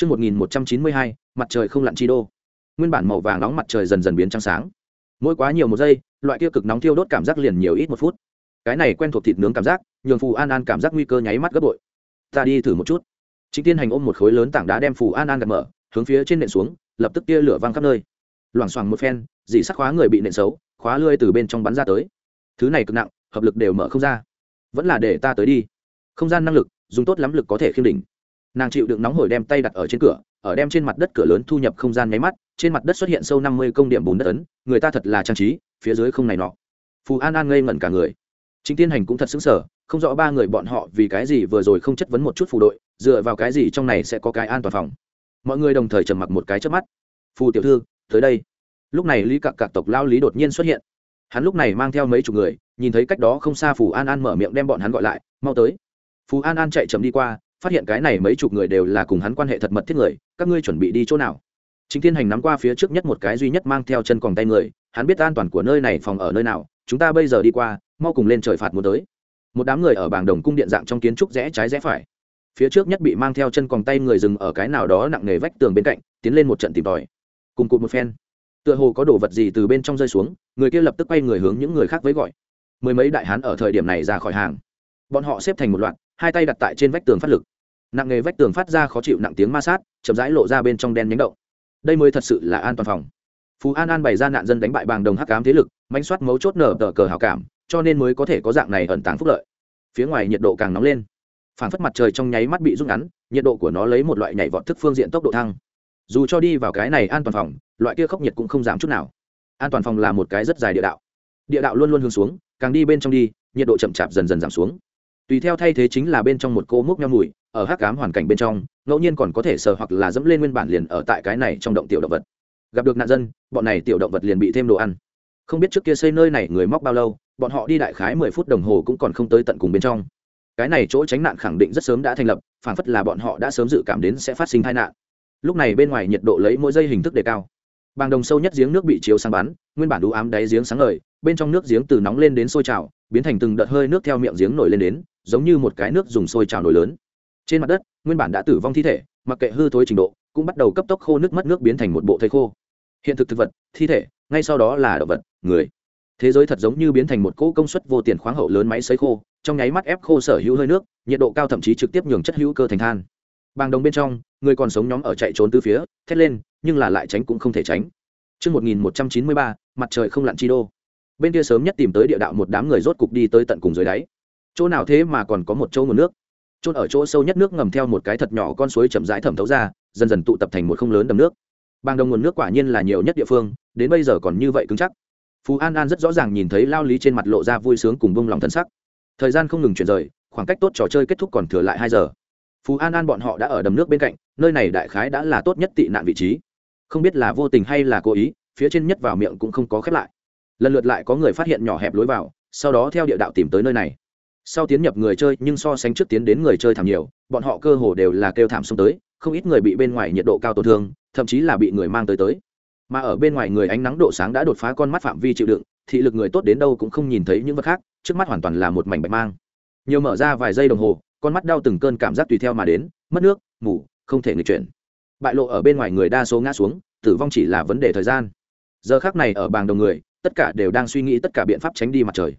Trước 1192, mặt trời không lặn chi đô. Nguyên bản màu vàng nóng mặt trời dần dần biến trắng sáng. Mỗi quá nhiều một giây, loại kia cực nóng thiêu đốt cảm giác liền nhiều ít một phút. Cái này quen thuộc thịt nướng cảm giác, nhường Phù An An cảm giác nguy cơ nháy mắt gấp bội. Ta đi thử một chút. Trịnh Tiên Hành ôm một khối lớn tảng đá đem Phù An An gạt mở, hướng phía trên nện xuống, lập tức tia lửa văng khắp nơi. Loảng xoảng một phen, dị sắc khóa người bị nện xấu, khóa lưỡi từ bên trong bắn ra tới. Thứ này cực nặng, hợp lực đều mở không ra. Vẫn là để ta tới đi. Không gian năng lực, dùng tốt lắm lực có thể khiêng đỉnh nàng chịu đựng nóng hổi đem tay đặt ở trên cửa, ở đem trên mặt đất cửa lớn thu nhập không gian nháy mắt, trên mặt đất xuất hiện sâu năm mươi công điểm bùn đất ấn, người ta thật là trang trí, phía dưới không này nọ. Phù an an ngây ngẩn cả người. Chính tiên hành cũng thật xứng sở không rõ ba người bọn họ vì cái gì vừa rồi không chất vấn một chút phù đội, dựa vào cái gì trong này sẽ có cái an toàn phòng. Mọi người đồng thời trầm mặc một cái trước mắt. Phù tiểu thư, tới đây. Lúc này lý cặc cặc tộc lao lý đột nhiên xuất hiện. Hắn lúc này mang theo mấy chục người, nhìn thấy cách đó không xa phù an an mở miệng đem bọn hắn gọi lại, mau tới. Phù an an chạy chậm đi qua phát hiện cái này mấy chục người đều là cùng hắn quan hệ thật mật thiết người, các ngươi chuẩn bị đi chỗ nào? Chính thiên hành nắm qua phía trước nhất một cái duy nhất mang theo chân còn tay người, hắn biết an toàn của nơi này phòng ở nơi nào, chúng ta bây giờ đi qua, mau cùng lên trời phạt muốn tới. Một đám người ở bảng đồng cung điện dạng trong kiến trúc rẽ trái rẽ phải. Phía trước nhất bị mang theo chân còn tay người dừng ở cái nào đó nặng nề vách tường bên cạnh, tiến lên một trận tìm tòi. Cùng cụt một phen. Tựa hồ có đồ vật gì từ bên trong rơi xuống, người kia lập tức quay người hướng những người khác với gọi. Mười mấy đại hán ở thời điểm này ra khỏi hàng. Bọn họ xếp thành một loạt hai tay đặt tại trên vách tường phát lực. Nặng nghề vách tường phát ra khó chịu nặng tiếng ma sát, chậm rãi lộ ra bên trong đen nhánh động. Đây mới thật sự là an toàn phòng. Phú an an bày ra nạn dân đánh bại bàng đồng hắc cám thế lực manh soát mấu chốt nở tờ cờ hảo cảm, cho nên mới có thể có dạng này ẩn tàng phúc lợi. Phía ngoài nhiệt độ càng nóng lên. Phản phất mặt trời trong nháy mắt bị rút ngắn, nhiệt độ của nó lấy một loại nhảy vọt thức phương diện tốc độ thăng. Dù cho đi vào cái này an toàn phòng, loại kia khốc nhiệt cũng không giảm chút nào. An toàn phòng là một cái rất dài địa đạo. Địa đạo luôn luôn hướng xuống, càng đi bên trong đi, nhiệt độ chậm chạp dần dần giảm xuống tùy theo thay thế chính là bên trong một cô múc nhau mùi, ở hắc cám hoàn cảnh bên trong, ngẫu nhiên còn có thể sờ hoặc là dẫm lên nguyên bản liền ở tại cái này trong động tiểu động vật. Gặp được nạn dân, bọn này tiểu động vật liền bị thêm đồ ăn. Không biết trước kia xây nơi này người móc bao lâu, bọn họ đi đại khái mười phút đồng hồ cũng còn không tới tận cùng bên trong. Cái này chỗ tránh nạn khẳng định rất sớm đã thành lập, phản phất là bọn họ đã sớm dự cảm đến sẽ phát sinh tai nạn. Lúc này bên ngoài nhiệt độ lấy mỗi giây hình thức đề cao. Bàng đồng sâu nhất giếng nước bị chiếu sáng bắn, nguyên bản đủ ám đáy giếng sáng ngời, bên trong nước giếng từ nóng lên đến sôi trào, biến thành từng đợt hơi nước theo miệng giếng nổi lên đến giống như một cái nước dùng sôi trào nổi lớn. Trên mặt đất nguyên bản đã tử vong thi thể mặc kệ hư thối trình độ cũng bắt đầu cấp tốc khô nước mất nước biến thành một bộ thây khô. Hiện thực thực vật thi thể ngay sau đó là động vật người. Thế giới thật giống như biến thành một cỗ công suất vô tiền khoáng hậu lớn máy xấy khô trong nháy mắt ép khô sở hữu hơi nước nhiệt độ cao thậm chí trực tiếp nhường chất hữu cơ thành than. Bàng đồng bên trong người còn sống nhóm ở chạy trốn từ phía thét lên nhưng là lại tránh cũng không thể tránh. Trước 1193, mặt trời không lặn chi đô. Bên kia sớm nhất tìm tới địa đạo một đám người rốt cục đi tới tận cùng dưới đáy. Chỗ nào thế mà còn có một chỗ nguồn nước? Trôn ở chỗ sâu nhất nước ngầm theo một cái thật nhỏ con suối chậm rãi thẩm thấu ra, dần dần tụ tập thành một không lớn đầm nước. Bang đồng nguồn nước quả nhiên là nhiều nhất địa phương, đến bây giờ còn như vậy cứng chắc. Phú an an rất rõ ràng nhìn thấy lao lý trên mặt lộ ra vui sướng cùng bông lòng thân sắc. Thời gian không ngừng chuyển rời, khoảng cách tốt trò chơi kết thúc còn thừa lại hai giờ. Phú an an bọn họ đã ở đầm nước bên cạnh, nơi này đại khái đã là tốt nhất tị nạn vị trí. Không biết là vô tình hay là cố ý, phía trên nhất vào miệng cũng không có khép lại. Lần lượt lại có người phát hiện nhỏ hẹp lối vào, sau đó theo địa đạo tìm tới nơi này sau tiến nhập người chơi, nhưng so sánh trước tiến đến người chơi thảm nhiều, bọn họ cơ hồ đều là kêu thảm xông tới, không ít người bị bên ngoài nhiệt độ cao tổn thương, thậm chí là bị người mang tới tới. Mà ở bên ngoài người ánh nắng độ sáng đã đột phá con mắt phạm vi chịu đựng, thị lực người tốt đến đâu cũng không nhìn thấy những vật khác, trước mắt hoàn toàn là một mảnh bạch mang. Nhiều mở ra vài giây đồng hồ, con mắt đau từng cơn cảm giác tùy theo mà đến, mất nước, ngủ, không thể nghịch chuyển bại lộ ở bên ngoài người đa số ngã xuống, tử vong chỉ là vấn đề thời gian. Giờ khác này ở bàng đồng người, tất cả đều đang suy nghĩ tất cả biện pháp tránh đi mặt trời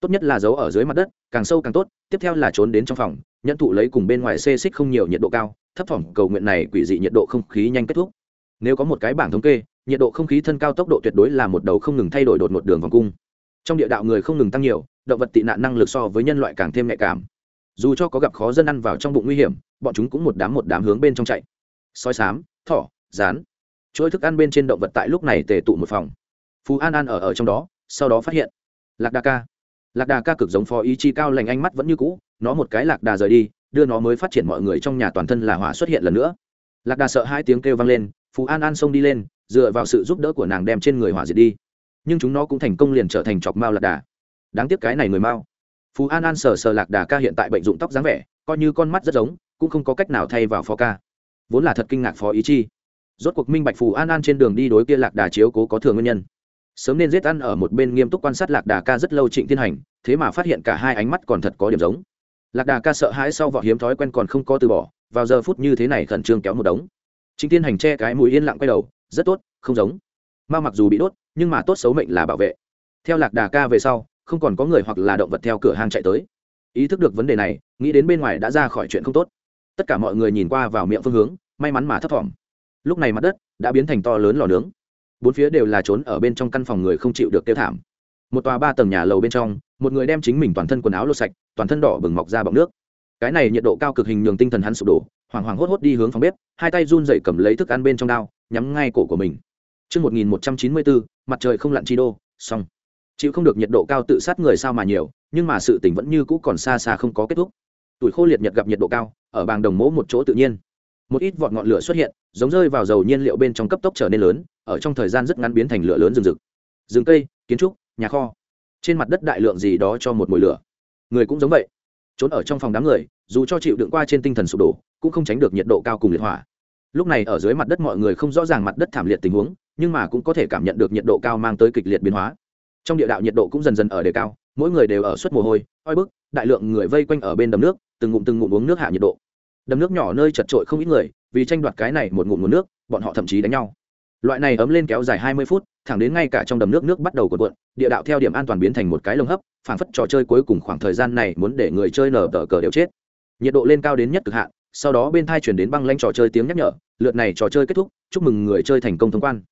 tốt nhất là giấu ở dưới mặt đất, càng sâu càng tốt, tiếp theo là trốn đến trong phòng, nhận thụ lấy cùng bên ngoài xê xích không nhiều nhiệt độ cao, thấp phỏng cầu nguyện này quỷ dị nhiệt độ không khí nhanh kết thúc. Nếu có một cái bảng thống kê, nhiệt độ không khí thân cao tốc độ tuyệt đối là một đầu không ngừng thay đổi đột một đường vòng cung. Trong địa đạo người không ngừng tăng nhiều, động vật tị nạn năng lực so với nhân loại càng thêm nhạy cảm. Dù cho có gặp khó dân ăn vào trong bụng nguy hiểm, bọn chúng cũng một đám một đám hướng bên trong chạy. Soi sám thỏ, rán. Chuỗi thức ăn bên trên động vật tại lúc này tề tụ một phòng. Phú an an ở ở trong đó, sau đó phát hiện lạc đa ca lạc đà ca cực giống phó ý chi cao lành, ánh mắt vẫn như cũ, nó một cái lạc đà rời đi, đưa nó mới phát triển mọi người trong nhà toàn thân là hỏa xuất hiện lần nữa. Lạc đà sợ hai tiếng kêu vang lên phú an an xông đi lên, dựa vào sự giúp đỡ của nàng đem trên người hỏa diệt đi. Nhưng chúng nó cũng thành công liền trở thành chọc mao lạc đà. Đáng tiếc cái này người mao. Phú an an sờ sờ lạc đà ca hiện tại bệnh dụng tóc dáng vẻ, coi như con mắt rất giống, cũng không có cách nào thay vào phó ca. Vốn là thật kinh ngạc phó ý chi rốt cuộc minh bạch phù an an trên đường đi đối kia lạc đà chiếu cố có thường nguyên nhân sớm nên giết ăn ở một bên nghiêm túc quan sát lạc đà ca rất lâu trịnh thiên hành, thế mà phát hiện cả hai ánh mắt còn thật có điểm giống. Lạc đà ca sợ hãi sau vỏ hiếm thói quen còn không có từ bỏ, vào giờ phút như thế này khẩn trương kéo một đống. Trịnh thiên hành che cái mũi yên lặng quay đầu, rất tốt, không giống. Ma mặc dù bị đốt, nhưng mà tốt xấu mệnh là bảo vệ. Theo lạc đà ca về sau, không còn có người hoặc là động vật theo cửa hàng chạy tới. Ý thức được vấn đề này, nghĩ đến bên ngoài đã ra khỏi chuyện không tốt. Tất cả mọi người nhìn qua vào miệng phương hướng, may mắn mà thấp thỏm. Lúc này mặt đất đã biến thành to lớn lò nướng bốn phía đều là trốn ở bên trong căn phòng người không chịu được tiêu thảm một tòa ba tầng nhà lầu bên trong một người đem chính mình toàn thân quần áo lột sạch toàn thân đỏ bừng mọc ra bọc nước cái này nhiệt độ cao cực hình nhường tinh thần hắn sụp đổ hoảng hoảng hốt hốt đi hướng phòng bếp hai tay run dậy cầm lấy thức ăn bên trong đao nhắm ngay cổ của mình Trước 1194, mặt trời không lặn chi đô, xong. Chịu không được nhiệt độ cao tự sát người sao mà nhiều, nhưng mà sự tình vẫn như cũ còn xa xa không có kết thúc. Tuổi khô liệt nhật gặp nhiệt độ cao, ở bàng đồng mỗ một chỗ tự nhiên. Một ít vọt ngọn lửa xuất hiện, giống rơi vào dầu nhiên liệu bên trong cấp tốc trở nên lớn, ở trong thời gian rất ngắn biến thành lửa lớn rừng rực. Rừng cây, kiến trúc, nhà kho. Trên mặt đất đại lượng gì đó cho một mùi lửa. Người cũng giống vậy. Trốn ở trong phòng đám người, dù cho chịu đựng qua trên tinh thần sụp đổ, cũng không tránh được nhiệt độ cao cùng liệt hỏa lúc này ở dưới mặt đất mọi người không rõ ràng mặt đất thảm liệt tình huống nhưng mà cũng có thể cảm nhận được nhiệt độ cao mang tới kịch liệt biến hóa trong địa đạo nhiệt độ cũng dần dần ở đề cao mỗi người đều ở suất mồ hôi oi bức đại lượng người vây quanh ở bên đầm nước từng ngụm từng ngụm uống nước hạ nhiệt độ đầm nước nhỏ nơi chật trội không ít người vì tranh đoạt cái này một ngụm nguồn nước bọn họ thậm chí đánh nhau loại này ấm lên kéo dài hai mươi phút, thẳng đến ngay cả trong đầm nước nước bắt đầu cuộn cuộn, địa đạo theo điểm an toàn biến thành một cái lồng hấp, phảng phất trò chơi cuối cùng khoảng thời gian này muốn để người chơi nở tờ cờ đều chết. Nhiệt độ lên cao đến nhất cực hạn, sau đó bên thai chuyển đến băng lanh trò chơi tiếng nhắc nhở, lượt này trò chơi kết thúc, chúc mừng người chơi thành công thông quan.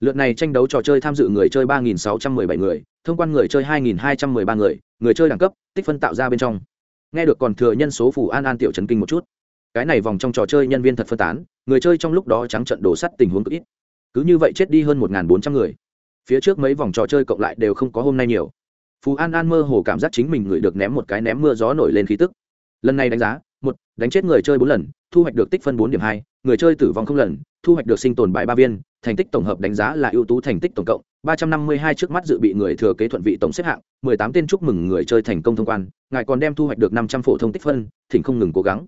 Lượt này tranh đấu trò chơi tham dự người chơi ba nghìn sáu trăm mười bảy người, thông quan người chơi hai nghìn hai trăm mười ba người người chơi đẳng cấp, tích phân tạo ra bên trong. Nghe được còn thừa nhân số phủ an an tiểu trấn kinh một chút. Cái này vòng trong trò chơi nhân viên thật phân tán, người chơi trong lúc đó trắng trận đổ sắt tình huống cực ít cứ như vậy chết đi hơn một bốn trăm người. Phía trước mấy vòng trò chơi cộng lại đều không có hôm nay nhiều. Phú an an mơ hồ cảm giác chính mình người được ném một cái ném mưa gió nổi lên khí tức. Lần này đánh giá, một, đánh chết người chơi bốn lần, thu hoạch được tích phân bốn điểm hai, người chơi tử vong không lần, thu hoạch được sinh tồn bài ba viên, thành tích tổng hợp đánh giá là ưu tú thành tích tổng cộng, ba trăm năm mươi hai trước mắt dự bị người thừa kế thuận vị tổng xếp hạng, mười tám tên chúc mừng người chơi thành công thông quan, ngài còn đem thu hoạch được năm trăm phổ thông tích phân, thỉnh không ngừng cố gắng.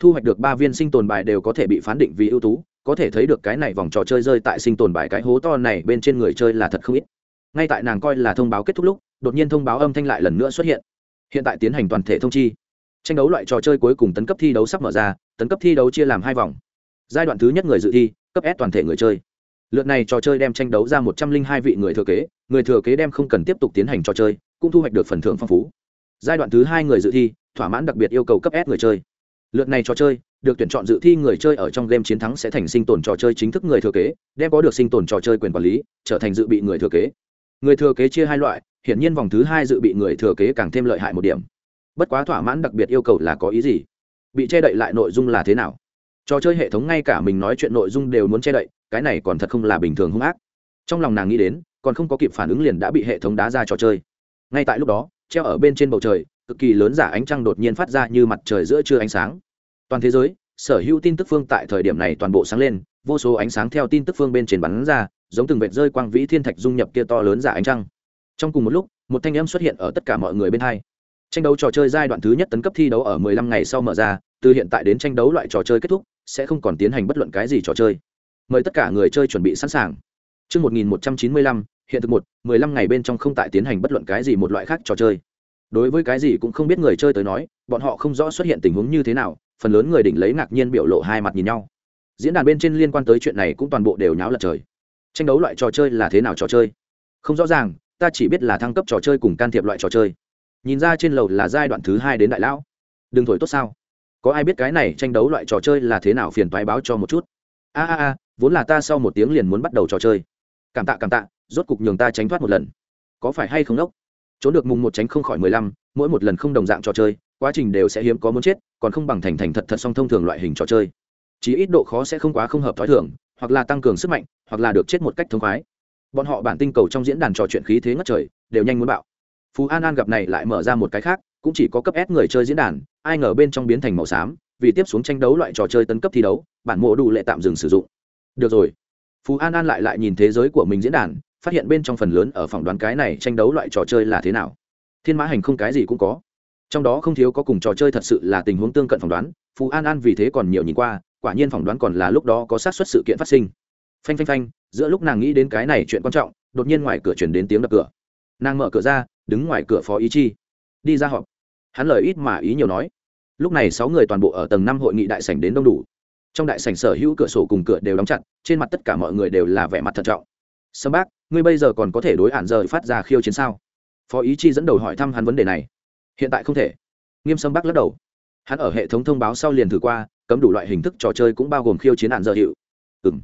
Thu hoạch được ba viên sinh tồn bài đều có thể bị phán định vì ưu tú có thể thấy được cái này vòng trò chơi rơi tại sinh tồn bài cái hố to này bên trên người chơi là thật không ít. Ngay tại nàng coi là thông báo kết thúc lúc, đột nhiên thông báo âm thanh lại lần nữa xuất hiện. Hiện tại tiến hành toàn thể thông chi. Tranh đấu loại trò chơi cuối cùng tấn cấp thi đấu sắp mở ra, tấn cấp thi đấu chia làm hai vòng. Giai đoạn thứ nhất người dự thi, cấp s toàn thể người chơi. Lượt này trò chơi đem tranh đấu ra một trăm linh hai vị người thừa kế, người thừa kế đem không cần tiếp tục tiến hành trò chơi, cũng thu hoạch được phần thưởng phong phú. Giai đoạn thứ hai người dự thi, thỏa mãn đặc biệt yêu cầu cấp s người chơi. Lượt này trò chơi được tuyển chọn dự thi người chơi ở trong game chiến thắng sẽ thành sinh tồn trò chơi chính thức người thừa kế, đem có được sinh tồn trò chơi quyền quản lý, trở thành dự bị người thừa kế. Người thừa kế chia hai loại, hiển nhiên vòng thứ hai dự bị người thừa kế càng thêm lợi hại một điểm. Bất quá thỏa mãn đặc biệt yêu cầu là có ý gì? Bị che đậy lại nội dung là thế nào? Trò chơi hệ thống ngay cả mình nói chuyện nội dung đều muốn che đậy, cái này còn thật không là bình thường hung ác. Trong lòng nàng nghĩ đến, còn không có kịp phản ứng liền đã bị hệ thống đá ra trò chơi. Ngay tại lúc đó, treo ở bên trên bầu trời, cực kỳ lớn giả ánh trăng đột nhiên phát ra như mặt trời giữa trưa ánh sáng toàn thế giới sở hữu tin tức phương tại thời điểm này toàn bộ sáng lên vô số ánh sáng theo tin tức phương bên trên bắn ra giống từng vệt rơi quang vĩ thiên thạch dung nhập kia to lớn giả ánh trăng. Trong cùng một lúc một thanh âm xuất hiện ở tất cả mọi người bên hai. Tranh đấu trò chơi giai đoạn thứ nhất tấn cấp thi đấu ở 15 ngày sau mở ra từ hiện tại đến tranh đấu loại trò chơi kết thúc sẽ không còn tiến hành bất luận cái gì trò chơi. Mời tất cả người chơi chuẩn bị sẵn sàng. Trước 1195, hiện thực một, 15 ngày bên trong không tại tiến hành bất luận cái gì một loại khác trò chơi. Đối với cái gì cũng không biết người chơi tới nói, bọn họ không rõ xuất hiện tình huống như thế nào, phần lớn người đỉnh lấy ngạc nhiên biểu lộ hai mặt nhìn nhau. Diễn đàn bên trên liên quan tới chuyện này cũng toàn bộ đều nháo lật trời. Tranh đấu loại trò chơi là thế nào trò chơi? Không rõ ràng, ta chỉ biết là thăng cấp trò chơi cùng can thiệp loại trò chơi. Nhìn ra trên lầu là giai đoạn thứ hai đến đại lão. Đừng thổi tốt sao? Có ai biết cái này tranh đấu loại trò chơi là thế nào phiền toái báo cho một chút? A a a vốn là ta sau một tiếng liền muốn bắt đầu trò chơi. Cảm tạ cảm tạ rốt cục nhường ta tránh thoát một lần. Có phải hay không đốc? Trốn được mùng một tránh không khỏi mười lăm mỗi một lần không đồng dạng trò chơi quá trình đều sẽ hiếm có muốn chết, còn không bằng thành thành thật thật song thông thường loại hình trò chơi. Chỉ ít độ khó sẽ không quá không hợp t h ó i thưởng hoặc là tăng cường sức mạnh, hoặc là được chết một cách thông khoái. Bọn họ bản tinh cầu trong diễn đàn trò chuyện khí thế ngất trời, đều nhanh muốn bạo. Phú an an gặp này lại mở ra một cái khác, cũng chỉ có cấp s người chơi diễn đàn, ai ngờ bên trong biến thành màu xám, vì tiếp xuống tranh đấu loại trò chơi tấn cấp thi đấu, bản mộ đủ lệ tạm dừng sử dụng. Được rồi. Phú an an lại lại nhìn thế giới của mình diễn đàn, phát hiện bên trong phần lớn ở phòng đoán cái này tranh đấu loại trò chơi là thế nào. Thiên mã hành không cái gì cũng có trong đó không thiếu có cùng trò chơi thật sự là tình huống tương cận phỏng đoán phú an an vì thế còn nhiều nhìn qua, quả nhiên phỏng đoán còn là lúc đó có sát xuất sự kiện phát sinh. Phanh phanh phanh, giữa lúc nàng nghĩ đến cái này chuyện quan trọng, đột nhiên ngoài cửa chuyển đến tiếng đập cửa. Nàng mở cửa ra, đứng ngoài cửa phó ý chi. Đi ra họp. Hắn lời ít mà ý nhiều nói. Lúc này sáu người toàn bộ ở tầng năm hội nghị đại sảnh đến đông đủ. Trong đại sảnh sở hữu cửa sổ cùng cửa đều đóng chặt, trên mặt tất cả mọi người đều là vẻ mặt thận trọng. Sâm bác, ngươi bây giờ còn có thể đối hạn giờ phát ra khiêu chiến sao? Phó ý chi dẫn đầu hỏi thăm hắn vấn đề này hiện tại không thể. Nghiêm sâm bác lắc đầu. Hắn ở hệ thống thông báo sau liền thử qua, cấm đủ loại hình thức trò chơi cũng bao gồm khiêu chiến hạn dở hiệu. Ừ m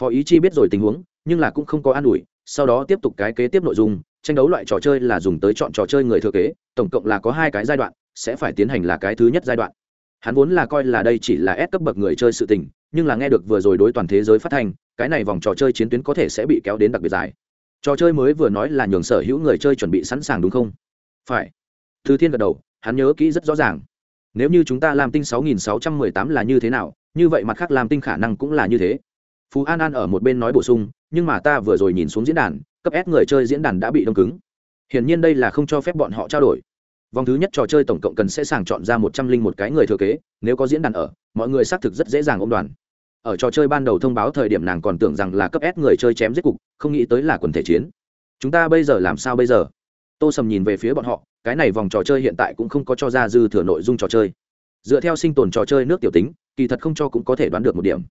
phó ý chi biết rồi tình huống, nhưng là cũng không có an ủi, sau đó tiếp tục cái kế tiếp nội dung, tranh đấu loại trò chơi là dùng tới chọn trò chơi người thừa kế, tổng cộng là có hai cái giai đoạn, sẽ phải tiến hành là cái thứ nhất giai đoạn. Hắn vốn là coi là đây chỉ là ép cấp bậc người chơi sự tình, nhưng là nghe được vừa rồi đối toàn thế giới phát thanh, cái này vòng trò chơi chiến tuyến có thể sẽ bị kéo đến đặc biệt dài. Trò chơi mới vừa nói là nhường sở hữu người chơi chuẩn bị sẵn sàng đúng không? Phải thư thiên gật đầu, hắn nhớ kỹ rất rõ ràng. Nếu như chúng ta làm tinh 6618 là như thế nào, như vậy mặt khác làm tinh khả năng cũng là như thế. Phú an an ở một bên nói bổ sung, nhưng mà ta vừa rồi nhìn xuống diễn đàn, cấp s người chơi diễn đàn đã bị đông cứng. Hiển nhiên đây là không cho phép bọn họ trao đổi. Vòng thứ nhất trò chơi tổng cộng cần sẽ sàng chọn ra một trăm linh một cái người thừa kế, nếu có diễn đàn ở, mọi người xác thực rất dễ dàng ôm đoàn. Ở trò chơi ban đầu thông báo thời điểm nàng còn tưởng rằng là cấp s người chơi chém giết cục, không nghĩ tới là quần thể chiến. Chúng ta bây giờ làm sao bây giờ? Tô sầm nhìn về phía bọn họ cái này vòng trò chơi hiện tại cũng không có cho ra dư thừa nội dung trò chơi. Dựa theo sinh tồn trò chơi nước tiểu tính kỳ thật không cho cũng có thể đoán được một điểm.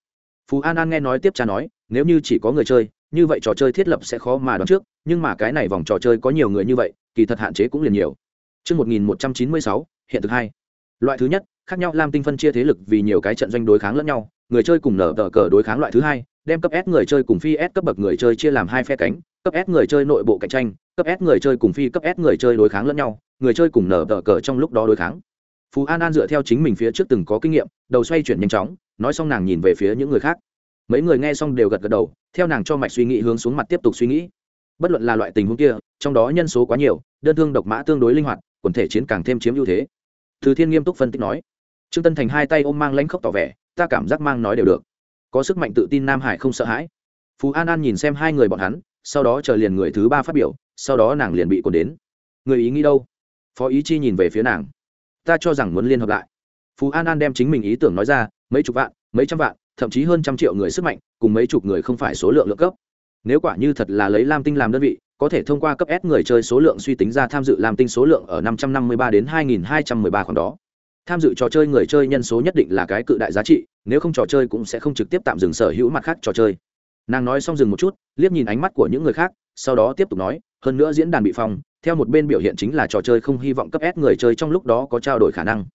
Phú an an nghe nói tiếp cha nói nếu như chỉ có người chơi như vậy trò chơi thiết lập sẽ khó mà đoán trước nhưng mà cái này vòng trò chơi có nhiều người như vậy kỳ thật hạn chế cũng liền nhiều. Trước 1196, hiện thực hai. Loại thứ nhất, khác nhau làm Tinh phân chia thế lực vì nhiều cái trận doanh đối kháng lẫn nhau, người chơi cùng nở tờ cờ đối kháng loại thứ hai, đem cấp S người chơi cùng phi S cấp bậc người chơi chia làm hai phe cánh, cấp S người chơi nội bộ cạnh tranh, cấp S người chơi cùng phi cấp S người chơi đối kháng lẫn nhau, người chơi cùng nở tờ cờ trong lúc đó đối kháng. Phú An An dựa theo chính mình phía trước từng có kinh nghiệm, đầu xoay chuyển nhanh chóng, nói xong nàng nhìn về phía những người khác. Mấy người nghe xong đều gật gật đầu, theo nàng cho mạch suy nghĩ hướng xuống mặt tiếp tục suy nghĩ. Bất luận là loại tình huống kia, trong đó nhân số quá nhiều, đơn thương độc mã tương đối linh hoạt, quần thể chiến càng thêm chiếm ưu thế từ thiên nghiêm túc phân tích nói trương tân thành hai tay ôm mang lãnh khốc tỏ vẻ ta cảm giác mang nói đều được có sức mạnh tự tin nam hải không sợ hãi phú an an nhìn xem hai người bọn hắn sau đó chờ liền người thứ ba phát biểu sau đó nàng liền bị cồn đến. Người ý nghĩ đâu? Phó ý chi nhìn về phía nàng. Ta cho rằng muốn liên hợp lại. Phú an an đem chính mình ý tưởng nói ra mấy chục vạn mấy trăm vạn thậm chí hơn trăm triệu người sức mạnh cùng mấy chục người không phải số lượng lượng cấp. Nếu quả như thật là lấy lam tinh làm đơn vị có thể thông qua cấp S người chơi số lượng suy tính ra tham dự làm tinh số lượng ở 553 đến 2213 khoảng đó. Tham dự trò chơi người chơi nhân số nhất định là cái cự đại giá trị, nếu không trò chơi cũng sẽ không trực tiếp tạm dừng sở hữu mặt khác trò chơi. Nàng nói xong dừng một chút, liếc nhìn ánh mắt của những người khác, sau đó tiếp tục nói, hơn nữa diễn đàn bị phong, theo một bên biểu hiện chính là trò chơi không hy vọng cấp ép người chơi trong lúc đó có trao đổi khả năng.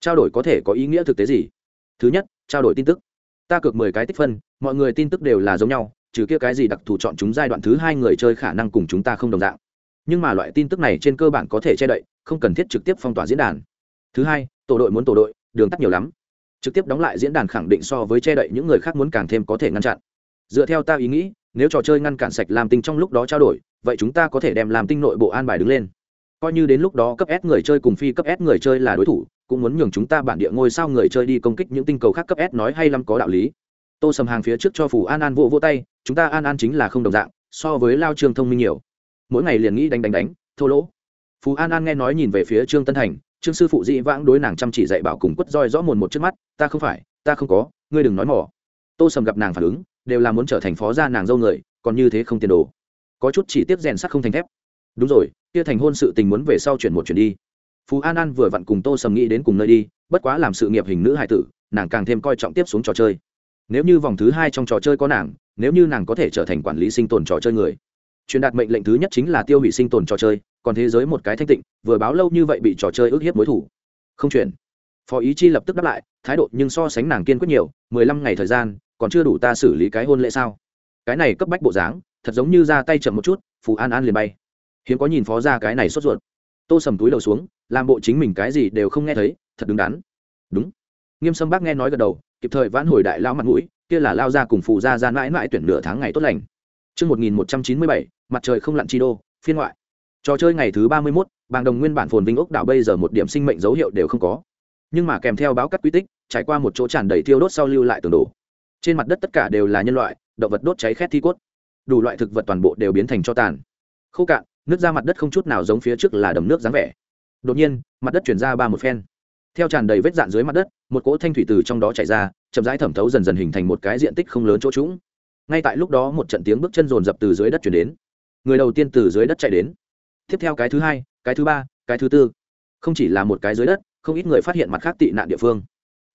Trao đổi có thể có ý nghĩa thực tế gì? Thứ nhất, trao đổi tin tức. Ta cược 10 cái tích phân, mọi người tin tức đều là giống nhau, trừ kia cái gì đặc thù chọn chúng giai đoạn thứ hai người chơi khả năng cùng chúng ta không đồng dạng nhưng mà loại tin tức này trên cơ bản có thể che đậy không cần thiết trực tiếp phong tỏa diễn đàn thứ hai tổ đội muốn tổ đội đường tắt nhiều lắm trực tiếp đóng lại diễn đàn khẳng định so với che đậy những người khác muốn càng thêm có thể ngăn chặn dựa theo ta ý nghĩ, nếu trò chơi ngăn cản sạch làm tinh trong lúc đó trao đổi, vậy chúng ta có thể đem làm tinh nội bộ an bài đứng lên. Coi như đến lúc đó cấp s người chơi cùng phi cấp s người chơi là đối thủ, cũng muốn nhường chúng ta bản địa ngôi sao người chơi đi công kích những tinh cầu khác cấp s nói hay lắm có đạo lý. Tô sầm hàng phía trước cho phủ an an vỗ vỗ tay, chúng ta an an chính là không đồng dạng, so với lao trương thông minh nhiều. Mỗi ngày liền nghĩ đánh đánh đánh, thô lỗ. Phú an an nghe nói nhìn về phía trương tân thành, trương sư phụ dị vãng đối nàng chăm chỉ dạy bảo cùng quất roi rõ mồn một trước mắt, ta không phải, ta không có, ngươi đừng nói mỏ tô sầm gặp nàng phản ứng đều là muốn trở thành phó gia nàng dâu người, còn như thế không tiền đồ. Có chút chỉ tiếp rèn sắt không thành thép. Đúng rồi, kia thành hôn sự tình muốn về sau chuyển một chuyển đi. Phú an an vừa vặn cùng tô sầm nghĩ đến cùng nơi đi, bất quá làm sự nghiệp hình nữ hải tử, nàng càng thêm coi trọng tiếp xuống trò chơi. Nếu như vòng thứ hai trong trò chơi có nàng, nếu như nàng có thể trở thành quản lý sinh tồn trò chơi người. Truyền đạt mệnh lệnh thứ nhất chính là tiêu hủy sinh tồn trò chơi, còn thế giới một cái thanh tịnh, vừa báo lâu như vậy bị trò chơi ức hiếp mối thủ. Không chuyển. Phó ý chi lập tức đáp lại, thái độ nhưng so sánh nàng kiên quyết nhiều, mười lăm ngày thời gian còn chưa đủ ta xử lý cái hôn lễ sao cái này cấp bách bộ dáng thật giống như ra tay chậm một chút phù an an liền bay hiếm có nhìn phó ra cái này sốt ruột tô sầm túi đầu xuống làm bộ chính mình cái gì đều không nghe thấy thật đứng đắn đúng nghiêm sâm bác nghe nói gật đầu kịp thời vãn hồi đại lao mặt mũi kia là lao ra cùng phù ra ra mãi mãi tuyển nửa tháng ngày tốt lành Trước 1197, mặt trời không lặn chi đô, phiên ngoại. Trò chơi ngày thứ 31, bàng đồng nguyên bản phồn vinh ốc đảo bây giờ một điểm sinh mệnh dấu hiệu đều không có. Nhưng mà kèm theo báo cắt quy tích, trải qua một chỗ tràn đầy thiêu đốt sau lưu lại tường đổ. Trên mặt đất tất cả đều là nhân loại, động vật đốt cháy khét thi cốt. Đủ loại thực vật toàn bộ đều biến thành cho tàn. Khô cạn, nước ra mặt đất không chút nào giống phía trước là đầm nước dáng vẻ. Đột nhiên, mặt đất chuyển ra ba một phen theo tràn đầy vết dạn dưới mặt đất một cỗ thanh thủy từ trong đó chảy ra chậm rãi thẩm thấu dần dần hình thành một cái diện tích không lớn chỗ trũng ngay tại lúc đó một trận tiếng bước chân rồn rập từ dưới đất chuyển đến người đầu tiên từ dưới đất chạy đến tiếp theo cái thứ hai cái thứ ba cái thứ tư không chỉ là một cái dưới đất không ít người phát hiện mặt khác tị nạn địa phương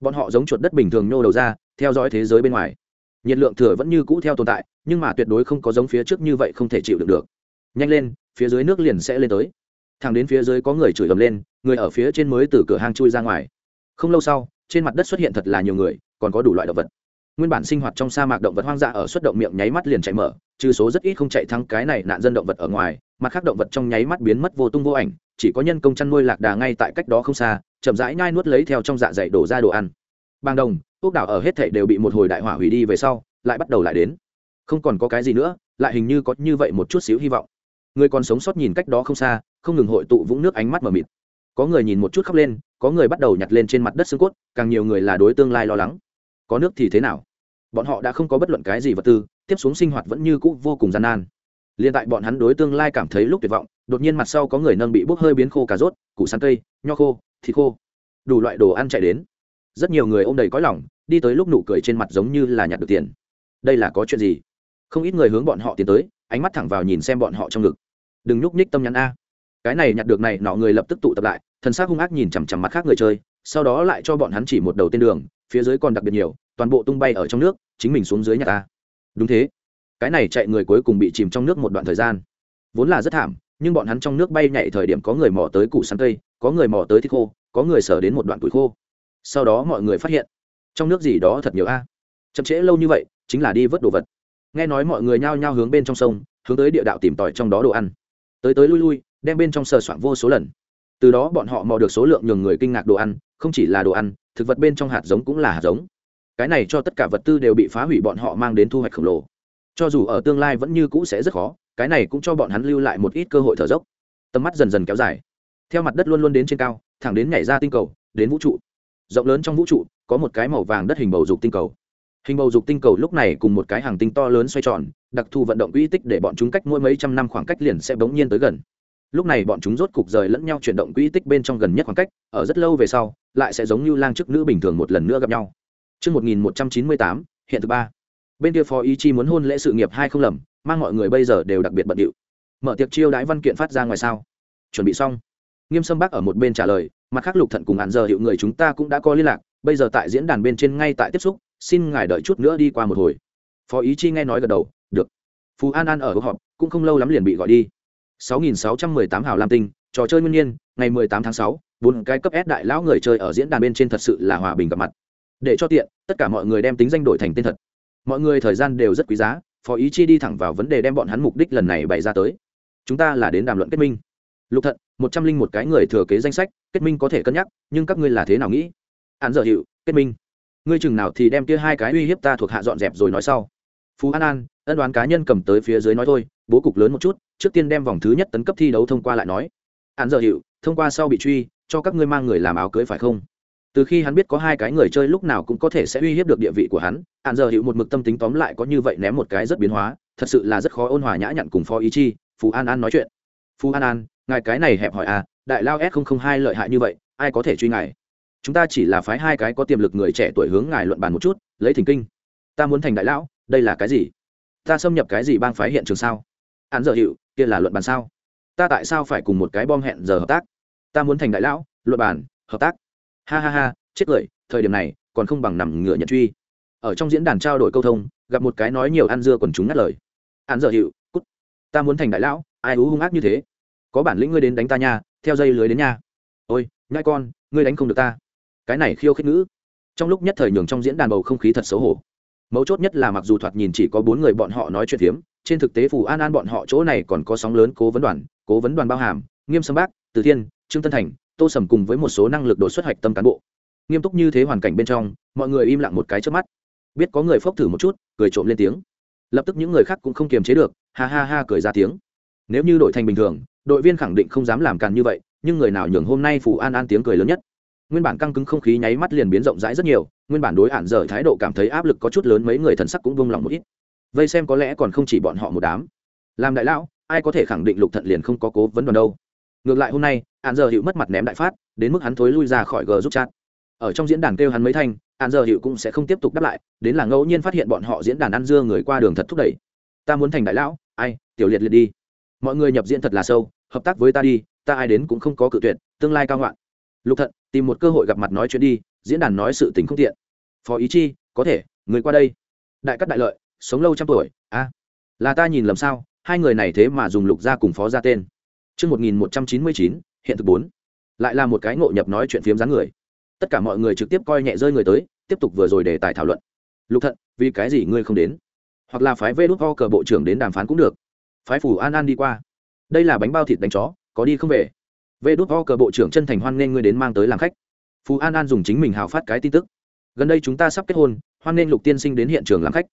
bọn họ giống chuột đất bình thường nhô đầu ra theo dõi thế giới bên ngoài. Nhiệt lượng thừa vẫn như cũ theo tồn tại, nhưng mà tuyệt đối không có giống phía trước như vậy không thể chịu được được. Nhanh lên, phía dưới nước liền sẽ lên tới. Thẳng đến phía dưới có người chửi ầm lên, người ở phía trên mới từ cửa hang chui ra ngoài. Không lâu sau, trên mặt đất xuất hiện thật là nhiều người, còn có đủ loại động vật. Nguyên bản sinh hoạt trong sa mạc động vật hoang dã ở suất động miệng nháy mắt liền chạy mở, trừ số rất ít không chạy thắng cái này nạn dân động vật ở ngoài, mặt khác động vật trong nháy mắt biến mất vô tung vô ảnh, chỉ có nhân công chăn nuôi lạc đà ngay tại cách đó không xa, chậm rãi nhai nuốt lấy theo trong dạ dày đổ ra đồ ăn. Bang đồng ốc đảo ở hết thảy đều bị một hồi đại hỏa hủy đi về sau, lại bắt đầu lại đến. Không còn có cái gì nữa, lại hình như có như vậy một chút xíu hy vọng. Người còn sống sót nhìn cách đó không xa, không ngừng hội tụ vũng nước ánh mắt mờ mịt. Có người nhìn một chút khóc lên, có người bắt đầu nhặt lên trên mặt đất xương cốt, càng nhiều người là đối tương lai lo lắng. Có nước thì thế nào? Bọn họ đã không có bất luận cái gì vật tư, tiếp xuống sinh hoạt vẫn như cũ vô cùng gian nan. Liền tại bọn hắn đối tương lai cảm thấy lúc tuyệt vọng, đột nhiên mặt sau có người nâng bị bốc hơi biến khô cà rốt, củ sắn cây nho khô, thịt khô. Đủ loại đồ ăn chạy đến rất nhiều người ôm đầy cõi lòng, đi tới lúc nụ cười trên mặt giống như là nhặt được tiền. Đây là có chuyện gì? Không ít người hướng bọn họ tiến tới, ánh mắt thẳng vào nhìn xem bọn họ trong ngực. Đừng nhúc nhích tâm nhắn a. Cái này nhặt được này, nọ người lập tức tụ tập lại, thần s c hung ác nhìn chằm chằm mặt khác người chơi, sau đó lại cho bọn hắn chỉ một đầu tên đường, phía dưới còn đặc biệt nhiều, toàn bộ tung bay ở trong nước, chính mình xuống dưới nhà ta đúng thế. Cái này chạy người cuối cùng bị chìm trong nước một đoạn thời gian. Vốn là rất thảm, nhưng bọn hắn trong nước bay nhảy thời điểm có người mò tới củ sắn cây, có người mò tới thịt khô, có người sở đến một đoạn củi khô sau đó mọi người phát hiện, trong nước gì đó thật nhiều a. Chậm trễ lâu như vậy, chính là đi vớt đồ vật. Nghe nói mọi người nhao nhao hướng bên trong sông, hướng tới địa đạo tìm tòi trong đó đồ ăn. Tới tới lui lui, đem bên trong sờ soạn vô số lần. Từ đó bọn họ mò được số lượng nhường người kinh ngạc đồ ăn, không chỉ là đồ ăn, thực vật bên trong hạt giống cũng là hạt giống. Cái này cho tất cả vật tư đều bị phá hủy bọn họ mang đến thu hoạch khổng lồ. Cho dù ở tương lai vẫn như cũ sẽ rất khó, cái này cũng cho bọn hắn lưu lại một ít cơ hội thở dốc. Tầm mắt dần dần kéo dài. Theo mặt đất luôn luôn đến trên cao, thẳng đến nhảy ra tinh cầu, đến vũ trụ rộng lớn trong vũ trụ có một cái màu vàng đất hình bầu dục tinh cầu hình bầu dục tinh cầu lúc này cùng một cái hàng tinh to lớn xoay tròn đặc thù vận động quỹ tích để bọn chúng cách mỗi mấy trăm năm khoảng cách liền sẽ bỗng nhiên tới gần lúc này bọn chúng rốt cục rời lẫn nhau chuyển động quỹ tích bên trong gần nhất khoảng cách ở rất lâu về sau lại sẽ giống như lang chức nữ bình thường một lần nữa gặp nhau Trước 1198, hiện thứ ba. Bên kia phó ý chi muốn hôn lễ sự nghiệp hai không lầm, mang mọi người bây giờ đều đặc biệt bận điệu. Mở tiệc chiêu đãi văn kiện phát ra ngoài sao? Chuẩn bị xong. Nghiêm Sâm bác ở một bên trả lời, mặt khác Lục Thận cùng hạn giờ hiệu người chúng ta cũng đã có liên lạc, bây giờ tại diễn đàn bên trên ngay tại tiếp xúc, xin ngài đợi chút nữa đi qua một hồi. Phó ý chi nghe nói gật đầu, được. Phú An An ở cuộc họp, cũng không lâu lắm liền bị gọi đi. 6618 hào lam tinh, trò chơi nguyên nhiên, ngày 18 tháng 6, bốn cái cấp S đại lão người chơi ở diễn đàn bên trên thật sự là hòa bình gặp mặt để cho tiện tất cả mọi người đem tính danh đổi thành tên thật mọi người thời gian đều rất quý giá phó ý chi đi thẳng vào vấn đề đem bọn hắn mục đích lần này bày ra tới chúng ta là đến đàm luận kết minh lục thận một trăm linh một cái người thừa kế danh sách, kết minh có thể cân nhắc, nhưng các ngươi là thế nào nghĩ? Hạn dở hiệu kết minh. Ngươi chừng nào thì đem kia hai cái uy hiếp ta thuộc hạ dọn dẹp rồi nói sau. Phú an an, ân đoán cá nhân cầm tới phía dưới nói thôi, bố cục lớn một chút, trước tiên đem vòng thứ nhất tấn cấp thi đấu thông qua lại nói. Hạn dở hiệu thông qua sau bị truy, cho các ngươi mang người làm áo cưới phải không? Từ khi hắn biết có hai cái người chơi lúc nào cũng có thể sẽ uy hiếp được địa vị của hắn hạn giờ hiệu một mực tâm tính tóm lại có như vậy ném một cái rất biến hóa, thật sự là rất khó ôn hòa nhã nhặn cùng phó ý chi, phú an an nói chuyện phú an an, ngài cái này hẹp hỏi à đại lao s hai lợi hại như vậy, ai có thể truy ngài? Chúng ta chỉ là phái hai cái có tiềm lực người trẻ tuổi hướng ngài luận bàn một chút, lấy thỉnh kinh. Ta muốn thành đại lão, đây là cái gì? Ta xâm nhập cái gì bang phái hiện trường sao? Án giờ hiệu, kia là luận bàn sao? Ta tại sao phải cùng một cái bom hẹn giờ hợp tác? Ta muốn thành đại lão, luận bàn, hợp tác. Ha ha ha, chết cười, thời điểm này, còn không bằng nằm ngựa nhận truy. Ở trong diễn đàn trao đổi câu thông, gặp một cái nói nhiều ăn dưa quần chúng ngắt lời. Án dở hiệu, cút. Ta muốn thành đại lão, ai hú hung ác như thế? Có bản lĩnh ngươi đến đánh ta nha, theo dây lưới đến nha. Ôi nhai con, ngươi đánh không được ta. Cái này khiêu khích ngữ. Trong lúc nhất thời nhường trong diễn đàn bầu không khí thật xấu hổ. Mấu chốt nhất là mặc dù thoạt nhìn chỉ có bốn người bọn họ nói chuyện phiếm, trên thực tế phù an an bọn họ chỗ này còn có sóng lớn cố vấn đoàn, cố vấn đoàn bao hàm, nghiêm sâm bác, từ thiên, trương tân thành, tô sầm cùng với một số năng lực đột xuất hoạch tâm cán bộ. Nghiêm túc như thế hoàn cảnh bên trong, mọi người im lặng một cái trước mắt. Biết có người phốc thử một chút, cười trộm lên tiếng. Lập tức những người khác cũng không kiềm chế được, ha ha ha cười ra tiếng. Nếu như đội thành bình thường đội viên khẳng định không dám làm càn như vậy, nhưng người nào nhường hôm nay phù an an tiếng cười lớn nhất? Nguyên bản căng cứng không khí nháy mắt liền biến rộng rãi rất nhiều, nguyên bản đối hạn dở thái độ cảm thấy áp lực có chút lớn mấy người thần sắc cũng vung lòng một ít. Vây xem có lẽ còn không chỉ bọn họ một đám. Làm đại lão, ai có thể khẳng định lục thận liền không có cố vấn đoàn đâu? Ngược lại hôm nay hạn giờ hiệu mất mặt ném đại phát, đến mức hắn thối lui ra khỏi g giúp chat. Ở trong diễn đàn kêu hắn mấy thanh hạn giờ hiệu cũng sẽ không tiếp tục đáp lại, đến là ngẫu nhiên phát hiện bọn họ diễn đàn ăn dưa người qua đường thật thúc đẩy. Ta muốn thành đại lão, ai, tiểu liệt liệt đi. Mọi người nhập diễn thật là sâu hợp tác với ta đi ta ai đến cũng không có cự tuyệt tương lai cao ngoạn lục thận tìm một cơ hội gặp mặt nói chuyện đi diễn đàn nói sự tình không tiện phó ý chi có thể người qua đây đại cắt đại lợi sống lâu trăm tuổi a là ta nhìn lầm sao hai người này thế mà dùng lục gia cùng phó gia tên Trước 1199, hiện thực 4. Lại là một cái ngộ nhập nói chuyện phiếm dáng người. Tất cả mọi người trực tiếp coi nhẹ rơi người tới, tiếp tục vừa rồi đề tài thảo luận. Lục Thận, vì cái gì ngươi không đến? Hoặc là phái Vê Đút cờ bộ trưởng đến đàm phán cũng được. Phái phủ An An đi qua. Đây là bánh bao thịt đánh chó, có đi không về. Vê Đút cờ bộ trưởng chân thành hoan nghênh ngươi đến mang tới làm khách. Phú An An dùng chính mình hào phát cái tin tức. Gần đây chúng ta sắp kết hôn, hoan nghênh Lục tiên sinh đến hiện trường làm khách.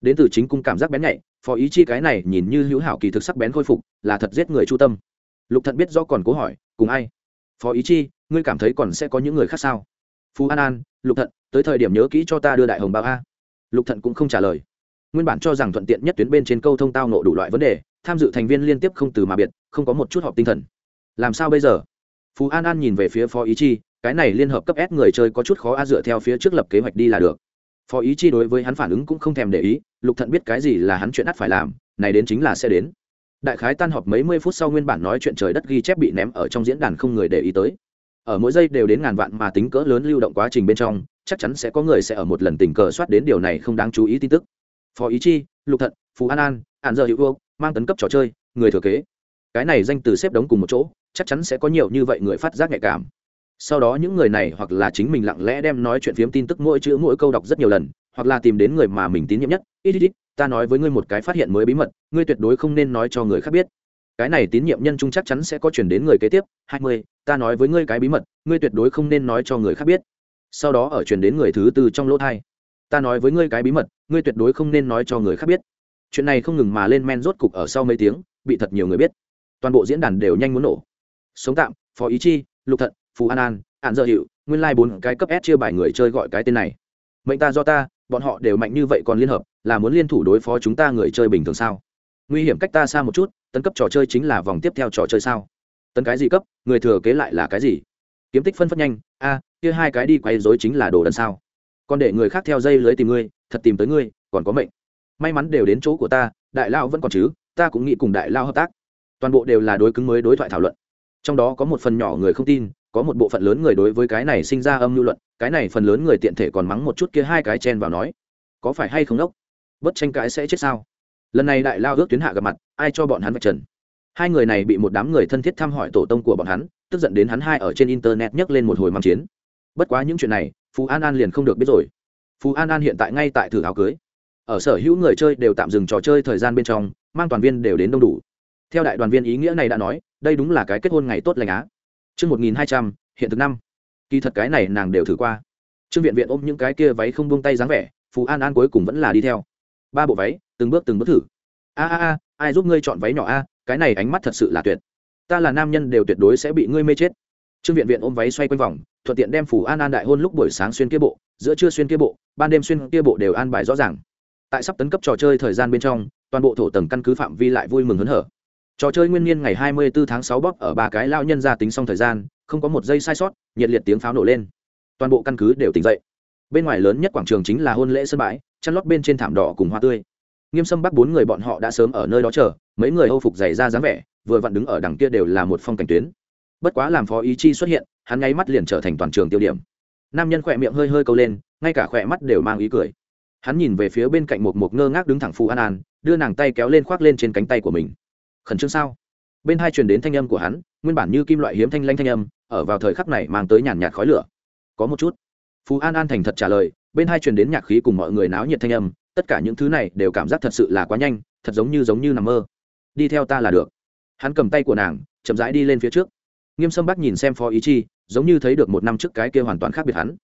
Đến từ chính cung cảm giác bén nhạy, phó ý chi cái này nhìn như hữu hảo kỳ thực sắc bén khôi phục, là thật giết người chu tâm lục thận biết do còn cố hỏi cùng ai phó ý chi ngươi cảm thấy còn sẽ có những người khác sao phú an an lục thận tới thời điểm nhớ kỹ cho ta đưa đại hồng bao a lục thận cũng không trả lời nguyên bản cho rằng thuận tiện nhất tuyến bên trên câu thông tao nộ đủ loại vấn đề tham dự thành viên liên tiếp không từ mà biệt, không có một chút họp tinh thần. Làm sao bây giờ? Phú an an nhìn về phía phó ý chi, cái này liên hợp cấp s người chơi có chút khó a dựa theo phía trước lập kế hoạch đi là được. Phó ý chi đối với hắn phản ứng cũng không thèm để ý, lục thận biết cái gì là hắn chuyện ắt phải làm, này đến chính là sẽ đến. Đại khái tan họp mấy mươi phút sau nguyên bản nói chuyện trời đất ghi chép bị ném ở trong diễn đàn không người để ý tới. Ở mỗi giây đều đến ngàn vạn mà tính cỡ lớn lưu động quá trình bên trong, chắc chắn sẽ có người sẽ ở một lần tình cờ soát đến điều này không đáng chú ý tin tức. Phó ý chi, lục thận, phú an an an giờ hữu ước mang tấn cấp trò chơi, người thừa kế. Cái này danh từ xếp đống cùng một chỗ, chắc chắn sẽ có nhiều như vậy người phát giác nhạy cảm. Sau đó những người này hoặc là chính mình lặng lẽ đem nói chuyện phiếm tin tức mỗi chữ mỗi câu đọc rất nhiều lần, hoặc là tìm đến người mà mình tín nhiệm nhất. Ít ít ít, ta nói với ngươi một cái phát hiện mới bí mật, ngươi tuyệt đối không nên nói cho người khác biết. Cái này tín nhiệm nhân trung chắc chắn sẽ có chuyển đến người kế tiếp. Hai mươi, ta nói với ngươi cái bí mật, ngươi tuyệt đối không nên nói cho người khác biết. Sau đó ở chuyển đến người thứ tư trong lỗ thai. Ta nói với ngươi cái bí mật, ngươi tuyệt đối không nên nói cho người khác biết chuyện này không ngừng mà lên men rốt cục ở sau mấy tiếng, bị thật nhiều người biết. Toàn bộ diễn đàn đều nhanh muốn nổ. Sống tạm, phó ý chi, lục thận, phù an an, hạn dợ hiệu nguyên lai、like、bốn cái cấp s chia bài người chơi gọi cái tên này. Mệnh ta do ta, bọn họ đều mạnh như vậy còn liên hợp, là muốn liên thủ đối phó chúng ta người chơi bình thường sao? Nguy hiểm cách ta xa một chút, tấn cấp trò chơi chính là vòng tiếp theo trò chơi sao? Tấn cái gì cấp, người thừa kế lại là cái gì? Kiếm tích phân phát nhanh, a, kia hai cái đi quay dối chính là đồ đần sao? Còn để người khác theo dây lưới tìm ngươi, thật tìm tới ngươi, còn có mệnh may mắn đều đến chỗ của ta, đại lao vẫn còn chứ, ta cũng nghĩ cùng đại lao hợp tác. Toàn bộ đều là đối cứng mới đối thoại thảo luận. Trong đó có một phần nhỏ người không tin, có một bộ phận lớn người đối với cái này sinh ra âm lưu luận, cái này phần lớn người tiện thể còn mắng một chút kia hai cái chen vào nói, có phải hay không đốc? Bất tranh cãi sẽ chết sao? Lần này đại lao ước tuyến hạ gặp mặt, ai cho bọn hắn vạch trần? Hai người này bị một đám người thân thiết thăm hỏi tổ tông của bọn hắn, tức giận đến hắn hai ở trên internet nhấc lên một hồi mắng chiến. Bất quá những chuyện này, phú an an liền không được biết rồi. Phú an an hiện tại ngay tại thử áo cưới ở sở hữu người chơi đều tạm dừng trò chơi thời gian bên trong mang toàn viên đều đến đông đủ theo đại đoàn viên ý nghĩa này đã nói đây đúng là cái kết hôn ngày tốt lành á Chương 1200, hiện thực năm. Kỳ thật cái này nàng đều thử qua. Trương Viện Viện ôm những cái kia váy không buông tay dáng vẻ, Phú An An cuối cùng vẫn là đi theo. Ba bộ váy, từng bước từng bước thử. A a a, ai giúp ngươi chọn váy nhỏ a, cái này ánh mắt thật sự là tuyệt. Ta là nam nhân đều tuyệt đối sẽ bị ngươi mê chết. Trương Viện Viện ôm váy xoay quanh vòng, thuận tiện đem phù An An đại hôn lúc buổi sáng xuyên kia bộ, giữa trưa xuyên kia bộ, ban đêm xuyên kia bộ đều an bài rõ ràng. Tại sắp tấn cấp trò chơi thời gian bên trong, toàn bộ thổ tầng căn cứ phạm vi lại vui mừng hớn hở. Trò chơi nguyên niên ngày 24 tháng 6 bóp ở ba cái lao nhân ra tính xong thời gian không có một giây sai sót nhiệt liệt tiếng pháo nổ lên. Toàn bộ căn cứ đều tỉnh dậy. Bên ngoài lớn nhất quảng trường chính là hôn lễ sân bãi chăn lót bên trên thảm đỏ cùng hoa tươi. Nghiêm sâm bắc bốn người bọn họ đã sớm ở nơi đó chờ mấy người âu phục dày ra dáng vẻ vừa vặn đứng ở đằng kia đều là một phong cảnh tuyến. Bất quá làm phó ý chi xuất hiện hắn ngay mắt liền trở thành toàn trường tiêu điểm. Nam nhân khỏe miệng hơi hơi câu lên ngay cả khỏe mắt đều mang ý cười hắn nhìn về phía bên cạnh một mục ngơ ngác đứng thẳng phù an an, đưa nàng tay kéo lên khoác lên trên cánh tay của mình. Khẩn trương sao? Bên hai truyền đến thanh âm của hắn, nguyên bản như kim loại hiếm thanh lanh thanh âm, ở vào thời khắc này mang tới nhàn nhạt khói lửa. Có một chút. Phú an an thành thật trả lời, bên hai truyền đến nhạc khí cùng mọi người náo nhiệt thanh âm, tất cả những thứ này đều cảm giác thật sự là quá nhanh, thật giống như giống như nằm mơ. Đi theo ta là được. Hắn cầm tay của nàng, chậm rãi đi lên phía trước. Nghiêm sâm bắc nhìn xem phó ý chi, giống như thấy được một năm trước cái kia hoàn toàn khác biệt hắn.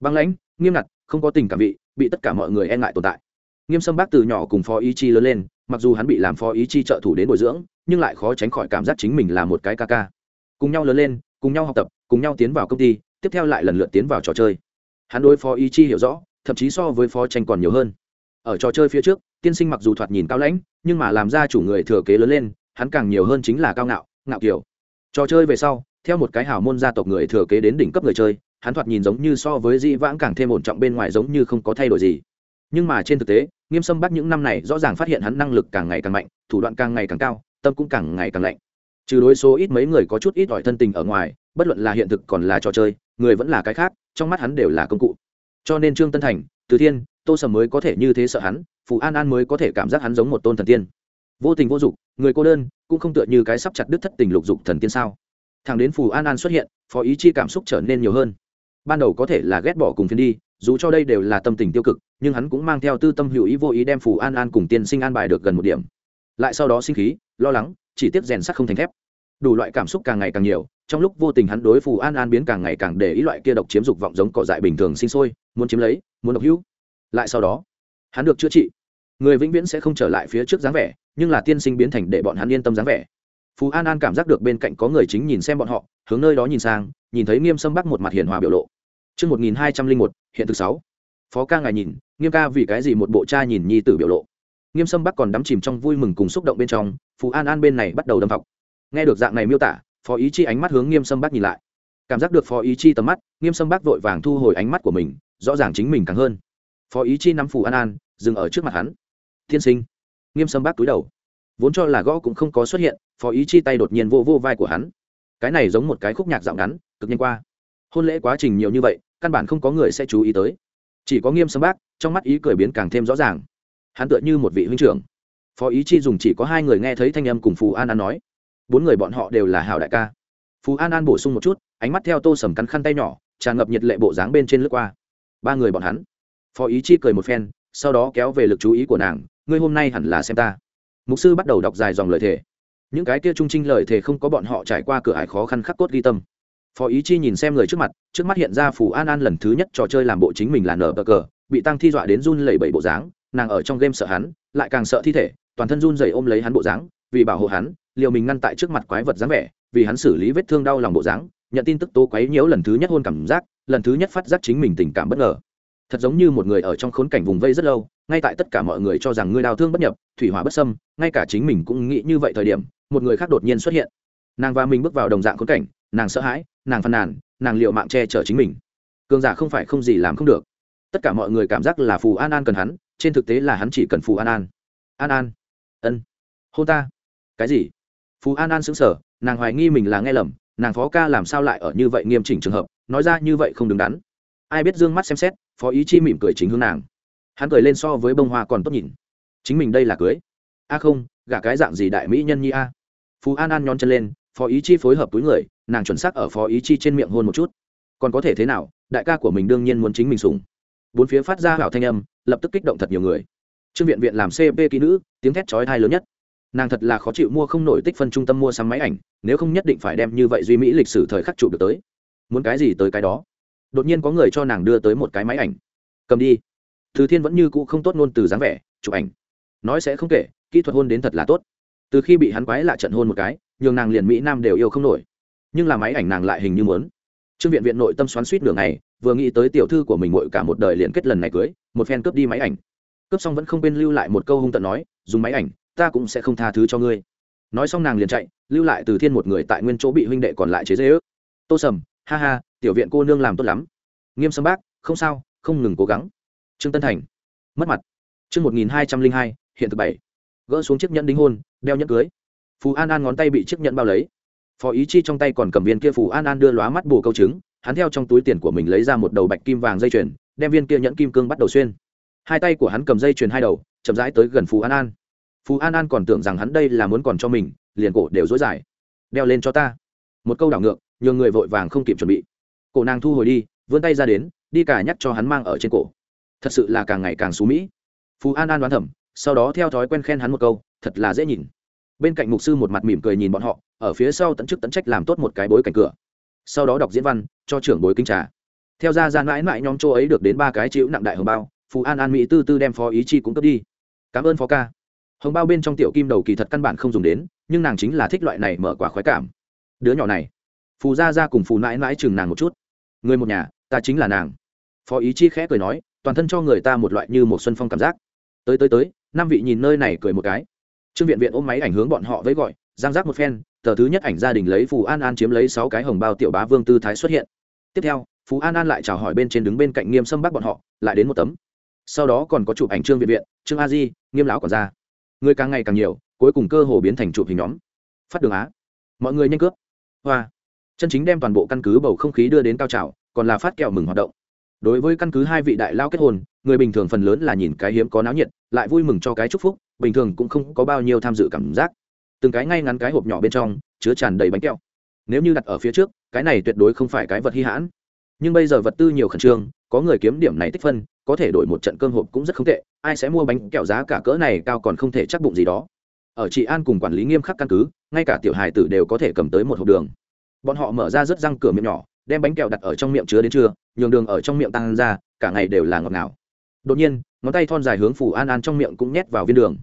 Băng lãnh, nghiêm ngặt không có tình cảm vị, bị tất cả mọi người e ngại tồn tại. Nghiêm sâm Bác từ nhỏ cùng phó ý chi lớn lên, mặc dù hắn bị làm phó ý chi trợ thủ đến bồi dưỡng, nhưng lại khó tránh khỏi cảm giác chính mình là một cái ca ca. Cùng nhau lớn lên, cùng nhau học tập, cùng nhau tiến vào công ty, tiếp theo lại lần lượt tiến vào trò chơi. Hắn đối phó ý chi hiểu rõ, thậm chí so với phó tranh còn nhiều hơn. Ở trò chơi phía trước, tiên sinh mặc dù thoạt nhìn cao lãnh, nhưng mà làm ra chủ người thừa kế lớn lên, hắn càng nhiều hơn chính là cao ngạo ngạo kiểu. Trò chơi về sau, theo một cái hào môn gia tộc người thừa kế đến đỉnh cấp người chơi hắn thoạt nhìn giống như so với di vãng càng thêm ổn trọng bên ngoài giống như không có thay đổi gì. Nhưng mà trên thực tế, nghiêm sâm bắc những năm này rõ ràng phát hiện hắn năng lực càng ngày càng mạnh, thủ đoạn càng ngày càng cao, tâm cũng càng ngày càng lạnh. Trừ đối số ít mấy người có chút ít ỏi thân tình ở ngoài, bất luận là hiện thực còn là trò chơi, người vẫn là cái khác, trong mắt hắn đều là công cụ. Cho nên trương tân thành, từ thiên, tô sầm mới có thể như thế sợ hắn, phù an an mới có thể cảm giác hắn giống một tôn thần tiên. Vô tình vô dụng người cô đơn, cũng không tựa như cái sắp chặt đứt thất tình lục dục thần tiên sao. Thằng đến phù an an xuất hiện, phó ý chi cảm xúc trở nên nhiều hơn ban đầu có thể là ghét bỏ cùng phiên đi, dù cho đây đều là tâm tình tiêu cực, nhưng hắn cũng mang theo tư tâm hữu ý vô ý đem phù an an cùng tiên sinh an bài được gần một điểm. Lại sau đó sinh khí, lo lắng, chỉ tiếp rèn sắt không thành thép. Đủ loại cảm xúc càng ngày càng nhiều, trong lúc vô tình hắn đối phù an an biến càng ngày càng để ý loại kia độc chiếm dục vọng giống cỏ dại bình thường sinh sôi, muốn chiếm lấy, muốn độc hữu. Lại sau đó, hắn được chữa trị. Người vĩnh viễn sẽ không trở lại phía trước dáng vẻ, nhưng là tiên sinh biến thành để bọn hắn yên tâm dáng vẻ. Phú an an cảm giác được bên cạnh có người chính nhìn xem bọn họ, hướng nơi đó nhìn sang, nhìn thấy nghiêm sâm bắc một mặt hiền hòa biểu lộ. Trước 1201, hiện thực 6. Phó ca ngài nhìn, nghiêm ca vì cái gì một bộ cha nhìn nhi tử biểu lộ. Nghiêm sâm bắc còn đắm chìm trong vui mừng cùng xúc động bên trong, Phú An An bên này bắt đầu đâm vọng. Nghe được dạng này miêu tả, Phó Ý Chi ánh mắt hướng Nghiêm Sâm Bắc nhìn lại. Cảm giác được Phó Ý Chi tầm mắt, Nghiêm Sâm Bắc vội vàng thu hồi ánh mắt của mình, rõ ràng chính mình càng hơn. Phó Ý Chi nắm Phù An An, dừng ở trước mặt hắn. "Thiên sinh." Nghiêm Sâm Bắc cúi đầu vốn cho là gõ cũng không có xuất hiện phó ý chi tay đột nhiên vô vô vai của hắn cái này giống một cái khúc nhạc dạo ngắn cực nhanh qua hôn lễ quá trình nhiều như vậy căn bản không có người sẽ chú ý tới. Chỉ có nghiêm sâm bác, trong mắt ý cười biến càng thêm rõ ràng. Hắn tựa như một vị huynh trưởng. Phó ý chi dùng chỉ có hai người nghe thấy thanh âm cùng phù an an nói. Bốn người bọn họ đều là hảo đại ca. Phù an an bổ sung một chút, ánh mắt theo tô sầm cắn khăn tay nhỏ, tràn ngập nhiệt lệ bộ dáng bên trên lướt qua. Ba người bọn hắn. Phó ý chi cười một phen, sau đó kéo về lực chú ý của nàng, ngươi hôm nay hẳn là xem ta. Mục sư bắt đầu đọc dài dòng lời thề. Những cái kia trung trinh lời thề không có bọn họ trải qua cửa ải khó khăn khắc cốt ghi tâm phó ý chi nhìn xem người trước mặt, trước mắt hiện ra phù an an lần thứ nhất trò chơi làm bộ chính mình là nở bờ cờ, bị tăng thi dọa đến run lẩy bẩy bộ dáng, nàng ở trong game sợ hắn, lại càng sợ thi thể, toàn thân run dày ôm lấy hắn bộ dáng, vì bảo hộ hắn liều mình ngăn tại trước mặt quái vật dáng vẻ, vì hắn xử lý vết thương đau lòng bộ dáng, nhận tin tức tố quấy nhiễu lần thứ nhất hôn cảm giác, lần thứ nhất phát giác chính mình tình cảm bất ngờ. Thật giống như một người ở trong khốn cảnh vùng vây rất lâu, ngay tại tất cả mọi người cho rằng ngươi đau thương bất nhập, thủy hỏa bất sâm ngay cả chính mình cũng nghĩ như vậy thời điểm, một người khác đột nhiên xuất hiện. Nàng và mình bước vào đồng dạng khốn cảnh nàng sợ hãi, nàng phàn nàn, nàng liệu mạng che chở chính mình. Cường giả không phải không gì làm không được. Tất cả mọi người cảm giác là phù an an cần hắn, trên thực tế là hắn chỉ cần phù an an. An an. Ân. Hôn ta. Cái gì? Phù an an xứng sở nàng hoài nghi mình là nghe lầm, nàng phó ca làm sao lại ở như vậy nghiêm chỉnh trường hợp, nói ra như vậy không đứng đắn. Ai biết d ư ơ n g mắt xem xét, phó ý chi mỉm cười chính hướng nàng. Hắn cười lên so với bông hoa còn tốt nhìn. Chính mình đây là cưới. A không, gả cái dạng gì đại mỹ nhân nhi a? Phú an an nhón chân lên, phó ý chi phối hợp túi người nàng chuẩn xác ở phó ý chi trên miệng hôn một chút. Còn có thể thế nào? Đại ca của mình đương nhiên muốn chính mình sùng bốn phía phát ra hảo thanh âm, lập tức kích động thật nhiều người. Trương viện viện làm cp kỹ nữ, tiếng thét chói thai lớn nhất. Nàng thật là khó chịu mua không nổi tích phân trung tâm mua sắm máy ảnh, nếu không nhất định phải đem như vậy duy mỹ lịch sử thời khắc chụp được tới. Muốn cái gì tới cái đó? Đột nhiên có người cho nàng đưa tới một cái máy ảnh. Cầm đi. Từ thiên vẫn như cũ không tốt ngôn từ dáng vẻ, chụp ảnh. Nói sẽ không kể, kỹ thuật hôn đến thật là tốt. Từ khi bị hắn quái lạ trận hôn một cái, nhường nàng liền mỹ nam đều yêu không nổi nhưng là máy ảnh nàng lại hình như muốn. Trương viện viện nội tâm xoắn suýt nửa ngày, vừa nghĩ tới tiểu thư của mình ngội cả một đời liền kết lần này cưới, một phen cướp đi máy ảnh. Cướp xong vẫn không quên lưu lại một câu hung tận nói, dùng máy ảnh, ta cũng sẽ không tha thứ cho ngươi. Nói xong nàng liền chạy, lưu lại từ thiên một người tại nguyên chỗ bị huynh đệ còn lại chế dễ ước tô sầm, ha ha, tiểu viện cô nương làm tốt lắm. Nghiêm sâm bác, không sao, không ngừng cố gắng. Trương tân thành, mất mặt. Chương một nghìn hai trăm linh hai, hiện thực bảy. Gỡ xuống chiếc nhẫn đính hôn, đeo nhẫn cưới. Phù an an ngón tay bị chiếc nhẫn bao lấy phó ý chi trong tay còn cầm viên kia phù an an đưa lóa mắt bù câu trứng, hắn theo trong túi tiền của mình lấy ra một đầu bạch kim vàng dây chuyền, đem viên kia nhẫn kim cương bắt đầu xuyên. Hai tay của hắn cầm dây chuyền hai đầu, chậm rãi tới gần phù an an. Phù an an còn tưởng rằng hắn đây là muốn còn cho mình, liền cổ đều dối dài. Đeo lên cho ta. Một câu đảo ngược nhường người vội vàng không kịp chuẩn bị. Cổ nàng thu hồi đi, vươn tay ra đến, đi cả nhắc cho hắn mang ở trên cổ. Thật sự là càng ngày càng xú mỹ. Phú an an đoán thẩm sau đó theo thói quen khen hắn một câu, thật là dễ nhìn bên cạnh mục sư một mặt mỉm cười nhìn bọn họ, ở phía sau tận chức tận trách làm tốt một cái bối cảnh cửa. Sau đó đọc diễn văn, cho trưởng bối kinh trà. Theo ra ra mãi mãi nhóm chỗ ấy được đến ba cái chịu nặng đại hồng bao phú an an mỹ tư tư đem phó ý chi cũng cướp đi. Cảm ơn phó ca. Hồng bao bên trong tiểu kim đầu kỳ thật căn bản không dùng đến, nhưng nàng chính là thích loại này mở quả khoái cảm. Đứa nhỏ này. Phù ra ra cùng phù mãi mãi chừng nàng một chút. Người một nhà, ta chính là nàng. Phó ý chi khẽ cười nói, toàn thân cho người ta một loại như một xuân phong cảm giác. Tới tới tới, năm vị nhìn nơi này cười một cái trương viện viện ôm máy ảnh hướng bọn họ với gọi, giang giác một phen, tờ thứ nhất ảnh gia đình lấy phù an an chiếm lấy sáu cái hồng bao tiểu bá vương tư thái xuất hiện. Tiếp theo phú an an lại chào hỏi bên trên đứng bên cạnh nghiêm sâm bác bọn họ, lại đến một tấm. Sau đó còn có chụp ảnh trương viện viện, trương a di, nghiêm lão còn ra người càng ngày càng nhiều, cuối cùng cơ hồ biến thành chụp hình nhóm. Phát đường á. Mọi người nhanh cướp. Hoa. Chân chính đem toàn bộ căn cứ bầu không khí đưa đến cao trào, còn là phát kẹo mừng hoạt động. Đối với căn cứ hai vị đại lao kết hôn, người bình thường phần lớn là nhìn cái hiếm có náo nhiệt, lại vui mừng cho cái chúc phúc bình thường cũng không có bao nhiêu tham dự cảm giác. Từng cái ngay ngắn cái hộp nhỏ bên trong chứa tràn đầy bánh kẹo. Nếu như đặt ở phía trước, cái này tuyệt đối không phải cái vật hy hãn. Nhưng bây giờ vật tư nhiều khẩn trương, có người kiếm điểm này tích phân, có thể đổi một trận cơm hộp cũng rất không tệ, ai sẽ mua bánh kẹo giá cả cỡ này cao còn không thể chắc bụng gì đó. Ở chị an cùng quản lý nghiêm khắc căn cứ, ngay cả tiểu hài tử đều có thể cầm tới một hộp đường. Bọn họ mở ra rất răng cửa miệng nhỏ, đem bánh kẹo đặt ở trong miệng chứa đến trưa, nhường đường ở trong miệng tăng ra, cả ngày đều là ngọt ngào. Đột nhiên ngón tay thon dài hướng phủ an an trong miệng cũng nhét vào viên đường.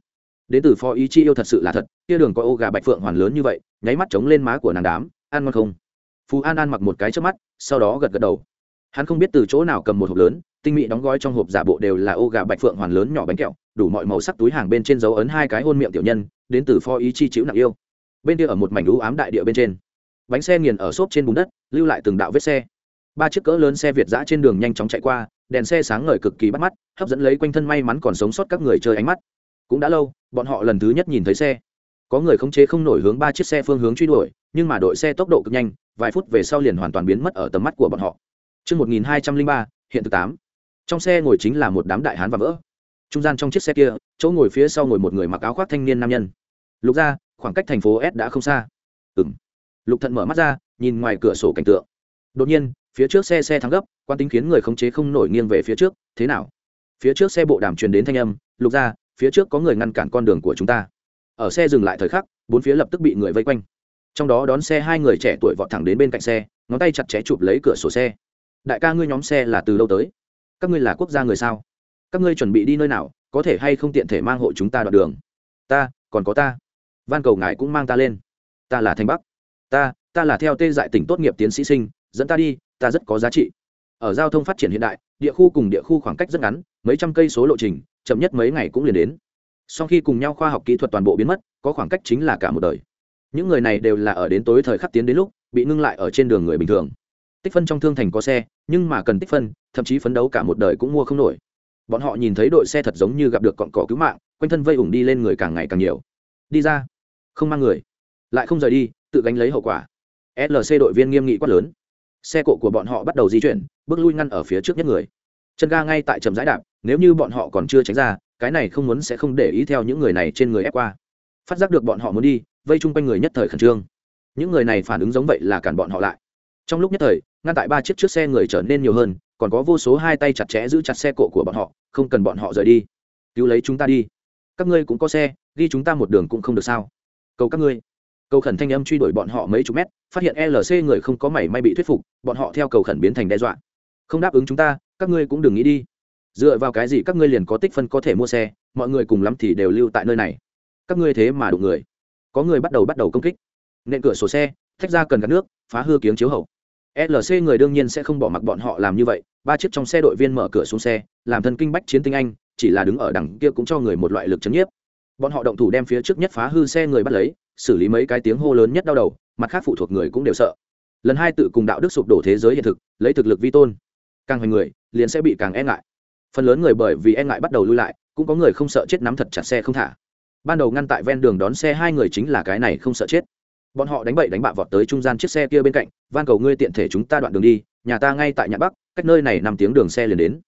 Đến từ phó ý chi yêu thật sự là thật, kia đường có ô gà bạch phượng hoàn lớn như vậy, nháy mắt chống lên má của nàng đám, ăn ngon không? Phú an an mặc một cái trước mắt, sau đó gật gật đầu. Hắn không biết từ chỗ nào cầm một hộp lớn, tinh mỹ đóng gói trong hộp giả bộ đều là ô gà bạch phượng hoàn lớn nhỏ bánh kẹo, đủ mọi màu sắc túi hàng bên trên dấu ấn hai cái hôn miệng tiểu nhân, đến từ phó ý chi chịu nặng yêu. Bên kia ở một mảnh lũ ám đại địa bên trên, bánh xe nghiền ở xốp trên bùn đất, lưu lại từng đạo vết xe. Ba chiếc cỡ lớn xe việt giã trên đường nhanh chóng chạy qua đèn xe sáng ngời cực kỳ bắt mắt hấp dẫn lấy quanh thân may mắn còn sống sót các người chơi ánh mắt cũng đã lâu bọn họ lần thứ nhất nhìn thấy xe có người không chế không nổi hướng ba chiếc xe phương hướng truy đuổi nhưng mà đội xe tốc độ cực nhanh vài phút về sau liền hoàn toàn biến mất ở tầm mắt của bọn họ Trước 1203, hiện thực 8. Trong xe ngồi chính là một đám đại hán và vỡ. Trung gian trong chiếc xe kia, chỗ ngồi phía sau ngồi một người mặc áo khoác thanh niên nam nhân. Lục ra, khoảng cách thành phố S đã không xa. Ừm. Lục Thận mở mắt ra, nhìn ngoài cửa sổ cảnh tượng. Đột nhiên, phía trước xe xe thắng gấp, quan tính khiến người khống chế không nổi nghiêng về phía trước, thế nào? Phía trước xe bộ đàm truyền đến thanh âm, "Lục ra, phía trước có người ngăn cản con đường của chúng ta." Ở xe dừng lại thời khắc, bốn phía lập tức bị người vây quanh. Trong đó đón xe hai người trẻ tuổi vọt thẳng đến bên cạnh xe ngón tay chặt chẽ chụp lấy cửa sổ xe. Đại ca ngươi nhóm xe là từ đâu tới? Các ngươi là quốc gia người sao? Các ngươi chuẩn bị đi nơi nào có thể hay không tiện thể mang hộ chúng ta đoạn đường? Ta còn có ta. Van cầu ngài cũng mang ta lên. Ta là thanh bắc. Ta ta là theo tê dại tỉnh tốt nghiệp tiến sĩ sinh dẫn ta đi ta rất có giá trị. Ở giao thông phát triển hiện đại, địa khu cùng địa khu khoảng cách rất ngắn, mấy trăm cây số lộ trình, chậm nhất mấy ngày cũng liền đến. Sau khi cùng nhau khoa học kỹ thuật toàn bộ biến mất, có khoảng cách chính là cả một đời. Những người này đều là ở đến tối thời khắc tiến đến lúc, bị ngưng lại ở trên đường người bình thường. Tích phân trong thương thành có xe, nhưng mà cần tích phân, thậm chí phấn đấu cả một đời cũng mua không nổi. Bọn họ nhìn thấy đội xe thật giống như gặp được cọn cỏ cứu mạng, quanh thân vây ủng đi lên người càng ngày càng nhiều. Đi ra. Không mang người. Lại không rời đi, tự gánh lấy hậu quả. Lc đội viên nghiêm nghị quát lớn xe cộ của bọn họ bắt đầu di chuyển, bước lui ngăn ở phía trước nhất người. Chân ga ngay tại trầm rãi đạp, nếu như bọn họ còn chưa tránh ra, cái này không muốn sẽ không để ý theo những người này trên người ép qua. Phát giác được bọn họ muốn đi, vây chung quanh người nhất thời khẩn trương. Những người này phản ứng giống vậy là cản bọn họ lại. Trong lúc nhất thời, ngăn tại ba chiếc trước xe người trở nên nhiều hơn, còn có vô số hai tay chặt chẽ giữ chặt xe cộ của bọn họ, không cần bọn họ rời đi. Cứu lấy chúng ta đi. Các ngươi cũng có xe, ghi chúng ta một đường cũng không được sao. Cầu các ngươi cầu khẩn thanh âm truy đuổi bọn họ mấy chục mét, phát hiện lc người không có mảy may bị thuyết phục, bọn họ theo cầu khẩn biến thành đe dọa. Không đáp ứng chúng ta, các ngươi cũng đừng nghĩ đi. Dựa vào cái gì các ngươi liền có tích phân có thể mua xe, mọi người cùng lắm thì đều lưu tại nơi này. Các ngươi thế mà đụng người. Có người bắt đầu bắt đầu công kích. Nện cửa sổ xe, thách ra cần gạt nước, phá hư kiếng chiếu hậu. Lc người đương nhiên sẽ không bỏ mặc bọn họ làm như vậy, ba chiếc trong xe đội viên mở cửa xuống xe, làm thân kinh bách chiến tinh anh, chỉ là đứng ở đằng kia cũng cho người một loại lực chấn nhiếp. Bọn họ động thủ đem phía trước nhất phá hư xe người bắt lấy xử lý mấy cái tiếng hô lớn nhất đau đầu, mặt khác phụ thuộc người cũng đều sợ. Lần hai tự cùng đạo đức sụp đổ thế giới hiện thực, lấy thực lực vi tôn. Càng hoành người, liền sẽ bị càng e ngại. Phần lớn người bởi vì e ngại bắt đầu lui lại, cũng có người không sợ chết nắm thật chặt xe không thả. Ban đầu ngăn tại ven đường đón xe hai người chính là cái này không sợ chết. Bọn họ đánh bậy đánh bạ vọt tới trung gian chiếc xe kia bên cạnh, van cầu ngươi tiện thể chúng ta đoạn đường đi, nhà ta ngay tại nhà bắc, cách nơi này năm tiếng đường xe liền đến.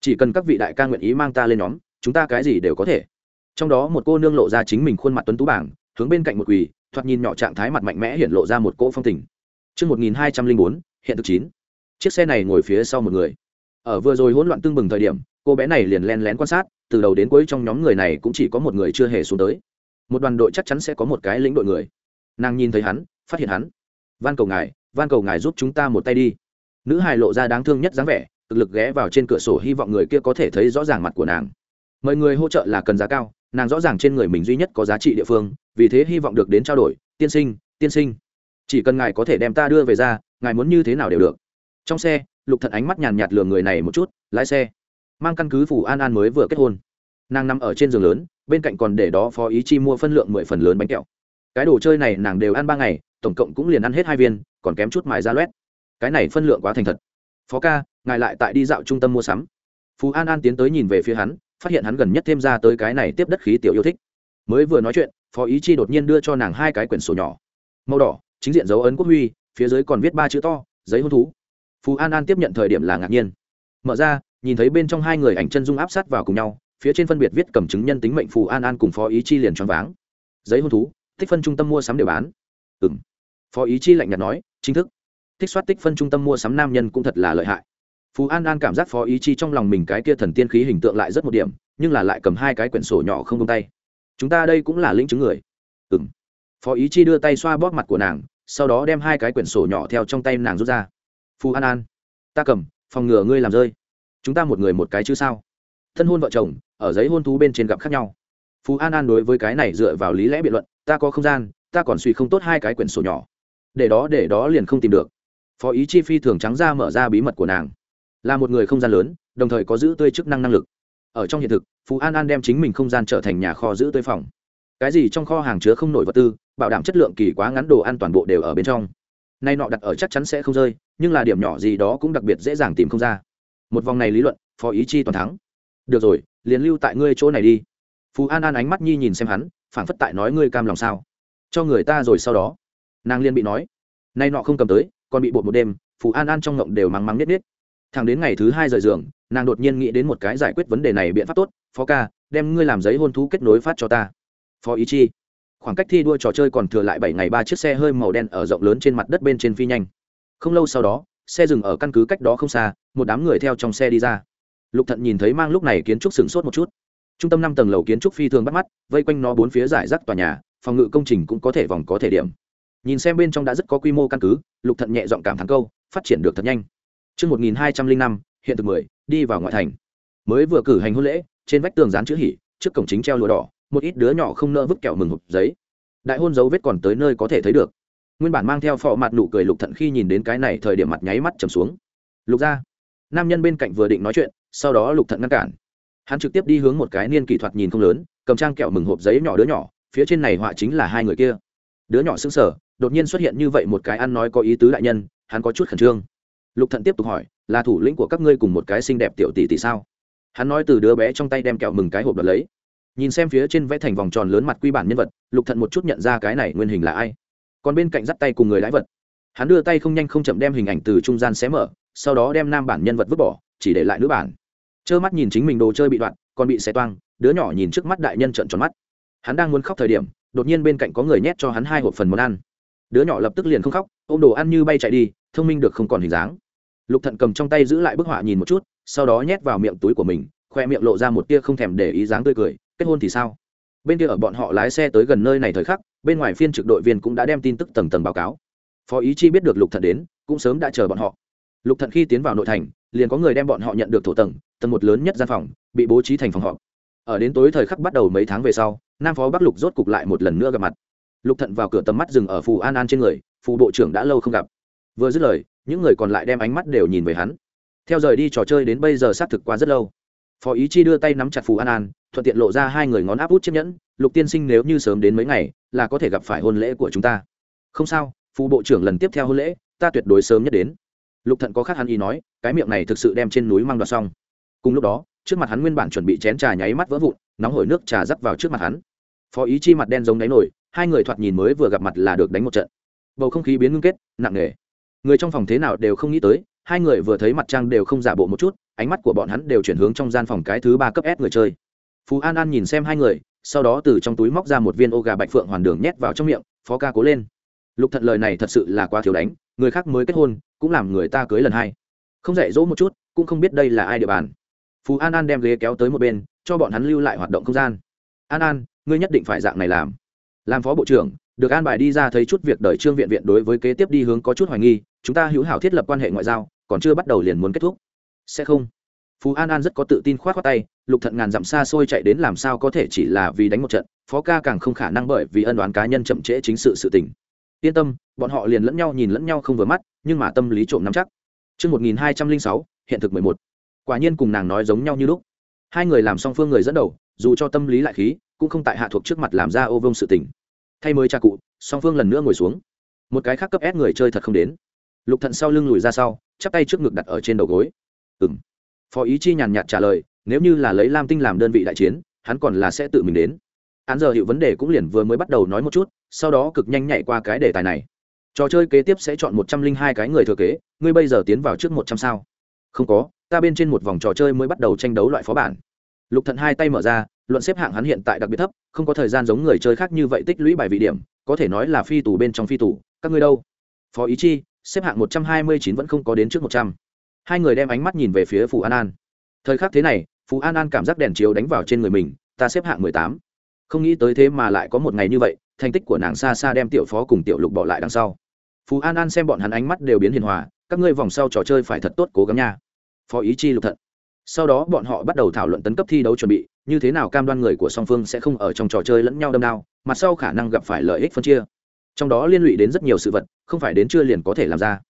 Chỉ cần các vị đại ca nguyện ý mang ta lên nhóm, chúng ta cái gì đều có thể. Trong đó một cô nương lộ ra chính mình khuôn mặt tuấn tú bảng hướng bên cạnh một quỳ thoạt nhìn nhỏ trạng thái mặt mạnh mẽ hiện lộ ra một cỗ phong tình. Trước 1204, hiện thực chín. Chiếc xe này ngồi phía sau một người. Ở vừa rồi hỗn loạn tương bừng thời điểm, cô bé này liền len lén quan sát, từ đầu đến cuối trong nhóm người này cũng chỉ có một người chưa hề xuống tới. Một đoàn đội chắc chắn sẽ có một cái lĩnh đội người. Nàng nhìn thấy hắn phát hiện hắn. Van cầu ngài van cầu ngài giúp chúng ta một tay đi. Nữ hài lộ ra đáng thương nhất dáng vẻ thực lực ghé vào trên cửa sổ hy vọng người kia có thể thấy rõ ràng mặt của nàng. Mời người hỗ trợ là cần giá cao nàng rõ ràng trên người mình duy nhất có giá trị địa phương, vì thế hy vọng được đến trao đổi, tiên sinh tiên sinh, chỉ cần ngài có thể đem ta đưa về ra, ngài muốn như thế nào đều được. Trong xe, lục thật ánh mắt nhàn nhạt lừa người này một chút, lái xe. Mang căn cứ phủ an an mới vừa kết hôn. Nàng nằm ở trên giường lớn, bên cạnh còn để đó phó ý chi mua phân lượng mười phần lớn bánh kẹo. Cái đồ chơi này nàng đều ăn ba ngày, tổng cộng cũng liền ăn hết hai viên, còn kém chút mài ra loét. Cái này phân lượng quá thành thật. Phó ca, ngài lại tại đi dạo trung tâm mua sắm. Phú an an tiến tới nhìn về phía hắn phát hiện hắn gần nhất thêm ra tới cái này tiếp đất khí tiểu yêu thích. Mới vừa nói chuyện, phó ý chi đột nhiên đưa cho nàng hai cái quyển sổ nhỏ. Màu đỏ, chính diện dấu ấn quốc huy, phía dưới còn viết ba chữ to, giấy hôn thú. Phú an an tiếp nhận thời điểm là ngạc nhiên. Mở ra, nhìn thấy bên trong hai người ảnh chân dung áp sát vào cùng nhau, phía trên phân biệt viết cầm chứng nhân tính mệnh phù an an cùng phó ý chi liền choáng váng. Giấy hôn thú, tích phân trung tâm mua sắm đều bán. Ừ m phó ý chi lạnh nhạt nói, chính thức. Thích soát tích phân trung tâm mua sắm nam nhân cũng thật là lợi hại phú an an cảm giác phó ý chi trong lòng mình cái kia thần tiên khí hình tượng lại rất một điểm, nhưng là lại cầm hai cái quyển sổ nhỏ không tung tay. Chúng ta đây cũng là lĩnh chứng người. Ừ m phó ý chi đưa tay xoa bóp mặt của nàng, sau đó đem hai cái quyển sổ nhỏ theo trong tay nàng rút ra. Phú an an, ta cầm, phòng ngừa ngươi làm rơi. Chúng ta một người một cái chứ sao? Thân hôn vợ chồng, ở giấy hôn thú bên trên gặp khác nhau. Phú an an đối với cái này dựa vào lý lẽ biện luận, ta có không gian, ta còn suy không tốt hai cái quyển sổ nhỏ. Để đó để đó liền không tìm được. Phó ý chi phi thường trắng ra mở ra bí mật của nàng là một người không gian lớn, đồng thời có giữ tươi chức năng năng lực. Ở trong hiện thực, phú an an đem chính mình không gian trở thành nhà kho giữ tươi phòng. Cái gì trong kho hàng chứa không nổi vật tư, bảo đảm chất lượng kỳ quá ngắn đồ ăn toàn bộ đều ở bên trong. Nay nọ đặt ở chắc chắn sẽ không rơi, nhưng là điểm nhỏ gì đó cũng đặc biệt dễ dàng tìm không ra. Một vòng này lý luận, phó ý chi toàn thắng. Được rồi, liền lưu tại ngươi chỗ này đi. Phú an an ánh mắt nhi nhìn xem hắn, phảng phất tại nói ngươi cam lòng sao. Cho người ta rồi sau đó. Nàng liên bị nói. Nay nọ không cầm tới, còn bị bột một đêm, phú an an trong ngộng đều mắng mắng nhất nhất thẳng đến ngày thứ hai rời giường, nàng đột nhiên nghĩ đến một cái giải quyết vấn đề này biện pháp tốt, phó ca, đem ngươi làm giấy hôn thú kết nối phát cho ta. Phó ý chi. Khoảng cách thi đua trò chơi còn thừa lại bảy ngày ba chiếc xe hơi màu đen ở rộng lớn trên mặt đất bên trên phi nhanh. Không lâu sau đó, xe dừng ở căn cứ cách đó không xa, một đám người theo trong xe đi ra. Lục thận nhìn thấy mang lúc này kiến trúc sửng sốt một chút. Trung tâm năm tầng lầu kiến trúc phi thường bắt mắt, vây quanh nó bốn phía giải rác tòa nhà, phòng ngự công trình cũng có thể vòng có thể điểm. Nhìn xem bên trong đã rất có quy mô căn cứ, lục thận nhẹ giọng cảm thắng câu, phát triển được thật nhanh. Trước 1205, hiện thực 10, đi vào ngoại thành. Mới vừa cử hành hôn lễ, trên vách tường dán chữ hỉ, trước cổng chính treo lụa đỏ, một ít đứa nhỏ không nỡ vứt kẹo mừng hộp giấy. Đại hôn dấu vết còn tới nơi có thể thấy được. Nguyên bản mang theo phò mặt nụ cười lục thận khi nhìn đến cái này thời điểm mặt nháy mắt trầm xuống. Lục gia Nam nhân bên cạnh vừa định nói chuyện, sau đó lục thận ngăn cản. Hắn trực tiếp đi hướng một cái niên kỷ thuật nhìn không lớn, cầm trang kẹo mừng hộp giấy nhỏ đứa nhỏ, phía trên này họa chính là hai người kia. Đứa nhỏ sững sờ, đột nhiên xuất hiện như vậy một cái ăn nói có ý tứ đại nhân, hắn có chút khẩn trương lục thận tiếp tục hỏi, là thủ lĩnh của các ngươi cùng một cái xinh đẹp tiểu tỷ tỷ sao? Hắn nói từ đứa bé trong tay đem kẹo mừng cái hộp đ lấy. Nhìn xem phía trên vẽ thành vòng tròn lớn mặt quy bản nhân vật, lục thận một chút nhận ra cái này nguyên hình là ai. Còn bên cạnh dắt tay cùng người lái vật. Hắn đưa tay không nhanh không chậm đem hình ảnh từ trung gian xé mở, sau đó đem nam bản nhân vật vứt bỏ, chỉ để lại nữ bản. Trơ mắt nhìn chính mình đồ chơi bị đoạn, còn bị xé toang, đứa nhỏ nhìn trước mắt đại nhân trợn tròn mắt. Hắn đang muốn khóc thời điểm, đột nhiên bên cạnh có người nhét cho hắn hai hộp phần món ăn. Đứa nhỏ lập tức liền không khóc, ôm đồ ăn như bay chạy đi, thông minh được không còn hình dáng lục thận cầm trong tay giữ lại bức họa nhìn một chút, sau đó nhét vào miệng túi của mình, khoe miệng lộ ra một tia không thèm để ý dáng tươi cười, kết hôn thì sao? Bên kia ở bọn họ lái xe tới gần nơi này thời khắc, bên ngoài phiên trực đội viên cũng đã đem tin tức tầng tầng báo cáo. Phó ý chi biết được lục thận đến, cũng sớm đã chờ bọn họ. Lục thận khi tiến vào nội thành, liền có người đem bọn họ nhận được thổ tầng tầng một lớn nhất gian phòng, bị bố trí thành phòng họp. Ở đến tối thời khắc bắt đầu mấy tháng về sau, nam phó bắc lục rốt cục lại một lần nữa gặp mặt. Lục thận vào cửa tầm mắt dừng ở phù an an trên người, phù bộ trưởng đã lâu không gặp vừa dứt lời, những người còn lại đem ánh mắt đều nhìn về hắn. Theo rời đi trò chơi đến bây giờ xác thực qua rất lâu. Phó ý chi đưa tay nắm chặt phù an an, thuận tiện lộ ra hai người ngón áp út chiếc nhẫn, lục tiên sinh nếu như sớm đến mấy ngày, là có thể gặp phải hôn lễ của chúng ta. Không sao, phù bộ trưởng lần tiếp theo hôn lễ, ta tuyệt đối sớm nhất đến. Lục thận có khác hắn ý nói, cái miệng này thực sự đem trên núi mang đoạt xong. Cùng lúc đó, trước mặt hắn nguyên bản chuẩn bị chén trà nháy mắt vỡ vụn, nóng hổi nước trà dắt vào trước mặt hắn. Phó ý chi mặt đen giống đáy nổi, hai người thoạt nhìn mới vừa gặp mặt là được đánh một trận. Bầu không khí biến ngưng kết, nặng nề người trong phòng thế nào đều không nghĩ tới, hai người vừa thấy mặt trang đều không giả bộ một chút, ánh mắt của bọn hắn đều chuyển hướng trong gian phòng cái thứ ba cấp s người chơi. Phú an an nhìn xem hai người, sau đó từ trong túi móc ra một viên ô gà bạch phượng hoàn đường nhét vào trong miệng, phó ca cố lên. Lục thận lời này thật sự là quá thiếu đánh, người khác mới kết hôn, cũng làm người ta cưới lần hai. Không dạy dỗ một chút, cũng không biết đây là ai địa bàn. Phú an an đem ghế kéo tới một bên, cho bọn hắn lưu lại hoạt động không gian. An an, ngươi nhất định phải dạng này làm. Làm phó bộ trưởng, được an bài đi ra thấy chút việc đời trương viện viện đối với kế tiếp đi hướng có chút hoài nghi chúng ta hữu hảo thiết lập quan hệ ngoại giao còn chưa bắt đầu liền muốn kết thúc sẽ không phú an an rất có tự tin khoát khoát tay lục thận ngàn dặm xa xôi chạy đến làm sao có thể chỉ là vì đánh một trận phó ca càng không khả năng bởi vì ân đoán cá nhân chậm trễ chính sự sự tình yên tâm bọn họ liền lẫn nhau nhìn lẫn nhau không vừa mắt nhưng mà tâm lý trộm nắm chắc Trước 1206, hiện thực 11. Quả nhiên cùng nàng nói giống nhau như lúc. Hai người làm song phương người dẫn đầu, dù cho tâm lý lại khí, cũng không tại hạ thuộc trước mặt làm ra ô vông sự tình. Thay mới cha cụ, song phương lần nữa ngồi xuống. Một cái khác cấp ép người chơi thật không đến lục thận sau lưng lùi ra sau, chắp tay trước ngực đặt ở trên đầu gối. Ừ m phó ý chi nhàn nhạt trả lời, nếu như là lấy lam tinh làm đơn vị đại chiến, hắn còn là sẽ tự mình đến. Hắn giờ hiệu vấn đề cũng liền vừa mới bắt đầu nói một chút, sau đó cực nhanh nhảy qua cái đề tài này. Trò chơi kế tiếp sẽ chọn một trăm linh hai cái người thừa kế, ngươi bây giờ tiến vào trước một trăm sao? Không có, ta bên trên một vòng trò chơi mới bắt đầu tranh đấu loại phó bản. Lục thận hai tay mở ra, luận xếp hạng hắn hiện tại đặc biệt thấp, không có thời gian giống người chơi khác như vậy tích lũy bài vị điểm, có thể nói là phi tù bên trong phi tù. Các ngươi đâu? Phó ý chi xếp hạng một trăm hai mươi chín vẫn không có đến trước một trăm. Hai người đem ánh mắt nhìn về phía phù an an. Thời khắc thế này, phù an an cảm giác đèn chiếu đánh vào trên người mình, ta xếp hạng mười tám. Không nghĩ tới thế mà lại có một ngày như vậy, thành tích của nàng xa xa đem tiểu phó cùng tiểu lục bỏ lại đằng sau. Phú an an xem bọn hắn ánh mắt đều biến hiền hòa, các ngươi vòng sau trò chơi phải thật tốt cố gắng nha. Phó ý chi lục thận. Sau đó bọn họ bắt đầu thảo luận tấn cấp thi đấu chuẩn bị, như thế nào cam đoan người của song phương sẽ không ở trong trò chơi lẫn nhau đâm đao, mặt sau khả năng gặp phải lợi ích phân chia trong đó liên lụy đến rất nhiều sự vật không phải đến chưa liền có thể làm ra.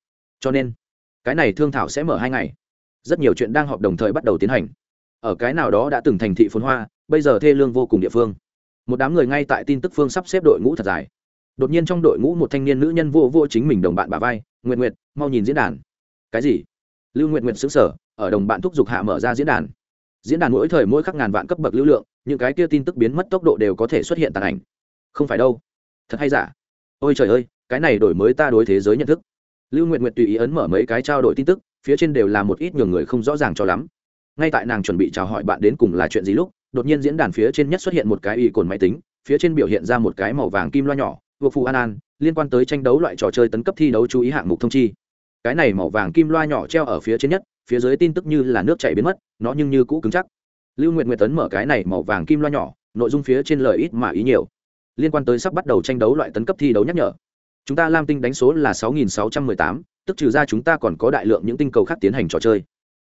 Cho nên cái này thương thảo sẽ mở hai ngày. Rất nhiều chuyện đang họp đồng thời bắt đầu tiến hành. Ở cái nào đó đã từng thành thị phồn hoa bây giờ thê lương vô cùng địa phương. Một đám người ngay tại tin tức phương sắp xếp đội ngũ thật dài. Đột nhiên trong đội ngũ một thanh niên nữ nhân vô vô chính mình đồng bạn bà vai nguyện nguyệt, mau nhìn diễn đàn. Cái gì? Lưu nguyện nguyện xứng sở ở đồng bạn thúc giục hạ mở ra diễn đàn. Diễn đàn mỗi thời mỗi khắc ngàn vạn cấp bậc lưu lượng những cái kia tin tức biến mất tốc độ đều có thể xuất hiện tàn ảnh. Không phải đâu. Thật hay giả? Ôi trời ơi, cái này đổi mới ta đối thế giới nhận thức. Lưu nguyện nguyện tùy ý ấn mở mấy cái trao đổi tin tức, phía trên đều là một ít nhường người không rõ ràng cho lắm. Ngay tại nàng chuẩn bị chào hỏi bạn đến cùng là chuyện gì lúc, đột nhiên diễn đàn phía trên nhất xuất hiện một cái y cồn máy tính, phía trên biểu hiện ra một cái màu vàng kim loa nhỏ, vừa phù an an, liên quan tới tranh đấu loại trò chơi tấn cấp thi đấu chú ý hạng mục thông chi. Cái này màu vàng kim loa nhỏ treo ở phía trên nhất, phía dưới tin tức như là nước chảy biến mất, nó nhưng như cũ cứng chắc. Lưu nguyệt nguyệt tấn mở cái này màu vàng kim loa nhỏ, nội dung phía trên lời ít mà ý nhiều liên quan tới sắp bắt đầu tranh đấu loại tấn cấp thi đấu nhắc nhở. Chúng ta lam tinh đánh số là 6.618, tức trừ ra chúng ta còn có đại lượng những tinh cầu khác tiến hành trò chơi.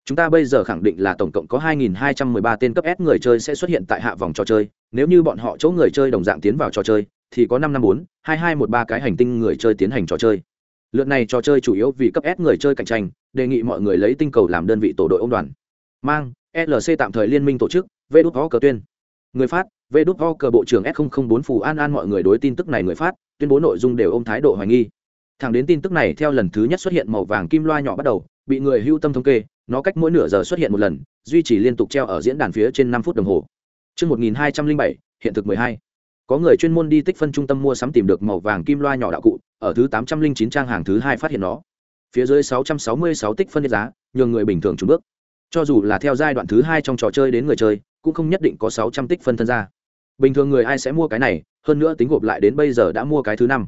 Chúng ta bây giờ khẳng định là tổng cộng có 2.213 tên cấp S người chơi sẽ xuất hiện tại hạ vòng trò chơi. Nếu như bọn họ chỗ người chơi đồng dạng tiến vào trò chơi thì có 554, 2213 cái hành tinh người chơi tiến hành trò chơi. Lượt này trò chơi chủ yếu vì cấp S người chơi cạnh tranh đề nghị mọi người lấy tinh cầu làm đơn vị tổ đội ông đoàn. Mang lc tạm thời liên minh tổ chức vê đút có cờ tuyên. Người phát về đút vo cờ bộ trưởng s 004 phù an an mọi người đối tin tức này người phát tuyên bố nội dung đều ôm thái độ hoài nghi thẳng đến tin tức này theo lần thứ nhất xuất hiện màu vàng kim loa nhỏ bắt đầu bị người hưu tâm thống kê nó cách mỗi nửa giờ xuất hiện một lần duy trì liên tục treo ở diễn đàn phía trên năm phút đồng hồ Chương 1207, hiện thực 12. Có người chuyên môn đi tích phân trung tâm mua sắm tìm được màu vàng kim loa nhỏ đạo cụ, ở thứ 809 trang hàng thứ hai phát hiện nó. Phía dưới 666 tích phân giá, nhường người bình thường trùng bước. Cho dù là theo giai đoạn thứ hai trong trò chơi đến người chơi, cũng không nhất định có 600 tích phân thân ra. Bình thường người ai sẽ mua cái này, hơn nữa tính gộp lại đến bây giờ đã mua cái thứ năm.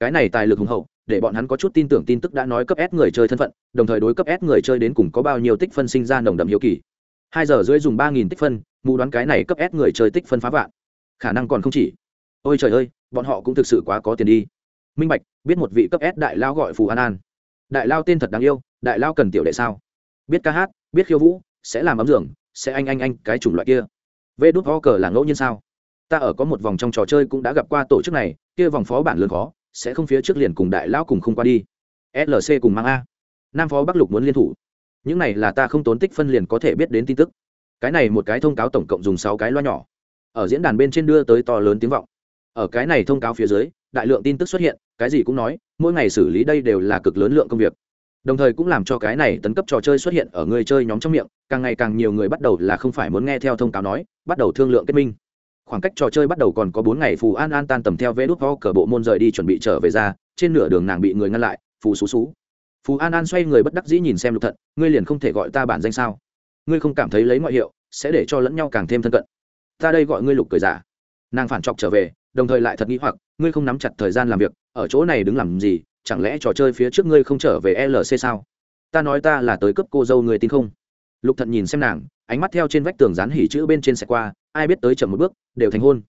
Cái này tài lực hùng hậu, để bọn hắn có chút tin tưởng tin tức đã nói cấp S người chơi thân phận, đồng thời đối cấp S người chơi đến cùng có bao nhiêu tích phân sinh ra nồng đậm hiếu kỳ. Hai giờ rưỡi dùng ba nghìn tích phân, mù đoán cái này cấp S người chơi tích phân phá vạn. Khả năng còn không chỉ. Ôi trời ơi, bọn họ cũng thực sự quá có tiền đi. Minh Bạch, biết một vị cấp S đại lao gọi Phù An An. Đại lao tên thật đáng yêu, đại lao cần tiểu đệ sao? Biết ca hát, biết khiêu vũ, sẽ làm ấm giường, sẽ anh anh anh cái chủng loại kia. Vê đút cờ là ngẫu nhiên sao? Ta ở có một vòng trong trò chơi cũng đã gặp qua tổ chức này, kia vòng phó bản lớn khó, sẽ không phía trước liền cùng đại lão cùng không qua đi. Lc cùng mang a. Nam phó bắc lục muốn liên thủ. Những này là ta không tốn tích phân liền có thể biết đến tin tức. Cái này một cái thông cáo tổng cộng dùng sáu cái loa nhỏ. Ở diễn đàn bên trên đưa tới to lớn tiếng vọng. Ở cái này thông cáo phía dưới đại lượng tin tức xuất hiện cái gì cũng nói mỗi ngày xử lý đây đều là cực lớn lượng công việc đồng thời cũng làm cho cái này tấn cấp trò chơi xuất hiện ở người chơi nhóm trong miệng, càng ngày càng nhiều người bắt đầu là không phải muốn nghe theo thông cáo nói, bắt đầu thương lượng kết minh. Khoảng cách trò chơi bắt đầu còn có bốn ngày, phù an an tan tầm theo vé đút ho cờ bộ môn rời đi chuẩn bị trở về ra, trên nửa đường nàng bị người ngăn lại, phù xú xú phù an an xoay người bất đắc dĩ nhìn xem lục thận, ngươi liền không thể gọi ta bản danh sao? Ngươi không cảm thấy lấy ngoại hiệu sẽ để cho lẫn nhau càng thêm thân cận. Ta đây gọi ngươi lục cười giả. Nàng phản chọc trở về, đồng thời lại thật nghĩ hoặc, ngươi không nắm chặt thời gian làm việc, ở chỗ này đứng làm gì chẳng lẽ trò chơi phía trước ngươi không trở về lc sao? Ta nói ta là tới cấp cô dâu người tin không? Lục thận nhìn xem nàng, ánh mắt theo trên vách tường dán hỉ chữ bên trên xe qua, ai biết tới chậm một bước, đều thành hôn.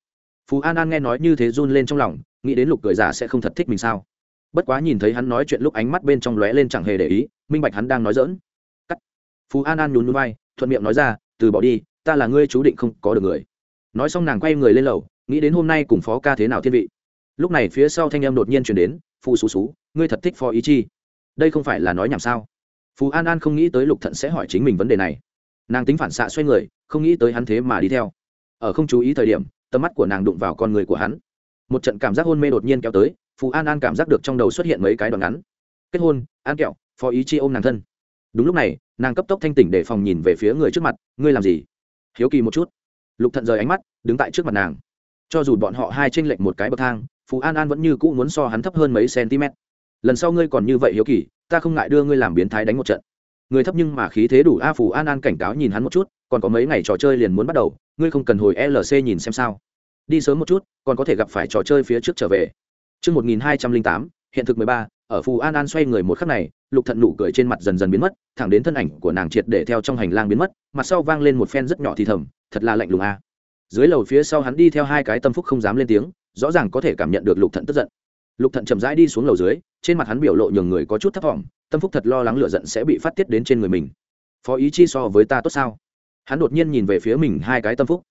Phú an an nghe nói như thế run lên trong lòng, nghĩ đến lục cười giả sẽ không thật thích mình sao? Bất quá nhìn thấy hắn nói chuyện lúc ánh mắt bên trong lóe lên chẳng hề để ý, minh bạch hắn đang nói dỡn cắt. Phú an an nhún núi vai, thuận miệng nói ra, từ bỏ đi, ta là ngươi chú định không có được người. Nói xong nàng quay người lên lầu, nghĩ đến hôm nay cùng phó ca thế nào thiên vị. Lúc này phía sau thanh em đột nhiên chuyển đến phu xú xú, ngươi thật thích phó ý chi. Đây không phải là nói nhảm sao? Phú an an không nghĩ tới lục thận sẽ hỏi chính mình vấn đề này. Nàng tính phản xạ xoay người, không nghĩ tới hắn thế mà đi theo. Ở không chú ý thời điểm, tầm mắt của nàng đụng vào con người của hắn. Một trận cảm giác hôn mê đột nhiên kéo tới phú an an cảm giác được trong đầu xuất hiện mấy cái đoạn ngắn. Kết hôn, an kẹo, phó ý chi ôm nàng thân. Đúng lúc này, nàng cấp tốc thanh tỉnh để phòng nhìn về phía người trước mặt, ngươi làm gì? Hiếu kỳ một chút. Lục thận rời ánh mắt, đứng tại trước mặt nàng. Cho dù bọn họ hai tranh lệch một cái bậc thang phú an an vẫn như cũ muốn so hắn thấp hơn mấy cm. Lần sau ngươi còn như vậy hiếu kỳ ta không ngại đưa ngươi làm biến thái đánh một trận. Người thấp nhưng mà khí thế đủ a phù an an cảnh cáo nhìn hắn một chút còn có mấy ngày trò chơi liền muốn bắt đầu ngươi không cần hồi lc nhìn xem sao. Đi sớm một chút còn có thể gặp phải trò chơi phía trước trở về. Trước 1208, hiện thực 13, ở Phù An An xoay người một khắc này, Lục Thận nụ cười trên mặt dần dần biến mất, thẳng đến thân ảnh của nàng triệt để theo trong hành lang biến mất, mặt sau vang lên một phen rất nhỏ thì thầm, thật là lạnh lùng a. Dưới lầu phía sau hắn đi theo hai cái tâm phúc không dám lên tiếng, rõ ràng có thể cảm nhận được Lục Thận tức giận. Lục Thận chậm rãi đi xuống lầu dưới, trên mặt hắn biểu lộ nhường người có chút thất vọng, tâm phúc thật lo lắng lửa giận sẽ bị phát tiết đến trên người mình. Phó ý chi so với ta tốt sao? Hắn đột nhiên nhìn về phía mình hai cái tâm phúc.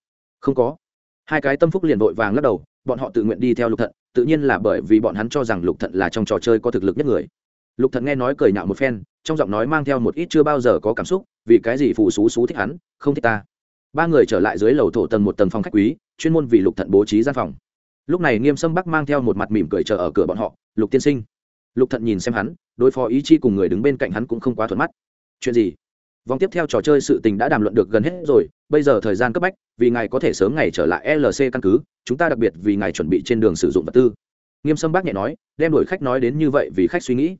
Không có. Hai cái tâm phúc liền vội vàng lắc đầu, bọn họ tự nguyện đi theo Lục Thận, tự nhiên là bởi vì bọn hắn cho rằng lục thận là trong trò chơi có thực lực nhất người lục thận nghe nói cười nhạo một phen trong giọng nói mang theo một ít chưa bao giờ có cảm xúc vì cái gì phụ xú xú thích hắn không thích ta ba người trở lại dưới lầu thổ tầng một tầng phòng khách quý chuyên môn vì lục thận bố trí gian phòng lúc này nghiêm sâm bắc mang theo một mặt mỉm cười chờ ở cửa bọn họ, lục tiên sinh. Lục thận nhìn xem hắn, đối phó ý chi cùng người đứng bên cạnh hắn cũng không quá thuận mắt. Chuyện gì? Vòng tiếp theo trò chơi sự tình đã đàm luận được gần hết rồi, bây giờ thời gian cấp bách, vì ngài có thể sớm ngày trở lại lc căn cứ, chúng ta đặc biệt vì ngài chuẩn bị trên đường sử dụng vật tư. Nghiêm sâm bác nhẹ nói, đem đổi khách nói đến như vậy vì khách suy nghĩ.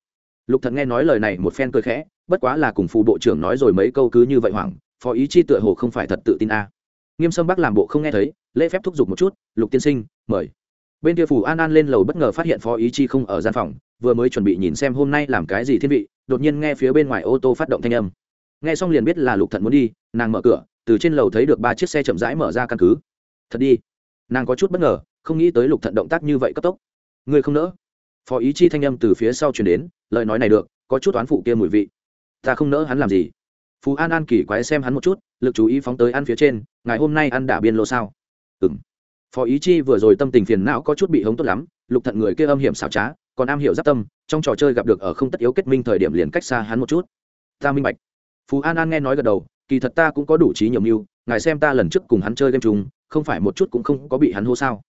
Lục thận nghe nói lời này một phen cười khẽ, bất quá là cùng phụ bộ trưởng nói rồi mấy câu cứ như vậy hoảng, phó ý chi tựa hồ không phải thật tự tin a nghiêm sâm Bắc làm bộ không nghe thấy, lễ phép thúc giục một chút, lục tiên sinh, mời. Bên kia phủ an an lên lầu bất ngờ phát hiện phó ý chi không ở gian phòng, vừa mới chuẩn bị nhìn xem hôm nay làm cái gì thiên vị, đột nhiên nghe phía bên ngoài ô tô phát động thanh âm. Nghe xong liền biết là lục thận muốn đi, nàng mở cửa, từ trên lầu thấy được ba chiếc xe chậm rãi mở ra căn cứ. Thật đi. Nàng có chút bất ngờ, không nghĩ tới lục thận động tác như vậy cấp tốc. Ngươi không nỡ? Phó ý chi thanh âm từ phía sau chuyển đến, lời nói này được, có chút oán phụ kia mùi vị. Ta không nỡ hắn làm gì phú an an kỳ quái xem hắn một chút, lực chú ý phóng tới ăn phía trên, ngày hôm nay ăn đả biên lô sao? Ừ m phó ý chi vừa rồi tâm tình phiền não có chút bị hống tốt lắm, lục thận người kia âm hiểm xảo trá, còn am hiểu giáp tâm, trong trò chơi gặp được ở không tất yếu kết minh thời điểm liền cách xa hắn một chút. Ta minh bạch. Phú an an nghe nói gật đầu, kỳ thật ta cũng có đủ trí nhiều mưu, ngài xem ta lần trước cùng hắn chơi game chung, không phải một chút cũng không có bị hắn hô sao?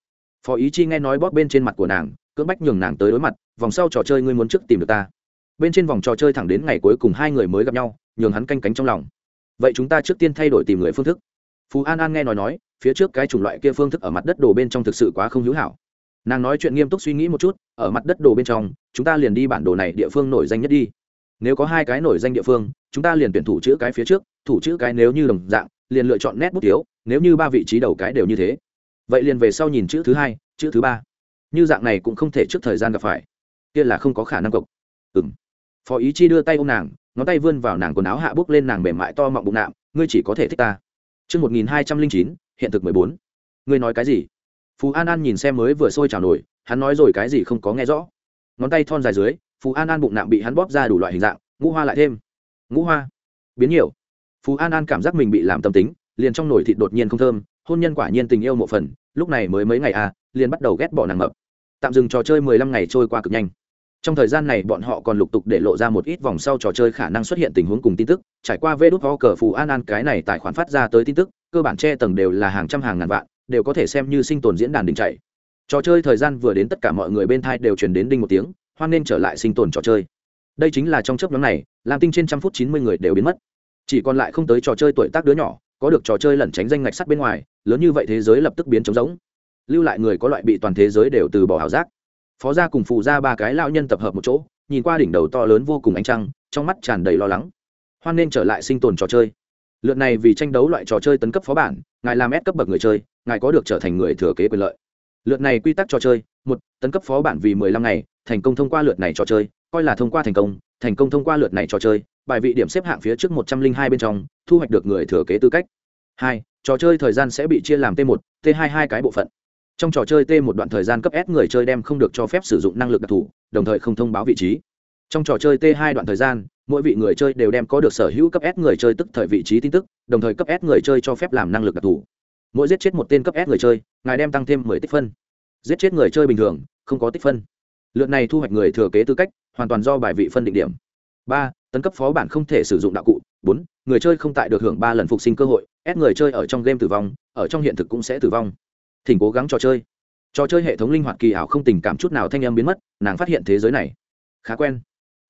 Phó ý chi nghe nói bóp bên trên mặt của nàng, cưỡng bách nhường nàng tới đối mặt, vòng sau trò chơi ngươi muốn trước tìm được ta. Bên trên vòng trò chơi thẳng đến ngày cuối cùng hai người mới gặp nhau nhường hắn canh cánh trong lòng. Vậy chúng ta trước tiên thay đổi tìm người phương thức. Phú an an nghe nói nói, phía trước cái chủng loại kia phương thức ở mặt đất đồ bên trong thực sự quá không hữu hảo. Nàng nói chuyện nghiêm túc suy nghĩ một chút, ở mặt đất đồ bên trong, chúng ta liền đi bản đồ này địa phương nổi danh nhất đi. Nếu có hai cái nổi danh địa phương, chúng ta liền tuyển thủ chữ cái phía trước, thủ chữ cái nếu như đồng dạng, liền lựa chọn nét bút thiếu, nếu như ba vị trí đầu cái đều như thế. Vậy liền về sau nhìn chữ thứ hai, chữ thứ ba. Như dạng này cũng không thể trước thời gian gặp phải. Kia là không có khả năng cộc. Ừng phó ý chi đưa tay ôm nàng ngón tay vươn vào nàng quần áo hạ bước lên nàng mềm mại to mọng bụng nạm ngươi chỉ có thể thích ta Trước 1209, hiện thực 14. Ngươi nói cái gì? Phú An An nhìn xem mới vừa sôi trào nổi, hắn nói rồi cái gì không có nghe rõ. Ngón tay thon dài dưới, Phú An An bụng nạm bị hắn bóp ra đủ loại hình dạng, ngũ hoa lại thêm. Ngũ hoa, biến nhiều. Phú An An cảm giác mình bị làm tâm tính, liền trong nồi thịt đột nhiên không thơm, hôn nhân quả nhiên tình yêu một phần, lúc này mới mấy ngày à, liền bắt đầu ghét bỏ nàng mập tạm dừng trò chơi mười lăm ngày trôi qua cực nhanh trong thời gian này bọn họ còn lục tục để lộ ra một ít vòng sau trò chơi khả năng xuất hiện tình huống cùng tin tức. Trải qua vê đốt ho cờ phù an an, cái này tài khoản phát ra tới tin tức, cơ bản che tầng đều là hàng trăm hàng ngàn vạn, đều có thể xem như sinh tồn diễn đàn đình chạy. Trò chơi thời gian vừa đến tất cả mọi người bên thai đều truyền đến đinh một tiếng, hoan nên trở lại sinh tồn trò chơi. Đây chính là trong chấp nhóm này, làm tinh trên trăm phút chín mươi người đều biến mất. Chỉ còn lại không tới trò chơi tuổi tác đứa nhỏ, có được trò chơi lẩn tránh danh ngạch sắt bên ngoài, lớn như vậy thế giới lập tức biến trống rỗng. Lưu lại người có loại bị toàn thế giới đều từ bỏ ảo giác phó gia cùng phụ gia ba cái lão nhân tập hợp một chỗ, nhìn qua đỉnh đầu to lớn vô cùng ánh trăng, trong mắt tràn đầy lo lắng. Hoan nên trở lại sinh tồn trò chơi. Lượt này vì tranh đấu loại trò chơi tấn cấp phó bản, ngài làm ép cấp bậc người chơi, ngài có được trở thành người thừa kế quyền lợi. Lượt này quy tắc trò chơi, một, tấn cấp phó bản vì mười lăm ngày, thành công thông qua lượt này trò chơi, coi là thông qua thành công thành công thông qua lượt này trò chơi, bài vị điểm xếp hạng phía trước một trăm linh hai bên trong, thu hoạch được người thừa kế tư cách. Hai, trò chơi thời gian sẽ bị chia làm t một, t hai hai cái bộ phận trong trò chơi t một đoạn thời gian cấp s người chơi đem không được cho phép sử dụng năng lực đặc thù, đồng thời không thông báo vị trí. Trong trò chơi t hai đoạn thời gian, mỗi vị người chơi đều đem có được sở hữu cấp s người chơi tức thời vị trí tin tức, đồng thời cấp s người chơi cho phép làm năng lực đặc thù. Mỗi giết chết một tên cấp s người chơi, ngài đem tăng thêm mười tích phân. Giết chết người chơi bình thường, không có tích phân. Lượt này thu hoạch người thừa kế tư cách, hoàn toàn do bài vị phân định điểm. Ba, tấn cấp phó bản không thể sử dụng đạo cụ. Bốn, người chơi không tại được hưởng ba lần phục sinh cơ hội ép người chơi ở trong game tử vong, ở trong hiện thực cũng sẽ tử vong thỉnh cố gắng trò chơi. Trò chơi hệ thống linh hoạt kỳ ảo không tình cảm chút nào thanh em biến mất, nàng phát hiện thế giới này khá quen.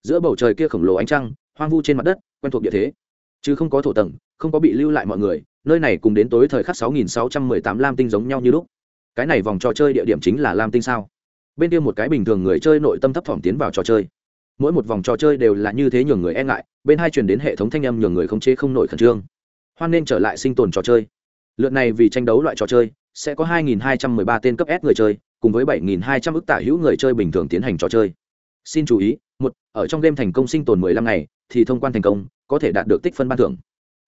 Giữa bầu trời kia khổng lồ ánh trăng, hoang vu trên mặt đất, quen thuộc địa thế. Chứ không có thổ tầng, không có bị lưu lại mọi người, nơi này cùng đến tối thời khắc 6618 lam tinh giống nhau như lúc. Cái này vòng trò chơi địa điểm chính là lam tinh sao? Bên kia một cái bình thường người chơi nội tâm thấp thỏm tiến vào trò chơi. Mỗi một vòng trò chơi đều là như thế nhường người e ngại, bên hai truyền đến hệ thống thanh âm nhường người không chế không nổi khẩn trương. Hoan nên trở lại sinh tồn trò chơi. Lượt này vì tranh đấu loại trò chơi sẽ có 2.213 tên cấp S người chơi, cùng với 7.200 ức tả hữu người chơi bình thường tiến hành trò chơi. Xin chú ý, một, ở trong game thành công sinh tồn 15 ngày, thì thông quan thành công, có thể đạt được tích phân ban thưởng.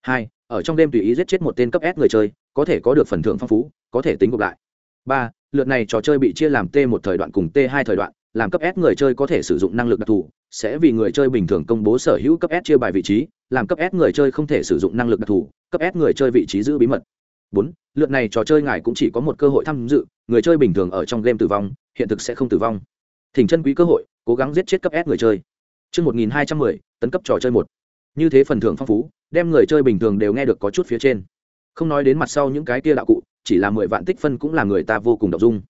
Hai, ở trong game tùy ý giết chết một tên cấp S người chơi, có thể có được phần thưởng phong phú, có thể tính gộp lại. Ba, lượt này trò chơi bị chia làm t một thời đoạn cùng T2 thời đoạn, làm cấp S người chơi có thể sử dụng năng lực đặc thù, sẽ vì người chơi bình thường công bố sở hữu cấp S chia bài vị trí, làm cấp S người chơi không thể sử dụng năng lực đặc thù, cấp S người chơi vị trí giữ bí mật bốn lượt này trò chơi ngài cũng chỉ có một cơ hội tham dự người chơi bình thường ở trong game tử vong hiện thực sẽ không tử vong thỉnh chân quý cơ hội cố gắng giết chết cấp S người chơi Trước 1210, tấn cấp trò chơi một. Như thế phần thưởng phong phú, đem người chơi bình thường đều nghe được có chút phía trên. Không nói đến mặt sau những cái kia đạo cụ, chỉ là mười vạn tích phân cũng là người ta vô cùng động dung.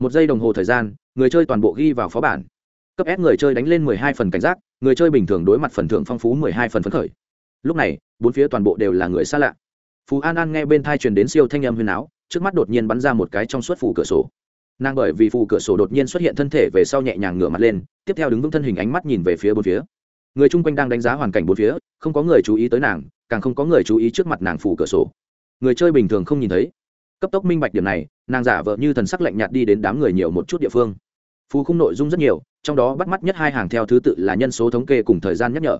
Một giây đồng hồ thời gian, người chơi toàn bộ ghi vào phó bản. Cấp S người chơi đánh lên mười hai phần cảnh giác, người chơi bình thường đối mặt phần thưởng phong phú mười hai phần phấn khởi. Lúc này, bốn phía toàn bộ đều là người xa lạ. Phú An An nghe bên tai truyền đến siêu thanh âm huyền áo, trước mắt đột nhiên bắn ra một cái trong suốt phủ cửa sổ. Nàng bởi vì phủ cửa sổ đột nhiên xuất hiện thân thể về sau nhẹ nhàng ngửa mặt lên tiếp theo đứng vững thân hình ánh mắt nhìn về phía bốn phía. Người chung quanh đang đánh giá hoàn cảnh bốn phía không có người chú ý tới nàng càng không có người chú ý trước mặt nàng phủ cửa sổ. Người chơi bình thường không nhìn thấy. Cấp tốc minh bạch điểm này nàng giả vợ như thần sắc lạnh nhạt đi đến đám người nhiều một chút địa phương. Phù khung nội dung rất nhiều trong đó bắt mắt nhất hai hàng theo thứ tự là nhân số thống kê cùng thời gian nhắc nhở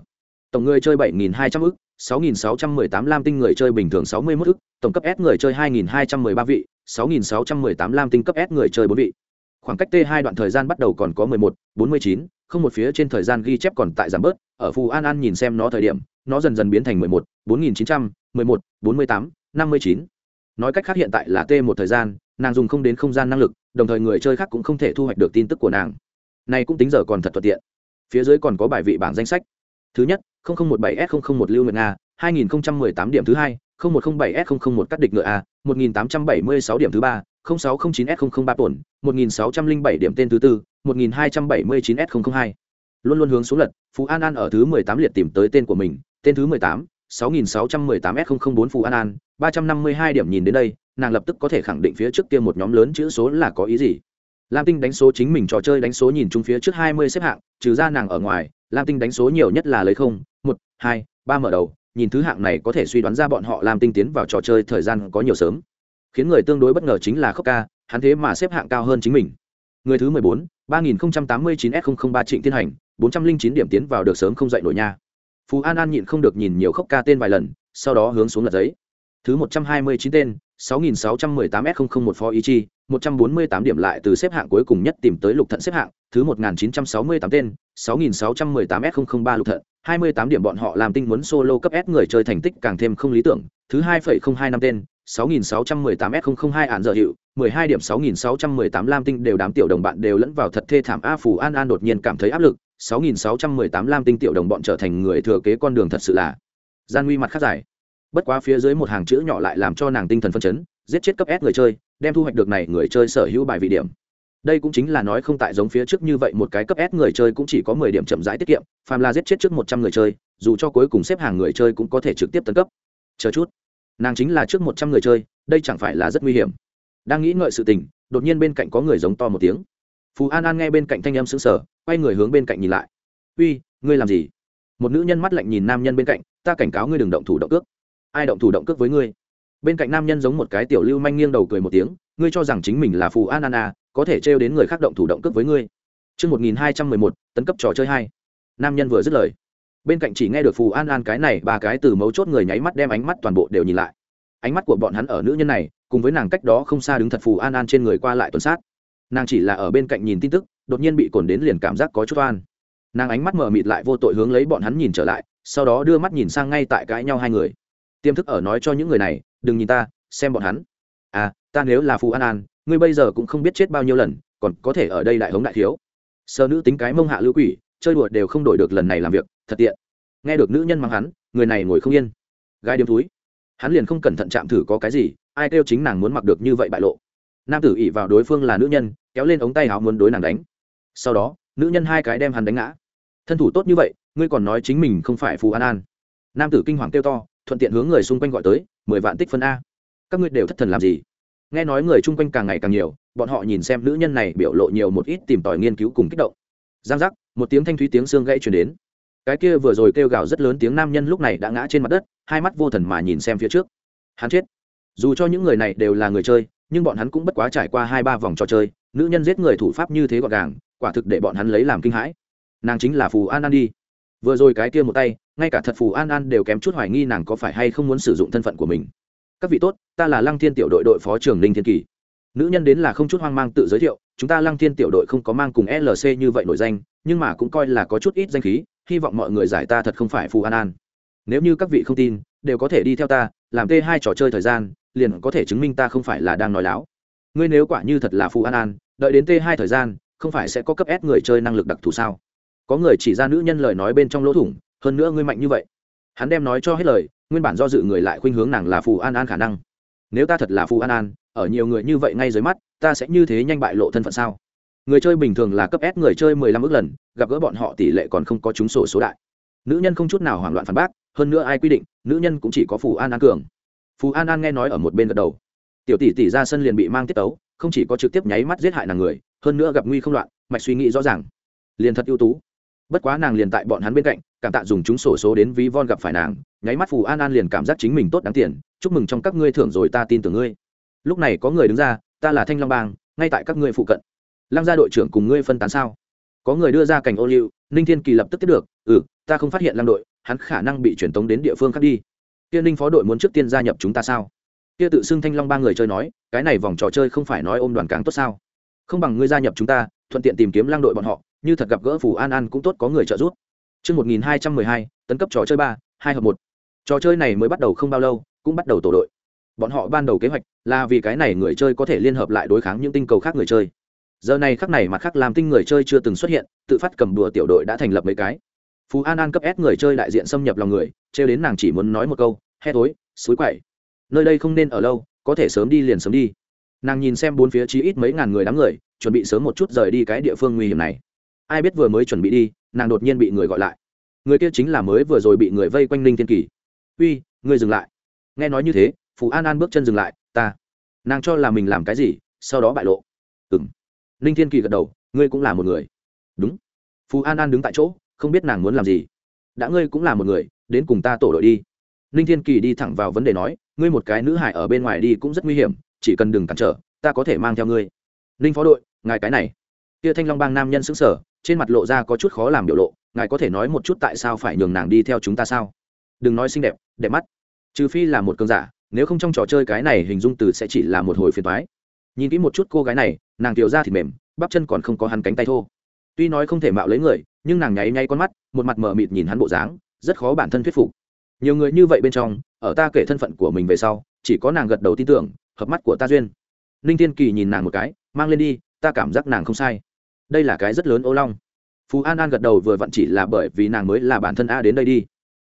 tổng người chơi 7.200 ức 6.618 lam tinh người chơi bình thường 61 ức tổng cấp s người chơi 2.213 vị 6.618 lam tinh cấp s người chơi 4 vị. Khoảng cách t 2 đoạn thời gian bắt đầu còn có 11, 49, không một phía trên thời gian ghi chép còn tại giảm bớt ở phù an an nhìn xem nó thời điểm nó dần dần biến thành 11, 4900, 11, 48, 59. nói cách khác hiện tại là t một thời gian nàng dùng không đến không gian năng lực đồng thời người chơi khác cũng không thể thu hoạch được tin tức của nàng. Này cũng tính giờ còn thật thuận tiện. Phía dưới còn có bài vị bảng danh sách thứ nhất 0017 s 001 lưu nguyệt nga 2018 điểm thứ hai 0107 s 001 cắt địch ngựa a 1876 điểm thứ ba 0609 s 003 tổn 1607 điểm tên thứ tư 1279 s 002 luôn luôn hướng xuống lật, phú an an ở thứ 18 liệt tìm tới tên của mình, tên thứ 18 6618 s 004 phú an an 352 điểm nhìn đến đây, nàng lập tức có thể khẳng định phía trước kia một nhóm lớn chữ số là có ý gì. Lam tinh đánh số chính mình trò chơi đánh số nhìn chung phía trước 20 xếp hạng, trừ ra nàng ở ngoài lam tinh đánh số nhiều nhất là lấy không, một, hai, ba mở đầu, nhìn thứ hạng này có thể suy đoán ra bọn họ lam tinh tiến vào trò chơi thời gian có nhiều sớm. Khiến người tương đối bất ngờ chính là khốc ca, hắn thế mà xếp hạng cao hơn chính mình. Người thứ mười bốn, ba nghìn tám mươi chín s ba trịnh tiến hành, bốn trăm linh chín điểm tiến vào được sớm không dậy nổi nha. Phú an an nhịn không được nhìn nhiều khốc ca tên vài lần, sau đó hướng xuống lật giấy. Thứ một trăm hai mươi chín tên 6.618s001 Phó Ý Chi, 148 điểm lại từ xếp hạng cuối cùng nhất tìm tới Lục Thận xếp hạng, thứ 1.968 tên, 6.618s003 Lục Thận, 28 điểm bọn họ làm tinh muốn solo cấp S người chơi thành tích càng thêm không lý tưởng, thứ 2.025 tên, 6.618s002 án giờ hiệu, 12 điểm 6.618 Lam tinh đều đám tiểu đồng bạn đều lẫn vào thật thê thảm A Phù An An đột nhiên cảm thấy áp lực, 6.618 Lam tinh tiểu đồng bọn trở thành người thừa kế con đường thật sự là gian nguy mặt khác giải Bất quá phía dưới một hàng chữ nhỏ lại làm cho nàng tinh thần phân chấn, giết chết cấp S người chơi, đem thu hoạch được này người chơi sở hữu bài vị điểm đây cũng chính là nói không tại giống phía trước như vậy một cái cấp S người chơi cũng chỉ có mười điểm chậm rãi tiết kiệm, phàm là giết chết trước một trăm người chơi, dù cho cuối cùng xếp hàng người chơi cũng có thể trực tiếp tấn cấp. Chờ chút, nàng chính là trước một trăm người chơi, đây chẳng phải là rất nguy hiểm. Đang nghĩ ngợi sự tình, đột nhiên bên cạnh có người giống to một tiếng. Phú An An nghe bên cạnh thanh âm sững sờ, quay người hướng bên cạnh nhìn lại. "Uy, ngươi làm gì?" Một nữ nhân mắt lạnh nhìn nam nhân bên cạnh, "Ta cảnh cáo ngươi đừng động thủ động cước." "Ai động thủ động cước với ngươi?" Bên cạnh nam nhân giống một cái tiểu lưu manh nghiêng đầu cười một tiếng, "Ngươi cho rằng chính mình là Phù An An à, có thể trêu đến người khác động thủ động cướp với ngươi Trước 1211, tấn cấp trò chơi hai. Nam nhân vừa dứt lời. Bên cạnh chỉ nghe được Phù An An cái này ba cái từ mấu chốt người nháy mắt đem ánh mắt toàn bộ đều nhìn lại. Ánh mắt của bọn hắn ở nữ nhân này, cùng với nàng cách đó không xa đứng thật Phù An An trên người qua lại tuần sát. Nàng chỉ là ở bên cạnh nhìn tin tức, đột nhiên bị cồn đến liền cảm giác có chút oan. Nàng ánh mắt mở mịt lại vô tội hướng lấy bọn hắn nhìn trở lại, sau đó đưa mắt nhìn sang ngay tại cãi nhau hai người. Tiêm thức ở nói cho những người này, đừng nhìn ta, xem bọn hắn. À, ta nếu là Phù An An, ngươi bây giờ cũng không biết chết bao nhiêu lần còn có thể ở đây đại hống đại thiếu. Sơ nữ tính cái mông hạ lưu quỷ chơi đùa đều không đổi được lần này làm việc thật tiện. Nghe được nữ nhân mang hắn người này ngồi không yên. Gai điếm túi. Hắn liền không cẩn thận chạm thử có cái gì ai kêu chính nàng muốn mặc được như vậy bại lộ. Nam tử ỉ vào đối phương là nữ nhân kéo lên ống tay áo muốn đối nàng đánh. Sau đó nữ nhân hai cái đem hắn đánh ngã. Thân thủ tốt như vậy ngươi còn nói chính mình không phải phù an an. Nam tử kinh hoàng kêu to thuận tiện hướng người xung quanh gọi tới, mười vạn tích phân a. Các ngươi đều thất thần làm gì? Nghe nói người chung quanh càng ngày càng nhiều, bọn họ nhìn xem nữ nhân này biểu lộ nhiều một ít tìm tòi nghiên cứu cùng kích động. Giang giác, một tiếng thanh thúy tiếng xương gãy chuyển đến. Cái kia vừa rồi kêu gào rất lớn tiếng nam nhân lúc này đã ngã trên mặt đất, hai mắt vô thần mà nhìn xem phía trước. Hắn chết. Dù cho những người này đều là người chơi, nhưng bọn hắn cũng bất quá trải qua hai ba vòng trò chơi, nữ nhân giết người thủ pháp như thế gọn gàng, quả thực để bọn hắn lấy làm kinh hãi. Nàng chính là phù an an đi. Vừa rồi cái kia một tay ngay cả thật phù an an đều kém chút hoài nghi nàng có phải hay không muốn sử dụng thân phận của mình. Các vị tốt, ta là lăng thiên tiểu đội đội phó trưởng ninh thiên kỳ. Nữ nhân đến là không chút hoang mang tự giới thiệu, chúng ta lăng thiên tiểu đội không có mang cùng lc như vậy nổi danh, nhưng mà cũng coi là có chút ít danh khí, hy vọng mọi người giải ta thật không phải phù an an. Nếu như các vị không tin, đều có thể đi theo ta, làm t hai trò chơi thời gian, liền có thể chứng minh ta không phải là đang nói láo. Ngươi nếu quả như thật là phù an an, đợi đến t hai thời gian, không phải sẽ có cấp s người chơi năng lực đặc thù sao? Có người chỉ ra nữ nhân lời nói bên trong lỗ thủng hơn nữa ngươi mạnh như vậy. Hắn đem nói cho hết lời, nguyên bản do dự người lại khuynh hướng nàng là phù an an khả năng. Nếu ta thật là phù an an, ở nhiều người như vậy ngay dưới mắt, ta sẽ như thế nhanh bại lộ thân phận sao? Người chơi bình thường là cấp s, người chơi mười lăm ước lần, gặp gỡ bọn họ tỷ lệ còn không có trúng sổ số đại. Nữ nhân không chút nào hoảng loạn phản bác, hơn nữa ai quy định, nữ nhân cũng chỉ có phù an an cường. Phù an an nghe nói ở một bên gật đầu. Tiểu tỷ tỷ ra sân liền bị mang tiết tấu, không chỉ có trực tiếp nháy mắt giết hại nàng người, hơn nữa gặp nguy không loạn, mạch suy nghĩ rõ ràng. Liền thật ưu tú bất quá nàng liền tại bọn hắn bên cạnh, cảm tạ dùng chúng sổ số đến ví von gặp phải nàng, nháy mắt phù an an liền cảm giác chính mình tốt đáng tiền, chúc mừng trong các ngươi thưởng rồi ta tin tưởng ngươi. Lúc này có người đứng ra, ta là thanh long bang, ngay tại các ngươi phụ cận. Lăng gia đội trưởng cùng ngươi phân tán sao? Có người đưa ra cảnh ô liu, ninh thiên kỳ lập tức tiếp được ừ ta không phát hiện lăng đội, hắn khả năng bị truyền tống đến địa phương khác đi. Tiên ninh phó đội muốn trước tiên gia nhập chúng ta sao? Kia tự xưng thanh long ba người chơi nói, cái này vòng trò chơi không phải nói ôm đoàn càng tốt sao? Không bằng ngươi gia nhập chúng ta, thuận tiện tìm kiếm lăng đội bọn họ như thật gặp gỡ phù an an cũng tốt có người trợ giúp Trước 1212, tấn cấp trò chơi ba, hai hợp một. Trò chơi này mới bắt đầu không bao lâu, cũng bắt đầu tổ đội. Bọn họ ban đầu kế hoạch là vì cái này người chơi có thể liên hợp lại đối kháng những tinh cầu khác người chơi. Giờ này khắc này mặt khác làm tinh người chơi chưa từng xuất hiện, tự phát cầm đùa tiểu đội đã thành lập mấy cái. Phú An An cấp S người chơi đại diện xâm nhập lòng người, trêu đến nàng chỉ muốn nói một câu, "He thối, suối quậy." Nơi đây không nên ở lâu, có thể sớm đi liền sớm đi. Nàng nhìn xem bốn phía chí ít mấy ngàn người đám người, chuẩn bị sớm một chút rời đi cái địa phương nguy hiểm này ai biết vừa mới chuẩn bị đi, nàng đột nhiên bị người gọi lại. Người kia chính là mới vừa rồi bị người vây quanh ninh thiên kỳ. Uy, ngươi dừng lại. Nghe nói như thế, Phù an an bước chân dừng lại, ta. Nàng cho là mình làm cái gì, sau đó bại lộ. Ừ m ninh thiên kỳ gật đầu, ngươi cũng là một người. Đúng. Phù an an đứng tại chỗ, không biết nàng muốn làm gì. Đã ngươi cũng là một người, đến cùng ta tổ đội đi. Ninh thiên kỳ đi thẳng vào vấn đề nói, ngươi một cái nữ hải ở bên ngoài đi cũng rất nguy hiểm, chỉ cần đừng cản trở, ta có thể mang theo ngươi. Ninh phó đội, ngài cái này. Kia thanh long bang nam nhân xứng sở trên mặt lộ ra có chút khó làm biểu lộ, ngài có thể nói một chút tại sao phải nhường nàng đi theo chúng ta sao? Đừng nói xinh đẹp đẹp mắt. Trừ phi là một cơn giả, nếu không trong trò chơi cái này hình dung từ sẽ chỉ là một hồi phiền thoái nhìn kỹ một chút cô gái này, nàng tiểu ra thì mềm, bắp chân còn không có hắn cánh tay thô. Tuy nói không thể mạo lấy người, nhưng nàng nháy nháy con mắt, một mặt mờ mịt nhìn hắn bộ dáng, rất khó bản thân thuyết phục. Nhiều người như vậy bên trong, ở ta kể thân phận của mình về sau, chỉ có nàng gật đầu tin tưởng, hợp mắt của ta duyên. Ninh thiên kỳ nhìn nàng một cái, mang lên đi, ta cảm giác nàng không sai đây là cái rất lớn ô long. Phù an an gật đầu vừa vặn chỉ là bởi vì nàng mới là bản thân a đến đây đi.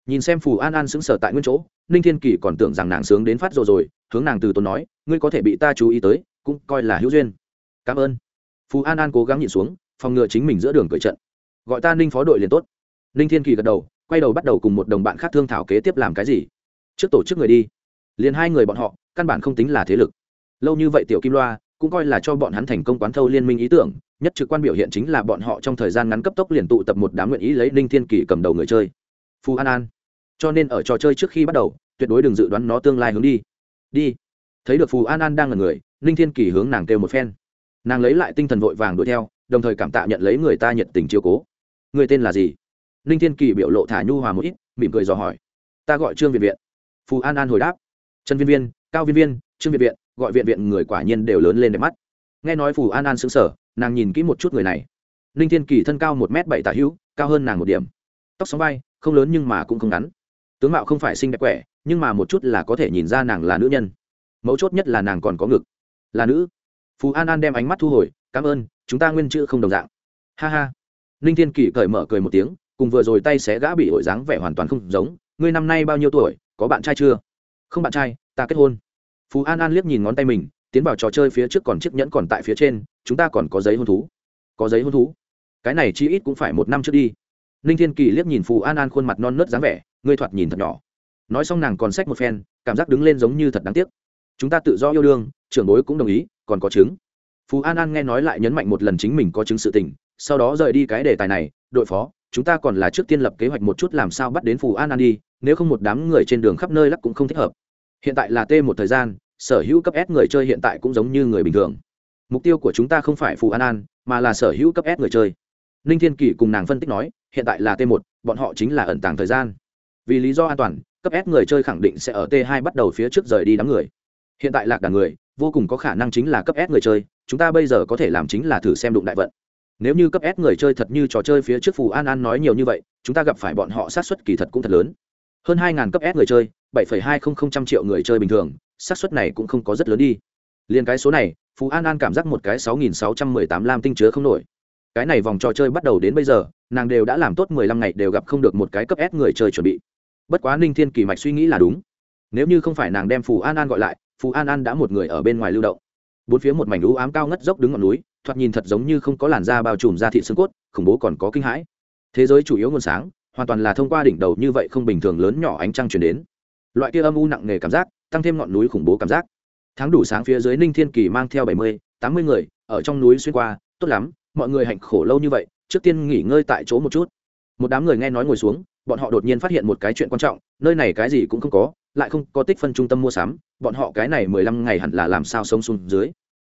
Nhìn xem phù an an xứng sở tại nguyên chỗ, ninh thiên kỳ còn tưởng rằng nàng sướng đến phát rồi rồi, hướng nàng từ tốn nói, ngươi có thể bị ta chú ý tới, cũng coi là hữu duyên. Cảm ơn. Phù an an cố gắng nhìn xuống, phòng ngừa chính mình giữa đường cởi trận. Gọi ta ninh phó đội liền tốt. Ninh thiên kỳ gật đầu, quay đầu bắt đầu cùng một đồng bạn khác thương thảo kế tiếp làm cái gì. Trước tổ chức người đi. Liền hai người bọn họ, căn bản không tính là thế lực. Lâu như vậy tiểu kim loa cũng coi là cho bọn hắn thành công quán thâu liên minh ý tưởng, nhất trực quan biểu hiện chính là bọn họ trong thời gian ngắn cấp tốc liền tụ tập một đám nguyện ý lấy ninh thiên kỳ cầm đầu người chơi. Phù an an. Cho nên ở trò chơi trước khi bắt đầu, tuyệt đối đừng dự đoán nó tương lai hướng đi. Đi. Thấy được phù an an đang là người, ninh thiên kỳ hướng nàng kêu một phen. Nàng lấy lại tinh thần vội vàng đuổi theo, đồng thời cảm tạ nhận lấy người ta nhiệt tình chiêu cố. Người tên là gì? Ninh thiên kỳ biểu lộ thả nhu hòa một ít, mỉm cười dò hỏi. Ta gọi trương viện viện. Phù an an hồi đáp. Trần viên viên, cao viên viên, trương viện viện gọi viện viện người quả nhiên đều lớn lên đẹp mắt. Nghe nói phù an an xứng sở nàng nhìn kỹ một chút người này. Ninh thiên kỳ thân cao một m bảy tả hữu, cao hơn nàng một điểm. Tóc sóng vai, không lớn nhưng mà cũng không ngắn. Tướng mạo không phải xinh đẹp quẻ, nhưng mà một chút là có thể nhìn ra nàng là nữ nhân. Mấu chốt nhất là nàng còn có ngực. Là nữ. Phù an an đem ánh mắt thu hồi, cảm ơn, chúng ta nguyên chữ không đồng dạng. Ha ha. Ninh thiên kỳ cởi mở cười một tiếng, cùng vừa rồi tay xé gã bị hội dáng vẻ hoàn toàn không giống. Ngươi năm nay bao nhiêu tuổi, có bạn trai chưa? Không bạn trai, ta kết hôn phú an an liếc nhìn ngón tay mình, tiến vào trò chơi phía trước còn chiếc nhẫn còn tại phía trên, chúng ta còn có giấy hôn thú. Có giấy hôn thú? Cái này chi ít cũng phải một năm trước đi. Ninh thiên kỳ liếc nhìn phù an an khuôn mặt non nớt dáng vẻ, ngươi thoạt nhìn thật nhỏ. Nói xong nàng còn xách một phen, cảm giác đứng lên giống như thật đáng tiếc. Chúng ta tự do yêu đương, trưởng bối cũng đồng ý, còn có chứng phù an an nghe nói lại nhấn mạnh một lần chính mình có chứng sự tình, sau đó rời đi cái đề tài này, đội phó, chúng ta còn là trước tiên lập kế hoạch một chút làm sao bắt đến phù an an đi, nếu không một đám người trên đường khắp nơi lắc cũng không thích hợp. Hiện tại là t một thời gian sở hữu cấp s người chơi hiện tại cũng giống như người bình thường. Mục tiêu của chúng ta không phải phù an an mà là sở hữu cấp s người chơi. Ninh thiên Kỳ cùng nàng phân tích nói hiện tại là T1, bọn họ chính là ẩn tàng thời gian. Vì lý do an toàn cấp s người chơi khẳng định sẽ ở t 2 bắt đầu phía trước rời đi đám người. Hiện tại lạc đàn người vô cùng có khả năng chính là cấp s người chơi chúng ta bây giờ có thể làm chính là thử xem đụng đại vận. Nếu như cấp s người chơi thật như trò chơi phía trước phù an an nói nhiều như vậy chúng ta gặp phải bọn họ sát suất kỳ thật cũng thật lớn. Hơn 2000 cấp s người chơi bảy hai không không trăm triệu người chơi bình thường Xác suất này cũng không có rất lớn đi. Liền cái số này, phú an an cảm giác một cái sáu nghìn sáu trăm mười tám lam tinh chứa không nổi. Cái này vòng trò chơi bắt đầu đến bây giờ, nàng đều đã làm tốt mười lăm ngày đều gặp không được một cái cấp s người chơi chuẩn bị. Bất quá ninh thiên kỳ mạch suy nghĩ là đúng. Nếu như không phải nàng đem phù an an gọi lại phù an an đã một người ở bên ngoài lưu động. Bốn phía một mảnh lũ ám cao ngất dốc đứng ngọn núi, thoạt nhìn thật giống như không có làn da bao trùm ra thị xương cốt, khủng bố còn có kinh hãi. Thế giới chủ yếu nguồn sáng, hoàn toàn là thông qua đỉnh đầu như vậy không bình thường lớn nhỏ ánh trăng chuyển đến. Loại kia âm u nặng nề cảm giác tăng thêm ngọn núi khủng bố cảm giác. Tháng đủ sáng phía dưới ninh thiên kỳ mang theo bảy mươi, tám mươi người ở trong núi xuyên qua. Tốt lắm, mọi người hạnh khổ lâu như vậy, trước tiên nghỉ ngơi tại chỗ một chút. Một đám người nghe nói ngồi xuống, bọn họ đột nhiên phát hiện một cái chuyện quan trọng, nơi này cái gì cũng không có, lại không có tích phân trung tâm mua sắm, bọn họ cái này mười lăm ngày hẳn là làm sao sống xuống dưới.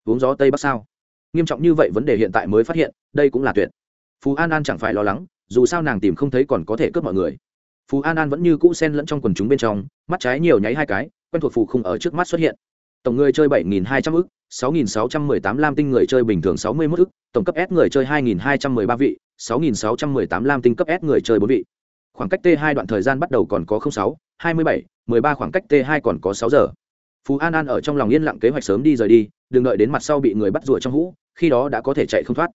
Uống gió tây bắc sao? Nghiêm trọng như vậy vấn đề hiện tại mới phát hiện, đây cũng là tuyệt. Phú an an chẳng phải lo lắng, dù sao nàng tìm không thấy còn có thể cướp mọi người. Phú an an vẫn như cũ sen lẫn trong quần chúng bên trong, mắt trái nhiều nháy hai cái quen thuộc phù khung ở trước mắt xuất hiện. Tổng người chơi 7.200 ức 6.618 lam tinh người chơi bình thường 61 ức tổng cấp s người chơi 2.213 vị 6.618 lam tinh cấp s người chơi 4 vị. Khoảng cách t 2 đoạn thời gian bắt đầu còn có 06, 27, 13 khoảng cách t 2 còn có 6 giờ. Phú an an ở trong lòng yên lặng kế hoạch sớm đi rời đi đừng đợi đến mặt sau bị người bắt rùa trong hũ khi đó đã có thể chạy không thoát.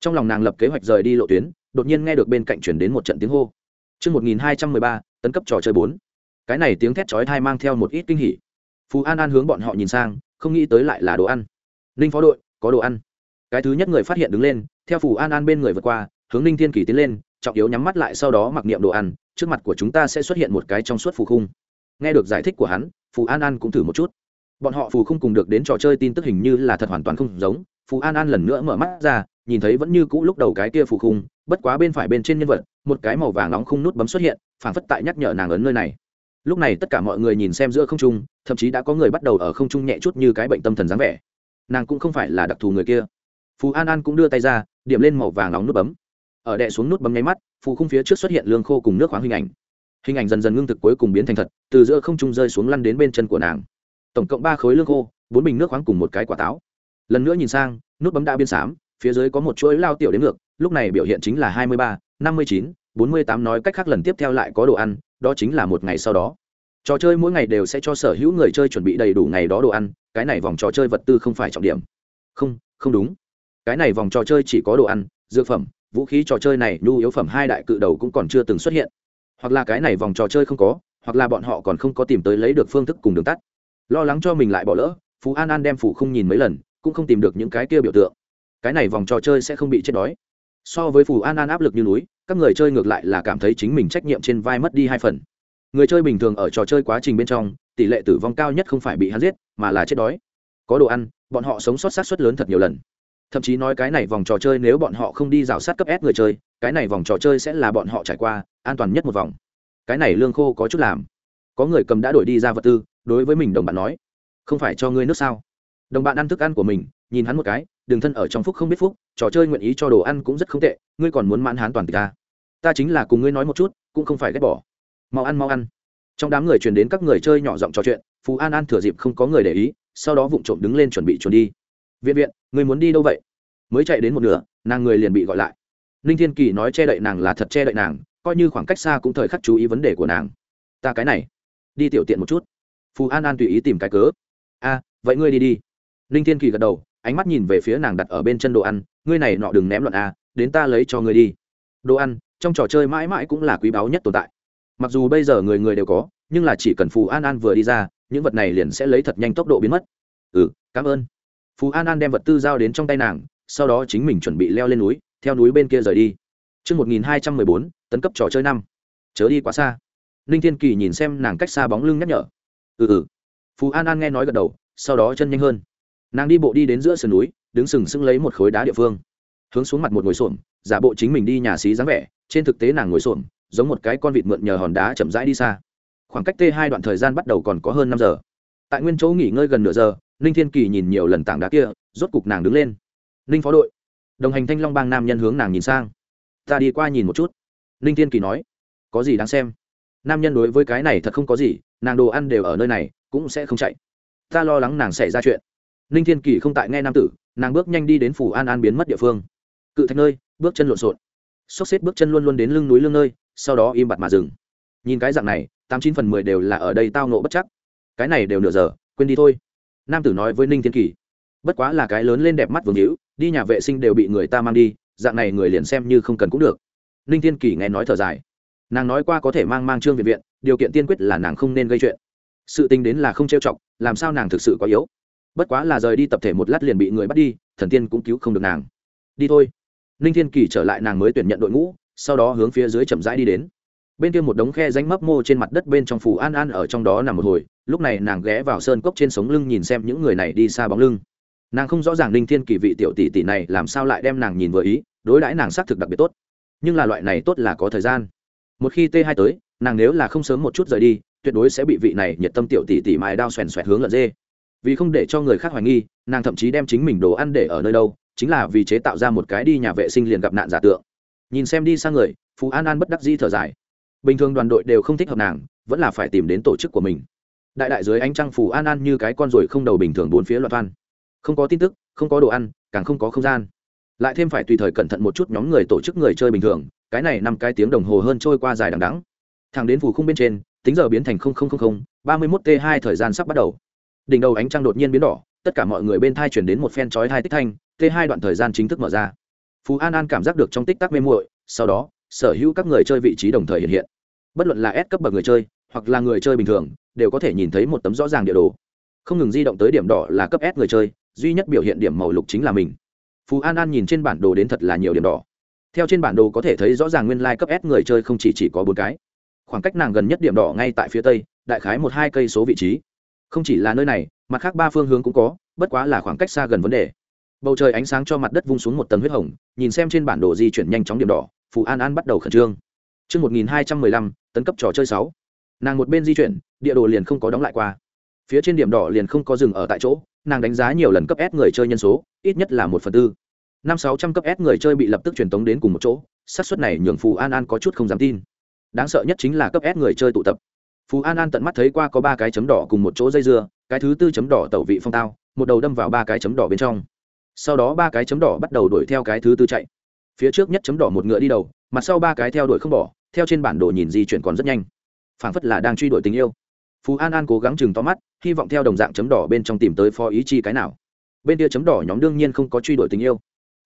Trong lòng nàng lập kế hoạch rời đi lộ tuyến đột nhiên nghe được bên cạnh chuyển đến một trận tiếng hô. Trước 1213, tấn cấp trò chơi 4. Cái này tiếng thét chói tai mang theo một ít kinh hỉ. Phú An An hướng bọn họ nhìn sang, không nghĩ tới lại là đồ ăn. Ninh phó đội, có đồ ăn. Cái thứ nhất người phát hiện đứng lên, theo Phù An An bên người vượt qua, hướng Ninh Thiên Kỳ tiến lên, trọng yếu nhắm mắt lại sau đó mặc niệm đồ ăn, trước mặt của chúng ta sẽ xuất hiện một cái trong suốt phù khung. Nghe được giải thích của hắn, Phù An An cũng thử một chút. Bọn họ phù khung cùng được đến trò chơi tin tức hình như là thật hoàn toàn không giống, Phù An An lần nữa mở mắt ra, nhìn thấy vẫn như cũ lúc đầu cái kia phù khung, bất quá bên phải bên trên nhân vật một cái màu vàng nóng không nút bấm xuất hiện phảng phất tại nhắc nhở nàng ấn nơi này lúc này tất cả mọi người nhìn xem giữa không trung, thậm chí đã có người bắt đầu ở không trung nhẹ chút như cái bệnh tâm thần dáng vẻ. Nàng cũng không phải là đặc thù người kia. Phú an an cũng đưa tay ra, điểm lên màu vàng nóng nút bấm. Ở đệ xuống nút bấm nháy mắt, phù khung phía trước xuất hiện lương khô cùng nước khoáng hình ảnh. Hình ảnh dần dần ngưng thực cuối cùng biến thành thật, từ giữa không trung rơi xuống lăn đến bên chân của nàng. Tổng cộng ba khối lương khô, bốn bình nước khoáng cùng một cái quả táo. Lần nữa nhìn sang, nút bấm đã biến xám, phía dưới có một chuỗi lao tiểu đến ngược, lúc này biểu hiện chính là hai mươi ba, năm mươi chín, bốn mươi tám nói cách khác lần tiếp theo lại có đồ ăn đó chính là một ngày sau đó. Trò chơi mỗi ngày đều sẽ cho sở hữu người chơi chuẩn bị đầy đủ ngày đó đồ ăn, cái này vòng trò chơi vật tư không phải trọng điểm. Không không đúng. Cái này vòng trò chơi chỉ có đồ ăn, dược phẩm, vũ khí trò chơi này, nhu yếu phẩm hai đại cự đầu cũng còn chưa từng xuất hiện. Hoặc là cái này vòng trò chơi không có, hoặc là bọn họ còn không có tìm tới lấy được phương thức cùng đường tắt. Lo lắng cho mình lại bỏ lỡ, phú an an đem phủ không nhìn mấy lần, cũng không tìm được những cái kia biểu tượng. Cái này vòng trò chơi sẽ không bị chết đói. So với phù an an áp lực như núi các người chơi ngược lại là cảm thấy chính mình trách nhiệm trên vai mất đi hai phần. Người chơi bình thường ở trò chơi quá trình bên trong, tỷ lệ tử vong cao nhất không phải bị hắn giết, mà là chết đói. Có đồ ăn, bọn họ sống sót sát xuất lớn thật nhiều lần. Thậm chí nói cái này vòng trò chơi nếu bọn họ không đi rào sát cấp s người chơi, cái này vòng trò chơi sẽ là bọn họ trải qua, an toàn nhất một vòng. Cái này lương khô có chút làm. Có người cầm đã đổi đi ra vật tư, đối với mình đồng bạn nói, không phải cho ngươi nước sao? Đồng bạn ăn thức ăn của mình, nhìn hắn một cái, đừng thân ở trong phúc không biết phúc, trò chơi nguyện ý cho đồ ăn cũng rất không tệ, ngươi còn muốn mãn hắn toàn ta ta chính là cùng ngươi nói một chút, cũng không phải ghét bỏ. Mau ăn mau ăn. Trong đám người truyền đến các người chơi nhỏ giọng trò chuyện, phú an an thừa dịp không có người để ý, sau đó vụng trộm đứng lên chuẩn bị chuẩn đi. Viện viện người muốn đi đâu vậy? Mới chạy đến một nửa, nàng người liền bị gọi lại. Ninh thiên kỳ nói che đậy nàng là thật che đậy nàng, coi như khoảng cách xa cũng thời khắc chú ý vấn đề của nàng. Ta cái này, đi tiểu tiện một chút. Phù an an tùy ý tìm cái cớ. A, vậy ngươi đi đi. Ninh thiên kỳ gật đầu, ánh mắt nhìn về phía nàng đặt ở bên chân đồ ăn. Ngươi này nọ đừng ném loạn a, đến ta lấy cho ngươi đi. Đồ ăn trong trò chơi mãi mãi cũng là quý báu nhất tồn tại mặc dù bây giờ người người đều có nhưng là chỉ cần phù an an vừa đi ra những vật này liền sẽ lấy thật nhanh tốc độ biến mất ừ cảm ơn phù an an đem vật tư giao đến trong tay nàng sau đó chính mình chuẩn bị leo lên núi theo núi bên kia rời đi Trước 1214, tấn cấp trò chơi năm. Chớ đi quá xa. Ninh Thiên Kỳ nhìn xem nàng cách xa bóng lưng nhắc nhở. Ừ ừ. Phù An An nghe nói gật đầu, sau đó chân nhanh hơn nàng đi bộ đi đến giữa sườn núi đứng sừng sững lấy một khối đá địa phương hướng xuống mặt một ngồi xổm giả bộ chính mình đi nhà xí dáng vẻ trên thực tế nàng ngồi xổm, giống một cái con vịt mượn nhờ hòn đá chậm rãi đi xa. Khoảng cách t hai đoạn thời gian bắt đầu còn có hơn năm giờ. Tại nguyên chỗ nghỉ ngơi gần nửa giờ, ninh thiên kỳ nhìn nhiều lần tảng đá kia, rốt cục nàng đứng lên. Ninh phó đội. Đồng hành thanh long bang nam nhân hướng nàng nhìn sang. Ta đi qua nhìn một chút. Ninh thiên kỳ nói. Có gì đáng xem? Nam nhân đối với cái này thật không có gì, nàng đồ ăn đều ở nơi này, cũng sẽ không chạy. Ta lo lắng nàng xảy ra chuyện. Ninh thiên kỳ không tại nghe nam tử, nàng bước nhanh đi đến phủ an an biến mất địa phương. Cự thạch nơi, bước chân lộn xộn sốc xếp bước chân luôn luôn đến lưng núi lưng nơi, sau đó im bặt mà dừng. Nhìn cái dạng này, tám chín phần mười đều là ở đây tao nộ bất chắc. Cái này đều nửa giờ, quên đi thôi. Nam tử nói với ninh thiên kỳ. Bất quá là cái lớn lên đẹp mắt vương hữu, đi nhà vệ sinh đều bị người ta mang đi, dạng này người liền xem như không cần cũng được. Ninh thiên kỳ nghe nói thở dài. Nàng nói qua có thể mang mang trương viện viện, điều kiện tiên quyết là nàng không nên gây chuyện. Sự tình đến là không trêu chọc, làm sao nàng thực sự có yếu? Bất quá là rời đi tập thể một lát liền bị người bắt đi, thần tiên cũng cứu không được nàng. Đi thôi ninh thiên kỳ trở lại nàng mới tuyển nhận đội ngũ, sau đó hướng phía dưới chậm rãi đi đến. Bên kia một đống khe ránh mấp mô trên mặt đất bên trong phủ an an ở trong đó nằm một hồi, lúc này nàng ghé vào sơn cốc trên sống lưng nhìn xem những người này đi xa bóng lưng. Nàng không rõ ràng ninh thiên kỳ vị tiểu tỷ tỷ này làm sao lại đem nàng nhìn vừa ý, đối đãi nàng xác thực đặc biệt tốt. Nhưng là loại này tốt là có thời gian. Một khi t hai tới, nàng nếu là không sớm một chút rời đi, tuyệt đối sẽ bị vị này nhiệt tâm tiểu tỷ tỷ mài đao xoèn xoẹt hướng lợn dê. Vì không để cho người khác hoài nghi, nàng thậm chí đem chính mình đồ ăn để ở nơi đâu chính là vì chế tạo ra một cái đi nhà vệ sinh liền gặp nạn giả tượng. Nhìn xem đi sang người, phú an an bất đắc di thở dài. Bình thường đoàn đội đều không thích hợp nàng, vẫn là phải tìm đến tổ chức của mình. Đại đại dưới ánh trăng phù an an như cái con ruồi không đầu bình thường bốn phía loạt toan không có tin tức, không có đồ ăn, càng không có không gian. Lại thêm phải tùy thời cẩn thận một chút nhóm người tổ chức người chơi bình thường, cái này năm cái tiếng đồng hồ hơn trôi qua dài đằng đắng thẳng đến phù khung bên trên, tính giờ biến thành ba mươi mốt t hai thời gian sắp bắt đầu. Đỉnh đầu ánh trăng đột nhiên biến đỏ, tất cả mọi người bên thai chuyển đến một phen chói hai tích thanh t hai đoạn thời gian chính thức mở ra. Phú an an cảm giác được trong tích tắc mê muội sau đó sở hữu các người chơi vị trí đồng thời hiện hiện. Bất luận là S cấp bậc người chơi hoặc là người chơi bình thường đều có thể nhìn thấy một tấm rõ ràng địa đồ. Không ngừng di động tới điểm đỏ là cấp S người chơi duy nhất biểu hiện điểm màu lục chính là mình. Phú an an nhìn trên bản đồ đến thật là nhiều điểm đỏ. Theo trên bản đồ có thể thấy rõ ràng nguyên lai cấp s người chơi không chỉ, chỉ có bốn cái. Khoảng cách nàng gần nhất điểm đỏ ngay tại phía tây đại khái một hai cây số vị trí. Không chỉ là nơi này mặt khác ba phương hướng cũng có bất quá là khoảng cách xa gần vấn đề bầu trời ánh sáng cho mặt đất vung xuống một tầng huyết hồng nhìn xem trên bản đồ di chuyển nhanh chóng điểm đỏ phù an an bắt đầu khẩn trương. Trước 1215, tấn cấp trò chơi 6. Nàng một bên di chuyển, địa đồ liền không có đóng lại qua. Phía trên điểm đỏ liền không có dừng ở tại chỗ, nàng đánh giá nhiều lần cấp S người chơi nhân số, ít nhất là một phần tư. Năm sáu trăm cấp s người chơi bị lập tức truyền tống đến cùng một chỗ xác suất này nhường phù an an có chút không dám tin. Đáng sợ nhất chính là cấp s người chơi tụ tập. Phù an an tận mắt thấy qua có ba cái chấm đỏ cùng một chỗ dây dưa cái thứ tư chấm đỏ tẩu vị phong tao một đầu đâm vào ba cái chấm đỏ bên trong sau đó ba cái chấm đỏ bắt đầu đuổi theo cái thứ tư chạy. Phía trước nhất chấm đỏ một ngựa đi đầu, mặt sau ba cái theo đuổi không bỏ, theo trên bản đồ nhìn di chuyển còn rất nhanh. Phảng phất là đang truy đuổi tình yêu. Phú an an cố gắng chừng to mắt, hy vọng theo đồng dạng chấm đỏ bên trong tìm tới phó ý chi cái nào. Bên kia chấm đỏ nhóm đương nhiên không có truy đuổi tình yêu.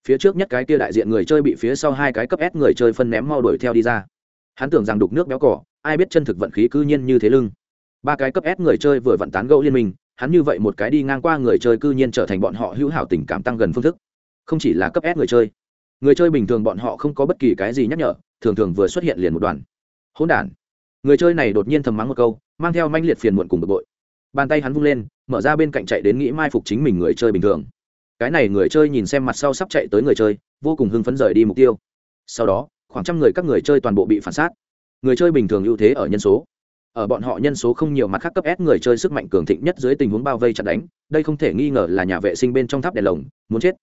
Phía trước nhất cái kia đại diện người chơi bị phía sau hai cái cấp s người chơi phân ném mau đuổi theo đi ra. Hắn tưởng rằng đục nước béo cỏ, ai biết chân thực vận khí cư nhiên như thế lưng. Ba cái cấp s người chơi vừa vận tán gẫu liên minh hắn như vậy một cái đi ngang qua người chơi cư nhiên trở thành bọn họ hữu hảo tình cảm tăng gần phương thức. Không chỉ là cấp s người chơi. Người chơi bình thường bọn họ không có bất kỳ cái gì nhắc nhở, thường thường vừa xuất hiện liền một đoàn. Hỗn đản. Người chơi này đột nhiên thầm mắng một câu, mang theo manh liệt phiền muộn cùng bực bội. Bàn tay hắn vung lên, mở ra bên cạnh chạy đến nghĩ mai phục chính mình người chơi bình thường. Cái này người chơi nhìn xem mặt sau sắp chạy tới người chơi, vô cùng hưng phấn rời đi mục tiêu. Sau đó, khoảng trăm người các người chơi toàn bộ bị phản sát. Người chơi bình thường ưu thế ở nhân số ở bọn họ nhân số không nhiều mặt khác cấp S người chơi sức mạnh cường thịnh nhất dưới tình huống bao vây chặt đánh, đây không thể nghi ngờ là nhà vệ sinh bên trong tháp đèn lồng, muốn chết.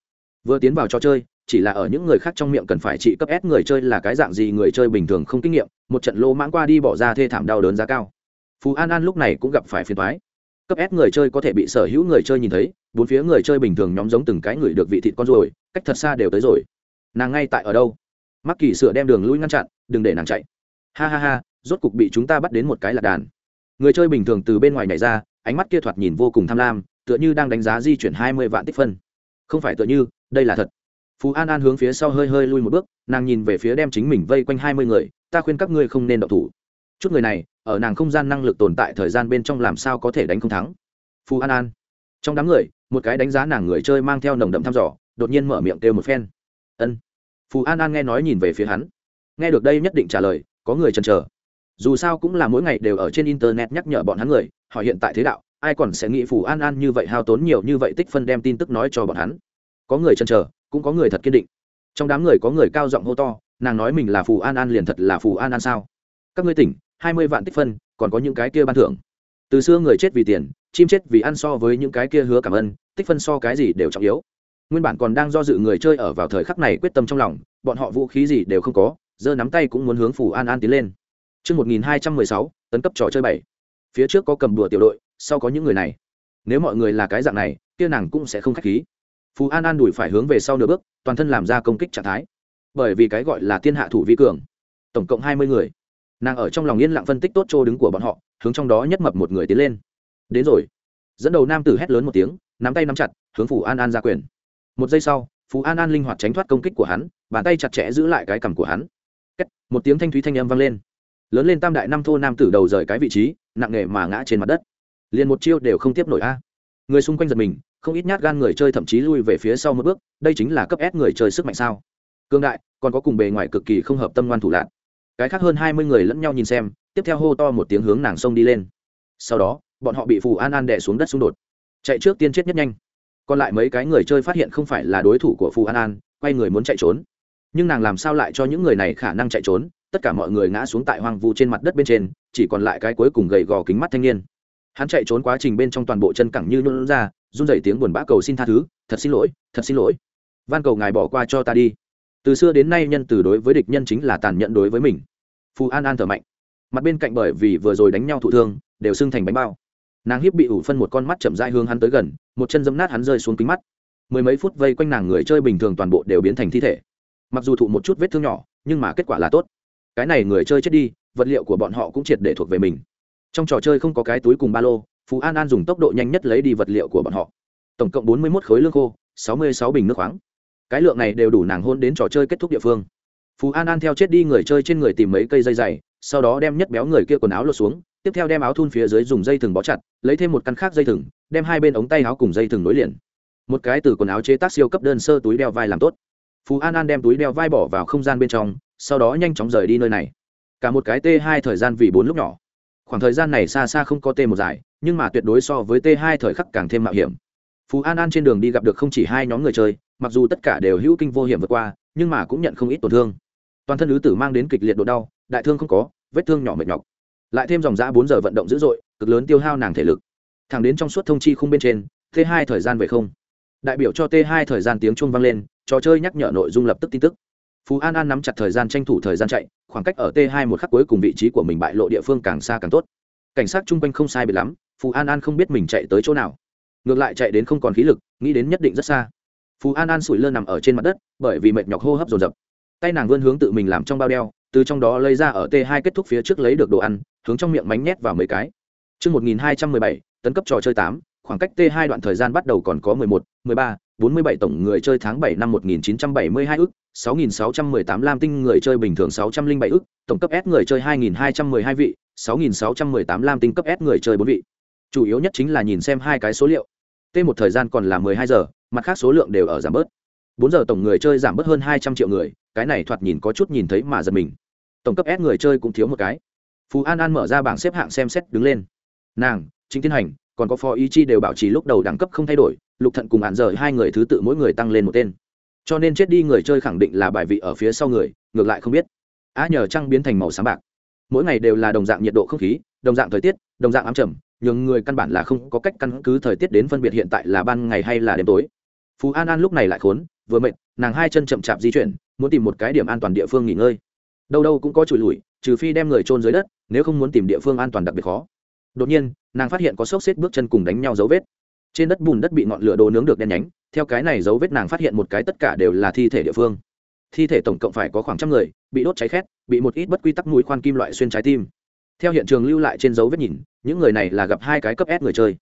Vừa tiến vào trò chơi, chỉ là ở những người khác trong miệng cần phải trị cấp S người chơi là cái dạng gì người chơi bình thường không kinh nghiệm, một trận lô mãng qua đi bỏ ra thê thảm đau đớn giá cao. Phú An An lúc này cũng gặp phải phiền toái cấp s người chơi có thể bị sở hữu người chơi nhìn thấy bốn phía người chơi bình thường nhóm giống từng cái người được vị thịt con rồi cách thật xa đều tới rồi nàng ngay tại ở đâu mắc kỳ sửa đem đường lui ngăn chặn đừng để nàng chạy ha ha ha rốt cục bị chúng ta bắt đến một cái lạc đàn. Người chơi bình thường từ bên ngoài nhảy ra, ánh mắt kia thoạt nhìn vô cùng tham lam, tựa như đang đánh giá di chuyển hai mươi vạn tích phân. Không phải tựa như, đây là thật. Phú an an hướng phía sau hơi hơi lui một bước, nàng nhìn về phía đem chính mình vây quanh hai mươi người, ta khuyên các ngươi không nên đậu thủ. Chút người này, ở nàng không gian năng lực tồn tại thời gian bên trong làm sao có thể đánh không thắng? Phú an an. Trong đám người, một cái đánh giá nàng người chơi mang theo nồng đậm thăm dò, đột nhiên mở miệng kêu một phen. Ân. Phú an an nghe nói nhìn về phía hắn. Nghe được đây nhất định trả lời, có người chần chờ dù sao cũng là mỗi ngày đều ở trên internet nhắc nhở bọn hắn người họ hiện tại thế đạo, ai còn sẽ nghĩ phù an an như vậy, hao tốn nhiều như vậy tích phân đem tin tức nói cho bọn hắn. Có người chần chờ, cũng có người thật kiên định. Trong đám người có người cao giọng hô to, nàng nói mình là phù an an liền thật là phù an an sao? Các ngươi tỉnh, hai mươi vạn tích phân, còn có những cái kia ban thưởng. Từ xưa người chết vì tiền, chim chết vì ăn so với những cái kia hứa cảm ơn, tích phân so cái gì đều trọng yếu. Nguyên bản còn đang do dự người chơi ở vào thời khắc này quyết tâm trong lòng, bọn họ vũ khí gì đều không có, giơ nắm tay cũng muốn hướng phù an an tiến lên. Trước 1216, tấn cấp trò chơi 7. Phía trước có cầm đùa tiểu đội, sau có những người này. Nếu mọi người là cái dạng này, kia nàng cũng sẽ không khách khí. Phù An An đuổi phải hướng về sau nửa bước, toàn thân làm ra công kích trạng thái. Bởi vì cái gọi là tiên hạ thủ vi cường. Tổng cộng 20 người. Nàng ở trong lòng yên lặng phân tích tốt chỗ đứng của bọn họ, hướng trong đó nhất mập một người tiến lên. Đến rồi. Dẫn đầu nam tử hét lớn một tiếng, nắm tay nắm chặt, hướng Phù An An ra quyền. Một giây sau, Phù An An linh hoạt tránh thoát công kích của hắn, bàn tay chặt chẽ giữ lại cái cằm của hắn. Kết, một tiếng thanh thúy thanh âm vang lên lớn lên tam đại năm thô nam tử đầu rời cái vị trí, nặng nề mà ngã trên mặt đất. Liền một chiêu đều không tiếp nổi a. Người xung quanh giật mình, không ít nhát gan người chơi thậm chí lui về phía sau một bước, đây chính là cấp ép người chơi sức mạnh sao. Cương đại, còn có cùng bề ngoài cực kỳ không hợp tâm ngoan thủ lạc cái khác hơn hai mươi người lẫn nhau nhìn xem, tiếp theo hô to một tiếng hướng nàng sông đi lên. Sau đó, bọn họ bị phù an an đè xuống đất xung đột. Chạy trước tiên chết nhất nhanh. Còn lại mấy cái người chơi phát hiện không phải là đối thủ của phù an an, quay người muốn chạy trốn. Nhưng nàng làm sao lại cho những người này khả năng chạy trốn? Tất cả mọi người ngã xuống tại hoang vu trên mặt đất bên trên, chỉ còn lại cái cuối cùng gầy gò kính mắt thanh niên. Hắn chạy trốn quá trình bên trong toàn bộ chân cẳng như nhuận ra, run rẩy tiếng buồn bã cầu xin tha thứ, thật xin lỗi, thật xin lỗi. Van cầu ngài bỏ qua cho ta đi. Từ xưa đến nay nhân từ đối với địch nhân chính là tàn nhẫn đối với mình. Phù an an thở mạnh. Mặt bên cạnh bởi vì vừa rồi đánh nhau thụ thương, đều sưng thành bánh bao. Nàng hiếp bị ủ phân một con mắt chậm dai hướng hắn tới gần, một chân dẫm nát hắn rơi xuống kính mắt. Mười mấy phút vây quanh nàng người chơi bình thường toàn bộ đều biến thành thi thể. Mặc dù thụ một chút vết thương nhỏ, nhưng mà kết quả là tốt cái này người chơi chết đi, vật liệu của bọn họ cũng triệt để thuộc về mình. Trong trò chơi không có cái túi cùng ba lô, phú an an dùng tốc độ nhanh nhất lấy đi vật liệu của bọn họ. Tổng cộng bốn mươi một khối lương khô, sáu mươi sáu bình nước khoáng. Cái lượng này đều đủ nàng hôn đến trò chơi kết thúc địa phương. Phú an an theo chết đi người chơi trên người tìm mấy cây dây dày, sau đó đem nhất béo người kia quần áo lột xuống, tiếp theo đem áo thun phía dưới dùng dây thừng bó chặt, lấy thêm một căn khác dây thừng, đem hai bên ống tay áo cùng dây thừng nối liền. Một cái từ quần áo chế tác siêu cấp đơn sơ túi đeo vai làm tốt. Phú an an đem túi đeo vai bỏ vào không gian bên trong sau đó nhanh chóng rời đi nơi này. Cả một cái t 2 thời gian vì bốn lúc nhỏ. Khoảng thời gian này xa xa không có t một dài, nhưng mà tuyệt đối so với t 2 thời khắc càng thêm mạo hiểm. Phú an an trên đường đi gặp được không chỉ hai nhóm người chơi, mặc dù tất cả đều hữu kinh vô hiểm vượt qua, nhưng mà cũng nhận không ít tổn thương. Toàn thân ứ tử mang đến kịch liệt độ đau, đại thương không có, vết thương nhỏ mệt nhọc. Lại thêm dòng giã bốn giờ vận động dữ dội, cực lớn tiêu hao nàng thể lực. Thẳng đến trong suốt thông chi khung bên trên, t 2 thời gian về không. Đại biểu cho t 2 thời gian tiếng chuông vang lên, trò chơi nhắc nhở nội dung lập tức tin tức phú an an nắm chặt thời gian tranh thủ thời gian chạy khoảng cách ở t 2 một khắc cuối cùng vị trí của mình bại lộ địa phương càng xa càng tốt. Cảnh sát chung quanh không sai biệt lắm phú an an không biết mình chạy tới chỗ nào. Ngược lại chạy đến không còn khí lực nghĩ đến nhất định rất xa. Phú an an sủi lơ nằm ở trên mặt đất bởi vì mệt nhọc hô hấp dồn dập. Tay nàng vươn hướng tự mình làm trong bao đeo từ trong đó lấy ra ở t 2 kết thúc phía trước lấy được đồ ăn hướng trong miệng mánh nhét vào mấy cái. Trước 1217, tấn cấp trò chơi 8, khoảng cách t 2 đoạn thời gian bắt đầu còn có 11, 13, 47 tổng người chơi tháng 7 năm 1972 ức, 6.618 lam tinh người chơi bình thường 607 ức, tổng cấp S người chơi 2.212 vị, 6.618 lam tinh cấp S người chơi 4 vị. Chủ yếu nhất chính là nhìn xem hai cái số liệu. T một thời gian còn là 12 giờ, mặt khác số lượng đều ở giảm bớt. 4 giờ tổng người chơi giảm bớt hơn 200 triệu người, cái này thoạt nhìn có chút nhìn thấy mà giật mình. Tổng cấp S người chơi cũng thiếu một cái. Phú An An mở ra bảng xếp hạng xem xét đứng lên. Nàng, chính tiến hành, còn có phó ý chi đều bảo trì lúc đầu đẳng cấp không thay đổi, lục thận cùng hạn rời hai người thứ tự mỗi người tăng lên một tên. Cho nên chết đi người chơi khẳng định là bài vị ở phía sau người, ngược lại không biết. Á nhờ trăng biến thành màu sáng bạc. Mỗi ngày đều là đồng dạng nhiệt độ không khí, đồng dạng thời tiết, đồng dạng ám trầm nhưng người căn bản là không có cách căn cứ thời tiết đến phân biệt hiện tại là ban ngày hay là đêm tối. Phú an an lúc này lại khốn, vừa mệt, nàng hai chân chậm chạp di chuyển, muốn tìm một cái điểm an toàn địa phương nghỉ ngơi. Đâu đâu cũng có trụi lùi trừ phi đem người trôn dưới đất, nếu không muốn tìm địa phương an toàn đặc biệt khó. Đột nhiên, nàng phát hiện có xốc xếp bước chân cùng đánh nhau dấu vết trên đất bùn đất bị ngọn lửa đồ nướng được đen nhánh, theo cái này dấu vết nàng phát hiện một cái tất cả đều là thi thể địa phương. Thi thể tổng cộng phải có khoảng trăm người, bị đốt cháy khét, bị một ít bất quy tắc mũi khoan kim loại xuyên trái tim. Theo hiện trường lưu lại trên dấu vết nhìn, những người này là gặp hai cái cấp ép người chơi.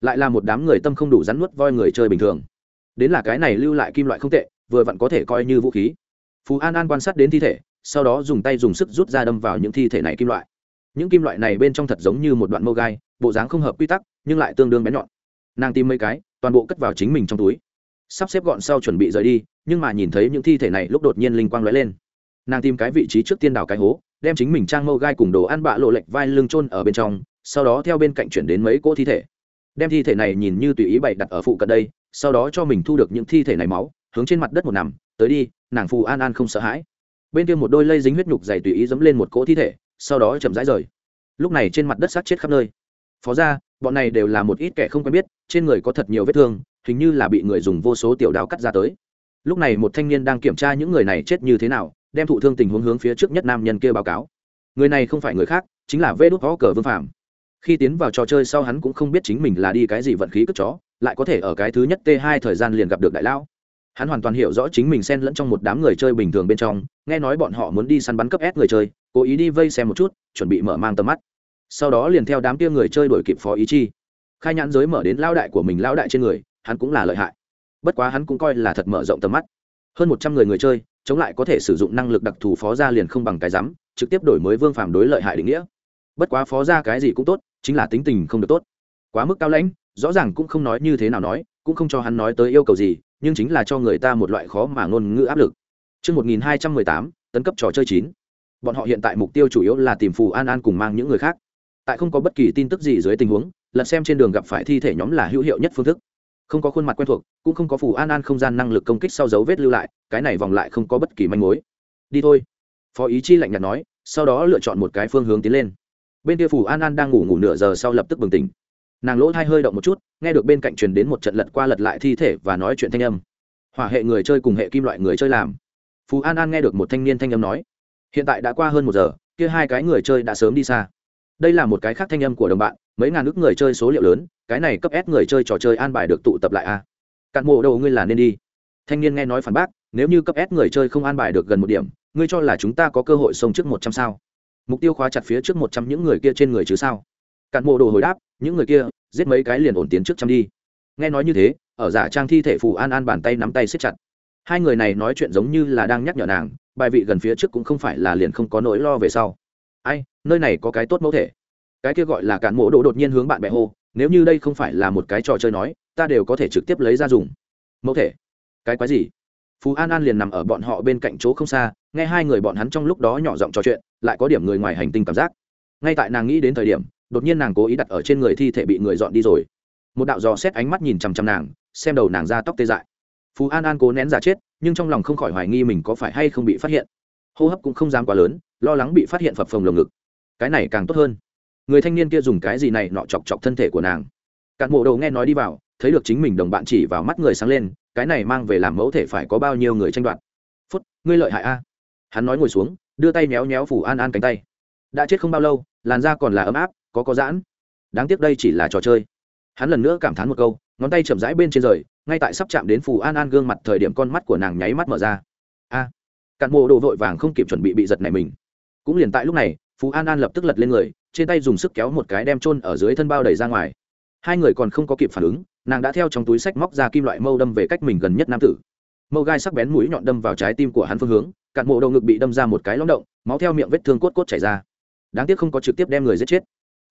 Lại là một đám người tâm không đủ rắn nuốt voi người chơi bình thường. Đến là cái này lưu lại kim loại không tệ, vừa vặn có thể coi như vũ khí. Phú an an quan sát đến thi thể, sau đó dùng tay dùng sức rút ra đâm vào những thi thể này kim loại. Những kim loại này bên trong thật giống như một đoạn mô gai, bộ dáng không hợp quy tắc, nhưng lại tương đương bén nhọn nàng tìm mấy cái, toàn bộ cất vào chính mình trong túi. Sắp xếp gọn sau chuẩn bị rời đi, nhưng mà nhìn thấy những thi thể này lúc đột nhiên linh quang lóe lên. Nàng tìm cái vị trí trước tiên đào cái hố, đem chính mình trang mâu gai cùng đồ ăn bạ lộ lệch vai lưng trôn ở bên trong, sau đó theo bên cạnh chuyển đến mấy cỗ thi thể. Đem thi thể này nhìn như tùy ý bày đặt ở phụ cận đây, sau đó cho mình thu được những thi thể này máu, hướng trên mặt đất một nằm, tới đi, nàng phù an an không sợ hãi. Bên kia một đôi lây dính huyết nhục dày tùy ý dẫm lên một cỗ thi thể, sau đó chậm rãi rời. Lúc này trên mặt đất sát chết khắp nơi. Phó ra bọn này đều là một ít kẻ không quen biết, trên người có thật nhiều vết thương, hình như là bị người dùng vô số tiểu đào cắt ra tới. Lúc này một thanh niên đang kiểm tra những người này chết như thế nào, đem thụ thương tình huống hướng phía trước nhất nam nhân kia báo cáo. Người này không phải người khác, chính là vê đốt võ cờ vương phạm khi tiến vào trò chơi sau hắn cũng không biết chính mình là đi cái gì vận khí cất chó, lại có thể ở cái thứ nhất t hai thời gian liền gặp được đại lão. Hắn hoàn toàn hiểu rõ chính mình xen lẫn trong một đám người chơi bình thường bên trong, nghe nói bọn họ muốn đi săn bắn cấp s người chơi, cố ý đi vây xem một chút, chuẩn bị mở mang tầm mắt sau đó liền theo đám kia người chơi đổi kịp phó ý chi. Khai nhãn giới mở đến lao đại của mình lao đại trên người hắn cũng là lợi hại. Bất quá hắn cũng coi là thật mở rộng tầm mắt. Hơn một trăm người người chơi chống lại có thể sử dụng năng lực đặc thù phó gia liền không bằng cái rắm trực tiếp đổi mới vương phàm đối lợi hại định nghĩa. Bất quá phó gia cái gì cũng tốt chính là tính tình không được tốt. Quá mức cao lãnh rõ ràng cũng không nói như thế nào nói cũng không cho hắn nói tới yêu cầu gì nhưng chính là cho người ta một loại khó mà ngôn ngữ áp lực. Trước 1218, tấn cấp trò chơi 9. Bọn họ hiện tại mục tiêu chủ yếu là tìm Phù An An cùng mang những người khác. Tại không có bất kỳ tin tức gì dưới tình huống, lật xem trên đường gặp phải thi thể nhóm là hữu hiệu nhất phương thức. Không có khuôn mặt quen thuộc, cũng không có Phù An An không gian năng lực công kích sau dấu vết lưu lại, cái này vòng lại không có bất kỳ manh mối. Đi thôi. Phó ý chi lạnh nhạt nói, sau đó lựa chọn một cái phương hướng tiến lên. Bên kia Phù An An đang ngủ ngủ nửa giờ sau lập tức bừng tỉnh nàng lỗ thai hơi động một chút nghe được bên cạnh truyền đến một trận lật qua lật lại thi thể và nói chuyện thanh âm hỏa hệ người chơi cùng hệ kim loại người chơi làm phù an an nghe được một thanh niên thanh âm nói hiện tại đã qua hơn một giờ kia hai cái người chơi đã sớm đi xa đây là một cái khác thanh âm của đồng bạn, mấy ngàn nước người chơi số liệu lớn, cái này cấp ép người chơi trò chơi an bài được tụ tập lại a à? cạn mộ đầu ngươi là nên đi. Thanh niên nghe nói phản bác, nếu như cấp ép người chơi không an bài được gần một điểm, ngươi cho là chúng ta có cơ hội xông trước một trăm sao? Mục tiêu khóa chặt phía trước một trăm những người kia trên người chứ sao? Cạn mộ đồ hồi đáp, những người kia, giết mấy cái liền ổn tiến trước trăm đi. Nghe nói như thế, ở giả trang thi thể phù an an bàn tay nắm tay siết chặt. Hai người này nói chuyện giống như là đang nhắc nhở nàng, bài vị gần phía trước cũng không phải là liền không có nỗi lo về sau ai, nơi này có cái tốt mẫu thể. Cái kia gọi là cạn mộ đồ đột nhiên hướng bạn bè hô, nếu như đây không phải là một cái trò chơi nói, ta đều có thể trực tiếp lấy ra dùng. Mẫu thể? Cái quái gì? Phú an an liền nằm ở bọn họ bên cạnh chỗ không xa, nghe hai người bọn hắn trong lúc đó nhỏ giọng trò chuyện, lại có điểm người ngoài hành tinh cảm giác. Ngay tại nàng nghĩ đến thời điểm, đột nhiên nàng cố ý đặt ở trên người thi thể bị người dọn đi rồi. Một đạo dò xét ánh mắt nhìn chằm chằm nàng, xem đầu nàng ra tóc tê dại. Phú an an cố nén giả chết, nhưng trong lòng không khỏi hoài nghi mình có phải hay không bị phát hiện. Hô hấp cũng không dám quá lớn lo lắng bị phát hiện phập phồng lồng ngực. Cái này càng tốt hơn. Người thanh niên kia dùng cái gì này nọ chọc chọc thân thể của nàng. Cạn mộ đầu nghe nói đi vào thấy được chính mình đồng bạn chỉ vào mắt người sáng lên cái này mang về làm mẫu thể phải có bao nhiêu người tranh đoạt. Phút ngươi lợi hại a. Hắn nói ngồi xuống đưa tay méo méo phủ an an cánh tay. Đã chết không bao lâu làn da còn là ấm áp có có giãn. Đáng tiếc đây chỉ là trò chơi. Hắn lần nữa cảm thán một câu ngón tay chậm rãi bên trên rời ngay tại sắp chạm đến phù an an gương mặt thời điểm con mắt của nàng nháy mắt mở ra. A. À, cạn mộ đồ vội vàng không kịp chuẩn bị bị giật này mình cũng liền tại lúc này phù an an lập tức lật lên người, trên tay dùng sức kéo một cái đem trôn ở dưới thân bao đẩy ra ngoài. Hai người còn không có kịp phản ứng, nàng đã theo trong túi sách móc ra kim loại mâu đâm về cách mình gần nhất nam tử. Mâu gai sắc bén mũi nhọn đâm vào trái tim của hắn phương hướng, cạn mộ đầu ngực bị đâm ra một cái lõng động, máu theo miệng vết thương cốt cốt chảy ra. Đáng tiếc không có trực tiếp đem người giết chết.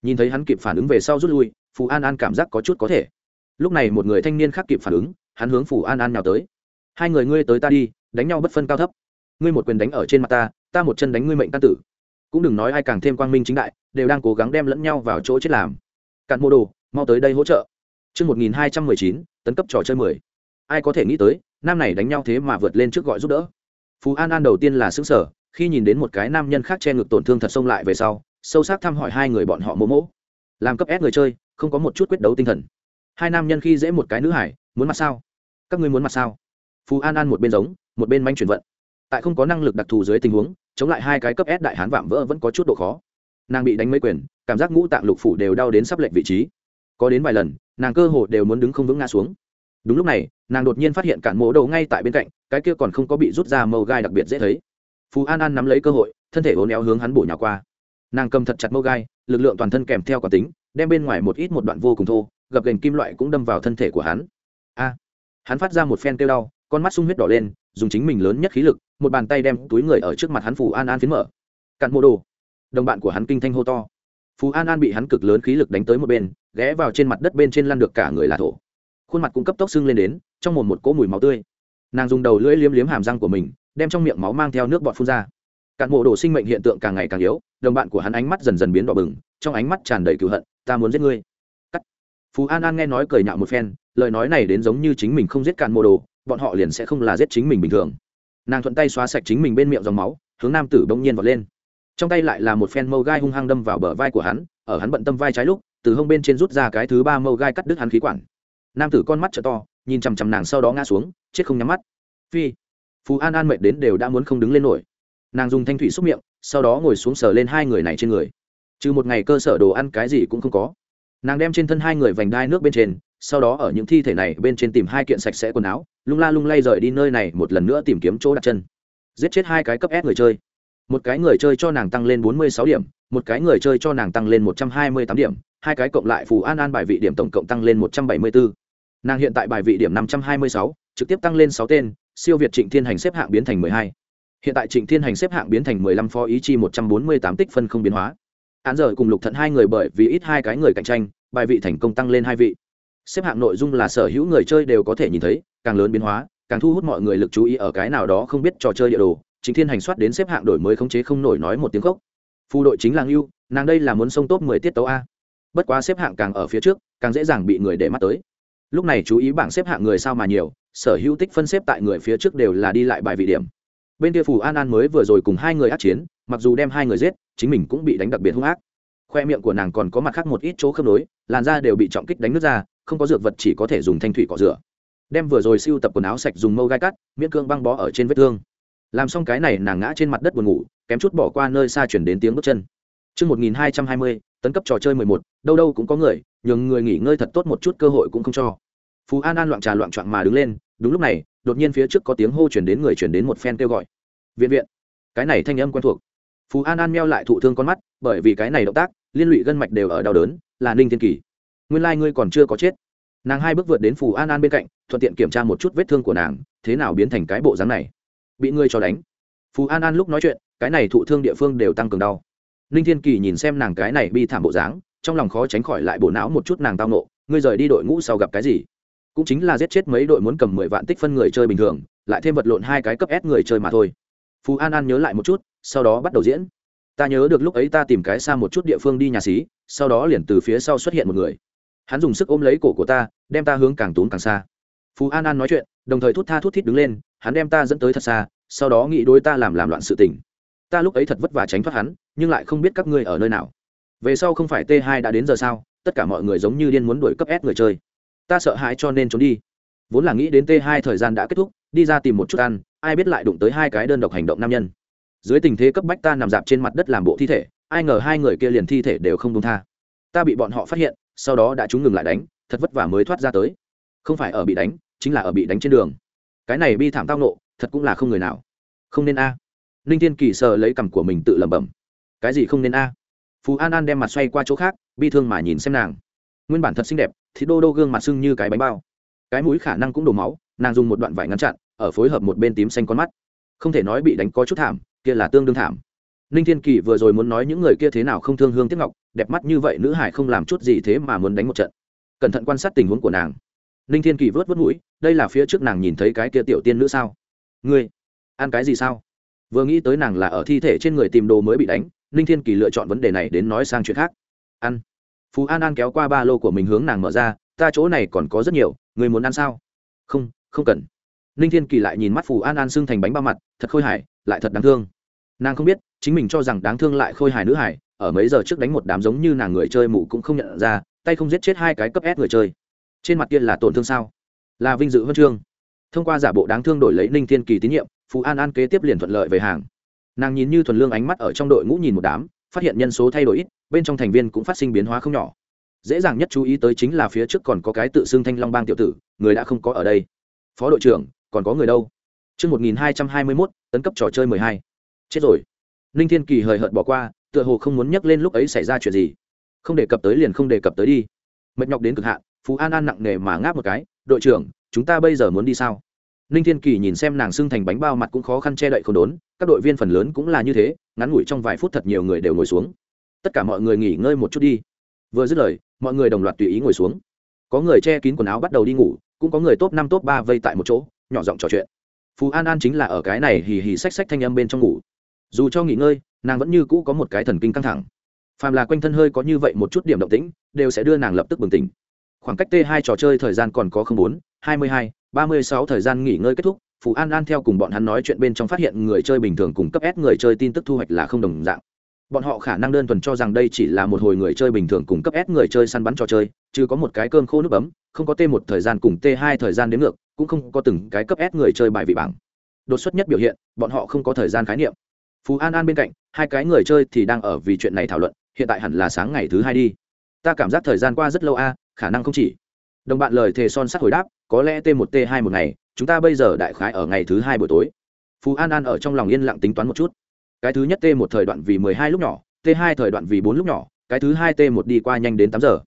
Nhìn thấy hắn kịp phản ứng về sau rút lui phù an an cảm giác có chút có thể. Lúc này một người thanh niên khác kịp phản ứng, hắn hướng phù an an nào tới. Hai người ngươi tới ta đi, đánh nhau bất phân cao thấp. Ngươi một quyền đánh ở trên mặt ta ta một chân đánh ngươi mệnh tan tử. Cũng đừng nói ai càng thêm quang minh chính đại đều đang cố gắng đem lẫn nhau vào chỗ chết làm. Cạn mô đồ mau tới đây hỗ trợ. Trước 1219, tấn cấp trò chơi 10. Ai có thể nghĩ tới, nam này đánh nhau thế mà vượt lên trước gọi giúp đỡ. Phú An An đầu tiên là xứng sở, khi nhìn đến một cái nam nhân khác che ngực tổn thương thật xông lại về sau, sâu sắc thăm hỏi hai người bọn họ mô mỗ. Làm cấp ép người chơi không có một chút quyết đấu tinh thần. Hai nam nhân khi dễ một cái nữ hải muốn mặt sao? Các ngươi muốn mặt sao? Phú an an một bên giống một bên manh chuyển vận. Tại không có năng lực đặc thù dưới tình huống chống lại hai cái cấp ép đại hán vạm vỡ vẫn có chút độ khó. Nàng bị đánh mấy quyền, cảm giác ngũ tạng lục phủ đều đau đến sắp lệch vị trí. Có đến vài lần, nàng cơ hồ đều muốn đứng không vững ngã xuống. Đúng lúc này, nàng đột nhiên phát hiện cản mộ đầu ngay tại bên cạnh, cái kia còn không có bị rút ra màu gai đặc biệt dễ thấy. Phú an an nắm lấy cơ hội, thân thể uốn néo hướng hắn bổ nhào qua. Nàng cầm thật chặt mâu gai, lực lượng toàn thân kèm theo quả tính, đem bên ngoài một ít một đoạn vô cùng thô, gập gành kim loại cũng đâm vào thân thể của hắn. A! Hắn phát ra một phen kêu đau, con mắt sung huyết đỏ lên, dùng chính mình lớn nhất khí lực một bàn tay đem túi người ở trước mặt hắn phù an an phiến mở. Cặn mô đồ. Đồng bạn của hắn kinh thanh hô to. Phù an an bị hắn cực lớn khí lực đánh tới một bên, ghé vào trên mặt đất bên trên lăn được cả người là thổ. Khuôn mặt cũng cấp tốc sưng lên đến, trong một một cỗ mùi máu tươi. Nàng dùng đầu lưỡi liếm liếm hàm răng của mình, đem trong miệng máu mang theo nước bọt phun ra. Cạn mộ đồ sinh mệnh hiện tượng càng ngày càng yếu, đồng bạn của hắn ánh mắt dần dần biến đỏ bừng, trong ánh mắt tràn đầy cựu hận, ta muốn giết ngươi. Cắt. Phú an an nghe nói cười nhạo một phen, lời nói này đến giống như chính mình không giết cạn mộ đồ, bọn họ liền sẽ không là giết chính mình bình thường nàng thuận tay xóa sạch chính mình bên miệng dòng máu, hướng nam tử bỗng nhiên vọt lên. Trong tay lại là một phen mâu gai hung hăng đâm vào bờ vai của hắn, ở hắn bận tâm vai trái lúc, từ hông bên trên rút ra cái thứ ba mâu gai cắt đứt hắn khí quản. Nam tử con mắt t to, nhìn chằm chằm nàng sau đó ngã xuống, chết không nhắm mắt. Phi phú an an mệt đến đều đã muốn không đứng lên nổi. Nàng dùng thanh thủy xúc miệng, sau đó ngồi xuống sờ lên hai người này trên người. Trừ một ngày cơ sở đồ ăn cái gì cũng không có. Nàng đem trên thân hai người vành đai nước bên trên sau đó ở những thi thể này bên trên tìm hai kiện sạch sẽ quần áo, lung la lung lay rời đi nơi này một lần nữa tìm kiếm chỗ đặt chân. Giết chết hai cái cấp s người chơi. Một cái người chơi cho nàng tăng lên bốn mươi sáu điểm, một cái người chơi cho nàng tăng lên một trăm hai mươi tám điểm, hai cái cộng lại phù an an bài vị điểm tổng cộng tăng lên một trăm bảy mươi bốn nàng hiện tại bài vị điểm năm trăm hai mươi sáu, trực tiếp tăng lên sáu tên, siêu việt trịnh thiên hành xếp hạng biến thành mười hai. Hiện tại trịnh thiên hành xếp hạng biến thành mười lăm phó ý chi một trăm bốn mươi tám tích phân không biến hóa. Án giờ cùng lục thận hai người bởi vì ít hai cái người cạnh tranh, bài vị thành công tăng lên hai vị xếp hạng nội dung là sở hữu người chơi đều có thể nhìn thấy, càng lớn biến hóa, càng thu hút mọi người lực chú ý ở cái nào đó không biết trò chơi địa đồ. Chính thiên hành soát đến xếp hạng đổi mới khống chế không nổi nói một tiếng khốc. Phu đội chính là ngưu, nàng đây là muốn sông top mười tiết tấu a. Bất quá xếp hạng càng ở phía trước, càng dễ dàng bị người để mắt tới. Lúc này chú ý bảng xếp hạng người sao mà nhiều, sở hữu tích phân xếp tại người phía trước đều là đi lại bài vị điểm. Bên kia phù an an mới vừa rồi cùng hai người át chiến, mặc dù đem hai người giết, chính mình cũng bị đánh đặc biệt hung ác. Khoe miệng của nàng còn có mặt khác một ít chỗ khớp nối, làn da đều bị trọng kích đánh nước ra không có dược vật chỉ có thể dùng thanh thủy cọ rửa đem vừa rồi siêu tập quần áo sạch dùng mâu gai cắt miễn cương băng bó ở trên vết thương làm xong cái này nàng ngã trên mặt đất buồn ngủ kém chút bỏ qua nơi xa chuyển đến tiếng bước chân Trước 1220, tấn cấp trò chơi 11, đâu đâu cũng có người, nhường người nghỉ ngơi thật tốt một chút cơ hội cũng không cho. Phú An An loạn trà loạn trạng mà đứng lên, đúng lúc này, đột nhiên phía trước có tiếng hô chuyển đến người chuyển đến một phen kêu gọi. Viện viện. Cái này thanh âm quen thuộc. Phú An An meo lại thụ thương con mắt, bởi vì cái này động tác, liên lụy gân mạch đều ở đau đớn, là Ninh Thiên Kỳ. Nguyên lai ngươi còn chưa có chết. Nàng hai bước vượt đến Phù An An bên cạnh, thuận tiện kiểm tra một chút vết thương của nàng, thế nào biến thành cái bộ dáng này. Bị ngươi cho đánh. Phù an an lúc nói chuyện cái này thụ thương địa phương đều tăng cường đau. Ninh thiên kỳ nhìn xem nàng cái này bi thảm bộ dáng trong lòng khó tránh khỏi lại bộ não một chút nàng tao nộ ngươi rời đi đội ngũ sau gặp cái gì? Cũng chính là giết chết mấy đội muốn cầm mười vạn tích phân người chơi bình thường lại thêm vật lộn hai cái cấp s người chơi mà thôi. Phú an an nhớ lại một chút sau đó bắt đầu diễn. Ta nhớ được lúc ấy ta tìm cái xa một chút địa phương đi nhà xí sau đó liền từ phía sau xuất hiện một người hắn dùng sức ôm lấy cổ của ta, đem ta hướng càng tốn càng xa. Phú an an nói chuyện, đồng thời thút tha thút thít đứng lên, hắn đem ta dẫn tới thật xa, sau đó nghĩ đối ta làm làm loạn sự tình. Ta lúc ấy thật vất vả tránh thoát hắn, nhưng lại không biết các ngươi ở nơi nào. Về sau không phải t 2 đã đến giờ sao, tất cả mọi người giống như điên muốn đuổi cấp s người chơi. Ta sợ hãi cho nên trốn đi. Vốn là nghĩ đến t 2 thời gian đã kết thúc, đi ra tìm một chút ăn, ai biết lại đụng tới hai cái đơn độc hành động nam nhân. Dưới tình thế cấp bách ta nằm dạp trên mặt đất làm bộ thi thể, ai ngờ hai người kia liền thi thể đều không đúng tha. Ta bị bọn họ phát hiện sau đó đã chúng ngừng lại đánh, thật vất vả mới thoát ra tới. Không phải ở bị đánh, chính là ở bị đánh trên đường. Cái này bi thảm tao nộ, thật cũng là không người nào. Không nên a. Ninh thiên kỳ sờ lấy cằm của mình tự lẩm bẩm. Cái gì không nên a? Phú an an đem mặt xoay qua chỗ khác, bi thương mà nhìn xem nàng. Nguyên bản thật xinh đẹp thì đô đô gương mặt sưng như cái bánh bao. Cái mũi khả năng cũng đổ máu, nàng dùng một đoạn vải ngăn chặn, ở phối hợp một bên tím xanh con mắt. Không thể nói bị đánh có chút thảm, kia là tương đương thảm ninh thiên kỳ vừa rồi muốn nói những người kia thế nào không thương hương tiếc ngọc, đẹp mắt như vậy nữ hải không làm chút gì thế mà muốn đánh một trận. Cẩn thận quan sát tình huống của nàng. Ninh thiên kỳ vớt vớt mũi, đây là phía trước nàng nhìn thấy cái kia tiểu tiên nữ sao? Ngươi, ăn cái gì sao? Vừa nghĩ tới nàng là ở thi thể trên người tìm đồ mới bị đánh, ninh thiên kỳ lựa chọn vấn đề này đến nói sang chuyện khác. Ăn. Phú an an kéo qua ba lô của mình hướng nàng mở ra, ta chỗ này còn có rất nhiều người muốn ăn sao? Không không cần. Ninh thiên kỳ lại nhìn mắt phù an an xưng thành bánh bao mặt, thật khôi hài, lại thật đáng thương nàng không biết, chính mình cho rằng đáng thương lại khôi hài nữ hải ở mấy giờ trước đánh một đám giống như nàng người chơi mụ cũng không nhận ra, tay không giết chết hai cái cấp s người chơi. Trên mặt kia là tổn thương sao? Là vinh dự huân chương. Thông qua giả bộ đáng thương đổi lấy ninh thiên kỳ tín nhiệm, phú an an kế tiếp liền thuận lợi về hàng. Nàng nhìn như thuần lương ánh mắt ở trong đội ngũ nhìn một đám, phát hiện nhân số thay đổi ít, bên trong thành viên cũng phát sinh biến hóa không nhỏ. Dễ dàng nhất chú ý tới chính là phía trước còn có cái tự xưng thanh long bang tiểu tử, người đã không có ở đây. Phó đội trưởng, còn có người đâu? Chương một nghìn hai trăm hai mươi mốt, tấn cấp trò chơi 12. Chết rồi. Ninh Thiên Kỳ hời hợt bỏ qua, tựa hồ không muốn nhắc lên lúc ấy xảy ra chuyện gì. Không đề cập tới liền không đề cập tới đi. Mệt nhọc đến cực hạn, phú an an nặng nề mà ngáp một cái đội trưởng chúng ta bây giờ muốn đi sao ninh thiên kỳ nhìn xem nàng xưng thành bánh bao mặt cũng khó khăn che đậy không đốn các đội viên phần lớn cũng là như thế ngắn ngủi trong vài phút thật nhiều người đều ngồi xuống tất cả mọi người nghỉ ngơi một chút đi vừa dứt lời mọi người đồng loạt tùy ý ngồi xuống có người che kín quần áo bắt đầu đi ngủ cũng có người top năm top ba vây tại một chỗ nhỏ giọng trò chuyện phú an an chính là ở cái này hì hì xách xách thanh âm bên trong ngủ dù cho nghỉ ngơi, nàng vẫn như cũ có một cái thần kinh căng thẳng. Phàm là quanh thân hơi có như vậy một chút điểm động tĩnh, đều sẽ đưa nàng lập tức bừng tỉnh. Khoảng cách t 2 trò chơi thời gian còn có không bốn, hai mươi hai, ba mươi sáu thời gian nghỉ ngơi kết thúc phú an an theo cùng bọn hắn nói chuyện bên trong phát hiện người chơi bình thường cùng cấp s người chơi tin tức thu hoạch là không đồng dạng. Bọn họ khả năng đơn thuần cho rằng đây chỉ là một hồi người chơi bình thường cùng cấp s người chơi săn bắn trò chơi, chứ có một cái cơm khô nước bấm, không có t một thời gian cùng t hai thời gian đến ngược, cũng không có từng cái cấp s người chơi bài vị bảng. Đột xuất nhất biểu hiện, bọn họ không có thời gian khái niệm phú an an bên cạnh, hai cái người chơi thì đang ở vì chuyện này thảo luận, hiện tại hẳn là sáng ngày thứ hai đi. Ta cảm giác thời gian qua rất lâu a, khả năng không chỉ. Đồng bạn lời thề son sắt hồi đáp, có lẽ t một, t hai một ngày, chúng ta bây giờ đại khái ở ngày thứ hai buổi tối. Phú an an ở trong lòng yên lặng tính toán một chút. Cái thứ nhất t một thời đoạn vì mười hai lúc nhỏ, t hai thời đoạn vì bốn lúc nhỏ, cái thứ hai t một đi qua nhanh đến tám giờ.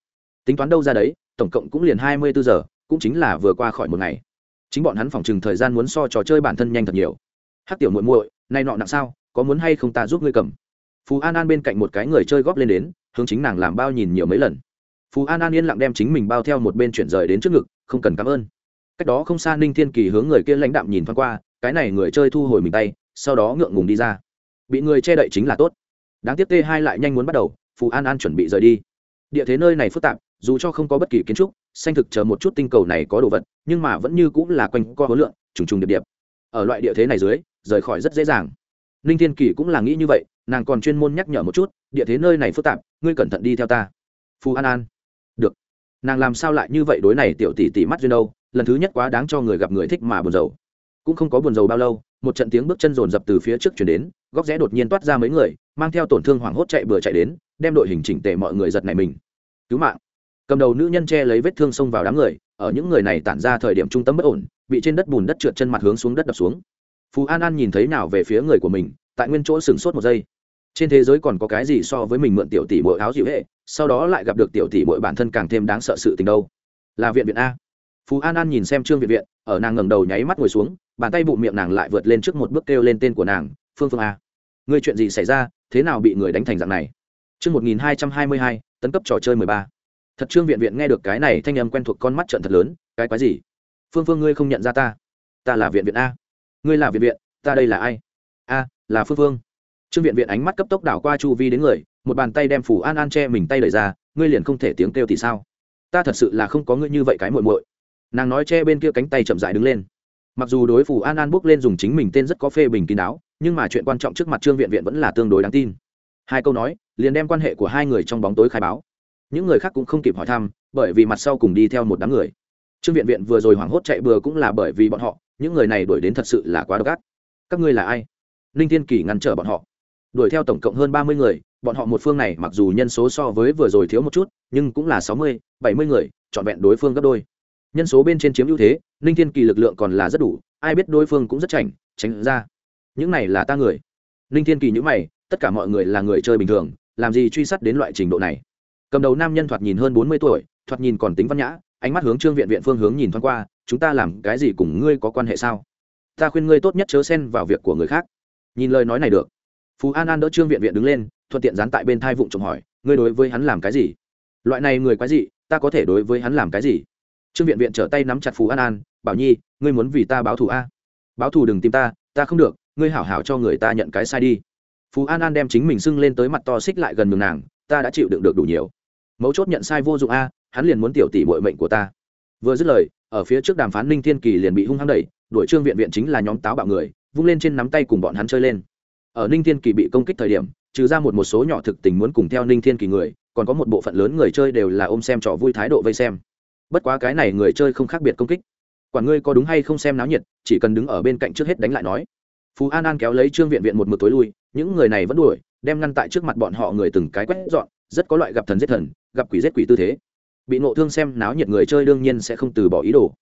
Tính toán đâu ra đấy, tổng cộng cũng liền hai mươi bốn giờ, cũng chính là vừa qua khỏi một ngày. Chính bọn hắn phòng chừng thời gian muốn so trò chơi bản thân nhanh thật nhiều. Hát tiểu muội muội, nay nọ nặng sao? Có muốn hay không ta giúp ngươi cầm? Phú an an bên cạnh một cái người chơi góp lên đến, hướng chính nàng làm bao nhìn nhiều mấy lần. Phú an an yên lặng đem chính mình bao theo một bên chuyển rời đến trước ngực, không cần cảm ơn. Cách đó không xa ninh thiên kỳ hướng người kia lãnh đạm nhìn thoáng qua, cái này người chơi thu hồi mình tay, sau đó ngượng ngùng đi ra. Bị người che đậy chính là tốt. Đáng tiếc t hai lại nhanh muốn bắt đầu, phù an an chuẩn bị rời đi. Địa thế nơi này phức tạp, dù cho không có bất kỳ kiến trúc, xanh thực chờ một chút tinh cầu này có đồ vật, nhưng mà vẫn như cũng là quanh co hối lượng, trùng trùng điệp điệp. Ở loại địa thế này dưới, rời khỏi rất dễ dàng ninh thiên kỳ cũng là nghĩ như vậy, nàng còn chuyên môn nhắc nhở một chút, địa thế nơi này phức tạp, ngươi cẩn thận đi theo ta. Phù an an. Được. Nàng làm sao lại như vậy đối này tiểu tỷ tỷ mắt duyên đâu, lần thứ nhất quá đáng cho người gặp người thích mà buồn rầu. Cũng không có buồn rầu bao lâu, một trận tiếng bước chân rồn rập từ phía trước chuyển đến, góc rẽ đột nhiên toát ra mấy người, mang theo tổn thương hoảng hốt chạy bừa chạy đến, đem đội hình chỉnh tề mọi người giật này mình. Cứu mạng. Cầm đầu nữ nhân che lấy vết thương xông vào đám người, ở những người này tản ra thời điểm trung tâm bất ổn, bị trên đất bùn đất trượt chân mặt hướng xuống đất đập xuống phú an an nhìn thấy nào về phía người của mình tại nguyên chỗ sừng sốt một giây trên thế giới còn có cái gì so với mình mượn tiểu tỷ mỗi áo dịu hệ sau đó lại gặp được tiểu tỷ mỗi bản thân càng thêm đáng sợ sự tình đâu là viện viện a phú an an nhìn xem trương viện viện ở nàng ngẩng đầu nháy mắt ngồi xuống bàn tay bụng miệng nàng lại vượt lên trước một bước kêu lên tên của nàng phương phương a người chuyện gì xảy ra thế nào bị người đánh thành dạng này Chương 1222, tấn cấp trò chơi 13. Thật Trương Viện Viện nghe được cái này thanh âm quen thuộc con mắt trợn thật lớn, cái quái gì? Phương Phương ngươi không nhận ra ta? Ta là Viện Viện a. Ngươi là Viện Viện, ta đây là ai? A, là Phương Phương. Trương Viện Viện ánh mắt cấp tốc đảo qua chu vi đến người, một bàn tay đem phủ An An che mình tay đẩy ra, ngươi liền không thể tiếng kêu thì sao? Ta thật sự là không có ngươi như vậy cái muội muội. Nàng nói che bên kia cánh tay chậm rãi đứng lên. Mặc dù đối phủ An An bước lên dùng chính mình tên rất có phê bình kín đáo, nhưng mà chuyện quan trọng trước mặt Trương Viện Viện vẫn là tương đối đáng tin hai câu nói liền đem quan hệ của hai người trong bóng tối khai báo những người khác cũng không kịp hỏi thăm bởi vì mặt sau cùng đi theo một đám người trương viện viện vừa rồi hoảng hốt chạy bừa cũng là bởi vì bọn họ những người này đuổi đến thật sự là quá độc ác. Các ngươi là ai? Ninh thiên kỳ ngăn trở bọn họ. Đuổi theo tổng cộng hơn ba mươi người, bọn họ một phương này mặc dù nhân số so với vừa rồi thiếu một chút, nhưng cũng là sáu mươi, bảy mươi người, trọn vẹn đối phương gấp đôi. Nhân số bên trên chiếm ưu thế ninh thiên kỳ lực lượng còn là rất đủ, ai biết đối phương cũng rất chảnh, tránh ra. Những này là ta người. Ninh thiên kỳ nhữ mày, tất cả mọi người là người chơi bình thường, làm gì truy sát đến loại trình độ này? Cầm đầu nam nhân thoạt nhìn hơn bốn mươi tuổi, thoạt nhìn còn tính văn nhã, ánh mắt hướng trương viện viện phương hướng nhìn thoáng qua chúng ta làm cái gì cùng ngươi có quan hệ sao? Ta khuyên ngươi tốt nhất chớ xen vào việc của người khác. Nhìn lời nói này được, phú an an đỡ trương viện viện đứng lên, thuận tiện dán tại bên thai vụng trộm hỏi, ngươi đối với hắn làm cái gì? Loại này người quái gì ta có thể đối với hắn làm cái gì? Trương viện viện trở tay nắm chặt phú an an, bảo nhi, ngươi muốn vì ta báo thù a? Báo thù đừng tìm ta ta không được, ngươi hảo hảo cho người ta nhận cái sai đi. Phú an an đem chính mình sưng lên tới mặt to xích lại gần đường nàng, ta đã chịu đựng được đủ nhiều. Mấu chốt nhận sai vô dụng a, hắn liền muốn tiểu tỷ bội mệnh của ta. Vừa dứt lời ở phía trước đàm phán ninh thiên kỳ liền bị hung hăng đẩy, đuổi trương viện viện chính là nhóm táo bạo người, vung lên trên nắm tay cùng bọn hắn chơi lên. Ở ninh thiên kỳ bị công kích thời điểm, trừ ra một một số nhỏ thực tình muốn cùng theo ninh thiên kỳ người, còn có một bộ phận lớn người chơi đều là ôm xem trò vui thái độ vây xem. Bất quá cái này người chơi không khác biệt công kích. Quản ngươi có đúng hay không xem náo nhiệt, chỉ cần đứng ở bên cạnh trước hết đánh lại nói. Phú an an kéo lấy trương viện viện một mực tối lui, những người này vẫn đuổi, đem ngăn tại trước mặt bọn họ người từng cái quét dọn, rất có loại gặp thần giết thần, gặp quỷ giết quỷ tư thế bị nộ thương xem náo nhiệt người chơi đương nhiên sẽ không từ bỏ ý đồ.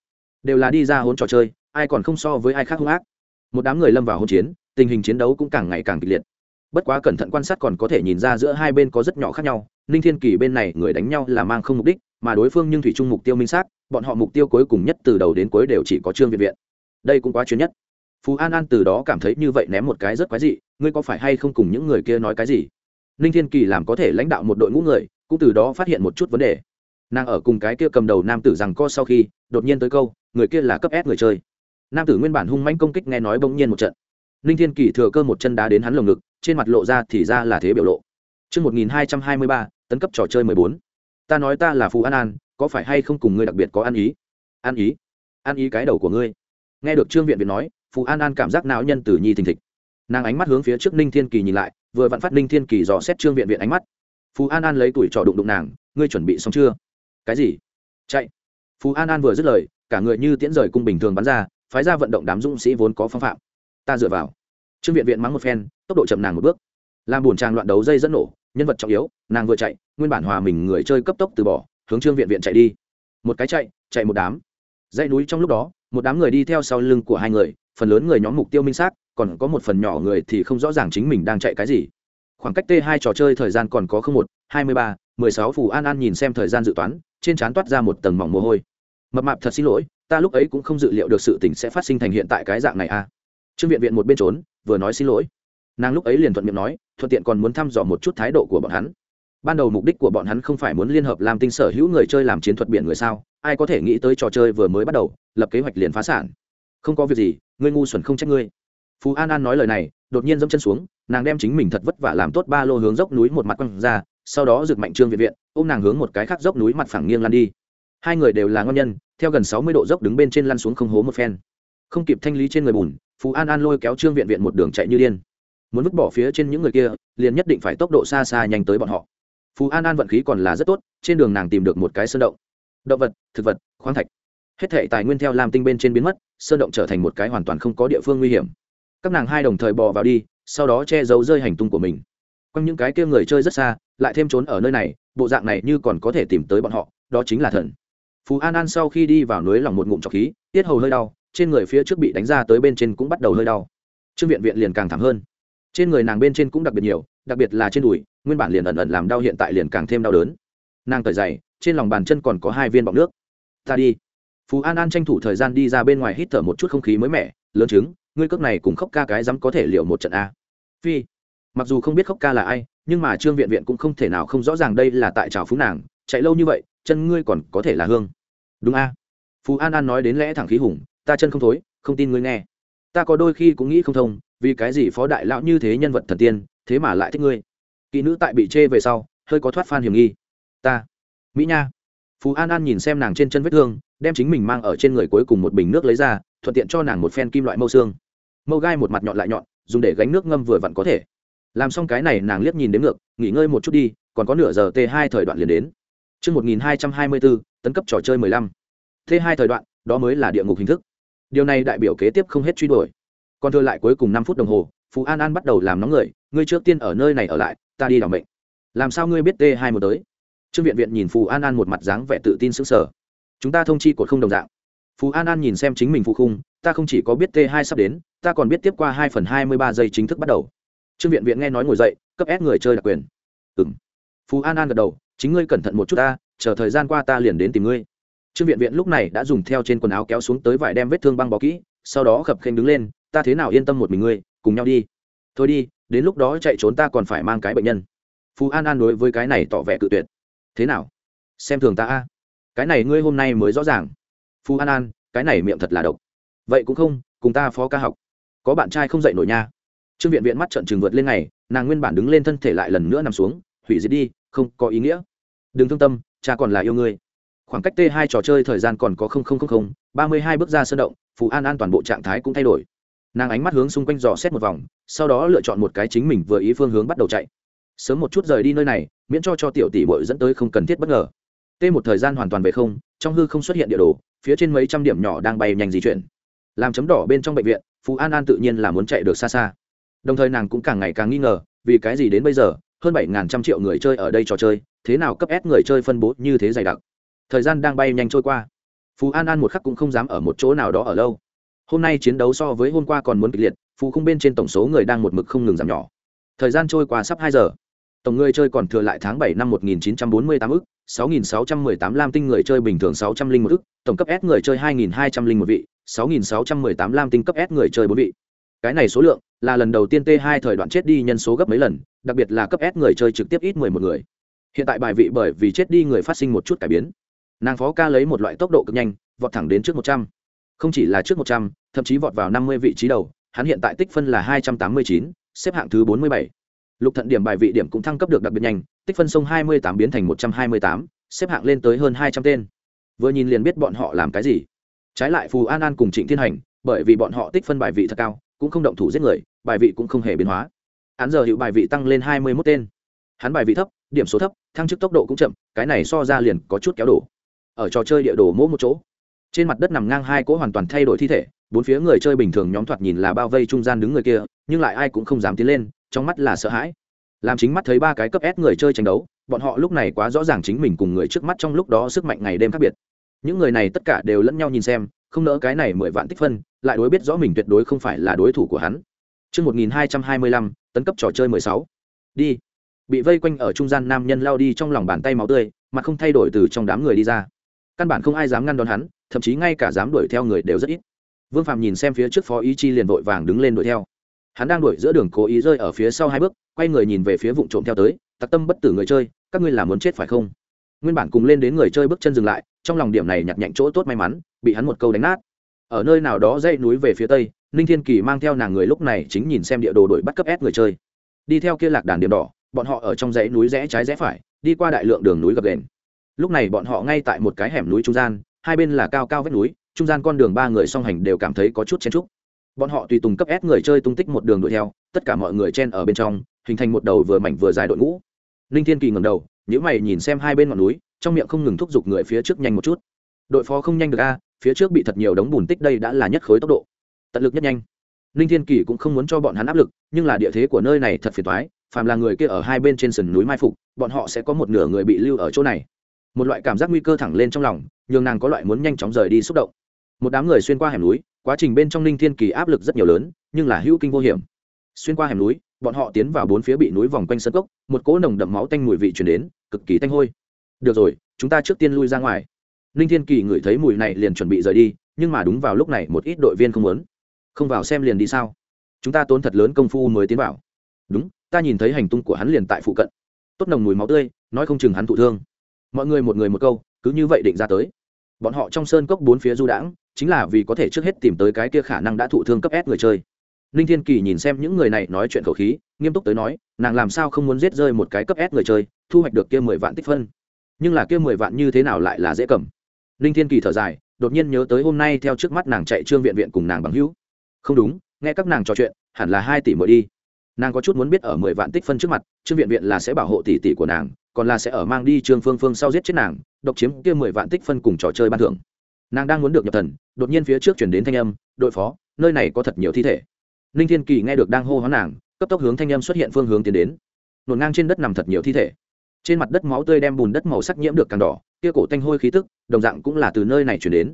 Đều là đi ra hôn trò chơi, ai còn không so với ai khác hung ác. Một đám người lâm vào hôn chiến, tình hình chiến đấu cũng càng ngày càng kịch liệt. Bất quá cẩn thận quan sát còn có thể nhìn ra giữa hai bên có rất nhỏ khác nhau, ninh thiên kỳ bên này người đánh nhau là mang không mục đích, mà đối phương nhưng thủy chung mục tiêu minh xác, bọn họ mục tiêu cuối cùng nhất từ đầu đến cuối đều chỉ có trương viện viện. Đây cũng quá chuyến nhất. Phú an an từ đó cảm thấy như vậy ném một cái rất quái dị, ngươi có phải hay không cùng những người kia nói cái gì? Ninh thiên kỳ làm có thể lãnh đạo một đội ngũ người, cũng từ đó phát hiện một chút vấn đề nàng ở cùng cái kia cầm đầu nam tử rằng co sau khi đột nhiên tới câu người kia là cấp s người chơi nam tử nguyên bản hung manh công kích nghe nói bỗng nhiên một trận ninh thiên kỳ thừa cơ một chân đá đến hắn lồng ngực trên mặt lộ ra thì ra là thế biểu lộ Trước 1223, tấn cấp trò chơi 14. Ta nói ta là phù An An, có phải hay không cùng ngươi đặc biệt có ăn ý? Ăn ý? Ăn ý cái đầu của ngươi. Nghe được Trương Viện Viện nói, phù an an cảm giác não nhân tử nhi thình thịch nàng ánh mắt hướng phía trước ninh thiên kỳ nhìn lại vừa vặn phát ninh thiên kỳ dò xét trương viện viện ánh mắt phù an an lấy tuổi trò đụng đụng nàng ngươi chuẩn bị xong chưa cái gì? Chạy. Phù an an vừa dứt lời, cả người như tiễn rời cung bình thường bắn ra, phái ra vận động đám dũng sĩ vốn có phong phạm. Ta dựa vào. Trương viện viện mắng một phen, tốc độ chậm nàng một bước. Làm buồn trang loạn đấu dây dẫn nổ, nhân vật trọng yếu, nàng vừa chạy, nguyên bản hòa mình người chơi cấp tốc từ bỏ, hướng trương viện viện chạy đi. Một cái chạy chạy một đám. Dãy núi trong lúc đó, một đám người đi theo sau lưng của hai người, phần lớn người nhóm mục tiêu minh xác, còn có một phần nhỏ người thì không rõ ràng chính mình đang chạy cái gì khoảng cách t hai trò chơi thời gian còn có không một, hai mươi ba, mười sáu phù an an nhìn xem thời gian dự toán, trên trán toát ra một tầng mỏng mồ hôi. Mập mạp thật xin lỗi, ta lúc ấy cũng không dự liệu được sự tình sẽ phát sinh thành hiện tại cái dạng này a à. trương viện viện một bên trốn, vừa nói xin lỗi. Nàng lúc ấy liền thuận miệng nói, thuận tiện còn muốn thăm dò một chút thái độ của bọn hắn. Ban đầu mục đích của bọn hắn không phải muốn liên hợp làm tinh sở hữu người chơi làm chiến thuật biển người sao, ai có thể nghĩ tới trò chơi vừa mới bắt đầu, lập kế hoạch liền phá sản. Không có việc gì, ngươi ngu xuẩn không trách ngươi phú an an nói lời này, đột nhiên dẫm chân xuống, nàng đem chính mình thật vất vả làm tốt ba lô hướng dốc núi một mặt quăng ra, sau đó rực mạnh trương viện viện, ôm nàng hướng một cái khác dốc núi mặt phẳng nghiêng lăn đi. Hai người đều là ngon nhân, theo gần sáu mươi độ dốc đứng bên trên lăn xuống không hố một phen. Không kịp thanh lý trên người bùn, phú an an lôi kéo trương viện viện một đường chạy như điên. Muốn vứt bỏ phía trên những người kia, liền nhất định phải tốc độ xa xa nhanh tới bọn họ. Phú an an vận khí còn là rất tốt, trên đường nàng tìm được một cái sơn động. Động vật, thực vật, khoáng thạch. Hết thể tài nguyên theo làm tinh bên trên biến mất, sơn động trở thành một cái hoàn toàn không có địa phương nguy hiểm các nàng hai đồng thời bò vào đi, sau đó che giấu rơi hành tung của mình. Quanh những cái kia người chơi rất xa, lại thêm trốn ở nơi này, bộ dạng này như còn có thể tìm tới bọn họ, đó chính là thần. Phú an an sau khi đi vào núi lòng một ngụm trọc khí, tiết hầu hơi đau, trên người phía trước bị đánh ra tới bên trên cũng bắt đầu hơi đau. Trương viện viện liền càng thảm hơn. Trên người nàng bên trên cũng đặc biệt nhiều, đặc biệt là trên đùi, nguyên bản liền ẩn ẩn làm đau hiện tại liền càng thêm đau đớn. Nàng cởi dày trên lòng bàn chân còn có hai viên bọc nước. Ta đi. Phú an an tranh thủ thời gian đi ra bên ngoài hít thở một chút không khí mới mẻ, lớn chứng ngươi cước này cùng khóc ca cái dám có thể liệu một trận a? Phi, mặc dù không biết khóc ca là ai, nhưng mà trương viện viện cũng không thể nào không rõ ràng đây là tại trào phú nàng, chạy lâu như vậy, chân ngươi còn có thể là hương. Đúng a. Phú an an nói đến lẽ thẳng khí hùng, ta chân không thối, không tin ngươi nghe. Ta có đôi khi cũng nghĩ không thông, vì cái gì phó đại lão như thế nhân vật thần tiên, thế mà lại thích ngươi? Kỹ nữ tại bị chê về sau, hơi có thoát phan hiểm nghi. Ta, mỹ nha. Phú an an nhìn xem nàng trên chân vết thương, đem chính mình mang ở trên người cuối cùng một bình nước lấy ra, thuận tiện cho nàng một phen kim loại mâu xương mâu gai một mặt nhọn lại nhọn dùng để gánh nước ngâm vừa vặn có thể. Làm xong cái này nàng liếc nhìn đến ngược nghỉ ngơi một chút đi còn có nửa giờ t hai thời đoạn liền đến. Trước 1224, tấn cấp trò chơi 15. t hai thời đoạn đó mới là địa ngục hình thức. Điều này đại biểu kế tiếp không hết truy đuổi. Còn thừa lại cuối cùng năm phút đồng hồ phú an an bắt đầu làm nóng người ngươi trước tiên ở nơi này ở lại ta đi đ ỏ n bệnh làm sao ngươi biết t hai một tới? Trương viện viện nhìn phù an an một mặt dáng vẻ tự tin sững sờ. Chúng ta thông chi cột không đồng dạng. Phù an an nhìn xem chính mình phụ khung ta không chỉ có biết t hai sắp đến, ta còn biết tiếp qua hai phần hai mươi ba giây chính thức bắt đầu. Trương viện viện nghe nói ngồi dậy, cấp ép người chơi đặc quyền. Ừ m an an gật đầu, chính ngươi cẩn thận một chút ta, chờ thời gian qua ta liền đến tìm ngươi. Trương viện viện lúc này đã dùng theo trên quần áo kéo xuống tới vải đem vết thương băng bó kỹ, sau đó khập khênh đứng lên, ta thế nào yên tâm một mình ngươi, cùng nhau đi. Thôi đi, đến lúc đó chạy trốn ta còn phải mang cái bệnh nhân. Phú an an đối với cái này tỏ vẻ cự tuyệt. Thế nào? Xem thường ta a? Cái này ngươi hôm nay mới rõ ràng. Phú an an, cái này miệng thật là độc vậy cũng không, cùng ta phó ca học. Có bạn trai không dậy nổi nha. Trương viện viện mắt trận trừng vượt lên ngày, nàng nguyên bản đứng lên thân thể lại lần nữa nằm xuống, hủy diệt đi, không có ý nghĩa. Đừng thương tâm, cha còn là yêu ngươi. Khoảng cách t hai trò chơi thời gian còn có ba mươi hai bước ra sân động, phù an an toàn bộ trạng thái cũng thay đổi. Nàng ánh mắt hướng xung quanh dò xét một vòng, sau đó lựa chọn một cái chính mình vừa ý phương hướng bắt đầu chạy. Sớm một chút rời đi nơi này, miễn cho cho tiểu tỷ bội dẫn tới không cần thiết bất ngờ. T một thời gian hoàn toàn về không, trong hư không xuất hiện địa đồ, phía trên mấy trăm điểm nhỏ đang bay nhanh di chuyển làm chấm đỏ bên trong bệnh viện phú an an tự nhiên là muốn chạy được xa xa. Đồng thời nàng cũng càng ngày càng nghi ngờ, vì cái gì đến bây giờ, hơn bảy trăm triệu người chơi ở đây trò chơi, thế nào cấp ép người chơi phân bố như thế dày đặc. Thời gian đang bay nhanh trôi qua. Phú an an một khắc cũng không dám ở một chỗ nào đó ở lâu. Hôm nay chiến đấu so với hôm qua còn muốn kịch liệt phú không bên trên tổng số người đang một mực không ngừng giảm nhỏ. Thời gian trôi qua sắp hai giờ tổng người chơi còn thừa lại tháng bảy năm 1948 ức 6.618 lam tinh người chơi bình thường 601 ức tổng cấp s người chơi 2.201 vị 6.618 lam tinh cấp s người chơi bốn vị cái này số lượng là lần đầu tiên t 2 thời đoạn chết đi nhân số gấp mấy lần đặc biệt là cấp s người chơi trực tiếp ít 11 người hiện tại bài vị bởi vì chết đi người phát sinh một chút cải biến nàng phó ca lấy một loại tốc độ cực nhanh vọt thẳng đến trước 100. không chỉ là trước 100, thậm chí vọt vào 50 vị trí đầu hắn hiện tại tích phân là 289, xếp hạng thứ 47 lục thận điểm bài vị điểm cũng thăng cấp được đặc biệt nhanh, tích phân sông hai mươi tám biến thành một trăm hai mươi tám, xếp hạng lên tới hơn hai trăm tên. Vừa nhìn liền biết bọn họ làm cái gì. Trái lại phù an an cùng trịnh thiên hành, bởi vì bọn họ tích phân bài vị thật cao, cũng không động thủ giết người, bài vị cũng không hề biến hóa. Án giờ hiệu bài vị tăng lên hai mươi mốt tên. Hắn bài vị thấp, điểm số thấp, thăng chức tốc độ cũng chậm, cái này so ra liền có chút kéo đổ. Ở trò chơi địa đồ mỗi một chỗ, trên mặt đất nằm ngang hai cỗ hoàn toàn thay đổi thi thể, bốn phía người chơi bình thường nhóm thoạt nhìn là bao vây trung gian đứng người kia, nhưng lại ai cũng không dám tiến lên trong mắt là sợ hãi làm chính mắt thấy ba cái cấp s người chơi tranh đấu bọn họ lúc này quá rõ ràng chính mình cùng người trước mắt trong lúc đó sức mạnh ngày đêm khác biệt những người này tất cả đều lẫn nhau nhìn xem không nỡ cái này mười vạn tích phân lại đối biết rõ mình tuyệt đối không phải là đối thủ của hắn Trước 1225, tấn cấp trò chơi 16. Đi. Bị vây quanh ở trung gian nam nhân lao đi trong lòng bàn tay máu tươi, mà không thay đổi từ trong đám người đi ra. Căn bản không ai dám ngăn đón hắn, thậm chí ngay cả dám đuổi theo người đều rất ít. Vương Phạm nhìn xem phía trước Phó Ý Chi liền vội vàng đứng lên đuổi theo. Hắn đang đuổi giữa đường cố ý rơi ở phía sau hai bước, quay người nhìn về phía vụng trộm theo tới, tặc tâm bất tử người chơi, các ngươi là muốn chết phải không? Nguyên bản cùng lên đến người chơi bước chân dừng lại, trong lòng điểm này nhặt nhạnh chỗ tốt may mắn, bị hắn một câu đánh nát. Ở nơi nào đó dãy núi về phía tây, Ninh Thiên Kỳ mang theo nàng người lúc này chính nhìn xem địa đồ đổi bắt cấp ép người chơi. Đi theo kia lạc đàn điểm đỏ, bọn họ ở trong dãy núi rẽ trái rẽ phải, đi qua đại lượng đường núi gập đền Lúc này bọn họ ngay tại một cái hẻm núi trung gian, hai bên là cao cao vách núi, trung gian con đường ba người song hành đều cảm thấy có chút chen chúc bọn họ tùy tùng cấp s người chơi tung tích một đường đuổi theo, tất cả mọi người chen ở bên trong, hình thành một đầu vừa mảnh vừa dài đội ngũ. Ninh thiên kỳ ngầm đầu nhữ mày nhìn xem hai bên ngọn núi, trong miệng không ngừng thúc giục người phía trước nhanh một chút. Đội phó không nhanh được a, phía trước bị thật nhiều đống bùn tích đây đã là nhất khối tốc độ. Tận lực nhất nhanh. Ninh thiên kỳ cũng không muốn cho bọn hắn áp lực, nhưng là địa thế của nơi này thật phiền toái, phàm là người kia ở hai bên trên sườn núi mai phục, bọn họ sẽ có một nửa người bị lưu ở chỗ này. Một loại cảm giác nguy cơ thẳng lên trong lòng, nhường nàng có loại muốn nhanh chóng rời đi xúc động. Một đám người xuyên qua hẻm núi quá trình bên trong ninh thiên kỳ áp lực rất nhiều lớn, nhưng là hữu kinh vô hiểm. Xuyên qua hẻm núi, bọn họ tiến vào bốn phía bị núi vòng quanh sân cốc, một cỗ nồng đậm máu tanh mùi vị chuyển đến, cực kỳ tanh hôi. Được rồi, chúng ta trước tiên lui ra ngoài. Ninh thiên kỳ ngửi thấy mùi này liền chuẩn bị rời đi, nhưng mà đúng vào lúc này một ít đội viên không muốn. Không vào xem liền đi sao? Chúng ta tốn thật lớn công phu mới tiến vào. Đúng, ta nhìn thấy hành tung của hắn liền tại phụ cận. Tốt nồng mùi máu tươi, nói không chừng hắn thụ thương. Mọi người một người một câu, cứ như vậy định ra tới bọn họ trong sơn cốc bốn phía du đãng, chính là vì có thể trước hết tìm tới cái kia khả năng đã thụ thương cấp ép người chơi. Ninh thiên kỳ nhìn xem những người này nói chuyện khẩu khí, nghiêm túc tới nói, nàng làm sao không muốn giết rơi một cái cấp ép người chơi, thu hoạch được kia mười vạn tích phân. Nhưng là kia mười vạn như thế nào lại là dễ cầm? Ninh thiên kỳ thở dài, đột nhiên nhớ tới hôm nay theo trước mắt nàng chạy trương viện viện cùng nàng bằng hữu. Không đúng, nghe các nàng trò chuyện, hẳn là hai tỷ mỗi đi nàng có chút muốn biết ở mười vạn tích phân trước mặt, trương viện viện là sẽ bảo hộ tỷ tỷ của nàng, còn là sẽ ở mang đi trương phương phương sau giết chết nàng, độc chiếm kia mười vạn tích phân cùng trò chơi ban thưởng. Nàng đang muốn được nhập thần, đột nhiên phía trước chuyển đến thanh âm, đội phó, nơi này có thật nhiều thi thể. Ninh thiên kỳ nghe được đang hô hoán nàng, cấp tốc hướng thanh âm xuất hiện phương hướng tiến đến. Nổn ngang trên đất nằm thật nhiều thi thể. Trên mặt đất máu tươi đem bùn đất màu sắc nhiễm được càng đỏ, kia cổ tanh hôi khí tức, đồng dạng cũng là từ nơi này chuyển đến.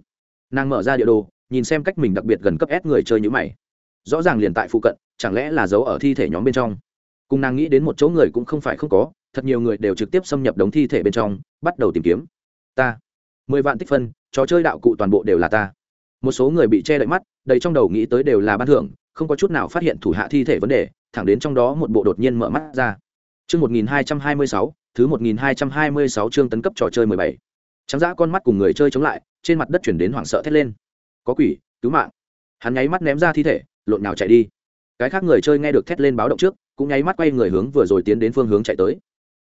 Nàng mở ra địa đồ, nhìn xem cách mình đặc biệt gần cấp ép người chơi như mày rõ ràng liền tại phụ cận, chẳng lẽ là giấu ở thi thể nhóm bên trong? Cùng nàng nghĩ đến một chỗ người cũng không phải không có, thật nhiều người đều trực tiếp xâm nhập đống thi thể bên trong, bắt đầu tìm kiếm. Ta. Mười vạn tích phân, trò chơi đạo cụ toàn bộ đều là ta. Một số người bị che đậy mắt, đầy trong đầu nghĩ tới đều là ban thưởng, không có chút nào phát hiện thủ hạ thi thể vấn đề, thẳng đến trong đó một bộ đột nhiên mở mắt ra. Chương một nghìn hai trăm hai mươi sáu, thứ một nghìn hai trăm hai mươi sáu chương tấn cấp trò chơi mười bảy. Trắng dã con mắt cùng người chơi chống lại, trên mặt đất chuyển đến hoảng sợ thét lên. Có quỷ, cứu mạng. Hắn nháy mắt ném ra thi thể lộn nào chạy đi. Cái khác người chơi nghe được thét lên báo động trước, cũng nháy mắt quay người hướng vừa rồi tiến đến phương hướng chạy tới.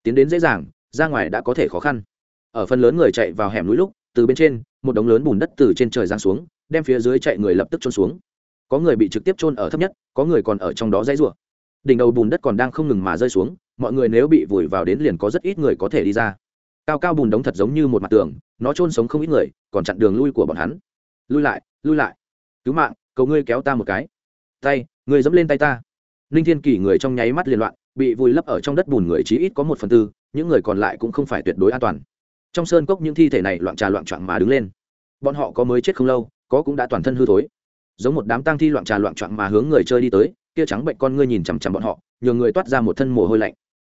Tiến đến dễ dàng, ra ngoài đã có thể khó khăn. Ở phần lớn người chạy vào hẻm núi lúc, từ bên trên, một đống lớn bùn đất từ trên trời giáng xuống, đem phía dưới chạy người lập tức trôn xuống. Có người bị trực tiếp trôn ở thấp nhất, có người còn ở trong đó dãy rủa. Đỉnh đầu bùn đất còn đang không ngừng mà rơi xuống, mọi người nếu bị vùi vào đến liền có rất ít người có thể đi ra. Cao cao bùn đống thật giống như một mặt tường, nó trôn sống không ít người, còn chặn đường lui của bọn hắn. Lui lại lui lại. Cứu mạng, cầu ngươi kéo ta một cái tay người dẫm lên tay ta. Ninh thiên kỷ người trong nháy mắt liên loạn, bị vùi lấp ở trong đất bùn người chí ít có một phần tư, những người còn lại cũng không phải tuyệt đối an toàn. Trong sơn cốc những thi thể này loạn trà loạn trọn mà đứng lên. Bọn họ có mới chết không lâu, có cũng đã toàn thân hư thối. Giống một đám tang thi loạn trà loạn trọn mà hướng người chơi đi tới, kia trắng bệnh con ngươi nhìn chằm chằm bọn họ nhờ người toát ra một thân mồ hôi lạnh.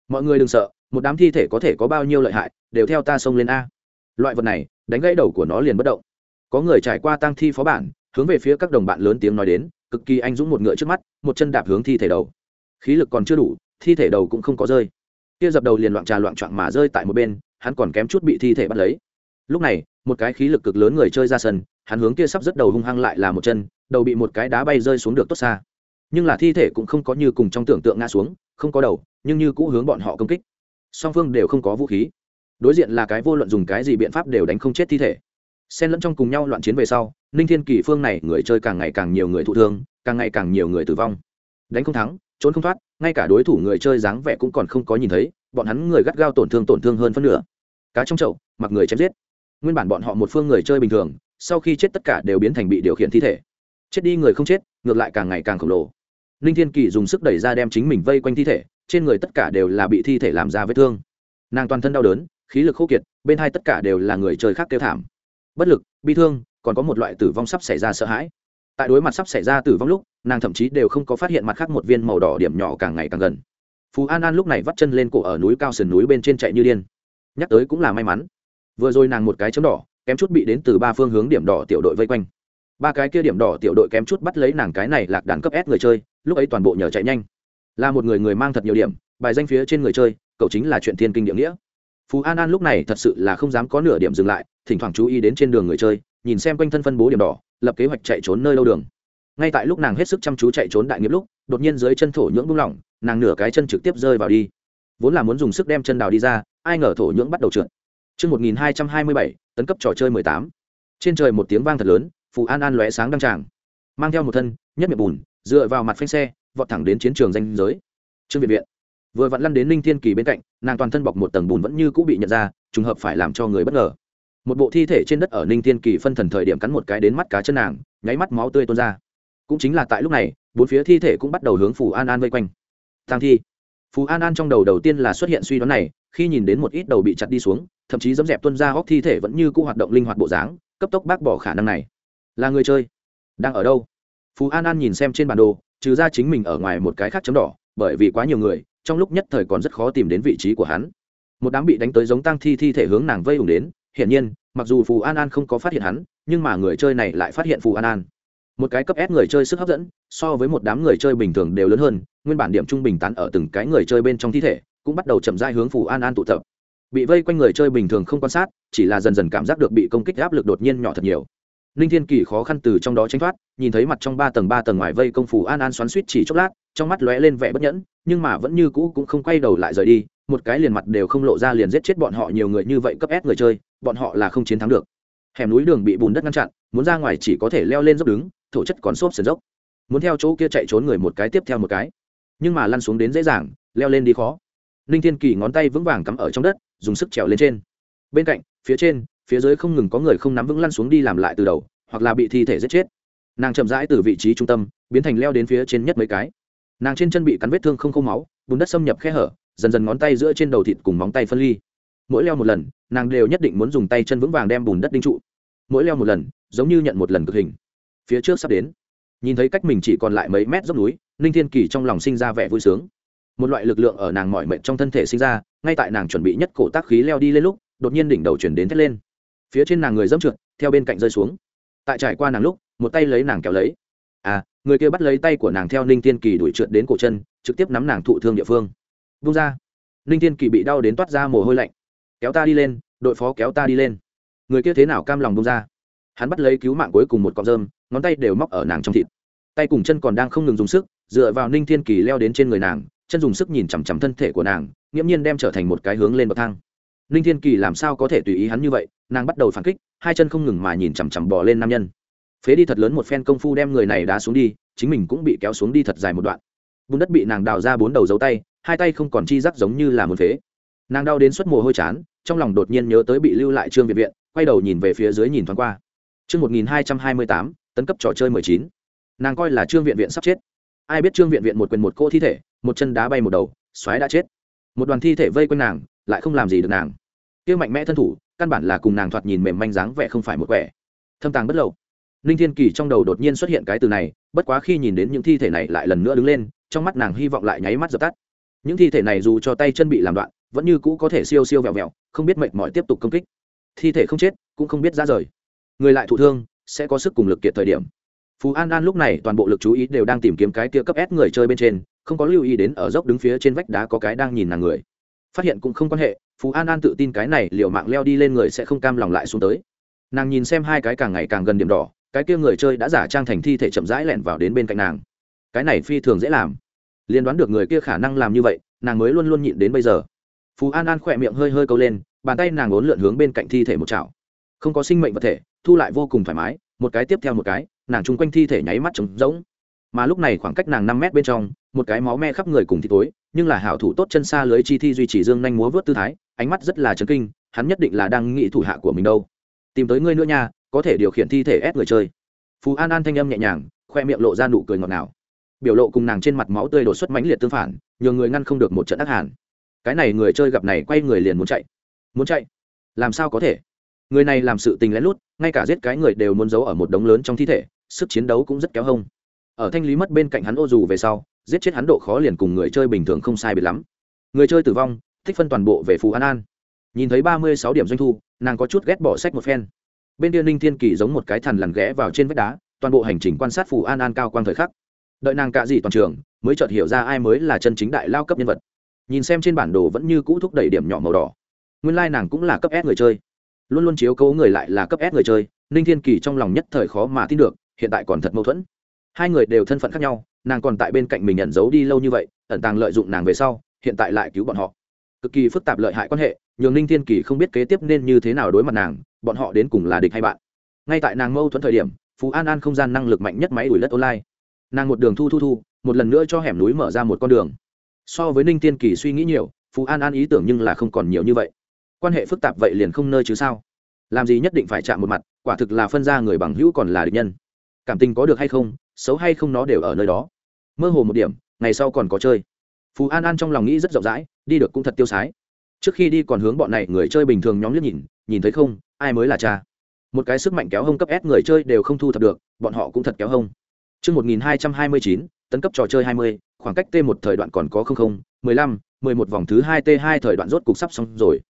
Mọi người đừng sợ, một đám thi thể có thể có bao nhiêu lợi hại, đều theo ta xông lên a. Loại vật này, đánh gãy đầu của nó liền bất động. Có người trải qua tang thi phó bản hướng về phía các đồng bạn lớn tiếng nói đến, cực kỳ anh dũng một ngựa trước mắt, một chân đạp hướng thi thể đầu. Khí lực còn chưa đủ, thi thể đầu cũng không có rơi. Kia dập đầu liền loạn trà loạn trọn mà rơi tại một bên, hắn còn kém chút bị thi thể bắt lấy. Lúc này, một cái khí lực cực lớn người chơi ra sân, hắn hướng kia sắp dứt đầu hung hăng lại là một chân, đầu bị một cái đá bay rơi xuống được tốt xa. Nhưng là thi thể cũng không có như cùng trong tưởng tượng ngã xuống, không có đầu, nhưng như cũ hướng bọn họ công kích. Song phương đều không có vũ khí. Đối diện là cái vô luận dùng cái gì biện pháp đều đánh không chết thi thể xen lẫn trong cùng nhau loạn chiến về sau, ninh thiên kỳ phương này người chơi càng ngày càng nhiều người thụ thương, càng ngày càng nhiều người tử vong. Đánh không thắng, trốn không thoát, ngay cả đối thủ người chơi dáng vẻ cũng còn không có nhìn thấy, bọn hắn người gắt gao tổn thương tổn thương hơn phân nửa. Cá trong chậu, mặc người chém giết. Nguyên bản bọn họ một phương người chơi bình thường, sau khi chết tất cả đều biến thành bị điều khiển thi thể. Chết đi người không chết, ngược lại càng ngày càng khổng lồ. Ninh thiên kỳ dùng sức đẩy ra đem chính mình vây quanh thi thể, trên người tất cả đều là bị thi thể làm ra vết thương. Nàng toàn thân đau đớn, khí lực khô kiệt, bên hai tất cả đều là người chơi khác kêu thảm bất lực, bi thương, còn có một loại tử vong sắp xảy ra sợ hãi. Tại đối mặt sắp xảy ra tử vong lúc, nàng thậm chí đều không có phát hiện mặt khác một viên màu đỏ điểm nhỏ càng ngày càng gần. Phú an an lúc này vắt chân lên cổ ở núi cao sườn núi bên trên chạy như điên. Nhắc tới cũng là may mắn. Vừa rồi nàng một cái chấm đỏ, kém chút bị đến từ ba phương hướng điểm đỏ tiểu đội vây quanh. Ba cái kia điểm đỏ tiểu đội kém chút bắt lấy nàng cái này lạc đàn cấp s người chơi, lúc ấy toàn bộ nhờ chạy nhanh. Là một người người mang thật nhiều điểm, bài danh phía trên người chơi, cậu chính là chuyện thiên kinh địa nghĩa. Phú an an lúc này thật sự là không dám có nửa điểm dừng lại thỉnh thoảng chú ý đến trên đường người chơi nhìn xem quanh thân phân bố điểm đỏ lập kế hoạch chạy trốn nơi lâu đường ngay tại lúc nàng hết sức chăm chú chạy trốn đại nghiệp lúc đột nhiên dưới chân thổ nhưỡng buông lỏng nàng nửa cái chân trực tiếp rơi vào đi vốn là muốn dùng sức đem chân đào đi ra ai ngờ thổ nhưỡng bắt đầu trượt Trước 1227, tấn cấp trò chơi 18. Trên trời một tiếng vang thật lớn, Phù An An lóe sáng đăng tràng. Mang theo một thân, nhất miệng bùn, dựa vào mặt phanh xe, vọt thẳng đến chiến trường danh giới. Trương Viện Viện vừa vặn lăn đến Ninh Thiên Kỳ bên cạnh, nàng toàn thân bọc một tầng bùn vẫn như cũ bị nhận ra, trùng hợp phải làm cho người bất ngờ. Một bộ thi thể trên đất ở Ninh Thiên Kỳ phân thần thời điểm cắn một cái đến mắt cá chân nàng, nháy mắt máu tươi tuôn ra. Cũng chính là tại lúc này, bốn phía thi thể cũng bắt đầu hướng Phù An An vây quanh. Tang thi. Phù An An trong đầu đầu tiên là xuất hiện suy đoán này, khi nhìn đến một ít đầu bị chặt đi xuống, thậm chí dẫm dẹp tuân ra góc thi thể vẫn như cũ hoạt động linh hoạt bộ dáng cấp tốc bác bỏ khả năng này là người chơi đang ở đâu phú an an nhìn xem trên bản đồ trừ ra chính mình ở ngoài một cái khác chấm đỏ bởi vì quá nhiều người trong lúc nhất thời còn rất khó tìm đến vị trí của hắn một đám bị đánh tới giống tăng thi thi thể hướng nàng vây ủng đến hiển nhiên, mặc dù phù an an không có phát hiện hắn, nhưng mà người chơi này lại phát hiện phù an an. Một cái cấp ép người chơi sức hấp dẫn, so với một đám người chơi bình thường đều lớn hơn, nguyên bản điểm trung bình tán ở từng cái người chơi bên trong thi thể, cũng bắt đầu chậm dai hướng phù an an tụ tập. Bị vây quanh người chơi bình thường không quan sát, chỉ là dần dần cảm giác được bị công kích áp lực đột nhiên nhỏ thật nhiều. Ninh thiên kỳ khó khăn từ trong đó tránh thoát, nhìn thấy mặt trong ba tầng ba tầng ngoài vây công phủ an an xoắn suýt chỉ chốc lát, trong mắt lóe lên vẻ bất nhẫn, nhưng mà vẫn như cũ cũng không quay đầu lại rời đi, một cái liền mặt đều không lộ ra liền giết chết bọn họ nhiều người như vậy cấp ép người chơi bọn họ là không chiến thắng được. Hẻm núi đường bị bùn đất ngăn chặn, muốn ra ngoài chỉ có thể leo lên dốc đứng, thổ chất còn xốp sườn dốc. Muốn theo chỗ kia chạy trốn người một cái tiếp theo một cái. Nhưng mà lăn xuống đến dễ dàng, leo lên đi khó. Ninh thiên kỳ ngón tay vững vàng cắm ở trong đất, dùng sức trèo lên trên. Bên cạnh, phía trên, phía dưới không ngừng có người không nắm vững lăn xuống đi làm lại từ đầu, hoặc là bị thi thể giết chết. Nàng chậm rãi từ vị trí trung tâm, biến thành leo đến phía trên nhất mấy cái. Nàng trên chân bị cắn vết thương không khô máu, bùn đất xâm nhập khe hở, dần dần ngón tay giữa trên đầu thịt cùng móng tay phân ly. Mỗi leo một lần nàng đều nhất định muốn dùng tay chân vững vàng đem bùn đất đinh trụ. Mỗi leo một lần, giống như nhận một lần cực hình. Phía trước sắp đến. Nhìn thấy cách mình chỉ còn lại mấy mét dốc núi, ninh thiên kỳ trong lòng sinh ra vẻ vui sướng. Một loại lực lượng ở nàng mỏi mệt trong thân thể sinh ra, ngay tại nàng chuẩn bị nhất cổ tác khí leo đi lên lúc, đột nhiên đỉnh đầu chuyển đến thét lên. Phía trên nàng người dẫm trượt, theo bên cạnh rơi xuống. Tại trải qua nàng lúc, một tay lấy nàng kéo lấy. À người kia bắt lấy tay của nàng theo ninh thiên kỳ đuổi trượt đến cổ chân, trực tiếp nắm nàng thụ thương địa phương. Vung ra. Ninh thiên kỳ bị đau đến toát ra mồ hôi lạnh kéo ta đi lên, đội phó kéo ta đi lên. Người kia thế nào cam lòng bông ra. Hắn bắt lấy cứu mạng cuối cùng một cọng rơm, ngón tay đều móc ở nàng trong thịt. Tay cùng chân còn đang không ngừng dùng sức, dựa vào ninh thiên kỳ leo đến trên người nàng, chân dùng sức nhìn chằm chằm thân thể của nàng, nghiễm nhiên đem trở thành một cái hướng lên bậc thang. Ninh thiên kỳ làm sao có thể tùy ý hắn như vậy, nàng bắt đầu phản kích, hai chân không ngừng mà nhìn chằm chằm bò lên nam nhân. Phế đi thật lớn một phen công phu đem người này đá xuống đi, chính mình cũng bị kéo xuống đi thật dài một đoạn. Bùn đất bị nàng đào ra bốn đầu dấu tay, hai tay không còn chi rắc giống như là một phế nàng đau đến suất mồ hôi chán, trong lòng đột nhiên nhớ tới bị lưu lại trương viện viện, quay đầu nhìn về phía dưới nhìn thoáng qua. Chương một nghìn hai trăm hai mươi tám, tấn cấp trò chơi mười chín. Nàng coi là trương viện viện sắp chết. Ai biết trương viện viện một quyền một cô thi thể, một chân đá bay một đầu xoáy đã chết. Một đoàn thi thể vây quanh nàng, lại không làm gì được nàng. Kia mạnh mẽ thân thủ, căn bản là cùng nàng thoạt nhìn mềm manh dáng vẻ không phải một quẻ. Thâm tàng bất lậu. Ninh thiên kỳ trong đầu đột nhiên xuất hiện cái từ này, bất quá khi nhìn đến những thi thể này lại lần nữa đứng lên, trong mắt nàng hy vọng lại nháy mắt dập tắt. Những thi thể này dù cho tay chân bị làm đoạn vẫn như cũ có thể siêu siêu vẹo vẹo, không biết mệt mỏi tiếp tục công kích. Thi thể không chết, cũng không biết ra rời. Người lại thụ thương, sẽ có sức cùng lực kiệt thời điểm. Phú an an lúc này toàn bộ lực chú ý đều đang tìm kiếm cái kia cấp ép người chơi bên trên, không có lưu ý đến ở dốc đứng phía trên vách đá có cái đang nhìn nàng người. Phát hiện cũng không quan hệ, phú an an tự tin cái này liệu mạng leo đi lên người sẽ không cam lòng lại xuống tới. Nàng nhìn xem hai cái càng ngày càng gần điểm đỏ, cái kia người chơi đã giả trang thành thi thể chậm rãi lẹn vào đến bên cạnh nàng. Cái này phi thường dễ làm. Liên đoán được người kia khả năng làm như vậy, nàng mới luôn luôn nhịn đến bây giờ phú an an khỏe miệng hơi hơi câu lên, bàn tay nàng ốn lượn hướng bên cạnh thi thể một chảo. Không có sinh mệnh vật thể, thu lại vô cùng thoải mái, một cái tiếp theo một cái, nàng chung quanh thi thể nháy mắt trống rỗng. Mà lúc này khoảng cách nàng năm mét bên trong, một cái máu me khắp người cùng thi tối nhưng là hảo thủ tốt chân xa lưới chi thi duy trì dương nhanh múa vớt tư thái, ánh mắt rất là chấn kinh, hắn nhất định là đang nghĩ thủ hạ của mình đâu. Tìm tới ngươi nữa nha, có thể điều khiển thi thể ép người chơi. Phú an an thanh âm nhẹ nhàng, khoe miệng lộ ra nụ cười ngọt ngào. Biểu lộ cùng nàng trên mặt máu tươi đột xuất mãnh liệt tương phản nhờ người ngăn không được một trận ác hàn cái này người chơi gặp này quay người liền muốn chạy. Muốn chạy? Làm sao có thể? Người này làm sự tình lén lút, ngay cả giết cái người đều muốn giấu ở một đống lớn trong thi thể, sức chiến đấu cũng rất kéo hông. Ở thanh lý mất bên cạnh hắn ô dù về sau, giết chết hắn độ khó liền cùng người chơi bình thường không sai biệt lắm. Người chơi tử vong thích phân toàn bộ về phú an an. Nhìn thấy ba mươi sáu điểm doanh thu, nàng có chút ghét bỏ sách một phen. Bên kia ninh thiên kỳ giống một cái thần lằn ghé vào trên vách đá, toàn bộ hành trình quan sát phù an an cao quang thời khắc. Đợi nàng cạ dị toàn trường, mới chợt hiểu ra ai mới là chân chính đại lao cấp nhân vật nhìn xem trên bản đồ vẫn như cũ thúc đẩy điểm nhỏ màu đỏ. Nguyên lai、like、nàng cũng là cấp s người chơi. Luôn luôn chiếu cố người lại là cấp s người chơi, ninh thiên kỳ trong lòng nhất thời khó mà tin được, hiện tại còn thật mâu thuẫn. Hai người đều thân phận khác nhau, nàng còn tại bên cạnh mình nhận giấu đi lâu như vậy, ẩn tàng lợi dụng nàng về sau, hiện tại lại cứu bọn họ. Cực kỳ phức tạp lợi hại quan hệ, nhường ninh thiên kỳ không biết kế tiếp nên như thế nào đối mặt nàng, bọn họ đến cùng là địch hay bạn. Ngay tại nàng mâu thuẫn thời điểm, phú an an không gian năng lực mạnh nhất máy đuổi đất online. Nàng một đường thu thu thu, một lần nữa cho hẻm núi mở ra một con đường so với ninh tiên kỳ suy nghĩ nhiều phú an an ý tưởng nhưng là không còn nhiều như vậy. Quan hệ phức tạp vậy liền không nơi chứ sao? Làm gì nhất định phải chạm một mặt quả thực là phân ra người bằng hữu còn là địch nhân. Cảm tình có được hay không xấu hay không nó đều ở nơi đó. Mơ hồ một điểm ngày sau còn có chơi. Phú an an trong lòng nghĩ rất rộng rãi đi được cũng thật tiêu sái. Trước khi đi còn hướng bọn này người chơi bình thường nhóm liếc nhìn nhìn thấy không ai mới là cha? Một cái sức mạnh kéo hông cấp s người chơi đều không thu thập được bọn họ cũng thật kéo hông. Trước 1229, tấn cấp trò chơi 20, khoảng cách T1 thời đoạn còn có 00, 15, 11 vòng thứ 2 T2 thời đoạn rốt cục sắp xong rồi.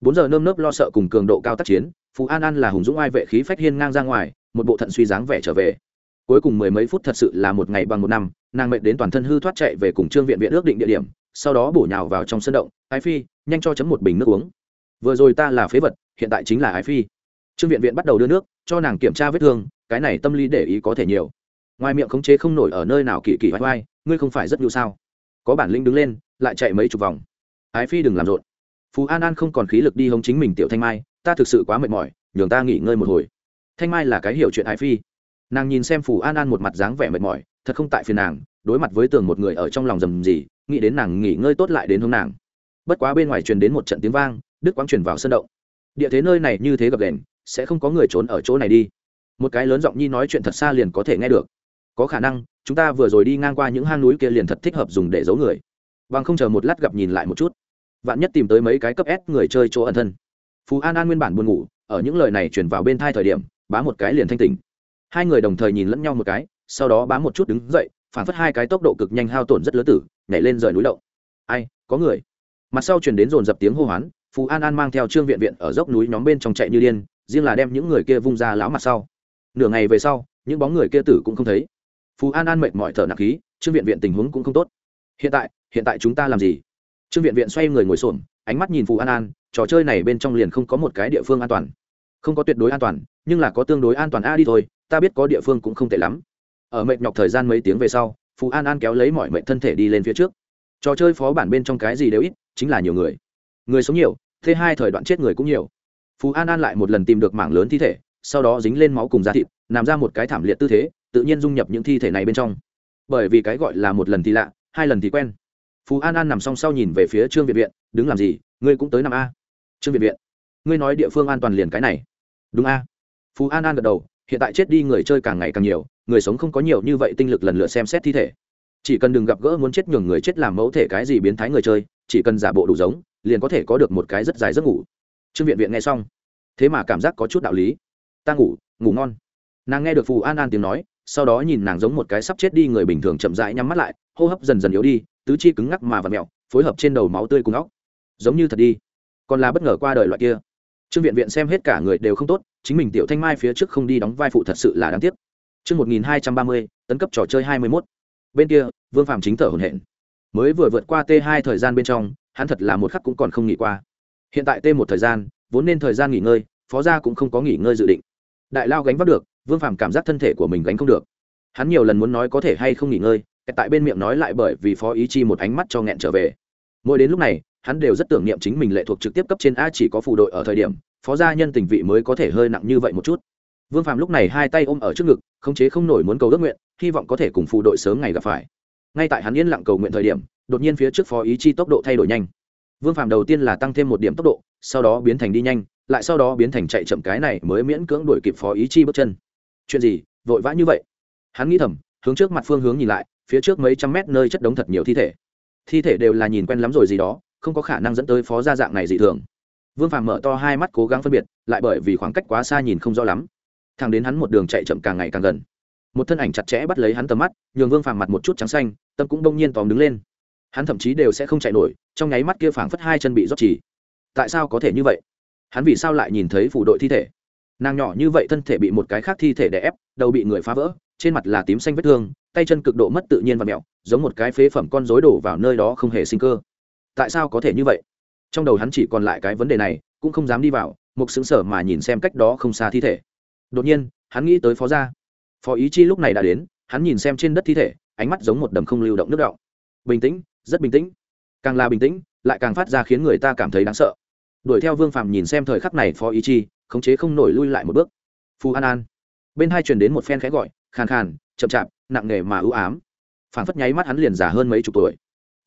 4 giờ nơm nớp lo sợ cùng cường độ cao tác chiến, Phú An An là hùng dũng ai vệ khí phách hiên ngang ra ngoài, một bộ thận suy dáng vẻ trở về. Cuối cùng mười mấy phút thật sự là một ngày bằng một năm, nàng mệt đến toàn thân hư thoát chạy về cùng trương viện viện ước định địa điểm, sau đó bổ nhào vào trong sân động, Ái Phi, nhanh cho chấm một bình nước uống. Vừa rồi ta là phế vật, hiện tại chính là Ái Phi. Trương viện viện bắt đầu đưa nước, cho nàng kiểm tra vết thương, cái này tâm lý để ý có thể nhiều ngoài miệng khống chế không nổi ở nơi nào kỳ kỳ vai vai, ngươi không phải rất nhu sao? Có bản lĩnh đứng lên, lại chạy mấy chục vòng. Ái phi đừng làm rộn. Phú an an không còn khí lực đi hống chính mình tiểu thanh mai, ta thực sự quá mệt mỏi, nhường ta nghỉ ngơi một hồi. Thanh mai là cái hiểu chuyện ái phi. Nàng nhìn xem phù an an một mặt dáng vẻ mệt mỏi, thật không tại phiền nàng, đối mặt với tường một người ở trong lòng rầm gì, nghĩ đến nàng nghỉ ngơi tốt lại đến hướng nàng. Bất quá bên ngoài truyền đến một trận tiếng vang, đức quang truyền vào sân động. Địa thế nơi này như thế gập đèn sẽ không có người trốn ở chỗ này đi. Một cái lớn giọng nhi nói chuyện thật xa liền có thể nghe được có khả năng, chúng ta vừa rồi đi ngang qua những hang núi kia liền thật thích hợp dùng để giấu người. Bằng không chờ một lát gặp nhìn lại một chút. Vạn nhất tìm tới mấy cái cấp s người chơi chỗ ẩn thân. Phú an an nguyên bản buồn ngủ, ở những lời này chuyển vào bên thai thời điểm, bá một cái liền thanh tỉnh. Hai người đồng thời nhìn lẫn nhau một cái, sau đó bá một chút đứng dậy, phản phất hai cái tốc độ cực nhanh hao tổn rất lớn tử, nhảy lên rời núi động ai, có người. Mặt sau chuyển đến dồn dập tiếng hô hoán phú an an mang theo trương viện viện ở dốc núi nhóm bên trong chạy như điên, riêng là đem những người kia vung ra lão mặt sau. Nửa ngày về sau, những bóng người kia tử cũng không thấy phú an an mệt mỏi thở nặng khí, trương viện viện tình huống cũng không tốt. Hiện tại hiện tại chúng ta làm gì? Trương viện viện xoay người ngồi xổm, ánh mắt nhìn phú an an, trò chơi này bên trong liền không có một cái địa phương an toàn. Không có tuyệt đối an toàn, nhưng là có tương đối an toàn a đi thôi, ta biết có địa phương cũng không tệ lắm. Ở mệt nhọc thời gian mấy tiếng về sau, phú an an kéo lấy mọi mệnh thân thể đi lên phía trước. Trò chơi phó bản bên trong cái gì đều ít, chính là nhiều người. Người sống nhiều, thế hai thời đoạn chết người cũng nhiều. Phú an an lại một lần tìm được mảng lớn thi thể, sau đó dính lên máu cùng da thịt làm ra một cái thảm liệt tư thế tự nhiên dung nhập những thi thể này bên trong. Bởi vì cái gọi là một lần thì lạ, hai lần thì quen. Phú an an nằm song sau nhìn về phía trương việt viện, đứng làm gì? Ngươi cũng tới năm a. Trương việt viện, ngươi nói địa phương an toàn liền cái này. Đúng a. Phú an an gật đầu, hiện tại chết đi người chơi càng ngày càng nhiều, người sống không có nhiều như vậy tinh lực lần lượt xem xét thi thể. Chỉ cần đừng gặp gỡ muốn chết nhường người chết làm mẫu thể cái gì biến thái người chơi, chỉ cần giả bộ đủ giống, liền có thể có được một cái rất dài giấc ngủ. Trương viện viện nghe xong, thế mà cảm giác có chút đạo lý. Ta ngủ ngủ ngon. Nàng nghe được phù an an tiếng nói sau đó nhìn nàng giống một cái sắp chết đi người bình thường chậm rãi nhắm mắt lại hô hấp dần dần yếu đi tứ chi cứng ngắc mà và mẹo phối hợp trên đầu máu tươi cùng óc giống như thật đi còn là bất ngờ qua đời loại kia trương viện viện xem hết cả người đều không tốt chính mình tiểu thanh mai phía trước không đi đóng vai phụ thật sự là đáng tiếc Chương 1230, tấn cấp trò chơi 21. Bên kia, Vương Phàm chính thở hổn hển. Mới vừa vượt qua T2 thời gian bên trong, hắn thật là một khắc cũng còn không nghỉ qua. Hiện tại T1 thời gian, vốn nên thời gian nghỉ ngơi, phó gia cũng không có nghỉ ngơi dự định. Đại lao gánh vác được, Vương Phàm cảm giác thân thể của mình gánh không được. Hắn nhiều lần muốn nói có thể hay không nghỉ ngơi, tại bên miệng nói lại bởi vì phó ý chi một ánh mắt cho nghẹn trở về. Mỗi đến lúc này, hắn đều rất tưởng niệm chính mình lệ thuộc trực tiếp cấp trên a chỉ có phụ đội ở thời điểm, phó gia nhân tình vị mới có thể hơi nặng như vậy một chút vương phạm lúc này hai tay ôm ở trước ngực khống chế không nổi muốn cầu ước nguyện hy vọng có thể cùng phụ đội sớm ngày gặp phải ngay tại hắn yên lặng cầu nguyện thời điểm đột nhiên phía trước phó ý chi tốc độ thay đổi nhanh vương phạm đầu tiên là tăng thêm một điểm tốc độ sau đó biến thành đi nhanh lại sau đó biến thành chạy chậm cái này mới miễn cưỡng đuổi kịp phó ý chi bước chân chuyện gì, vội vã như vậy? Hắn nghĩ thầm, hướng trước mặt phương hướng nhìn lại, phía trước mấy trăm mét nơi chất đống thật nhiều thi thể. Thi thể đều là nhìn quen lắm rồi gì đó, không có khả năng dẫn tới phó gia dạng này dị thường. Vương phàm mở to hai mắt cố gắng phân biệt, lại bởi vì khoảng cách quá xa nhìn không rõ lắm. Thằng đến hắn một đường chạy chậm càng ngày càng gần. Một thân ảnh chặt chẽ bắt lấy hắn tầm mắt, nhường vương phàm mặt một chút trắng xanh, tâm cũng đông nhiên tóm đứng lên. Hắn thậm chí đều sẽ không chạy nổi, trong nháy mắt kia phảng phất hai chân bị rót chỉ tại sao có thể như vậy? Hắn vì sao lại nhìn thấy phủ đội thi thể? Nàng nhỏ như vậy thân thể bị một cái khác thi thể đè ép, đầu bị người phá vỡ, trên mặt là tím xanh vết thương, tay chân cực độ mất tự nhiên và mẹo, giống một cái phế phẩm con rối đổ vào nơi đó không hề sinh cơ. Tại sao có thể như vậy? Trong đầu hắn chỉ còn lại cái vấn đề này, cũng không dám đi vào, mục xứng sở mà nhìn xem cách đó không xa thi thể. Đột nhiên, hắn nghĩ tới phó gia. Phó ý chi lúc này đã đến, hắn nhìn xem trên đất thi thể, ánh mắt giống một đầm không lưu động nước động bình tĩnh, rất bình tĩnh. Càng là bình tĩnh, lại càng phát ra khiến người ta cảm thấy đáng sợ đuổi theo vương phàm nhìn xem thời khắc này phó ý chi, khống chế không nổi lui lại một bước. Phù an an. Bên hai truyền đến một phen khẽ gọi, khàn khàn, chậm chạp, nặng nề mà ưu ám. Phản phất nháy mắt hắn liền già hơn mấy chục tuổi.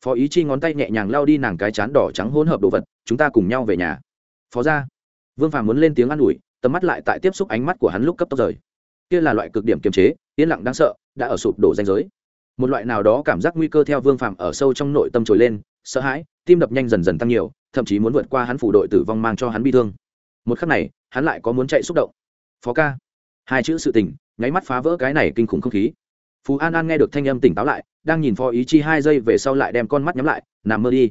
Phó ý chi ngón tay nhẹ nhàng lao đi nàng cái chán đỏ trắng hỗn hợp đồ vật, chúng ta cùng nhau về nhà. Phó ra vương phàm muốn lên tiếng an ủi, tầm mắt lại tại tiếp xúc ánh mắt của hắn lúc cấp tốc rời. Kia là loại cực điểm kiềm chế, yên lặng đáng sợ, đã ở sụp đổ danh giới. Một loại nào đó cảm giác nguy cơ theo vương phàm ở sâu trong nội tâm trồi lên, sợ hãi, tim đập nhanh dần dần tăng nhiều thậm chí muốn vượt qua hắn phủ đội tử vong mang cho hắn bi thương. Một khắc này, hắn lại có muốn chạy xúc động. Phó ca. Hai chữ sự tình, nháy mắt phá vỡ cái này kinh khủng không khí. Phú an an nghe được thanh âm tỉnh táo lại, đang nhìn phó ý chi hai giây về sau lại đem con mắt nhắm lại, nằm mơ đi.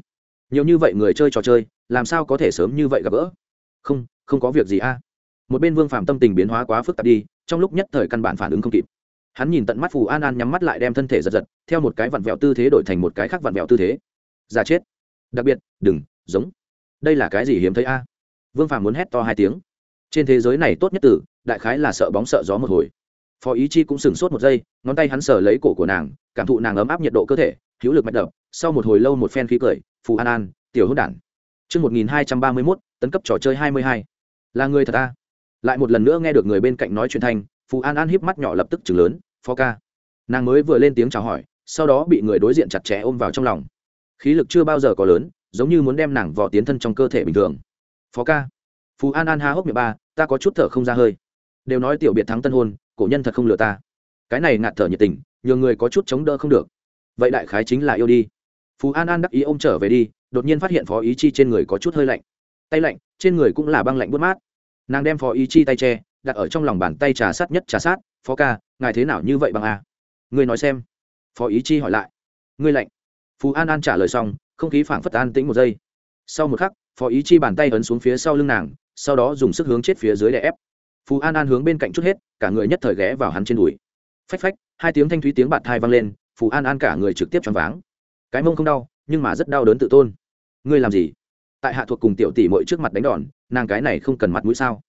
Nhiều như vậy người chơi trò chơi, làm sao có thể sớm như vậy gặp gỡ? Không không có việc gì a. Một bên vương phạm tâm tình biến hóa quá phức tạp đi, trong lúc nhất thời căn bản phản ứng không kịp. Hắn nhìn tận mắt phù an an nhắm mắt lại đem thân thể giật giật, theo một cái vặn vẹo tư thế đổi thành một cái khác vặn vẹo tư thế. Giả chết. Đặc biệt, đừng giống đây là cái gì hiếm thấy a vương Phàm muốn hét to hai tiếng trên thế giới này tốt nhất tử đại khái là sợ bóng sợ gió một hồi phó ý chi cũng sửng sốt một giây ngón tay hắn sờ lấy cổ của nàng cảm thụ nàng ấm áp nhiệt độ cơ thể hữu lực mạch đập sau một hồi lâu một phen khí cười phù an an tiểu hữu đản Trước 1231, tấn cấp trò chơi 22. Là người thật ta. Lại một lần nữa nghe được người bên cạnh nói chuyện thanh, Phù An An híp mắt nhỏ lập tức trừng lớn, "Phó ca." Nàng mới vừa lên tiếng chào hỏi, sau đó bị người đối diện chặt chẽ ôm vào trong lòng. Khí lực chưa bao giờ có lớn, giống như muốn đem nàng vò tiến thân trong cơ thể bình thường. "Phó ca." Phù An An há hốc miệng ba, "Ta có chút thở không ra hơi." Đều nói tiểu biệt thắng tân hôn, cổ nhân thật không lừa ta. Cái này ngạt thở nhiệt tình, nhiều người có chút chống đỡ không được. Vậy đại khái chính là yêu đi. Phù An An đắc ý ôm trở về đi, đột nhiên phát hiện phó ý chi trên người có chút hơi lạnh tay lạnh trên người cũng là băng lạnh bớt mát nàng đem phó ý chi tay che đặt ở trong lòng bàn tay trà sát nhất trà sát phó ca ngài thế nào như vậy bằng a ngươi nói xem phó ý chi hỏi lại ngươi lạnh phú an an trả lời xong không khí phảng phất an tĩnh một giây. Sau một khắc, phó ý chi bàn tay ấn xuống phía sau lưng nàng, sau đó dùng sức hướng chết phía dưới đè ép. Phú an an hướng bên cạnh chút hết, cả người nhất thời ghé vào hắn trên đùi. Phách phách, hai tiếng thanh thúy tiếng bạt thai vang lên phú an an cả người trực tiếp choáng váng. Cái mông không đau, nhưng mà rất đau đớn tự tôn. Ngươi làm gì? Tại hạ thuộc cùng tiểu tỷ mội trước mặt đánh đòn, nàng cái này không cần mặt mũi sao?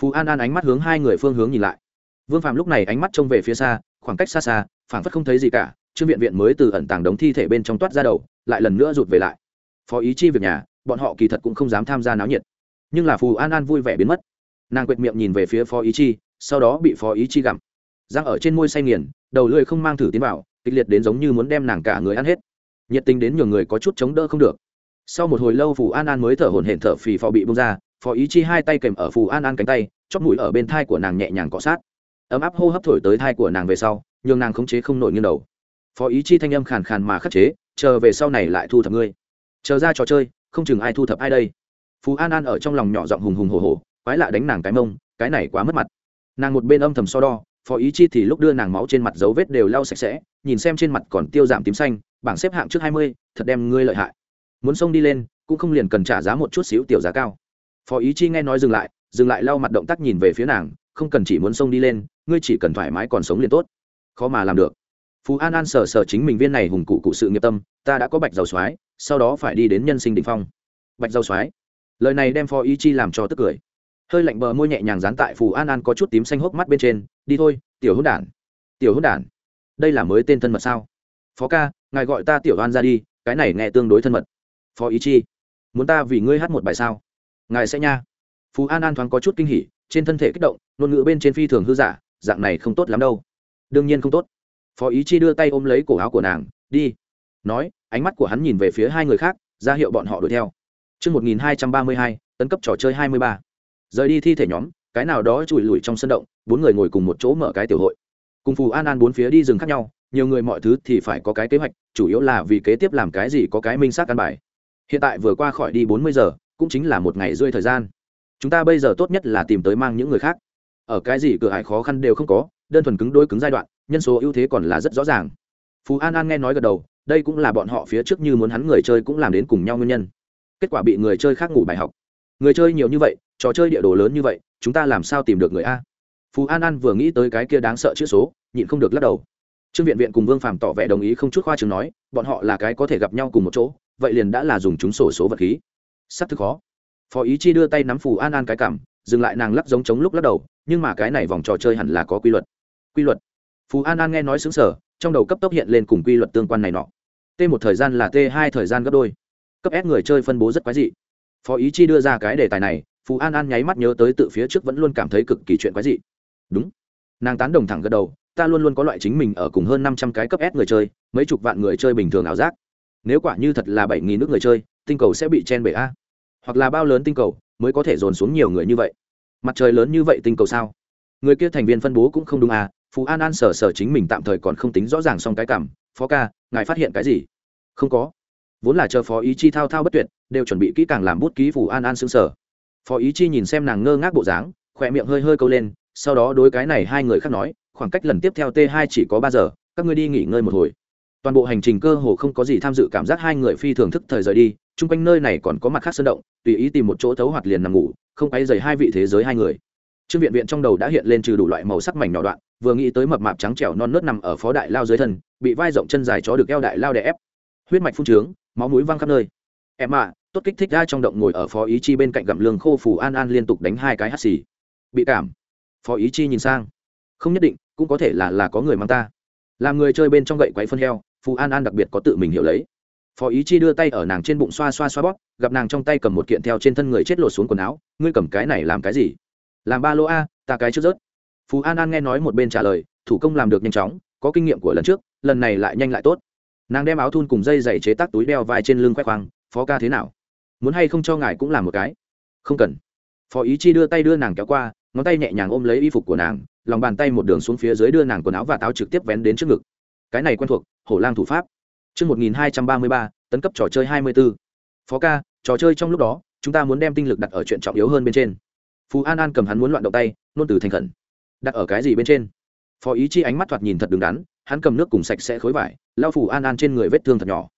Phú an an ánh mắt hướng hai người phương hướng nhìn lại. Vương phạm lúc này ánh mắt trông về phía xa, khoảng cách xa xa, phảng phất không thấy gì cả, trương viện viện mới từ ẩn tàng đống thi thể bên trong toát ra đầu lại lần nữa rụt về lại. Phó ý chi việc nhà, bọn họ kỳ thật cũng không dám tham gia náo nhiệt. Nhưng là phù an an vui vẻ biến mất. Nàng quệt miệng nhìn về phía phó ý chi, sau đó bị phó ý chi gặm. Răng ở trên môi say nghiền, đầu lưỡi không mang thử tiến vào, kịch liệt đến giống như muốn đem nàng cả người ăn hết. Nhiệt tình đến nhiều người có chút chống đỡ không được. Sau một hồi lâu phù an an mới thở hổn hển thở phì phò bị bông ra, phó ý chi hai tay kèm ở phù an an cánh tay, chóp mũi ở bên thai của nàng nhẹ nhàng cọ sát. Ấm áp hô hấp thổi tới thai của nàng về sau, nhường nàng khống chế không nổi nghiêng đầu. Phó ý chi thanh âm khàn khàn mà khắc chế chờ về sau này lại thu thập ngươi. Chờ ra trò chơi, không chừng ai thu thập ai đây. Phú an an ở trong lòng nhỏ giọng hùng hùng hồ hồ quái lạ đánh nàng cái mông, cái này quá mất mặt. Nàng một bên âm thầm so đo, phó ý chi thì lúc đưa nàng máu trên mặt dấu vết đều lau sạch sẽ, nhìn xem trên mặt còn tiêu giảm tím xanh, bảng xếp hạng trước hai mươi, thật đem ngươi lợi hại. Muốn xông đi lên, cũng không liền cần trả giá một chút xíu tiểu giá cao. Phó ý chi nghe nói dừng lại dừng lại lau mặt động tác nhìn về phía nàng, không cần chỉ muốn xông đi lên, ngươi chỉ cần thoải mái còn sống liền tốt. Khó mà làm được phú an an sờ sờ chính mình viên này hùng cụ cụ sự nghiệp tâm, ta đã có bạch dầu soái, sau đó phải đi đến nhân sinh đ phong. Bạch dầu soái? Lời này đem phó ý chi làm cho tức cười. Hơi lạnh bờ môi nhẹ nhàng dán tại phù an an có chút tím xanh hốc mắt bên trên, đi thôi, tiểu hôn đản. Tiểu hôn đản. Đây là mới tên thân mật sao? Phó ca, ngài gọi ta tiểu hoan ra đi, cái này nghe tương đối thân mật. Phó ý chi, muốn ta vì ngươi hát một bài sao? Ngài sẽ nha. Phú an an thoáng có chút kinh hỉ, trên thân thể kích động, ngôn ngữ bên trên phi thường hư giả, dạng này không tốt lắm đâu. Đương nhiên không tốt phó ý chi đưa tay ôm lấy cổ áo của nàng đi nói ánh mắt của hắn nhìn về phía hai người khác ra hiệu bọn họ đuổi theo Trước 1232, tấn cấp trò chơi 23. Rời đi thi thể nhóm, cái nào đó chùi lùi trong sân động, bốn người ngồi cùng một chỗ mở cái tiểu hội. Cùng Phù An An bốn phía đi rừng khác nhau, nhiều người mọi thứ thì phải có cái kế hoạch, chủ yếu là vì kế tiếp làm cái gì có cái minh xác căn bài. Hiện tại vừa qua khỏi đi 40 giờ, cũng chính là một ngày rưỡi thời gian. Chúng ta bây giờ tốt nhất là tìm tới mang những người khác. Ở cái gì cửa hải khó khăn đều không có, đơn thuần cứng đối cứng giai đoạn, nhân số ưu thế còn là rất rõ ràng. Phú An An nghe nói gật đầu, đây cũng là bọn họ phía trước như muốn hắn người chơi cũng làm đến cùng nhau nguyên nhân. Kết quả bị người chơi khác ngủ bài học. Người chơi nhiều như vậy trò chơi địa đồ lớn như vậy chúng ta làm sao tìm được người a? Phú an an vừa nghĩ tới cái kia đáng sợ chữ số nhịn không được lắc đầu. Trương viện viện cùng vương phàm tỏ vẻ đồng ý không chút khoa chừng nói bọn họ là cái có thể gặp nhau cùng một chỗ vậy liền đã là dùng chúng sổ số vật khí. Sắp thực khó. Phó ý chi đưa tay nắm phù an an cái cảm dừng lại nàng lắc giống chống lúc lắc đầu nhưng mà cái này vòng trò chơi hẳn là có quy luật. Quy luật. Phú an an nghe nói xứng sở, trong đầu cấp tốc hiện lên cùng quy luật tương quan này nọ. T một thời gian là t hai thời gian gấp đôi. Cấp s người chơi phân bố rất quái dị. Phó ý chi đưa ra cái đề tài này, phú an an nháy mắt nhớ tới tự phía trước vẫn luôn cảm thấy cực kỳ chuyện quái dị. Đúng. Nàng tán đồng thẳng gật đầu, ta luôn luôn có loại chính mình ở cùng hơn năm trăm cái cấp s người chơi, mấy chục vạn người chơi bình thường ảo giác. Nếu quả như thật là bảy nghìn nước người chơi, tinh cầu sẽ bị chen bể a. Hoặc là bao lớn tinh cầu mới có thể dồn xuống nhiều người như vậy. Mặt trời lớn như vậy tinh cầu sao? Người kia thành viên phân bố cũng không đúng à phú an an sở sở chính mình tạm thời còn không tính rõ ràng xong cái cảm. Phó ca, ngài phát hiện cái gì? Không có. Vốn là chờ phó ý chi thao thao bất tuyệt, đều chuẩn bị kỹ càng làm bút ký phủ an an xương sở. Phó ý chi nhìn xem nàng ngơ ngác bộ dáng, khỏe miệng hơi hơi câu lên, sau đó đối cái này hai người khác nói, khoảng cách lần tiếp theo t hai chỉ có ba giờ, các ngươi đi nghỉ ngơi một hồi. Toàn bộ hành trình cơ hồ không có gì tham dự cảm giác hai người phi thường thức thời rời đi, chung quanh nơi này còn có mặt khác sơn động, tùy ý tìm một chỗ thấu hoạt liền nằm ngủ, không quay dày hai vị thế giới hai người trương viện viện trong đầu đã hiện lên trừ đủ loại màu sắc mảnh nhỏ đoạn, vừa nghĩ tới mập mạp trắng trẻo non nớt nằm ở phó đại lao dưới thân, bị vai rộng chân dài chó được eo đại lao đè ép. Huyết mạch phun trướng, máu mũi văng khắp nơi. Em ạ, tốt kích thích ra trong động ngồi ở phó ý chi bên cạnh gặm lương khô phủ an an liên tục đánh hai cái hắt xì. Bị cảm. Phó ý chi nhìn sang. Không nhất định, cũng có thể là là có người mang ta. Làm người chơi bên trong gậy quấy phân heo, phù an an đặc biệt có tự mình hiểu lấy. Phó ý chi đưa tay ở nàng trên bụng xoa xoa xoa bóp, gặp nàng trong tay cầm một kiện theo trên thân người chết lột xuống quần áo, ngươi cầm cái này làm cái gì? Làm ba lô a ta cái trước rớt. Phú an an nghe nói một bên trả lời thủ công làm được nhanh chóng có kinh nghiệm của lần trước lần này lại nhanh lại tốt. Nàng đem áo thun cùng dây dày chế tác túi đeo vai trên lưng khoe khoang phó ca thế nào? Muốn hay không cho ngài cũng làm một cái? Không cần. Phó ý chi đưa tay đưa nàng kéo qua ngón tay nhẹ nhàng ôm lấy y phục của nàng lòng bàn tay một đường xuống phía dưới đưa nàng quần áo và táo trực tiếp vén đến trước ngực. Cái này quen thuộc hổ lang thủ pháp. Trước 1233, tấn cấp trò chơi 24. Phó ca, trò chơi trong lúc đó, chúng ta muốn đem tinh lực đặt ở chuyện trọng yếu hơn bên trên. Phú An An cầm hắn muốn loạn động tay, nôn từ thành khẩn. Đặt ở cái gì bên trên? Phó ý chi ánh mắt thoạt nhìn thật đứng đắn, hắn cầm nước cùng sạch sẽ khối vải lao phù an an trên người vết thương thật nhỏ.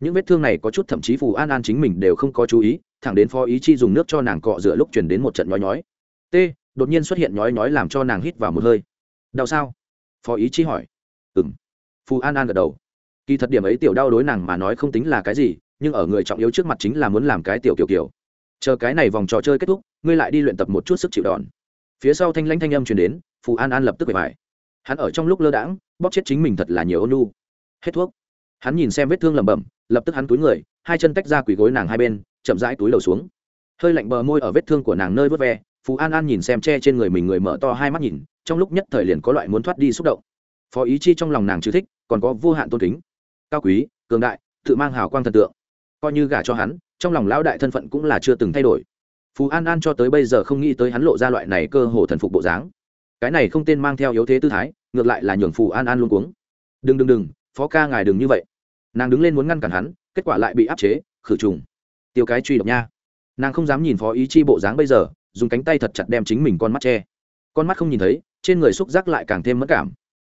Những vết thương này có chút thậm chí phù an an chính mình đều không có chú ý thẳng đến phó ý chi dùng nước cho nàng cọ rửa lúc chuyển đến một trận nhói nhói. T đột nhiên xuất hiện nhói nhói làm cho nàng hít vào một hơi. Đau sao? Phó ý chi hỏi. Ừ m phù an an gật đầu. Kỳ thật điểm ấy tiểu đau đối nàng mà nói không tính là cái gì nhưng ở người trọng yếu trước mặt chính là muốn làm cái tiểu kiểu kiểu. Chờ cái này vòng trò chơi kết thúc ngươi lại đi luyện tập một chút sức chịu đòn. Phía sau thanh lãnh thanh âm chuyển đến, phù an an lập tức bề bài. Hắn ở trong lúc lơ đãng, bóp chết chính mình thật là nhiều ôn nu hết thuốc. Hắn nhìn xem vết thương lẩm bẩm, lập tức hắn túi người, hai chân tách ra quỳ gối nàng hai bên, chậm rãi túi đầu xuống. Hơi lạnh bờ môi ở vết thương của nàng nơi vớt ve phú an an nhìn xem che trên người mình người mở to hai mắt nhìn, trong lúc nhất thời liền có loại muốn thoát đi xúc động. Phó ý chi trong lòng nàng chứ thích, còn có vô hạn tôn kính. Cao quý, cường đại, tự mang hào quang thần tượng. Coi như gả cho hắn, trong lòng lão đại thân phận cũng là chưa từng thay đổi phú an an cho tới bây giờ không nghĩ tới hắn lộ ra loại này cơ hồ thần phục bộ dáng. Cái này không tên mang theo yếu thế tư thái, ngược lại là nhường phù an an luôn cuống. Đừng đừng đừng, phó ca ngài đừng như vậy. Nàng đứng lên muốn ngăn cản hắn, kết quả lại bị áp chế, khử trùng. Tiêu cái truy độc nha. Nàng không dám nhìn phó ý chi bộ dáng bây giờ, dùng cánh tay thật chặt đem chính mình con mắt che. Con mắt không nhìn thấy, trên người xúc giác lại càng thêm mất cảm.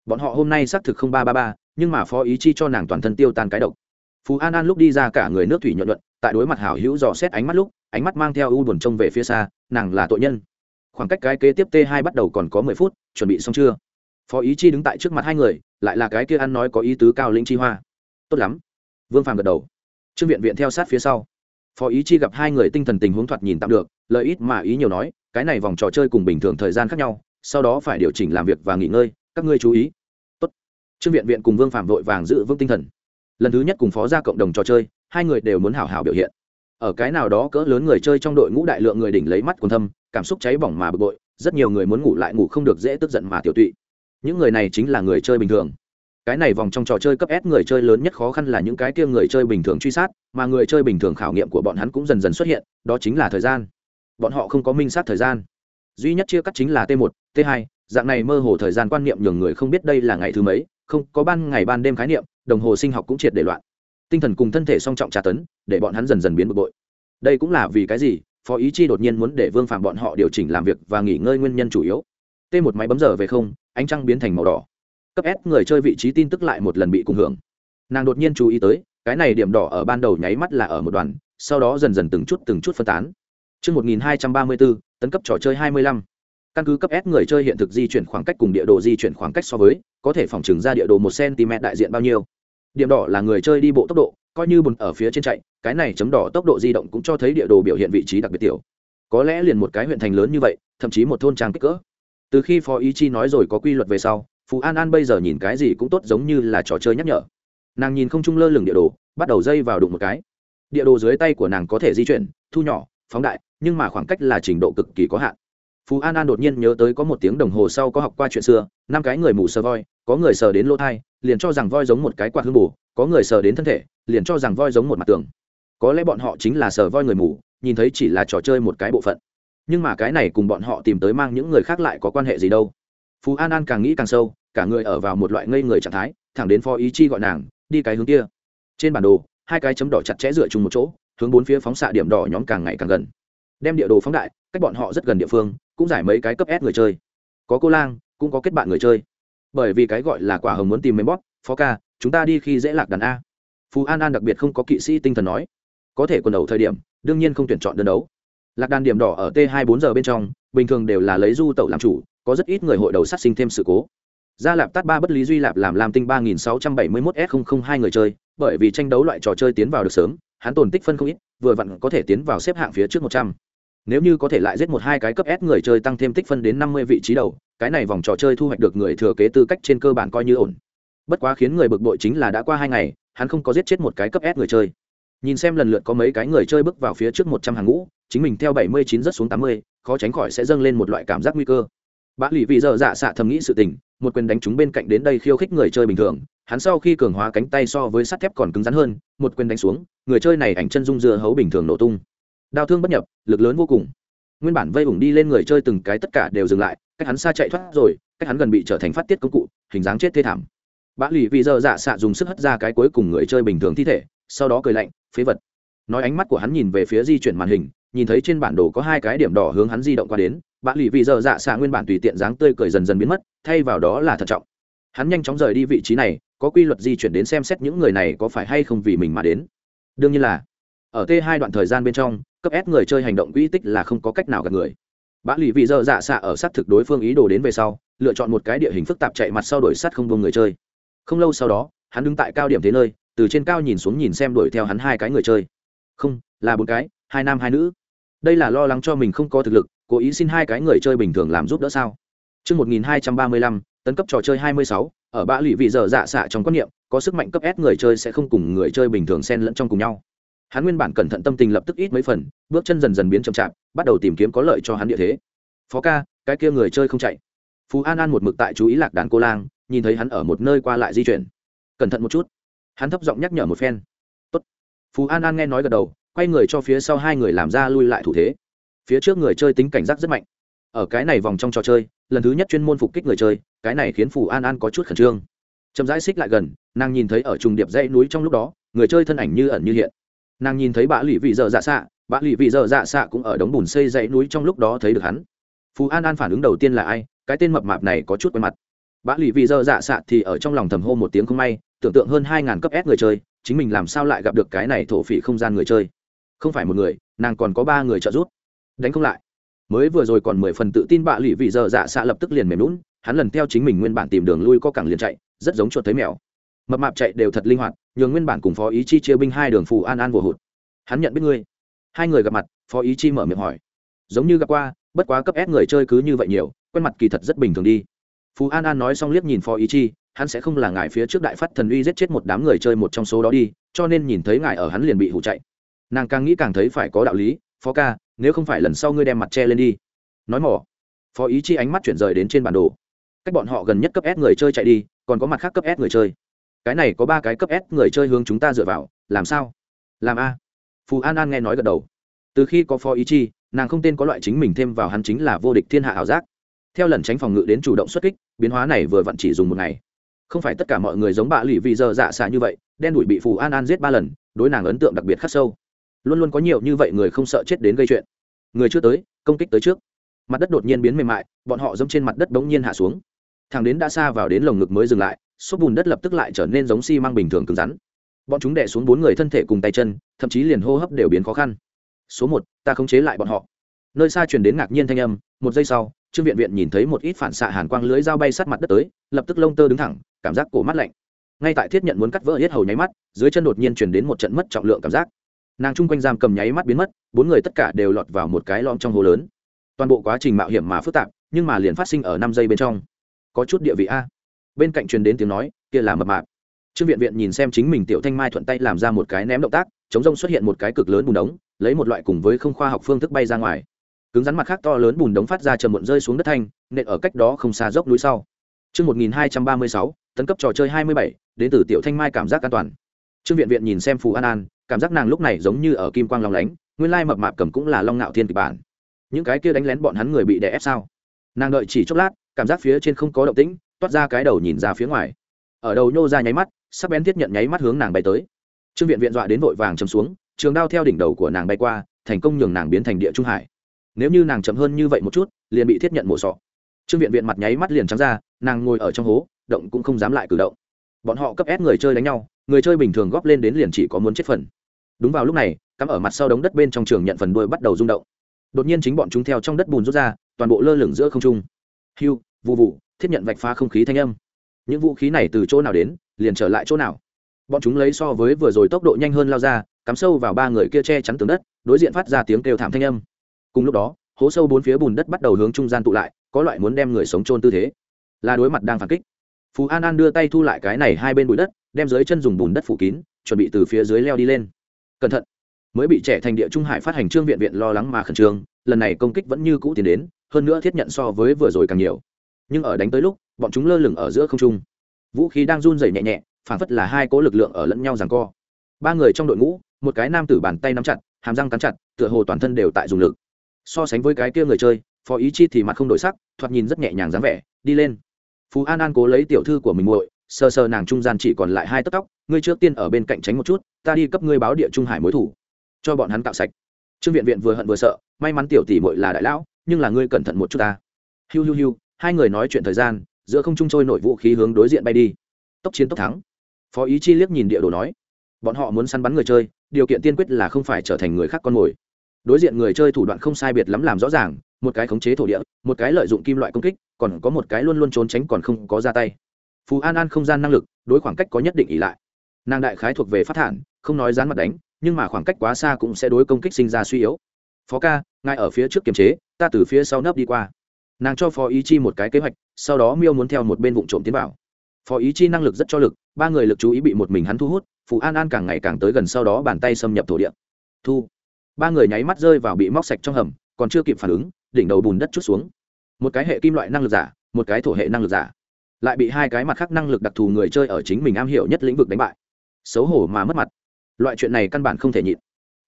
Bọn họ hôm nay xác thực không ba ba ba, nhưng mà phó ý chi cho nàng toàn thân tiêu tan cái độc phú an an lúc đi ra cả người nước thủy nhuận luận tại đối mặt hảo hữu dò xét ánh mắt lúc, ánh mắt mang theo u buồn trông về phía xa, nàng là tội nhân. Khoảng cách cái kế tiếp t hai bắt đầu còn có mười phút, chuẩn bị xong chưa? Phó ý chi đứng tại trước mặt hai người, lại là cái kia ăn nói có ý tứ cao lĩnh chi hoa. Tốt lắm. Vương phàm gật đầu. Trương viện viện theo sát phía sau. Phó ý chi gặp hai người tinh thần tình huống thoạt nhìn tạm được, lợi ít mà ý nhiều nói, cái này vòng trò chơi cùng bình thường thời gian khác nhau, sau đó phải điều chỉnh làm việc và nghỉ ngơi, các ngươi chú ý. Tốt. Trương viện viện cùng vương Phàm vội vàng giữ vững tinh thần lần thứ nhất cùng phó ra cộng đồng trò chơi hai người đều muốn hảo hảo biểu hiện ở cái nào đó cỡ lớn người chơi trong đội ngũ đại lượng người đỉnh lấy mắt quần thâm cảm xúc cháy bỏng mà bực bội rất nhiều người muốn ngủ lại ngủ không được dễ tức giận mà tiểu tụy những người này chính là người chơi bình thường cái này vòng trong trò chơi cấp S người chơi lớn nhất khó khăn là những cái kia người chơi bình thường truy sát, mà người chơi bình thường khảo nghiệm của bọn hắn cũng dần dần xuất hiện, đó chính là thời gian. Bọn họ không có minh sát thời gian. Duy nhất chia cắt chính là T1, T2, dạng này mơ hồ thời gian quan niệm nhường người không biết đây là ngày thứ mấy, không có ban ngày ban đêm khái niệm, đồng hồ sinh học cũng triệt để loạn. Tinh thần cùng thân thể song trọng tra tấn, để bọn hắn dần dần biến bực bội. Đây cũng là vì cái gì? Phó ý chi đột nhiên muốn để Vương Phàm bọn họ điều chỉnh làm việc và nghỉ ngơi nguyên nhân chủ yếu. t một máy bấm giờ về không, ánh trăng biến thành màu đỏ cấp s người chơi vị trí tin tức lại một lần bị cùng hưởng nàng đột nhiên chú ý tới cái này điểm đỏ ở ban đầu nháy mắt là ở một đoàn sau đó dần dần từng chút từng chút phân tán Trước 1234, tấn cấp trò chơi 25. Căn cứ cấp S người chơi hiện thực di chuyển khoảng cách cùng địa đồ di chuyển khoảng cách so với, có thể phòng trừng ra địa đồ 1 cm đại diện bao nhiêu. Điểm đỏ là người chơi đi bộ tốc độ, coi như bùn ở phía trên chạy, cái này chấm đỏ tốc độ di động cũng cho thấy địa đồ biểu hiện vị trí đặc biệt tiểu. Có lẽ liền một cái huyện thành lớn như vậy, thậm chí một thôn trang kích cỡ. Từ khi Phó Ý Chi nói rồi có quy luật về sau, phú an an bây giờ nhìn cái gì cũng tốt giống như là trò chơi nhắc nhở nàng nhìn không trung lơ lửng địa đồ bắt đầu dây vào đụng một cái địa đồ dưới tay của nàng có thể di chuyển thu nhỏ phóng đại nhưng mà khoảng cách là trình độ cực kỳ có hạn phú an an đột nhiên nhớ tới có một tiếng đồng hồ sau có học qua chuyện xưa, năm cái người mù sờ voi, có người sờ đến lỗ thai, liền cho rằng voi giống một cái quạt hương bù, có người sờ đến thân thể, liền cho rằng voi giống một mặt tường. Có lẽ bọn họ chính là sờ voi người mù, nhìn thấy chỉ là trò chơi một cái bộ phận. Nhưng mà cái này cùng bọn họ tìm tới mang những người khác lại có quan hệ gì đâu. Phú an an càng nghĩ càng sâu, cả người ở vào một loại ngây người trạng thái, thẳng đến phó ý chi gọi nàng, đi cái hướng kia. Trên bản đồ, hai cái chấm đỏ chặt chẽ dựa chung một chỗ, hướng bốn phía phóng xạ điểm đỏ nhóm càng ngày càng gần đem địa đồ phóng đại, cách bọn họ rất gần địa phương, cũng giải mấy cái cấp s người chơi. Có cô lang, cũng có kết bạn người chơi. Bởi vì cái gọi là quả hồng muốn tìm mấy bóp, phó ca, chúng ta đi khi dễ lạc đàn a. Phú an an đặc biệt không có kỵ sĩ tinh thần nói. Có thể quần đầu thời điểm, đương nhiên không tuyển chọn đơn đấu. Lạc đàn điểm đỏ ở t hai bốn giờ bên trong, bình thường đều là lấy du tẩu làm chủ, có rất ít người hội đầu sát sinh thêm sự cố. Gia lạp tát ba bất lý duy lạp làm làm tinh ba nghìn sáu trăm bảy mươi mốt s không không hai người chơi, bởi vì tranh đấu loại trò chơi tiến vào được sớm hắn tổn tích phân không ít, vừa vặn có thể tiến vào xếp hạng phía trước một trăm. Nếu như có thể lại giết một hai cái cấp s người chơi tăng thêm tích phân đến năm mươi vị trí đầu, cái này vòng trò chơi thu hoạch được người thừa kế tư cách trên cơ bản coi như ổn. Bất quá khiến người bực bội chính là đã qua hai ngày, hắn không có giết chết một cái cấp s người chơi. Nhìn xem lần lượt có mấy cái người chơi bước vào phía trước một trăm hàng ngũ, chính mình theo bảy mươi chín rất xuống tám mươi, khó tránh khỏi sẽ dâng lên một loại cảm giác nguy cơ bã lì vì giờ dạ xạ thầm nghĩ sự tình, một quyền đánh chúng bên cạnh đến đây khiêu khích người chơi bình thường, hắn sau khi cường hóa cánh tay so với sắt thép còn cứng rắn hơn, một quyền đánh xuống, người chơi này ảnh chân dung dưa hấu bình thường nổ tung. Đau thương bất nhập, lực lớn vô cùng. Nguyên bản vây ủng đi lên người chơi từng cái tất cả đều dừng lại, cách hắn xa chạy thoát rồi, cách hắn gần bị trở thành phát tiết công cụ, hình dáng chết thê thảm. Bã lì vì giờ dạ xạ dùng sức hất ra cái cuối cùng người chơi bình thường thi thể, sau đó cười lạnh, phế vật. Nói ánh mắt của hắn nhìn về phía di chuyển màn hình, nhìn thấy trên bản đồ có hai cái điểm đỏ hướng hắn di động qua đến bạ lì vì giờ dạ xạ nguyên bản tùy tiện dáng tươi cười dần dần biến mất, thay vào đó là thận trọng. Hắn nhanh chóng rời đi vị trí này, có quy luật di chuyển đến xem xét những người này có phải hay không vì mình mà đến. Đương nhiên là, ở t hai đoạn thời gian bên trong, cấp s người chơi hành động quỹ tích là không có cách nào gặp người. Bã lì vì giờ dạ xạ ở sát thực đối phương ý đồ đến về sau, lựa chọn một cái địa hình phức tạp chạy mặt sau đổi sát không buông người chơi. Không lâu sau đó, hắn đứng tại cao điểm thế nơi, từ trên cao nhìn xuống nhìn xem đuổi theo hắn hai cái người chơi. Không, là bốn cái, hai nam hai nữ. Đây là lo lắng cho mình không có thực lực cố ý xin hai cái người chơi bình thường làm giúp đỡ sao Trước 1235, tấn cấp trò chơi 26, ở bã lụy vị giờ dạ xạ trong quan niệm, có sức mạnh cấp S người chơi sẽ không cùng người chơi bình thường xen lẫn trong cùng nhau. Hắn nguyên bản cẩn thận tâm tình lập tức ít mấy phần, bước chân dần dần biến chậm chạp, bắt đầu tìm kiếm có lợi cho hắn địa thế. Phó ca, cái kia người chơi không chạy. Phú An An một mực tại chú ý lạc đàn cô lang, nhìn thấy hắn ở một nơi qua lại di chuyển. Cẩn thận một chút. Hắn thấp giọng nhắc nhở một phen. Tốt. Phú An An nghe nói gật đầu, quay người cho phía sau hai người làm ra lui lại thủ thế phía trước người chơi tính cảnh giác rất mạnh. Ở cái này vòng trong trò chơi, lần thứ nhất chuyên môn phục kích người chơi, cái này khiến phù an an có chút khẩn trương. Chậm rãi xích lại gần, nàng nhìn thấy ở trùng điệp dãy núi trong lúc đó, người chơi thân ảnh như ẩn như hiện. Nàng nhìn thấy bã lụy vị dở dạ xạ, bã lụy vị dở dạ xạ cũng ở đống bùn xây dãy núi trong lúc đó thấy được hắn. Phù an an phản ứng đầu tiên là ai? Cái tên mập mạp này có chút quen mặt. Bã lụy vị dở dạ xạ thì ở trong lòng thầm hô một tiếng không may, tưởng tượng hơn hai ngàn cấp s người chơi, chính mình làm sao lại gặp được cái này thổ phỉ không gian người chơi? Không phải một người, nàng còn có ba người trợ giúp đánh không lại. Mới vừa rồi còn mười phần tự tin bạ lụy vị giờ dạ xạ lập tức liền mềm lún hắn lần theo chính mình nguyên bản tìm đường lui có cẳng liền chạy, rất giống chuột thấy mèo. Mập mạp chạy đều thật linh hoạt, nhường nguyên bản cùng phó ý chi chia binh hai đường phù an an vừa hụt. Hắn nhận biết ngươi. Hai người gặp mặt, phó ý chi mở miệng hỏi. Giống như gặp qua, bất quá cấp ép người chơi cứ như vậy nhiều, quen mặt kỳ thật rất bình thường đi. Phù an an nói xong liếc nhìn phó ý chi, hắn sẽ không là ngài phía trước đại phát thần uy giết chết một đám người chơi một trong số đó đi, cho nên nhìn thấy ngài ở hắn liền bị hụ chạy. Nàng càng nghĩ càng thấy phải có đạo lý, phó ca nếu không phải lần sau ngươi đem mặt che lên đi. Nói mỏ. Phó ý chi ánh mắt chuyển rời đến trên bản đồ. Cách bọn họ gần nhất cấp s người chơi chạy đi, còn có mặt khác cấp s người chơi. Cái này có ba cái cấp s người chơi hướng chúng ta dựa vào, làm sao? Làm a. Phù an an nghe nói gật đầu. Từ khi có phó ý chi, nàng không tên có loại chính mình thêm vào hắn chính là vô địch thiên hạ ảo giác. Theo lần tránh phòng ngự đến chủ động xuất kích, biến hóa này vừa vặn chỉ dùng một ngày. Không phải tất cả mọi người giống bạ lụy vì giờ dạ xạ như vậy, đen đuổi bị phù an an giết ba lần, đối nàng ấn tượng đặc biệt khắc sâu luôn luôn có nhiều như vậy người không sợ chết đến gây chuyện. Người chưa tới, công kích tới trước. Mặt đất đột nhiên biến mềm mại, bọn họ dẫm trên mặt đất bỗng nhiên hạ xuống. Thằng đến đã xa vào đến lồng ngực mới dừng lại, xốp bùn đất lập tức lại trở nên giống xi、si、măng bình thường cứng rắn. Bọn chúng đẻ xuống bốn người thân thể cùng tay chân, thậm chí liền hô hấp đều biến khó khăn. Số một, ta khống chế lại bọn họ. Nơi xa truyền đến ngạc nhiên thanh âm, một giây sau, trương viện viện nhìn thấy một ít phản xạ hàn quang lưới dao bay sát mặt đất tới, lập tức lông tơ đứng thẳng, cảm giác cổ mắt lạnh. Ngay tại thiết nhận muốn cắt vỡ hết hầu nháy mắt, dưới chân đột nhiên chuyển đến một trận mất trọng lượng cảm giác nàng chung quanh giam cầm nháy mắt biến mất bốn người tất cả đều lọt vào một cái lom trong hồ lớn. Toàn bộ quá trình mạo hiểm mà phức tạp nhưng mà liền phát sinh ở năm giây bên trong. Có chút địa vị a. Bên cạnh truyền đến tiếng nói kia là mập mạp. Trương viện viện nhìn xem chính mình tiểu thanh mai thuận tay làm ra một cái ném động tác chống rông xuất hiện một cái cực lớn bùn đống lấy một loại cùng với không khoa học phương thức bay ra ngoài. Cứng rắn mặt khác to lớn bùn đống phát ra chờ muộn rơi xuống đất thanh nện ở cách đó không xa dốc núi sau. Chương 1236, tấn cấp trò chơi 27, đến từ tiểu thanh mai cảm giác an toàn. Trương Viện Viện nhìn xem Phù An An, cảm giác nàng lúc này giống như ở kim quang long lánh, nguyên lai mập mạp cầm cũng là long ngạo thiên kịch bản. Những cái kia đánh lén bọn hắn người bị đè ép sao? Nàng đợi chỉ chốc lát, cảm giác phía trên không có động tĩnh, toát ra cái đầu nhìn ra phía ngoài. Ở đầu nhô ra nháy mắt, sắp bén thiết nhận nháy mắt hướng nàng bay tới. Trương Viện Viện dọa đến vội vàng chầm xuống, trường đao theo đỉnh đầu của nàng bay qua, thành công nhường nàng biến thành địa trung hải. Nếu như nàng chậm hơn như vậy một chút, liền bị thiết nhận mổ sọ. Trương Viện Viện mặt nháy mắt liền trắng ra, nàng ngồi ở trong hố động cũng không dám lại cử động bọn họ cấp ép người chơi đánh nhau, người chơi bình thường góp lên đến liền chỉ có muốn chết phần. Đúng vào lúc này, cắm ở mặt sau đống đất bên trong trường nhận phần đuôi bắt đầu rung động. Đột nhiên chính bọn chúng theo trong đất bùn rút ra, toàn bộ lơ lửng giữa không trung. Hiu vụ vụ thiết nhận vạch phá không khí thanh âm. Những vũ khí này từ chỗ nào đến, liền trở lại chỗ nào? Bọn chúng lấy so với vừa rồi tốc độ nhanh hơn lao ra, cắm sâu vào ba người kia che chắn tường đất, đối diện phát ra tiếng kêu thảm thanh âm. Cùng lúc đó, hố sâu bốn phía bùn đất bắt đầu hướng trung gian tụ lại, có loại muốn đem người sống trôn tư thế. Là đối mặt đang phản kích phú an an đưa tay thu lại cái này hai bên bụi đất, đem dưới chân dùng bùn đất phủ kín, chuẩn bị từ phía dưới leo đi lên. Cẩn thận. Mới bị trẻ thành địa trung hải phát hành trương viện viện lo lắng mà khẩn trương, lần này công kích vẫn như cũ tiến đến, hơn nữa thiết nhận so với vừa rồi càng nhiều. Nhưng ở đánh tới lúc, bọn chúng lơ lửng ở giữa không trung. Vũ khí đang run rẩy nhẹ nhẹ, phản phất là hai cố lực lượng ở lẫn nhau rằng co. Ba người trong đội ngũ, một cái nam tử bàn tay nắm chặt, hàm răng cắn chặt, tựa hồ toàn thân đều tại dùng lực. So sánh với cái kia người chơi, phó ý chi thì mặt không đổi sắc, thoạt nhìn rất nhẹ nhàng dáng vẻ, đi lên phú an an cố lấy tiểu thư của mình muội, sờ sờ nàng trung gian chỉ còn lại hai tấc tóc, ngươi trước tiên ở bên cạnh tránh một chút, ta đi cấp ngươi báo địa trung hải mối thủ, cho bọn hắn cạo sạch. Trương viện viện vừa hận vừa sợ, may mắn tiểu tỷ muội là đại lão, nhưng là ngươi cẩn thận một chút ta. Hiu hiu hiu, hai người nói chuyện thời gian, giữa không trung trôi nổi vũ khí hướng đối diện bay đi. Tốc chiến tốc thắng. Phó ý chi liếc nhìn địa đồ nói, bọn họ muốn săn bắn người chơi, điều kiện tiên quyết là không phải trở thành người khác con mồi. Đối diện người chơi thủ đoạn không sai biệt lắm làm rõ ràng, một cái khống chế thổ địa, một cái lợi dụng kim loại công kích còn có một cái luôn luôn trốn tránh còn không có ra tay. Phú an an không gian năng lực, đối khoảng cách có nhất định ỉ lại. Nàng đại khái thuộc về phát thản, không nói dán mặt đánh, nhưng mà khoảng cách quá xa cũng sẽ đối công kích sinh ra suy yếu. Phó ca ngay ở phía trước kiềm chế, ta từ phía sau nấp đi qua. Nàng cho phó ý chi một cái kế hoạch, sau đó miêu muốn theo một bên vụ trộm tiến vào. Phó ý chi năng lực rất cho lực, ba người lực chú ý bị một mình hắn thu hút phú an an càng ngày càng tới gần sau đó bàn tay xâm nhập thổ địa. Thu. Ba người nháy mắt rơi vào bị móc sạch trong hầm, còn chưa kịp phản ứng, đỉnh đầu bùn đất chút xuống một cái hệ kim loại năng lực giả một cái thổ hệ năng lực giả. Lại bị hai cái mặt khác năng lực đặc thù người chơi ở chính mình am hiểu nhất lĩnh vực đánh bại. Xấu hổ mà mất mặt. Loại chuyện này căn bản không thể nhịn.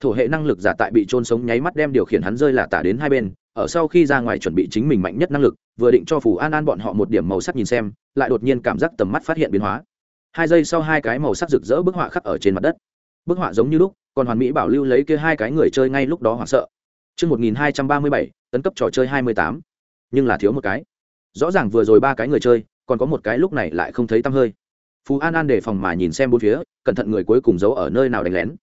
Thổ hệ năng lực giả tại bị trôn sống nháy mắt đem điều khiển hắn rơi là tả đến hai bên ở sau khi ra ngoài chuẩn bị chính mình mạnh nhất năng lực vừa định cho phù an an bọn họ một điểm màu sắc nhìn xem lại đột nhiên cảm giác tầm mắt phát hiện biến hóa. Hai giây sau hai cái màu sắc rực rỡ bức họa khắc ở trên mặt đất. Bức họa giống như lúc còn hoàn mỹ bảo lưu lấy kia hai cái người chơi ngay lúc đó hoảng sợ. Trước 1237, tấn cấp trò chơi 28. Nhưng là thiếu một cái. Rõ ràng vừa rồi ba cái người chơi, còn có một cái lúc này lại không thấy tăm hơi. Phú An An đề phòng mà nhìn xem bốn phía, cẩn thận người cuối cùng giấu ở nơi nào đánh lén.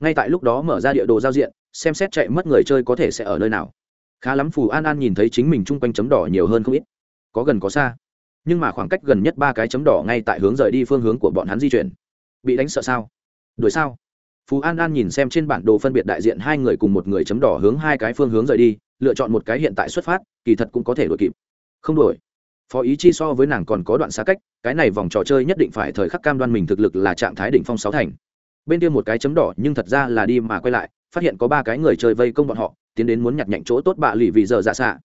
Ngay tại lúc đó mở ra địa đồ giao diện, xem xét chạy mất người chơi có thể sẽ ở nơi nào. Khá lắm Phù An An nhìn thấy chính mình chung quanh chấm đỏ nhiều hơn không ít. Có gần có xa. Nhưng mà khoảng cách gần nhất ba cái chấm đỏ ngay tại hướng rời đi phương hướng của bọn hắn di chuyển. Bị đánh sợ sao? Đuổi sao? Phú an an nhìn xem trên bản đồ phân biệt đại diện hai người cùng một người chấm đỏ hướng hai cái phương hướng rời đi, lựa chọn một cái hiện tại xuất phát, kỳ thật cũng có thể đổi kịp. Không đổi phó ý chi so với nàng còn có đoạn xa cách, cái này vòng trò chơi nhất định phải thời khắc cam đoan mình thực lực là trạng thái đỉnh phong sáu thành. Bên kia một cái chấm đỏ, nhưng thật ra là đi mà quay lại, phát hiện có ba cái người chơi vây công bọn họ, tiến đến muốn nhặt nhạnh chỗ tốt bạ lì vì giờ dạ xạ.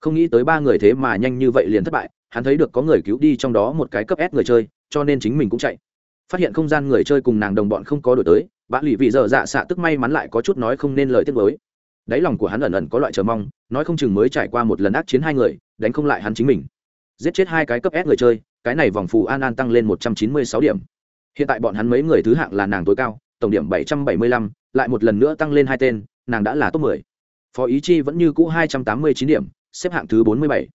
Không nghĩ tới ba người thế mà nhanh như vậy liền thất bại, hắn thấy được có người cứu đi trong đó một cái cấp s người chơi, cho nên chính mình cũng chạy. Phát hiện không gian người chơi cùng nàng đồng bọn không có đổi tới bã lì vì giờ dạ xạ tức may mắn lại có chút nói không nên lời tiếc mới đáy lòng của hắn ẩn ẩn có loại chờ mong, nói không chừng mới trải qua một lần ác chiến hai người, đánh không lại hắn chính mình. Giết chết hai cái cấp s người chơi, cái này vòng phù an an tăng lên một trăm chín mươi sáu điểm. Hiện tại bọn hắn mấy người thứ hạng là nàng tối cao, tổng điểm bảy trăm bảy mươi lăm, lại một lần nữa tăng lên hai tên, nàng đã là top mười. Phó ý chi vẫn như cũ hai trăm tám mươi chín điểm, xếp hạng thứ bốn mươi bảy.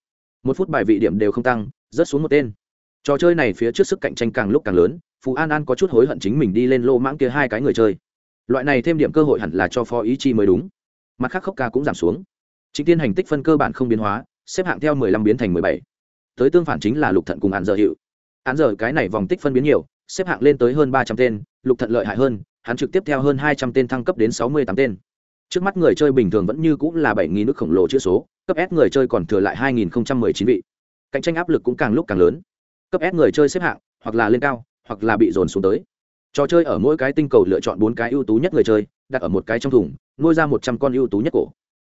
Một phút bài vị điểm đều không tăng, rớt xuống một tên trò chơi này phía trước sức cạnh tranh càng lúc càng lớn phú an an có chút hối hận chính mình đi lên lô mãng kia hai cái người chơi. Loại này thêm điểm cơ hội hẳn là cho phó ý chi mới đúng. Mặt khác khốc ca cũng giảm xuống. Chính tiên hành tích phân cơ bản không biến hóa, xếp hạng theo mười lăm biến thành mười bảy. Tới tương phản chính là lục thận cùng hạn giờ hiệu hạn giờ cái này vòng tích phân biến nhiều, xếp hạng lên tới hơn ba trăm tên, lục thận lợi hại hơn, hắn trực tiếp theo hơn hai trăm tên thăng cấp đến sáu mươi tám tên. Trước mắt người chơi bình thường vẫn như cũng là bảy nghìn nước khổng lồ chữ số, cấp s người chơi còn thừa lại hai nghìn chín vị. Cạnh tranh áp lực cũng càng lúc càng lớn cấp ép người chơi xếp hạng, hoặc là lên cao, hoặc là bị dồn xuống tới. Trò chơi ở mỗi cái tinh cầu lựa chọn bốn cái ưu tú nhất người chơi, đặt ở một cái trong thùng, nuôi ra một trăm con ưu tú nhất cổ.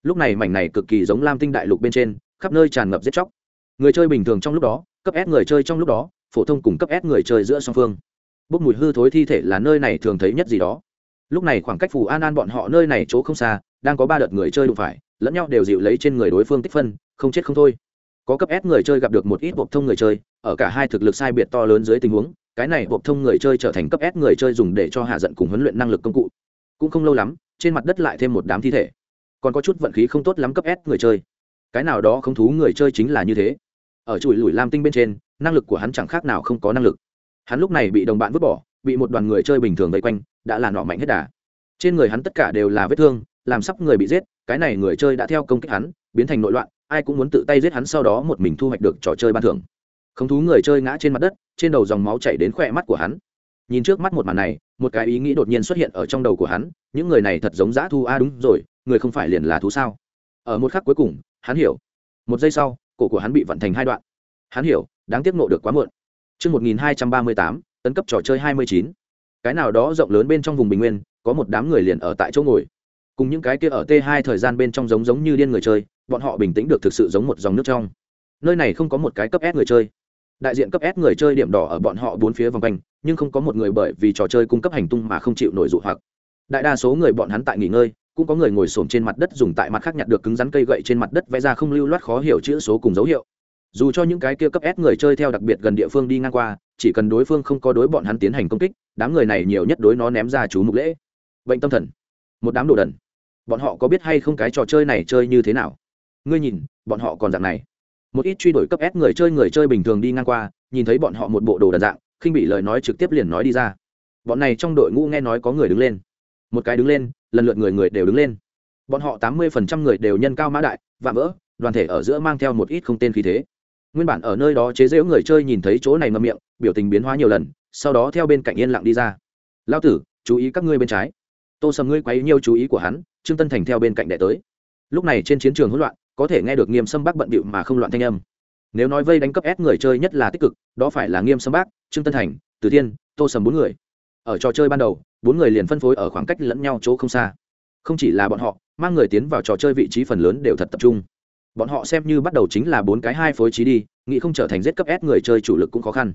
Lúc này mảnh này cực kỳ giống lam tinh đại lục bên trên, khắp nơi tràn ngập giết chóc. Người chơi bình thường trong lúc đó, cấp ép người chơi trong lúc đó, phổ thông cùng cấp ép người chơi giữa song phương. Bốc mùi hư thối thi thể là nơi này thường thấy nhất gì đó. Lúc này khoảng cách phù an an bọn họ nơi này chỗ không xa, đang có ba đợt người chơi đụng phải, lẫn nhau đều dịu lấy trên người đối phương tích phân, không chết không thôi có cấp s người chơi gặp được một ít bộ thông người chơi, ở cả hai thực lực sai biệt to lớn dưới tình huống, cái này bộ thông người chơi trở thành cấp s người chơi dùng để cho hạ giận cùng huấn luyện năng lực công cụ. Cũng không lâu lắm, trên mặt đất lại thêm một đám thi thể. Còn có chút vận khí không tốt lắm cấp s người chơi. Cái nào đó không thú người chơi chính là như thế. Ở chuỗi lùi lam tinh bên trên, năng lực của hắn chẳng khác nào không có năng lực. Hắn lúc này bị đồng bạn vứt bỏ, bị một đoàn người chơi bình thường vây quanh, đã là nọ mạnh hết đà. Trên người hắn tất cả đều là vết thương, làm sắp người bị giết, cái này người chơi đã theo công kích hắn, biến thành nội loạn ai cũng muốn tự tay giết hắn sau đó một mình thu hoạch được trò chơi ban thưởng. Không thú người chơi ngã trên mặt đất trên đầu dòng máu chảy đến khỏe mắt của hắn. Nhìn trước mắt một màn này một cái ý nghĩ đột nhiên xuất hiện ở trong đầu của hắn những người này thật giống dã thu a à đúng rồi người không phải liền là thú sao? Ở một khắc cuối cùng hắn hiểu. Một giây sau cổ của hắn bị vận thành hai đoạn. Hắn hiểu đáng tiếc nộ được quá muộn. Trước 1238, tấn cấp trò chơi 29. Cái nào đó rộng lớn bên trong vùng bình nguyên, có một đám người liền ở tại chỗ ngồi. Cùng những cái kia ở T2 thời gian bên trong giống giống như điên người chơi, bọn họ bình tĩnh được thực sự giống một dòng nước trong. Nơi này không có một cái cấp S người chơi. Đại diện cấp S người chơi điểm đỏ ở bọn họ bốn phía vòng quanh, nhưng không có một người bởi vì trò chơi cung cấp hành tung mà không chịu nổi dụ hoặc. Đại đa số người bọn hắn tại nghỉ ngơi, cũng có người ngồi xổm trên mặt đất dùng tại mặt khác nhặt được cứng rắn cây gậy trên mặt đất vẽ ra không lưu loát khó hiểu chữ số cùng dấu hiệu dù cho những cái kia cấp s người chơi theo đặc biệt gần địa phương đi ngang qua chỉ cần đối phương không có đối bọn hắn tiến hành công kích đám người này nhiều nhất đối nó ném ra chú mục lễ bệnh tâm thần một đám đồ đần bọn họ có biết hay không cái trò chơi này chơi như thế nào ngươi nhìn, bọn họ còn dạng này. Một ít truy đuổi cấp ép người chơi người chơi bình thường đi ngang qua, nhìn thấy bọn họ một bộ đồ đần dạng, khinh bị lời nói trực tiếp liền nói đi ra. Bọn này trong đội ngũ nghe nói có người đứng lên. Một cái đứng lên, lần lượt người người đều đứng lên. Bọn họ tám mươi phần trăm người đều nhân cao mã đại, vạm vỡ, đoàn thể ở giữa mang theo một ít không tên khí thế. Nguyên bản ở nơi đó chế giễu người chơi nhìn thấy chỗ này ngậm miệng, biểu tình biến hóa nhiều lần, sau đó theo bên cạnh yên lặng đi ra. Lao tử, chú ý các ngươi bên trái. Tô sầm ngươi quấy nhiêu chú ý của hắn, trương tân thành theo bên cạnh đệ tới. Lúc này trên chiến trường hỗn loạn có thể nghe được nghiêm sâm bác bận bịu mà không loạn thanh âm. Nếu nói vây đánh cấp s người chơi nhất là tích cực, đó phải là nghiêm sâm bác, trương tân thành, từ thiên, tô sầm bốn người. Ở trò chơi ban đầu, bốn người liền phân phối ở khoảng cách lẫn nhau chỗ không xa. Không chỉ là bọn họ, mang người tiến vào trò chơi vị trí phần lớn đều thật tập trung. Bọn họ xem như bắt đầu chính là bốn cái hai phối trí đi, nghĩ không trở thành giết cấp s người chơi chủ lực cũng khó khăn.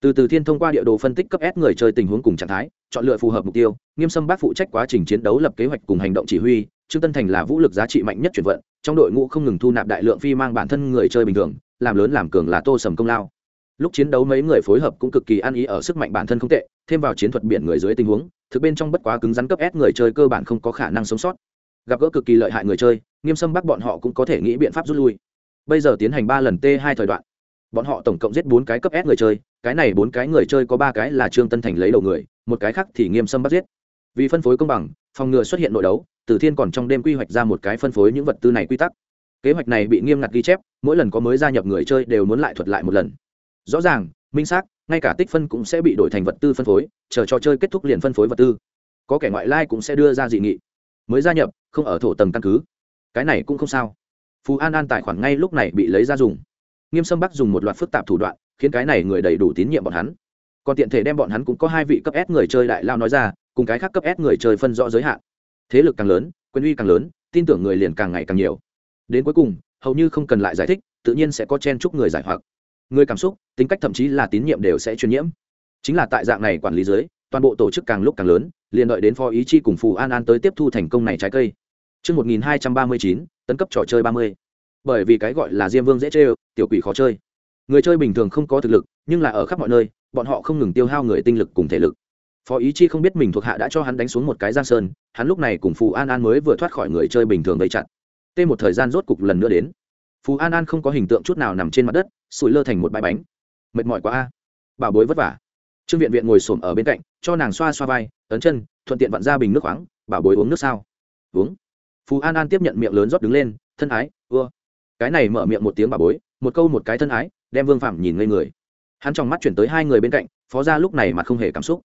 Từ từ thiên thông qua địa đồ phân tích cấp s người chơi tình huống cùng trạng thái, chọn lựa phù hợp mục tiêu, nghiêm sâm bác phụ trách quá trình chiến đấu lập kế hoạch cùng hành động chỉ huy, trương tân thành là vũ lực giá trị mạnh nhất chuyển vận trong đội ngũ không ngừng thu nạp đại lượng phi mang bản thân người chơi bình thường, làm lớn làm cường là tô sầm công lao. Lúc chiến đấu mấy người phối hợp cũng cực kỳ ăn ý ở sức mạnh bản thân không tệ, thêm vào chiến thuật biển người dưới tình huống, thực bên trong bất quá cứng rắn cấp s người chơi cơ bản không có khả năng sống sót. Gặp gỡ cực kỳ lợi hại người chơi, nghiêm sâm bắc bọn họ cũng có thể nghĩ biện pháp rút lui. Bây giờ tiến hành ba lần t hai thời đoạn. Bọn họ tổng cộng giết bốn cái cấp s người chơi, cái này bốn cái người chơi có ba cái là trương tân thành lấy đầu người, một cái khác thì nghiêm sâm bắt giết. Vì phân phối công bằng, phòng ngừa xuất hiện nội đấu tử thiên còn trong đêm quy hoạch ra một cái phân phối những vật tư này quy tắc. Kế hoạch này bị nghiêm ngặt ghi chép, mỗi lần có mới gia nhập người chơi đều muốn lại thuật lại một lần. Rõ ràng, minh xác, ngay cả tích phân cũng sẽ bị đổi thành vật tư phân phối, chờ trò chơi kết thúc liền phân phối vật tư. Có kẻ ngoại lai cũng sẽ đưa ra dị nghị. Mới gia nhập, không ở thổ tầng căn cứ. Cái này cũng không sao. Phú an an tài khoản ngay lúc này bị lấy ra dùng. Nghiêm sâm bắc dùng một loạt phức tạp thủ đoạn, khiến cái này người đầy đủ tín nhiệm bọn hắn. Còn tiện thể đem bọn hắn cũng có hai vị cấp s người chơi đại lao nói ra, cùng cái khác cấp s người chơi phân rõ giới hạn thế lực càng lớn quyền uy càng lớn tin tưởng người liền càng ngày càng nhiều. Đến cuối cùng hầu như không cần lại giải thích tự nhiên sẽ có chen chúc người giải hoặc. Người cảm xúc tính cách thậm chí là tín nhiệm đều sẽ truyền nhiễm. Chính là tại dạng này quản lý dưới toàn bộ tổ chức càng lúc càng lớn liền đợi đến phó ý chi cùng phù an an tới tiếp thu thành công này trái cây. Trước 1239, tấn cấp trò chơi 30. bởi vì cái gọi là diêm vương dễ chơi tiểu quỷ khó chơi. Người chơi bình thường không có thực lực nhưng là ở khắp mọi nơi bọn họ không ngừng tiêu hao người tinh lực cùng thể lực phó ý chi không biết mình thuộc hạ đã cho hắn đánh xuống một cái giang sơn, hắn lúc này cùng phù an an mới vừa thoát khỏi người chơi bình thường gây chặn tê một thời gian rốt cục lần nữa đến. Phù an an không có hình tượng chút nào nằm trên mặt đất, sủi lơ thành một bãi bánh. Mệt mỏi quá a. Bảo bối vất vả. Trương viện viện ngồi s ổ m ở bên cạnh, cho nàng xoa xoa vai, ấn chân, thuận tiện vặn ra bình nước khoáng, bảo bối uống nước sao? Uống. Phù an an tiếp nhận miệng lớn rót đứng lên, thân ái, ưa. Cái này mở miệng một tiếng bảo bối, một câu một cái thân ái, đem vương phạm nhìn ngây người. Hắn trong mắt chuyển tới hai người bên cạnh, phó gia lúc này mà không hề cảm xúc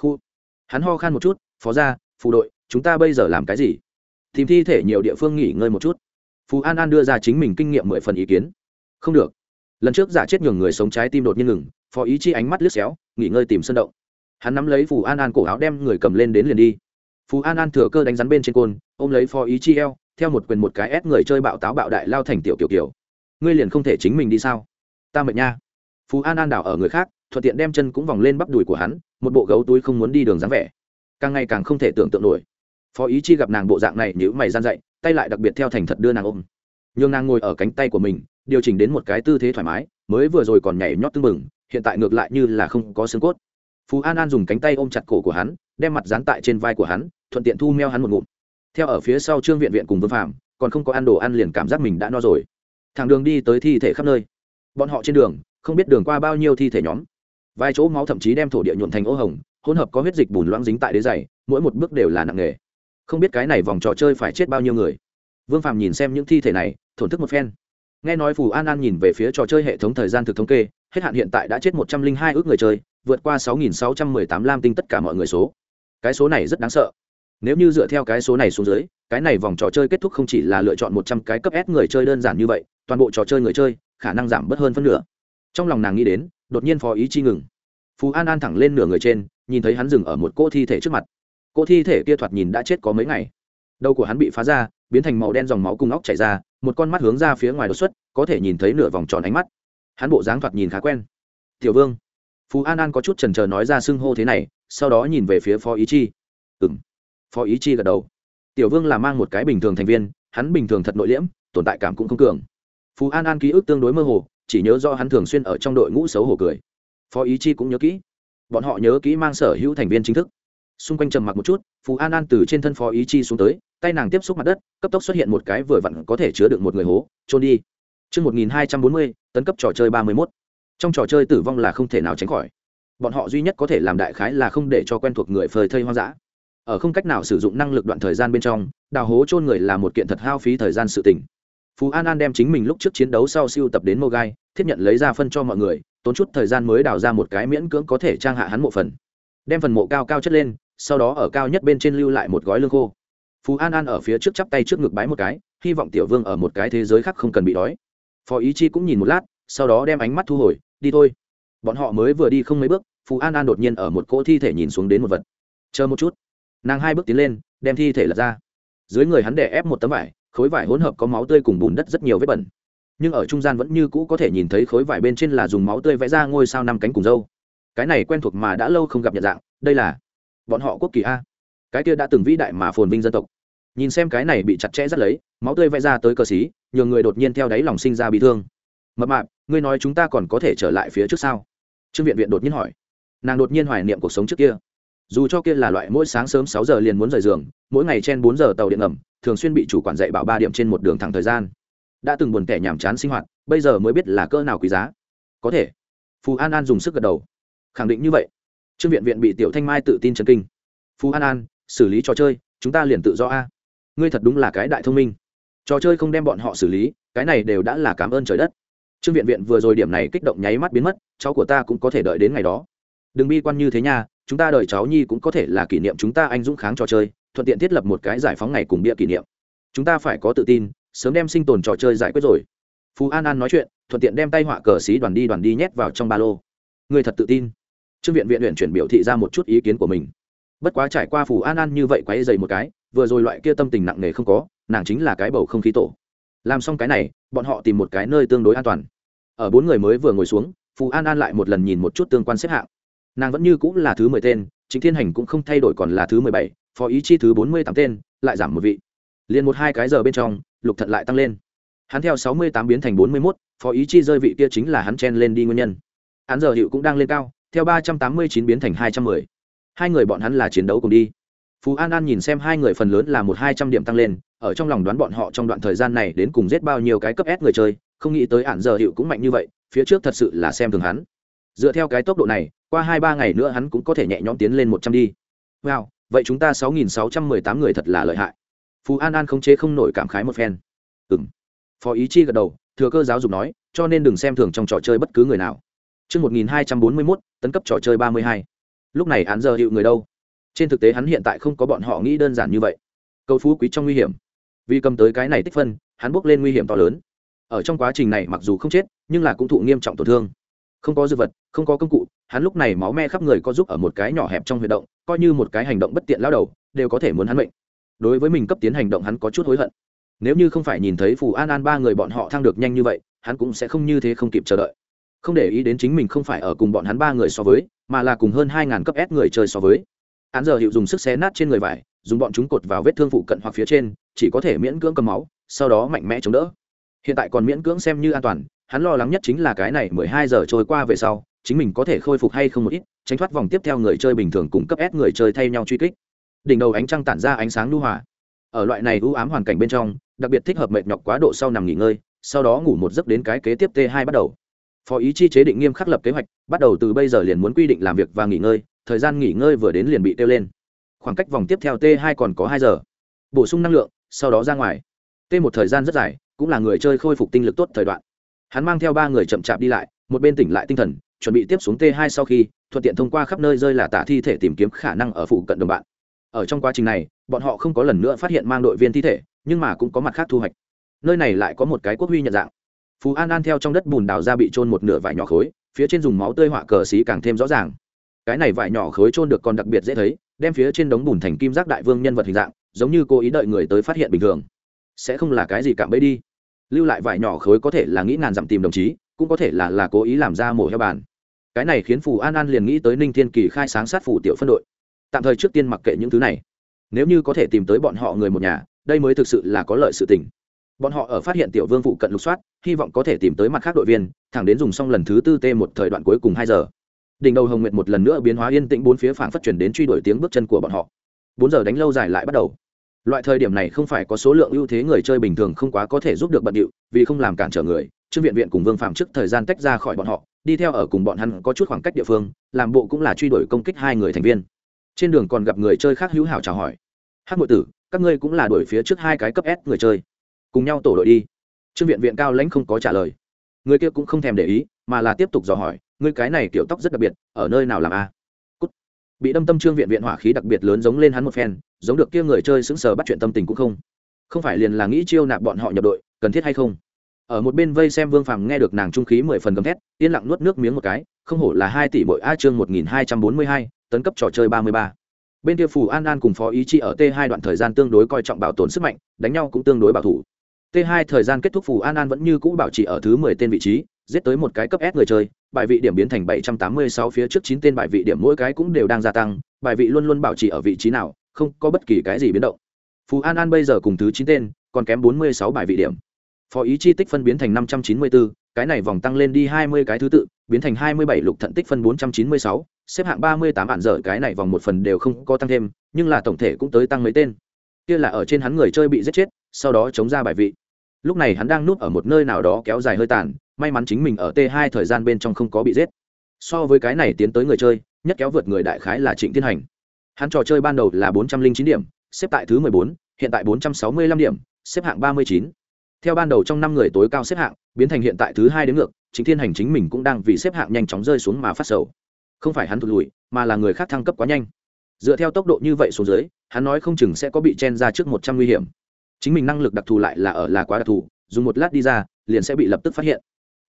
khu. Hắn ho khan một chút, phó gia, phù đội, chúng ta bây giờ làm cái gì? Tìm thi thể nhiều địa phương nghỉ ngơi một chút. Phú an an đưa ra chính mình kinh nghiệm mười phần ý kiến. Không được. Lần trước giả chết nhường người sống trái tim đột nhiên ngừng, phó ý chi ánh mắt liếc xéo, nghỉ ngơi tìm sân động. Hắn nắm lấy phù an an cổ áo đem người cầm lên đến liền đi. Phù an an thừa cơ đánh rắn bên trên côn, ôm lấy phó ý chi eo, theo một quyền một cái ép người chơi bạo táo bạo đại lao thành tiểu kiểu kiểu. Ngươi liền không thể chính mình đi sao? Ta mệt nha. Phú an an đảo ở người khác, thuận tiện đem chân cũng vòng lên bắp đùi của hắn một bộ gấu túi không muốn đi đường dáng vẻ. Càng ngày càng không thể tưởng tượng nổi. Phó ý chi gặp nàng bộ dạng này nhữ mày gian dậy, tay lại đặc biệt theo thành thật đưa nàng ôm. Nhường nàng ngồi ở cánh tay của mình, điều chỉnh đến một cái tư thế thoải mái, mới vừa rồi còn nhảy nhót tưng mừng hiện tại ngược lại như là không có xương cốt. Phú an an dùng cánh tay ôm chặt cổ của hắn, đem mặt dán tại trên vai của hắn, thuận tiện thu meo hắn một ngụm. Theo ở phía sau trương viện viện cùng vương phạm còn không có ăn đồ ăn liền cảm giác mình đã no rồi. Thằng đường đi tới thi thể khắp nơi. Bọn họ trên đường, không biết đường qua bao nhiêu thi thể nhóm vài chỗ máu thậm chí đem thổ địa nhuộn thành ô hồng, hỗn hợp có huyết dịch bùn loãng dính tại đế dày mỗi một bước đều là nặng nghề không biết cái này vòng trò chơi phải chết bao nhiêu người. Vương phàm nhìn xem những thi thể này, thổn thức một phen. Nghe nói phù an an nhìn về phía trò chơi hệ thống thời gian thực thống kê, hết hạn hiện tại đã chết một trăm linh hai ước người chơi, vượt qua sáu nghìn sáu trăm mười tám lam tinh tất cả mọi người số. Cái số này rất đáng sợ. Nếu như dựa theo cái số này xuống dưới, cái này vòng trò chơi kết thúc không chỉ là lựa chọn một trăm cái cấp s người chơi đơn giản như vậy, toàn bộ trò chơi người chơi, khả năng giảm bớt hơn phân nửa. Trong lòng nàng nghĩ đến, đột nhiên phó ý chi ngừng phú an an thẳng lên nửa người trên, nhìn thấy hắn dừng ở một cô thi thể trước mặt. Cô thi thể kia thoạt nhìn đã chết có mấy ngày. Đầu của hắn bị phá ra, biến thành màu đen dòng máu cung óc chảy ra, một con mắt hướng ra phía ngoài đột xuất, có thể nhìn thấy nửa vòng tròn ánh mắt. Hắn bộ dáng thoạt nhìn khá quen. Tiểu vương. Phú an an có chút trần trờ nói ra xưng hô thế này, sau đó nhìn về phía phó ý chi. Ừ m phó ý chi gật đầu. Tiểu vương là mang một cái bình thường thành viên, hắn bình thường thật nội liễm, tồn tại cảm cũng không cường. Phú an an ký ức tương đối mơ hồ, chỉ nhớ do hắn thường xuyên ở trong đội ngũ xấu hổ cười phó ý chi cũng nhớ kỹ bọn họ nhớ kỹ mang sở hữu thành viên chính thức xung quanh trầm mặc một chút phú an an từ trên thân phó ý chi xuống tới tay nàng tiếp xúc mặt đất cấp tốc xuất hiện một cái vừa vặn có thể chứa được một người hố trôn đi Trước 1240, tấn cấp trò chơi 31. Trong trò chơi tử vong là không thể nào tránh khỏi. Bọn họ duy nhất có thể làm đại khái là không để cho quen thuộc người phơi thây hoang dã. Ở không cách nào sử dụng năng lực đoạn thời gian bên trong, đào hố chôn người là một kiện thật hao phí thời gian sự tình. Phú An An đem chính mình lúc trước chiến đấu sau siêu tập đến Mogai, thiết nhận lấy ra phân cho mọi người, tốn chút thời gian mới đào ra một cái miễn cưỡng có thể trang hạ hắn mộ phần. Đem phần mộ cao cao chất lên, sau đó ở cao nhất bên trên lưu lại một gói lương khô. Phú An An ở phía trước chắp tay trước ngực bái một cái, hy vọng Tiểu Vương ở một cái thế giới khác không cần bị đói. Phó Ý Chi cũng nhìn một lát, sau đó đem ánh mắt thu hồi, đi thôi. Bọn họ mới vừa đi không mấy bước, Phú An An đột nhiên ở một cỗ thi thể nhìn xuống đến một vật. Chờ một chút. Nàng hai bước tiến lên, đem thi thể lật ra. Dưới người hắn đè ép một tấm vải, khối vải hỗn hợp có máu tươi cùng bùn đất rất nhiều vết bẩn nhưng ở trung gian vẫn như cũ có thể nhìn thấy khối vải bên trên là dùng máu tươi vẽ ra ngôi sao năm cánh cùng dâu. Cái này quen thuộc mà đã lâu không gặp nhận dạng, đây là bọn họ quốc kỳ a. Cái kia đã từng vĩ đại mà phồn vinh dân tộc. Nhìn xem cái này bị chặt chẽ rất lấy, máu tươi vẽ ra tới cờ xí nhiều người đột nhiên theo đáy lòng sinh ra bị thương. Mập mạp, ngươi nói chúng ta còn có thể trở lại phía trước sau trương viện viện đột nhiên hỏi. Nàng đột nhiên hoài niệm cuộc sống trước kia. Dù cho kia là loại mỗi sáng sớm sáu giờ liền muốn rời giường, mỗi ngày trên bốn giờ tàu điện ngầm, thường xuyên bị chủ quản dạy bảo ba điểm trên một đường thẳng thời gian đã từng buồn tẻ nhàm chán sinh hoạt, bây giờ mới biết là cỡ nào quý giá. Có thể, phù an an dùng sức gật đầu. Khẳng định như vậy. Trương viện viện bị tiểu thanh mai tự tin chấn kinh. Phú an an, xử lý trò chơi, chúng ta liền tự do a. Ngươi thật đúng là cái đại thông minh. Trò chơi không đem bọn họ xử lý, cái này đều đã là cảm ơn trời đất. Trương viện viện vừa rồi điểm này kích động nháy mắt biến mất, cháu của ta cũng có thể đợi đến ngày đó. Đừng bi quan như thế nha, chúng ta đợi cháu nhi cũng có thể là kỷ niệm chúng ta anh dũng kháng trò chơi, thuận tiện thiết lập một cái giải phóng ngày cùng bia kỷ niệm. Chúng ta phải có tự tin sớm đem sinh tồn trò chơi giải quyết rồi. Phú an an nói chuyện, thuận tiện đem tay họa cờ xí đoàn đi đoàn đi nhét vào trong ba lô. Người thật tự tin. Trương viện viện luyện chuyển biểu thị ra một chút ý kiến của mình. Bất quá trải qua phù an an như vậy quáy dày một cái, vừa rồi loại kia tâm tình nặng nề không có, nàng chính là cái bầu không khí tổ. Làm xong cái này, bọn họ tìm một cái nơi tương đối an toàn. Ở bốn người mới vừa ngồi xuống phù an an lại một lần nhìn một chút tương quan xếp hạng. Nàng vẫn như cũng là thứ mười tên chính thiên hành cũng không thay đổi còn là thứ mười bảy, phó ý chi thứ bốn mươi tám tên, lại giảm một vị liền một hai cái giờ bên trong, lục thận lại tăng lên. Hắn theo sáu mươi tám biến thành bốn mươi mốt, phó ý chi rơi vị kia chính là hắn chen lên đi nguyên nhân. Hắn giờ hiệu cũng đang lên cao, theo ba trăm tám mươi chín biến thành hai trăm mười. Hai người bọn hắn là chiến đấu cùng đi. Phú an an nhìn xem hai người phần lớn là một hai trăm điểm tăng lên, ở trong lòng đoán bọn họ trong đoạn thời gian này đến cùng giết bao nhiêu cái cấp s người chơi, không nghĩ tới hạn giờ hiệu cũng mạnh như vậy, phía trước thật sự là xem thường hắn. Dựa theo cái tốc độ này, qua hai ba ngày nữa hắn cũng có thể nhẹ nhõm tiến lên một trăm đi. Wow, vậy chúng ta sáu nghìn sáu trăm mười tám người thật là lợi hại phú an an không chế không nổi cảm khái một phen ừ m phó ý chi gật đầu thừa cơ giáo dục nói cho nên đừng xem thường trong trò chơi bất cứ người nào Trước 1241, tấn cấp trò chơi 32. Lúc này án giờ hiệu người đâu? Trên thực tế hắn hiện tại không có bọn họ nghĩ đơn giản như vậy. Cầu phú quý trong nguy hiểm. Vì cầm tới cái này tích phân, hắn bước lên nguy hiểm to lớn. Ở trong quá trình này mặc dù không chết, nhưng là cũng thụ nghiêm trọng tổn thương. Không có dư vật, không có công cụ, hắn lúc này máu me khắp người có giúp ở một cái nhỏ hẹp trong huy động, coi như một cái hành động bất tiện lao đầu, đều có thể muốn hắn mệnh. Đối với mình cấp tiến hành động hắn có chút hối hận. Nếu như không phải nhìn thấy Phù An An ba người bọn họ thăng được nhanh như vậy, hắn cũng sẽ không như thế không kịp chờ đợi. Không để ý đến chính mình không phải ở cùng bọn hắn ba người so với mà là cùng hơn hai ngàn cấp s người chơi so với. Hắn giờ hiệu dùng sức xé nát trên người vải dùng bọn chúng cột vào vết thương phụ cận hoặc phía trên chỉ có thể miễn cưỡng cầm máu sau đó mạnh mẽ chống đỡ. Hiện tại còn miễn cưỡng xem như an toàn hắn lo lắng nhất chính là cái này mười hai giờ trôi qua về sau chính mình có thể khôi phục hay không một ít tránh thoát vòng tiếp theo người chơi bình thường cùng cấp s người chơi thay nhau truy kích đỉnh đầu ánh trăng tản ra ánh sáng lưu hòa. Ở loại này ưu ám hoàn cảnh bên trong, đặc biệt thích hợp mệt nhọc quá độ sau nằm nghỉ ngơi, sau đó ngủ một giấc đến cái kế tiếp t hai bắt đầu. Phó ý chi chế định nghiêm khắc lập kế hoạch, bắt đầu từ bây giờ liền muốn quy định làm việc và nghỉ ngơi, thời gian nghỉ ngơi vừa đến liền bị tiêu lên. Khoảng cách vòng tiếp theo t hai còn có hai giờ. Bổ sung năng lượng, sau đó ra ngoài. T một thời gian rất dài, cũng là người chơi khôi phục tinh lực tốt thời đoạn. Hắn mang theo ba người chậm chạp đi lại, một bên tỉnh lại tinh thần, chuẩn bị tiếp xuống t hai sau khi, thuận tiện thông qua khắp nơi rơi là tả thi thể tìm kiếm khả năng ở phụ cận đồng bạn ở trong quá trình này, bọn họ không có lần nữa phát hiện mang đội viên thi thể, nhưng mà cũng có mặt khác thu hoạch. Nơi này lại có một cái quốc huy nhận dạng. Phú an an theo trong đất bùn đào ra bị trôn một nửa vải nhỏ khối, phía trên dùng máu tươi họa cờ xí càng thêm rõ ràng. Cái này vải nhỏ khối trôn được còn đặc biệt dễ thấy, đem phía trên đống bùn thành kim giác đại vương nhân vật hình dạng, giống như cố ý đợi người tới phát hiện bình thường. Sẽ không là cái gì cạm bẫy đi. Lưu lại vải nhỏ khối có thể là nghĩ ngàn dặm tìm đồng chí, cũng có thể là là cố ý làm ra mổ heo bàn. Cái này khiến phù an an liền nghĩ tới ninh thiên kỳ khai sáng sát phủ tiểu phân đội tạm thời trước tiên mặc kệ những thứ này. Nếu như có thể tìm tới bọn họ người một nhà, đây mới thực sự là có lợi sự tình. Bọn họ ở phát hiện tiểu vương phụ cận lục soát, hy vọng có thể tìm tới mặt khác đội viên, thẳng đến dùng xong lần thứ tư t một thời đoạn cuối cùng hai giờ. Đỉnh đầu hồng nguyệt một lần nữa biến hóa yên tĩnh bốn phía phảng phát chuyển đến truy đuổi tiếng bước chân của bọn họ. Bốn giờ đánh lâu dài lại bắt đầu. Loại thời điểm này không phải có số lượng ưu thế người chơi bình thường không quá có thể giúp được bận điệu, vì không làm cản trở người, trương viện viện cùng vương phạm trước thời gian tách ra khỏi bọn họ, đi theo ở cùng bọn hắn có chút khoảng cách địa phương, làm bộ cũng là truy đuổi công kích hai người thành viên trên đường còn gặp người chơi khác hữu hảo chào hỏi. Hát ngụy tử, các ngươi cũng là đuổi phía trước hai cái cấp s người chơi. Cùng nhau tổ đội đi. Trương viện viện cao lãnh không có trả lời. Người kia cũng không thèm để ý, mà là tiếp tục dò hỏi, ngươi cái này kiểu tóc rất đặc biệt, ở nơi nào làm a? Cút. bị đâm tâm trương viện viện hỏa khí đặc biệt lớn giống lên hắn một phen, giống được kia người chơi sững sờ bắt chuyện tâm tình cũng không. Không phải liền là nghĩ chiêu nạp bọn họ nhập đội, cần thiết hay không? Ở một bên vây xem vương phàm nghe được nàng trung khí mười phần gầm thét, yên lặng nuốt nước miếng một cái, không hổ là hai tỷ mỗi a chương một nghìn hai trăm bốn mươi hai tấn cấp trò chơi ba mươi ba bên kia phù an an cùng phó ý chi ở t hai đoạn thời gian tương đối coi trọng bảo tồn sức mạnh đánh nhau cũng tương đối bảo thủ t hai thời gian kết thúc phù an an vẫn như cũ bảo trì ở thứ mười tên vị trí giết tới một cái cấp S người chơi, bài vị điểm biến thành 786 phía trước 9 tên bài vị điểm mỗi cái cũng đều đang gia tăng, bài vị luôn luôn bảo trì ở vị trí nào, không có bất kỳ cái gì biến động. phù An An bây giờ cùng thứ 9 tên, còn kém 46 bài vị điểm. Phó ý chi tích phân biến thành 594, cái này vòng tăng lên đi hai mươi cái thứ tự, biến thành hai mươi bảy lục thận tích phân bốn trăm chín mươi sáu, xếp hạng ba mươi tám dở, cái này vòng một phần đều không có tăng thêm, nhưng là tổng thể cũng tới tăng mấy tên. Kia là ở trên hắn người chơi bị giết chết, sau đó chống ra bài vị. Lúc này hắn đang núp ở một nơi nào đó kéo dài hơi tàn, may mắn chính mình ở t 2 thời gian bên trong không có bị giết. So với cái này tiến tới người chơi, nhất kéo vượt người đại khái là trịnh thiên hành. Hắn trò chơi ban đầu là bốn trăm linh chín điểm, xếp tại thứ mười bốn, hiện tại bốn trăm sáu mươi lăm điểm, xếp hạng ba mươi chín theo ban đầu trong năm người tối cao xếp hạng, biến thành hiện tại thứ hai đến ngược, chính thiên hành chính mình cũng đang vì xếp hạng nhanh chóng rơi xuống mà phát sầu. Không phải hắn thụt lùi, mà là người khác thăng cấp quá nhanh. Dựa theo tốc độ như vậy xuống dưới, hắn nói không chừng sẽ có bị chen ra trước một trăm nguy hiểm. Chính mình năng lực đặc thù lại là ở là quá đặc thù, dùng một lát đi ra, liền sẽ bị lập tức phát hiện.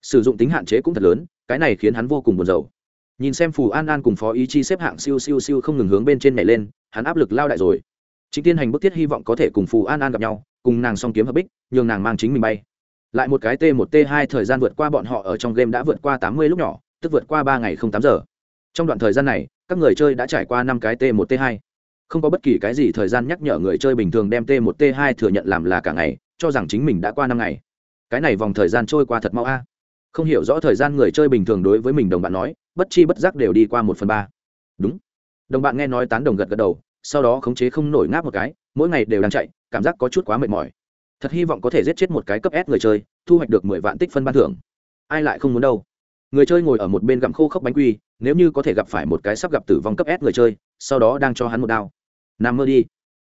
Sử dụng tính hạn chế cũng thật lớn, cái này khiến hắn vô cùng buồn rầu. Nhìn xem phù an an cùng phó ý chi xếp hạng siêu siêu siêu không ngừng hướng bên trên nhảy lên, hắn áp lực lao đại rồi. Chính tiên hành bức thiết hy vọng có thể cùng phù an an gặp nhau cùng nàng song kiếm hợp bích, nhường nàng mang chính mình bay. Lại một cái t một, t hai thời gian vượt qua bọn họ ở trong game đã vượt qua tám mươi lúc nhỏ, tức vượt qua ba ngày không tám giờ. Trong đoạn thời gian này, các người chơi đã trải qua năm cái t một, t hai. Không có bất kỳ cái gì thời gian nhắc nhở người chơi bình thường đem t một, t hai thừa nhận làm là cả ngày, cho rằng chính mình đã qua năm ngày. Cái này vòng thời gian trôi qua thật mau a. Không hiểu rõ thời gian người chơi bình thường đối với mình đồng bạn nói, bất chi bất giác đều đi qua một phần ba. Đúng. Đồng bạn nghe nói tán đồng gật gật đầu, sau đó khống chế không nổi ngáp một cái mỗi ngày đều đang chạy, cảm giác có chút quá mệt mỏi. Thật hy vọng có thể giết chết một cái cấp s người chơi, thu hoạch được mười vạn tích phân ban thưởng. Ai lại không muốn đâu. Người chơi ngồi ở một bên gặm khô khốc bánh quy, nếu như có thể gặp phải một cái sắp gặp tử vong cấp s người chơi, sau đó đang cho hắn một đao. Nằm mơ đi.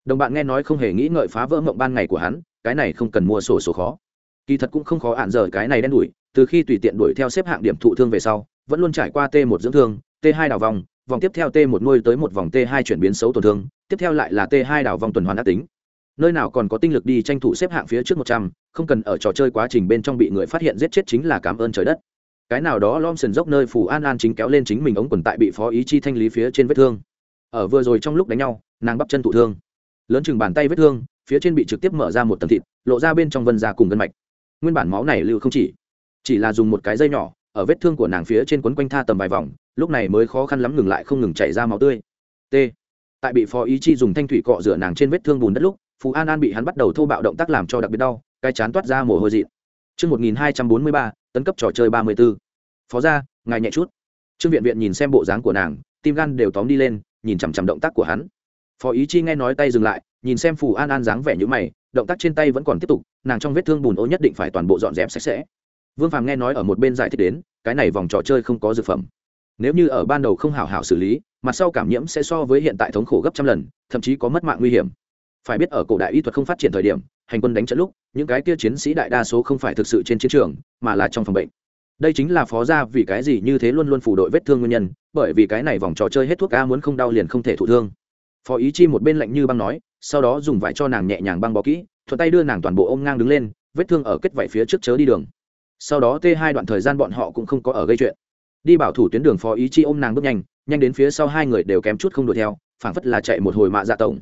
Đồng bạn nghe nói không hề nghĩ ngợi phá vỡ mộng ban ngày của hắn, cái này không cần mua sổ sổ khó. Kỳ thật cũng không khó ạn giờ cái này đen đủi từ khi tùy tiện đuổi theo xếp hạng điểm thụ thương về sau, vẫn luôn trải qua t một dưỡng thương, t hai đào vòng vòng tiếp theo t một nuôi tới một vòng t hai chuyển biến xấu tổn thương, tiếp theo lại là t hai đảo vòng tuần hoàn đã tính. Nơi nào còn có tinh lực đi tranh thủ xếp hạng phía trước một trăm, không cần ở trò chơi quá trình bên trong bị người phát hiện giết chết chính là cảm ơn trời đất. Cái nào đó lom sần dốc nơi phủ an an chính kéo lên chính mình ống quần tại bị phó ý chi thanh lý phía trên vết thương. Ở vừa rồi trong lúc đánh nhau, nàng bắp chân thụ thương. Lớn chừng bàn tay vết thương, phía trên bị trực tiếp mở ra một tầng thịt, lộ ra bên trong vân ra cùng gân mạch. Nguyên bản máu này lưu không chỉ chỉ là dùng một cái dây nhỏ, ở vết thương của nàng phía trên quấn quanh tha tầm vài vòng lúc này mới khó khăn lắm ngừng lại không ngừng chảy ra máu tươi t tại bị phó ý chi dùng thanh thủy cọ rửa nàng trên vết thương bùn đất lúc phú an an bị hắn bắt đầu thô bạo động tác làm cho đặc biệt đau cái chán toát ra mồ hôi dị Chương 1243, tấn cấp trò chơi 34. Phó gia, ngài nhẹ chút. Trương Viện Viện nhìn xem bộ dáng của nàng, tim gan đều tóm đi lên, nhìn chằm chằm động tác của hắn. Phó Ý Chi nghe nói tay dừng lại, nhìn xem Phù An An dáng vẻ như mày, động tác trên tay vẫn còn tiếp tục, nàng trong vết thương bùn ô nhất định phải toàn bộ dọn dẹp sạch sẽ. Vương Phàm nghe nói ở một bên giải thích đến, cái này vòng trò chơi không có dược phẩm. Nếu như ở ban đầu không hảo hảo xử lý, mặt sau cảm nhiễm sẽ so với hiện tại thống khổ gấp trăm lần, thậm chí có mất mạng nguy hiểm. Phải biết ở cổ đại y thuật không phát triển thời điểm hành quân đánh trận lúc những cái kia chiến sĩ đại đa số không phải thực sự trên chiến trường mà là trong phòng bệnh. Đây chính là phó gia vì cái gì như thế luôn luôn phủ đội vết thương nguyên nhân bởi vì cái này vòng trò chơi hết thuốc a muốn không đau liền không thể thụ thương. Phó ý chi một bên lạnh như băng nói sau đó dùng vải cho nàng nhẹ nhàng băng bó kỹ thuận tay đưa nàng toàn bộ ôm ngang đứng lên vết thương ở kết vảy phía trước chớ đi đường. Sau đó t hai đoạn thời gian bọn họ cũng không có ở gây chuyện đi bảo thủ tuyến đường phó ý chi ôm nàng bước nhanh nhanh đến phía sau hai người đều kém chút không đuổi theo, phảng phất là chạy một hồi mạ dạ tổng.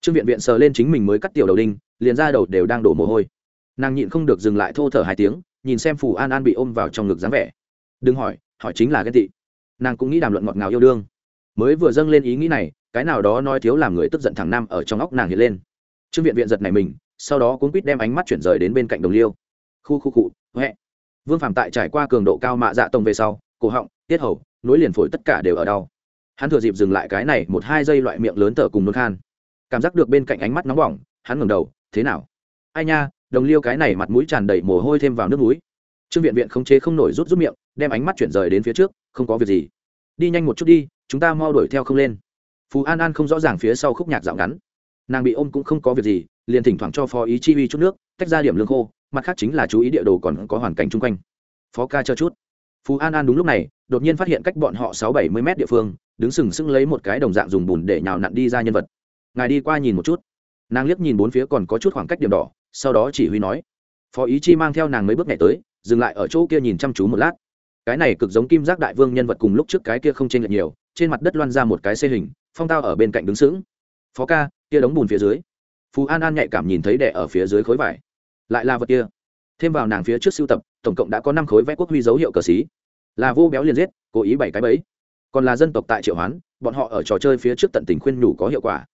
Trương viện viện sờ lên chính mình mới cắt tiểu đầu đinh, liền ra đầu đều đang đổ mồ hôi. Nàng nhịn không được dừng lại thô thở hai tiếng, nhìn xem phù an an bị ôm vào trong ngực dáng vẻ. Đừng hỏi hỏi chính là ghen tị. Nàng cũng nghĩ đàm luận ngọt ngào yêu đương. Mới vừa dâng lên ý nghĩ này, cái nào đó nói thiếu làm người tức giận thằng nam ở trong óc nàng hiện lên. Trương viện viện giật này mình, sau đó cuốn quýt đem ánh mắt chuyển rời đến bên cạnh đồng liêu. Khu khu cụ huệ. Vương phạm tại trải qua cường độ cao mạ dạ tông về sau cổ họng, tiết hầu, nối liền phổi tất cả đều ở đau. Hắn thừa dịp dừng lại cái này một hai giây loại miệng lớn thở cùng nôn khan. Cảm giác được bên cạnh ánh mắt nóng bỏng, hắn ngẩng đầu, thế nào? Ai nha, đồng liêu cái này mặt mũi tràn đầy mồ hôi thêm vào nước núi trương viện viện không chế không nổi rút rút miệng, đem ánh mắt chuyển rời đến phía trước, không có việc gì. Đi nhanh một chút đi, chúng ta mau đuổi theo không lên. Phú an an không rõ ràng phía sau khúc nhạc dạo ngắn. Nàng bị ôm cũng không có việc gì, liền thỉnh thoảng cho phó ý chi uy chút nước, tách ra điểm lương khô, mặt khác chính là chú ý địa đồ còn có hoàn cảnh chung quanh. Phó ca cho chút phú an an đúng lúc này, đột nhiên phát hiện cách bọn họ sáu bảy mươi mét địa phương, đứng sừng sững lấy một cái đồng dạng dùng bùn để nhào nặn đi ra nhân vật. Ngài đi qua nhìn một chút. Nàng liếc nhìn bốn phía còn có chút khoảng cách điểm đỏ, sau đó chỉ huy nói, phó ý chi mang theo nàng mấy bước nhảy tới, dừng lại ở chỗ kia nhìn chăm chú một lát. Cái này cực giống kim giác đại vương nhân vật cùng lúc trước cái kia không chênh lệch nhiều, trên mặt đất loan ra một cái xê hình, phong tao ở bên cạnh đứng sững. Phó ca, kia đống bùn phía dưới. Phú an an nhạy cảm nhìn thấy đẻ ở phía dưới khối vải. Lại là vật kia thêm vào nàng phía trước sưu tập, tổng cộng đã có năm khối vẽ quốc huy dấu hiệu cờ xí. Là vô béo liền giết, cố ý bảy cái bẫy. Còn là dân tộc tại triệu hoán, bọn họ ở trò chơi phía trước tận tình khuyên nhủ có hiệu quả.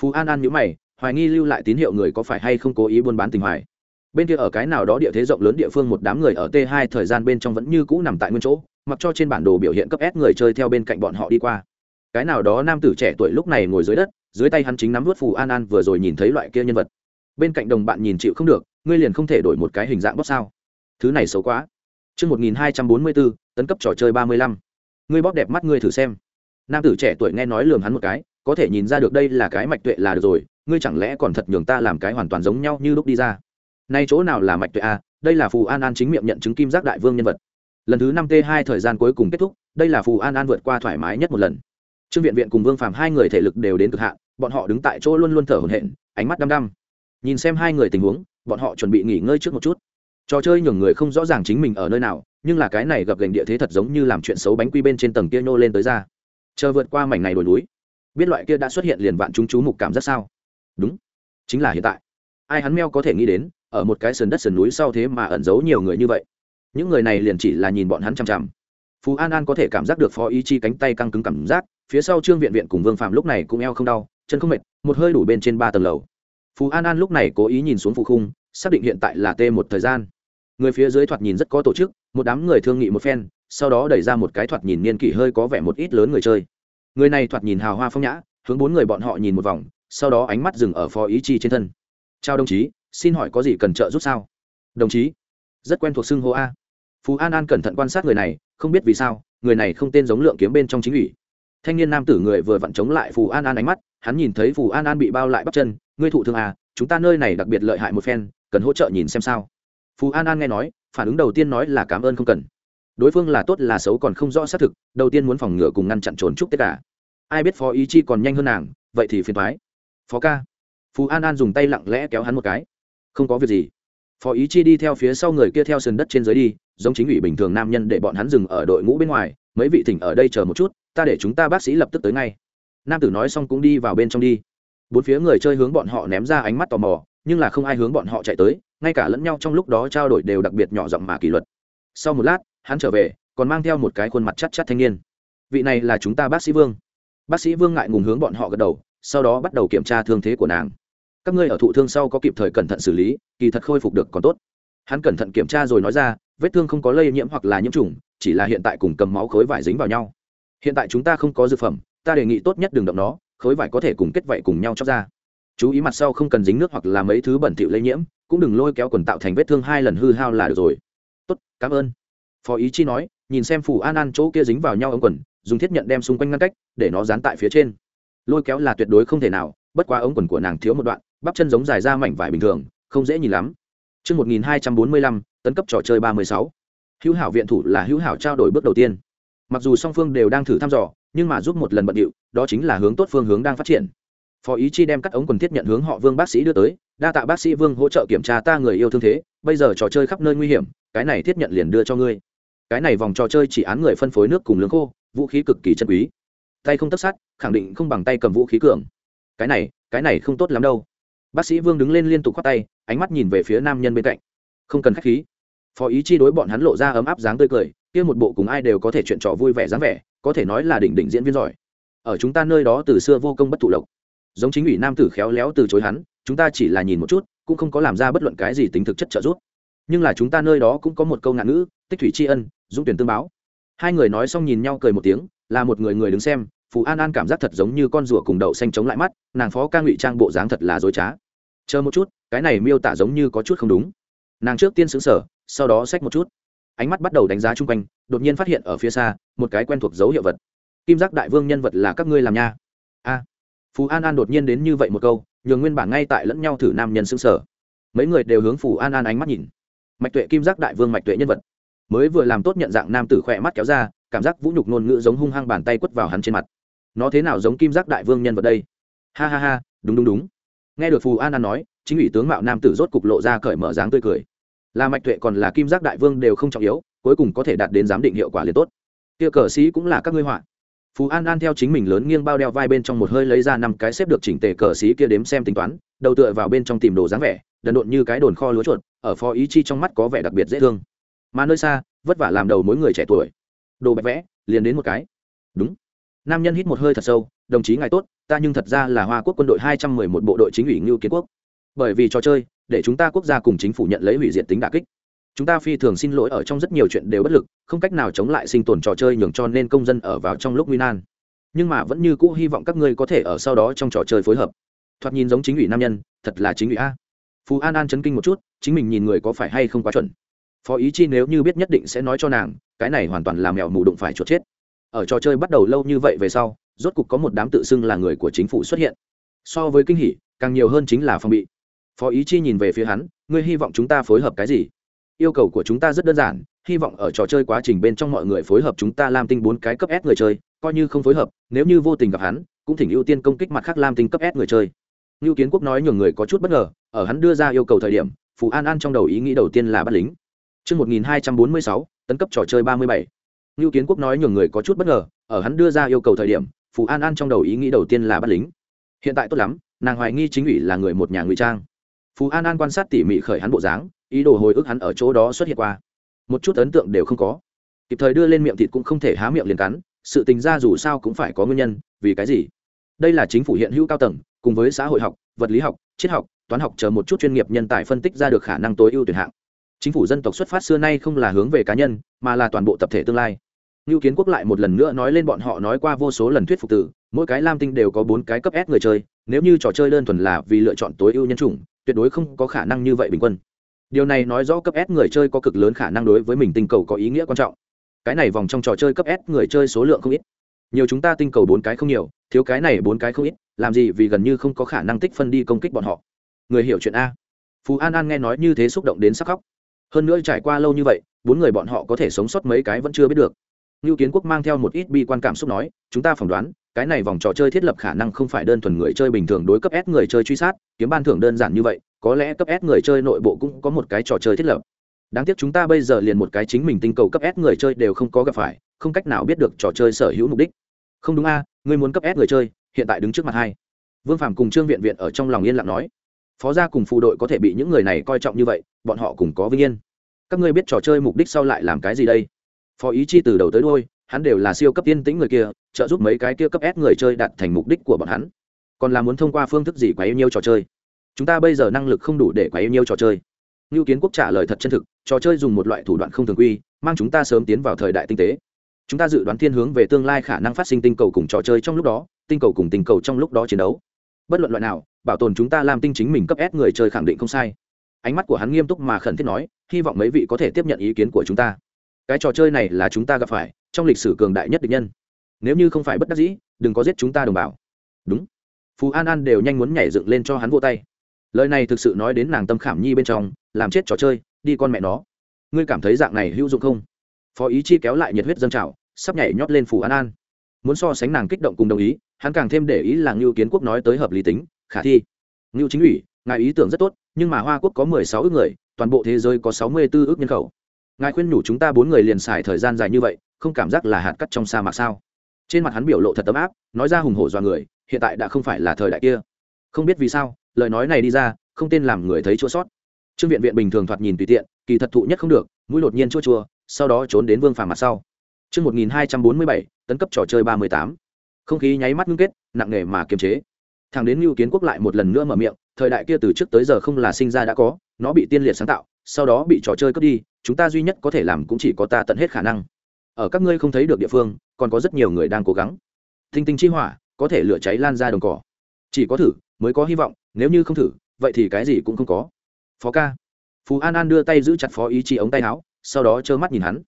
Phú an an nhữ mày, hoài nghi lưu lại tín hiệu người có phải hay không cố ý buôn bán tình hoài. Bên kia ở cái nào đó địa thế rộng lớn địa phương một đám người ở t 2 thời gian bên trong vẫn như cũ nằm tại nguyên chỗ, mặc cho trên bản đồ biểu hiện cấp s người chơi theo bên cạnh bọn họ đi qua. Cái nào đó nam tử trẻ tuổi lúc này ngồi dưới đất, dưới tay hắn chính nắm vớt phù an an vừa rồi nhìn thấy loại kia nhân vật. Bên cạnh đồng bạn nhìn chịu không được ngươi liền không thể đổi một cái hình dạng bóp sao thứ này xấu quá Trước 1244, tấn cấp trò chơi 35. Ngươi bóp đẹp mắt ngươi thử xem. Nam tử trẻ tuổi nghe nói lườm hắn một cái, có thể nhìn ra được đây là cái mạch tuệ là được rồi ngươi chẳng lẽ còn thật nhường ta làm cái hoàn toàn giống nhau như lúc đi ra nay chỗ nào là mạch tuệ a à? đây là phù an an chính miệng nhận chứng kim giác đại vương nhân vật lần thứ năm t hai thời gian cuối cùng kết thúc đây là phù an an vượt qua thoải mái nhất một lần trương viện viện cùng vương phàm hai người thể lực đều đến cực hạn bọn họ đứng tại chỗ luôn luôn thở hổn hển ánh mắt đăm đăm nhìn xem hai người tình huống bọn họ chuẩn bị nghỉ ngơi trước một chút. Trò chơi nhường người không rõ ràng chính mình ở nơi nào, nhưng là cái này gặp gành địa thế thật giống như làm chuyện xấu bánh quy bên trên tầng kia nhô lên tới ra. Chờ vượt qua mảnh này đồi núi, biết loại kia đã xuất hiện liền vạn chúng chú mục cảm giác sao? Đúng, chính là hiện tại. Ai hắn meo có thể nghĩ đến, ở một cái sườn đất sườn núi sau thế mà ẩn giấu nhiều người như vậy. Những người này liền chỉ là nhìn bọn hắn chằm chằm. Phú an an có thể cảm giác được phó ý chi cánh tay căng cứng cảm giác, phía sau trương viện viện cùng vương phạm lúc này cũng eo không đau, chân không mệt, một hơi đủ bên trên ba tầng lầu phú an an lúc này cố ý nhìn xuống phụ khung, xác định hiện tại là t một thời gian. Người phía dưới thoạt nhìn rất có tổ chức, một đám người thương nghị một phen, sau đó đẩy ra một cái thoạt nhìn niên kỷ hơi có vẻ một ít lớn người chơi. Người này thoạt nhìn hào hoa phong nhã, hướng bốn người bọn họ nhìn một vòng, sau đó ánh mắt dừng ở phó ý chi trên thân. Chào đồng chí, xin hỏi có gì cần trợ giúp sao? Đồng chí, rất quen thuộc xưng hô a. Phú an an cẩn thận quan sát người này, không biết vì sao, người này không tên giống lượng kiếm bên trong chính ủy thanh niên nam tử người vừa vặn chống lại phù an an ánh mắt, hắn nhìn thấy phù an an bị bao lại bắp chân, ngươi thụ thương à chúng ta nơi này đặc biệt lợi hại một phen, cần hỗ trợ nhìn xem sao. Phù an an nghe nói, phản ứng đầu tiên nói là cảm ơn không cần. Đối phương là tốt là xấu còn không rõ xác thực, đầu tiên muốn phòng ngừa cùng ngăn chặn trốn chúc tất cả. Ai biết phó ý chi còn nhanh hơn nàng, vậy thì phiền thoái phó ca. Phù an an dùng tay lặng lẽ kéo hắn một cái. Không có việc gì. Phó ý chi đi theo phía sau người kia theo sườn đất trên dưới đi, giống chính ủy bình thường nam nhân để bọn hắn dừng ở đội ngũ bên ngoài, mấy vị thỉnh ở đây chờ một chút ta để chúng ta bác sĩ lập tức tới ngay. Nam tử nói xong cũng đi vào bên trong đi. Bốn phía người chơi hướng bọn họ ném ra ánh mắt tò mò, nhưng là không ai hướng bọn họ chạy tới, ngay cả lẫn nhau trong lúc đó trao đổi đều đặc biệt nhỏ giọng mà kỷ luật. Sau một lát, hắn trở về, còn mang theo một cái khuôn mặt chắc chắc thanh niên. Vị này là chúng ta bác sĩ vương. Bác sĩ vương ngại ngùng hướng bọn họ gật đầu, sau đó bắt đầu kiểm tra thương thế của nàng. Các ngươi ở thụ thương sau có kịp thời cẩn thận xử lý, kỳ thật khôi phục được còn tốt. Hắn cẩn thận kiểm tra rồi nói ra, vết thương không có lây nhiễm hoặc là nhiễm trùng, chỉ là hiện tại cùng cầm máu khối vải dính vào nhau hiện tại chúng ta không có dược phẩm ta đề nghị tốt nhất đừng động nó khối vải có thể cùng kết vảy cùng nhau chóc ra. Chú ý mặt sau không cần dính nước hoặc là mấy thứ bẩn thỉu lây nhiễm cũng đừng lôi kéo quần tạo thành vết thương hai lần hư hao là được rồi. Tốt cảm ơn. Phó ý chi nói nhìn xem phủ an an chỗ kia dính vào nhau ống quần dùng thiết nhận đem xung quanh ngăn cách để nó dán tại phía trên. Lôi kéo là tuyệt đối không thể nào bất quá ống quần của nàng thiếu một đoạn bắp chân giống dài ra mảnh vải bình thường không dễ nhìn lắm. Trước 1245, tấn cấp trò chơi 36. Hữu hảo viện thủ là hữu hảo trao đổi bước đầu tiên. Mặc dù song phương đều đang thử thăm dò, nhưng mà giúp một lần bận điệu, đó chính là hướng tốt phương hướng đang phát triển. Phó ý chi đem cắt ống quần thiết nhận hướng họ Vương bác sĩ đưa tới, đa tạ bác sĩ Vương hỗ trợ kiểm tra ta người yêu thương thế, bây giờ trò chơi khắp nơi nguy hiểm, cái này thiết nhận liền đưa cho ngươi. Cái này vòng trò chơi chỉ án người phân phối nước cùng lương khô, vũ khí cực kỳ chân quý. Tay không tất sát, khẳng định không bằng tay cầm vũ khí cường. Cái này, cái này không tốt lắm đâu. Bác sĩ Vương đứng lên liên tục khoát tay, ánh mắt nhìn về phía nam nhân bên cạnh. Không cần khách khí phó ý chi đối bọn hắn lộ ra ấm áp dáng tươi cười kia một bộ cùng ai đều có thể chuyện trò vui vẻ dáng vẻ, có thể nói là đỉnh đỉnh diễn viên giỏi. Ở chúng ta nơi đó từ xưa vô công bất thụ lộc. Giống chính ủy nam tử khéo léo từ chối hắn, chúng ta chỉ là nhìn một chút, cũng không có làm ra bất luận cái gì tính thực chất trợ giúp. Nhưng là chúng ta nơi đó cũng có một câu ngạn ngữ, tích thủy tri ân, dũng tuyển tương báo. Hai người nói xong nhìn nhau cười một tiếng, là một người người đứng xem, phù an an cảm giác thật giống như con rùa cùng đậu xanh chống lại mắt, nàng phó ca ngụy trang bộ dáng thật là dối trá. Chờ một chút, cái này miêu tả giống như có chút không đúng. Nàng trước tiên xứng sở sau đó xách một chút ánh mắt bắt đầu đánh giá chung quanh, đột nhiên phát hiện ở phía xa, một cái quen thuộc dấu hiệu vật. Kim giác đại vương nhân vật là các ngươi làm nha. A. Phú an an đột nhiên đến như vậy một câu, nhường nguyên bản ngay tại lẫn nhau thử nam nhân xứng sở mấy người đều hướng phù an an ánh mắt nhìn. Mạch tuệ kim giác đại vương mạch tuệ nhân vật. Mới vừa làm tốt nhận dạng nam tử khỏe mắt kéo ra, cảm giác vũ nhục ngôn ngữ giống hung hăng bàn tay quất vào hắn trên mặt. Nó thế nào giống kim giác đại vương nhân vật đây? Ha ha ha, đúng đúng đúng. Nghe được phù an an nói, chính ủy tướng mạo nam tử rốt cục lộ ra cởi mở dáng tươi cười là mạch tuệ còn là kim giác đại vương đều không trọng yếu, cuối cùng có thể đạt đến giám định hiệu quả liền tốt. Kia cờ sĩ cũng là các ngươi họa. Phú an an theo chính mình lớn nghiêng bao đeo vai bên trong một hơi lấy ra năm cái xếp được chỉnh tề cờ sĩ kia đếm xem tính toán, đầu tựa vào bên trong tìm đồ dáng vẻ, đần độn như cái đồn kho lúa chuột, ở phó ý chi trong mắt có vẻ đặc biệt dễ thương. Mà nơi xa, vất vả làm đầu mỗi người trẻ tuổi. Đồ bạch vẽ, liền đến một cái. Đúng. Nam nhân hít một hơi thật sâu, đồng chí ngài tốt, ta nhưng thật ra là hoa quốc quân đội hai trăm mười một bộ đội chính ủy ngưu kiến quốc. Bởi vì trò chơi để chúng ta quốc gia cùng chính phủ nhận lấy hủy diệt tính đà kích. Chúng ta phi thường xin lỗi ở trong rất nhiều chuyện đều bất lực, không cách nào chống lại sinh tồn trò chơi nhường cho nên công dân ở vào trong lúc nguy nan. Nhưng mà vẫn như cũ hy vọng các ngươi có thể ở sau đó trong trò chơi phối hợp. Thoạt nhìn giống chính ủy nam nhân, thật là chính ủy a. Phú an an chấn kinh một chút, chính mình nhìn người có phải hay không quá chuẩn. Phó ý chi nếu như biết nhất định sẽ nói cho nàng, cái này hoàn toàn là mèo mù đụng phải chuột chết. Ở trò chơi bắt đầu lâu như vậy về sau, rốt cục có một đám tự xưng là người của chính phủ xuất hiện. So với kinh hỷ càng nhiều hơn chính là phòng bị phó ý chi nhìn về phía hắn ngươi hy vọng chúng ta phối hợp cái gì? Yêu cầu của chúng ta rất đơn giản hy vọng ở trò chơi quá trình bên trong mọi người phối hợp chúng ta làm tinh bốn cái cấp s người chơi coi như không phối hợp nếu như vô tình gặp hắn cũng thỉnh ưu tiên công kích mặt khác làm tinh cấp s người chơi. Ngưu kiến quốc nói nhường người có chút bất ngờ ở hắn đưa ra yêu cầu thời điểm phù an an trong đầu ý nghĩ đầu tiên là bắt lính. Trước 1246, tấn cấp trò chơi 37. ngưu kiến quốc nói nhường người có chút bất ngờ ở hắn đưa ra yêu cầu thời điểm phù an an trong đầu ý nghĩ đầu tiên là bắt lính. Hiện tại tốt lắm nàng hoài nghi chính ủy là người một nhà ngụy trang phú an an quan sát tỉ mỉ khởi hắn bộ dáng ý đồ hồi ức hắn ở chỗ đó xuất hiện qua. Một chút ấn tượng đều không có. Kịp thời đưa lên miệng thịt cũng không thể há miệng liền cắn sự tình ra dù sao cũng phải có nguyên nhân vì cái gì? Đây là chính phủ hiện hữu cao tầng cùng với xã hội học vật lý học triết học toán học chờ một chút chuyên nghiệp nhân tài phân tích ra được khả năng tối ưu tuyển hạng. Chính phủ dân tộc xuất phát xưa nay không là hướng về cá nhân mà là toàn bộ tập thể tương lai. Ngưu Kiến Quốc lại một lần nữa nói lên bọn họ nói qua vô số lần thuyết phục tử, mỗi cái lam tinh đều có bốn cái cấp S người chơi, nếu như trò chơi đơn thuần là vì lựa chọn tối ưu nhân chủng, tuyệt đối không có khả năng như vậy bình quân. Điều này nói rõ cấp S người chơi có cực lớn khả năng đối với mình tinh cầu có ý nghĩa quan trọng. Cái này vòng trong trò chơi cấp S người chơi số lượng không ít. Nhiều chúng ta tinh cầu bốn cái không nhiều, thiếu cái này bốn cái không ít, làm gì vì gần như không có khả năng tích phân đi công kích bọn họ. Người hiểu chuyện a. Phú An An nghe nói như thế xúc động đến sắc khóc. Hơn nữa trải qua lâu như vậy, bốn người bọn họ có thể sống sót mấy cái vẫn chưa biết được Ngưu Kiến Quốc mang theo một ít bi quan cảm xúc nói, chúng ta phỏng đoán, cái này vòng trò chơi thiết lập khả năng không phải đơn thuần người chơi bình thường đối cấp S người chơi truy sát, kiếm ban thưởng đơn giản như vậy, có lẽ cấp S người chơi nội bộ cũng có một cái trò chơi thiết lập. Đáng tiếc chúng ta bây giờ liền một cái chính mình tinh cầu cấp S người chơi đều không có gặp phải, không cách nào biết được trò chơi sở hữu mục đích. Không đúng a, à, ngươi muốn cấp S người chơi, hiện tại đứng trước mặt hai. Vương Phàm cùng Trương Viện Viện ở trong lòng yên lặng nói, phó gia cùng phụ đội có thể bị những người này coi trọng như vậy, bọn họ cùng có vinh yên. Các ngươi biết trò chơi mục đích sau lại làm cái gì đây? Phó ý chi từ đầu tới đuôi, hắn đều là siêu cấp tiên tĩnh người kia trợ giúp mấy cái kia cấp ép người chơi đạt thành mục đích của bọn hắn. Còn là muốn thông qua phương thức gì quá yêu nhiêu trò chơi? Chúng ta bây giờ năng lực không đủ để quá yêu nhiêu trò chơi. Ngưu kiến quốc trả lời thật chân thực, trò chơi dùng một loại thủ đoạn không thường quy, mang chúng ta sớm tiến vào thời đại tinh tế. Chúng ta dự đoán thiên hướng về tương lai khả năng phát sinh tinh cầu cùng trò chơi trong lúc đó, tinh cầu cùng tinh cầu trong lúc đó chiến đấu. Bất luận loại nào, bảo tồn chúng ta làm tinh chính mình cấp ép người chơi khẳng định không sai. Ánh mắt của hắn nghiêm túc mà khẩn thiết nói, hy vọng mấy vị có thể tiếp nhận ý kiến của chúng ta. Cái trò chơi này là chúng ta gặp phải, trong lịch sử cường đại nhất địch nhân nếu như không phải bất đắc dĩ, đừng có giết chúng ta đồng bào. Đúng. Phú an an đều nhanh muốn nhảy dựng lên cho hắn vô tay. Lời này thực sự nói đến nàng tâm khảm nhi bên trong, làm chết trò chơi, đi con mẹ nó. Ngươi cảm thấy dạng này hữu dụng không? Phó ý chi kéo lại nhiệt huyết dâng trào, sắp nhảy nhót lên phù an an. Muốn so sánh nàng kích động cùng đồng ý, hắn càng thêm để ý là ngưu kiến quốc nói tới hợp lý tính, khả thi. Ngưu chính ủy, ngài ý tưởng rất tốt, nhưng mà hoa quốc có mười sáu ước người, toàn bộ thế giới có sáu mươi bốn ước nhân khẩu. Ngài khuyên nhủ chúng ta bốn người liền xài thời gian dài như vậy, không cảm giác là hạt cắt trong sa mạc sao? Trên mặt hắn biểu lộ thật tấm áp nói ra hùng hổ do người hiện tại đã không phải là thời đại kia không biết vì sao lời nói này đi ra không tên làm người thấy chua sót trương viện viện bình thường thoạt nhìn tùy tiện kỳ thật thụ nhất không được mũi đột nhiên chua chua sau đó trốn đến vương phàm mặt sau Chương 1247, tấn cấp trò chơi 38. Không khí nháy mắt ngưng kết, nặng nề mà kiềm chế. Thằng đến Nưu Kiến Quốc lại một lần nữa mở miệng, thời đại kia từ trước tới giờ không là sinh ra đã có, nó bị tiên liệt sáng tạo, sau đó bị trò chơi cướp đi, chúng ta duy nhất có thể làm cũng chỉ có ta tận hết khả năng ở các ngươi không thấy được địa phương, còn có rất nhiều người đang cố gắng. Thinh tinh chi hỏa, có thể lửa cháy lan ra đồng cỏ. Chỉ có thử, mới có hy vọng, nếu như không thử, vậy thì cái gì cũng không có. Phó ca. Phú an an đưa tay giữ chặt phó ý chí ống tay áo, sau đó trơ mắt nhìn hắn.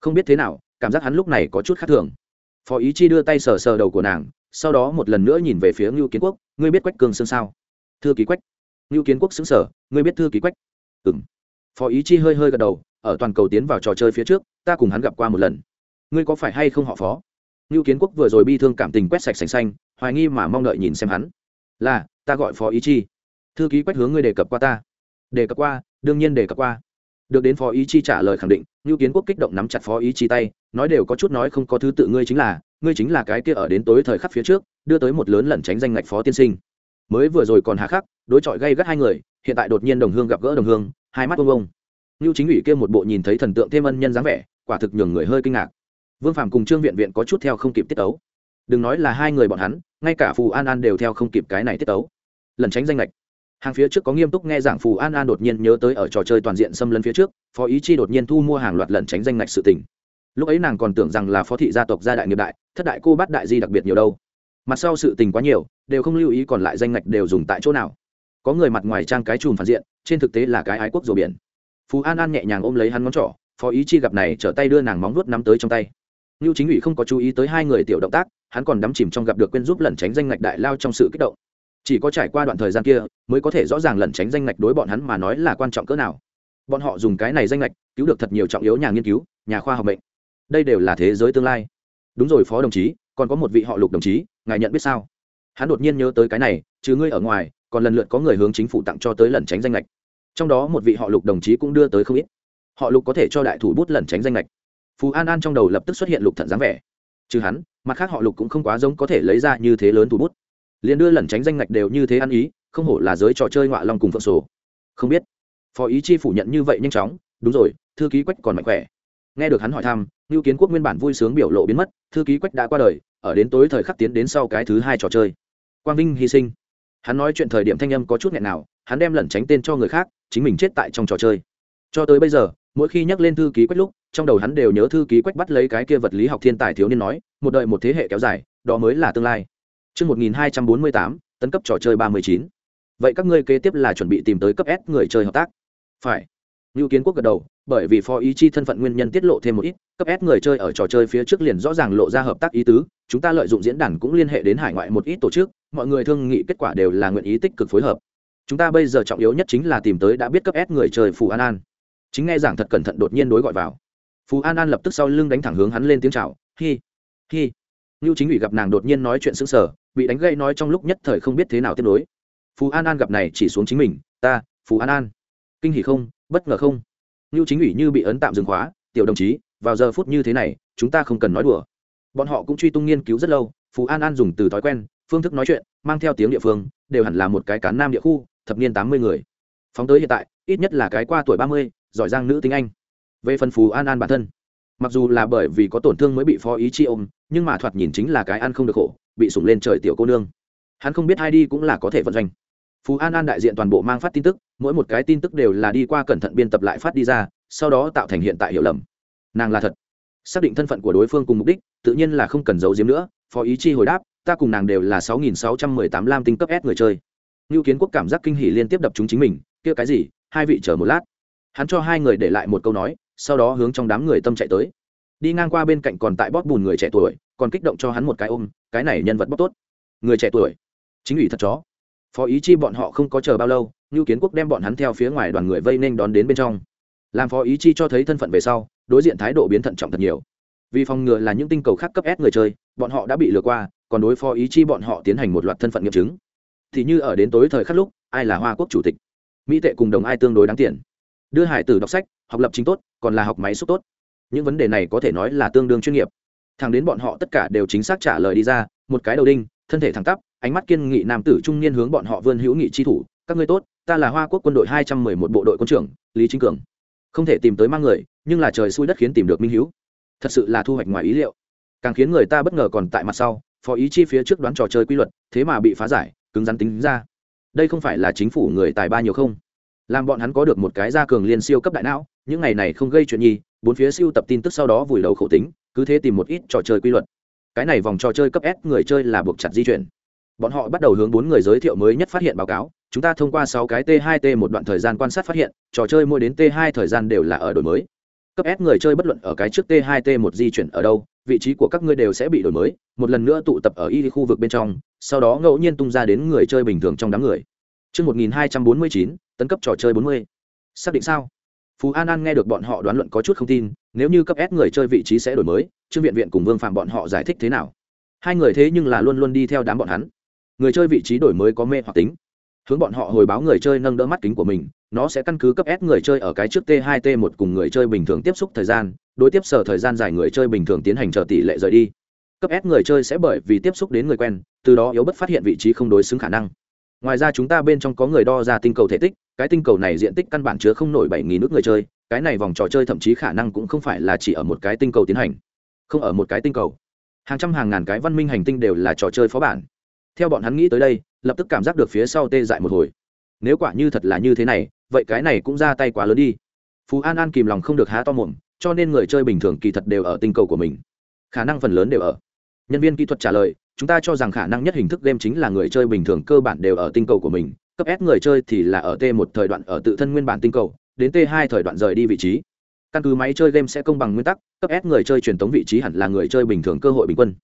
Không biết thế nào, cảm giác hắn lúc này có chút khác thường. Phó ý chi đưa tay sờ sờ đầu của nàng, sau đó một lần nữa nhìn về phía ngưu kiến quốc, ngươi biết quách cường xương sao? Thư ký quách. Ngưu kiến quốc xứng sở ngươi biết thư ký quách? Ừ m phó ý chi hơi hơi gật đầu, ở toàn cầu tiến vào trò chơi phía trước, ta cùng hắn gặp qua một lần ngươi có phải hay không họ phó? Ngưu kiến quốc vừa rồi bi thương cảm tình quét sạch sành xanh, hoài nghi mà mong đợi nhìn xem hắn. Là, ta gọi phó ý chi. Thư ký quách hướng ngươi đề cập qua ta. Đề cập qua, đương nhiên đề cập qua. Được đến phó ý chi trả lời khẳng định, ngưu kiến quốc kích động nắm chặt phó ý chi tay, nói đều có chút nói không có thứ tự ngươi chính là, ngươi chính là cái kia ở đến tối thời khắc phía trước, đưa tới một lớn lẩn tránh danh ngạch phó tiên sinh. Mới vừa rồi còn hà khắc, đối chọi gây gắt hai người, hiện tại đột nhiên đồng hương gặp gỡ đồng hương, hai mắt ông ông. Ngưu chính ủy kia một bộ nhìn thấy thần tượng thêm ân nhân dáng vẻ, quả thực nhường người hơi kinh ngạc vương phạm cùng trương viện viện có chút theo không kịp tiết tấu. Đừng nói là hai người bọn hắn, ngay cả phù an an đều theo không kịp cái này tiết tấu. Lần tránh danh lệch hàng phía trước có nghiêm túc nghe giảng phù an an đột nhiên nhớ tới ở trò chơi toàn diện xâm lấn phía trước, phó ý chi đột nhiên thu mua hàng loạt lần tránh danh lệch sự tình. Lúc ấy nàng còn tưởng rằng là phó thị gia tộc gia đại nghiệp đại, thất đại cô bát đại di đặc biệt nhiều đâu. Mặt sau sự tình quá nhiều, đều không lưu ý còn lại danh ngạch đều dùng tại chỗ nào. Có người mặt ngoài trang cái chùm phản diện, trên thực tế là cái ái quốc rùa biển. Phú an an nhẹ nhàng ôm lấy hắn ngón trỏ, phó ý chi gặp này trở tay đưa nàng móng vuốt nắm tới trong tay. Nưu Chính ủy không có chú ý tới hai người tiểu động tác, hắn còn đắm chìm trong gặp được quên giúp lẩn tránh danh ngạch đại lao trong sự kích động. Chỉ có trải qua đoạn thời gian kia, mới có thể rõ ràng lẩn tránh danh ngạch đối bọn hắn mà nói là quan trọng cỡ nào. Bọn họ dùng cái này danh ngạch, cứu được thật nhiều trọng yếu nhà nghiên cứu, nhà khoa học mệnh. Đây đều là thế giới tương lai. Đúng rồi phó đồng chí, còn có một vị họ Lục đồng chí, ngài nhận biết sao? Hắn đột nhiên nhớ tới cái này, chứ ngươi ở ngoài, còn lần lượt có người hướng chính phủ tặng cho tới lẩn tránh danh ngạch. Trong đó một vị họ Lục đồng chí cũng đưa tới không ít. Họ Lục có thể cho đại thủ bút lẩn tránh danh ngạch phú an an trong đầu lập tức xuất hiện lục thận dáng vẻ trừ hắn mặt khác họ lục cũng không quá giống có thể lấy ra như thế lớn thủ bút liền đưa lẩn tránh danh ngạch đều như thế ăn ý không hổ là giới trò chơi ngoạ long cùng phượng sổ. không biết phó ý chi phủ nhận như vậy nhanh chóng đúng rồi thư ký quách còn mạnh khỏe nghe được hắn hỏi thăm ngưu kiến quốc nguyên bản vui sướng biểu lộ biến mất thư ký quách đã qua đời ở đến tối thời khắc tiến đến sau cái thứ hai trò chơi quang vinh hy sinh hắn nói chuyện thời điểm thanh âm có chút nghẹn nào hắn đem lẩn tránh tên cho người khác chính mình chết tại trong trò chơi cho tới bây giờ mỗi khi nhắc lên thư ký quách lúc trong đầu hắn đều nhớ thư ký quách bắt lấy cái kia vật lý học thiên tài thiếu niên nói một đợi một thế hệ kéo dài đó mới là tương lai Trước 1248, tấn cấp trò chơi 39. vậy các ngươi kế tiếp là chuẩn bị tìm tới cấp s người chơi hợp tác phải lưu Kiến Quốc gật đầu, bởi vì phó ý chi thân phận nguyên nhân tiết lộ thêm một ít, cấp S người chơi ở trò chơi phía trước liền rõ ràng lộ ra hợp tác ý tứ, chúng ta lợi dụng diễn đàn cũng liên hệ đến hải ngoại một ít tổ chức, mọi người thương nghị kết quả đều là nguyện ý tích cực phối hợp. Chúng ta bây giờ trọng yếu nhất chính là tìm tới đã biết cấp S người chơi Phù An An. Chính nghe giảng thật cẩn thận đột nhiên đối gọi vào. Phú An An lập tức sau lưng đánh thẳng hướng hắn lên tiếng chào, "Hi, hi." ngưu Chính ủy gặp nàng đột nhiên nói chuyện sững sờ, bị đánh gậy nói trong lúc nhất thời không biết thế nào tiếp nối. Phú An An gặp này chỉ xuống chính mình, "Ta, Phú An An." Kinh hỉ không, bất ngờ không ngưu chính ủy như bị ấn tạm dừng khóa tiểu đồng chí vào giờ phút như thế này chúng ta không cần nói đùa bọn họ cũng truy tung nghiên cứu rất lâu phú an an dùng từ thói quen phương thức nói chuyện mang theo tiếng địa phương đều hẳn là một cái cán nam địa khu thập niên tám mươi người phóng tới hiện tại ít nhất là cái qua tuổi ba mươi giỏi giang nữ tính anh về phần phú an an bản thân. Mặc dù là bởi vì có tổn thương mới bị phó ý chi ôm, nhưng mà thoạt nhìn chính là cái ăn không được khổ, bị sủng lên trời tiểu cô nương. Hắn không biết ai đi cũng là có thể vận doanh. Phú an an đại diện toàn bộ mang phát tin tức, mỗi một cái tin tức đều là đi qua cẩn thận biên tập lại phát đi ra, sau đó tạo thành hiện tại hiểu lầm. Nàng là thật. Xác định thân phận của đối phương cùng mục đích, tự nhiên là không cần giấu giếm nữa, phó ý chi hồi đáp, ta cùng nàng đều là sáu nghìn sáu trăm mười tám lam tinh cấp s người chơi. Ngưu kiến quốc cảm giác kinh hỉ liên tiếp đập chúng chính mình, kia cái gì? Hai vị chờ một lát. Hắn cho hai người để lại một câu nói sau đó hướng trong đám người tâm chạy tới. Đi ngang qua bên cạnh còn tại bóp bùn người trẻ tuổi, còn kích động cho hắn một cái ôm, cái này nhân vật bóp tốt. Người trẻ tuổi. Chính ủy thật chó. Phó ý chi bọn họ không có chờ bao lâu ngưu kiến quốc đem bọn hắn theo phía ngoài đoàn người vây nên đón đến bên trong. Làm phó ý chi cho thấy thân phận về sau, đối diện thái độ biến thận trọng thật nhiều. Vì phòng ngừa là những tinh cầu khác cấp ép người chơi, bọn họ đã bị lừa qua, còn đối phó ý chi bọn họ tiến hành một loạt thân phận nghiệm chứng. Thì như ở đến tối thời khắc lúc, ai là hoa quốc chủ tịch? Mỹ tệ cùng đồng ai tương đối đáng tiền đưa hải tử đọc sách, học lập chính tốt, còn là học máy xúc tốt. Những vấn đề này có thể nói là tương đương chuyên nghiệp. Thằng đến bọn họ tất cả đều chính xác trả lời đi ra, một cái đầu đinh, thân thể thẳng tắp, ánh mắt kiên nghị nam tử trung niên hướng bọn họ vươn hữu nghị chi thủ. Các ngươi tốt, ta là hoa quốc quân đội hai trăm mười một bộ đội quân trưởng, lý chính cường. Không thể tìm tới mang người, nhưng là trời xui đất khiến tìm được minh hữu thật sự là thu hoạch ngoài ý liệu. Càng khiến người ta bất ngờ còn tại mặt sau, phó ý chi phía trước đoán trò chơi quy luật, thế mà bị phá giải, cứng rắn tính ra. Đây không phải là chính phủ người tài ba nhiều không? Làm bọn hắn có được một cái gia cường liên siêu cấp đại não, những ngày này không gây chuyện nhi, bốn phía siêu tập tin tức sau đó vùi đầu khẩu tính, cứ thế tìm một ít trò chơi quy luật. Cái này vòng trò chơi cấp s người chơi là buộc chặt di chuyển. Bọn họ bắt đầu hướng bốn người giới thiệu mới nhất phát hiện báo cáo, chúng ta thông qua sáu cái t 2 t một đoạn thời gian quan sát phát hiện, trò chơi mỗi đến t 2 thời gian đều là ở đổi mới. Cấp s người chơi bất luận ở cái trước t 2 t một di chuyển ở đâu, vị trí của các ngươi đều sẽ bị đổi mới, một lần nữa tụ tập ở y khu vực bên trong, sau đó ngẫu nhiên tung ra đến người chơi bình thường trong đám người. Trước 1249, tấn cấp trò chơi 40. Xác định sao? Phú An An nghe được bọn họ đoán luận có chút không tin, nếu như cấp S người chơi vị trí sẽ đổi mới, Trương Viện Viện cùng Vương Phạm bọn họ giải thích thế nào? Hai người thế nhưng là luôn luôn đi theo đám bọn hắn. Người chơi vị trí đổi mới có mê hoặc tính, hướng bọn họ hồi báo người chơi nâng đỡ mắt kính của mình nó sẽ căn cứ cấp s người chơi ở cái trước t 2 t 1 cùng người chơi bình thường tiếp xúc thời gian đối tiếp sở thời gian dài người chơi bình thường tiến hành chờ tỷ lệ rời đi cấp s người chơi sẽ bởi vì tiếp xúc đến người quen từ đó yếu bất phát hiện vị trí không đối xứng khả năng ngoài ra chúng ta bên trong có người đo ra tinh cầu thể tích, cái tinh cầu này diện tích căn bản chứa không nổi bảy nghìn nước người chơi, cái này vòng trò chơi thậm chí khả năng cũng không phải là chỉ ở một cái tinh cầu tiến hành. Không ở một cái tinh cầu. Hàng trăm hàng ngàn cái văn minh hành tinh đều là trò chơi phó bản. Theo bọn hắn nghĩ tới đây, lập tức cảm giác được phía sau tê dại một hồi. Nếu quả như thật là như thế này, vậy cái này cũng ra tay quá lớn đi. Phú an an kìm lòng không được há to mồm, cho nên người chơi bình thường kỳ thật đều ở tinh cầu của mình. Khả năng phần lớn đều ở. Nhân viên kỹ thuật trả lời chúng ta cho rằng khả năng nhất hình thức game chính là người chơi bình thường cơ bản đều ở tinh cầu của mình. Cấp s người chơi thì là ở t một thời đoạn ở tự thân nguyên bản tinh cầu, đến t hai thời đoạn rời đi vị trí. Căn cứ máy chơi game sẽ công bằng nguyên tắc, cấp s người chơi truyền thống vị trí hẳn là người chơi bình thường cơ hội bình quân.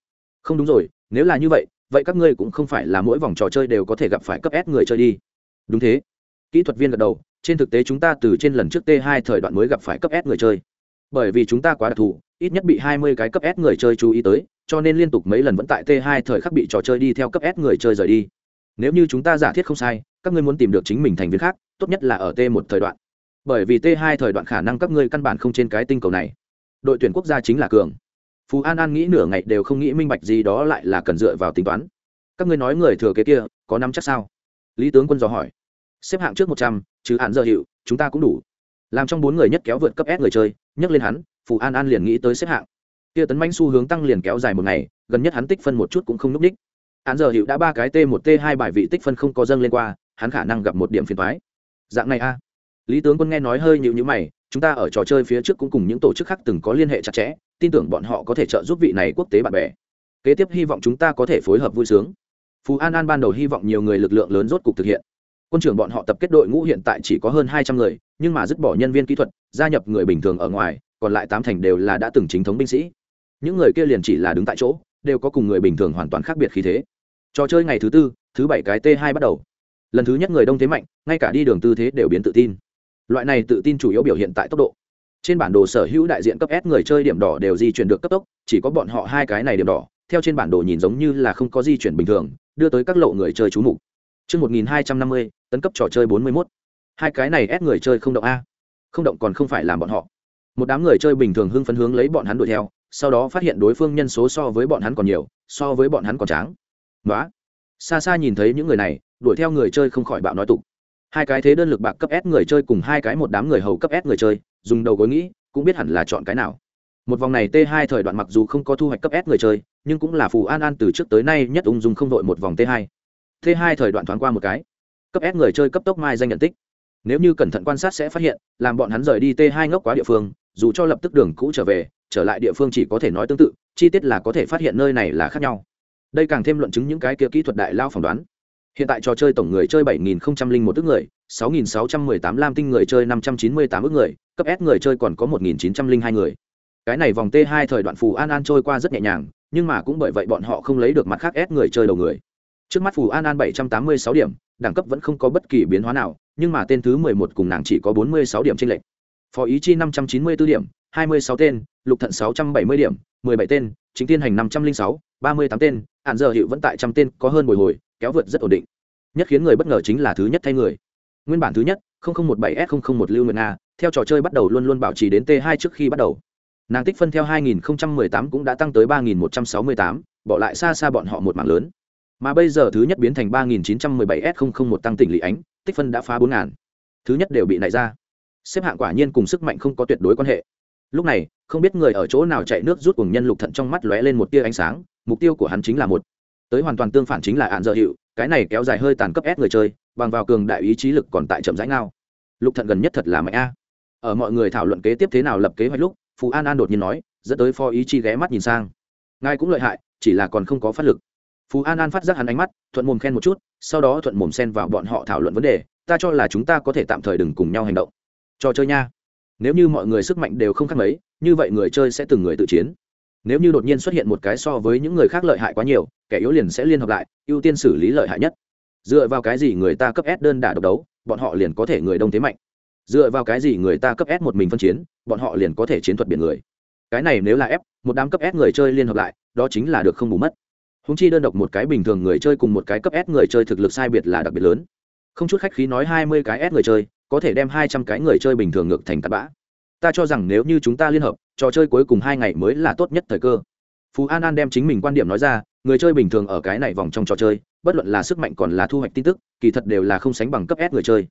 Không đúng rồi, nếu là như vậy vậy các ngươi cũng không phải là mỗi vòng trò chơi đều có thể gặp phải cấp s người chơi đi. Đúng thế. Kỹ thuật viên gật đầu, trên thực tế chúng ta từ trên lần trước t 2 thời đoạn mới gặp phải cấp s người chơi. Bởi vì chúng ta quá đặc thù, ít nhất bị 20 cái cấp s người chơi chú ý tới cho nên liên tục mấy lần vẫn tại t 2 thời khắc bị trò chơi đi theo cấp s người chơi rời đi. Nếu như chúng ta giả thiết không sai, các ngươi muốn tìm được chính mình thành viên khác, tốt nhất là ở t 1 thời đoạn. Bởi vì t 2 thời đoạn khả năng các ngươi căn bản không trên cái tinh cầu này. Đội tuyển quốc gia chính là cường. Phú an an nghĩ nửa ngày đều không nghĩ minh bạch gì đó lại là cần dựa vào tính toán. Các ngươi nói người thừa kế kia, có năm chắc sao? Lý tướng quân dò hỏi. Xếp hạng trước một trăm chứ hạn giờ hiệu, chúng ta cũng đủ. Làm trong bốn người nhất kéo vượt cấp s người chơi, nhắc lên hắn phù an an liền nghĩ tới xếp hạng kia tấn manh xu hướng tăng liền kéo dài một ngày, gần nhất hắn tích phân một chút cũng không núp đích. Hắn giờ hiệu đã ba cái t một, t hai bài vị tích phân không có dâng lên qua, hắn khả năng gặp một điểm phiền thoái dạng này a. Lý tướng quân nghe nói hơi nhịu nhữ mày, chúng ta ở trò chơi phía trước cũng cùng những tổ chức khác từng có liên hệ chặt chẽ, tin tưởng bọn họ có thể trợ giúp vị này quốc tế bạn bè. Kế tiếp hy vọng chúng ta có thể phối hợp vui sướng. Phú an an ban đầu hy vọng nhiều người lực lượng lớn rốt cục thực hiện. Quân trưởng bọn họ tập kết đội ngũ hiện tại chỉ có hơn hai trăm người, nhưng mà dứt bỏ nhân viên kỹ thuật, gia nhập người bình thường ở ngoài, còn lại tám thành đều là đã từng chính thống binh sĩ những người kia liền chỉ là đứng tại chỗ đều có cùng người bình thường hoàn toàn khác biệt khí thế trò chơi ngày thứ tư thứ bảy cái t hai bắt đầu lần thứ nhất người đông thế mạnh ngay cả đi đường tư thế đều biến tự tin loại này tự tin chủ yếu biểu hiện tại tốc độ trên bản đồ sở hữu đại diện cấp s người chơi điểm đỏ đều di chuyển được cấp tốc chỉ có bọn họ hai cái này điểm đỏ theo trên bản đồ nhìn giống như là không có di chuyển bình thường đưa tới các lộ người chơi trú mục Trước 1250, tấn cấp trò chơi 41. Hai cái này ép người chơi không động A. Không động còn không phải làm bọn họ. Một đám người chơi bình thường hưng phấn hướng lấy bọn hắn đuổi theo, sau đó phát hiện đối phương nhân số so với bọn hắn còn nhiều, so với bọn hắn còn tráng. nói Xa xa nhìn thấy những người này, đuổi theo người chơi không khỏi bạo nói tục. Hai cái thế đơn lực bạc cấp S người chơi cùng hai cái một đám người hầu cấp S người chơi, dùng đầu gối nghĩ, cũng biết hẳn là chọn cái nào. Một vòng này t 2 thời đoạn mặc dù không có thu hoạch cấp s người chơi nhưng cũng là phù an an từ trước tới nay nhất ung dung không đội một vòng t 2 t 2 thời đoạn thoáng qua một cái. Cấp s người chơi cấp tốc mai danh nhận tích. Nếu như cẩn thận quan sát sẽ phát hiện làm bọn hắn rời đi t 2 ngốc quá địa phương dù cho lập tức đường cũ trở về trở lại địa phương chỉ có thể nói tương tự, chi tiết là có thể phát hiện nơi này là khác nhau. Đây càng thêm luận chứng những cái kia kỹ thuật đại lao phỏng đoán. Hiện tại trò chơi tổng người chơi 7001 ước người 6618 lam tinh người chơi 598 ước người, cấp s người chơi còn có 1902 người. Cái này vòng t 2 thời đoạn phù an an trôi qua rất nhẹ nhàng, nhưng mà cũng bởi vậy bọn họ không lấy được mặt khác s người chơi đầu người. Trước mắt phù an an 786 điểm, đẳng cấp vẫn không có bất kỳ biến hóa nào, nhưng mà tên thứ 11 cùng nàng chỉ có 46 điểm trên lệnh phó ý chi 594 điểm 26 tên lục thận 670 điểm 17 tên chính tiên hành 506 38 tên hạn giờ hiệu vẫn tại trăm tên có hơn bồi hồi kéo vượt rất ổn định. Nhất khiến người bất ngờ chính là thứ nhất thay người. Nguyên bản thứ nhất 0017 s 001 lưu nguyệt nga theo trò chơi bắt đầu luôn luôn bảo trì đến t 2 trước khi bắt đầu. Nàng tích phân theo 2018 cũng đã tăng tới 3168, bỏ lại xa xa bọn họ một mảng lớn. Mà bây giờ thứ nhất biến thành 3917 s 001 tăng tỉnh lý ánh tích phân đã phá 4000. thứ nhất đều bị nảy ra. Xếp hạng quả nhiên cùng sức mạnh không có tuyệt đối quan hệ lúc này, không biết người ở chỗ nào chạy nước rút cùng nhân lục thận trong mắt lóe lên một tia ánh sáng, mục tiêu của hắn chính là một. Tới hoàn toàn tương phản chính là ạn dợ hiệu cái này kéo dài hơi tàn cấp ép người chơi, bằng vào cường đại ý chí lực còn tại chậm rãi ngao. Lục thận gần nhất thật là mạnh a. Ở mọi người thảo luận kế tiếp thế nào lập kế hoạch lúc phú an an đột nhiên nói, dẫn tới phó ý chi ghé mắt nhìn sang. Ngài cũng lợi hại, chỉ là còn không có phát lực. Phú an an phát giác hắn ánh mắt, thuận mồm khen một chút, sau đó thuận mồm xen vào bọn họ thảo luận vấn đề, ta cho là chúng ta có thể tạm thời đừng cùng nhau hành động. Trò chơi nha nếu như mọi người sức mạnh đều không khác mấy, như vậy người chơi sẽ từng người tự chiến. Nếu như đột nhiên xuất hiện một cái so với những người khác lợi hại quá nhiều, kẻ yếu liền sẽ liên hợp lại, ưu tiên xử lý lợi hại nhất. Dựa vào cái gì người ta cấp s đơn đả độc đấu, bọn họ liền có thể người đông thế mạnh. Dựa vào cái gì người ta cấp s một mình phân chiến, bọn họ liền có thể chiến thuật biển người. Cái này nếu là f, một đám cấp s người chơi liên hợp lại, đó chính là được không bù mất. Húng chi đơn độc một cái bình thường người chơi cùng một cái cấp s người chơi thực lực sai biệt là đặc biệt lớn. Không chút khách khí nói hai mươi cái s người chơi có thể đem hai trăm cái người chơi bình thường ngược thành tạt bã. Ta cho rằng nếu như chúng ta liên hợp trò chơi cuối cùng hai ngày mới là tốt nhất thời cơ. Phú an an đem chính mình quan điểm nói ra người chơi bình thường ở cái này vòng trong trò chơi bất luận là sức mạnh còn là thu hoạch tin tức kỳ thật đều là không sánh bằng cấp s người chơi.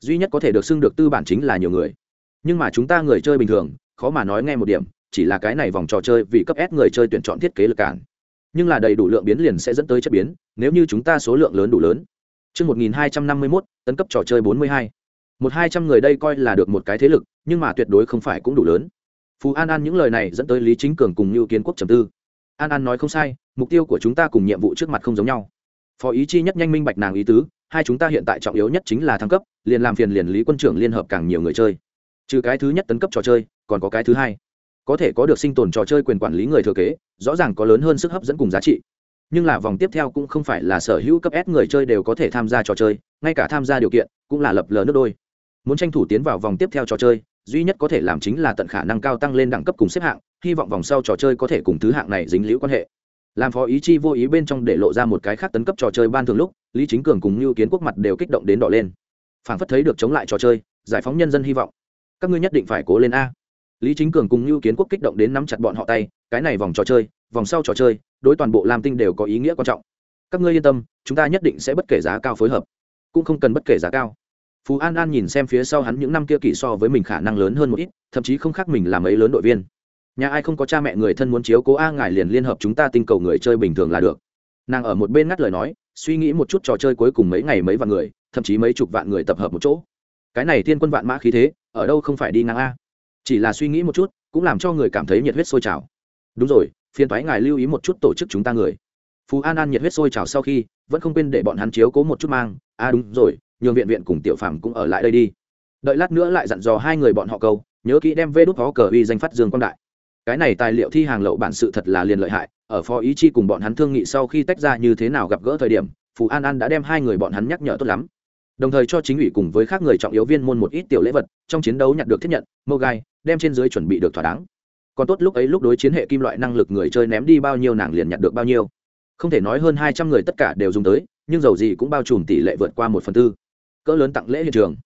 Duy nhất có thể được xưng được tư bản chính là nhiều người. Nhưng mà chúng ta người chơi bình thường khó mà nói nghe một điểm chỉ là cái này vòng trò chơi vì cấp s người chơi tuyển chọn thiết kế lực cản. Nhưng là đầy đủ lượng biến liền sẽ dẫn tới chất biến nếu như chúng ta số lượng lớn đủ lớn. Trước 1251, tấn cấp trò chơi 42. Một hai trăm người đây coi là được một cái thế lực, nhưng mà tuyệt đối không phải cũng đủ lớn. Phú An An những lời này dẫn tới Lý Chính Cường cùng như Kiến Quốc trầm tư. An An nói không sai, mục tiêu của chúng ta cùng nhiệm vụ trước mặt không giống nhau. Phó ý chi nhất nhanh minh bạch nàng ý tứ, hai chúng ta hiện tại trọng yếu nhất chính là thăng cấp liền làm phiền liền lý quân trưởng liên hợp càng nhiều người chơi trừ cái thứ nhất tấn cấp trò chơi còn có cái thứ hai có thể có được sinh tồn trò chơi quyền quản lý người thừa kế rõ ràng có lớn hơn sức hấp dẫn cùng giá trị nhưng là vòng tiếp theo cũng không phải là sở hữu cấp s người chơi đều có thể tham gia trò chơi ngay cả tham gia điều kiện cũng là lập lờ nước đôi muốn tranh thủ tiến vào vòng tiếp theo trò chơi, duy nhất có thể làm chính là tận khả năng cao tăng lên đẳng cấp cùng xếp hạng, hy vọng vòng sau trò chơi có thể cùng thứ hạng này dính liễu quan hệ. Làm phó ý chi vô ý bên trong để lộ ra một cái khác tấn cấp trò chơi ban thường lúc, lý chính cường cùng như kiến quốc mặt đều kích động đến đỏ lên. Phản phất thấy được chống lại trò chơi, giải phóng nhân dân hy vọng. Các ngươi nhất định phải cố lên a. Lý chính cường cùng như kiến quốc kích động đến nắm chặt bọn họ tay, cái này vòng trò chơi, vòng sau trò chơi, đối toàn bộ lam tinh đều có ý nghĩa quan trọng. Các ngươi yên tâm, chúng ta nhất định sẽ bất kể giá cao phối hợp, cũng không cần bất kể giá cao phú an an nhìn xem phía sau hắn những năm kia kỷ so với mình khả năng lớn hơn một ít, thậm chí không khác mình làm ấy lớn đội viên. Nhà ai không có cha mẹ người thân muốn chiếu cố a ngài liền liên hợp chúng ta tinh cầu người chơi bình thường là được. Nàng ở một bên ngắt lời nói, suy nghĩ một chút trò chơi cuối cùng mấy ngày mấy vạn người, thậm chí mấy chục vạn người tập hợp một chỗ. Cái này thiên quân vạn mã khí thế, ở đâu không phải đi ngang a. Chỉ là suy nghĩ một chút, cũng làm cho người cảm thấy nhiệt huyết sôi trào. Đúng rồi phiên thoái ngài lưu ý một chút tổ chức chúng ta người. Phú an an nhiệt huyết sôi trào sau khi, vẫn không quên để bọn hắn chiếu cố một chút mang. A đúng rồi nhường viện viện cùng tiểu phàm cũng ở lại đây đi. Đợi lát nữa lại dặn dò hai người bọn họ câu, nhớ kỹ đem vê đốt phó cờ uy danh phát dương quang đại. Cái này tài liệu thi hàng lậu bản sự thật là liền lợi hại, ở phó ý chi cùng bọn hắn thương nghị sau khi tách ra như thế nào gặp gỡ thời điểm, phù an an đã đem hai người bọn hắn nhắc nhở tốt lắm. Đồng thời cho chính ủy cùng với các người trọng yếu viên môn một ít tiểu lễ vật, trong chiến đấu nhặt được thiết nhận, mô gai, đem trên dưới chuẩn bị được thỏa đáng. Còn tốt lúc ấy lúc đối chiến hệ kim loại năng lực người chơi ném đi bao nhiêu nàng liền nhặt được bao nhiêu. Không thể nói hơn hai trăm người tất cả đều dùng tới, nhưng dầu gì cũng bao trùm tỷ lệ vượt qua một phần tư cỡ lớn tặng lễ hiện trường.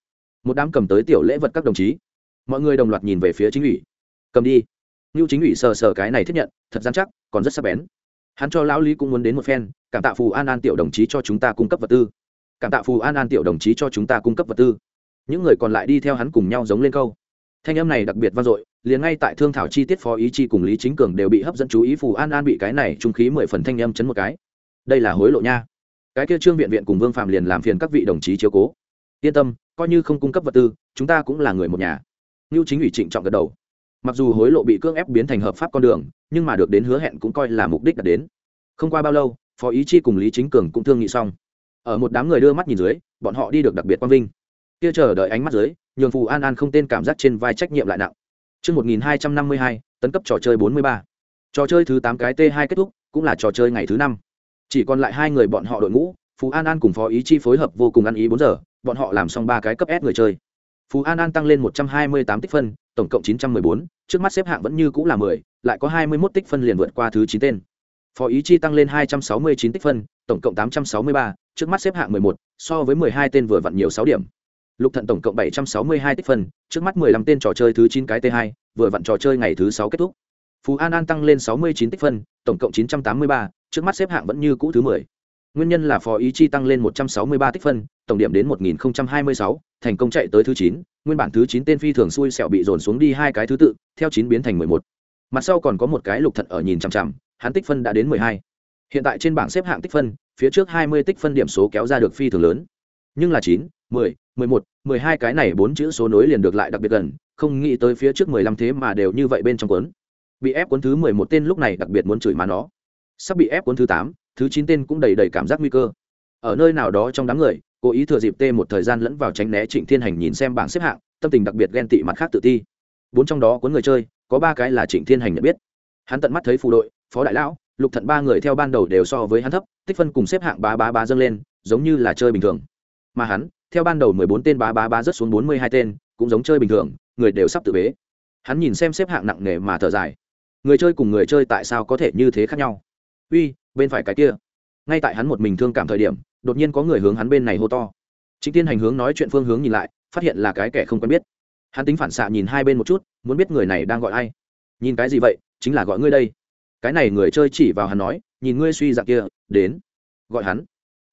Một đám cầm tới tiểu lễ vật các đồng chí. Mọi người đồng loạt nhìn về phía chính ủy. Cầm đi. Ngưu chính ủy sờ sờ cái này thiết nhận, thật dán chắc, còn rất sắc bén. Hắn cho lão lý cũng muốn đến một phen, cảm tạ phù an an tiểu đồng chí cho chúng ta cung cấp vật tư. Cảm tạ phù an an tiểu đồng chí cho chúng ta cung cấp vật tư. Những người còn lại đi theo hắn cùng nhau giống lên câu. Thanh âm này đặc biệt vang dội, liền ngay tại thương thảo chi tiết phó ý chi cùng lý chính cường đều bị hấp dẫn chú ý phù an an bị cái này trung khí mười phần thanh âm chấn một cái. Đây là hối lộ nha. Cái kia trương viện viện cùng vương phạm liền làm phiền các vị đồng chí chiếu cố yên tâm coi như không cung cấp vật tư chúng ta cũng là người một nhà. Ngưu chính ủy trịnh trọng gật đầu. Mặc dù hối lộ bị cưỡng ép biến thành hợp pháp con đường nhưng mà được đến hứa hẹn cũng coi là mục đích đạt đến. Không qua bao lâu phó ý chi cùng lý chính cường cũng thương nghị xong. Ở một đám người đưa mắt nhìn dưới bọn họ đi được đặc biệt quang vinh. Kia chờ đợi ánh mắt dưới nhường phù an an không tên cảm giác trên vai trách nhiệm lại nặng. Trước 1252, tấn cấp trò chơi 43. Trò chơi thứ 8 cái T2 kết thúc, cũng là trò chơi ngày thứ 5. Chỉ còn lại hai người bọn họ đội ngũ, Phú An An cùng Phó Ý Chi phối hợp vô cùng ăn ý 4 giờ, bọn họ làm xong ba cái cấp S người chơi. Phú An An tăng lên 128 tích phân, tổng cộng 914, trước mắt xếp hạng vẫn như cũ là 10, lại có 21 tích phân liền vượt qua thứ 9 tên. Phó Ý Chi tăng lên 269 tích phân, tổng cộng 863, trước mắt xếp hạng 11, so với 12 tên vừa vặn nhiều 6 điểm. Lục Thận tổng cộng 762 tích phân, trước mắt 15 tên trò chơi thứ 9 cái T2, vừa vặn trò chơi ngày thứ 6 kết thúc. Phú An An tăng lên 69 tích phân, tổng cộng 983, trước mắt xếp hạng vẫn như cũ thứ 10. Nguyên nhân là Phó Ý Chi tăng lên 163 tích phân, tổng điểm đến 1026, thành công chạy tới thứ 9, nguyên bản thứ 9 tên phi thường xui xẻo bị dồn xuống đi hai cái thứ tự, theo 9 biến thành 11. Mặt sau còn có một cái Lục thật ở nhìn chằm chằm, hắn tích phân đã đến 12. Hiện tại trên bảng xếp hạng tích phân, phía trước 20 tích phân điểm số kéo ra được phi thường lớn. Nhưng là 9, 10, 11, 12 cái này bốn chữ số nối liền được lại đặc biệt gần, không nghĩ tới phía trước 15 thế mà đều như vậy bên trong cuốn. Bị ép cuốn thứ 11 tên lúc này đặc biệt muốn chửi má nó. Sắp bị ép cuốn thứ 8, thứ chín tên cũng đầy đầy cảm giác nguy cơ. Ở nơi nào đó trong đám người, cố ý thừa dịp tê một thời gian lẫn vào tránh né Trịnh Thiên Hành nhìn xem bảng xếp hạng, tâm tình đặc biệt ghen tị mặt khác tự ti. Bốn trong đó cuốn người chơi, có ba cái là Trịnh Thiên Hành nhận biết. Hắn tận mắt thấy phù đội, phó đại lão, lục thận ba người theo ban đầu đều so với hắn thấp, tích phân cùng xếp hạng bá bá bá dâng lên, giống như là chơi bình thường. Mà hắn, theo ban đầu mười bốn tên bá bá bá rất xuống bốn mươi hai tên cũng giống chơi bình thường người đều sắp tự bế hắn nhìn xem xếp hạng nặng nề mà thở dài người chơi cùng người chơi tại sao có thể như thế khác nhau uy bên phải cái kia. Ngay tại hắn một mình thương cảm thời điểm, đột nhiên có người hướng hắn bên này hô to. Chính tiên hành hướng nói chuyện phương hướng nhìn lại, phát hiện là cái kẻ không quen biết. Hắn tính phản xạ nhìn hai bên một chút, muốn biết người này đang gọi ai. Nhìn cái gì vậy, chính là gọi ngươi đây. Cái này người chơi chỉ vào hắn nói, nhìn ngươi suy dạng kia, đến. Gọi hắn.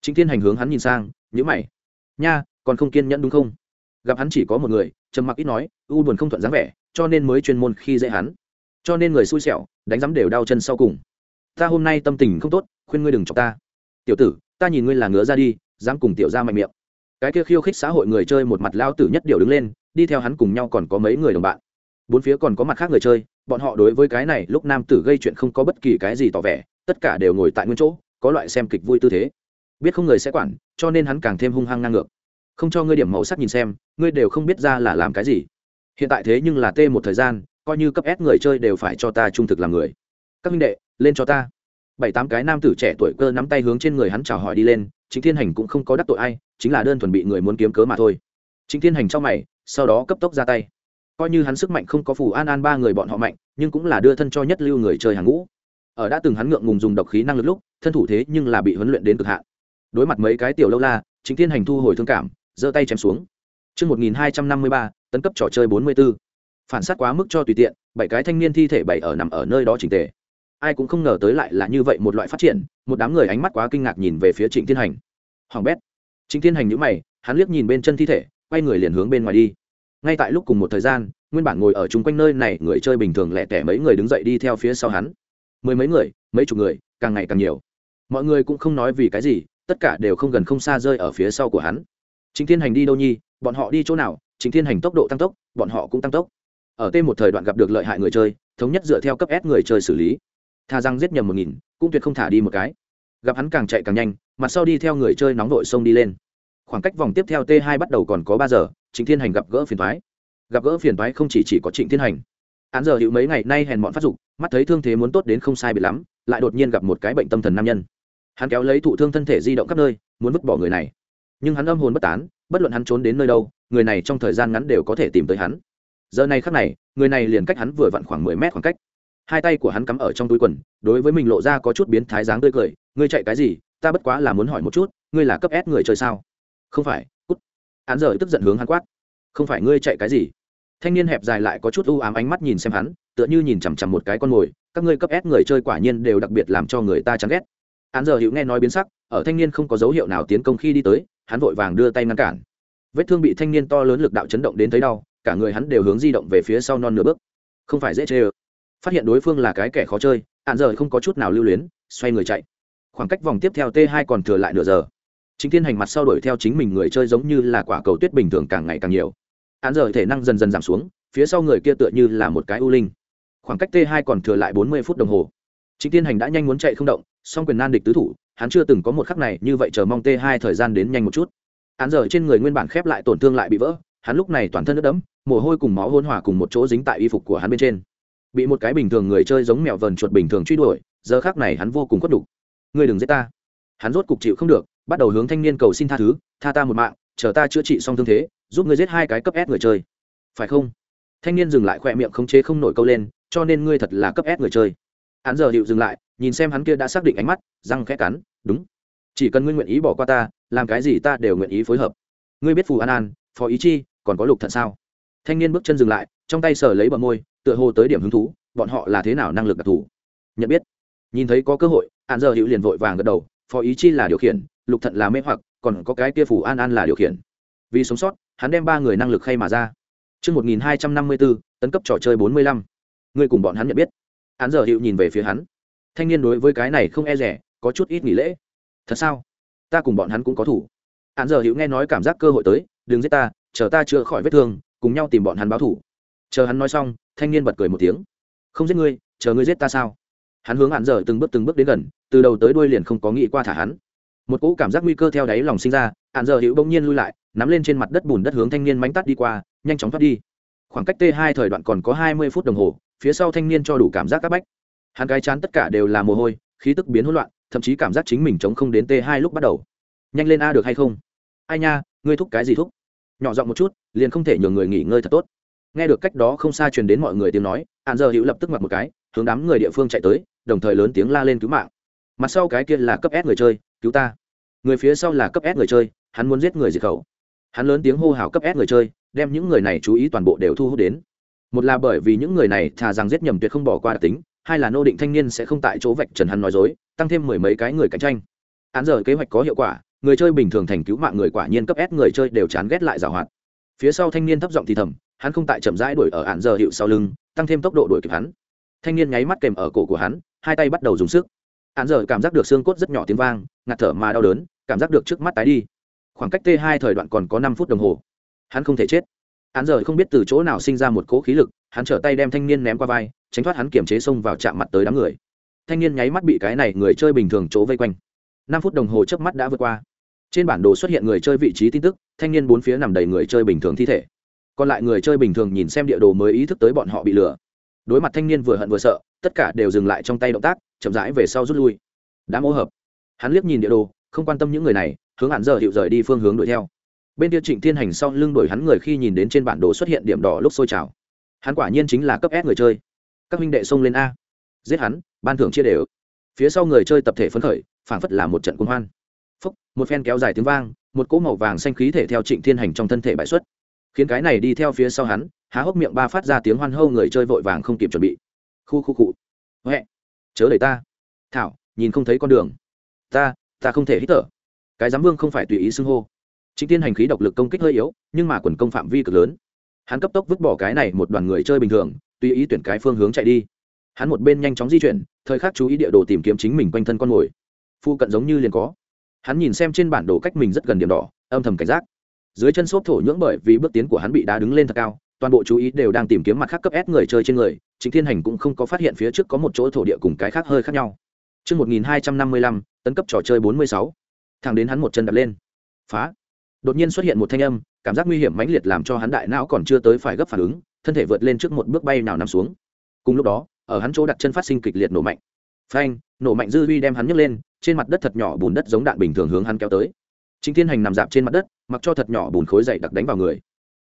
Chính tiên hành hướng hắn nhìn sang nhữ mày. Nha, còn không kiên nhẫn đúng không? Gặp hắn chỉ có một người, trầm mặc ít nói, u buồn không thuận dáng vẻ, cho nên mới chuyên môn khi dễ hắn. Cho nên người xui xẻo, đánh giám đều đau chân sau cùng ta hôm nay tâm tình không tốt, khuyên ngươi đừng chọc ta. Tiểu tử, ta nhìn ngươi là ngứa ra đi, dám cùng tiểu ra mạnh miệng. Cái kia khiêu khích xã hội người chơi một mặt lao tử nhất điều đứng lên, đi theo hắn cùng nhau còn có mấy người đồng bạn. Bốn phía còn có mặt khác người chơi, bọn họ đối với cái này lúc nam tử gây chuyện không có bất kỳ cái gì tỏ vẻ, tất cả đều ngồi tại nguyên chỗ, có loại xem kịch vui tư thế. Biết không người sẽ quản, cho nên hắn càng thêm hung hăng ngang ngược. Không cho ngươi điểm màu sắc nhìn xem, ngươi đều không biết ra là làm cái gì. Hiện tại thế nhưng là tê một thời gian, coi như cấp ép người chơi đều phải cho ta trung thực làm người. Các minh đệ lên cho ta. Bảy tám cái nam tử trẻ tuổi cơ nắm tay hướng trên người hắn chào hỏi đi lên chính thiên hành cũng không có đắc tội ai chính là đơn thuần bị người muốn kiếm cớ mà thôi. Chính thiên hành trong mày sau đó cấp tốc ra tay. Coi như hắn sức mạnh không có phù an an ba người bọn họ mạnh nhưng cũng là đưa thân cho nhất lưu người chơi hàng ngũ. Ở đã từng hắn ngượng ngùng dùng độc khí năng lực lúc thân thủ thế nhưng là bị huấn luyện đến cực hạn. Đối mặt mấy cái tiểu lâu la chính thiên hành thu hồi thương cảm giơ tay chém xuống. Trước 1253, tấn cấp trò chơi 44. Phản sát quá mức cho tùy tiện, bảy cái thanh niên thi thể bảy ở nằm ở nơi đó chỉnh tề. Ai cũng không ngờ tới lại là như vậy một loại phát triển, một đám người ánh mắt quá kinh ngạc nhìn về phía Trịnh Thiên Hành. Hoàng bét. Trịnh Thiên Hành nhữ mày, hắn liếc nhìn bên chân thi thể, quay người liền hướng bên ngoài đi. Ngay tại lúc cùng một thời gian nguyên bản ngồi ở chung quanh nơi này người chơi bình thường lẻ tẻ mấy người đứng dậy đi theo phía sau hắn. Mười mấy người mấy chục người càng ngày càng nhiều. Mọi người cũng không nói vì cái gì tất cả đều không gần không xa rơi ở phía sau của hắn. Chính thiên hành đi đâu nhi bọn họ đi chỗ nào? Chính thiên hành tốc độ tăng tốc bọn họ cũng tăng tốc. Ở t một thời đoạn gặp được lợi hại người chơi thống nhất dựa theo cấp s người chơi xử lý tha răng giết nhầm một nghìn cũng tuyệt không thả đi một cái. Gặp hắn càng chạy càng nhanh mặt sau đi theo người chơi nóng đội sông đi lên. Khoảng cách vòng tiếp theo t 2 bắt đầu còn có ba giờ trịnh thiên hành gặp gỡ phiền thoái gặp gỡ phiền thoái không chỉ, chỉ có trịnh thiên hành. Hắn giờ hữu mấy ngày nay hèn bọn phát dục mắt thấy thương thế muốn tốt đến không sai bị lắm lại đột nhiên gặp một cái bệnh tâm thần nam nhân. Hắn kéo lấy thụ thương thân thể di động khắp nơi muốn vứt bỏ người này. Nhưng hắn âm hồn bất tán bất luận hắn trốn đến nơi đâu người này trong thời gian ngắn đều có thể tìm tới hắn. Giờ này khắc này người này liền cách hắn vừa vặn khoảng mười mét khoảng cách hai tay của hắn cắm ở trong túi quần, đối với mình lộ ra có chút biến thái dáng tươi cười. Ngươi chạy cái gì? Ta bất quá là muốn hỏi một chút, ngươi là cấp ép người chơi sao? Không phải, cút. Hắn rời tức giận hướng hắn quát. Không phải ngươi chạy cái gì? Thanh niên hẹp dài lại có chút u ám ánh mắt nhìn xem hắn, tựa như nhìn chằm chằm một cái con mồi. Các ngươi cấp ép người chơi quả nhiên đều đặc biệt làm cho người ta chán ghét. Hắn giờ hữu nghe nói biến sắc, ở thanh niên không có dấu hiệu nào tiến công khi đi tới, hắn vội vàng đưa tay ngăn cản. Vết thương bị thanh niên to lớn lực đạo chấn động đến thấy đau, cả người hắn đều hướng di động về phía sau non nửa bước. Không phải dễ chê ơ phát hiện đối phương là cái kẻ khó chơi ạn giờ không có chút nào lưu luyến, xoay người chạy. Khoảng cách vòng tiếp theo t 2 còn thừa lại nửa giờ. Chính thiên hành mặt sau đuổi theo chính mình người chơi giống như là quả cầu tuyết bình thường càng ngày càng nhiều. Ạn giờ thể năng dần dần giảm xuống, phía sau người kia tựa như là một cái u linh. Khoảng cách t 2 còn thừa lại 40 phút đồng hồ. Chính thiên hành đã nhanh muốn chạy không động, song quyền nan địch tứ thủ, hắn chưa từng có một khắc này như vậy chờ mong t 2 thời gian đến nhanh một chút. Hắn giờ trên người nguyên bản khép lại tổn thương lại bị vỡ, hắn lúc này toàn thân nước đẫm, mồ hôi cùng máu hôn hòa cùng một chỗ dính tại y phục của hắn bên trên bị một cái bình thường người chơi giống mèo vờn chuột bình thường truy đuổi, giờ khác này hắn vô cùng khuất đục ngươi đừng giết ta. Hắn rốt cục chịu không được, bắt đầu hướng thanh niên cầu xin tha thứ, tha ta một mạng, chờ ta chữa trị xong thương thế, giúp ngươi giết hai cái cấp s người chơi. Phải không? Thanh niên dừng lại khỏe miệng không chế không nổi câu lên, cho nên ngươi thật là cấp s người chơi. Hắn giờ hiệu dừng lại, nhìn xem hắn kia đã xác định ánh mắt, răng khẽ cắn, đúng. Chỉ cần ngươi nguyện ý bỏ qua ta, làm cái gì ta đều nguyện ý phối hợp. Ngươi biết phù an an, phó ý chi, còn có lục thận sao? Thanh niên bước chân dừng lại, trong tay sờ lấy bờ môi tựa hồ tới điểm hứng thú bọn họ là thế nào năng lực đặc thù nhận biết nhìn thấy có cơ hội an giờ hữu liền vội vàng gật đầu phó ý chi là điều khiển lục thận là mê hoặc còn có cái kia phủ an an là điều khiển vì sống sót hắn đem ba người năng lực khay mà ra Trước 1254, tấn cấp trò chơi 45. Người cùng bọn hắn nhận biết. Án giờ hiệu nhìn về phía hắn. Thanh niên đối với cái này không e rẻ, có chút ít nghỉ lễ. Thật sao? Ta cùng bọn hắn cũng có thủ. Án giờ hiệu nghe nói cảm giác cơ hội tới, đừng giết ta, chờ ta chữa khỏi vết thương, cùng nhau tìm bọn hắn báo thủ. Chờ hắn nói xong, thanh niên bật cười một tiếng. Không giết ngươi, chờ ngươi giết ta sao? Hắn hướng hạn dở từng bước từng bước đến gần, từ đầu tới đuôi liền không có nghĩ qua thả hắn. Một cỗ cảm giác nguy cơ theo đáy lòng sinh ra, hạn dở hữu bỗng nhiên lui lại, nắm lên trên mặt đất bùn đất hướng thanh niên mánh tắt đi qua, nhanh chóng thoát đi khoảng cách t 2 thời đoạn còn có hai mươi phút đồng hồ phía sau thanh niên cho đủ cảm giác áp bách hắn cái chán tất cả đều là mồ hôi khí tức biến hỗn loạn thậm chí cảm giác chính mình chống không đến t 2 lúc bắt đầu nhanh lên a được hay không ai nha ngươi thúc cái gì thúc nhỏ giọng một chút liền không thể nhường người nghỉ ngơi thật tốt nghe được cách đó không xa truyền đến mọi người tiếng nói hạn giờ hữu lập tức mặc một cái, hướng đám người địa phương chạy tới, đồng thời lớn tiếng la lên cứu mạng. Mặt sau cái kia là cấp s người chơi, cứu ta. Người phía sau là cấp s người chơi, hắn muốn giết người diệt khẩu. Hắn lớn tiếng hô hào cấp s người chơi, đem những người này chú ý toàn bộ đều thu hút đến. Một là bởi vì những người này thà rằng giết nhầm tuyệt không bỏ qua đặc tính, hai là nô định thanh niên sẽ không tại chỗ vạch trần hắn nói dối, tăng thêm mười mấy cái người cạnh tranh. Án giờ kế hoạch có hiệu quả, người chơi bình thường thành cứu mạng người quả nhiên cấp s người chơi đều chán ghét lại giảo hoạt. Phía sau thanh niên thấp giọng thì thầm hắn không tại chậm rãi đuổi ở ạn giờ hiệu sau lưng, tăng thêm tốc độ đuổi kịp hắn. Thanh niên nháy mắt kèm ở cổ của hắn, hai tay bắt đầu dùng sức. Ạn giờ cảm giác được xương cốt rất nhỏ tiếng vang, ngạt thở mà đau đớn, cảm giác được trước mắt tái đi. Khoảng cách t 2 thời đoạn còn có năm phút đồng hồ. Hắn không thể chết. Hắn giờ không biết từ chỗ nào sinh ra một cỗ khí lực, hắn trở tay đem thanh niên ném qua vai, tránh thoát hắn kiểm chế xông vào chạm mặt tới đám người. Thanh niên nháy mắt bị cái này người chơi bình thường chỗ vây quanh. Năm phút đồng hồ trước mắt đã vượt qua. Trên bản đồ xuất hiện người chơi vị trí tin tức, thanh niên bốn phía nằm đầy người chơi bình thường thi thể còn lại người chơi bình thường nhìn xem địa đồ mới ý thức tới bọn họ bị lừa. Đối mặt thanh niên vừa hận vừa sợ, tất cả đều dừng lại trong tay động tác, chậm rãi về sau rút lui. Đã mô hợp. Hắn liếc nhìn địa đồ, không quan tâm những người này, hướng hẳn giờ hiệu rời đi phương hướng đuổi theo. Bên kia trịnh thiên hành sau lưng đuổi hắn người khi nhìn đến trên bản đồ xuất hiện điểm đỏ lúc sôi trào. Hắn quả nhiên chính là cấp s người chơi. Các minh đệ xông lên a. Giết hắn, ban thưởng chia đều. Phía sau người chơi tập thể phấn khởi, phảng phất là một trận cuồng hoan. Phúc, một phen kéo dài tiếng vang, một cỗ màu vàng xanh khí thể theo trịnh thiên hành trong thân thể bãi xuất khiến cái này đi theo phía sau hắn, há hốc miệng ba phát ra tiếng hoan hâu người chơi vội vàng không kịp chuẩn bị. Khu khu cụ huệ. Chớ đẩy ta. Thảo, nhìn không thấy con đường. Ta ta không thể hít thở. Cái giám vương không phải tùy ý xưng hô. Chính tiên hành khí độc lực công kích hơi yếu, nhưng mà quần công phạm vi cực lớn. Hắn cấp tốc vứt bỏ cái này một đoàn người chơi bình thường, tùy ý tuyển cái phương hướng chạy đi. Hắn một bên nhanh chóng di chuyển, thời khắc chú ý địa đồ tìm kiếm chính mình quanh thân con mồi. Phu cận giống như liền có. Hắn nhìn xem trên bản đồ cách mình rất gần điểm đỏ, âm thầm cảnh giác dưới chân xốp thổ nhưỡng bởi vì bước tiến của hắn bị đá đứng lên thật cao toàn bộ chú ý đều đang tìm kiếm mặt khác cấp ép người chơi trên người, chính Thiên Hành cũng không có phát hiện phía trước có một chỗ thổ địa cùng cái khác hơi khác nhau. Chương 1255, tấn cấp trò chơi 46. Thẳng đến hắn một chân đặt lên. Phá. Đột nhiên xuất hiện một thanh âm, cảm giác nguy hiểm mãnh liệt làm cho hắn đại não còn chưa tới phải gấp phản ứng, thân thể vượt lên trước một bước bay nào nằm xuống. Cùng lúc đó, ở hắn chỗ đặt chân phát sinh kịch liệt nổ mạnh. Phanh, nổ mạnh dư uy đem hắn nhấc lên, trên mặt đất thật nhỏ bùn đất giống đạn bình thường hướng hắn kéo tới. chính Thiên Hành nằm dạp trên mặt đất, mặc cho thật nhỏ bùn khối dày đặc đánh vào người.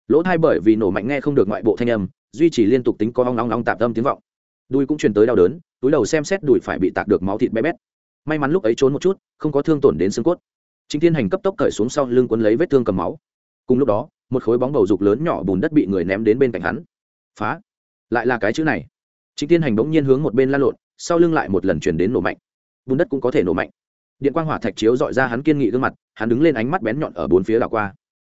Lỗ thai bởi vì nổ mạnh nghe không được ngoại bộ thanh âm, duy trì liên tục tính có hong long long tạp tâm tiếng vọng. Đùi cũng truyền tới đau đớn, túi đầu xem xét đùi phải bị tạc được máu thịt bé bét. May mắn lúc ấy trốn một chút, không có thương tổn đến xương cốt. Chính thiên hành cấp tốc cởi xuống sau lưng quấn lấy vết thương cầm máu. Cùng lúc đó, một khối bóng bầu dục lớn nhỏ bùn đất bị người ném đến bên cạnh hắn. Phá! Lại là cái chữ này. Chính thiên hành bỗng nhiên hướng một bên lan lộn, sau lưng lại một lần chuyển đến nổ mạnh. Bùn đất cũng có thể nổ mạnh điện quang hỏa thạch chiếu dọi ra hắn kiên nghị gương mặt, hắn đứng lên ánh mắt bén nhọn ở bốn phía đảo qua.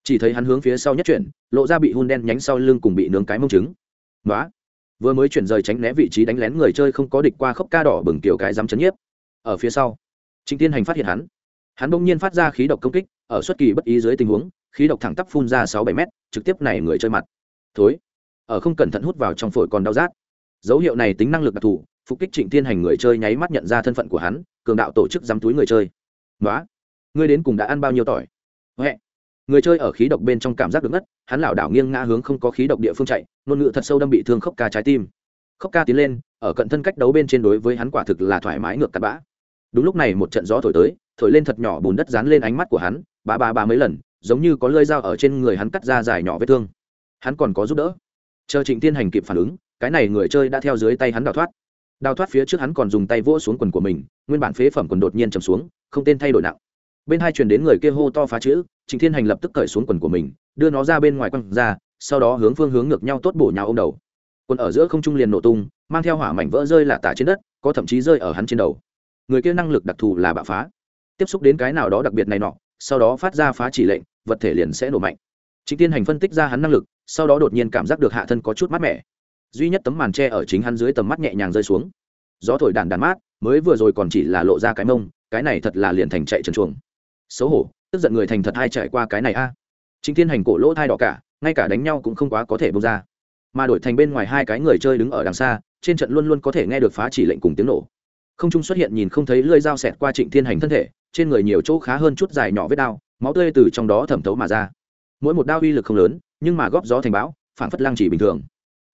Chỉ thấy hắn hướng phía sau nhất chuyển, lộ ra bị hun đen nhánh sau lưng cùng bị nướng cái mông trứng. Nói vừa mới chuyển rời tránh né vị trí đánh lén người chơi không có địch qua khốc ca đỏ bừng kiểu cái dám chấn nhiếp. Ở phía sau, trịnh tiên hành phát hiện hắn. Hắn bỗng nhiên phát ra khí độc công kích, ở xuất kỳ bất ý dưới tình huống, khí độc thẳng tắp phun ra sáu bảy mét, trực tiếp này người chơi mặt. Thối. Ở không cẩn thận hút vào trong phổi còn đau rát. Dấu hiệu này tính năng lực đặc thù phục kích trịnh Thiên hành người chơi nháy mắt nhận ra thân phận của hắn, cường đạo tổ chức dám túi người chơi. Nói ngươi đến cùng đã ăn bao nhiêu tỏi? Huệ, người chơi ở khí độc bên trong cảm giác được ngất, hắn lảo đảo nghiêng ngã hướng không có khí độc địa phương chạy, ngôn ngữ thật sâu đâm bị thương khốc ca trái tim. Khốc ca tiến lên, ở cận thân cách đấu bên trên đối với hắn quả thực là thoải mái ngược cặn bã. Đúng lúc này một trận gió thổi tới, thổi lên thật nhỏ bùn đất dán lên ánh mắt của hắn ba ba ba mấy lần, giống như có lơi dao ở trên người hắn cắt ra dài nhỏ vết thương. Hắn còn có giúp đỡ. Chờ trịnh tiên hành kịp phản ứng, cái này người chơi đã theo dưới tay hắn đào thoát đào thoát phía trước hắn còn dùng tay vỗ xuống quần của mình, nguyên bản phế phẩm quần đột nhiên chầm xuống, không tên thay đổi nặng. Bên hai truyền đến người kia hô to phá chữ, trịnh thiên hành lập tức cởi xuống quần của mình, đưa nó ra bên ngoài quăng ra, sau đó hướng phương hướng ngược nhau tốt bổ nhào ô m đầu. Quần ở giữa không trung liền nổ tung, mang theo hỏa mảnh vỡ rơi là tả trên đất, có thậm chí rơi ở hắn trên đầu. Người kia năng lực đặc thù là bạo phá. Tiếp xúc đến cái nào đó đặc biệt này nọ, sau đó phát ra phá chỉ lệnh, vật thể liền sẽ nổ mạnh. Trịnh thiên hành phân tích ra hắn năng lực, sau đó đột nhiên cảm giác được hạ thân có chút mát mẻ duy nhất tấm màn tre ở chính hắn dưới tầm mắt nhẹ nhàng rơi xuống. Gió thổi đàn đàn mát, mới vừa rồi còn chỉ là lộ ra cái mông, cái này thật là liền thành chạy trần chuồng. Xấu hổ, tức giận người thành thật hay trải qua cái này a. À. chính thiên hành cổ lỗ thai đỏ cả, ngay cả đánh nhau cũng không quá có thể bông ra. Mà đổi thành bên ngoài hai cái người chơi đứng ở đằng xa, trên trận luôn luôn có thể nghe được phá chỉ lệnh cùng tiếng nổ. Không trung xuất hiện nhìn không thấy lưỡi dao xẹt qua trịnh thiên hành thân thể, trên người nhiều chỗ khá hơn chút dài nhỏ vết đao, máu tươi từ trong đó thẩm thấu mà ra. Mỗi một đao uy lực không lớn, nhưng mà góp gió thành bão, phản phất lăng chỉ bình thường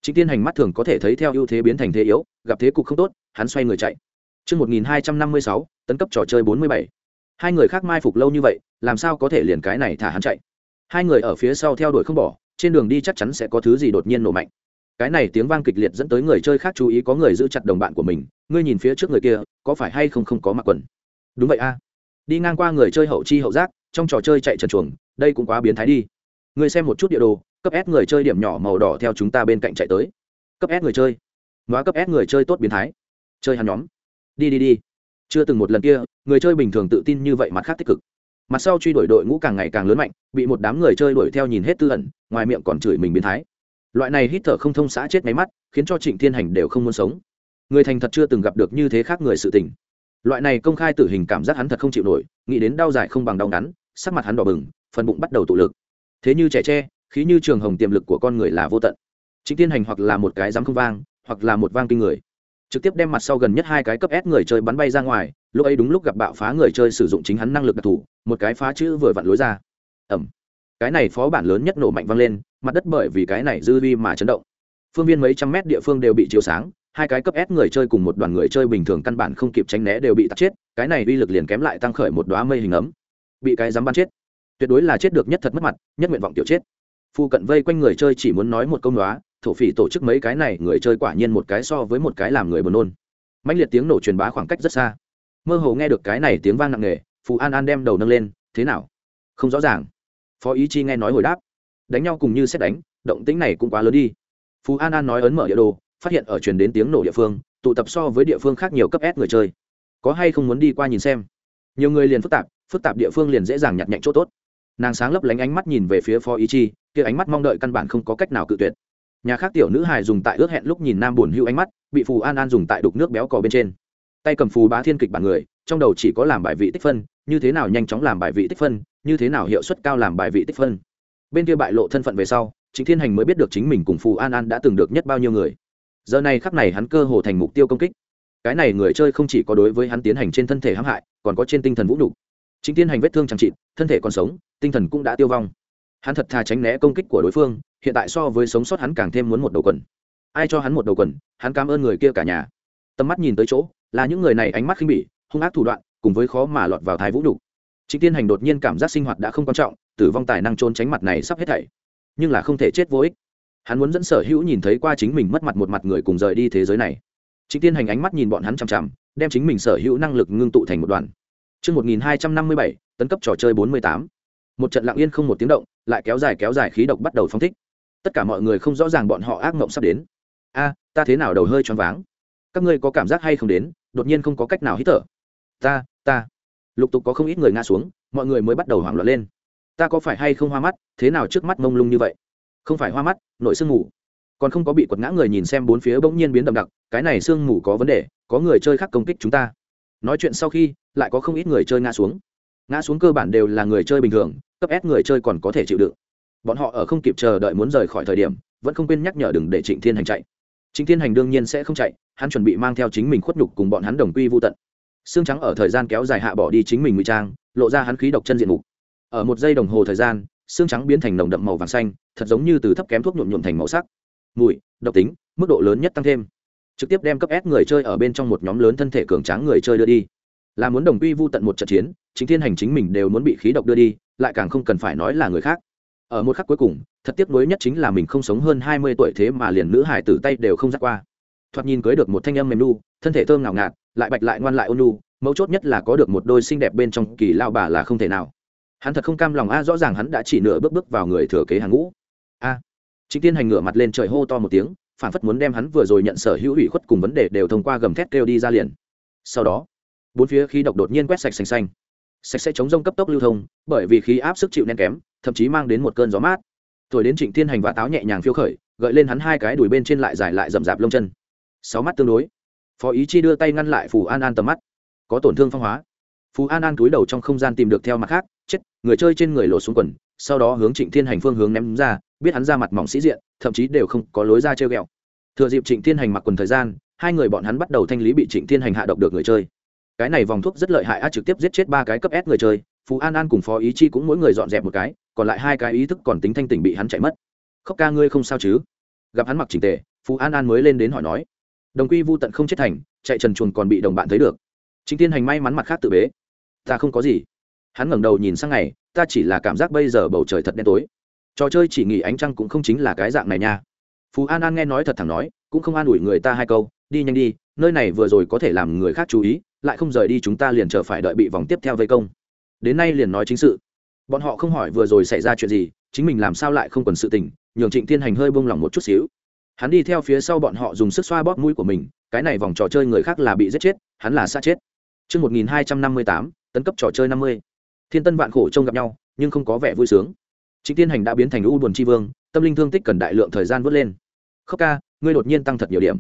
trịnh thiên hành mắt thường có thể thấy theo ưu thế biến thành thế yếu gặp thế cục không tốt hắn xoay người chạy. Trước 1256, tấn cấp trò chơi 47 hai người khác mai phục lâu như vậy làm sao có thể liền cái này thả hắn chạy? Hai người ở phía sau theo đuổi không bỏ trên đường đi chắc chắn sẽ có thứ gì đột nhiên nổ mạnh. Cái này tiếng vang kịch liệt dẫn tới người chơi khác chú ý có người giữ chặt đồng bạn của mình ngươi nhìn phía trước người kia có phải hay không không có mặc quần? Đúng vậy a. Đi ngang qua người chơi hậu chi hậu giác trong trò chơi chạy trần chuồng đây cũng quá biến thái đi. Ngươi xem một chút địa đồ cấp s người chơi điểm nhỏ màu đỏ theo chúng ta bên cạnh chạy tới. Cấp s người chơi. Nói cấp s người chơi tốt biến thái. Chơi hắn nhóm. Đi đi đi. Chưa từng một lần kia, người chơi bình thường tự tin như vậy mặt khác tích cực. Mặt sau truy đuổi đội ngũ càng ngày càng lớn mạnh, bị một đám người chơi đuổi theo nhìn hết tư ẩn, ngoài miệng còn chửi mình biến thái. Loại này hít thở không thông xã chết máy mắt, khiến cho trịnh thiên hành đều không muốn sống. Người thành thật chưa từng gặp được như thế khác người sự tình. Loại này công khai tử hình cảm giác hắn thật không chịu nổi, nghĩ đến đau dài không bằng đau ngắn, sắc mặt hắn đỏ bừng, phần bụng bắt đầu tụ lực. Thế như trẻ tre khí như trường hồng tiềm lực của con người là vô tận chính thiên hành hoặc là một cái dám không vang hoặc là một vang kinh người trực tiếp đem mặt sau gần nhất hai cái cấp S người chơi bắn bay ra ngoài, lúc ấy đúng lúc gặp bạo phá người chơi sử dụng chính hắn năng lực đặc thù, một cái phá chữ vừa vặn lối ra. Ầm. Cái này phó bản lớn nhất nổ mạnh vang lên, mặt đất bởi vì cái này dư vi mà chấn động. Phương viên mấy trăm mét địa phương đều bị chiếu sáng, hai cái cấp S người chơi cùng một đoàn người chơi bình thường căn bản không kịp tránh né đều bị tắt chết, cái này uy lực liền kém lại tăng khởi một đóa mây hình ấm. Bị cái dám bắn chết. Tuyệt đối là chết được nhất thật mất mặt, nhất nguyện vọng tiểu chết. Phu cận vây quanh người chơi chỉ muốn nói một câu nói, thổ phỉ tổ chức mấy cái này người chơi quả nhiên một cái so với một cái làm người buồn nôn. Mạnh liệt tiếng nổ truyền bá khoảng cách rất xa. Mơ hồ nghe được cái này tiếng vang nặng nề phù an an đem đầu nâng lên thế nào? Không rõ ràng. Phó ý chi nghe nói hồi đáp đánh nhau cùng như xét đánh động tĩnh này cũng quá lớn đi. Phù an an nói ấn mở địa đồ phát hiện ở truyền đến tiếng nổ địa phương tụ tập so với địa phương khác nhiều cấp s người chơi. Có hay không muốn đi qua nhìn xem? Nhiều người liền phức tạp phức tạp địa phương liền dễ dàng nhặt nhạnh chỗ tốt. Nàng sáng lấp lánh ánh mắt nhìn về phía phó ý chi kia ánh mắt mong đợi căn bản không có cách nào cự tuyệt. Nhà khác tiểu nữ hài dùng tại ước hẹn lúc nhìn nam buồn hưu ánh mắt, bị phù an an dùng tại đục nước béo cò bên trên. Tay cầm phù bá thiên kịch bản người, trong đầu chỉ có làm bài vị tích phân, như thế nào nhanh chóng làm bài vị tích phân, như thế nào hiệu suất cao làm bài vị tích phân. Bên kia bại lộ thân phận về sau chính thiên hành mới biết được chính mình cùng phù an an đã từng được nhất bao nhiêu người. Giờ này khắc này hắn cơ hồ thành mục tiêu công kích. Cái này người chơi không chỉ có đối với hắn tiến hành trên thân thể hãm hại, còn có trên tinh thần vũ đủ. chính thiên hành vết thương chẳng trị thân thể còn sống, tinh thần cũng đã tiêu vong hắn thật thà tránh né công kích của đối phương hiện tại so với sống sót hắn càng thêm muốn một đầu quần. Ai cho hắn một đầu quần hắn cảm ơn người kia cả nhà. Tầm mắt nhìn tới chỗ là những người này ánh mắt khinh bỉ hung ác thủ đoạn cùng với khó mà lọt vào thái vũ đủ. chính tiên hành đột nhiên cảm giác sinh hoạt đã không quan trọng tử vong tài năng trốn tránh mặt này sắp hết thảy. Nhưng là không thể chết vô ích. Hắn muốn dẫn sở hữu nhìn thấy qua chính mình mất mặt một mặt người cùng rời đi thế giới này. Chính tiên hành ánh mắt nhìn bọn hắn chằm chằm đem chính mình sở hữu năng lực ngưng tụ thành một đoàn. Trước 1257, tấn cấp trò chơi 48. Một trận lặng yên không một tiếng động, lại kéo dài kéo dài khí độc bắt đầu phóng thích. Tất cả mọi người không rõ ràng bọn họ ác mộng sắp đến. A, ta thế nào đầu hơi choáng váng? Các ngươi có cảm giác hay không đến, đột nhiên không có cách nào hít thở. Ta, ta. Lục tục có không ít người ngã xuống, mọi người mới bắt đầu hoảng loạn lên. Ta có phải hay không hoa mắt, thế nào trước mắt mông lung như vậy? Không phải hoa mắt, nội sương ngủ. Còn không có bị quật ngã người nhìn xem bốn phía bỗng nhiên biến đậm đặc, cái này sương ngủ có vấn đề, có người chơi khác công kích chúng ta. Nói chuyện sau khi, lại có không ít người chơi ngã xuống ngã xuống cơ bản đều là người chơi bình thường, cấp s người chơi còn có thể chịu đựng. Bọn họ ở không kịp chờ đợi muốn rời khỏi thời điểm, vẫn không quên nhắc nhở đừng để trịnh thiên hành chạy. Trịnh thiên hành đương nhiên sẽ không chạy, hắn chuẩn bị mang theo chính mình khuất nhục cùng bọn hắn đồng quy vô tận. Xương trắng ở thời gian kéo dài hạ bỏ đi chính mình ngụy trang, lộ ra hắn khí độc chân diện mục. Ở một giây đồng hồ thời gian xương trắng biến thành nồng đậm màu vàng xanh, thật giống như từ thấp kém thuốc nhuộm nhuộm thành màu sắc. Mùi, độc tính, mức độ lớn nhất tăng thêm. Trực tiếp đem cấp s người chơi ở bên trong một nhóm lớn thân thể cường tráng người chơi đưa đi. Là muốn đồng quy vu tận một trận chiến chính thiên hành chính mình đều muốn bị khí độc đưa đi lại càng không cần phải nói là người khác. Ở một khắc cuối cùng thật tiếc nuối nhất chính là mình không sống hơn hai mươi tuổi thế mà liền nữ hải tử tay đều không dắt qua. Thoạt nhìn cưới được một thanh âm mềm nu thân thể thơm ngào ngạt lại bạch lại ngoan lại ôn nu mấu chốt nhất là có được một đôi xinh đẹp bên trong kỳ lao bà là không thể nào. Hắn thật không cam lòng a rõ ràng hắn đã chỉ nửa bước bước vào người thừa kế hàng ngũ. A. À, chính tiên hành ngửa mặt lên trời hô to một tiếng phản phất muốn đem hắn vừa rồi nhận sở hữu ủy khuất cùng vấn đề đều thông qua gầm thét kêu đi ra liền. Sau đó bốn phía khí độc đột nhiên quét sạch xanh xanh sạch sẽ chống rông cấp tốc lưu thông, bởi vì khí áp sức chịu nén kém, thậm chí mang đến một cơn gió mát. Thổi đến trịnh thiên hành và táo nhẹ nhàng phiêu khởi, gợi lên hắn hai cái đùi bên trên lại dài lại rậm rạp lông chân. Sáu mắt tương đối. Phó ý chi đưa tay ngăn lại phù an an tầm mắt. Có tổn thương phong hóa. Phù an an túi đầu trong không gian tìm được theo mặt khác, chết, người chơi trên người lột xuống quần, sau đó hướng trịnh thiên hành phương hướng ném ra, biết hắn ra mặt mỏng sĩ diện, thậm chí đều không có lối ra treo ghẹo thừa dịp trịnh thiên hành mặc quần thời gian, hai người bọn hắn bắt đầu thanh lý bị trịnh thiên hành hạ độc được người chơi cái này vòng thuốc rất lợi hại, a, trực tiếp giết chết ba cái cấp s người chơi, phú an an cùng phó ý chi cũng mỗi người dọn dẹp một cái, còn lại hai cái ý thức còn tính thanh tỉnh bị hắn chạy mất. Khóc ca ngươi không sao chứ? Gặp hắn mặc trình tề, phú an an mới lên đến hỏi nói. Đồng quy vô tận không chết thành, chạy trần chuồn còn bị đồng bạn thấy được. Chính tiên hành may mắn mặt khác tự bế. Ta không có gì. Hắn ngẩng đầu nhìn sang ngày, ta chỉ là cảm giác bây giờ bầu trời thật đen tối. Trò chơi chỉ nghỉ ánh trăng cũng không chính là cái dạng này nha. Phú an an nghe nói thật thẳng nói cũng không an ủi người ta hai câu đi nhanh đi nơi này vừa rồi có thể làm người khác chú ý lại không rời đi chúng ta liền chờ phải đợi bị vòng tiếp theo vây công đến nay liền nói chính sự bọn họ không hỏi vừa rồi xảy ra chuyện gì chính mình làm sao lại không còn sự tình nhường trịnh thiên hành hơi bông lỏng một chút xíu hắn đi theo phía sau bọn họ dùng sức xoa bóp mũi của mình cái này vòng trò chơi người khác là bị giết chết hắn là xa chết Trước 1258, tấn cấp trò chơi 50. Thiên tân vạn khổ trông gặp nhau, nhưng không có vẻ vui sướng. Trịnh Thiên Hành đã biến thành u buồn chi vương, tâm linh thương tích cần đại lượng thời gian vớt lên. Khóc ca, ngươi đột nhiên tăng thật nhiều điểm.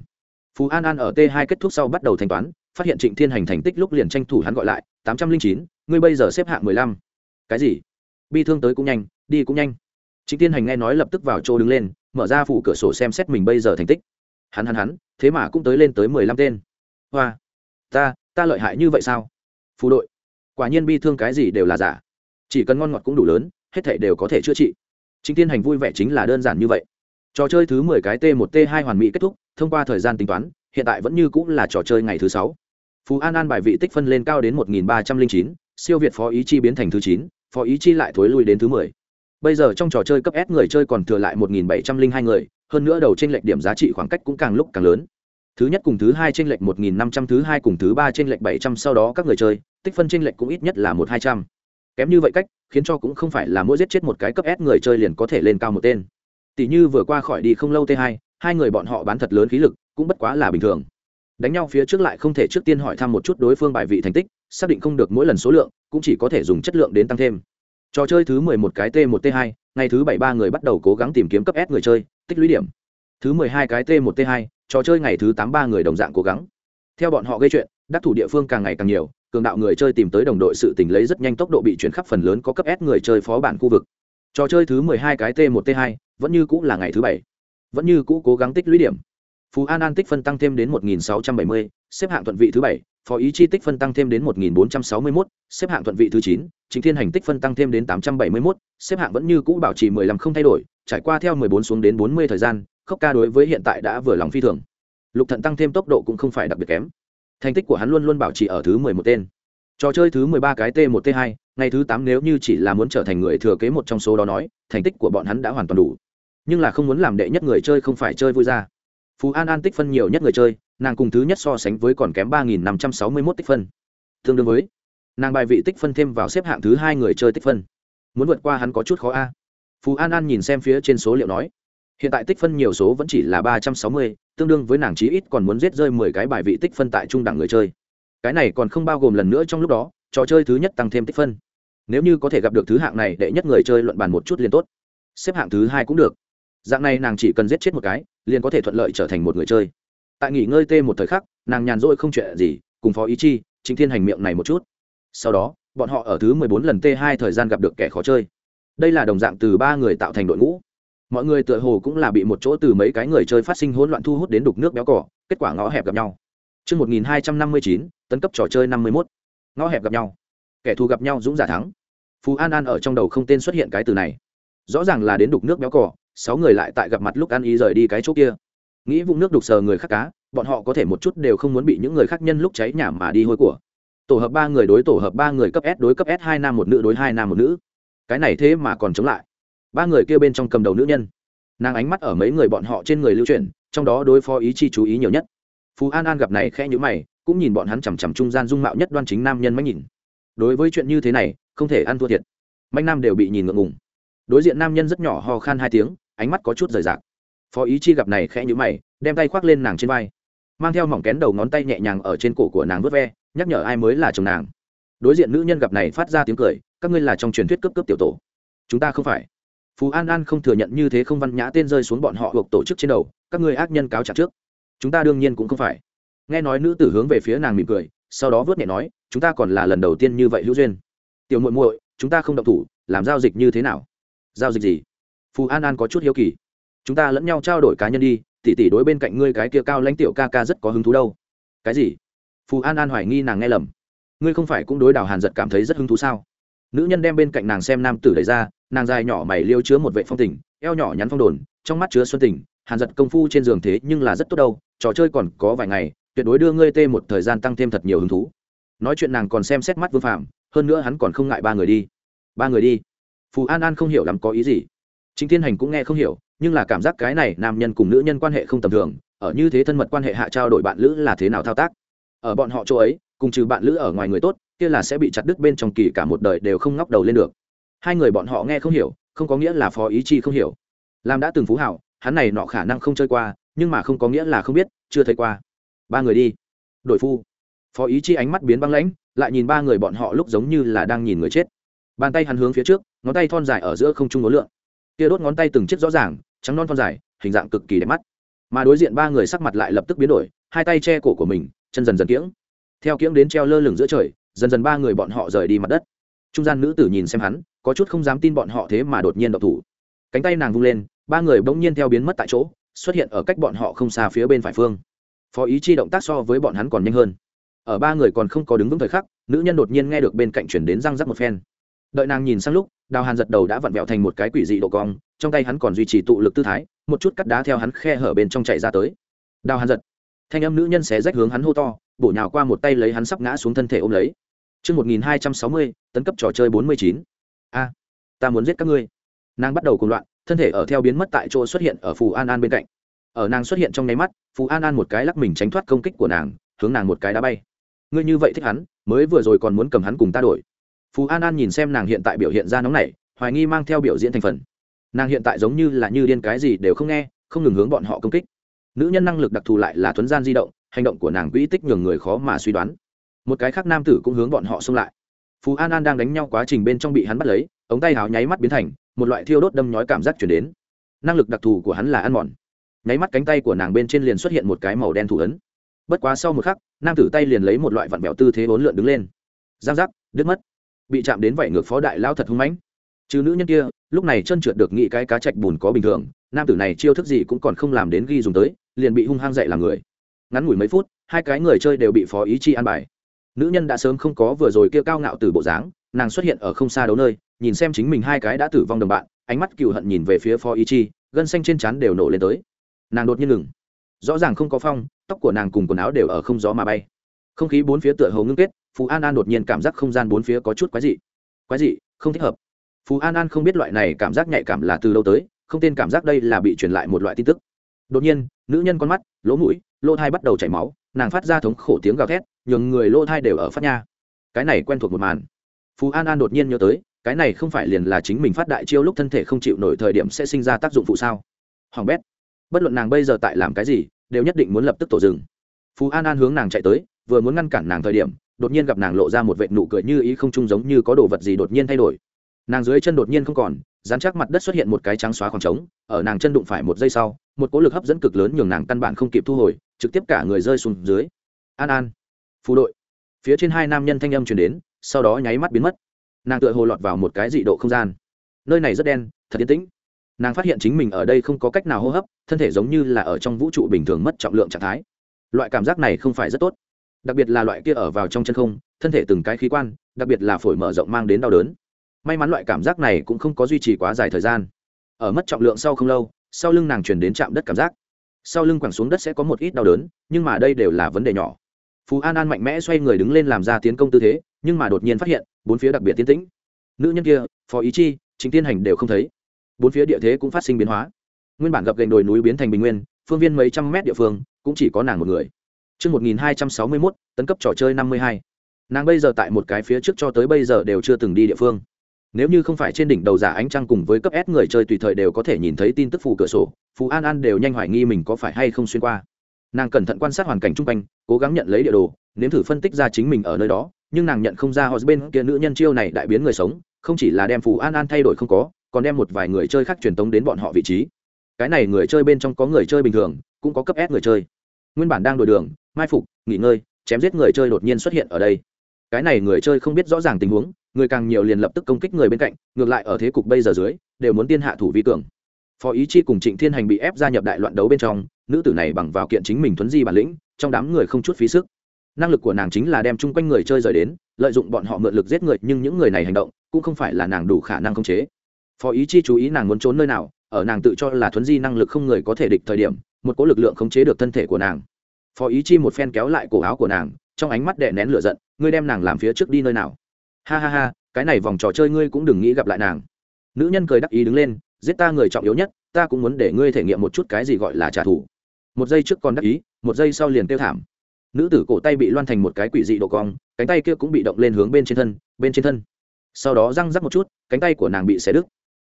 Phú An An ở T2 kết thúc sau bắt đầu thanh toán, phát hiện trịnh thiên hành thành tích lúc liền tranh thủ hắn gọi lại tám trăm linh chín ngươi bây giờ xếp hạng mười lăm. Cái gì? Bi thương tới cũng nhanh đi cũng nhanh. Trịnh thiên hành nghe nói lập tức vào chỗ đứng lên mở ra phủ cửa sổ xem xét mình bây giờ thành tích. Hắn hắn hắn thế mà cũng tới lên tới mười lăm tên. Hoa ta ta lợi hại như vậy sao? Phù đội quả nhiên bi thương cái gì đều là giả. Chỉ cần ngon ngọt cũng đủ lớn hết thể đều có thể chữa trị. Trịnh Thiên Hành vui vẻ chính là đơn giản như vậy. Trò chơi thứ mười cái T một T hai hoàn mỹ kết thúc, thông qua thời gian tính toán, hiện tại vẫn như cũng là trò chơi ngày thứ sáu. Phú an an bài vị tích phân lên cao đến một nghìn ba trăm linh chín siêu việt phó ý chi biến thành thứ chín phó ý chi lại thối lui đến thứ mười. Bây giờ trong trò chơi cấp s người chơi còn thừa lại một nghìn bảy trăm linh hai người hơn nữa đầu t r ê n lệch điểm giá trị khoảng cách cũng càng lúc càng lớn. Thứ nhất cùng thứ hai t r ê n lệch một nghìn năm trăm thứ hai cùng thứ ba t r ê n lệch bảy trăm sau đó các người chơi tích phân t r ê n lệch cũng ít nhất là một hai trăm. Kém như vậy cách khiến cho cũng không phải là mỗi giết chết một cái cấp s người chơi liền có thể lên cao một tên tỷ như vừa qua khỏi đi không lâu t hai hai người bọn họ bán thật lớn khí lực, cũng bất quá là bình thường. Đánh nhau phía trước lại không thể trước tiên hỏi thăm một chút đối phương bài vị thành tích, xác định không được mỗi lần số lượng, cũng chỉ có thể dùng chất lượng đến tăng thêm. Trò chơi thứ mười một cái t một, t hai, ngày thứ bảy ba người bắt đầu cố gắng tìm kiếm cấp s người chơi, tích lũy điểm. Thứ mười hai cái t một, t hai, trò chơi ngày thứ tám ba người đồng dạng cố gắng. Theo bọn họ gây chuyện, đắc thủ địa phương càng ngày càng nhiều, cường đạo người chơi tìm tới đồng đội sự tình lấy rất nhanh tốc độ bị chuyển khắp phần lớn có cấp s người chơi phó bản khu vực trò chơi thứ mười hai cái t một, t hai, vẫn như cũng là ngày thứ bảy. Vẫn như cũ cố gắng tích lũy điểm. Phú an an tích phân tăng thêm đến một nghìn sáu trăm bảy mươi, xếp hạng thuận vị thứ bảy. Phó ý chi tích phân tăng thêm đến một nghìn bốn trăm sáu mươi mốt, xếp hạng thuận vị thứ chín. Chính thiên hành tích phân tăng thêm đến tám trăm bảy mươi mốt, xếp hạng vẫn như cũ bảo trì mười lăm không thay đổi, trải qua theo mười bốn xuống đến bốn mươi thời gian, khốc ca đối với hiện tại đã vừa lòng phi thường. Lục thận tăng thêm tốc độ cũng không phải đặc biệt kém. Thành tích của hắn luôn luôn bảo trì ở thứ mười một tên trò chơi thứ mười ba cái t một, t hai, ngày thứ tám nếu như chỉ là muốn trở thành người thừa kế một trong số đó nói, thành tích của bọn hắn đã hoàn toàn đủ. Nhưng là không muốn làm đệ nhất người chơi không phải chơi vui ra. Phú an an tích phân nhiều nhất người chơi, nàng cùng thứ nhất so sánh với còn kém ba nghìn năm trăm sáu mươi mốt tích phân. Tương đương với, nàng bài vị tích phân thêm vào xếp hạng thứ hai người chơi tích phân. Muốn vượt qua hắn có chút khó a. Phú an an nhìn xem phía trên số liệu nói, hiện tại tích phân nhiều số vẫn chỉ là ba trăm sáu mươi, tương đương với nàng chí ít còn muốn giết rơi mười cái bài vị tích phân tại trung đẳng người chơi cái này còn không bao gồm lần nữa trong lúc đó trò chơi thứ nhất tăng thêm tích phân. Nếu như có thể gặp được thứ hạng này đệ nhất người chơi luận bàn một chút liền tốt. Xếp hạng thứ hai cũng được. Dạng này nàng chỉ cần giết chết một cái liền có thể thuận lợi trở thành một người chơi. Tại nghỉ ngơi tê một thời khắc nàng nhàn rỗi không chuyện gì cùng phó ý chi chính thiên hành miệng này một chút. Sau đó bọn họ ở thứ mười bốn lần t hai thời gian gặp được kẻ khó chơi. Đây là đồng dạng từ ba người tạo thành đội ngũ. Mọi người tựa hồ cũng là bị một chỗ từ mấy cái người chơi phát sinh hỗn loạn thu hút đến đục nước béo cỏ kết quả ngõ hẹp gặp nhau. Trước 1259, tấn cấp trò chơi 51. Ngõ hẹp gặp nhau. Kẻ thù gặp nhau dũng giả thắng. Phú An An ở trong đầu không tên xuất hiện cái từ này. Rõ ràng là đến đục nước béo cỏ, sáu người lại tại gặp mặt lúc ăn ý rời đi cái chỗ kia. Nghĩ vũng nước đục sờ người khác cá, bọn họ có thể một chút đều không muốn bị những người khác nhân lúc cháy nhà mà đi hôi của. Tổ hợp ba người đối tổ hợp ba người cấp S đối cấp S hai nam một nữ đối hai nam một nữ. Cái này thế mà còn chống lại ba người kia bên trong cầm đầu nữ nhân nàng ánh mắt ở mấy người bọn họ trên người lưu chuyển trong đó đối phó ý chi chú ý nhiều nhất phú an an gặp này khẽ nhữ mày cũng nhìn bọn hắn chằm chằm trung gian dung mạo nhất đoan chính nam nhân mánh nhìn. Đối với chuyện như thế này, không thể ăn thua thiệt. Manh nam đều bị nhìn ngượng ngùng. Đối diện nam nhân rất nhỏ ho khan hai tiếng, ánh mắt có chút rời rạc. Phó ý chi gặp này khẽ nhữ mày, đem tay khoác lên nàng trên vai. Mang theo mỏng kén đầu ngón tay nhẹ nhàng ở trên cổ của nàng vớt ve, nhắc nhở ai mới là chồng nàng. Đối diện nữ nhân gặp này phát ra tiếng cười, các ngươi là trong truyền thuyết cấp cấp tiểu tổ. Chúng ta không phải. Phú an an không thừa nhận như thế không văn nhã tên rơi xuống bọn họ thuộc tổ chức trên đầu, các ngươi ác nhân cáo trạng trước. Chúng ta đương nhiên cũng không phải nghe nói nữ tử hướng về phía nàng mỉm cười, sau đó vớt nhẹ nói, chúng ta còn là lần đầu tiên như vậy hữu duyên. Tiểu muội muội, chúng ta không động thủ, làm giao dịch như thế nào? Giao dịch gì? Phù an an có chút hiếu kỳ. Chúng ta lẫn nhau trao đổi cá nhân đi tỉ tỉ đối bên cạnh ngươi cái kia cao lãnh tiểu ca ca rất có hứng thú đâu. Cái gì? Phù an an hoài nghi nàng nghe lầm. Ngươi không phải cũng đối đào hàn giật cảm thấy rất hứng thú sao? Nữ nhân đem bên cạnh nàng xem nam tử đẩy ra, nàng dài nhỏ mày liêu chứa một vệ phong tình, eo nhỏ nhắn phong đồn, trong mắt chứa xuân tình, hàn giật công phu trên giường thế nhưng là rất tốt đâu, trò chơi còn có vài ngày tuyệt đối đưa ngươi tê một thời gian tăng thêm thật nhiều hứng thú. Nói chuyện nàng còn xem xét mắt vương phạm hơn nữa hắn còn không ngại ba người đi. Ba người đi? Phù an an không hiểu lắm có ý gì. Chính thiên hành cũng nghe không hiểu, nhưng là cảm giác cái này nam nhân cùng nữ nhân quan hệ không tầm thường, ở như thế thân mật quan hệ hạ trao đổi bạn lữ là thế nào thao tác? Ở bọn họ chỗ ấy, cùng trừ bạn lữ ở ngoài người tốt, kia là sẽ bị chặt đứt bên trong kỳ cả một đời đều không ngóc đầu lên được. Hai người bọn họ nghe không hiểu, không có nghĩa là phó ý chi không hiểu. Làm đã từng phú hảo, hắn này nọ khả năng không chơi qua, nhưng mà không có nghĩa là không biết, chưa thấy qua ba người đi. Đội phu. Phó ý chi ánh mắt biến băng lãnh, lại nhìn ba người bọn họ lúc giống như là đang nhìn người chết. Bàn tay hắn hướng phía trước, ngón tay thon dài ở giữa không trung ngố lượng. Kia đốt ngón tay từng chiếc rõ ràng, trắng non thon dài, hình dạng cực kỳ đẹp mắt. Mà đối diện ba người sắc mặt lại lập tức biến đổi, hai tay che cổ của mình, chân dần dần kiễng. Theo kiễng đến treo lơ lửng giữa trời, dần dần ba người bọn họ rời đi mặt đất. Trung gian nữ tử nhìn xem hắn, có chút không dám tin bọn họ thế mà đột nhiên độc thủ. Cánh tay nàng vung lên, ba người bỗng nhiên theo biến mất tại chỗ, xuất hiện ở cách bọn họ không xa phía bên phải phương phó ý chi động tác so với bọn hắn còn nhanh hơn ở ba người còn không có đứng vững thời khắc nữ nhân đột nhiên nghe được bên cạnh chuyển đến răng rắc một phen đợi nàng nhìn sang lúc đào hàn giật đầu đã vặn vẹo thành một cái quỷ dị độ cong trong tay hắn còn duy trì tụ lực tư thái một chút cắt đá theo hắn khe hở bên trong chạy ra tới đào hàn giật thanh âm nữ nhân xé rách hướng hắn hô to bổ nhào qua một tay lấy hắn sắp ngã xuống thân thể ôm lấy Trước 1260, tấn cấp trò chơi 49. A, ta muốn giết các ngươi. Nàng bắt đầu cuồng loạn, thân thể ở theo biến mất tại chỗ xuất hiện ở Phù An An bên cạnh. Ở nàng xuất hiện trong nháy mắt, Phù An An một cái lắc mình tránh thoát công kích của nàng, hướng nàng một cái đá bay. Ngươi như vậy thích hắn, mới vừa rồi còn muốn cầm hắn cùng ta đổi. Phù An An nhìn xem nàng hiện tại biểu hiện ra nóng nảy, hoài nghi mang theo biểu diễn thành phần. Nàng hiện tại giống như là như điên cái gì đều không nghe, không ngừng hướng bọn họ công kích. Nữ nhân năng lực đặc thù lại là tuấn gian di động, hành động của nàng quỹ tích nhường người khó mà suy đoán một cái khác nam tử cũng hướng bọn họ xông lại phú an an đang đánh nhau quá trình bên trong bị hắn bắt lấy ống tay hào nháy mắt biến thành một loại thiêu đốt đâm nhói cảm giác chuyển đến năng lực đặc thù của hắn là ăn mòn nháy mắt cánh tay của nàng bên trên liền xuất hiện một cái màu đen thủ ấn. Bất quá sau một khắc, nam tử tay liền lấy một loại vặn vẹo tư thế bốn lượn đứng lên. Giang giác, đứt mất. Bị chạm đến vảy ngược phó đại lao thật hung mãnh. Chứ nữ nhân kia, lúc này chân trượt được nghĩ cái cá chạch bùn có bình thường, nam tử này chiêu thức gì cũng còn không làm đến ghi dùng tới, liền bị hung hăng dậy làm người. Ngắn ngủi mấy phút, hai cái người chơi đều bị phó ý chi an bài. Nữ nhân đã sớm không có vừa rồi kia cao ngạo từ bộ dáng, nàng xuất hiện ở không xa đấu nơi, nhìn xem chính mình hai cái đã tử vong đồng bạn, ánh mắt cựu hận nhìn về phía phó ý chi, gân xanh trên trán đều nổ lên tới nàng đột nhiên ngừng. Rõ ràng không có phong, tóc của nàng cùng quần áo đều ở không gió mà bay. Không khí bốn phía tựa hầu ngưng kết phú an an đột nhiên cảm giác không gian bốn phía có chút quái dị. Quái dị, không thích hợp. Phú an an không biết loại này cảm giác nhạy cảm là từ lâu tới, không tên cảm giác đây là bị truyền lại một loại tin tức. Đột nhiên, nữ nhân con mắt, lỗ mũi, lỗ thai bắt đầu chảy máu, nàng phát ra thống khổ tiếng gào thét, nhường người lỗ thai đều ở phát nha. Cái này quen thuộc một màn. Phú an an đột nhiên nhớ tới, cái này không phải liền là chính mình phát đại chiêu lúc thân thể không chịu nổi thời điểm sẽ sinh ra tác dụng phụ sao? Hoàng bét bất luận nàng bây giờ tại làm cái gì, đều nhất định muốn lập tức tổ dừng. Phú an an hướng nàng chạy tới, vừa muốn ngăn cản nàng thời điểm, đột nhiên gặp nàng lộ ra một vệ nụ cười như ý không chung giống như có đồ vật gì đột nhiên thay đổi. Nàng dưới chân đột nhiên không còn, dán chắc mặt đất xuất hiện một cái trắng xóa khoảng trống, ở nàng chân đụng phải một giây sau, một cỗ lực hấp dẫn cực lớn nhường nàng căn bản không kịp thu hồi, trực tiếp cả người rơi xuống dưới. An an phù đội. Phía trên hai nam nhân thanh âm chuyển đến, sau đó nháy mắt biến mất. Nàng tựa hồ lọt vào một cái dị độ không gian. Nơi này rất đen, thật yên tĩnh nàng phát hiện chính mình ở đây không có cách nào hô hấp, thân thể giống như là ở trong vũ trụ bình thường mất trọng lượng trạng thái. Loại cảm giác này không phải rất tốt. Đặc biệt là loại kia ở vào trong chân không, thân thể từng cái khí quan, đặc biệt là phổi mở rộng mang đến đau đớn. May mắn loại cảm giác này cũng không có duy trì quá dài thời gian. Ở mất trọng lượng sau không lâu, sau lưng nàng chuyển đến chạm đất cảm giác. Sau lưng quẳng xuống đất sẽ có một ít đau đớn, nhưng mà đây đều là vấn đề nhỏ. Phú an an mạnh mẽ xoay người đứng lên làm ra tiến công tư thế, nhưng mà đột nhiên phát hiện, bốn phía đặc biệt tiến tĩnh. Nữ nhân kia, phó ý chi chính tiên hành đều không thấy bốn phía địa thế cũng phát sinh biến hóa nguyên bản gập gành đồi núi biến thành bình nguyên phương viên mấy trăm mét địa phương cũng chỉ có nàng một người Trước 1261, tấn cấp trò chơi 52. Nàng bây giờ tại một cái phía trước cho tới bây giờ đều chưa từng đi địa phương. Nếu như không phải trên đỉnh đầu giả ánh trăng cùng với cấp S người chơi tùy thời đều có thể nhìn thấy tin tức phù cửa sổ, Phù An An đều nhanh hoài nghi mình có phải hay không xuyên qua. Nàng cẩn thận quan sát hoàn cảnh chung quanh, cố gắng nhận lấy địa đồ, nếm thử phân tích ra chính mình ở nơi đó, nhưng nàng nhận không ra họ bên kia nữ nhân chiêu này đại biến người sống, không chỉ là đem Phù An An thay đổi không có, còn đem một vài người chơi khác truyền tống đến bọn họ vị trí. Cái này người chơi bên trong có người chơi bình thường, cũng có cấp s người chơi. Nguyên bản đang đổi đường, mai phục, nghỉ ngơi, chém giết người chơi đột nhiên xuất hiện ở đây. Cái này người chơi không biết rõ ràng tình huống, người càng nhiều liền lập tức công kích người bên cạnh, ngược lại ở thế cục bây giờ dưới, đều muốn tiên hạ thủ vi cường. Phó ý chi cùng trịnh thiên hành bị ép gia nhập đại loạn đấu bên trong, nữ tử này bằng vào kiện chính mình thuấn di bản lĩnh, trong đám người không chút phí sức. Năng lực của nàng chính là đem chung quanh người chơi rời đến, lợi dụng bọn họ mượn lực giết người, nhưng những người này hành động, cũng không phải là nàng đủ khả năng khống chế phó ý chi chú ý nàng muốn trốn nơi nào, ở nàng tự cho là thuấn di năng lực không người có thể địch thời điểm, một cỗ lực lượng khống chế được thân thể của nàng. Phó ý chi một phen kéo lại cổ áo của nàng, trong ánh mắt đè nén lửa giận, ngươi đem nàng làm phía trước đi nơi nào? Ha ha ha, cái này vòng trò chơi ngươi cũng đừng nghĩ gặp lại nàng. Nữ nhân cười đắc ý đứng lên, giết ta người trọng yếu nhất, ta cũng muốn để ngươi thể nghiệm một chút cái gì gọi là trả thù. Một giây trước còn đắc ý, một giây sau liền tiêu thảm. Nữ tử cổ tay bị loan thành một cái quỷ dị độ cong, cánh tay kia cũng bị động lên hướng bên trên thân, bên trên thân. Sau đó răng rắc một chút, cánh tay của nàng bị xé đứt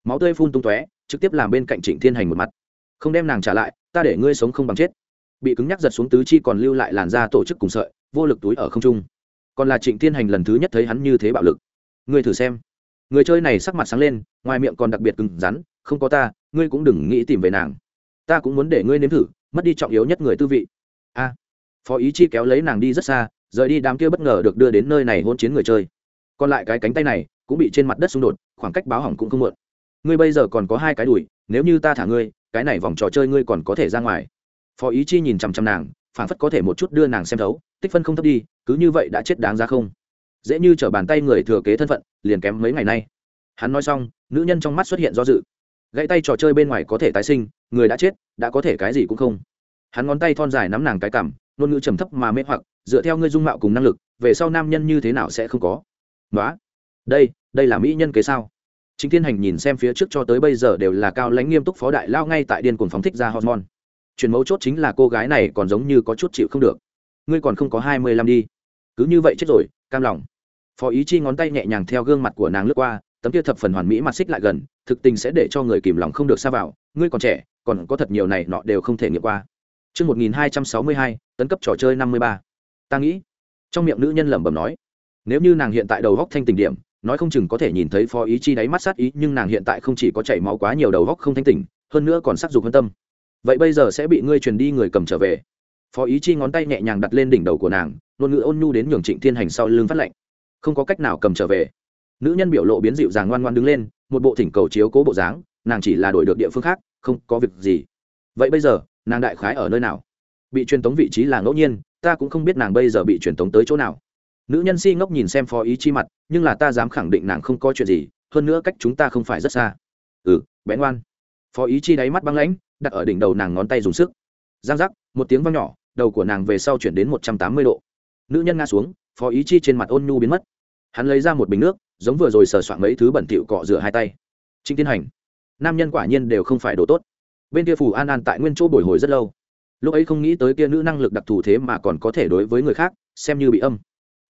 máu tươi phun tung tóe, trực tiếp làm bên cạnh trịnh thiên hành một mặt. Không đem nàng trả lại, ta để ngươi sống không bằng chết. Bị cứng nhắc giật xuống tứ chi còn lưu lại làn da tổ chức cùng sợi, vô lực túi ở không trung. Còn là trịnh thiên hành lần thứ nhất thấy hắn như thế bạo lực. Ngươi thử xem. Người chơi này sắc mặt sáng lên, ngoài miệng còn đặc biệt cứng rắn, không có ta, ngươi cũng đừng nghĩ tìm về nàng. Ta cũng muốn để ngươi nếm thử, mất đi trọng yếu nhất người tư vị. A. Phó ý chi kéo lấy nàng đi rất xa, rời đi đám kia bất ngờ được đưa đến nơi này hôn chiến người chơi. Còn lại cái cánh tay này cũng bị trên mặt đất xung đột, khoảng cách báo hỏng cũng không muộn ngươi bây giờ còn có hai cái đùi, nếu như ta thả ngươi, cái này vòng trò chơi ngươi còn có thể ra ngoài. Phó ý chi nhìn chằm chằm nàng phản phất có thể một chút đưa nàng xem thấu, tích phân không thấp đi, cứ như vậy đã chết đáng ra không? Dễ như t bàn tay người thừa kế thân phận, liền kém mấy ngày nay. Hắn nói xong, nữ nhân trong mắt xuất hiện do dự. Gãy tay trò chơi bên ngoài có thể tái sinh, người đã chết, đã có thể cái gì cũng không. Hắn ngón tay thon dài nắm nàng cái cảm ngôn ngữ trầm thấp mà mê hoặc, dựa theo ngươi dung mạo cùng năng lực, về sau nam nhân như thế nào sẽ không có? Đó đây đây là mỹ nhân kế sao? Chính thiên hành nhìn xem phía trước cho tới bây giờ đều là cao lãnh nghiêm túc phó đại lao ngay tại điên cuồng phóng thích ra hormone. Chuyện mấu chốt chính là cô gái này còn giống như có chút chịu không được. Ngươi còn không có hai mươi lăm đi. Cứ như vậy chết rồi cam lòng. Phó ý chi ngón tay nhẹ nhàng theo gương mặt của nàng lướt qua tấm kia thập phần hoàn mỹ mặt xích lại gần thực tình sẽ để cho người kìm lòng không được xa vào. Ngươi còn trẻ còn có thật nhiều này nọ đều không thể nghiệm qua. Trước 1262, tấn cấp trò chơi 53. Ta nghĩ, trong miệng nữ nhân lẩm bẩm nói, nếu như nàng hiện tại đầu góc thanh tình điểm nói không chừng có thể nhìn thấy phó ý chi đáy mắt sát ý, nhưng nàng hiện tại không chỉ có chảy máu quá nhiều đầu góc không thanh tỉnh, hơn nữa còn sắc dục hơn tâm. Vậy bây giờ sẽ bị ngươi truyền đi người cầm trở về. Phó ý chi ngón tay nhẹ nhàng đặt lên đỉnh đầu của nàng, ngôn ngữ ôn nhu đến nhường trịnh thiên hành sau lưng phát lệnh không có cách nào cầm trở về. Nữ nhân biểu lộ biến dịu dàng ngoan ngoan đứng lên, một bộ thỉnh cầu chiếu cố bộ dáng, nàng chỉ là đổi được địa phương khác, không có việc gì. Vậy bây giờ, nàng đại khái ở nơi nào? Bị truyền tống vị trí là ngẫu nhiên, ta cũng không biết nàng bây giờ bị truyền tống tới chỗ nào nữ nhân si ngốc nhìn xem phó ý chi mặt, nhưng là ta dám khẳng định nàng không có chuyện gì, hơn nữa cách chúng ta không phải rất xa. Ừ bén ngoan. Phó ý chi đáy mắt băng lãnh, đặt ở đỉnh đầu nàng ngón tay dùng sức. Giang giác, một tiếng văng nhỏ, đầu của nàng về sau chuyển đến một trăm tám mươi độ. Nữ nhân ngã xuống, phó ý chi trên mặt ôn nhu biến mất. Hắn lấy ra một bình nước, giống vừa rồi sờ soạn mấy thứ bẩn thịu cọ rửa hai tay. Trịnh tiến hành. Nam nhân quả nhiên đều không phải đồ tốt. Bên kia phù an an tại nguyên chỗ bồi hồi rất lâu. Lúc ấy không nghĩ tới kia nữ năng lực đặc thù thế mà còn có thể đối với người khác, xem như bị âm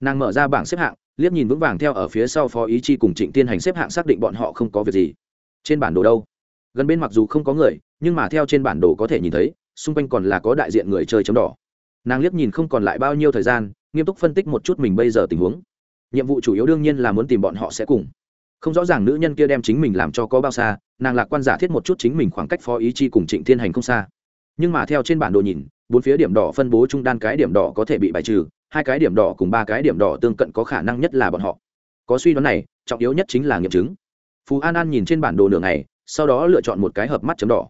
nàng mở ra bảng xếp hạng, liếc nhìn vững vàng theo ở phía sau phó ý chi cùng trịnh tiên hành xếp hạng xác định bọn họ không có việc gì. Trên bản đồ đâu? Gần bên mặc dù không có người, nhưng mà theo trên bản đồ có thể nhìn thấy, xung quanh còn là có đại diện người chơi chấm đỏ. Nàng liếc nhìn không còn lại bao nhiêu thời gian, nghiêm túc phân tích một chút mình bây giờ tình huống. Nhiệm vụ chủ yếu đương nhiên là muốn tìm bọn họ sẽ cùng. Không rõ ràng nữ nhân kia đem chính mình làm cho có bao xa, nàng lạc quan giả thiết một chút chính mình khoảng cách phó ý chi cùng trịnh thiên hành không xa. Nhưng mà theo trên bản đồ nhìn, bốn phía điểm đỏ phân bố trung đan cái điểm đỏ có thể bị bài trừ hai cái điểm đỏ cùng ba cái điểm đỏ tương cận có khả năng nhất là bọn họ. Có suy đoán này, trọng yếu nhất chính là nghiệm chứng. Phú an an nhìn trên bản đồ nửa ngày, sau đó lựa chọn một cái hợp mắt chấm đỏ.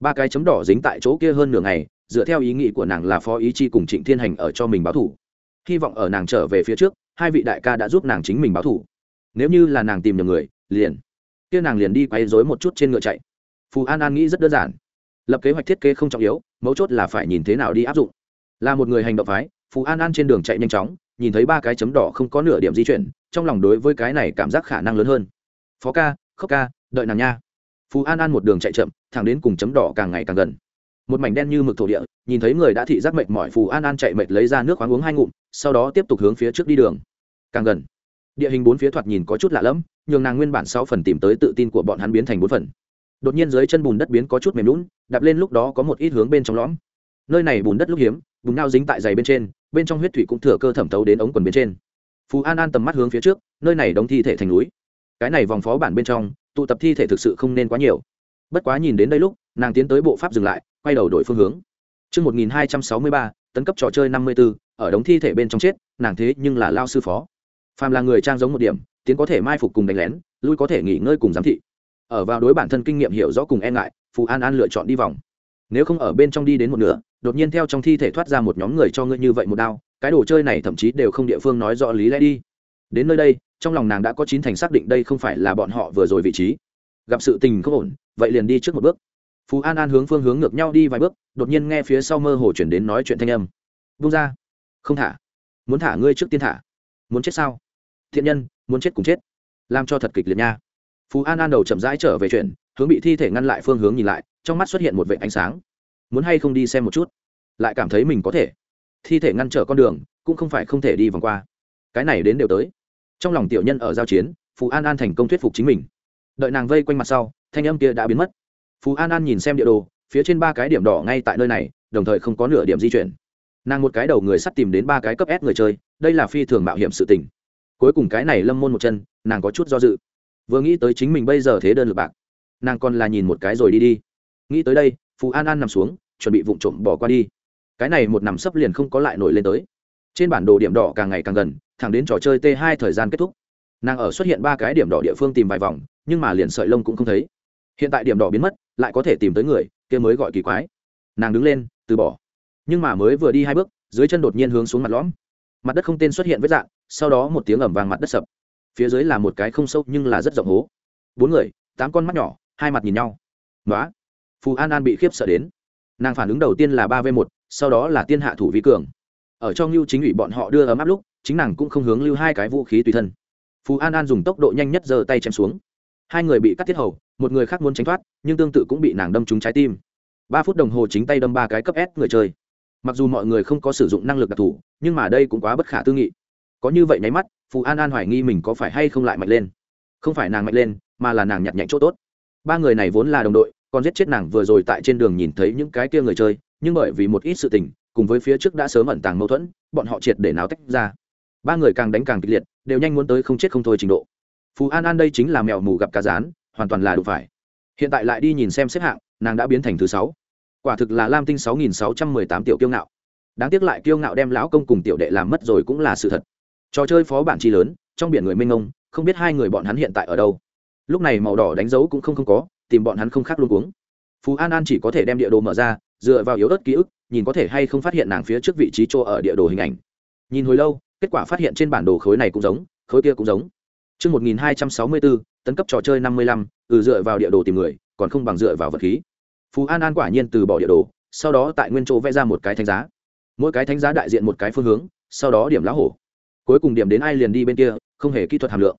Ba cái chấm đỏ dính tại chỗ kia hơn nửa ngày, dựa theo ý nghĩ của nàng là phó ý chi cùng trịnh thiên hành ở cho mình báo thủ. Hy vọng ở nàng trở về phía trước, hai vị đại ca đã giúp nàng chính mình báo thủ. Nếu như là nàng tìm nhầm người, liền, kia nàng liền đi quay dối một chút trên ngựa chạy. Phù an an nghĩ rất đơn giản. Lập kế hoạch thiết kế không trọng yếu, mấu chốt là phải nhìn thế nào đi áp dụng. Là một người hành động phái phù an an trên đường chạy nhanh chóng, nhìn thấy ba cái chấm đỏ không có nửa điểm di chuyển, trong lòng đối với cái này cảm giác khả năng lớn hơn. Phó ca khóc ca, đợi nàng nha. Phù an an một đường chạy chậm, thẳng đến cùng chấm đỏ càng ngày càng gần. Một mảnh đen như mực thổ địa, nhìn thấy người đã thị giác mệt mỏi, phù an an chạy mệt lấy ra nước khoáng uống hai ngụm, sau đó tiếp tục hướng phía trước đi đường. Càng gần, địa hình bốn phía thoạt nhìn có chút lạ lẫm, nhường nàng nguyên bản sáu phần tìm tới tự tin của bọn hắn biến thành bốn phần. Đột nhiên dưới chân bùn đất biến có chút mềm lún đạp lên lúc đó có một ít hướng bên trong lõm. Nơi này bùn đất lúc hiếm bùn nao dính tại giày bên trên bên trong huyết thủy cũng thừa cơ thẩm thấu đến ống quần bên trên phú an an tầm mắt hướng phía trước nơi này đóng thi thể thành núi cái này vòng phó bản bên trong tụ tập thi thể thực sự không nên quá nhiều bất quá nhìn đến đây lúc nàng tiến tới bộ pháp dừng lại quay đầu đổi phương hướng Trước 1263, tấn cấp trò chơi 54, ở đống thi thể bên trong chết, nàng thế nhưng là lao sư phó. Phàm là người trang giống một điểm, tiến có thể mai phục cùng đánh lén, lui có thể nghỉ ngơi cùng giám thị. Ở vào đối bản thân kinh nghiệm hiểu rõ cùng e ngại, Phù An An lựa chọn đi vòng. Nếu không ở bên trong đi đến một nửa, đột nhiên theo trong thi thể thoát ra một nhóm người cho ngươi như vậy một đao, cái đồ chơi này thậm chí đều không địa phương nói rõ lý lẽ đi. Đến nơi đây, trong lòng nàng đã có chín thành xác định đây không phải là bọn họ vừa rồi vị trí. Gặp sự tình không ổn, vậy liền đi trước một bước. Phú an an hướng phương hướng ngược nhau đi vài bước đột nhiên nghe phía sau mơ hồ chuyển đến nói chuyện thanh âm. Vung ra. Không thả. Muốn thả ngươi trước tiên thả. Muốn chết sao? Thiện nhân muốn chết cùng chết. Làm cho thật kịch liệt nha. Phú an an đầu chậm rãi trở về chuyện hướng bị thi thể ngăn lại phương hướng nhìn lại trong mắt xuất hiện một vệ ánh sáng muốn hay không đi xem một chút? Lại cảm thấy mình có thể. Thi thể ngăn trở con đường, cũng không phải không thể đi vòng qua. Cái này đến đều tới. Trong lòng tiểu nhân ở giao chiến phú an an thành công thuyết phục chính mình. Đợi nàng vây quanh mặt sau, thanh âm kia đã biến mất. Phú an an nhìn xem địa đồ, phía trên ba cái điểm đỏ ngay tại nơi này, đồng thời không có nửa điểm di chuyển. Nàng một cái đầu người sắt tìm đến ba cái cấp s người chơi, đây là phi thường mạo hiểm sự tình. Cuối cùng cái này lâm môn một chân, nàng có chút do dự. Vừa nghĩ tới chính mình bây giờ thế đơn lực bạc, nàng còn là nhìn một cái rồi đi đi. Nghĩ tới đây Phù an an nằm xuống, chuẩn bị vụng trộm bỏ qua đi. Cái này một nằm sấp liền không có lại nổi lên tới. Trên bản đồ điểm đỏ càng ngày càng gần, thẳng đến trò chơi t hai thời gian kết thúc. Nàng ở xuất hiện ba cái điểm đỏ địa phương tìm vài vòng, nhưng mà liền sợi lông cũng không thấy. Hiện tại điểm đỏ biến mất, lại có thể tìm tới người, kia mới gọi kỳ quái. Nàng đứng lên, từ bỏ. Nhưng mà mới vừa đi hai bước, dưới chân đột nhiên hướng xuống mặt lõm. Mặt đất không tên xuất hiện vết dạng, sau đó một tiếng ẩm vàng mặt đất sập. Phía dưới là một cái không sâu nhưng là rất rộng hố. Bốn người, tám con mắt nhỏ, hai mặt nhìn nhau. Nói phù an an bị khiếp sợ đến. Nàng phản ứng đầu tiên là ba v một, sau đó là tiên hạ thủ vi cường. Ở trong lưu chính ủy bọn họ đưa ấm áp lúc, chính nàng cũng không hướng lưu hai cái vũ khí tùy thân. Phù an an dùng tốc độ nhanh nhất giơ tay chém xuống. Hai người bị cắt thiết hầu, một người khác muốn tránh thoát, nhưng tương tự cũng bị nàng đâm trúng trái tim. Ba phút đồng hồ chính tay đâm ba cái cấp s người chơi. Mặc dù mọi người không có sử dụng năng lực đặc thù, nhưng mà đây cũng quá bất khả tư nghị. Có như vậy nháy mắt phù an an hoài nghi mình có phải hay không lại mạnh lên. Không phải nàng mạnh lên, mà là nàng nhặt nhạnh chỗ tốt. Ba người này vốn là đồng đội còn giết chết nàng vừa rồi tại trên đường nhìn thấy những cái kia người chơi, nhưng bởi vì một ít sự tình, cùng với phía trước đã sớm ẩn tàng mâu thuẫn, bọn họ triệt để náo tách ra. Ba người càng đánh càng kịch liệt, đều nhanh muốn tới không chết không thôi trình độ. Phù an an đây chính là mèo mù gặp cá rán, hoàn toàn là đủ phải. Hiện tại lại đi nhìn xem xếp hạng, nàng đã biến thành thứ sáu. Quả thực là lam tinh sáu nghìn sáu trăm mười tám tiểu kiêu ngạo. Đáng tiếc lại kiêu ngạo đem lão công cùng tiểu đệ làm mất rồi cũng là sự thật. Trò chơi phó bản chi lớn, trong biển người minh ông không biết hai người bọn hắn hiện tại ở đâu. Lúc này màu đỏ đánh dấu cũng không không có tìm bọn hắn không khác luôn cuống phú an an chỉ có thể đem địa đồ mở ra dựa vào yếu ớt ký ức nhìn có thể hay không phát hiện nàng phía trước vị trí chỗ ở địa đồ hình ảnh nhìn hồi lâu kết quả phát hiện trên bản đồ khối này cũng giống khối kia cũng giống Trước 1264, tấn cấp trò chơi 55, ừ dựa vào địa đồ tìm người, còn không bằng dựa vào vật khí. Phú An An quả nhiên từ bỏ địa đồ, sau đó tại nguyên chỗ vẽ ra một cái thánh giá. Mỗi cái thánh giá đại diện một cái phương hướng, sau đó điểm lá hổ. Cuối cùng điểm đến ai liền đi bên kia, không hề kỹ thuật hàm lượng.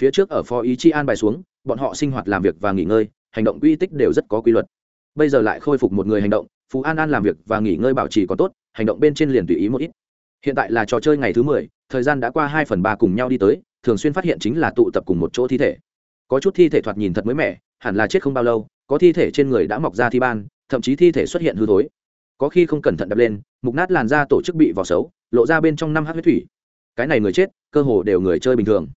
Phía trước ở phó ý chi an bài xuống, bọn họ sinh hoạt làm việc và nghỉ ngơi, hành động quy tích đều rất có quy luật. Bây giờ lại khôi phục một người hành động, Phú An An làm việc và nghỉ ngơi bảo trì còn tốt, hành động bên trên liền tùy ý một ít. Hiện tại là trò chơi ngày thứ mười, thời gian đã qua hai phần ba cùng nhau đi tới, thường xuyên phát hiện chính là tụ tập cùng một chỗ thi thể có chút thi thể thoạt nhìn thật mới mẻ hẳn là chết không bao lâu có thi thể trên người đã mọc ra thi ban thậm chí thi thể xuất hiện hư thối có khi không cẩn thận đập lên mục nát làn da tổ chức bị vỏ xấu lộ ra bên trong năm hát huyết thủy cái này người chết cơ hồ đều người chơi bình thường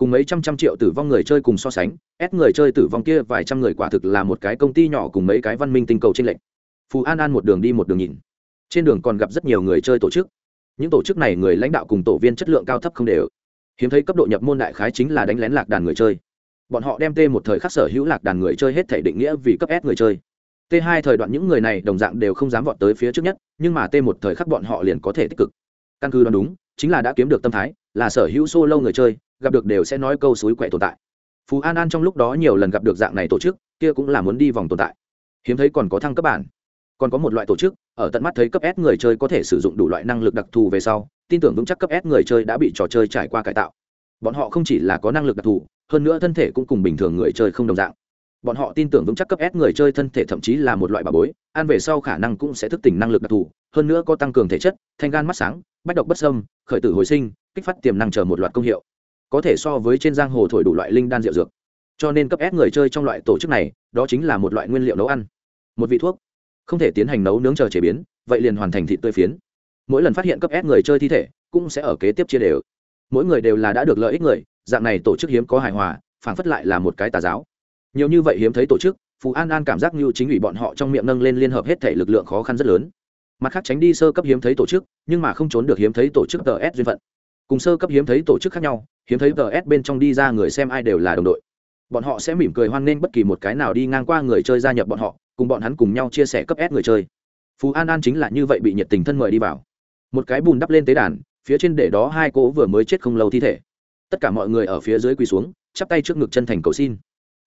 cùng mấy trăm trăm triệu tử vong người chơi cùng so sánh, ép người chơi tử vong kia vài trăm người quả thực là một cái công ty nhỏ cùng mấy cái văn minh tinh cầu trên lệnh phù an an một đường đi một đường nhìn. Trên đường còn gặp rất nhiều người chơi tổ chức. Những tổ chức này người lãnh đạo cùng tổ viên chất lượng cao thấp không đều. Hiếm thấy cấp độ nhập môn đại khái chính là đánh lén lạc đàn người chơi. Bọn họ đem t một thời khắc sở hữu lạc đàn người chơi hết thể định nghĩa vì cấp s người chơi. T hai thời đoạn những người này đồng dạng đều không dám vọt tới phía trước nhất, nhưng mà t một thời khắc bọn họ liền có thể tích cực. Căn cứ đoán đúng, chính là đã kiếm được tâm thái, là sở hữu solo người chơi gặp được đều sẽ nói câu suối quậy tồn tại. Phú an an trong lúc đó nhiều lần gặp được dạng này tổ chức, kia cũng là muốn đi vòng tồn tại. Hiếm thấy còn có thăng cấp bản. Còn có một loại tổ chức, ở tận mắt thấy cấp s người chơi có thể sử dụng đủ loại năng lực đặc thù về sau, tin tưởng vững chắc cấp s người chơi đã bị trò chơi trải qua cải tạo. Bọn họ không chỉ là có năng lực đặc thù, hơn nữa thân thể cũng cùng bình thường người chơi không đồng dạng. Bọn họ tin tưởng vững chắc cấp s người chơi thân thể thậm chí là một loại bà bối, ăn về sau khả năng cũng sẽ thức tỉnh năng lực đặc thù, hơn nữa có tăng cường thể chất, thanh gan mắt sáng, bách độc bất sâm khởi tử hồi sinh, kích phát tiềm năng chờ một loạt công hiệu có thể so với trên giang hồ thổi đủ loại linh đan rượu dược. Cho nên cấp ép người chơi trong loại tổ chức này, đó chính là một loại nguyên liệu nấu ăn. Một vị thuốc, không thể tiến hành nấu nướng chờ chế biến, vậy liền hoàn thành thịt tươi phiến. Mỗi lần phát hiện cấp ép người chơi thi thể, cũng sẽ ở kế tiếp chia đều. Mỗi người đều là đã được lợi ích người, dạng này tổ chức hiếm có hài hòa phản phất lại là một cái tà giáo. Nhiều như vậy hiếm thấy tổ chức phú an an cảm giác như chính ủy bọn họ trong miệng nâng lên liên hợp hết thể lực lượng khó khăn rất lớn. Mặt khác tránh đi sơ cấp hiếm thấy tổ chức, nhưng mà không trốn được hiếm thấy tổ chức tờ s duyên phận cùng sơ cấp hiếm thấy tổ chức khác nhau, hiếm thấy tờ s bên trong đi ra người xem ai đều là đồng đội. Bọn họ sẽ mỉm cười hoan nghênh bất kỳ một cái nào đi ngang qua người chơi gia nhập bọn họ, cùng bọn hắn cùng nhau chia sẻ cấp s người chơi. Phú an an chính là như vậy bị nhiệt tình thân mời đi vào. Một cái bùn đắp lên tế đàn, phía trên để đó hai cỗ vừa mới chết không lâu thi thể. Tất cả mọi người ở phía dưới quỳ xuống, chắp tay trước ngực chân thành cầu xin.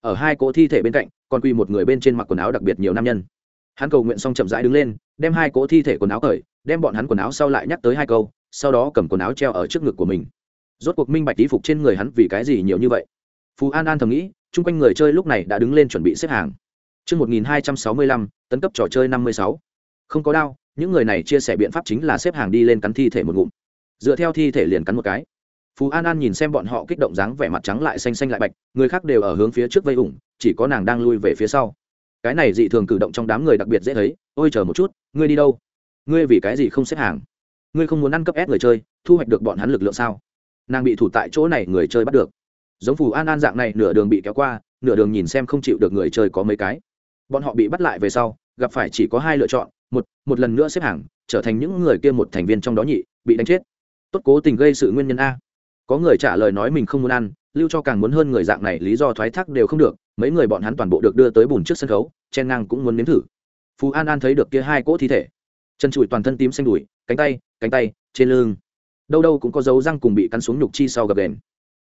Ở hai cỗ thi thể bên cạnh, còn quỳ một người bên trên mặc quần áo đặc biệt nhiều nam nhân. Hắn cầu nguyện xong chậm rãi đứng lên, đem hai cỗ thi thể quần áo cởi, đem bọn hắn quần áo sau lại nhắc tới hai câu sau đó cầm quần áo treo ở trước ngực của mình. Rốt cuộc minh bạch tí phục trên người hắn vì cái gì nhiều như vậy. Phú an an thầm nghĩ chung quanh người chơi lúc này đã đứng lên chuẩn bị xếp hàng. Trước 1265, tấn cấp trò chơi 56. Không có đau, những người này chia sẻ biện pháp chính là xếp hàng đi lên cắn thi thể một ngụm. Dựa theo thi thể liền cắn một cái. Phú an an nhìn xem bọn họ kích động dáng vẻ mặt trắng lại xanh xanh lại bạch người khác đều ở hướng phía trước vây ủng chỉ có nàng đang lui về phía sau. Cái này dị thường cử động trong đám người đặc biệt dễ thấy ôi chờ một chút ngươi đi đâu? Ngươi vì cái gì không xếp hàng? Ngươi không muốn ăn cấp ép người chơi, thu hoạch được bọn hắn lực lượng sao? Nàng bị thủ tại chỗ này người chơi bắt được. Giống phù an an dạng này, nửa đường bị kéo qua, nửa đường nhìn xem không chịu được người chơi có mấy cái. Bọn họ bị bắt lại về sau, gặp phải chỉ có hai lựa chọn, một một lần nữa xếp hàng, trở thành những người kia một thành viên trong đó nhị, bị đánh chết. Tốt cố tình gây sự nguyên nhân a. Có người trả lời nói mình không muốn ăn, lưu cho càng muốn hơn người dạng này, lý do thoái thác đều không được, mấy người bọn hắn toàn bộ được đưa tới bùn trước sân khấu, chen ngang cũng muốn nếm thử. Phú an an thấy được kia hai cỗ thi thể. Chân trụi toàn thân tím xanh đùi, cánh tay cánh tay, trên lưng. Đâu đâu cũng có dấu răng cùng bị cắn xuống nhục chi sau gập đèn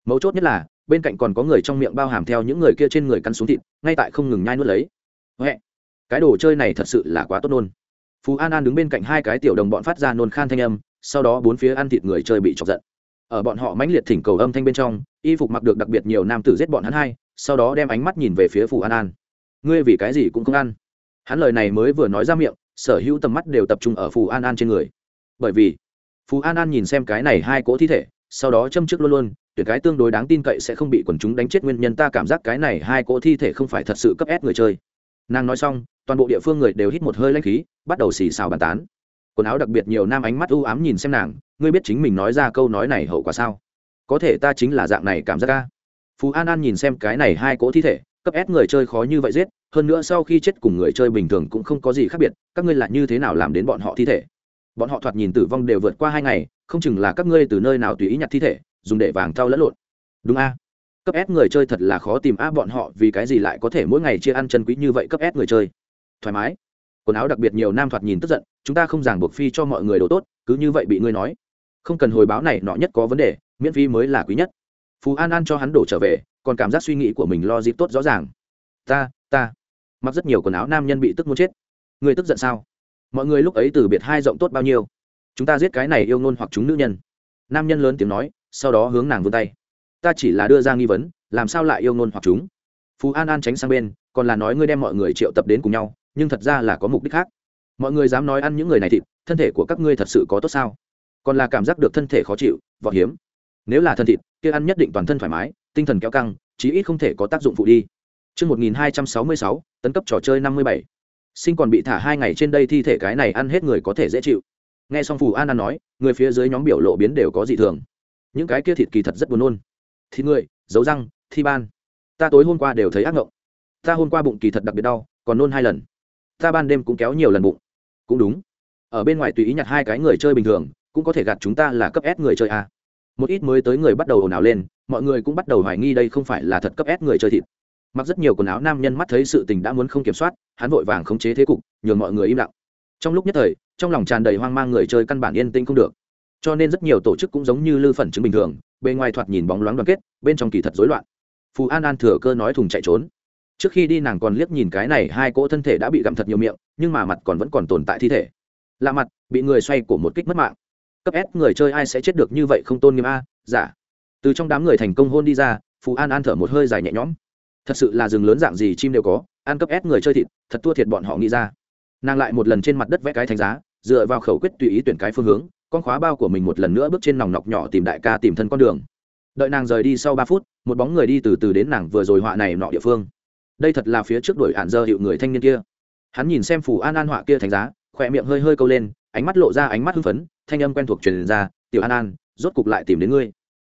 mấu chốt nhất là, bên cạnh còn có người trong miệng bao hàm theo những người kia trên người cắn xuống thịt, ngay tại không ngừng nhai nuốt lấy. Huệ, cái đồ chơi này thật sự là quá tốt nôn phú an an đứng bên cạnh hai cái tiểu đồng bọn phát ra nôn khan thanh âm, sau đó bốn phía ăn thịt người chơi bị chọc giận. Ở bọn họ mãnh liệt thỉnh cầu âm thanh bên trong, y phục mặc được đặc biệt nhiều nam tử giết bọn hắn hai, sau đó đem ánh mắt nhìn về phía phù an an. Ngươi vì cái gì cũng không ăn? Hắn lời này mới vừa nói ra miệng, sở hữu tầm mắt đều tập trung ở phù an an trên người bởi vì phú an an nhìn xem cái này hai cỗ thi thể, sau đó châm trước luôn luôn, tuyển cái tương đối đáng tin cậy sẽ không bị quần chúng đánh chết nguyên nhân ta cảm giác cái này hai cỗ thi thể không phải thật sự cấp ép người chơi. Nàng nói xong, toàn bộ địa phương người đều hít một hơi lanh khí, bắt đầu xì xào bàn tán. Quần áo đặc biệt nhiều nam ánh mắt u ám nhìn xem nàng, ngươi biết chính mình nói ra câu nói này hậu quả sao? Có thể ta chính là dạng này cảm giác ca phú an an nhìn xem cái này hai cỗ thi thể, cấp ép người chơi khó như vậy giết, hơn nữa sau khi chết cùng người chơi bình thường cũng không có gì khác biệt, các ngươi là như thế nào làm đến bọn họ thi thể? Bọn họ thoạt nhìn tử vong đều vượt qua hai ngày, không chừng là các ngươi từ nơi nào tùy ý nhặt thi thể, dùng để vàng thau lẫn lộn. Đúng a? Cấp ép người chơi thật là khó tìm a, bọn họ vì cái gì lại có thể mỗi ngày chia ăn chân quý như vậy cấp ép người chơi? Thoải mái. Quần áo đặc biệt nhiều nam thoạt nhìn tức giận, chúng ta không giảng buộc phi cho mọi người đồ tốt, cứ như vậy bị ngươi nói. Không cần hồi báo này, nọ nhất có vấn đề, miễn phí mới là quý nhất. Phú an an cho hắn đổ trở về, còn cảm giác suy nghĩ của mình lo dịp tốt rõ ràng. Ta ta. Mặc rất nhiều quần áo nam nhân bị tức muốn chết. Người tức giận sao? Mọi người lúc ấy từ biệt hai rộng tốt bao nhiêu? Chúng ta giết cái này yêu ngôn hoặc chúng nữ nhân. Nam nhân lớn tiếng nói sau đó hướng nàng vươn tay. Ta chỉ là đưa ra nghi vấn làm sao lại yêu ngôn hoặc chúng? Phú an an tránh sang bên còn là nói ngươi đem mọi người triệu tập đến cùng nhau nhưng thật ra là có mục đích khác. Mọi người dám nói ăn những người này thịt thân thể của các ngươi thật sự có tốt sao? Còn là cảm giác được thân thể khó chịu vọt hiếm. Nếu là thân thịt kia ăn nhất định toàn thân thoải mái tinh thần kéo căng chí ít không thể có tác dụng phụ đi. Trước 1266, tấn cấp trò chơi 57. Sinh còn bị thả hai ngày trên đây thi thể cái này ăn hết người có thể dễ chịu. Nghe xong Phù An An nói, người phía dưới nhóm biểu lộ biến đều có dị thường. Những cái kia thịt kỳ thật rất buồn nôn. Thịt người, dấu răng, thi ban. Ta tối hôm qua đều thấy ác ngộng. Ta hôm qua bụng kỳ thật đặc biệt đau, còn nôn hai lần. Ta ban đêm cũng kéo nhiều lần bụng. Cũng đúng. Ở bên ngoài tùy ý nhặt hai cái người chơi bình thường, cũng có thể gạt chúng ta là cấp S người chơi a. Một ít mới tới người bắt đầu ồn ào lên, mọi người cũng bắt đầu hoài nghi đây không phải là thật cấp S người chơi thịt mặc rất nhiều quần áo nam nhân mắt thấy sự tình đã muốn không kiểm soát, hắn vội vàng khống chế thế cục, nhường mọi người im lặng. Trong lúc nhất thời, trong lòng tràn đầy hoang mang người chơi căn bản yên tĩnh không được. Cho nên rất nhiều tổ chức cũng giống như lư phẩn chứng bình thường bên ngoài thoạt nhìn bóng loáng đoàn kết, bên trong kỳ thật rối loạn. Phù an an thừa cơ nói thùng chạy trốn. Trước khi đi nàng còn liếc nhìn cái này, hai cỗ thân thể đã bị gặm thật nhiều miệng, nhưng mà mặt còn vẫn còn tồn tại thi thể. Lạ mặt, bị người xoay của một kích mất mạng. Cấp s, người chơi ai sẽ chết được như vậy không tôn nghiêm a? Giả từ trong đám người thành công hôn đi ra, phù an an thở một hơi dài nhẹ nhõm thật sự là rừng lớn dạng gì chim đều có, ăn cấp ép người chơi thịt, thật thua thiệt bọn họ nghĩ ra. Nàng lại một lần trên mặt đất vẽ cái thánh giá, dựa vào khẩu quyết tùy ý tuyển cái phương hướng, con khóa bao của mình một lần nữa bước trên nòng nọc nhỏ tìm đại ca tìm thân con đường. Đợi nàng rời đi sau ba phút, một bóng người đi từ từ đến nàng vừa rồi họa này nọ địa phương. Đây thật là phía trước đuổi ạn dơ hiệu người thanh niên kia. Hắn nhìn xem phủ an an họa kia thánh giá, khỏe miệng hơi hơi câu lên, ánh mắt lộ ra ánh mắt hưng phấn, thanh âm quen thuộc truyền ra, tiểu an an, rốt cục lại tìm đến ngươi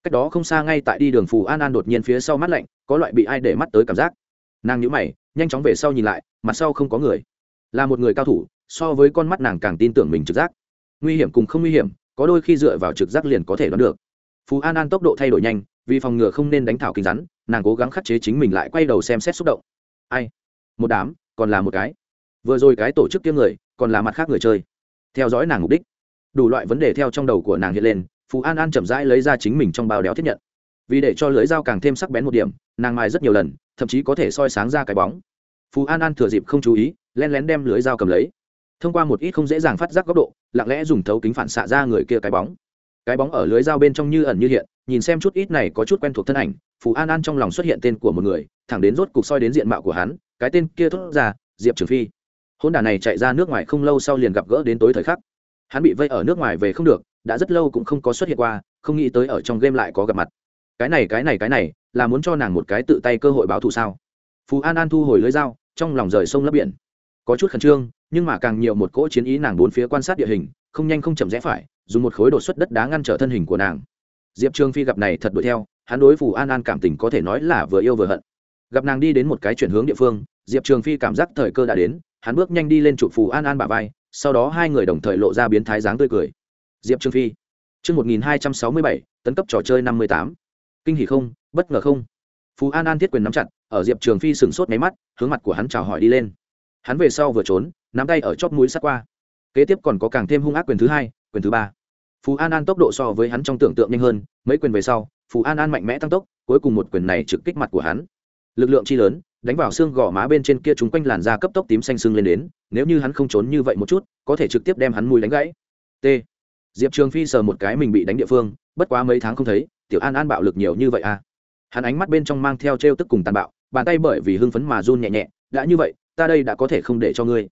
cách đó không xa ngay tại đi đường phù an an đột nhiên phía sau mắt lạnh, có loại bị ai để mắt tới cảm giác. Nàng nhữ mày, nhanh chóng về sau nhìn lại, mặt sau không có người. Là một người cao thủ, so với con mắt nàng càng tin tưởng mình trực giác. Nguy hiểm cùng không nguy hiểm, có đôi khi dựa vào trực giác liền có thể đoán được. Phú an an tốc độ thay đổi nhanh, vì phòng ngừa không nên đánh thảo kinh rắn, nàng cố gắng khắc chế chính mình lại quay đầu xem xét xúc động. Ai? Một đám, còn là một cái. Vừa rồi cái tổ chức kiếm người, còn là mặt khác người chơi. Theo dõi nàng mục đích. Đủ loại vấn đề theo trong đầu của nàng hiện lên phú an an chậm rãi lấy ra chính mình trong bao đéo thiết nhận. Vì để cho lưới dao càng thêm sắc bén một điểm, nàng mài rất nhiều lần, thậm chí có thể soi sáng ra cái bóng. Phú an an thừa dịp không chú ý len lén đem lưới dao cầm lấy. Thông qua một ít không dễ dàng phát giác góc độ, lặng lẽ dùng thấu kính phản xạ ra người kia cái bóng. Cái bóng ở lưới dao bên trong như ẩn như hiện, nhìn xem chút ít này có chút quen thuộc thân ảnh phú an an trong lòng xuất hiện tên của một người, thẳng đến rốt cục soi đến diện mạo của hắn, cái tên kia thốt ra, diệp trường phi. Hôn đà này chạy ra nước ngoài không lâu sau liền gặp gỡ đến tối thời khắc. Hắn bị vây ở nước ngoài về không được đã rất lâu cũng không có xuất hiện qua, không nghĩ tới ở trong game lại có gặp mặt. Cái này cái này cái này, là muốn cho nàng một cái tự tay cơ hội báo thù sao? Phú an an thu hồi lưới dao, trong lòng rời sông lấp biển. Có chút khẩn trương, nhưng mà càng nhiều một cỗ chiến ý nàng bốn phía quan sát địa hình, không nhanh không chậm rẽ phải, dùng một khối đột xuất đất đá ngăn trở thân hình của nàng. Diệp trương phi gặp này thật đuổi theo, hắn đối phù an an cảm tình có thể nói là vừa yêu vừa hận. Gặp nàng đi đến một cái chuyển hướng địa phương, diệp trường phi cảm giác thời cơ đã đến, hắn bước nhanh đi lên chụp phù an an bà vai, sau đó hai người đồng thời lộ ra biến thái dáng tươi cười diệp trương phi Trước 1267, tấn cấp trò chơi 58. Kinh hỉ không, bất ngờ không. Phú An An thiết quyền nắm chặt, ở Diệp Trường Phi sửng sốt mấy mắt, hướng mặt của hắn chào hỏi đi lên. Hắn về sau vừa trốn, nắm tay ở chóp mũi sát qua. Kế tiếp còn có càng thêm hung ác quyền thứ hai, quyền thứ ba. Phú An An tốc độ so với hắn trong tưởng tượng nhanh hơn, mấy quyền về sau, Phú An An mạnh mẽ tăng tốc, cuối cùng một quyền này trực kích mặt của hắn. Lực lượng chi lớn, đánh vào xương gò má bên trên kia chúng quanh làn da cấp tốc tím xanh sưng lên đến, nếu như hắn không trốn như vậy một chút, có thể trực tiếp đem hắn mũi đánh gãy. T diệp trường phi sờ một cái mình bị đánh địa phương, bất quá mấy tháng không thấy, tiểu an an bạo lực nhiều như vậy à? Hắn ánh mắt bên trong mang theo t r e o tức cùng tàn bạo, bàn tay bởi vì hưng phấn mà run nhẹ nhẹ, đã như vậy, ta đây đã có thể không để cho ngươi.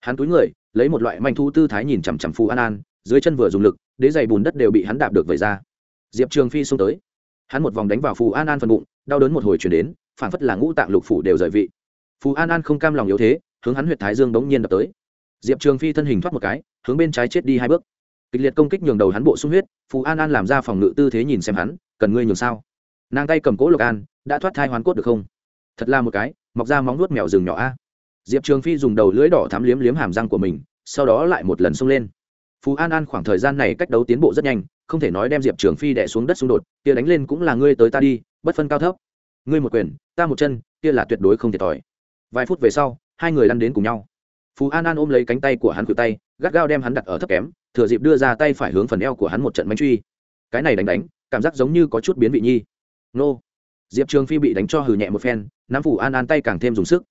Hắn túi người, lấy một loại manh thu tư thái nhìn chằm chằm phù an an, dưới chân vừa dùng lực, đế giày bùn đất đều bị hắn đạp được vẩy ra. Diệp trường phi xông tới. Hắn một vòng đánh vào phù an an phần bụng, đau đớn một hồi chuyển đến phản phất là ngũ tạng lục phủ đều rời vị. Phù an an không cam lòng yếu thế, hướng hắn huyệt thái dương đống nhiên đập tới. Diệp trường phi thân hình thoát một cái, hướng bên trái chết đi hai bước kịch liệt công kích nhường đầu hắn bộ sung huyết, phù an an làm ra phòng ngự tư thế nhìn xem hắn, cần ngươi nhường sao? Nàng tay cầm cố lộc an, đã thoát thai hoàn cốt được không? Thật là một cái, mọc ra móng nuốt mèo rừng nhỏ a. Diệp trường phi dùng đầu lưỡi đỏ thám liếm liếm hàm răng của mình, sau đó lại một lần xông lên. Phú an an khoảng thời gian này cách đấu tiến bộ rất nhanh, không thể nói đem diệp trường phi đẻ xuống đất xung đột, kia đánh lên cũng là ngươi tới ta đi, bất phân cao thấp. Ngươi một quyền, ta một chân, kia là tuyệt đối không thiệt thòi vài phút về sau, hai người lăn đến cùng nhau. Phú an an ôm lấy cánh tay của hắn cự tay, gắt gao đem hắn đặt ở thấp kém thừa dịp đưa ra tay phải hướng phần eo của hắn một trận bánh truy. Cái này đánh đánh, cảm giác giống như có chút biến vị nhi. Nô. Diệp trường phi bị đánh cho hừ nhẹ một phen nam phủ an an tay càng thêm dùng sức.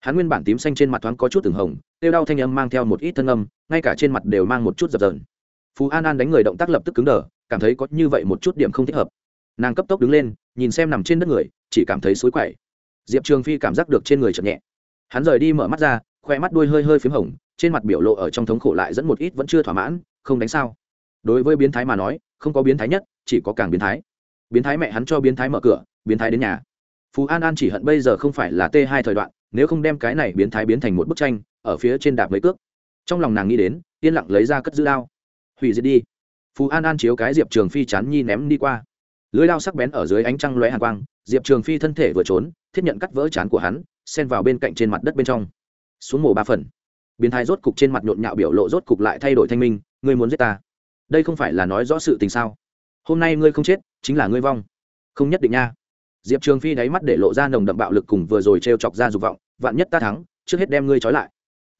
Hắn nguyên bản tím xanh trên mặt thoáng có chút từng hồng, tiêu đau thanh âm mang theo một ít thân âm, ngay cả trên mặt đều mang một chút dập dờn. Phú an an đánh người động tác lập tức cứng đờ, cảm thấy có như vậy một chút điểm không thích hợp. Nàng cấp tốc đứng lên, nhìn xem nằm trên đất người, chỉ cảm thấy xối quậy. Diệp trường phi cảm giác được trên người chậm nhẹ. Hắn rời đi mở mắt ra, khoe mắt đuôi hơi hơi p h í m hồng trên mặt biểu lộ ở trong thống khổ lại dẫn một ít vẫn chưa thỏa mãn, không đánh sao. Đối với biến thái mà nói, không có biến thái nhất, chỉ có càng biến thái. Biến thái mẹ hắn cho biến thái mở cửa, biến thái đến nhà. Phú an an chỉ hận bây giờ không phải là t hai thời đoạn, nếu không đem cái này biến thái biến thành một bức tranh, ở phía trên đạp mấy cước. Trong lòng nàng nghĩ đến, yên lặng lấy ra cất giữ đao. Hủy diệt đi. Phú an an chiếu cái diệp trường phi chán nhi ném đi qua. Lưới đao sắc bén ở dưới ánh trăng lóe hàn quang, diệp trường phi thân thể vừa trốn, thiết nhận cắt vỡ chán của hắn, xen vào bên cạnh trên mặt đất bên trong. Xuống mổ ba phần biến thái rốt cục trên mặt nhộn nhạo biểu lộ rốt cục lại thay đổi thanh minh ngươi muốn giết ta đây không phải là nói rõ sự tình sao hôm nay ngươi không chết chính là ngươi vong không nhất định nha diệp trường phi đáy mắt để lộ ra nồng đậm bạo lực cùng vừa rồi t r e o chọc ra dục vọng vạn nhất ta thắng trước hết đem ngươi trói lại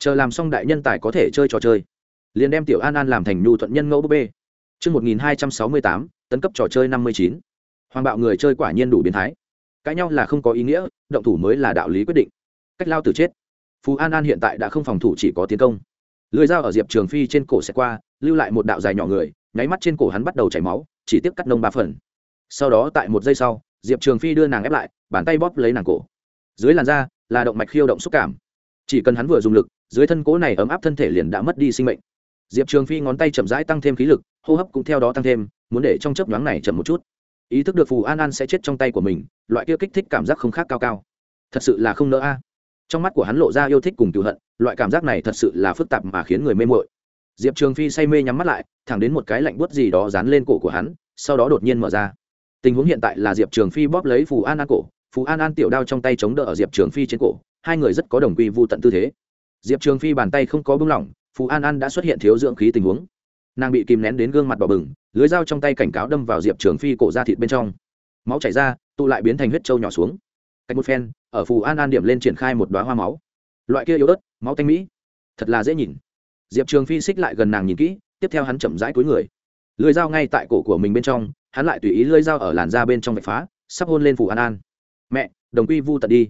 chờ làm xong đại nhân tài có thể chơi trò chơi liền đem tiểu an an làm thành nhu thuận nhân ngẫu búp bê Chương 1268, tấn cấp trò chơi 59. Hoàng bạo người chơi quả nhiên đủ biến thái. Cãi nhau là không có ý nghĩa, động thủ mới là đạo lý quyết định. Cách lao tử chết. Phú An An hiện tại đã không phòng thủ chỉ có tiến công. Lưỡi dao ở Diệp Trường Phi trên cổ sẽ qua, lưu lại một đạo dài nhỏ người, nháy mắt trên cổ hắn bắt đầu chảy máu, chỉ tiếp cắt nông ba phần. Sau đó tại một giây sau, Diệp Trường Phi đưa nàng ép lại, bàn tay bóp lấy nàng cổ. Dưới làn da là động mạch khiêu động xúc cảm. Chỉ cần hắn vừa dùng lực, dưới thân cố này ấm áp thân thể liền đã mất đi sinh mệnh diệp trường phi ngón tay chậm rãi tăng thêm khí lực hô hấp cũng theo đó tăng thêm muốn để trong chớp nhoáng này chậm một chút ý thức được phù an an sẽ chết trong tay của mình loại kia kích thích cảm giác không khác cao cao thật sự là không nỡ a trong mắt của hắn lộ ra yêu thích cùng cựu hận, loại cảm giác này thật sự là phức tạp mà khiến người mê mội diệp trường phi say mê nhắm mắt lại, thẳng đến một cái lạnh buốt gì đó dán lên cổ của hắn, sau đó đột nhiên mở ra. Tình huống hiện tại là diệp trường phi bóp lấy phù an an cổ, phù an an tiểu đao trong tay chống đỡ ở diệp trường phi trên cổ, hai người rất có đồng quy vô tận tư thế. Diệp trường phi bàn tay không có bưng lỏng, phù an an đã xuất hiện thiếu dưỡng khí tình huống. Nàng bị kìm nén đến gương mặt đỏ bừng, lưới dao trong tay cảnh cáo đâm vào diệp trường phi cổ ra thịt bên trong. Máu chảy ra, tụ lại biến thành huyết trâu nhỏ xuống. Cách một phen ở phù an an điểm lên triển khai một đoá hoa máu. Loại kia yếu ớt, máu tanh mỹ. Thật là dễ nhìn. Diệp trường phi xích lại gần nàng nhìn kỹ, tiếp theo hắn chậm rãi cuối người. Lưới dao ngay tại cổ của mình bên trong, hắn lại tùy ý lưới dao ở làn da bên trong vạch phá, sắp hôn lên phù an an. Mẹ, đồng quy vu tật đi.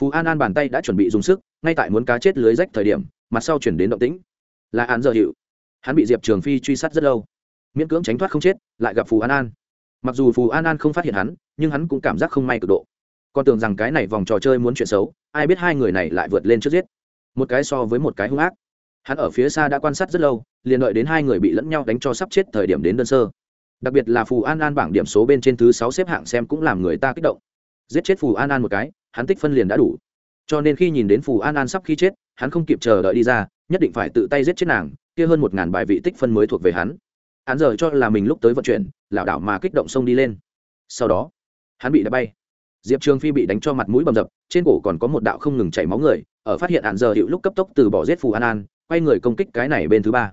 Phù an an bàn tay đã chuẩn bị dùng sức, ngay tại muốn cá chết lưới rách thời điểm, mặt sau chuyển đến động tĩnh. Là án giờ hiệu. Hắn bị diệp trường phi truy sát rất lâu. Miễn cưỡng tránh thoát không chết, lại gặp phù an an. Mặc dù phù an an không phát hiện hắn, nhưng hắn cũng cảm giác không may cực độ còn tưởng rằng cái này vòng trò chơi muốn chuyện xấu, ai biết hai người này lại vượt lên trước giết. Một cái so với một cái hung ác. Hắn ở phía xa đã quan sát rất lâu, liền đợi đến hai người bị lẫn nhau đánh cho sắp chết thời điểm đến đơn sơ. Đặc biệt là phù an an bảng điểm số bên trên thứ sáu xếp hạng xem cũng làm người ta kích động. Giết chết phù an an một cái, hắn tích phân liền đã đủ. Cho nên khi nhìn đến phù an an sắp khi chết, hắn không kịp chờ đợi đi ra, nhất định phải tự tay giết chết nàng, kia hơn một ngàn bài vị tích phân mới thuộc về hắn. Hắn giờ cho là mình lúc tới vận chuyển, lảo đảo mà kích động xông đi lên. Sau đó, hắn bị đá bay diệp trường phi bị đánh cho mặt mũi bầm dập, trên cổ còn có một đạo không ngừng chảy máu người, ở phát hiện hạn giờ hiệu lúc cấp tốc từ bỏ giết phù an an, quay người công kích cái này bên thứ ba.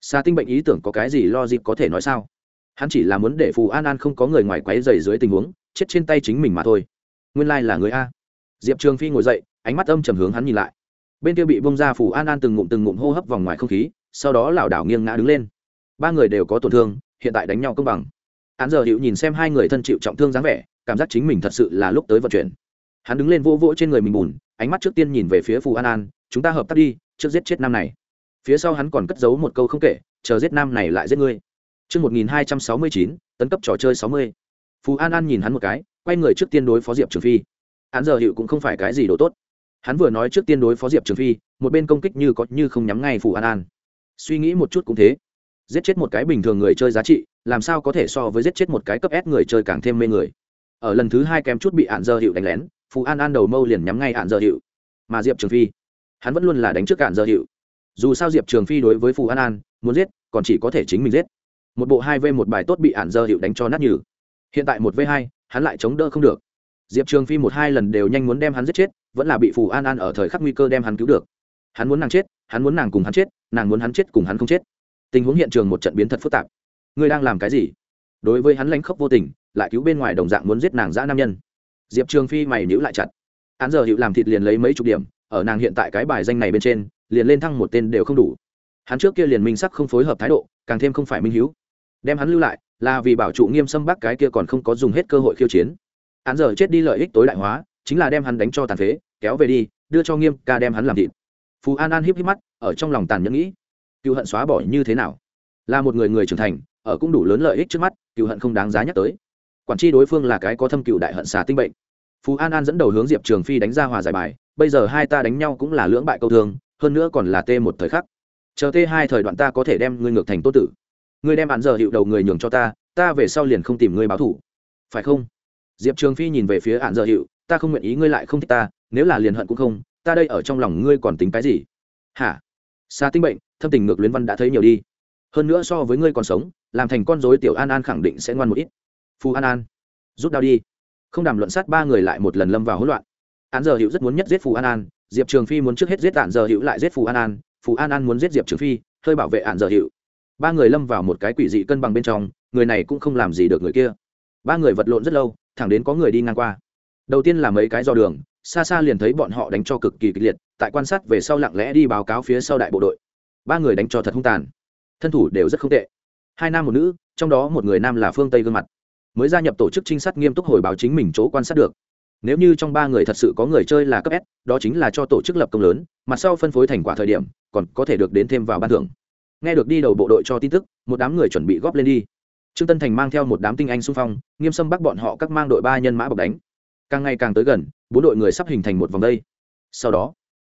Xa tinh bệnh ý tưởng có cái gì lo dịp có thể nói sao? Hắn chỉ là muốn để phù an an không có người ngoài quấy dày dưới tình huống, chết trên tay chính mình mà thôi. Nguyên lai、like、là người a. Diệp trường phi ngồi dậy, ánh mắt âm trầm hướng hắn nhìn lại. Bên kia bị bông ra phù an an từng ngụm từng ngụm hô hấp vòng ngoài không khí, sau đó lảo đảo nghiêng ngã đứng lên. Ba người đều có tổn thương, hiện tại đánh nhau công bằng. Hắn giờ hiệu nhìn xem hai người thân chịu trọng thương dáng vẻ cảm giác chính mình thật sự là lúc tới vận chuyển. Hắn đứng lên vô vỗ trên người mình bùn ánh mắt trước tiên nhìn về phía phù an an chúng ta hợp tác đi trước giết chết nam này. Phía sau hắn còn cất giấu một câu không kể chờ giết nam này lại giết ngươi. Trước 1269, tấn cấp trò chơi 60. Phù An An nhìn hắn một cái, quay người trước tiên đối phó Diệp Trường Phi. Hắn giờ hiệu cũng không phải cái gì đồ tốt. Hắn vừa nói trước tiên đối phó diệp trường phi một bên công kích như có như không nhắm ngay phù an an. Suy nghĩ một chút cũng thế. Giết chết một cái bình thường người chơi giá trị làm sao có thể so với giết chết một cái cấp s người chơi càng thêm mê người? Ở lần thứ hai kém chút bị hạn dơ hiệu đánh lén, phù an an đầu mâu liền nhắm ngay hạn dơ hiệu. Mà diệp trường phi, hắn vẫn luôn là đánh trước hạn dơ hiệu. Dù sao diệp trường phi đối với phù an an, muốn giết, còn chỉ có thể chính mình giết. Một bộ hai v một bài tốt bị hạn dơ hiệu đánh cho nát nhừ. Hiện tại một v hai, hắn lại chống đỡ không được. Diệp trường phi một hai lần đều nhanh muốn đem hắn giết chết, vẫn là bị phù an an ở thời khắc nguy cơ đem hắn cứu được. Hắn muốn nàng chết, hắn muốn nàng cùng hắn chết, nàng muốn hắn chết cùng hắn không chết. Tình huống hiện trường một trận biến thật phức tạp. Ngươi đang làm cái gì? Đối với hắn lãnh khốc vô tình, lại cứu bên ngoài đồng dạng muốn giết nàng dã nam nhân. Diệp trường phi mày nhữ lại chặt. Hắn giờ hiệu làm thịt liền lấy mấy chục điểm, ở nàng hiện tại cái bài danh này bên trên, liền lên thăng một tên đều không đủ. Hắn trước kia liền minh sắc không phối hợp thái độ, càng thêm không phải minh hiếu. Đem hắn lưu lại, là vì bảo trụ nghiêm xâm bắc cái kia còn không có dùng hết cơ hội khiêu chiến. Hắn giờ chết đi lợi ích tối đại hóa, chính là đem hắn đánh cho tàn phế, kéo về đi, đưa cho nghiêm ca đem hắn làm thịt. Phú an an híp híp mắt, ở trong lòng tàn nhẫn nghĩ. Cựu hận xóa bỏ như thế nào? Là một người người trưởng thành, ở cũng đủ lớn lợi ích trước mắt cựu hận không đáng giá nhắc tới. Quản tri đối phương là cái có thâm cựu đại hận xà tinh bệnh. Phú an an dẫn đầu hướng diệp trường phi đánh ra hòa giải bài, bây giờ hai ta đánh nhau cũng là lưỡng bại câu thương, hơn nữa còn là t một thời khắc. Chờ t hai thời đoạn ta có thể đem ngươi ngược thành tô tử. Ngươi đem bạn giờ hiệu đầu người nhường cho ta ta về sau liền không tìm ngươi báo thủ phải không? Diệp trường phi nhìn về phía hạn giờ hiệu, ta không nguyện ý ngươi lại không thích ta, nếu là liền hận cũng không, ta đây ở trong lòng ngươi còn tính cái gì? Hả? Xa tinh bệnh, thâm tình ngược luyến văn đã thấy nhiều đi hơn nữa so với ngươi còn sống, làm thành con dối tiểu an an khẳng định sẽ ngoan một ít. Phù an an, rút đau đi. Không đàm luận sát ba người lại một lần lâm vào hỗn loạn. Án giờ hữu rất muốn nhất giết phù an an, diệp trường phi muốn trước hết giết tản giờ hữu lại giết phù an an phù an an muốn giết diệp trường phi, hơi bảo vệ ạn giờ hữu. Ba người lâm vào một cái quỷ dị cân bằng bên trong, người này cũng không làm gì được người kia. Ba người vật lộn rất lâu, thẳng đến có người đi ngang qua. Đầu tiên là mấy cái do đường, xa xa liền thấy bọn họ đánh cho cực kỳ kịch liệt, tại quan sát về sau lặng lẽ đi báo cáo phía sau đại bộ đội. Ba người đánh cho thật hung tàn thân thủ đều rất không tệ. Hai nam một nữ, trong đó một người nam là phương tây gương mặt. Mới gia nhập tổ chức trinh sát nghiêm túc hồi báo chính mình chỗ quan sát được. Nếu như trong ba người thật sự có người chơi là cấp s, đó chính là cho tổ chức lập công lớn mặt sau phân phối thành quả thời điểm, còn có thể được đến thêm vào ban thưởng. Nghe được đi đầu bộ đội cho tin tức, một đám người chuẩn bị góp lên đi. Trương tân thành mang theo một đám tinh anh xung phong, nghiêm xâm bắt bọn họ các mang đội ba nhân mã bọc đánh. Càng ngày càng tới gần, bốn đội người sắp hình thành một vòng đây. Sau đó,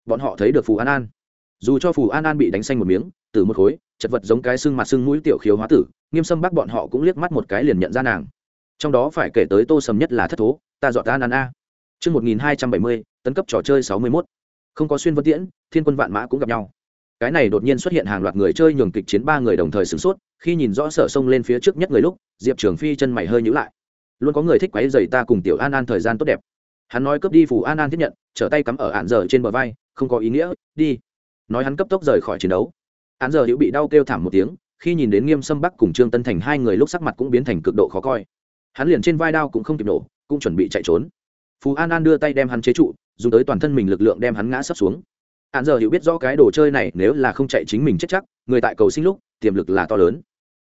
bọn họ thấy được phù an an. Dù cho phù an an bị đánh xanh một miếng từ một khối, chật vật giống cái xương mặt xương mũi tiểu khiếu hóa tử, nghiêm sâm bác bọn họ cũng liếc mắt một cái liền nhận ra nàng. Trong đó phải kể tới tô sầm nhất là thất thố, ta dọn an an a. Chương một nghìn hai trăm bảy mươi, tấn cấp trò chơi sáu mươi mốt. Không có xuyên vân tiễn, thiên quân vạn mã cũng gặp nhau. Cái này đột nhiên xuất hiện hàng loạt người chơi nhường kịch chiến ba người đồng thời sửng sốt, khi nhìn rõ sở sông lên phía trước nhất người lúc, diệp trường phi chân mày hơi nhữ lại. Luôn có người thích quáy dày ta cùng tiểu an an thời gian tốt đẹp. Hắn nói cướp đi phù an an tiếp nhận, trở tay cắm ở ạn dở trên bờ vai, không có ý nghĩa, đi. Nói hắn cấp tốc rời khỏi chiến đấu án giờ hữu bị đau kêu thảm một tiếng, khi nhìn đến nghiêm sâm bắc cùng trương tân thành hai người lúc sắc mặt cũng biến thành cực độ khó coi. Hắn liền trên vai đao cũng không kịp nổ, cũng chuẩn bị chạy trốn. Phú an an đưa tay đem hắn chế trụ, dùng tới toàn thân mình lực lượng đem hắn ngã sấp xuống. Hạn giờ hiểu biết rõ cái đồ chơi này, nếu là không chạy chính mình chết chắc, người tại cầu sinh lúc, tiềm lực là to lớn.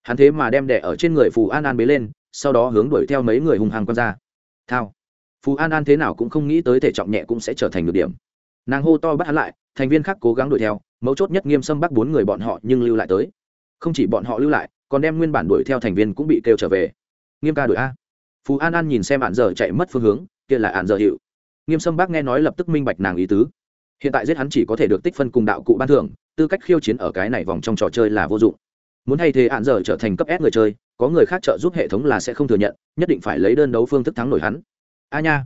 Hắn thế mà đem đẻ ở trên người phù an an bế lên, sau đó hướng đuổi theo mấy người hung hăng q ra. Thao. Phù an an thế nào cũng không nghĩ tới thể trọng nhẹ cũng sẽ trở thành được điểm. Nàng hô to bắt hắn lại, thành viên khác cố gắng đuổi theo mấu chốt nhất nghiêm sâm bắc bốn người bọn họ nhưng lưu lại tới. Không chỉ bọn họ lưu lại, còn đem nguyên bản đuổi theo thành viên cũng bị kêu trở về. Nghiêm ca đuổi a. Phú an an nhìn xem ạn giờ chạy mất phương hướng, kia là ạn giờ hiệu. Nghiêm sâm bắc nghe nói lập tức minh bạch nàng ý tứ. Hiện tại giết hắn chỉ có thể được tích phân cùng đạo cụ ban thưởng, tư cách khiêu chiến ở cái này vòng trong trò chơi là vô dụng. Muốn thay thế ạn giờ trở thành cấp s người chơi, có người khác trợ giúp hệ thống là sẽ không thừa nhận, nhất định phải lấy đơn đấu phương thức thắng nổi hắn. A nha.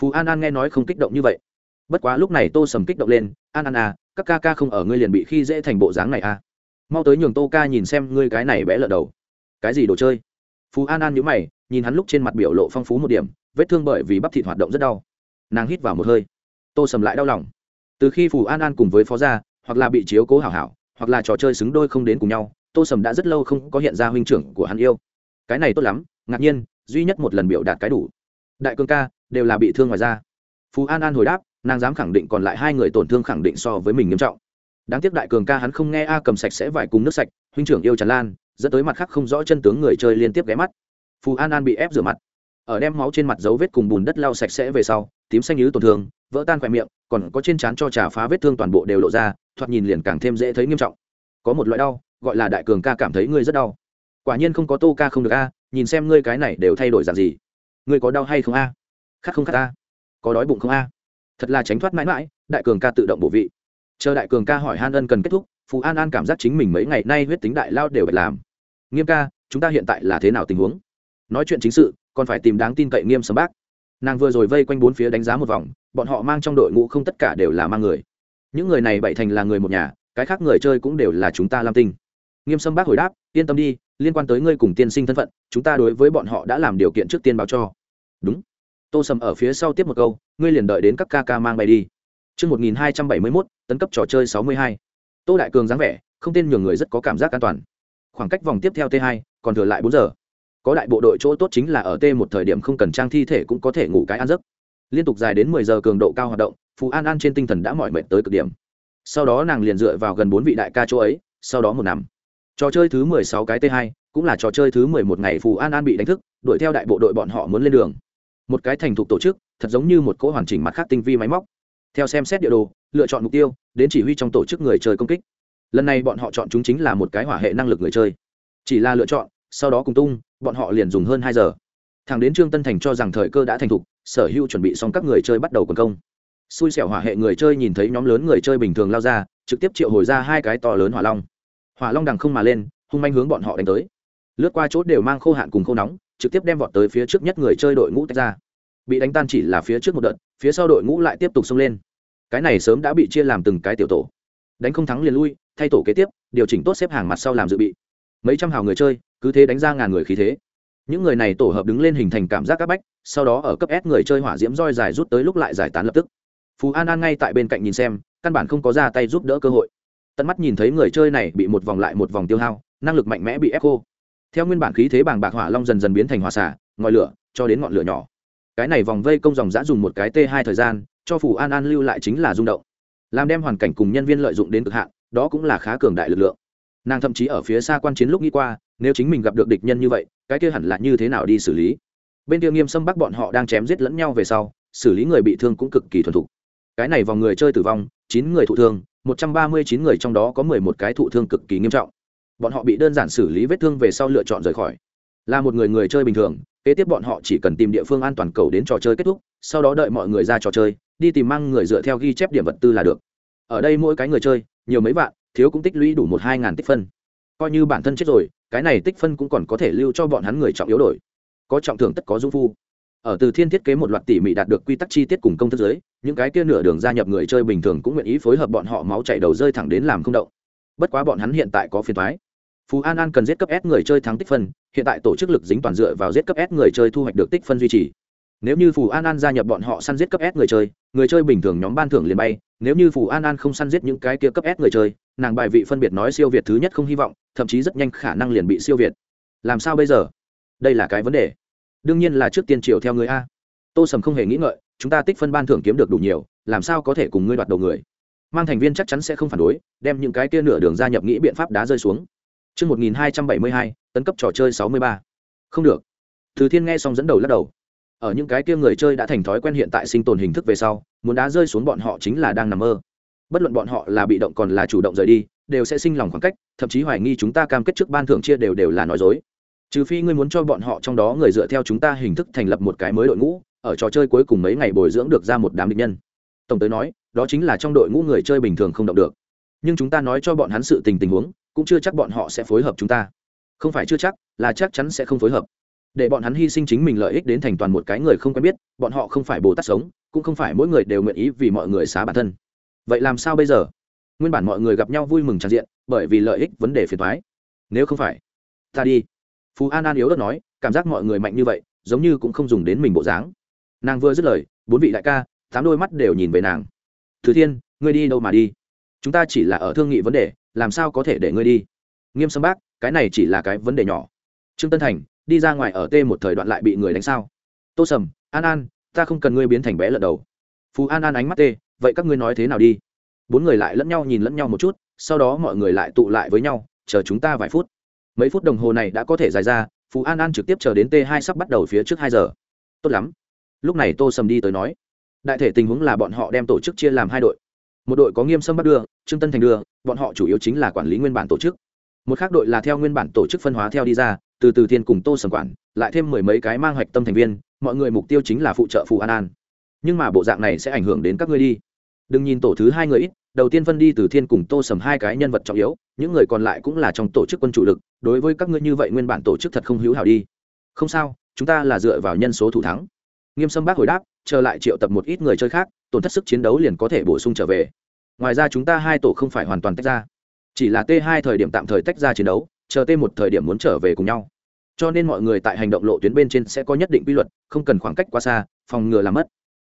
Phú an an nghe nói không kích động như vậy. Bất quá lúc này tô sầm kích động lên, an an à các ca ca không ở ngươi liền bị khi dễ thành bộ dáng này à? Mau tới nhường tô ca nhìn xem ngươi cái này bé lợn đầu. Cái gì đồ chơi? Phú an an nhữ mày, nhìn hắn lúc trên mặt biểu lộ phong phú một điểm, vết thương bởi vì bắp thịt hoạt động rất đau. Nàng hít vào một hơi. Tô sầm lại đau lòng. Từ khi phù an an cùng với phó gia, hoặc là bị chiếu cố hảo hảo, hoặc là trò chơi xứng đôi không đến cùng nhau, tô sầm đã rất lâu không có hiện ra huynh trưởng của hắn yêu. Cái này tốt lắm, ngạc nhiên, duy nhất một lần biểu đạt cái đủ. Đại cương ca, đều là bị thương ngoài ra phú an an hồi đáp, nàng dám khẳng định còn lại hai người tổn thương khẳng định so với mình nghiêm trọng. Đáng tiếc đại cường ca hắn không nghe a cầm sạch sẽ vải cùng nước sạch, huynh trưởng yêu tràn lan, dẫn tới mặt khác không rõ chân tướng người chơi liên tiếp ghé mắt. Phù an an bị ép rửa mặt. Ở đem máu trên mặt dấu vết cùng bùn đất lau sạch sẽ về sau, tím xanh nhứ tổn thương, vỡ tan khỏe miệng, còn có trên trán cho trà phá vết thương toàn bộ đều lộ ra, thoạt nhìn liền càng thêm dễ thấy nghiêm trọng. Có một loại đau, gọi là đại cường ca cảm thấy ngươi rất đau. Quả nhiên không có tô ca không được a, nhìn xem ngươi cái này đều thay đổi dạng gì. Ngươi có đau hay không a? Khát không khát a? Có đói bụng không a? Thật là tránh thoát mãi mãi, đại cường ca tự động bổ vị. Chờ đại cường ca hỏi han ân cần kết thúc phú an an cảm giác chính mình mấy ngày nay huyết tính đại lao đều phải làm. Nghiêm ca, chúng ta hiện tại là thế nào tình huống? Nói chuyện chính sự, còn phải tìm đáng tin cậy nghiêm sấm bác. Nàng vừa rồi vây quanh bốn phía đánh giá một vòng, bọn họ mang trong đội ngũ không tất cả đều là mang người. Những người này bảy thành là người một nhà, cái khác người chơi cũng đều là chúng ta lam tinh. Nghiêm sâm bác hồi đáp, yên tâm đi, liên quan tới ngươi cùng tiên sinh thân phận, chúng ta đối với bọn họ đã làm điều kiện trước tiên báo cho. Đúng tô sầm ở phía sau tiếp một câu ngươi liền đợi đến các ca ca mang bay đi Trước 1271, tấn cấp trò chơi 62. Tô Đại Cường dáng vẻ, không tên nhường người rất có cảm giác an toàn. Khoảng cách vòng tiếp theo T2, còn thừa lại 4 giờ. Có đại bộ đội chỗ tốt chính là ở T một thời điểm không cần trang thi thể cũng có thể ngủ cái ăn giấc. Liên tục dài đến 10 giờ cường độ cao hoạt động, phù An An trên tinh thần đã mỏi mệt tới cực điểm. Sau đó nàng liền dựa vào gần 4 vị đại ca chỗ ấy, sau đó một nằm. Trò chơi thứ 16 cái T2, cũng là trò chơi thứ 11 ngày phù An An bị đánh thức, đuổi theo đại bộ đội bọn họ muốn lên đường. Một cái thành thục tổ chức, thật giống như một cỗ hoàn chỉnh mặt khác tinh vi máy móc. Theo xem xét địa đồ lựa chọn mục tiêu đến chỉ huy trong tổ chức người chơi công kích. Lần này bọn họ chọn chúng chính là một cái hỏa hệ năng lực người chơi. Chỉ là lựa chọn sau đó cùng tung bọn họ liền dùng hơn hai giờ. Thằng đến trương tân thành cho rằng thời cơ đã thành thục sở hữu chuẩn bị xong các người chơi bắt đầu quần công. Xui xẻo hỏa hệ người chơi nhìn thấy nhóm lớn người chơi bình thường lao ra trực tiếp triệu hồi ra hai cái to lớn hỏa long. Hỏa long đằng không mà lên hung manh hướng bọn họ đánh tới. Lướt qua chốt đều mang khô hạn cùng khô nóng trực tiếp đem vọt tới phía trước nhất người chơi đội ngũ tách ra. Bị đánh tan chỉ là phía trước một đợt, phía sau đội ngũ lại tiếp tục xông lên. Cái này sớm đã bị chia làm từng cái tiểu tổ. Đánh không thắng liền lui, thay tổ kế tiếp, điều chỉnh tốt xếp hàng mặt sau làm dự bị. Mấy trăm hào người chơi, cứ thế đánh ra ngàn người khí thế. Những người này tổ hợp đứng lên hình thành cảm giác áp bách, sau đó ở cấp s người chơi hỏa diễm roi dài rút tới lúc lại giải tán lập tức. Phú an an ngay tại bên cạnh nhìn xem, căn bản không có ra tay giúp đỡ cơ hội. Tận mắt nhìn thấy người chơi này bị một vòng lại một vòng tiêu hao, năng lực mạnh mẽ bị ép khô theo nguyên bản khí thế bàng bạc hỏa long dần dần biến thành hỏa xả ngọn lửa, cho đến ngọn lửa nhỏ. Cái này vòng vây công dòng giã dùng một cái t hai thời gian, cho phủ an an lưu lại chính là rung động. Làm đem hoàn cảnh cùng nhân viên lợi dụng đến cực hạn, đó cũng là khá cường đại lực lượng. Nàng thậm chí ở phía xa quan chiến lúc nghĩ qua, nếu chính mình gặp được địch nhân như vậy, cái kia hẳn là như thế nào đi xử lý. Bên kia nghiêm xâm bắc bọn họ đang chém giết lẫn nhau về sau, xử lý người bị thương cũng cực kỳ thuần thục. Cái này vòng người chơi tử vong, chín người thụ thương, một trăm ba mươi chín người trong đó có mười một cái thụ thương cực kỳ nghiêm trọng bọn họ bị đơn giản xử lý vết thương về sau lựa chọn rời khỏi. Là một người người chơi bình thường, kế tiếp bọn họ chỉ cần tìm địa phương an toàn cầu đến trò chơi kết thúc, sau đó đợi mọi người ra trò chơi, đi tìm mang người dựa theo ghi chép điểm vật tư là được. Ở đây mỗi cái người chơi, nhiều mấy vạn, thiếu cũng tích lũy đủ một hai ngàn tích phân. Coi như bản thân chết rồi, cái này tích phân cũng còn có thể lưu cho bọn hắn người trọng yếu đổi. Có trọng thưởng tất có dung phu. Ở từ thiên thiết kế một loạt tỉ mỉ đạt được quy tắc chi tiết cùng công thức giới, những cái kia nửa đường gia nhập người chơi bình thường cũng nguyện ý phối hợp bọn họ máu chảy đầu rơi thẳng đến làm không động. Bất quá bọn hắn hiện tại có phiền thoái phú an an cần giết cấp s người chơi thắng tích phân, hiện tại tổ chức lực dính toàn dựa vào giết cấp s người chơi thu hoạch được tích phân duy trì. Nếu như phù an an gia nhập bọn họ săn giết cấp s người chơi người chơi bình thường nhóm ban thưởng liền bay, nếu như phù an an không săn giết những cái kia cấp s người chơi, nàng bài vị phân biệt nói siêu việt thứ nhất không hy vọng, thậm chí rất nhanh khả năng liền bị siêu việt. Làm sao bây giờ? Đây là cái vấn đề. Đương nhiên là trước tiên triều theo người a. Tô sầm không hề nghĩ ngợi, chúng ta tích phân ban thưởng kiếm được đủ nhiều, làm sao có thể cùng ngươi đoạt đầu người? Mang thành viên chắc chắn sẽ không phản đối, đem những cái kia nửa đường gia nhập nghĩ biện pháp đá rơi xuống. Trước 1272, tấn cấp trò chơi 63. Không được. Từ Thiên nghe xong dẫn đầu lắc đầu. Ở những cái kia người chơi đã thành thói quen hiện tại sinh tồn hình thức về sau muốn đá rơi xuống bọn họ chính là đang nằm mơ. Bất luận bọn họ là bị động còn là chủ động rời đi đều sẽ sinh lòng khoảng cách thậm chí hoài nghi chúng ta cam kết trước ban thưởng chia đều đều là nói dối. Trừ phi ngươi muốn cho bọn họ trong đó người dựa theo chúng ta hình thức thành lập một cái mới đội ngũ ở trò chơi cuối cùng mấy ngày bồi dưỡng được ra một đám địch nhân. Tổng tới nói đó chính là trong đội ngũ người chơi bình thường không động được. Nhưng chúng ta nói cho bọn hắn sự tình tình huống cũng chưa chắc bọn họ sẽ phối hợp chúng ta. Không phải chưa chắc, là chắc chắn sẽ không phối hợp. Để bọn hắn hy sinh chính mình lợi ích đến thành toàn một cái người không quen biết, bọn họ không phải bồ tát sống, cũng không phải mỗi người đều nguyện ý vì mọi người xá bản thân. Vậy làm sao bây giờ? Nguyên bản mọi người gặp nhau vui mừng tràn diện, bởi vì lợi ích vấn đề phiền thoái nếu không phải, ta đi. Phú an an yếu đất nói, cảm giác mọi người mạnh như vậy, giống như cũng không dùng đến mình bộ dáng. Nàng vừa dứt lời, bốn vị đại ca, tám đôi mắt đều nhìn về nàng. Thứ thiên, ngươi đi đâu mà đi? Chúng ta chỉ là ở thương nghị vấn đề làm sao có thể để ngươi đi? Nghiêm sâm bác, cái này chỉ là cái vấn đề nhỏ. Trương tân thành, đi ra ngoài ở t một thời đoạn lại bị người đánh sao? Tô sầm, an an, ta không cần ngươi biến thành bé lợn đầu. Phú an an ánh mắt tê, vậy các ngươi nói thế nào đi? Bốn người lại lẫn nhau nhìn lẫn nhau một chút, sau đó mọi người lại tụ lại với nhau, chờ chúng ta vài phút. Mấy phút đồng hồ này đã có thể dài ra phú an an trực tiếp chờ đến t hai sắp bắt đầu phía trước hai giờ. Tốt lắm. Lúc này tô sầm đi tới nói, đại thể tình huống là bọn họ đem tổ chức chia làm hai đội một đội có nghiêm sâm bắt đưa, trương tân thành đưa, bọn họ chủ yếu chính là quản lý nguyên bản tổ chức. Một khác đội là theo nguyên bản tổ chức phân hóa theo đi ra, từ từ thiên cùng tô sầm quản, lại thêm mười mấy cái mang hoạch tâm thành viên, mọi người mục tiêu chính là phụ trợ phù an an. Nhưng mà bộ dạng này sẽ ảnh hưởng đến các ngươi đi. Đừng nhìn tổ thứ hai người ít, đầu tiên phân đi từ thiên cùng tô sầm hai cái nhân vật trọng yếu, những người còn lại cũng là trong tổ chức quân chủ lực, đối với các ngươi như vậy nguyên bản tổ chức thật không hữu hảo đi. Không sao, chúng ta là dựa vào nhân số thủ thắng. Nghiêm sâm bác hồi đáp chờ lại triệu tập một ít người chơi khác, tổn thất sức chiến đấu liền có thể bổ sung trở về. Ngoài ra chúng ta hai tổ không phải hoàn toàn tách ra. Chỉ là t hai thời điểm tạm thời tách ra chiến đấu, chờ t một thời điểm muốn trở về cùng nhau. Cho nên mọi người tại hành động lộ tuyến bên trên sẽ có nhất định quy luật, không cần khoảng cách quá xa, phòng ngừa làm mất.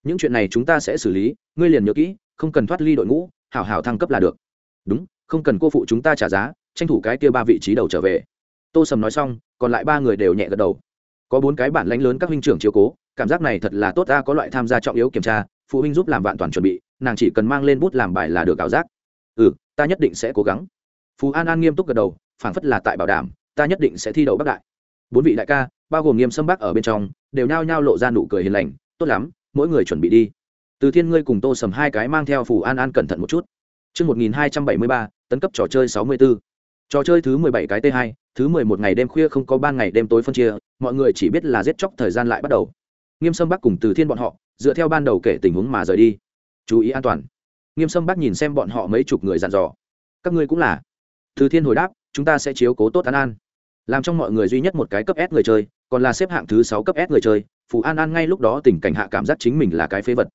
Những chuyện này chúng ta sẽ xử lý, ngươi liền nhớ kỹ, không cần thoát ly đội ngũ, hảo hảo thăng cấp là được. Đúng, không cần cô phụ chúng ta trả giá, tranh thủ cái kia ba vị trí đầu trở về. Tô sầm nói xong, còn lại ba người đều nhẹ gật đầu. Có bốn cái bản lãnh lớn các huynh trưởng chiếu cố cảm giác này thật là tốt ta có loại tham gia trọng yếu kiểm tra phụ huynh giúp làm vạn toàn chuẩn bị nàng chỉ cần mang lên bút làm bài là được ảo giác. Ừ ta nhất định sẽ cố gắng. Phú an an nghiêm túc gật đầu phảng phất là tại bảo đảm ta nhất định sẽ thi đậu bắc đại. Bốn vị đại ca bao gồm nghiêm sâm bắc ở bên trong đều nhao nhao lộ ra nụ cười hiền lành tốt lắm mỗi người chuẩn bị đi. Từ thiên ngươi cùng tô sầm hai cái mang theo phù an an cẩn thận một chút. Trước 1273, tấn cấp trò chơi 64. Trò chơi thứ 17 cái T2, thứ 11 ngày đêm khuya không có ban ngày đêm tối phân chia, mọi người chỉ biết là giết chóc thời gian lại bắt đầu. Nghiêm Sâm Bắc cùng Từ Thiên bọn họ, dựa theo ban đầu kể tình huống mà rời đi. Chú ý an toàn. Nghiêm Sâm Bắc nhìn xem bọn họ mấy chục người dặn dò. Các ngươi cũng là. Từ Thiên hồi đáp, chúng ta sẽ chiếu cố tốt an an. Làm trong mọi người duy nhất một cái cấp S người chơi, còn là xếp hạng thứ sáu cấp S người chơi, Phù An An ngay lúc đó tình cảnh hạ cảm giác chính mình là cái phế vật.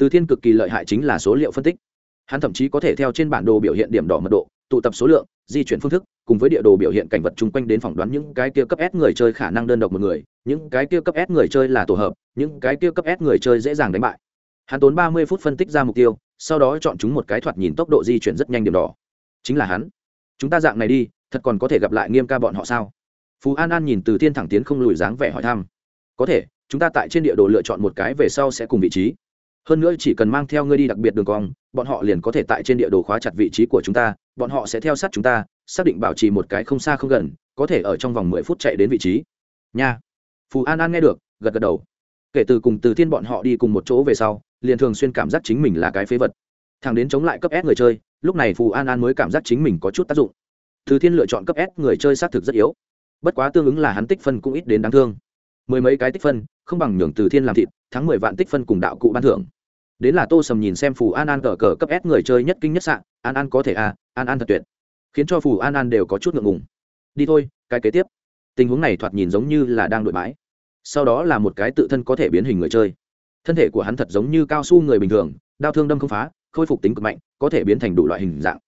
Từ Thiên cực kỳ lợi hại chính là số liệu phân tích hắn thậm chí có thể theo trên bản đồ biểu hiện điểm đỏ mật độ tụ tập số lượng di chuyển phương thức cùng với địa đồ biểu hiện cảnh vật chung quanh đến phỏng đoán những cái kia cấp s người chơi khả năng đơn độc một người, những cái kia cấp s người chơi là tổ hợp, những cái kia cấp s người chơi dễ dàng đánh bại. Hắn tốn ba mươi phút phân tích ra mục tiêu, sau đó chọn chúng một cái thoạt nhìn tốc độ di chuyển rất nhanh điểm đỏ. Chính là hắn. Chúng ta dạng này đi, thật còn có thể gặp lại nghiêm ca bọn họ sao? Phú an an nhìn từ thiên thẳng tiến không lùi dáng vẻ hỏi thăm. Có thể, chúng ta tại trên địa đồ lựa chọn một cái về sau sẽ cùng vị trí. Hơn nữa chỉ cần mang theo ngươi đi đặc biệt đường cong, bọn họ liền có thể tại trên địa đồ khóa chặt vị trí của chúng ta bọn họ sẽ theo sát chúng ta, xác định bảo trì một cái không xa không gần, có thể ở trong vòng mười phút chạy đến vị trí. Nha. Phù an an nghe được, gật gật đầu. Kể từ cùng từ thiên bọn họ đi cùng một chỗ về sau, liền thường xuyên cảm giác chính mình là cái phế vật. Thằng đến chống lại cấp s người chơi, lúc này phù an an mới cảm giác chính mình có chút tác dụng. Từ thiên lựa chọn cấp s người chơi xác thực rất yếu. Bất quá tương ứng là hắn tích phân cũng ít đến đáng thương. Mười mấy cái tích phân, không bằng nhường từ thiên làm thịt, thắng mười vạn tích phân cùng đạo cụ ban thưởng đến là tô sầm nhìn xem phù an an cờ cờ cấp s người chơi nhất kinh nhất sạn an an có thể à an an thật tuyệt. Khiến cho phù an an đều có chút ngượng ngùng. Đi thôi, cái kế tiếp. Tình huống này thoạt nhìn giống như là đang đổi bãi. Sau đó là một cái tự thân có thể biến hình người chơi. Thân thể của hắn thật giống như cao su người bình thường, đau thương đâm không phá, khôi phục tính cực mạnh, có thể biến thành đủ loại hình dạng.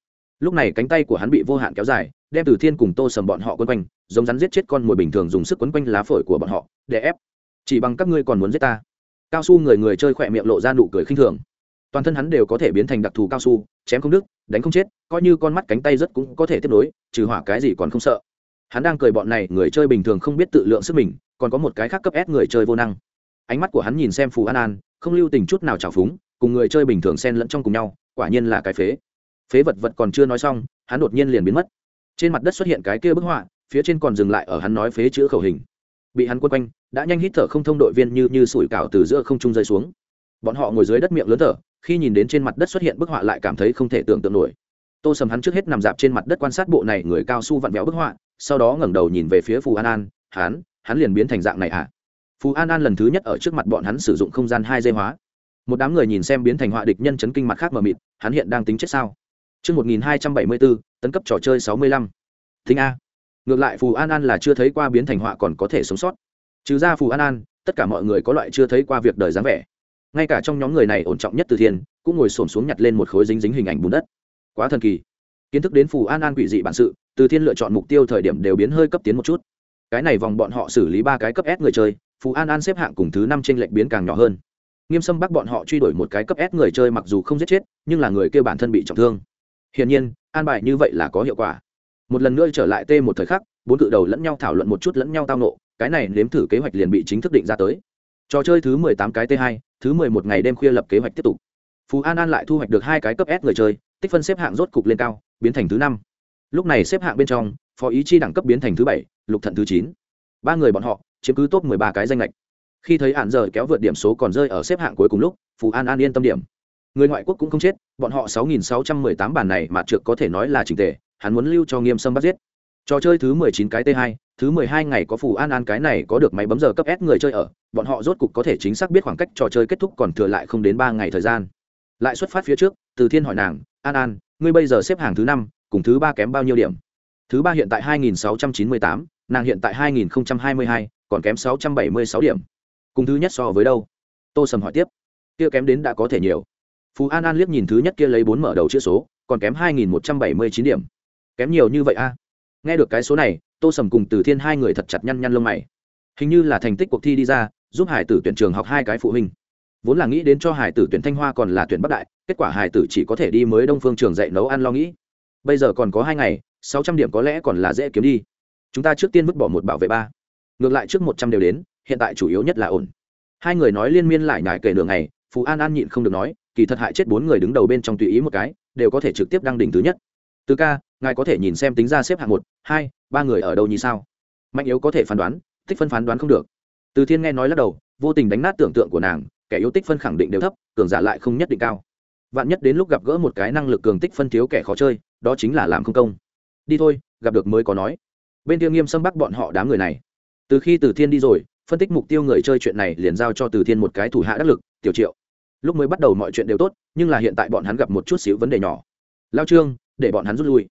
Lúc này cánh tay của hắn bị vô hạn kéo dài, đem từ thiên cùng tô sầm bọn họ quấn quanh, giống rắn giết chết con mồi bình thường dùng sức quấn quanh lá phổi của bọn họ, để ép. Chỉ bằng các ngươi còn muốn giết ta cao su người người chơi khỏe miệng lộ ra nụ cười khinh thường. Toàn thân hắn đều có thể biến thành đặc thù cao su, chém không đứt, đánh không chết, coi như con mắt cánh tay rất cũng có thể tiếp nối, trừ hỏa cái gì còn không sợ. Hắn đang cười bọn này, người chơi bình thường không biết tự lượng sức mình, còn có một cái khác cấp ép người chơi vô năng. Ánh mắt của hắn nhìn xem phù an an, không lưu tình chút nào trào phúng, cùng người chơi bình thường xen lẫn trong cùng nhau, quả nhiên là cái phế. Phế vật vật còn chưa nói xong, hắn đột nhiên liền biến mất. Trên mặt đất xuất hiện cái kia bức họa, phía trên còn dừng lại ở hắn nói phế chữ khẩu hình bị hắn quân quanh đã nhanh hít thở không thông đội viên như như sủi cảo từ giữa không trung rơi xuống bọn họ ngồi dưới đất miệng lớn thở khi nhìn đến trên mặt đất xuất hiện bức họa lại cảm thấy không thể tưởng tượng nổi tô sầm hắn trước hết nằm dạp trên mặt đất quan sát bộ này người cao su vặn vẹo bức họa sau đó ngẩng đầu nhìn về phía phù an an hắn hắn liền biến thành dạng này ạ à. phù an an lần thứ nhất ở trước mặt bọn hắn sử dụng không gian hai dây hóa một đám người nhìn xem biến thành họa địch nhân chấn kinh mặt khác mờ mịt hắn hiện đang tính chết sao Trước 1274, tấn cấp trò chơi 65. Thính A. Ngược lại Phù An An là chưa thấy qua biến thành họa còn có thể sống sót. Trừ ra phù an an, tất cả mọi người có loại chưa thấy qua việc đời dáng vẻ. Ngay cả trong nhóm người này ổn trọng nhất từ thiên, cũng ngồi xổm xuống nhặt lên một khối dính dính hình ảnh bùn đất. Quá thần kỳ. Kiến thức đến phù an an quỷ dị bản sự, từ thiên lựa chọn mục tiêu thời điểm đều biến hơi cấp tiến một chút. Cái này vòng bọn họ xử lý ba cái cấp s người chơi, phù an an xếp hạng cùng thứ năm trên lệnh biến càng nhỏ hơn. Nghiêm sâm bắc bọn họ truy đuổi một cái cấp s người chơi mặc dù không giết chết, nhưng là người kêu bản thân bị trọng thương. Hiển nhiên, an bài như vậy là có hiệu quả một lần nữa trở lại t một thời khắc, bốn cự đầu lẫn nhau thảo luận một chút lẫn nhau tao nộ cái này nếm thử kế hoạch liền bị chính thức định ra tới. Trò chơi thứ mười tám cái t hai, thứ mười một ngày đêm khuya lập kế hoạch tiếp tục. Phú an an lại thu hoạch được hai cái cấp s người chơi, tích phân xếp hạng rốt cục lên cao, biến thành thứ năm. Lúc này xếp hạng bên trong, phó ý chi đẳng cấp biến thành thứ bảy, lục thận thứ chín. Ba người bọn họ, chiếm cứ top mười ba cái danh lệch khi thấy hạn giờ kéo vượt điểm số còn rơi ở xếp hạng cuối cùng lúc, phú an an yên tâm điểm. Người ngoại quốc cũng không chết, bọn họ sáu nghìn sáu trăm mười tám bản này mà trượt có thể nói là trình tề hắn muốn lưu cho nghiêm sâm bắt giết. Trò chơi thứ mười chín cái t hai, thứ mười hai ngày có phù an an cái này có được máy bấm giờ cấp s người chơi ở, bọn họ rốt cục có thể chính xác biết khoảng cách trò chơi kết thúc còn thừa lại không đến ba ngày thời gian. Lại xuất phát phía trước, từ thiên hỏi nàng, an an, ngươi bây giờ xếp hàng thứ năm, cùng thứ ba kém bao nhiêu điểm? Thứ ba hiện tại hai nghìn sáu trăm chín mươi tám, nàng hiện tại hai nghìn hai mươi hai, còn kém sáu trăm bảy mươi sáu điểm. Cùng thứ nhất so với đâu? Tô sầm hỏi tiếp. Kia kém đến đã có thể nhiều. Phú an an liếc nhìn thứ nhất kia lấy bốn mở đầu chữ số, còn kém hai nghìn một trăm bảy mươi chín điểm kém nhiều như vậy a? Nghe được cái số này, tô sầm cùng từ thiên hai người thật chặt nhăn nhăn lông mày. Hình như là thành tích cuộc thi đi ra, giúp hải tử tuyển trường học hai cái phụ huynh. Vốn là nghĩ đến cho hải tử tuyển thanh hoa còn là tuyển bắc đại, kết quả hải tử chỉ có thể đi mới đông phương trường dạy nấu ăn lo nghĩ. Bây giờ còn có hai ngày, sáu trăm điểm có lẽ còn là dễ kiếm đi. Chúng ta trước tiên vứt bỏ một bảo vệ ba. Ngược lại trước một trăm đều đến, hiện tại chủ yếu nhất là ổn. Hai người nói liên miên lại nhải kể đường này phú an an nhịn không được nói, kỳ thật hại chết bốn người đứng đầu bên trong tùy ý một cái, đều có thể trực tiếp đăng đỉnh thứ nhất từ ca, ngài có thể nhìn xem tính ra xếp hạng một, hai, ba người ở đâu như sao? Mạnh yếu có thể phán đoán, tích phân phán đoán không được. Từ thiên nghe nói lắc đầu, vô tình đánh nát tưởng tượng của nàng, kẻ yếu tích phân khẳng định đều thấp, cường giả lại không nhất định cao. Vạn nhất đến lúc gặp gỡ một cái năng lực cường tích phân thiếu kẻ khó chơi, đó chính là làm không công. Đi thôi, gặp được mới có nói. Bên kia nghiêm xâm bắc bọn họ đám người này. Từ khi từ thiên đi rồi, phân tích mục tiêu người chơi chuyện này liền giao cho từ thiên một cái thủ hạ đắc lực, tiểu triệu. Lúc mới bắt đầu mọi chuyện đều tốt, nhưng là hiện tại bọn hắn gặp một chút xíu vấn đề nhỏ. Lao trương để bọn hắn rút lui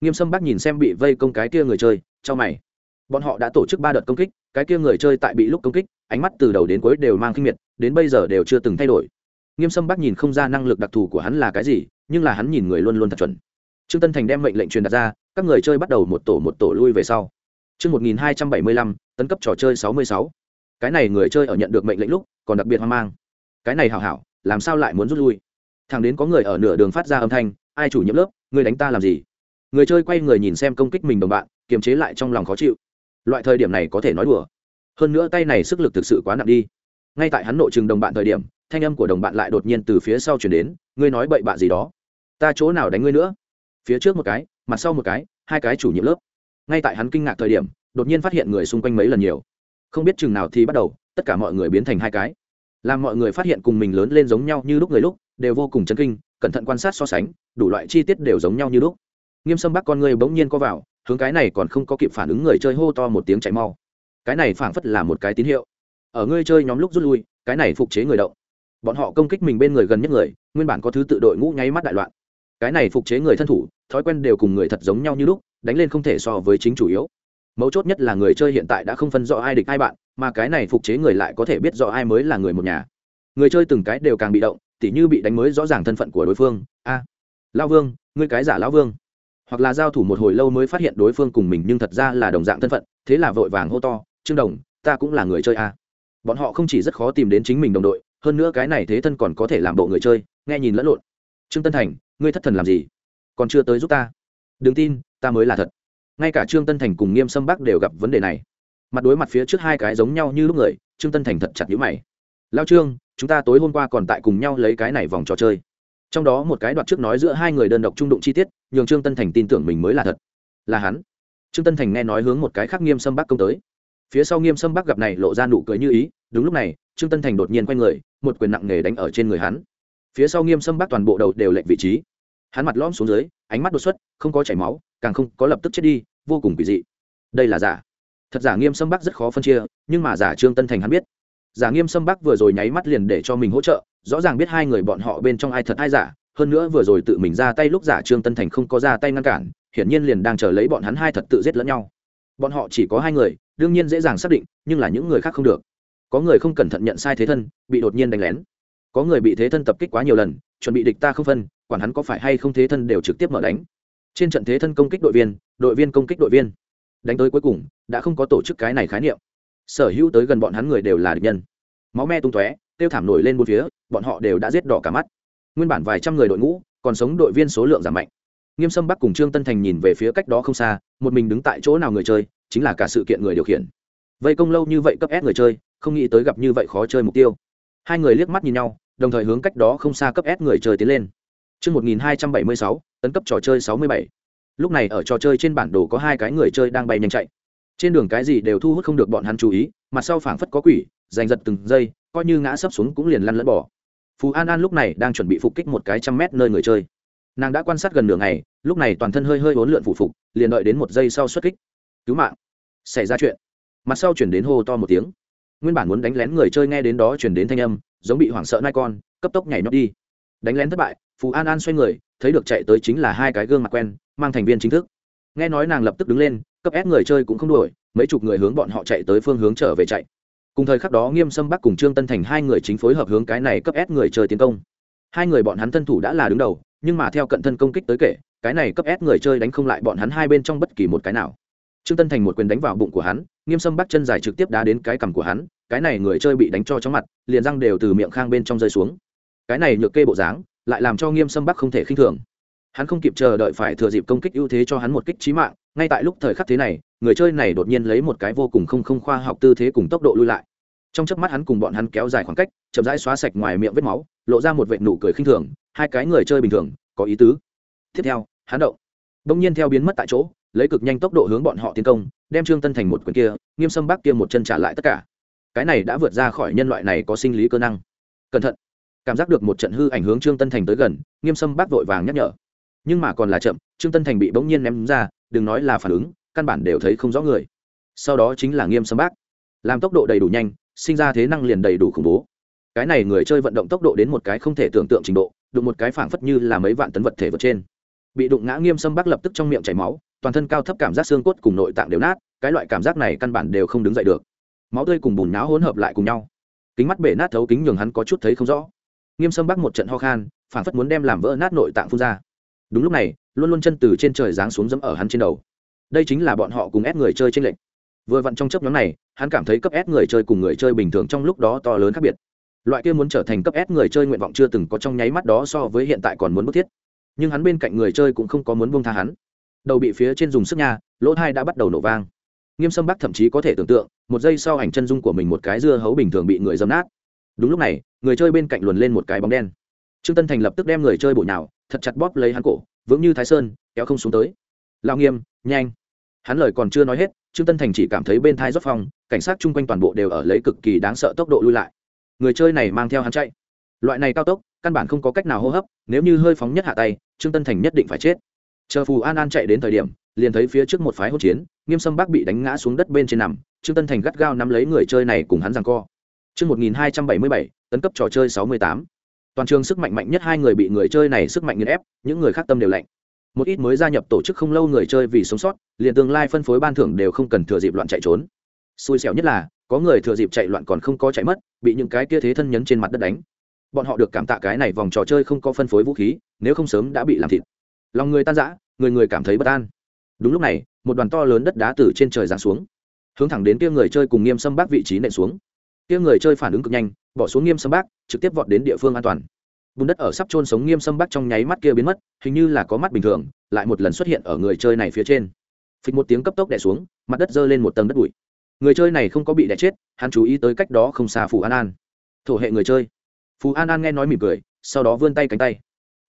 nghiêm sâm bác nhìn xem bị vây công cái kia người chơi cho mày bọn họ đã tổ chức ba đợt công kích cái kia người chơi tại bị lúc công kích ánh mắt từ đầu đến cuối đều mang kinh miệt đến bây giờ đều chưa từng thay đổi nghiêm sâm bác nhìn không ra năng lực đặc thù của hắn là cái gì nhưng là hắn nhìn người luôn luôn thật chuẩn trương tân thành đem mệnh lệnh truyền đặt ra các người chơi bắt đầu một tổ một tổ lui về sau Trước 1275, tấn cấp trò chơi 66. Cái này người chơi ở nhận được mệnh lệnh lúc, còn đặc biệt hoang mang. Cái này hảo hảo, làm sao lại muốn rút lui? Thằng đến có người ở nửa đường phát ra âm thanh, ai chủ nhiệm lớp, ngươi đánh ta làm gì? Người chơi quay người nhìn xem công kích mình đồng bạn, kiềm chế lại trong lòng khó chịu. Loại thời điểm này có thể nói đùa. Hơn nữa tay này sức lực thực sự quá nặng đi. Ngay tại hắn nội chừng đồng bạn thời điểm, thanh âm của đồng bạn lại đột nhiên từ phía sau truyền đến, ngươi nói bậy bạ gì đó? Ta chỗ nào đánh ngươi nữa? Phía trước một cái, mặt sau một cái, hai cái chủ nhiệm lớp ngay tại hắn kinh ngạc thời điểm đột nhiên phát hiện người xung quanh mấy lần nhiều không biết chừng nào thì bắt đầu tất cả mọi người biến thành hai cái làm mọi người phát hiện cùng mình lớn lên giống nhau như lúc người lúc đều vô cùng chấn kinh, cẩn thận quan sát so sánh, đủ loại chi tiết đều giống nhau như lúc. Nghiêm sâm bắc con người bỗng nhiên có vào, hướng cái này còn không có kịp phản ứng người chơi hô to một tiếng chạy mau. Cái này phảng phất là một cái tín hiệu. Ở ngươi chơi nhóm lúc rút lui, cái này phục chế người động. Bọn họ công kích mình bên người gần nhất người, nguyên bản có thứ tự đội ngũ nháy mắt đại loạn. Cái này phục chế người thân thủ, thói quen đều cùng người thật giống nhau như lúc, đánh lên không thể so với chính chủ yếu. Mấu chốt nhất là người chơi hiện tại đã không phân rõ ai địch ai bạn, mà cái này phục chế người lại có thể biết rõ ai mới là người một nhà. Người chơi từng cái đều càng bị động tỉ như bị đánh mới rõ ràng thân phận của đối phương. A à, lao vương ngươi cái giả lão vương. Hoặc là giao thủ một hồi lâu mới phát hiện đối phương cùng mình nhưng thật ra là đồng dạng thân phận thế là vội vàng hô to trương đồng ta cũng là người chơi a. Bọn họ không chỉ rất khó tìm đến chính mình đồng đội hơn nữa cái này thế thân còn có thể làm bộ người chơi nghe nhìn lẫn lộn. Trương tân thành ngươi thất thần làm gì? Còn chưa tới giúp ta. Đừng tin ta mới là thật. Ngay cả trương tân thành cùng nghiêm sâm bắc đều gặp vấn đề này. Mặt đối mặt phía trước hai cái giống nhau như lúc người trương tân thành thật chặt nhữ mày lao trương, chúng ta tối hôm qua còn tại cùng nhau lấy cái này vòng trò chơi. Trong đó một cái đoạt trước nói giữa hai người đơn độc trung đụng chi tiết, nhường trương tân thành tin tưởng mình mới là thật. Là hắn. Trương tân thành nghe nói hướng một cái khác nghiêm sâm bắc công tới. Phía sau nghiêm sâm bắc gặp này lộ ra nụ cười như ý, đúng lúc này, trương tân thành đột nhiên quay người, một quyền nặng nề đánh ở trên người hắn. Phía sau nghiêm sâm bắc toàn bộ đầu đều lệnh vị trí. Hắn mặt lõm xuống dưới, ánh mắt đột xuất, không có chảy máu, càng không có lập tức chết đi, vô cùng kỳ dị. Đây là giả. Thật giả nghiêm sâm bắc rất khó phân chia, nhưng mà giả trương tân thành hắn biết giả nghiêm sâm bắc vừa rồi nháy mắt liền để cho mình hỗ trợ, rõ ràng biết hai người bọn họ bên trong ai thật ai giả, hơn nữa vừa rồi tự mình ra tay lúc giả trương tân thành không có ra tay ngăn cản, hiển nhiên liền đang chờ lấy bọn hắn hai thật tự giết lẫn nhau. Bọn họ chỉ có hai người, đương nhiên dễ dàng xác định, nhưng là những người khác không được. Có người không cẩn thận nhận sai thế thân, bị đột nhiên đánh lén. Có người bị thế thân tập kích quá nhiều lần, chuẩn bị địch ta không phân, quản hắn có phải hay không thế thân đều trực tiếp mở đánh. Trên trận thế thân công kích đội viên đội viên công kích đội viên. Đánh tới cuối cùng, đã không có tổ chức cái này khái niệm sở hữu tới gần bọn hắn người đều là địch nhân. Máu me tung tóe tiêu thảm nổi lên bốn phía bọn họ đều đã giết đỏ cả mắt. Nguyên bản vài trăm người đội ngũ còn sống đội viên số lượng giảm mạnh. Nghiêm sâm bắc cùng trương tân thành nhìn về phía cách đó không xa một mình đứng tại chỗ nào người chơi chính là cả sự kiện người điều khiển. Vây công lâu như vậy cấp ép người chơi không nghĩ tới gặp như vậy khó chơi mục tiêu. Hai người liếc mắt nhìn nhau đồng thời hướng cách đó không xa cấp ép người chơi tiến lên. Trước 1276, tấn cấp trò chơi 67. Lúc này ở trò chơi trên bản đồ có hai cái người chơi đang bay nhanh chạy. Trên đường cái gì đều thu hút không được bọn hắn chú ý, mặt sau phảng phất có quỷ, giành giật từng giây, coi như ngã sấp xuống cũng liền lăn lẫn bỏ. Phú An An lúc này đang chuẩn bị phục kích một cái trăm mét nơi người chơi. Nàng đã quan sát gần nửa ngày, lúc này toàn thân hơi hơi hỗn lượn phủ phục, liền đợi đến một giây sau xuất kích. Cứu mạng. Xảy ra chuyện. Mặt sau chuyển đến hô to một tiếng. Nguyên bản muốn đánh lén người chơi nghe đến đó chuyển đến thanh âm, giống bị hoảng sợ nai con, cấp tốc nhảy nhót đi. Đánh lén thất bại, phú an an xoay người thấy được chạy tới chính là hai cái gương mặt quen mang thành viên chính thức nghe nói nàng lập tức đứng lên cấp ép người chơi cũng không đuổi, mấy chục người hướng bọn họ chạy tới phương hướng trở về chạy. Cùng thời khắc đó nghiêm sâm bắc cùng trương tân thành hai người chính phối hợp hướng cái này cấp ép người chơi tiến công. Hai người bọn hắn thân thủ đã là đứng đầu, nhưng mà theo cận thân công kích tới kể, cái này cấp ép người chơi đánh không lại bọn hắn hai bên trong bất kỳ một cái nào. Trương tân thành một quyền đánh vào bụng của hắn, nghiêm sâm bắc chân dài trực tiếp đá đến cái cằm của hắn, cái này người chơi bị đánh cho chóng mặt, liền răng đều từ miệng khang bên trong rơi xuống. Cái này nhược kê bộ dáng, lại làm cho nghiêm sâm bắc không thể khinh thường. Hắn không kịp chờ đợi phải thừa dịp công kích ưu thế cho hắn một kích trí mạng ngay tại lúc thời khắc thế này, người chơi này đột nhiên lấy một cái vô cùng không không khoa học tư thế cùng tốc độ lui lại. Trong chớp mắt hắn cùng bọn hắn kéo dài khoảng cách, chậm rãi xóa sạch ngoài miệng vết máu, lộ ra một vệ nụ cười khinh thường, hai cái người chơi bình thường, có ý tứ. Tiếp theo, hắn động. Đông nhiên theo biến mất tại chỗ, lấy cực nhanh tốc độ hướng bọn họ tiến công, đem trương tân thành một quyền kia, nghiêm sâm bác kia một chân trả lại tất cả. Cái này đã vượt ra khỏi nhân loại này có sinh lý cơ năng. Cẩn thận. Cảm giác được một trận hư ảnh hướng trương tân thành tới gần, nghiêm sâm bác vội vàng nhắc nhở nhưng mà còn là chậm, trương tân thành bị bỗng nhiên ném ra, đừng nói là phản ứng, căn bản đều thấy không rõ người. Sau đó chính là nghiêm sâm bác. Làm tốc độ đầy đủ nhanh, sinh ra thế năng liền đầy đủ khủng bố. Cái này người chơi vận động tốc độ đến một cái không thể tưởng tượng trình độ, đụng một cái phảng phất như là mấy vạn tấn vật thể vượt trên. Bị đụng ngã nghiêm sâm bác lập tức trong miệng chảy máu, toàn thân cao thấp cảm giác xương cốt cùng nội tạng đều nát, cái loại cảm giác này căn bản đều không đứng dậy được. Máu tươi cùng bùn náo hỗn hợp lại cùng nhau. Kính mắt bể nát thấu kính nhường hắn có chút thấy không rõ. Nghiêm sâm bắc một trận ho khan, phảng phất muốn đem làm vỡ nát nội tạng phun ra đúng lúc này, luôn luôn chân từ trên trời giáng xuống dẫm ở hắn trên đầu. Đây chính là bọn họ cùng ép người chơi trên lệnh vừa vặn trong chấp nhóm này, hắn cảm thấy cấp ép người chơi cùng người chơi bình thường trong lúc đó to lớn khác biệt. Loại kia muốn trở thành cấp ép người chơi nguyện vọng chưa từng có trong nháy mắt đó so với hiện tại còn muốn bức thiết. Nhưng hắn bên cạnh người chơi cũng không có muốn buông tha hắn. Đầu bị phía trên dùng sức nhà lỗ thai đã bắt đầu nổ vang. Nghiêm sâm bắc thậm chí có thể tưởng tượng, một giây sau ảnh chân dung của mình một cái dưa hấu bình thường bị người dâm nát. Đúng lúc này, người chơi bên cạnh luồn lên một cái bóng đen trương tân thành lập tức đem người chơi bổ nhào thật chặt bóp lấy hắn cổ vững như thái sơn kéo không xuống tới. Lao nghiêm nhanh. Hắn lời còn chưa nói hết trương tân thành chỉ cảm thấy bên thai rót phong cảnh sát chung quanh toàn bộ đều ở lấy cực kỳ đáng sợ tốc độ lui lại. Người chơi này mang theo hắn chạy. Loại này cao tốc căn bản không có cách nào hô hấp nếu như hơi phóng nhất hạ tay trương tân thành nhất định phải chết. Chờ phù an an chạy đến thời điểm liền thấy phía trước một phái hỗn chiến nghiêm sâm bác bị đánh ngã xuống đất bên trên nằm trương tân thành gắt gao nắm lấy người chơi này cùng hắn rằng co. Trước 1277, tấn cấp trò chơi 68. Toàn trường sức mạnh mạnh nhất hai người bị người chơi này sức mạnh nghiền ép, những người khác tâm đều lạnh. Một ít mới gia nhập tổ chức không lâu người chơi vì sống sót, liền tương lai phân phối ban thưởng đều không cần thừa dịp loạn chạy trốn. Xui xẻo nhất là, có người thừa dịp chạy loạn còn không có chạy mất, bị những cái kia thế thân nhấn trên mặt đất đánh. Bọn họ được cảm tạ cái này vòng trò chơi không có phân phối vũ khí, nếu không sớm đã bị làm thịt. Lòng người tan rã, người người cảm thấy bất an đúng lúc này một đoàn to lớn đất đá từ trên trời giáng xuống hướng thẳng đến kia người chơi cùng nghiêm sâm bác vị trí nện xuống kia người chơi phản ứng cực nhanh, bỏ xuống nghiêm sâm bác, trực tiếp vọt đến địa phương an toàn. Bùn đất ở sắp trôn sống nghiêm sâm bác trong nháy mắt kia biến mất, hình như là có mắt bình thường, lại một lần xuất hiện ở người chơi này phía trên. Phịch một tiếng cấp tốc đẻ xuống, mặt đất giơ lên một tầng đất bụi. Người chơi này không có bị đẻ chết, hắn chú ý tới cách đó không xa phù an an. Thổ hệ người chơi. Phù an an nghe nói mỉm cười, sau đó vươn tay cánh tay.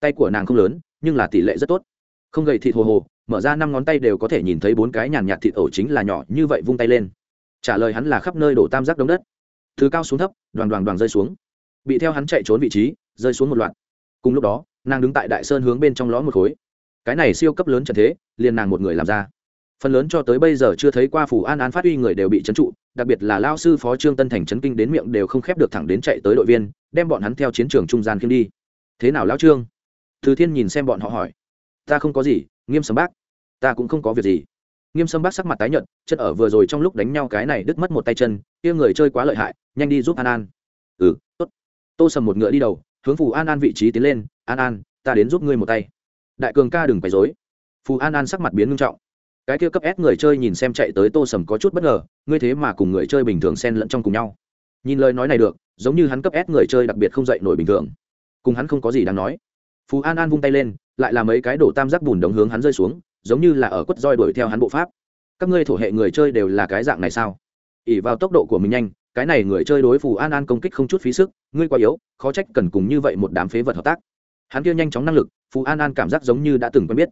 Tay của nàng không lớn, nhưng là tỷ lệ rất tốt. Không gầy thịt hồ hồ, mở ra năm ngón tay đều có thể nhìn thấy bốn cái nhàn nhạt thịt ổ chính là nhỏ như vậy vung tay lên. Trả lời hắn là khắp nơi đổ tam giác đống đất thứ cao xuống thấp, đoàn đoàn đoàn rơi xuống. Bị theo hắn chạy trốn vị trí, rơi xuống một loạt. Cùng lúc đó, nàng đứng tại đại sơn hướng bên trong ló một khối. Cái này siêu cấp lớn trận thế, liền nàng một người làm ra. Phần lớn cho tới bây giờ chưa thấy qua phủ an an phát uy người đều bị trấn trụ, đặc biệt là lao sư phó trương tân thành trấn kinh đến miệng đều không khép được thẳng đến chạy tới đội viên, đem bọn hắn theo chiến trường trung gian khiêm đi. Thế nào lao trương? Thứ thiên nhìn xem bọn họ hỏi. Ta không có gì, nghiêm sấm bác. Ta cũng không có việc gì nghiêm sâm bác sắc mặt tái nhợt chân ở vừa rồi trong lúc đánh nhau cái này đứt mất một tay chân, kia người chơi quá lợi hại, nhanh đi giúp an an. Ừ tốt. Tô sầm một ngựa đi đầu, hướng phù an an vị trí tiến lên, an an, ta đến giúp ngươi một tay. Đại cường ca đừng phải dối phù an an sắc mặt biến nghiêm trọng. Cái kia cấp ép người chơi nhìn xem chạy tới tô sầm có chút bất ngờ, ngươi thế mà cùng người chơi bình thường xen lẫn trong cùng nhau. Nhìn lời nói này được, giống như hắn cấp ép người chơi đặc biệt không dậy nổi bình thường. Cùng hắn không có gì đáng nói. Phù an an vung tay lên, lại là mấy cái đổ tam giác bùn đống hướng hắn rơi xuống giống như là ở quất roi đuổi theo hắn bộ pháp. Các ngươi thổ hệ người chơi đều là cái dạng này sao? Ỉ vào tốc độ của mình nhanh, cái này người chơi đối phù an an công kích không chút phí sức, ngươi quá yếu, khó trách cần cùng như vậy một đám phế vật hợp tác. Hắn kia nhanh chóng năng lực, phù an an cảm giác giống như đã từng quen biết.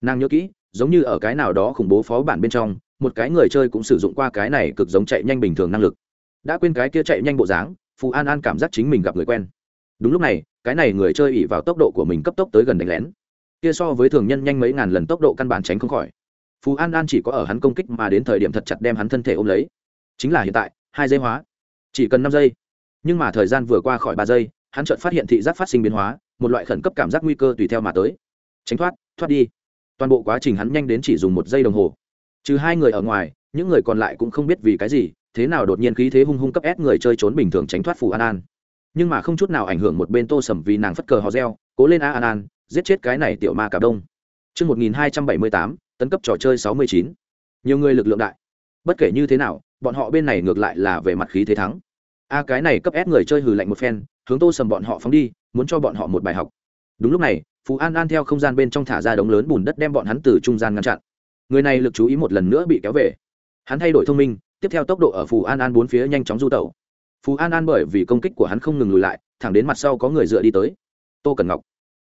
Nàng nhớ kỹ, giống như ở cái nào đó khủng bố phó bản bên trong, một cái người chơi cũng sử dụng qua cái này cực giống chạy nhanh bình thường năng lực. Đã quên cái kia chạy nhanh bộ dáng, phù an an cảm giác chính mình gặp người quen. Đúng lúc này, cái này người chơi ỉ vào tốc độ của mình cấp tốc tới gần đánh lén kia so với thường nhân nhanh mấy ngàn lần tốc độ căn bản tránh không khỏi. Phú an an chỉ có ở hắn công kích mà đến thời điểm thật chặt đem hắn thân thể ôm lấy. Chính là hiện tại, hai giây hóa. Chỉ cần năm giây. Nhưng mà thời gian vừa qua khỏi ba giây, hắn chợt phát hiện thị giác phát sinh biến hóa, một loại khẩn cấp cảm giác nguy cơ tùy theo mà tới. Tránh thoát thoát đi. Toàn bộ quá trình hắn nhanh đến chỉ dùng một giây đồng hồ. Trừ hai người ở ngoài, những người còn lại cũng không biết vì cái gì, thế nào đột nhiên khí thế hung hung cấp ép người chơi trốn bình thường tránh thoát phù an an. Nhưng mà không chút nào ảnh hưởng một bên tô sầm vì nàng phất cờ hò reo, cố lên a an an giết chết cái này tiểu ma cả đông. Trước 1278, tấn cấp trò chơi 69. Nhiều người lực lượng đại. Bất kể như thế nào, bọn họ bên này ngược lại là về mặt khí thế thắng. A cái này cấp ép người chơi hừ lạnh một phen hướng tô sầm bọn họ phóng đi muốn cho bọn họ một bài học. Đúng lúc này phú an an theo không gian bên trong thả ra đống lớn bùn đất đem bọn hắn từ trung gian ngăn chặn. Người này lực chú ý một lần nữa bị kéo về. Hắn thay đổi thông minh tiếp theo tốc độ ở phù an an bốn phía nhanh chóng du tẩu. Phù an an bởi vì công kích của hắn không ngừng lùi lại thẳng đến mặt sau có người dựa đi tới. Tô cẩn ngọc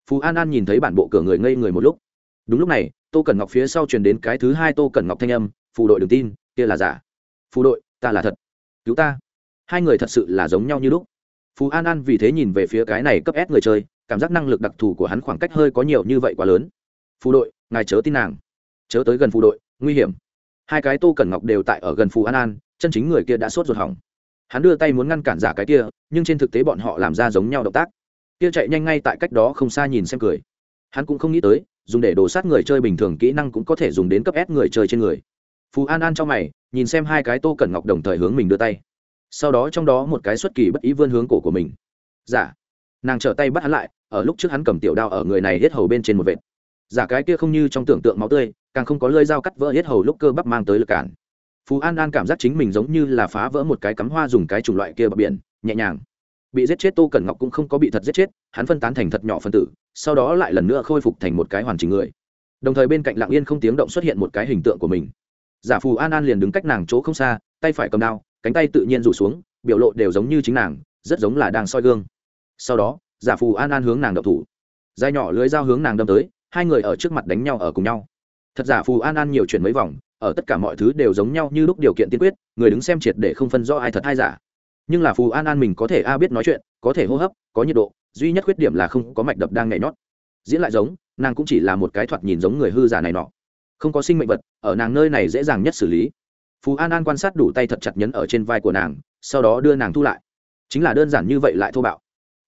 phù an an nhìn thấy bản bộ cửa người ngây người một lúc đúng lúc này tô cẩn ngọc phía sau truyền đến cái thứ hai tô cẩn ngọc thanh âm phù đội đừng tin kia là giả phù đội ta là thật cứu ta hai người thật sự là giống nhau như lúc phù an an vì thế nhìn về phía cái này cấp ép người chơi cảm giác năng lực đặc thù của hắn khoảng cách hơi có nhiều như vậy quá lớn phù đội ngài chớ tin nàng chớ tới gần phù đội nguy hiểm hai cái tô cẩn ngọc đều tại ở gần phù an an chân chính người kia đã sốt ruột hỏng hắn đưa tay muốn ngăn cản giả cái kia nhưng trên thực tế bọn họ làm ra giống nhau động tác kia chạy nhanh ngay tại cách đó không xa nhìn xem cười. Hắn cũng không nghĩ tới, dùng để đổ sát người chơi bình thường kỹ năng cũng có thể dùng đến cấp ép người chơi trên người. Phù an an cho mày, nhìn xem hai cái tô cẩn ngọc đồng thời hướng mình đưa tay. Sau đó trong đó một cái xuất kỳ bất ý vươn hướng cổ của mình. Giả nàng trở tay bắt hắn lại, ở lúc trước hắn cầm tiểu đao ở người này hết hầu bên trên một vệt. Giả cái kia không như trong tưởng tượng máu tươi, càng không có lơi dao cắt vỡ hết hầu lúc cơ bắp mang tới lực cản. Phú an an cảm giác chính mình giống như là phá vỡ một cái cắm hoa dùng cái chủng loại kia bờ biển, nhẹ nhàng bị giết chết tô cẩn ngọc cũng không có bị thật giết chết, hắn phân tán thành thật nhỏ phân tử, sau đó lại lần nữa khôi phục thành một cái hoàn chỉnh người. Đồng thời bên cạnh lặng yên không tiếng động xuất hiện một cái hình tượng của mình. Giả phù an an liền đứng cách nàng chỗ không xa, tay phải cầm đao, cánh tay tự nhiên rủ xuống, biểu lộ đều giống như chính nàng, rất giống là đang soi gương. Sau đó, giả phù an an hướng nàng đậu thủ. Dài nhỏ lưới dao hướng nàng đâm tới, hai người ở trước mặt đánh nhau ở cùng nhau. Thật giả phù an an nhiều chuyển mấy vòng, ở tất cả mọi thứ đều giống nhau như lúc điều kiện tiên quyết, người đứng xem triệt để không phân rõ ai thật hay giả nhưng là phù an an mình có thể a biết nói chuyện, có thể hô hấp, có nhiệt độ, duy nhất khuyết điểm là không có mạch đập đang nhảy nhót. Diễn lại giống, nàng cũng chỉ là một cái thoạt nhìn giống người hư giả này nọ. Không có sinh mệnh vật, ở nàng nơi này dễ dàng nhất xử lý. Phù an an quan sát đủ tay thật chặt nhấn ở trên vai của nàng, sau đó đưa nàng thu lại. Chính là đơn giản như vậy lại thô bạo.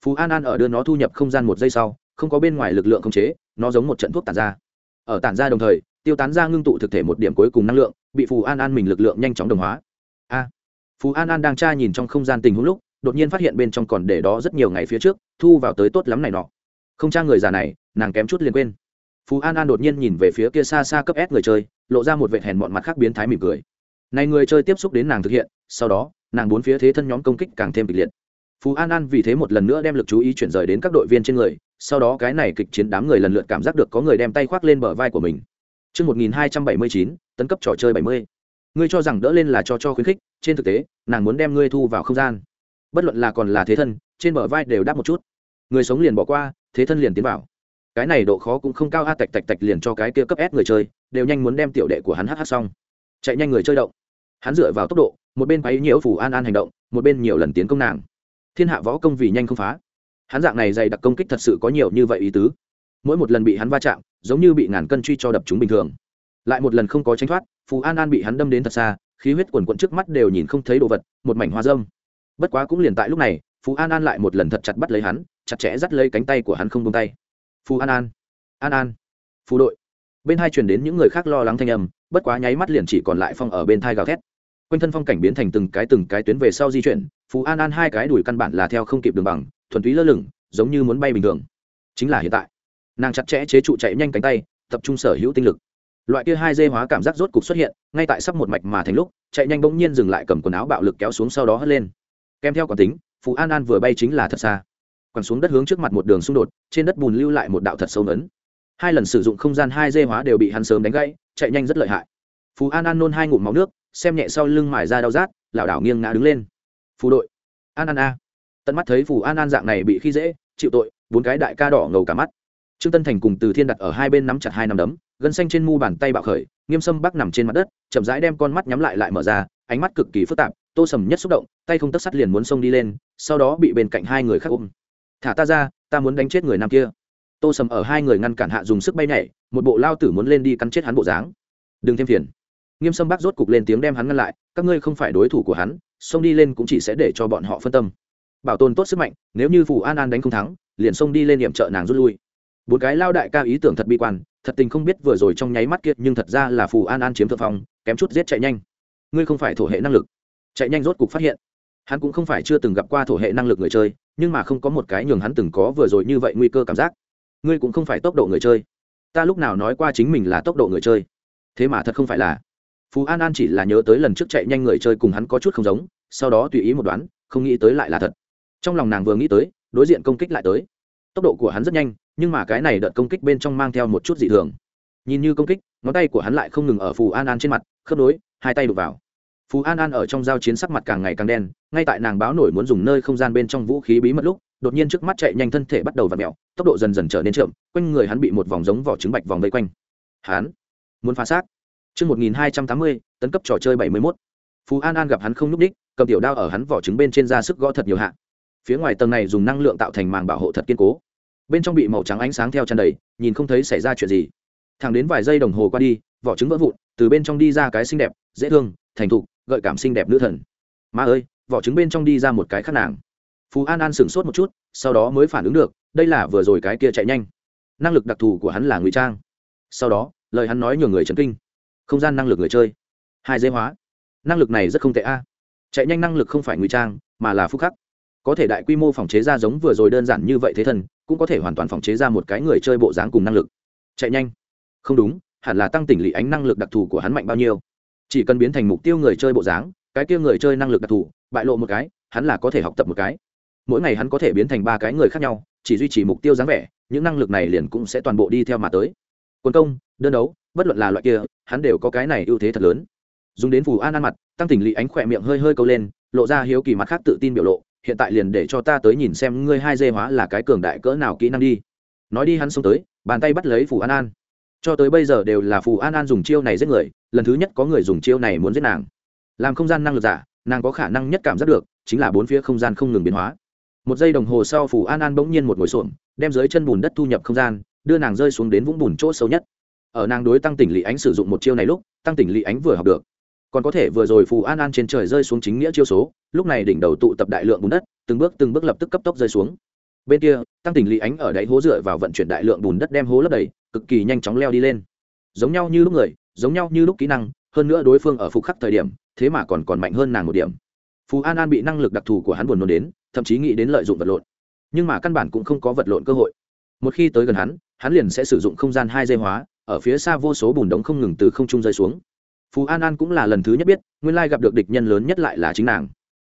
Phù an an ở đưa nó thu nhập không gian một giây sau, không có bên ngoài lực lượng khống chế, nó giống một trận thuốc tàn ra. Ở tản ra đồng thời, tiêu tán ra ngưng tụ thực thể một điểm cuối cùng năng lượng, bị phù an an mình lực lượng nhanh chóng đồng hóa. Phú an an đang tra nhìn trong không gian tình huống lúc đột nhiên phát hiện bên trong còn để đó rất nhiều ngày phía trước thu vào tới tốt lắm này nọ. Không tra người già này nàng kém chút liền quên. Phú an an đột nhiên nhìn về phía kia xa xa cấp ép người chơi lộ ra một vệ hèn mọn mặt khác biến thái mỉm cười. Này người chơi tiếp xúc đến nàng thực hiện sau đó nàng bốn phía thế thân nhóm công kích càng thêm kịch liệt. Phú an an vì thế một lần nữa đem lực chú ý chuyển rời đến các đội viên trên người sau đó cái này kịch chiến đám người lần lượt cảm giác được có người đem tay khoác lên bờ vai của mình. Trước 1279, tấn cấp trò chơi 70. Ngươi cho rằng đỡ lên là cho cho khuyến khích, trên thực tế, nàng muốn đem ngươi thu vào không gian. Bất luận là còn là thế thân, trên bờ vai đều đáp một chút. Người sống liền bỏ qua, thế thân liền tiến vào. Cái này độ khó cũng không cao a tạch tạch tạch liền cho cái kia cấp S người chơi, đều nhanh muốn đem tiểu đệ của hắn hh xong. Chạy nhanh người chơi động. Hắn dựa vào tốc độ, một bên quấy nhiễu phủ an an hành động, một bên nhiều lần tiến công nàng thiên hạ võ công vì nhanh không phá hắn dạng này dày đặc công kích thật sự có nhiều như vậy ý tứ mỗi một lần bị hắn va chạm giống như bị ngàn cân truy cho đập chúng bình thường lại một lần không có tránh thoát, phù an an bị hắn đâm đến thật xa, khí huyết quần quận trước mắt đều nhìn không thấy đồ vật, một mảnh hoa dâm. Bất quá cũng liền tại lúc này, phù an an lại một lần thật chặt bắt lấy hắn, chặt chẽ dắt lấy cánh tay của hắn không bông tay. Phù an an an an, phù đội. Bên hai truyền đến những người khác lo lắng thanh âm, bất quá nháy mắt liền chỉ còn lại phong ở bên thai gào thét. Quanh thân phong cảnh biến thành từng cái từng cái tuyến về sau di chuyển phú an an hai cái đùi căn bản là theo không kịp đường bằng, thuần túy lơ lửng, giống như muốn bay bình thường. Chính là hiện tại. Nàng chặt chẽ chế trụ chạy nhanh cánh tay, tập trung sở hữu tinh lực loại kia hai dê hóa cảm giác rốt cục xuất hiện, ngay tại sắp một mạch mà thành lúc, chạy nhanh bỗng nhiên dừng lại cầm quần áo bạo lực kéo xuống sau đó hất lên. Kèm theo quản tính phú an an vừa bay chính là thật xa. Quẳng xuống đất hướng trước mặt một đường xung đột, trên đất bùn lưu lại một đạo thật sâu lớn hai lần sử dụng không gian hai dê hóa đều bị hắn sớm đánh gãy, chạy nhanh rất lợi hại. Phú an an nôn hai ngụm máu nước, xem nhẹ sau lưng mải ra đau rát, lảo đảo nghiêng ngã đứng lên. Phù đội. An an a. Tận mắt thấy phù an an dạng này bị khi dễ, chịu tội, bốn cái đại ca đỏ ngầu cả mắt. Trương tân thành cùng từ thiên đặt ở hai bên nắm chặt hai nắm đấm gân xanh trên mu bàn tay bạo khởi, nghiêm sâm bắc nằm trên mặt đất, chậm rãi đem con mắt nhắm lại lại mở ra, ánh mắt cực kỳ phức tạp, tô sầm nhất xúc động, tay không tất sắt liền muốn xông đi lên, sau đó bị bên cạnh hai người khác ôm. Thả ta ra, ta muốn đánh chết người nam kia. Tô sầm ở hai người ngăn cản hạ dùng sức bay nhảy, một bộ lao tử muốn lên đi cắn chết hắn bộ dáng. Đừng thêm phiền. Nghiêm sâm bác rốt cục lên tiếng đem hắn ngăn lại, các ngươi không phải đối thủ của hắn, xông đi lên cũng chỉ sẽ để cho bọn họ phân tâm. Bảo tồn tốt sức mạnh, nếu như phù an an đánh không thắng, liền xông đi lên nhiệm trợ nàng rút lui. Bốn cái lao đại ca ý tưởng thật bi quan thật tình không biết vừa rồi trong nháy mắt kiệt nhưng thật ra là phù an an chiếm thượng phong, kém chút giết chạy nhanh. Ngươi không phải thổ hệ năng lực. Chạy nhanh rốt cục phát hiện. Hắn cũng không phải chưa từng gặp qua thổ hệ năng lực người chơi, nhưng mà không có một cái nhường hắn từng có vừa rồi như vậy nguy cơ cảm giác. Ngươi cũng không phải tốc độ người chơi. Ta lúc nào nói qua chính mình là tốc độ người chơi. Thế mà thật không phải là. Phú an an chỉ là nhớ tới lần trước chạy nhanh người chơi cùng hắn có chút không giống, sau đó tùy ý một đoán, không nghĩ tới lại là thật. Trong lòng nàng vừa nghĩ tới, đối diện công kích lại tới tốc độ của hắn rất nhanh nhưng mà cái này đợt công kích bên trong mang theo một chút dị thường nhìn như công kích ngón tay của hắn lại không ngừng ở phù an an trên mặt khớp nối hai tay đục vào phù an an ở trong giao chiến sắc mặt càng ngày càng đen ngay tại nàng báo nổi muốn dùng nơi không gian bên trong vũ khí bí mật lúc đột nhiên trước mắt chạy nhanh thân thể bắt đầu v ặ mẹo tốc độ dần dần trở nên chậm quanh người hắn bị một vòng giống vỏ trứng bạch vòng vây quanh hắn muốn phá xác Trước 1280, tấn cấp trò chơi 71. Phú An An gặp hắn không nhúc đích, cầm tiểu đao ở hắn vỏ trứng bên trên ra sức gõ thật nhiều hạ. Phía ngoài tầng này dùng năng lượng tạo thành màng bảo hộ thật kiên cố. Bên trong bị màu trắng ánh sáng theo tràn đầy, nhìn không thấy xảy ra chuyện gì. Thẳng đến vài giây đồng hồ qua đi, vỏ trứng vỡ vụn, từ bên trong đi ra cái xinh đẹp, dễ thương, thành thục, gợi cảm xinh đẹp nữ thần. Má ơi, vỏ trứng bên trong đi ra một cái khác nàng. Phú An An sửng sốt một chút, sau đó mới phản ứng được, đây là vừa rồi cái kia chạy nhanh. Năng lực đặc thù của hắn là ngụy trang. Sau đó, lời hắn nói nhường người chấn kinh không gian năng lực người chơi hai dây hóa năng lực này rất không tệ a chạy nhanh năng lực không phải ngụy trang mà là phúc khắc có thể đại quy mô phòng chế ra giống vừa rồi đơn giản như vậy thế thần cũng có thể hoàn toàn phòng chế ra một cái người chơi bộ dáng cùng năng lực. Chạy nhanh. Không đúng, hẳn là tăng tỉnh lị ánh năng lực đặc thù của hắn mạnh bao nhiêu. Chỉ cần biến thành mục tiêu người chơi bộ dáng, cái kia người chơi năng lực đặc thù, bại lộ một cái, hắn là có thể học tập một cái. Mỗi ngày hắn có thể biến thành ba cái người khác nhau, chỉ duy trì mục tiêu dáng vẻ, những năng lực này liền cũng sẽ toàn bộ đi theo mà tới. Quân công, đơn đấu, bất luận là loại kia, hắn đều có cái này ưu thế thật lớn. Dùng đến phù an ăn mặt, tăng tỉnh lị ánh khỏe miệng hơi hơi câu lên, lộ ra hiếu kỳ mặt khác tự tin biểu lộ hiện tại liền để cho ta tới nhìn xem ngươi hai dê hóa là cái cường đại cỡ nào kỹ năng đi. Nói đi hắn xông tới, bàn tay bắt lấy phù an an. Cho tới bây giờ đều là phù an an dùng chiêu này giết người, lần thứ nhất có người dùng chiêu này muốn giết nàng. Làm không gian năng lực giả, nàng có khả năng nhất cảm giác được, chính là bốn phía không gian không ngừng biến hóa. Một giây đồng hồ sau phù an an bỗng nhiên một ngồi xổm, đem dưới chân bùn đất thu nhập không gian, đưa nàng rơi xuống đến vũng bùn chỗ sâu nhất. Ở nàng đối tăng tỉnh lị ánh sử dụng một chiêu này lúc, tăng tỉnh lị ánh vừa học được còn có thể vừa rồi phù an an trên trời rơi xuống chính nghĩa chiêu số, lúc này đỉnh đầu tụ tập đại lượng bùn đất, từng bước từng bước lập tức cấp tốc rơi xuống. Bên kia, tăng tỉnh lý ánh ở đáy hố dựa vào vận chuyển đại lượng bùn đất đem hố lấp đầy, cực kỳ nhanh chóng leo đi lên. Giống nhau như lúc người, giống nhau như lúc kỹ năng, hơn nữa đối phương ở phục khắc thời điểm, thế mà còn còn mạnh hơn nàng một điểm. Phù an an bị năng lực đặc thù của hắn buồn nôn đến, thậm chí nghĩ đến lợi dụng vật lộn. Nhưng mà căn bản cũng không có vật lộn cơ hội. Một khi tới gần hắn hắn liền sẽ sử dụng không gian hai dây hóa, ở phía xa vô số bùn đống không ngừng từ không trung rơi xuống phú an an cũng là lần thứ nhất biết nguyên lai gặp được địch nhân lớn nhất lại là chính nàng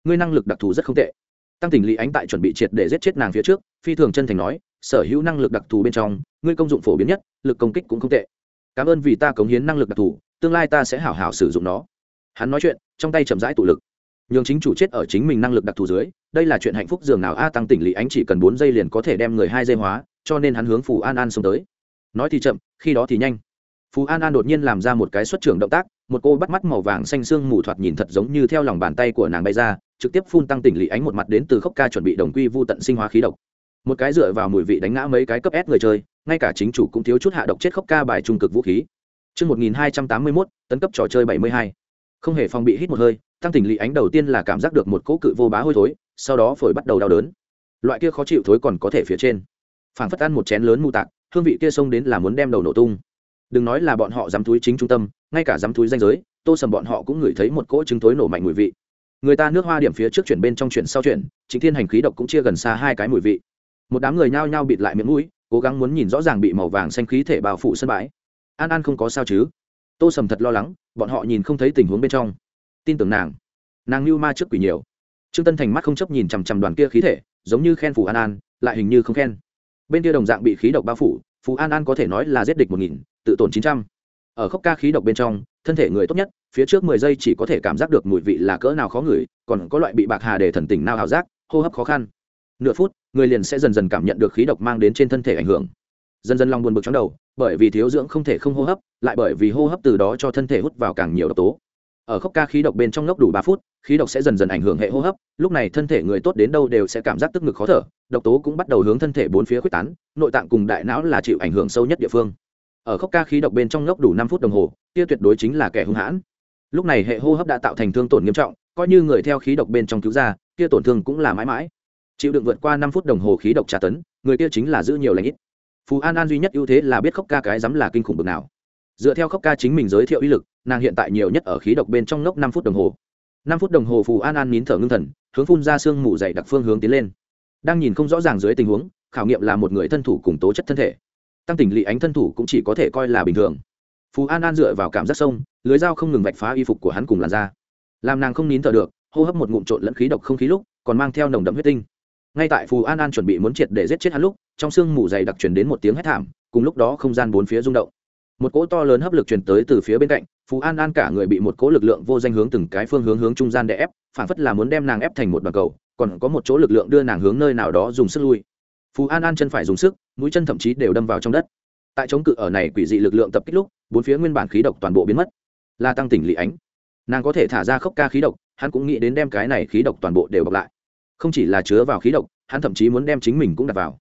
ngươi năng lực đặc thù rất không tệ tăng tỉnh lý ánh tại chuẩn bị triệt để giết chết nàng phía trước phi thường chân thành nói sở hữu năng lực đặc thù bên trong ngươi công dụng phổ biến nhất lực công kích cũng không tệ cảm ơn vì ta cống hiến năng lực đặc thù tương lai ta sẽ hảo hảo sử dụng nó hắn nói chuyện trong tay chậm rãi tụ lực nhường chính chủ chết ở chính mình năng lực đặc thù dưới đây là chuyện hạnh phúc dường nào a tăng tỉnh lý ánh chỉ cần bốn giây liền có thể đem người hai dây hóa cho nên hắn hướng phù an an xông tới nói thì chậm khi đó thì nhanh Phù an an đột nhiên làm ra một cái xuất trưởng động tác một cô bắt mắt màu vàng xanh xương mù thoạt nhìn thật giống như theo lòng bàn tay của nàng bay ra trực tiếp phun tăng tỉnh lỵ ánh một mặt đến từ khốc ca chuẩn bị đồng quy vô tận sinh hóa khí độc một cái dựa vào mùi vị đánh ngã mấy cái cấp ép người chơi ngay cả chính chủ cũng thiếu chút hạ độc chết khốc ca bài trung cực vũ khí Trước 1281, tấn cấp trò chơi 72. Không hề phòng bị hít một hơi, tăng tỉnh lỵ ánh đầu tiên là cảm giác được một cỗ cự vô bá hôi thối, sau đó phổi bắt đầu đau đớn. Loại kia khó chịu thối còn có thể phía trên. Phảng phất ăn một chén lớn mù tạc, hương vị kia xông đến là muốn đem đầu nổ tung đừng nói là bọn họ dám túi chính trung tâm, ngay cả dám túi danh giới, tô sầm bọn họ cũng ngửi thấy một cỗ trứng thối nổ mạnh mùi vị. Người ta nước hoa điểm phía trước chuyển bên trong chuyển sau chuyển chính thiên hành khí độc cũng chia gần xa hai cái mùi vị. Một đám người nhao nhao bịt lại miệng mũi, cố gắng muốn nhìn rõ ràng bị màu vàng xanh khí thể bao phủ sân bãi. An an không có sao chứ? Tô sầm thật lo lắng, bọn họ nhìn không thấy tình huống bên trong. Tin tưởng nàng. Nàng lưu ma trước quỷ nhiều. Trương tân thành mắt không chấp nhìn chằm chằm đoàn kia khí thể, giống như khen phủ an an, lại hình như không khen. Bên kia đồng dạng bị khí độc bao phủ phú an an có thể nói là giết địch một nghìn, tự tổn chín trăm. Ở khốc ca khí độc bên trong, thân thể người tốt nhất, phía trước mười giây chỉ có thể cảm giác được mùi vị là cỡ nào khó ngửi, còn có loại bị bạc hà để thần tình nào ảo giác, hô hấp khó khăn. Nửa phút, người liền sẽ dần dần cảm nhận được khí độc mang đến trên thân thể ảnh hưởng. Dần dần lòng buồn bực trong đầu, bởi vì thiếu dưỡng không thể không hô hấp, lại bởi vì hô hấp từ đó cho thân thể hút vào càng nhiều độc tố ở khốc ca khí độc bên trong ngốc đủ ba phút, khí độc sẽ dần dần ảnh hưởng hệ hô hấp, lúc này thân thể người tốt đến đâu đều sẽ cảm giác tức ngực khó thở, độc tố cũng bắt đầu hướng thân thể bốn phía quyết tán, nội tạng cùng đại não là chịu ảnh hưởng sâu nhất địa phương. Ở khốc ca khí độc bên trong ngốc đủ năm phút đồng hồ, kia tuyệt đối chính là kẻ hung hãn. Lúc này hệ hô hấp đã tạo thành thương tổn nghiêm trọng, coi như người theo khí độc bên trong cứu ra, kia tổn thương cũng là mãi mãi. Chịu đựng vượt qua năm phút đồng hồ khí độc tra tấn, người kia chính là giữ nhiều lãnh ít. Phú an an duy nhất ưu thế là biết khốc ca cái dám là kinh khủng bực nào. Dựa theo khốc ca chính mình giới thiệu uy lực nàng hiện tại nhiều nhất ở khí độc bên trong ngốc năm phút đồng hồ. Năm phút đồng hồ phù an an nín thở ngưng thần, hướng phun ra sương mù dày đặc phương hướng tiến lên. Đang nhìn không rõ ràng dưới tình huống, khảo nghiệm là một người thân thủ cùng tố chất thân thể. Tăng tỉnh lị ánh thân thủ cũng chỉ có thể coi là bình thường. Phù an an dựa vào cảm giác sông, lưới dao không ngừng vạch phá y phục của hắn cùng làn da. Làm nàng không nín thở được, hô hấp một ngụm trộn lẫn khí độc không khí lúc, còn mang theo nồng đậm huyết tinh. Ngay tại phù an an chuẩn bị muốn triệt để giết chết hắn lúc, trong sương mù dày đặc truyền đến một tiếng hét thảm, cùng lúc đó không gian bốn phía rung động. Một cỗ to lớn hấp lực truyền tới từ phía bên cạnh phù an an cả người bị một cỗ lực lượng vô danh hướng từng cái phương hướng hướng trung gian để ép, phản phất là muốn đem nàng ép thành một đoàn cầu, còn có một chỗ lực lượng đưa nàng hướng nơi nào đó dùng sức lui. Phù an an chân phải dùng sức, mũi chân thậm chí đều đâm vào trong đất. Tại chống cự ở này quỷ dị lực lượng tập kích lúc, bốn phía nguyên bản khí độc toàn bộ biến mất. La tăng tỉnh lị ánh. Nàng có thể thả ra khốc ca khí độc, hắn cũng nghĩ đến đem cái này khí độc toàn bộ đều bọc lại. Không chỉ là chứa vào khí độc, hắn thậm chí muốn đem chính mình cũng đặt vào.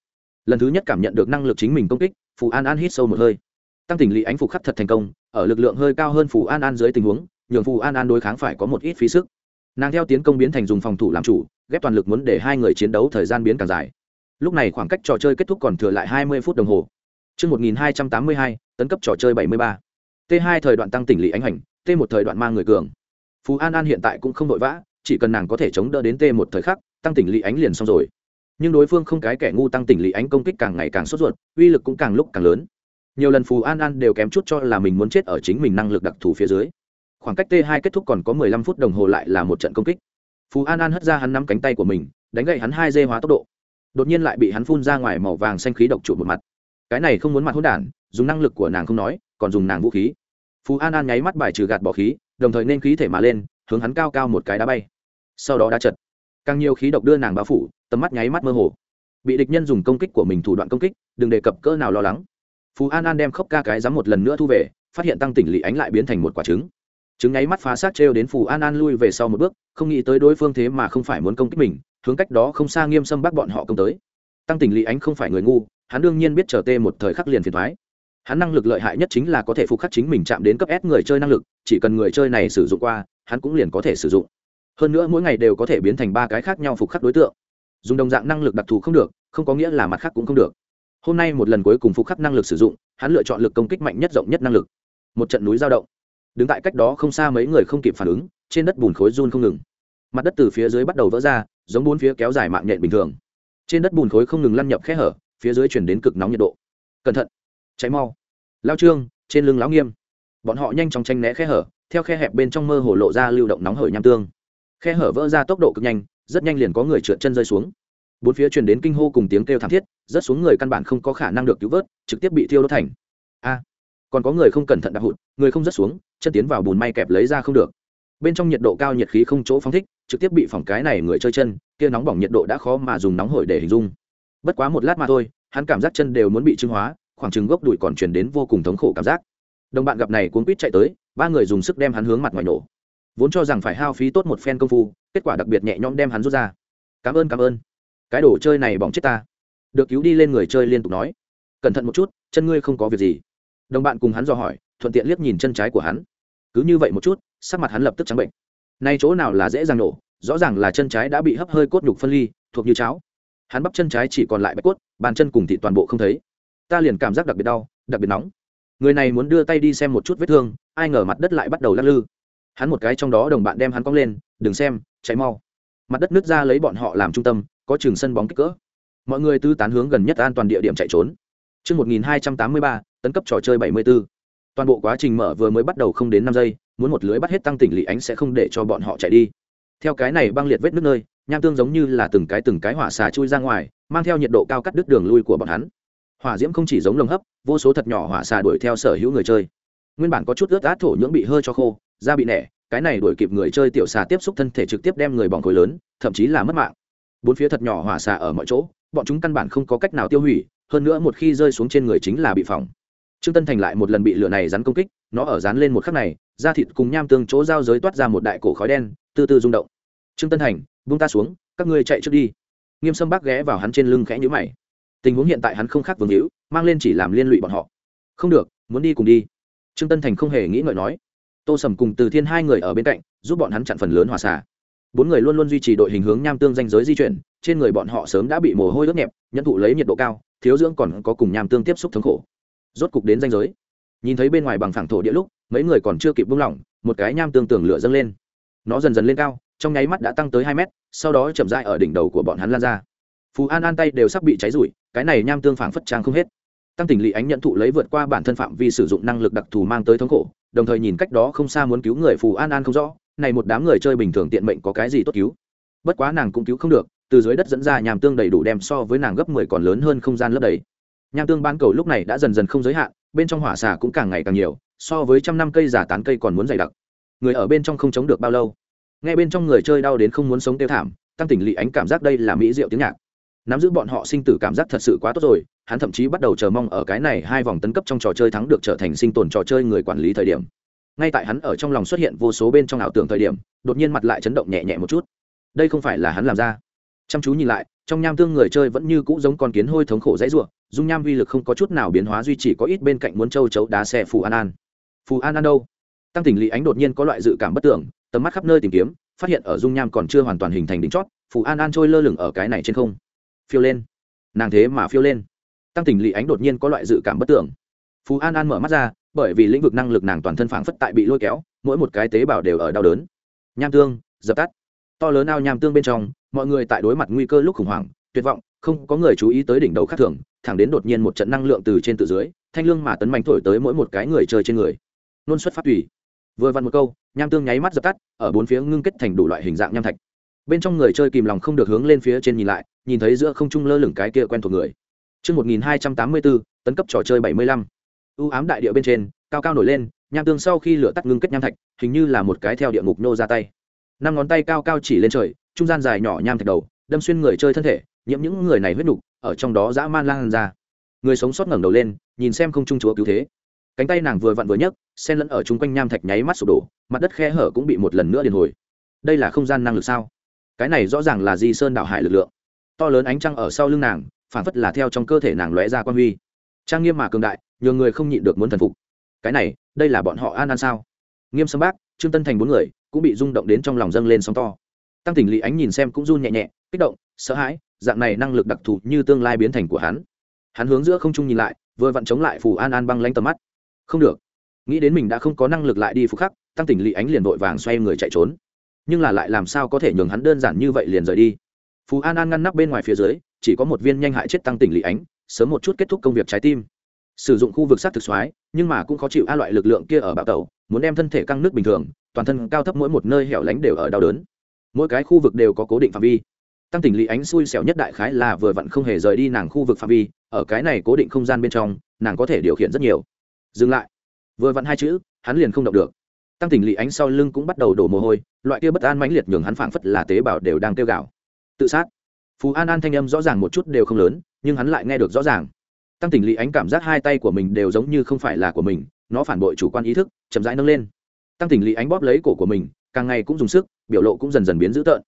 Lần thứ nhất cảm nhận được năng lực chính mình công kích phù an an hít sâu một hơi. Tăng tỉnh lị ánh phục khắc thật thành công ở lực lượng hơi cao hơn phù an an dưới tình huống nhường phù an an đối kháng phải có một ít phí sức nàng theo tiến công biến thành dùng phòng thủ làm chủ ghép toàn lực muốn để hai người chiến đấu thời gian biến càng dài lúc này khoảng cách trò chơi kết thúc còn thừa lại hai mươi phút đồng hồ Trước 1282, tấn cấp trò chơi 73. T2 thời đoạn tăng tỉnh lị ánh hành, T1 thời đoạn mang người cường. Phú An An hiện tại cũng không đội vã, chỉ cần nàng có thể chống đỡ đến T1 thời khắc, tăng tỉnh lị ánh liền xong rồi. Nhưng đối phương không cái kẻ ngu tăng tỉnh lị ánh công kích càng ngày càng sốt ruột, uy lực cũng càng lúc càng lớn. Nhiều lần phù An An đều kém chút cho là mình muốn chết ở chính mình năng lực đặc thù phía dưới. Khoảng cách T2 kết thúc còn có 15 phút đồng hồ lại là một trận công kích. phù An An hất ra hắn nắm cánh tay của mình, đánh gậy hắn hai dê hóa tốc độ. Đột nhiên lại bị hắn phun ra ngoài màu vàng xanh khí độc trụ một mặt cái này không muốn mặt hỗn đản dùng năng lực của nàng không nói còn dùng nàng vũ khí phú an an nháy mắt bài trừ gạt bỏ khí đồng thời nên khí thể mà lên hướng hắn cao cao một cái đá bay sau đó đá chật càng nhiều khí độc đưa nàng bao phủ tầm mắt nháy mắt mơ hồ bị địch nhân dùng công kích của mình thủ đoạn công kích đừng đề cập cỡ nào lo lắng phú an an đem khóc ca cái dám một lần nữa thu về phát hiện tăng tỉnh lị ánh lại biến thành một quả trứng trứng nháy mắt phá sát trêu đến phù an an lui về sau một bước không nghĩ tới đối phương thế mà không phải muốn công kích mình hướng cách đó không xa nghiêm xâm bắt bọn họ công tới tăng tỉnh lị ánh không phải người ngu hắn đương nhiên biết chờ tê một thời khắc liền phiền thoái hắn năng lực lợi hại nhất chính là có thể phục khắc chính mình chạm đến cấp s người chơi năng lực chỉ cần người chơi này sử dụng qua hắn cũng liền có thể sử dụng hơn nữa mỗi ngày đều có thể biến thành ba cái khác nhau phục khắc đối tượng dùng đồng dạng năng lực đặc thù không được không có nghĩa là mặt khác cũng không được hôm nay một lần cuối cùng phục khắc năng lực sử dụng, hắn lựa chọn lực công kích mạnh nhất, rộng nhất năng lực. Một trận núi giao động. Đứng tại cách đó không xa mấy người không kịp phản ứng, trên đất bùn khối run không ngừng. Mặt đất từ phía dưới bắt đầu vỡ ra, giống bốn phía kéo dài mạng nhện bình thường. Trên đất bùn khối không ngừng lăn nhập khe hở, phía dưới chuyển đến cực nóng nhiệt độ. Cẩn thận. Cháy mau. Lao trương, trên lưng lão nghiêm. Bọn họ nhanh chóng tranh né khe hở, theo khe hẹp bên trong mơ hồ lộ ra lưu động nóng hởi nham tương. Khe hở vỡ ra tốc độ cực nhanh, rất nhanh liền có người trượt chân rơi xuống bốn phía truyền đến kinh hô cùng tiếng kêu thảm thiết rất xuống người căn bản không có khả năng được cứu vớt, trực tiếp bị thiêu đốt thành. A! Còn có người không cẩn thận đạp hụt, người không rớt xuống, chân tiến vào bùn may kẹp lấy ra không được. Bên trong nhiệt độ cao nhiệt khí không chỗ phóng thích, trực tiếp bị phỏng cái này người chơi chân, kia nóng bỏng nhiệt độ đã khó mà dùng nóng hổi để hình dung. Bất quá một lát mà thôi, hắn cảm giác chân đều muốn bị trưng hóa, khoảng chừng gốc đùi còn truyền đến vô cùng thống khổ cảm giác. Đồng bạn gặp này cuốn quýt chạy tới, ba người dùng sức đem hắn hướng mặt ngoài nổ. Vốn cho rằng phải hao phí tốt một phen công phu, kết quả đặc biệt nhẹ nhõm đem hắn rút ra. Cảm ơn cảm ơn cái đồ chơi này bỏng chết ta. Được cứu đi lên người chơi liên tục nói. Cẩn thận một chút, chân ngươi không có việc gì. Đồng bạn cùng hắn dò hỏi, thuận tiện liếc nhìn chân trái của hắn. Cứ như vậy một chút, sắc mặt hắn lập tức trắng bệnh. Nay chỗ nào là dễ dàng nổ, rõ ràng là chân trái đã bị hấp hơi cốt nhục phân ly, thuộc như cháo. Hắn bắp chân trái chỉ còn lại bạch cốt, bàn chân cùng thị toàn bộ không thấy. Ta liền cảm giác đặc biệt đau, đặc biệt nóng. Người này muốn đưa tay đi xem một chút vết thương, ai ngờ mặt đất lại bắt đầu lắc lư. Hắn một cái trong đó đồng bạn đem hắn cong lên, đừng xem cháy mau. Mặt đất nứt ra lấy bọn họ làm trung tâm có trường sân bóng kích cỡ. Mọi người tư tán hướng gần nhất an toàn địa điểm chạy trốn. Trước 1283, tấn cấp trò chơi 74. Toàn bộ quá trình mở vừa mới bắt đầu không đến năm giây, muốn một lưới bắt hết tăng tỉnh lý ánh sẽ không để cho bọn họ chạy đi. Theo cái này băng liệt vết nước nơi, nham tương giống như là từng cái từng cái hỏa xà chui ra ngoài mang theo nhiệt độ cao cắt đứt đường lui của bọn hắn. Hỏa diễm không chỉ giống lồng hấp vô số thật nhỏ hỏa xà đuổi theo sở hữu người chơi. Nguyên bản có chút ướt át thổ nhưỡng bị hơi cho khô da bị nẻ cái này đuổi kịp người chơi tiểu xà tiếp xúc thân thể trực tiếp đem người bỏng khối lớn thậm chí là mất mạng bốn phía thật nhỏ hỏa xạ ở mọi chỗ, bọn chúng căn bản không có cách nào tiêu hủy, hơn nữa một khi rơi xuống trên người chính là bị phỏng. Trương tân thành lại một lần bị lửa này rắn công kích, nó ở rán lên một khắc này, da thịt cùng nham tương chỗ giao giới toát ra một đại cổ khói đen, từ từ rung động. Trương tân thành, buông ta xuống, các ngươi chạy trước đi. Nghiêm sâm bác ghé vào hắn trên lưng khẽ nhữ mày. Tình huống hiện tại hắn không khác vương hữu, mang lên chỉ làm liên lụy bọn họ. Không được, muốn đi cùng đi. Trương tân thành không hề nghĩ ngợi nói. Tô sầm cùng từ thiên hai người ở bên cạnh, giúp bọn hắn chặn phần lớn hòa xả bốn người luôn luôn duy trì đội hình hướng nham tương danh giới di chuyển, trên người bọn họ sớm đã bị mồ hôi ướt nhẹp, nhận thụ lấy nhiệt độ cao, thiếu dưỡng còn có cùng nham tương tiếp xúc thống khổ. Rốt cục đến danh giới. Nhìn thấy bên ngoài bằng phẳng thổ địa lúc, mấy người còn chưa kịp buông lỏng, một cái nham tương tường lửa dâng lên. Nó dần dần lên cao, trong nháy mắt đã tăng tới hai mét, sau đó chậm rãi ở đỉnh đầu của bọn hắn lan ra. Phú an an tay đều sắp bị cháy rụi, cái này nham tương phảng phất trang không hết. Tăng tỉnh lị ánh nhận thụ lấy vượt qua bản thân phạm vi sử dụng năng lực đặc thù mang tới thống khổ, đồng thời nhìn cách đó không xa muốn cứu người phù an an không rõ này một đám người chơi bình thường tiện mệnh có cái gì tốt cứu? Bất quá nàng cũng cứu không được, từ dưới đất dẫn ra nhàm tương đầy đủ đem so với nàng gấp mười còn lớn hơn không gian lấp đầy. Nham tương ban cầu lúc này đã dần dần không giới hạn, bên trong hỏa xà cũng càng ngày càng nhiều, so với trăm năm cây giả tán cây còn muốn dày đặc. Người ở bên trong không chống được bao lâu, Nghe bên trong người chơi đau đến không muốn sống tiêu thảm, tăng tỉnh lị ánh cảm giác đây là mỹ diệu tiếng nhạc. Nắm giữ bọn họ sinh tử cảm giác thật sự quá tốt rồi, hắn thậm chí bắt đầu chờ mong ở cái này hai vòng tấn cấp trong trò chơi thắng được trở thành sinh tồn trò chơi người quản lý thời điểm ngay tại hắn ở trong lòng xuất hiện vô số bên trong ảo tưởng thời điểm, đột nhiên mặt lại chấn động nhẹ nhẹ một chút. Đây không phải là hắn làm ra. Chăm chú nhìn lại, trong nham tương người chơi vẫn như cũ giống con kiến hôi thống khổ dãy ruộng dung nham vi lực không có chút nào biến hóa duy chỉ có ít bên cạnh muốn châu chấu đá xe phù an an. Phù an an đâu? Tăng tỉnh lý ánh đột nhiên có loại dự cảm bất tưởng, tầm mắt khắp nơi tìm kiếm, phát hiện ở dung nham còn chưa hoàn toàn hình thành đỉnh chót, phù an an trôi lơ lửng ở cái này trên không. Phiêu lên. Nàng thế mà phiêu lên. Tăng tỉnh lý ánh đột nhiên có loại dự cảm bất tưởng. Phù an an mở mắt ra bởi vì lĩnh vực năng lực nàng toàn thân phảng phất tại bị lôi kéo mỗi một cái tế bào đều ở đau đớn. Nham tương dập tắt. To lớn ao nham tương bên trong mọi người tại đối mặt nguy cơ lúc khủng hoảng tuyệt vọng không có người chú ý tới đỉnh đầu khác thường thẳng đến đột nhiên một trận năng lượng từ trên từ dưới thanh lương mà tấn mạnh thổi tới mỗi một cái người chơi trên người. Nôn xuất phát tùy. Vừa vặn một câu nham tương nháy mắt dập tắt ở bốn phía ngưng kết thành đủ loại hình dạng nham thạch. Bên trong người chơi kìm lòng không được hướng lên phía trên nhìn lại nhìn thấy giữa không trung lơ lửng cái kia quen thuộc người. Trước 1284, tấn cấp trò chơi 75. U ám đại địa bên trên, cao cao nổi lên, nham tương sau khi lửa tắt ngưng kết nham thạch, hình như là một cái theo địa ngục nô ra tay. Năm ngón tay cao cao chỉ lên trời, trung gian dài nhỏ nham thạch đầu, đâm xuyên người chơi thân thể, nhiễm những người này huyết nục, ở trong đó dã man lan ra. Người sống sót ngẩng đầu lên, nhìn xem không trung chúa cứu thế. Cánh tay nàng vừa vặn vừa nhấc, xen lẫn ở trung quanh nham thạch nháy mắt sụp đổ, mặt đất khe hở cũng bị một lần nữa điền hồi. Đây là không gian năng lực sao? Cái này rõ ràng là Di Sơn đạo hải lực lượng. To lớn ánh trăng ở sau lưng nàng, phản phất là theo trong cơ thể nàng lóe ra quan huy trang nghiêm mà cường đại nhiều người không nhịn được muốn thần phục. Cái này, đây là bọn họ an an sao? Nghiêm sâm bác, trương tân thành bốn người, cũng bị rung động đến trong lòng dâng lên sóng to. Tăng tỉnh lý ánh nhìn xem cũng run nhẹ nhẹ, kích động, sợ hãi, dạng này năng lực đặc thù như tương lai biến thành của hắn. Hắn hướng giữa không trung nhìn lại, vừa vặn chống lại phù an an băng lanh tầm mắt. Không được. Nghĩ đến mình đã không có năng lực lại đi phục khắc, tăng tỉnh lý ánh liền vội vàng xoay người chạy trốn. Nhưng là lại làm sao có thể nhường hắn đơn giản như vậy liền rời đi? Phù an an ngăn nắp bên ngoài phía dưới chỉ có một viên nhanh hại chết tăng tỉnh lý ánh, sớm một chút kết thúc công việc trái tim. Sử dụng khu vực sát thực xoái nhưng mà cũng khó chịu a loại lực lượng kia ở bạo tàu muốn đem thân thể căng nước bình thường, toàn thân cao thấp mỗi một nơi hẻo lánh đều ở đau đớn. Mỗi cái khu vực đều có cố định phạm vi. Tăng tỉnh lý ánh xui xẻo nhất đại khái là vừa vặn không hề rời đi nàng khu vực phạm vi, ở cái này cố định không gian bên trong, nàng có thể điều khiển rất nhiều. Dừng lại. Vừa vặn hai chữ, hắn liền không động được. Tăng tỉnh lý ánh sau lưng cũng bắt đầu đổ mồ hôi, loại kia bất an mãnh liệt nhường hắn phảng phất là tế bào đều đang kêu gào. Tự sát phú an an thanh âm rõ ràng một chút đều không lớn, nhưng hắn lại nghe được rõ ràng. Tăng tỉnh lý ánh cảm giác hai tay của mình đều giống như không phải là của mình, nó phản bội chủ quan ý thức, chậm rãi nâng lên. Tăng tỉnh lý ánh bóp lấy cổ của mình, càng ngày cũng dùng sức, biểu lộ cũng dần dần biến dữ tợn.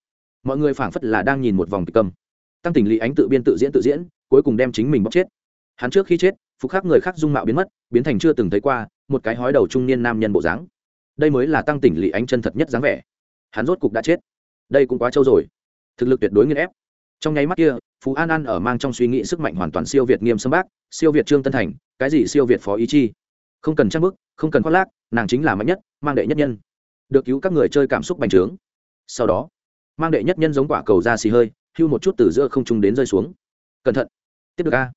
Mọi người phảng phất là đang nhìn một vòng kịch cầm tăng tỉnh lý ánh tự biên tự diễn tự diễn, cuối cùng đem chính mình bóp chết. Hắn trước khi chết, phục khắc người khác dung mạo biến mất, biến thành chưa từng thấy qua, một cái hói đầu trung niên nam nhân bộ dáng. Đây mới là tăng tỉnh lý ánh chân thật nhất dáng vẻ. Hắn rốt cục đã chết. Đây cũng quá trâu rồi. Thực lực tuyệt đối nghiên ép trong nháy mắt kia, phú an an ở mang trong suy nghĩ sức mạnh hoàn toàn siêu việt nghiêm sâm bác, siêu việt trương tân thành, cái gì siêu việt phó ý chi? Không cần trang bức, không cần khoác lác, nàng chính là mạnh nhất, mang đệ nhất nhân. Được cứu các người chơi cảm xúc bành trướng. Sau đó, mang đệ nhất nhân giống quả cầu ra xì hơi, hưu một chút từ giữa không trung đến rơi xuống. Cẩn thận. Tiếp được a.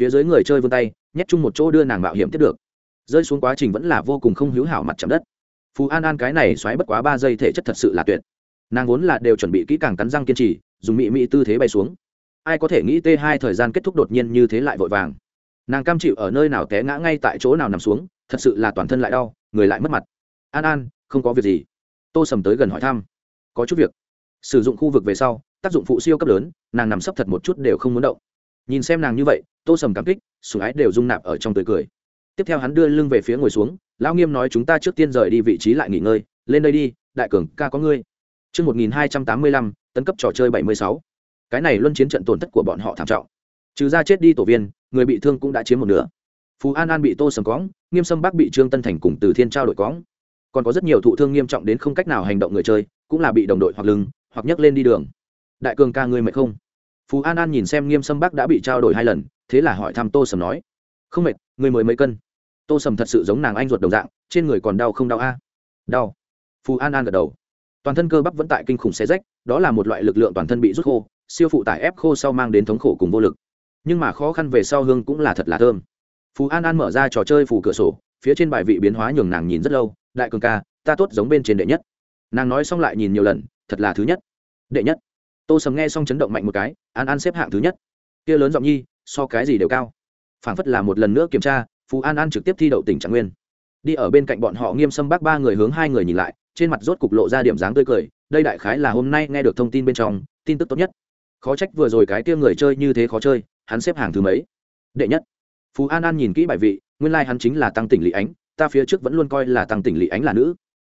Phía dưới người chơi vươn tay, nhét chung một chỗ đưa nàng mạo hiểm tiếp được. Rơi xuống quá trình vẫn là vô cùng không hữu hảo mặt chạm đất. Phú an an cái này xoáy bất quá ba giây thể chất thật sự là tuyệt. Nàng vốn là đều chuẩn bị kỹ càng cắn răng kiên trì dùng mị mị tư thế bay xuống. Ai có thể nghĩ t hai thời gian kết thúc đột nhiên như thế lại vội vàng. Nàng cam chịu ở nơi nào té ngã ngay tại chỗ nào nằm xuống, thật sự là toàn thân lại đau, người lại mất mặt. An an, không có việc gì. Tô sầm tới gần hỏi thăm. Có chút việc. Sử dụng khu vực về sau, tác dụng phụ siêu cấp lớn, nàng nằm sấp thật một chút đều không muốn động. Nhìn xem nàng như vậy, tô sầm cảm kích, sủng ái đều rung nạp ở trong tươi cười. Tiếp theo hắn đưa lưng về phía ngồi xuống, lão nghiêm nói chúng ta trước tiên rời đi vị trí lại nghỉ ngơi, lên đây đi, đại cường, ca có ngươi. Trước 1285, tấn cấp trò chơi 76. Cái này luân chiến trận tổn thất của bọn họ thảm trọng. Trừ ra chết đi tổ viên, người bị thương cũng đã chiếm một nửa. Phú An An bị Tô Sầm cóng, Nghiêm Sâm Bắc bị Trương Tân Thành cùng Từ Thiên trao đổi cóng. Còn có rất nhiều thụ thương nghiêm trọng đến không cách nào hành động người chơi, cũng là bị đồng đội hoặc lưng, hoặc nhấc lên đi đường. Đại cường ca ngươi mệt không? Phú An An nhìn xem Nghiêm Sâm Bắc đã bị trao đổi hai lần, thế là hỏi thăm Tô Sầm nói: "Không mệt, người mới mấy cân?" Tô Sầm thật sự giống nàng anh ruột đồng dạng, trên người còn đau không đau a? Đau. Phú An An gật đầu toàn thân cơ bắp vẫn tại kinh khủng xé rách, đó là một loại lực lượng toàn thân bị rút khô, siêu phụ tải ép khô sau mang đến thống khổ cùng vô lực. Nhưng mà khó khăn về sau hương cũng là thật là thơm. Phú an an mở ra trò chơi phủ cửa sổ, phía trên bài vị biến hóa nhường nàng nhìn rất lâu, đại cường ca, ta tốt giống bên trên đệ nhất. Nàng nói xong lại nhìn nhiều lần, thật là thứ nhất. Đệ nhất? Tô sầm nghe xong chấn động mạnh một cái, an an xếp hạng thứ nhất. Kia lớn giọng nhi, so cái gì đều cao. Phảng phất là một lần nữa kiểm tra phú an an trực tiếp thi đậu tỉnh trạng nguyên đi ở bên cạnh bọn họ nghiêm sâm bác ba người hướng hai người nhìn lại, trên mặt rốt cục lộ ra điểm dáng tươi cười, đây đại khái là hôm nay nghe được thông tin bên trong, tin tức tốt nhất. Khó trách vừa rồi cái kia người chơi như thế khó chơi, hắn xếp hàng thứ mấy? Đệ nhất. Phú an an nhìn kỹ bài vị, nguyên lai、like、hắn chính là tăng tỉnh lý ánh, ta phía trước vẫn luôn coi là tăng tỉnh lý ánh là nữ.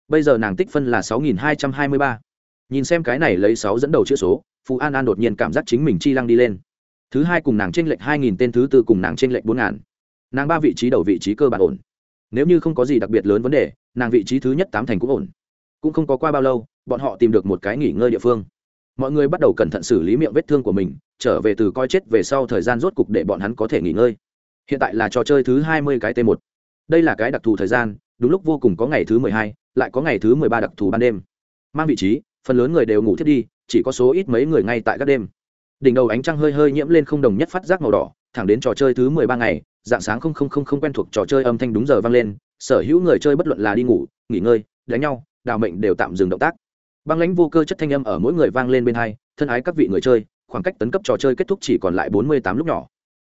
Bây giờ nàng tích phân là sáu nghìn hai trăm hai mươi ba. Nhìn xem cái này lấy sáu dẫn đầu chữ số, phú an an đột nhiên cảm giác chính mình chi lăng đi lên. Thứ hai cùng nàng t r ê n lệch hai nghìn, tên thứ tư cùng nàng t r ê n lệch bốn ngàn. Nàng ba vị trí đầu vị trí cơ bản ổn nếu như không có gì đặc biệt lớn vấn đề, nàng vị trí thứ nhất tám thành cũng ổn. Cũng không có qua bao lâu, bọn họ tìm được một cái nghỉ ngơi địa phương. Mọi người bắt đầu cẩn thận xử lý miệng vết thương của mình, trở về từ coi chết về sau thời gian rốt cục để bọn hắn có thể nghỉ ngơi. Hiện tại là trò chơi thứ hai mươi cái t một. Đây là cái đặc thù thời gian, đúng lúc vô cùng có ngày thứ mười hai, lại có ngày thứ mười ba đặc thù ban đêm. Mang vị trí, phần lớn người đều ngủ thiết đi, chỉ có số ít mấy người ngay tại các đêm. Đỉnh đầu ánh trăng hơi hơi nhiễm lên không đồng nhất phát giác màu đỏ, thẳng đến trò chơi thứ mười ba ngày dạng sáng không không không không quen thuộc trò chơi âm thanh đúng giờ vang lên, sở hữu người chơi bất luận là đi ngủ, nghỉ ngơi, đánh nhau, đào mệnh đều tạm dừng động tác. Băng lãnh vô cơ chất thanh âm ở mỗi người vang lên bên hai, thân ái các vị người chơi, khoảng cách tấn cấp trò chơi kết thúc chỉ còn lại bốn mươi tám lúc nhỏ.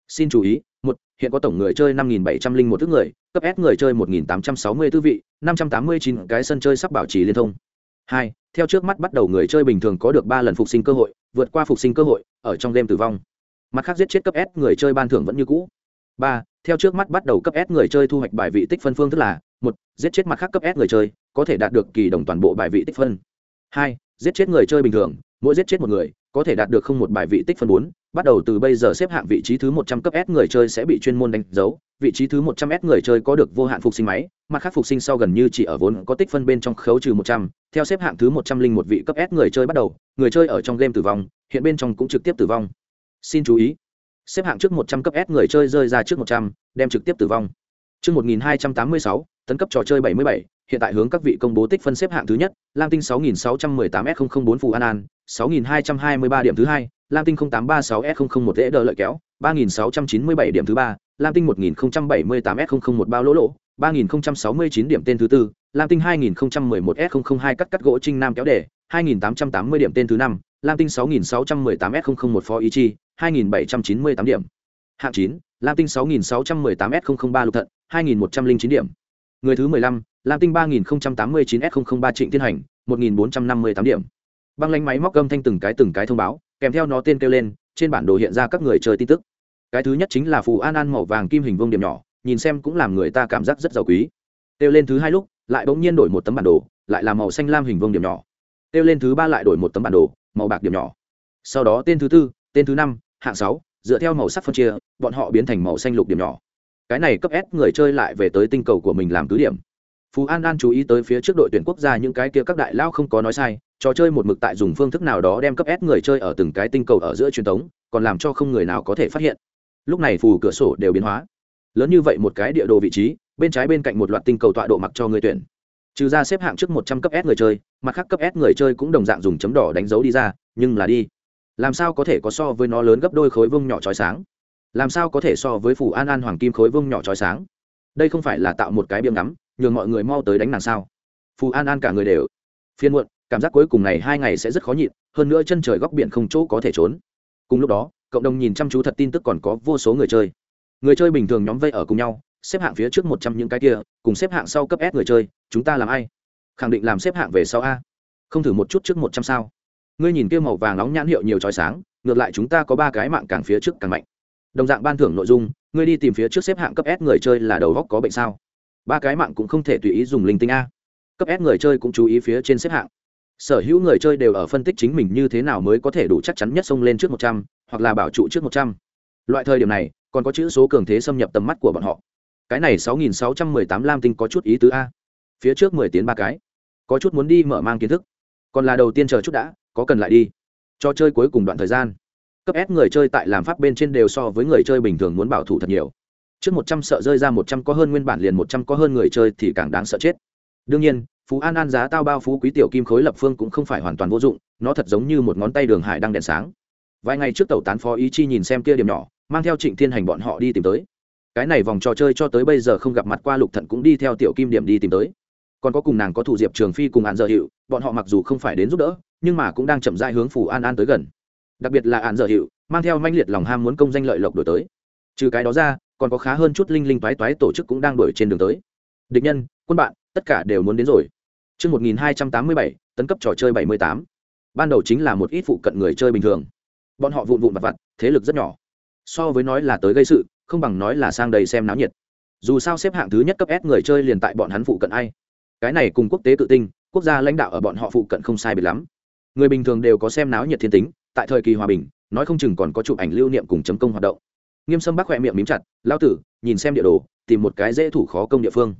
Xin chú ý, một, hiện có tổng người chơi năm nghìn bảy trăm linh một thứ người, cấp s người chơi một nghìn tám trăm sáu mươi tư vị, năm trăm tám mươi chín cái sân chơi sắp bảo trì liên thông. Hai, theo trước mắt bắt đầu người chơi bình thường có được ba lần phục sinh cơ hội, vượt qua phục sinh cơ hội, ở trong game tử vong. Mặt khác giết chết cấp s người chơi ban thưởng vẫn như cũ ba theo trước mắt bắt đầu cấp s người chơi thu hoạch bài vị tích phân phương thức là một giết chết mặt khác cấp s người chơi có thể đạt được kỳ đồng toàn bộ bài vị tích phân hai giết chết người chơi bình thường mỗi giết chết một người có thể đạt được không một bài vị tích phân bốn bắt đầu từ bây giờ xếp hạng vị trí thứ một trăm cấp S người chơi sẽ bị chuyên môn đánh dấu, vị trí thứ một trăm S người chơi có được vô hạn phục sinh máy, mặt khác phục sinh sau gần như chỉ ở vốn có tích phân bên trong khấu trừ một trăm. theo xếp hạng thứ một trăm linh một vị cấp S người chơi bắt đầu, người chơi ở trong game tử vong, hiện bên trong cũng trực tiếp tử vong. Xin chú ý, xếp hạng trước một trăm cấp S người chơi rơi ra trước một trăm, đem trực tiếp tử vong. Trước 1286, tấn cấp trò chơi 77, hiện tại hướng các vị công bố tích phân xếp hạng thứ nhất, Lam Tinh 6618S004 Phù An An, 6223 điểm thứ hai, lam tinh 0836 s 001 dễ đỡ lợi kéo 3697 điểm thứ ba lam tinh 1078 s 001 bao lỗ lỗ 3069 điểm tên thứ tư lam tinh 2011 s 002 cắt cắt gỗ trinh nam kéo đề 2880 điểm tên thứ năm lam tinh 6618 s 001 phó ý chi 2798 điểm. Hạng chín lam tinh 6618 s 003 lục thận 2109 điểm. Người thứ 15, lam tinh 3089 s 003 trịnh thiên hành 1458 điểm. Băng lánh máy móc gâm thanh từng cái từng cái thông báo kèm theo nó tên kêu lên trên bản đồ hiện ra các người chơi tin tức. Cái thứ nhất chính là phù an an màu vàng kim hình vương điểm nhỏ nhìn xem cũng làm người ta cảm giác rất giàu quý. Kêu lên thứ hai lúc lại bỗng nhiên đổi một tấm bản đồ lại là màu xanh lam hình vương điểm nhỏ. Kêu lên thứ ba lại đổi một tấm bản đồ màu bạc điểm nhỏ. Sau đó tên thứ tư, tên thứ năm, hạng sáu, dựa theo màu sắc phân chia, bọn họ biến thành màu xanh lục điểm nhỏ. Cái này cấp s người chơi lại về tới tinh cầu của mình làm cứ điểm. Phú an an chú ý tới phía trước đội tuyển quốc gia những cái kia các đại lao không có nói sai, trò chơi một mực tại dùng phương thức nào đó đem cấp S người chơi ở từng cái tinh cầu ở giữa truyền thống, còn làm cho không người nào có thể phát hiện. Lúc này phù cửa sổ đều biến hóa. Lớn như vậy một cái địa đồ vị trí, bên trái bên cạnh một loạt tinh cầu tọa độ mặc cho người tuyển trừ ra xếp hạng trước một trăm cấp S người chơi, mặt khác cấp S người chơi cũng đồng dạng dùng chấm đỏ đánh dấu đi ra, nhưng là đi. Làm sao có thể có so với nó lớn gấp đôi khối vông nhỏ trói sáng? Làm sao có thể so với phủ an an hoàng kim khối vông nhỏ trói sáng? Đây không phải là tạo một cái biếng ngắm, nhường mọi người mau tới đánh nàng sao? Phù an an cả người đều phiên muộn, cảm giác cuối cùng này hai ngày sẽ rất khó nhịn, hơn nữa chân trời góc biển không chỗ có thể trốn. Cùng lúc đó, cộng đồng nhìn chăm chú thật tin tức còn có vô số người chơi. Người chơi bình thường nhóm vây ở cùng nhau, xếp hạng phía trước một trăm những cái kia, cùng xếp hạng sau cấp s người chơi chúng ta làm ai? Khẳng định làm xếp hạng về sau a. Không thử một chút trước một trăm sao. Ngươi nhìn kia màu vàng nóng nhãn hiệu nhiều trói sáng, ngược lại chúng ta có ba cái mạng càng phía trước càng mạnh. Đồng dạng ban thưởng nội dung, ngươi đi tìm phía trước xếp hạng cấp s người chơi là đầu góc có bệnh sao? Ba cái mạng cũng không thể tùy ý dùng linh tinh a. Cấp s người chơi cũng chú ý phía trên xếp hạng. Sở hữu người chơi đều ở phân tích chính mình như thế nào mới có thể đủ chắc chắn nhất xông lên trước một trăm, hoặc là bảo trụ trước một trăm. Loại thời điểm này, còn có chữ số cường thế xâm nhập tầm mắt của bọn họ. Cái này sáu nghìn sáu trăm mười tám lam tinh có chút ý tứ a phía trước mười tiến ba cái. Có chút muốn đi mở mang kiến thức. Còn là đầu tiên chờ chút đã, có cần lại đi. Cho chơi cuối cùng đoạn thời gian. Cấp s người chơi tại làm pháp bên trên đều so với người chơi bình thường muốn bảo thủ thật nhiều. Trước một trăm sợ rơi ra một trăm có hơn nguyên bản liền một trăm có hơn người chơi thì càng đáng sợ chết. Đương nhiên, phú an an giá tao bao phú quý tiểu kim khối lập phương cũng không phải hoàn toàn vô dụng, nó thật giống như một ngón tay đường hải đang đèn sáng. Vài ngày trước tàu tán phó ý chi nhìn xem kia điểm nhỏ, mang theo trịnh thiên hành bọn họ đi tìm tới. Cái này vòng trò chơi cho tới bây giờ không gặp mặt qua lục thận cũng đi theo tiểu kim điểm đi tìm tới còn có cùng nàng có thủ diệp trường phi cùng hạn dở hiệu bọn họ mặc dù không phải đến giúp đỡ nhưng mà cũng đang chậm dại hướng phủ an an tới gần đặc biệt là hạn dở hiệu mang theo manh liệt lòng ham muốn công danh lợi lộc đổi tới trừ cái đó ra còn có khá hơn chút linh linh toái toái tổ chức cũng đang đổi trên đường tới địch nhân quân bạn tất cả đều muốn đến rồi Trước 1287, tấn cấp trò chơi 78. Ban đầu chính là một ít phụ cận người chơi bình thường. Bọn họ vụn vụn vặt vặt, thế lực rất nhỏ. So với nói là tới gây sự, không bằng nói là sang đây xem náo nhiệt. Dù sao xếp hạng thứ nhất cấp S người chơi liền tại bọn hắn phụ cận ai. Cái này cùng quốc tế tự tinh, quốc gia lãnh đạo ở bọn họ phụ cận không sai biệt lắm. Người bình thường đều có xem náo nhiệt thiên tính, tại thời kỳ hòa bình, nói không chừng còn có chụp ảnh lưu niệm cùng chấm công hoạt động. Nghiêm sâm bác khoe miệng mím chặt lao tử nhìn xem địa đồ tìm một cái dễ thủ khó công địa phương.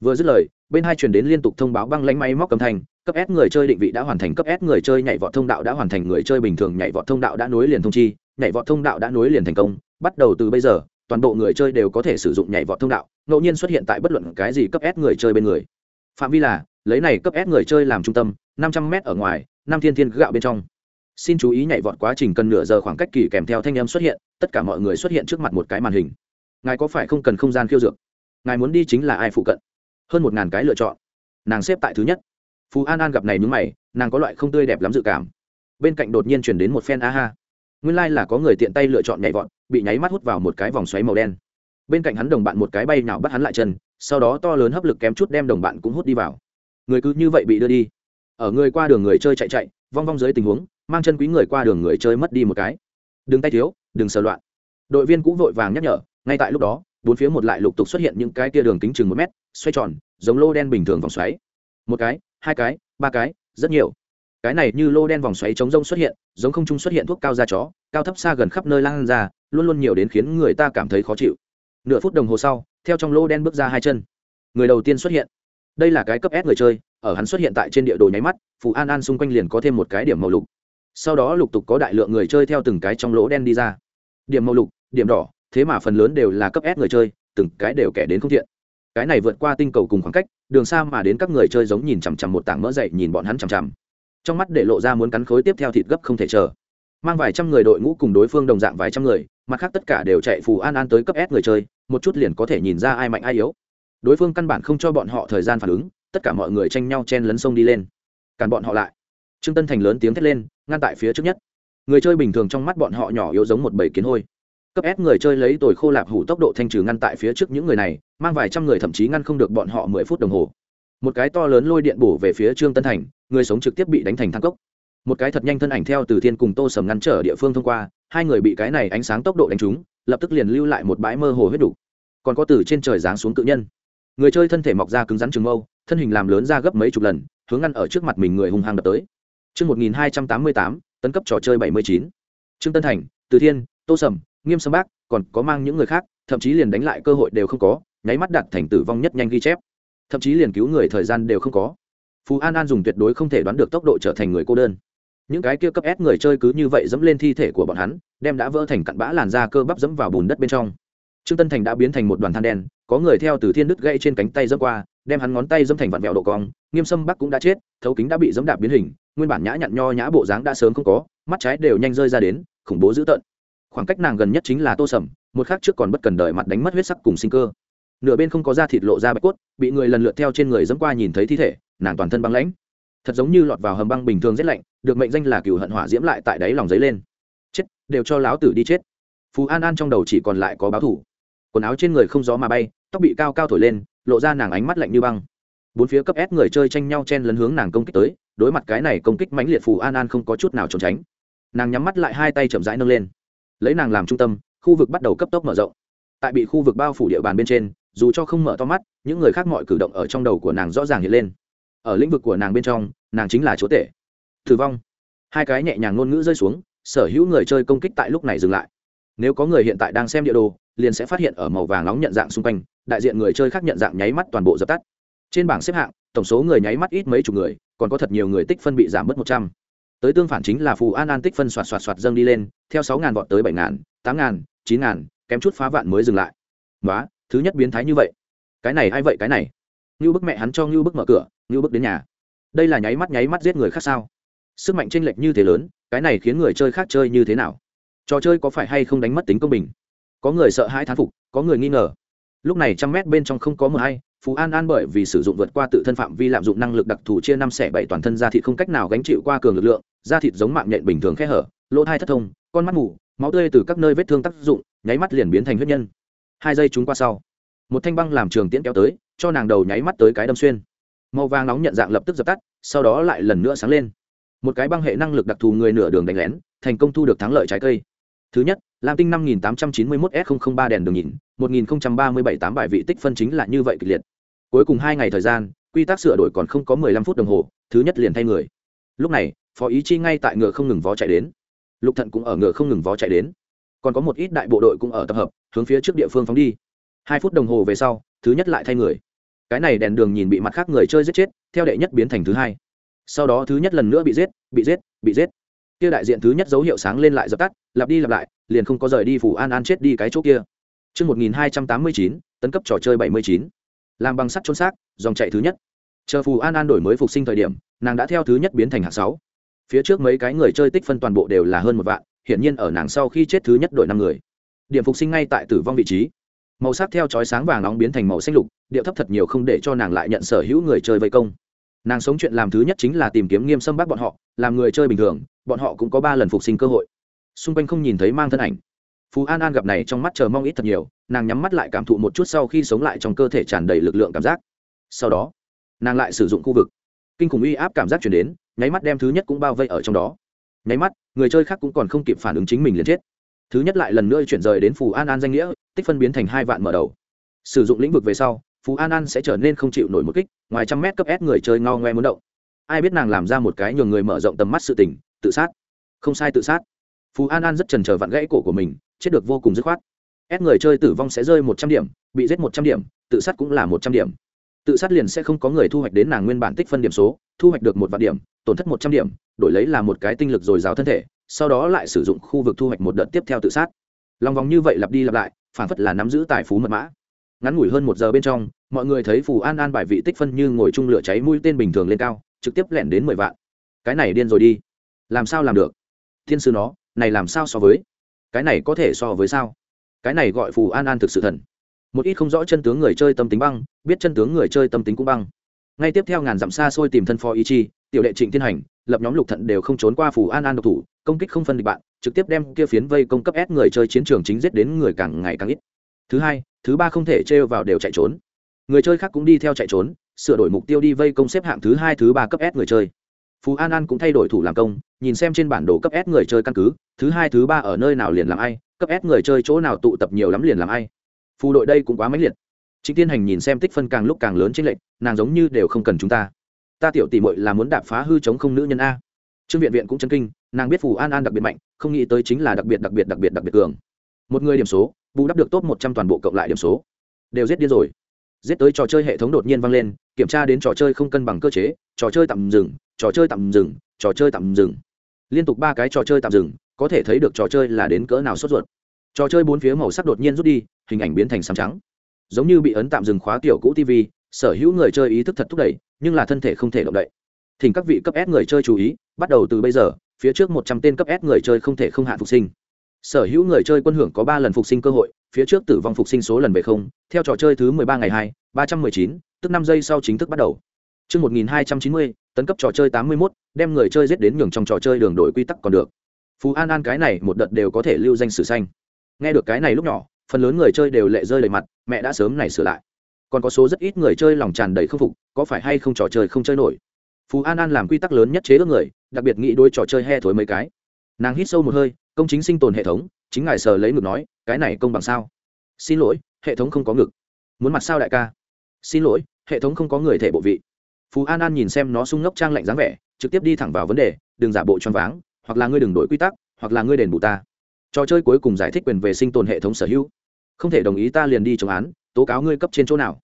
Vừa dứt lời bên hai truyền đến liên tục thông báo băng lãnh máy móc cầm thành cấp s người chơi định vị đã hoàn thành cấp s người chơi nhảy vọt thông đạo đã hoàn thành người chơi bình thường nhảy vọt thông đạo đã nối liền thông chi nhảy vọt thông đạo đã nối liền thành công. Bắt đầu từ bây giờ toàn bộ người chơi đều có thể sử dụng nhảy vọt thông đạo ngẫu nhiên xuất hiện tại bất luận cái gì cấp s người chơi bên người phạm vi là, lấy này cấp s người chơi làm trung tâm, năm trăm m ở ngoài, năm thiên thiên gạo bên trong. Xin chú ý nhảy vọt quá trình cần nửa giờ khoảng cách kỳ kèm theo thanh âm xuất hiện, tất cả mọi người xuất hiện trước mặt một cái màn hình. Ngài có phải không cần không gian khiêu dược? Ngài muốn đi chính là ai phụ cận? Hơn một ngàn cái lựa chọn. Nàng xếp tại thứ nhất. Phú an an gặp này nhúng mày, nàng có loại không tươi đẹp lắm dự cảm. Bên cạnh đột nhiên chuyển đến một phen a ha. Nguyên lai、like、là có người tiện tay lựa chọn nhảy vọt, bị nháy mắt hút vào một cái vòng xoáy màu đen. Bên cạnh hắn đồng bạn một cái bay nào bắt hắn lại chân sau đó to lớn hấp lực kém chút đem đồng bạn cũng hút đi vào. Người cứ như vậy bị đưa đi. Ở người qua đường người chơi chạy chạy, vong vong dưới tình huống, mang chân quý người qua đường người chơi mất đi một cái. Đừng tay thiếu, đừng sờ loạn. Đội viên cũng vội vàng nhắc nhở, ngay tại lúc đó, bốn phía một lại lục tục xuất hiện những cái tia đường kính chừng một mét, xoay tròn, giống lô đen bình thường vòng xoáy. Một cái, hai cái, ba cái, rất nhiều. Cái này như lô đen vòng xoáy chống rông xuất hiện, giống không trung xuất hiện thuốc cao da chó, cao thấp xa gần khắp nơi lan ra, luôn luôn nhiều đến khiến người ta cảm thấy khó chịu. Nửa phút đồng hồ sau theo trong lỗ đen bước ra hai chân. Người đầu tiên xuất hiện. Đây là cái cấp s người chơi, ở hắn xuất hiện tại trên địa đồ nháy mắt, phù an an xung quanh liền có thêm một cái điểm màu lục. Sau đó lục tục có đại lượng người chơi theo từng cái trong lỗ đen đi ra. Điểm màu lục, điểm đỏ, thế mà phần lớn đều là cấp s người chơi, từng cái đều kẻ đến không thiện. Cái này vượt qua tinh cầu cùng khoảng cách, đường xa mà đến các người chơi giống nhìn chằm chằm một tảng mỡ dậy nhìn bọn hắn chằm chằm. Trong mắt để lộ ra muốn cắn khối tiếp theo thịt gấp không thể chờ mang vài trăm người đội ngũ cùng đối phương đồng dạng vài trăm người, mặt khác tất cả đều chạy phù an an tới cấp s người chơi, một chút liền có thể nhìn ra ai mạnh ai yếu. Đối phương căn bản không cho bọn họ thời gian phản ứng, tất cả mọi người tranh nhau chen lấn sông đi lên. Cản bọn họ lại. Trương tân thành lớn tiếng thét lên, ngăn tại phía trước nhất. Người chơi bình thường trong mắt bọn họ nhỏ yếu giống một bầy kiến hôi. Cấp s người chơi lấy tồi khô lạp hủ tốc độ thanh trừ ngăn tại phía trước những người này, mang vài trăm người thậm chí ngăn không được bọn họ mười phút đồng hồ. Một cái to lớn lôi điện bổ về phía trương tân thành, người sống trực tiếp bị đánh thành thang cốc một cái thật nhanh thân ảnh theo từ thiên cùng tô sầm ngăn trở địa phương thông qua hai người bị cái này ánh sáng tốc độ đánh trúng lập tức liền lưu lại một bãi mơ hồ huyết đủ còn có từ trên trời giáng xuống cự nhân người chơi thân thể mọc ra cứng rắn trường mâu thân hình làm lớn ra gấp mấy chục lần hướng ngăn ở trước mặt mình người hung hăng đập tới Chương 1288, tấn cấp trò chơi 79. Trương Tân Thành, Từ Thiên, Tô Sầm, Nghiêm Sâm Bác, còn có mang những người khác, thậm chí liền đánh lại cơ hội đều không có, nháy mắt đạt thành tử vong nhất nhanh ghi chép. Thậm chí liền cứu người thời gian đều không có. Phú An An dùng tuyệt đối không thể đoán được tốc độ trở thành người cô đơn. Những cái kia cấp S người chơi cứ như vậy dẫm lên thi thể của bọn hắn, đem đã vỡ thành cặn bã làn da cơ bắp dẫm vào bùn đất bên trong. Trương Tân Thành đã biến thành một đoàn than đen, có người theo từ thiên đứt gãy trên cánh tay dẫm qua, đem hắn ngón tay dẫm thành vặn vẹo độ cong, Nghiêm Sâm Bắc cũng đã chết, thấu kính đã bị dẫm đạp biến hình, nguyên bản nhã nhặn nho nhã bộ dáng đã sớm không có mắt trái đều nhanh rơi ra đến khủng bố dữ tợn. Khoảng cách nàng gần nhất chính là tô sầm một khắc trước còn bất cần đợi mặt đánh mất huyết sắc cùng sinh cơ. Nửa bên không có da thịt lộ ra bạch cốt bị người lần lượt theo trên người dẫm qua nhìn thấy thi thể nàng toàn thân băng lãnh. Thật giống như lọt vào hầm băng bình thường rét lạnh được mệnh danh là cửu hận hỏa diễm lại tại đáy lòng giấy lên. Chết, đều cho láo tử đi chết. Phú an an trong đầu chỉ còn lại có báo thủ quần áo trên người không gió mà bay, tóc bị cao cao thổi lên, lộ ra nàng ánh mắt lạnh như băng. Bốn phía cấp ép người chơi tranh nhau chen lấn hướng nàng công kích tới, đối mặt cái này công kích mãnh liệt phù an an không có chút nào trốn tránh. Nàng nhắm mắt lại hai tay chậm rãi nâng lên. Lấy nàng làm trung tâm, khu vực bắt đầu cấp tốc mở rộng. Tại bị khu vực bao phủ địa bàn bên trên, dù cho không mở to mắt, những người khác mọi cử động ở trong đầu của nàng rõ ràng hiện lên. Ở lĩnh vực của nàng bên trong, nàng chính là chúa tể thử vong. Hai cái nhẹ nhàng ngôn ngữ rơi xuống, sở hữu người chơi công kích tại lúc này dừng lại. Nếu có người hiện tại đang xem địa đồ, liền sẽ phát hiện ở màu vàng nóng nhận dạng xung quanh, đại diện người chơi khác nhận dạng nháy mắt toàn bộ dập tắt. Trên bảng xếp hạng, tổng số người nháy mắt ít mấy chục người, còn có thật nhiều người tích phân bị giảm mất một trăm. Tới tương phản chính là phù an an tích phân soạt soạt soạt dâng đi lên, theo sáu ngàn vọt tới bảy ngàn, tám ngàn, chín ngàn, kém chút phá vạn mới dừng lại. Quá thứ nhất biến thái như vậy. Cái này ai vậy, cái này? Như bức mẹ hắn cho như bức mở cửa như bức đến nhà. Đây là nháy mắt nháy mắt giết người khác sao? Sức mạnh chênh lệch như thế lớn, cái này khiến người chơi khác chơi như thế nào? Trò chơi có phải hay không đánh mất tính công bình? Có người sợ hãi thán phục, có người nghi ngờ. Lúc này trăm mét bên trong không có mờ hay, phú an an bởi vì sử dụng vượt qua tự thân phạm vi lạm dụng năng lực đặc thù chia năm xẻ bảy toàn thân da thịt không cách nào gánh chịu qua cường lực lượng, da thịt giống mạng nhện bình thường khe hở, lỗ thai thất thông, con mắt mù, máu tươi từ các nơi vết thương tác dụng, nháy mắt liền biến thành huyết nhân. Hai giây chúng qua sau, một thanh băng làm trường tiễn kéo tới, cho nàng đầu nháy mắt tới cái đâm xuyên. Màu vàng nóng nhận dạng lập tức dập tắt, sau đó lại lần nữa sáng lên một cái băng hệ năng lực đặc thù người nửa đường đánh lén, thành công thu được thắng lợi trái cây. Thứ nhất, lam tinh năm nghìn tám trăm chín mươi mốt s ba đèn đường nhìn, một nghìn ba mươi bảy tám bài vị tích phân chính là như vậy kịch liệt. Cuối cùng hai ngày thời gian, quy tắc sửa đổi còn không có mười lăm phút đồng hồ, thứ nhất liền thay người. Lúc này, phó ý chi ngay tại ngựa không ngừng vó chạy đến. Lục thận cũng ở ngựa không ngừng vó chạy đến. Còn có một ít đại bộ đội cũng ở tập hợp, hướng phía trước địa phương phóng đi. Hai phút đồng hồ về sau, thứ nhất lại thay người. Cái này đèn đường nhìn bị mặt khác người chơi giết chết, theo đệ nhất biến thành thứ hai sau đó thứ nhất lần nữa bị giết bị giết bị giết kia đại diện thứ nhất dấu hiệu sáng lên lại dập tắt lặp đi lặp lại liền không có rời đi phủ an an chết đi cái chỗ kia Trước 1289, tấn cấp trò chơi 79. Làm bằng sắt trôn xác, dòng chạy thứ nhất. Chờ phù an an đổi mới phục sinh thời điểm, nàng đã theo thứ nhất biến thành hạng sáu. Phía trước mấy cái người chơi tích phân toàn bộ đều là hơn một vạn, hiển nhiên ở nàng sau khi chết thứ nhất đổi năm người. Điểm phục sinh ngay tại tử vong vị trí. Màu sắc theo chói sáng vàng nóng biến thành màu xanh lục, điệu thấp thật nhiều không để cho nàng lại nhận sở hữu người chơi vây công nàng sống chuyện làm thứ nhất chính là tìm kiếm nghiêm xâm bác bọn họ, làm người chơi bình thường, bọn họ cũng có ba lần phục sinh cơ hội. Xung quanh không nhìn thấy mang thân ảnh. Phú an an gặp này trong mắt chờ mong ít thật nhiều, nàng nhắm mắt lại cảm thụ một chút sau khi sống lại trong cơ thể tràn đầy lực lượng cảm giác. Sau đó, nàng lại sử dụng khu vực. Kinh khủng uy áp cảm giác chuyển đến, nháy mắt đem thứ nhất cũng bao vây ở trong đó. Nháy mắt, người chơi khác cũng còn không kịp phản ứng chính mình liền chết. Thứ nhất lại lần nữa chuyển rời đến phù an an danh nghĩa, tích phân biến thành hai vạn mở đầu. Sử dụng lĩnh vực về sau phú an an sẽ trở nên không chịu nổi một kích, ngoài trăm mét cấp s người chơi ngao ngoe muốn động. Ai biết nàng làm ra một cái nhường người mở rộng tầm mắt sự tình, tự sát. Không sai tự sát. Phú an an rất trần trờ vặn gãy cổ của mình, chết được vô cùng dứt khoát. S người chơi tử vong sẽ rơi một trăm điểm, bị giết một trăm điểm, tự sát cũng là một trăm điểm. Tự sát liền sẽ không có người thu hoạch đến nàng nguyên bản tích phân điểm số, thu hoạch được một vạn điểm, tổn thất một trăm điểm, đổi lấy là một cái tinh lực dồi dào thân thể, sau đó lại sử dụng khu vực thu hoạch một đợt tiếp theo tự sát. Lòng vòng như vậy lặp đi lặp lại, phản phất là nắm giữ tài phú mật mã ngắn ngủi hơn một giờ bên trong, mọi người thấy phù an an bài vị tích phân như ngồi chung lửa cháy mũi tên bình thường lên cao, trực tiếp lẻn đến mười vạn. Cái này điên rồi đi. Làm sao làm được? Thiên sư nó, này làm sao so với? Cái này có thể so với sao? Cái này gọi phù an an thực sự thần. Một ít không rõ chân tướng người chơi tâm tính băng, biết chân tướng người chơi tâm tính cũng băng. Ngay tiếp theo ngàn dặm xa xôi tìm thân phó ý chi, tiểu đệ trịnh thiên hành, lập nhóm lục thận đều không trốn qua phù an an độc thủ, công kích không phân địch bạn, trực tiếp đem kia phiến vây công cấp ép người chơi chiến trường chính giết đến người càng ngày càng ít. Thứ hai thứ ba không thể trêu vào đều chạy trốn. Người chơi khác cũng đi theo chạy trốn, sửa đổi mục tiêu đi vây công xếp hạng thứ hai, thứ ba cấp s người chơi. Phú an an cũng thay đổi thủ làm công, nhìn xem trên bản đồ cấp s người chơi căn cứ, thứ hai, thứ ba ở nơi nào liền làm ai, cấp s người chơi chỗ nào tụ tập nhiều lắm liền làm ai. Phù đội đây cũng quá mãnh liệt. Chính tiên hành nhìn xem tích phân càng lúc càng lớn trên lệnh nàng giống như đều không cần chúng ta. Ta tiểu tỷ mội là muốn đạp phá hư chống không nữ nhân a. Trương viện viện cũng chân kinh, nàng biết phù an an đặc biệt mạnh, không nghĩ tới chính là đặc biệt đặc biệt đặc biệt đặc biệt cường. Một người điểm số bù đắp được top một trăm toàn bộ cộng lại điểm số. Đều giết điên rồi. Giết tới trò chơi hệ thống đột nhiên vang lên, kiểm tra đến trò chơi không cân bằng cơ chế, trò chơi tạm dừng, trò chơi tạm dừng, trò chơi tạm dừng. Liên tục ba cái trò chơi tạm dừng, có thể thấy được trò chơi là đến cỡ nào sốt ruột. Trò chơi bốn phía màu sắc đột nhiên rút đi, hình ảnh biến thành xám trắng. Giống như bị ấn tạm dừng khóa tiểu cũ tv sở hữu người chơi ý thức thật thúc đẩy, nhưng là thân thể không thể động đậy. Thỉnh các vị cấp s người chơi chú ý, bắt đầu từ bây giờ, phía trước một trăm tên cấp s người chơi không thể không hạ phục sinh sở hữu người chơi quân hưởng có ba lần phục sinh cơ hội phía trước tử vong phục sinh số lần về không theo trò chơi thứ mười ba ngày hai ba trăm mười chín tức năm giây sau chính thức bắt đầu Trước 1290, tấn cấp trò chơi tám mươi 81, đem người chơi giết đến nhường trong trò chơi đường đổi quy tắc còn được. Phú An An cái này một đợt đều có thể lưu danh sử xanh. Nghe được cái này lúc nhỏ, phần lớn người chơi đều lệ rơi đầy mặt, mẹ đã sớm này sửa lại. Còn có số rất ít người chơi lòng tràn đầy không phục, có phải hay không trò chơi không chơi nổi. Phú An An làm quy tắc lớn nhất chế ước người, đặc biệt nghĩ đôi trò chơi he thối mấy cái. Nàng hít sâu một hơi, công chính sinh tồn hệ thống, chính ngài sờ lấy ngực nói, cái này công bằng sao? Xin lỗi, hệ thống không có ngực. Muốn mặt sao đại ca? Xin lỗi, hệ thống không có người thể bộ vị. Phú an an nhìn xem nó sung ngốc trang lạnh dáng vẻ, trực tiếp đi thẳng vào vấn đề, đừng giả bộ choáng váng, hoặc là ngươi đừng đổi quy tắc, hoặc là ngươi đền bù ta. Trò chơi cuối cùng giải thích quyền về sinh tồn hệ thống sở hữu. Không thể đồng ý ta liền đi chống án, tố cáo ngươi cấp trên chỗ nào.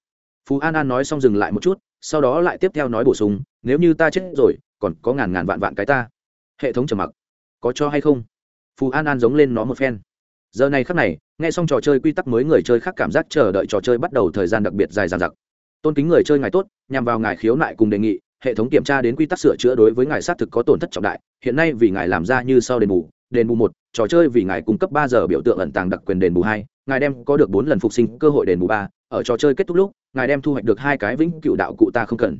Phú an an nói xong dừng lại một chút, sau đó lại tiếp theo nói bổ sung, nếu như ta chết rồi, còn có ngàn ngàn vạn vạn cái ta. Hệ thống trầm mặc. Có cho hay không? Phù an an giống lên nó một phen. Giờ này khắc này, nghe xong trò chơi quy tắc mới người chơi khác cảm giác chờ đợi trò chơi bắt đầu thời gian đặc biệt dài dằng dặc. Tôn kính người chơi ngài tốt, nhằm vào ngài khiếu nại cùng đề nghị, hệ thống kiểm tra đến quy tắc sửa chữa đối với ngài xác thực có tổn thất trọng đại, hiện nay vì ngài làm ra như sau đền bù đền bù một, trò chơi vì ngài cung cấp ba giờ biểu tượng ẩn tàng đặc quyền đền bù hai, ngài đem có được bốn lần phục sinh cơ hội đền bù ba, ở trò chơi kết thúc lúc, ngài đem thu hoạch được hai cái vĩnh cựu đạo cụ ta không cần.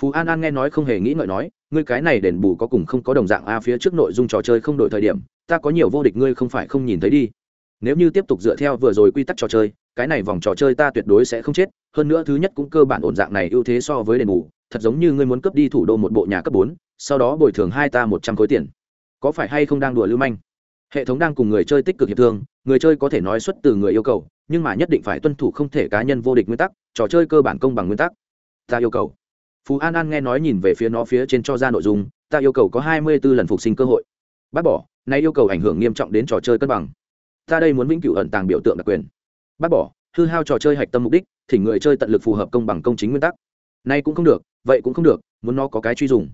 Phú an an nghe nói không hề nghĩ ngợi nói, ngươi cái này đền bù có cùng không có đồng dạng a phía trước nội dung trò chơi không đổi thời điểm ta có nhiều vô địch ngươi không phải không nhìn thấy đi. Nếu như tiếp tục dựa theo vừa rồi quy tắc trò chơi, cái này vòng trò chơi ta tuyệt đối sẽ không chết, hơn nữa thứ nhất cũng cơ bản ổn dạng này ưu thế so với đền bù, thật giống như ngươi muốn cướp đi thủ đô một bộ nhà cấp bốn, sau đó bồi thường hai ta một trăm khối tiền. Có phải hay không đang đùa lưu manh? Hệ thống đang cùng người chơi tích cực hiệp thương, người chơi có thể nói xuất từ người yêu cầu, nhưng mà nhất định phải tuân thủ không thể cá nhân vô địch nguyên tắc, trò chơi cơ bản công bằng nguyên tắc. Ta yêu cầu. Phú an an nghe nói nhìn về phía nó phía trên cho ra nội dung, ta yêu cầu có hai mươi b ố lần phục sinh cơ hội bác bỏ, nay yêu cầu ảnh hưởng nghiêm trọng đến trò chơi cân bằng. Ta đây muốn vĩnh cửu ẩn tàng biểu tượng đặc quyền. Bác bỏ, hư hao trò chơi hạch tâm mục đích thì người chơi tận lực phù hợp công bằng công chính nguyên tắc. Nay cũng không được, vậy cũng không được, muốn nó có cái truy dùng.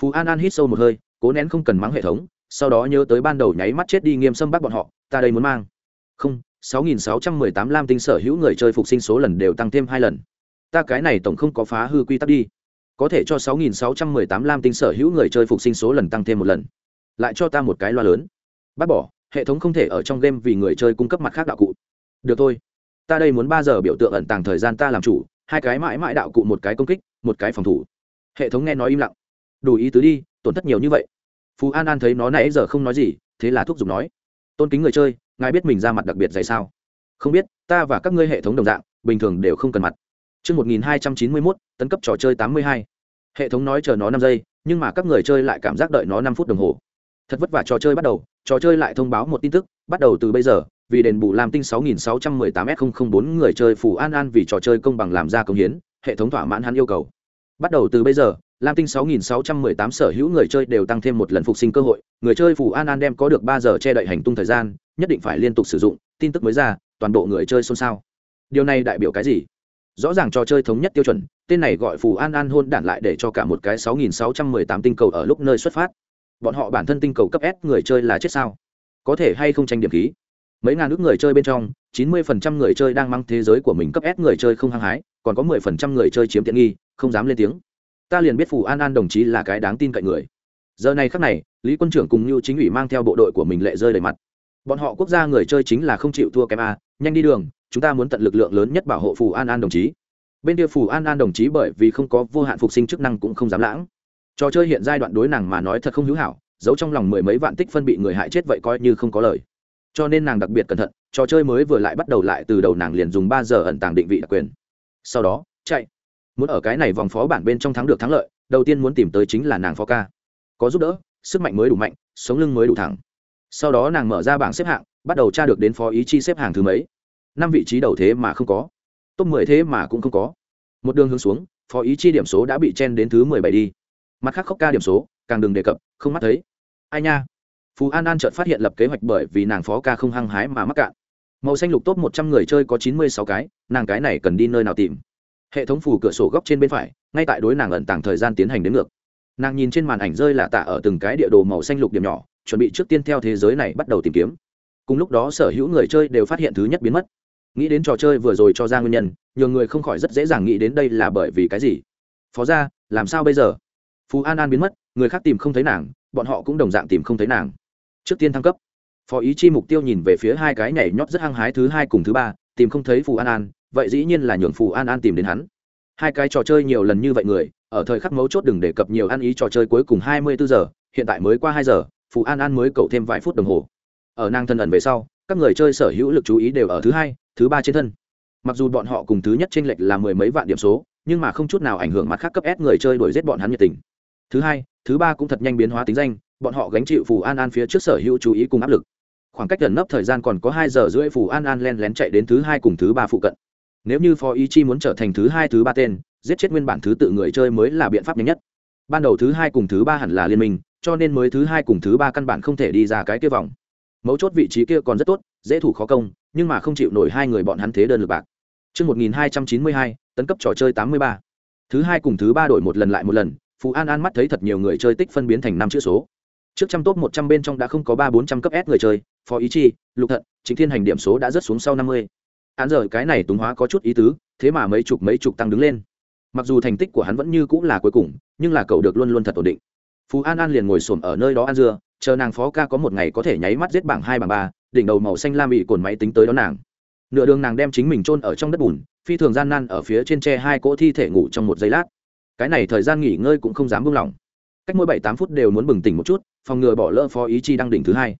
Phú an an hít sâu một hơi, cố nén không cần mắng hệ thống, sau đó nhớ tới ban đầu nháy mắt chết đi nghiêm xâm bắt bọn họ, ta đây muốn mang. Không 6.618 lam tinh sở hữu người chơi phục sinh số lần đều tăng thêm hai lần. Ta cái này tổng không có phá hư quy tắc đi. Có thể cho 6.618 lam tinh sở hữu người chơi phục sinh số lần tăng thêm một lần lại cho ta một cái loa lớn. Bác bỏ hệ thống không thể ở trong game vì người chơi cung cấp mặt khác đạo cụ. Được thôi. Ta đây muốn ba giờ biểu tượng ẩn tàng thời gian ta làm chủ hai cái mãi mãi đạo cụ một cái công kích một cái phòng thủ. Hệ thống nghe nói im lặng. Đủ ý tứ đi tổn thất nhiều như vậy. Phú an an thấy nó nãy giờ không nói gì thế là thúc giục nói. Tôn kính người chơi ngài biết mình ra mặt đặc biệt dày sao? Không biết ta và các ngươi hệ thống đồng dạng bình thường đều không cần mặt. Trước 1291, tấn cấp trò chơi 82. Hệ thống nói chờ nó năm giây, nhưng mà các người chơi lại cảm giác đợi nó năm phút đồng hồ. Thật vất vả trò chơi bắt đầu, trò chơi lại thông báo một tin tức, bắt đầu từ bây giờ, vì đền bù làm tinh 6618S004 người chơi phù An An vì trò chơi công bằng làm ra công hiến, hệ thống thỏa mãn hắn yêu cầu. Bắt đầu từ bây giờ, lam tinh 6618 sở hữu người chơi đều tăng thêm một lần phục sinh cơ hội người chơi phù an an đem có được ba giờ che đậy hành tung thời gian nhất định phải liên tục sử dụng tin tức mới ra toàn bộ người chơi xôn xao. Điều này đại biểu cái gì? Rõ ràng trò chơi thống nhất tiêu chuẩn tên này gọi phù an an hôn đản lại để cho cả một cái 6618 tinh cầu ở lúc nơi xuất phát bọn họ bản thân tinh cầu cấp s người chơi là chết sao? Có thể hay không tranh điểm khí? Mấy ngàn nước người chơi bên trong 90% người chơi đang mang thế giới của mình cấp s người chơi không hăng hái, còn có 10% người chơi chiếm tiện nghi, không dám lên tiếng. Ta liền biết phù an an đồng chí là cái đáng tin cậy người. Giờ này khắc này, lý quân trưởng cùng như chính ủy mang theo bộ đội của mình lệ rơi đầy mặt. Bọn họ quốc gia người chơi chính là không chịu thua kém a, nhanh đi đường, chúng ta muốn tận lực lượng lớn nhất bảo hộ phù an an đồng chí. Bên kia phù an an đồng chí bởi vì không có vô hạn phục sinh chức năng cũng không dám lãng trò chơi hiện giai đoạn đối nàng mà nói thật không hữu hảo, giấu trong lòng mười mấy vạn tích phân bị người hại chết vậy coi như không có lời. Cho nên nàng đặc biệt cẩn thận, trò chơi mới vừa lại bắt đầu lại từ đầu nàng liền dùng ba giờ ẩn tàng định vị đặc quyền. Sau đó, chạy. Muốn ở cái này vòng phó bản bên trong thắng được thắng lợi, đầu tiên muốn tìm tới chính là nàng phó ca. Có giúp đỡ, sức mạnh mới đủ mạnh, sống lưng mới đủ thẳng. Sau đó nàng mở ra bảng xếp hạng, bắt đầu tra được đến phó ý chi xếp hàng thứ mấy. Năm vị trí đầu thế mà không có. Top mười thế mà cũng không có. Một đường hướng xuống, phó ý chi điểm số đã bị chen đến thứ mười bảy đi mặt khác khóc ca điểm số, càng đừng đề cập, không mắt thấy. Ai nha? Phú an an chợt phát hiện lập kế hoạch bởi vì nàng phó ca không hăng hái mà mắc cạn. Màu xanh lục top một trăm người chơi có chín mươi sáu cái, nàng cái này cần đi nơi nào tìm? Hệ thống phủ cửa sổ góc trên bên phải, ngay tại đối nàng ẩn tàng thời gian tiến hành đến ngược. Nàng nhìn trên màn ảnh rơi là tạ ở từng cái địa đồ màu xanh lục điểm nhỏ, chuẩn bị trước tiên theo thế giới này bắt đầu tìm kiếm. Cùng lúc đó sở hữu người chơi đều phát hiện thứ nhất biến mất. Nghĩ đến trò chơi vừa rồi cho ra nguyên nhân, nhiều người không khỏi rất dễ dàng nghĩ đến đây là bởi vì cái gì. Phó ra làm sao bây giờ? Phú an an biến mất, người khác tìm không thấy nàng, bọn họ cũng đồng dạng tìm không thấy nàng. Trước tiên thăng cấp, phó ý chi mục tiêu nhìn về phía hai cái nhảy nhót rất hăng hái thứ hai cùng thứ ba, tìm không thấy phù an an, vậy dĩ nhiên là nhường phù an an tìm đến hắn. Hai cái trò chơi nhiều lần như vậy người, ở thời khắc mấu chốt đừng đề cập nhiều ăn ý trò chơi cuối cùng hai mươi bốn giờ, hiện tại mới qua hai giờ phù an an mới cậu thêm vài phút đồng hồ. Ở nàng thân ẩn về sau, các người chơi sở hữu lực chú ý đều ở thứ hai, thứ ba trên thân. Mặc dù bọn họ cùng thứ nhất trên lệch là mười mấy vạn điểm số, nhưng mà không chút nào ảnh hưởng mặt khác cấp s người chơi đuổi giết bọn hắn nhiệt tình thứ hai thứ ba cũng thật nhanh biến hóa tính danh bọn họ gánh chịu phù an an phía trước sở hữu chú ý cùng áp lực. Khoảng cách gần nấp thời gian còn có hai giờ rưỡi phù an an len lén chạy đến thứ hai cùng thứ ba phụ cận. Nếu như phó ý chi muốn trở thành thứ hai thứ ba tên giết chết nguyên bản thứ tự người chơi mới là biện pháp nhanh nhất. Ban đầu thứ hai cùng thứ ba hẳn là liên minh cho nên mới thứ hai cùng thứ ba căn bản không thể đi ra cái kia vòng. Mấu chốt vị trí kia còn rất tốt dễ thủ khó công nhưng mà không chịu nổi hai người bọn hắn thế đơn lực bạc. Trước 1292, tấn cấp trò chơi 83. Thứ hai cùng thứ ba đổi một lần lại một lần, Phú An An mắt thấy thật nhiều người chơi tích phân biến thành năm chữ số. Trước trăm top 100 bên trong đã không có ba bốn trăm cấp S người chơi, Phó Ý Chi, Lục Thận, Chính Thiên hành điểm số đã rớt xuống sau 50 hắn giờ cái này túng hóa có chút ý tứ thế mà mấy chục mấy chục tăng đứng lên. Mặc dù thành tích của hắn vẫn như cũng là cuối cùng nhưng là cậu được luôn luôn thật ổn định. Phú an an liền ngồi xổm ở nơi đó ăn dưa chờ nàng phó ca có một ngày có thể nháy mắt giết bảng hai bảng ba đỉnh đầu màu xanh lam bị cồn máy tính tới đó nàng. Nửa đường nàng đem chính mình chôn ở trong đất bùn phi thường gian nan ở phía trên tre hai cỗ thi thể ngủ trong một giây lát cái này thời gian nghỉ ngơi cũng không dám buông lỏng. Cách mỗi bảy tám phút đều muốn bừng tỉnh một chút, phòng ngừa bỏ lỡ phó ý chi đăng đỉnh thứ hai.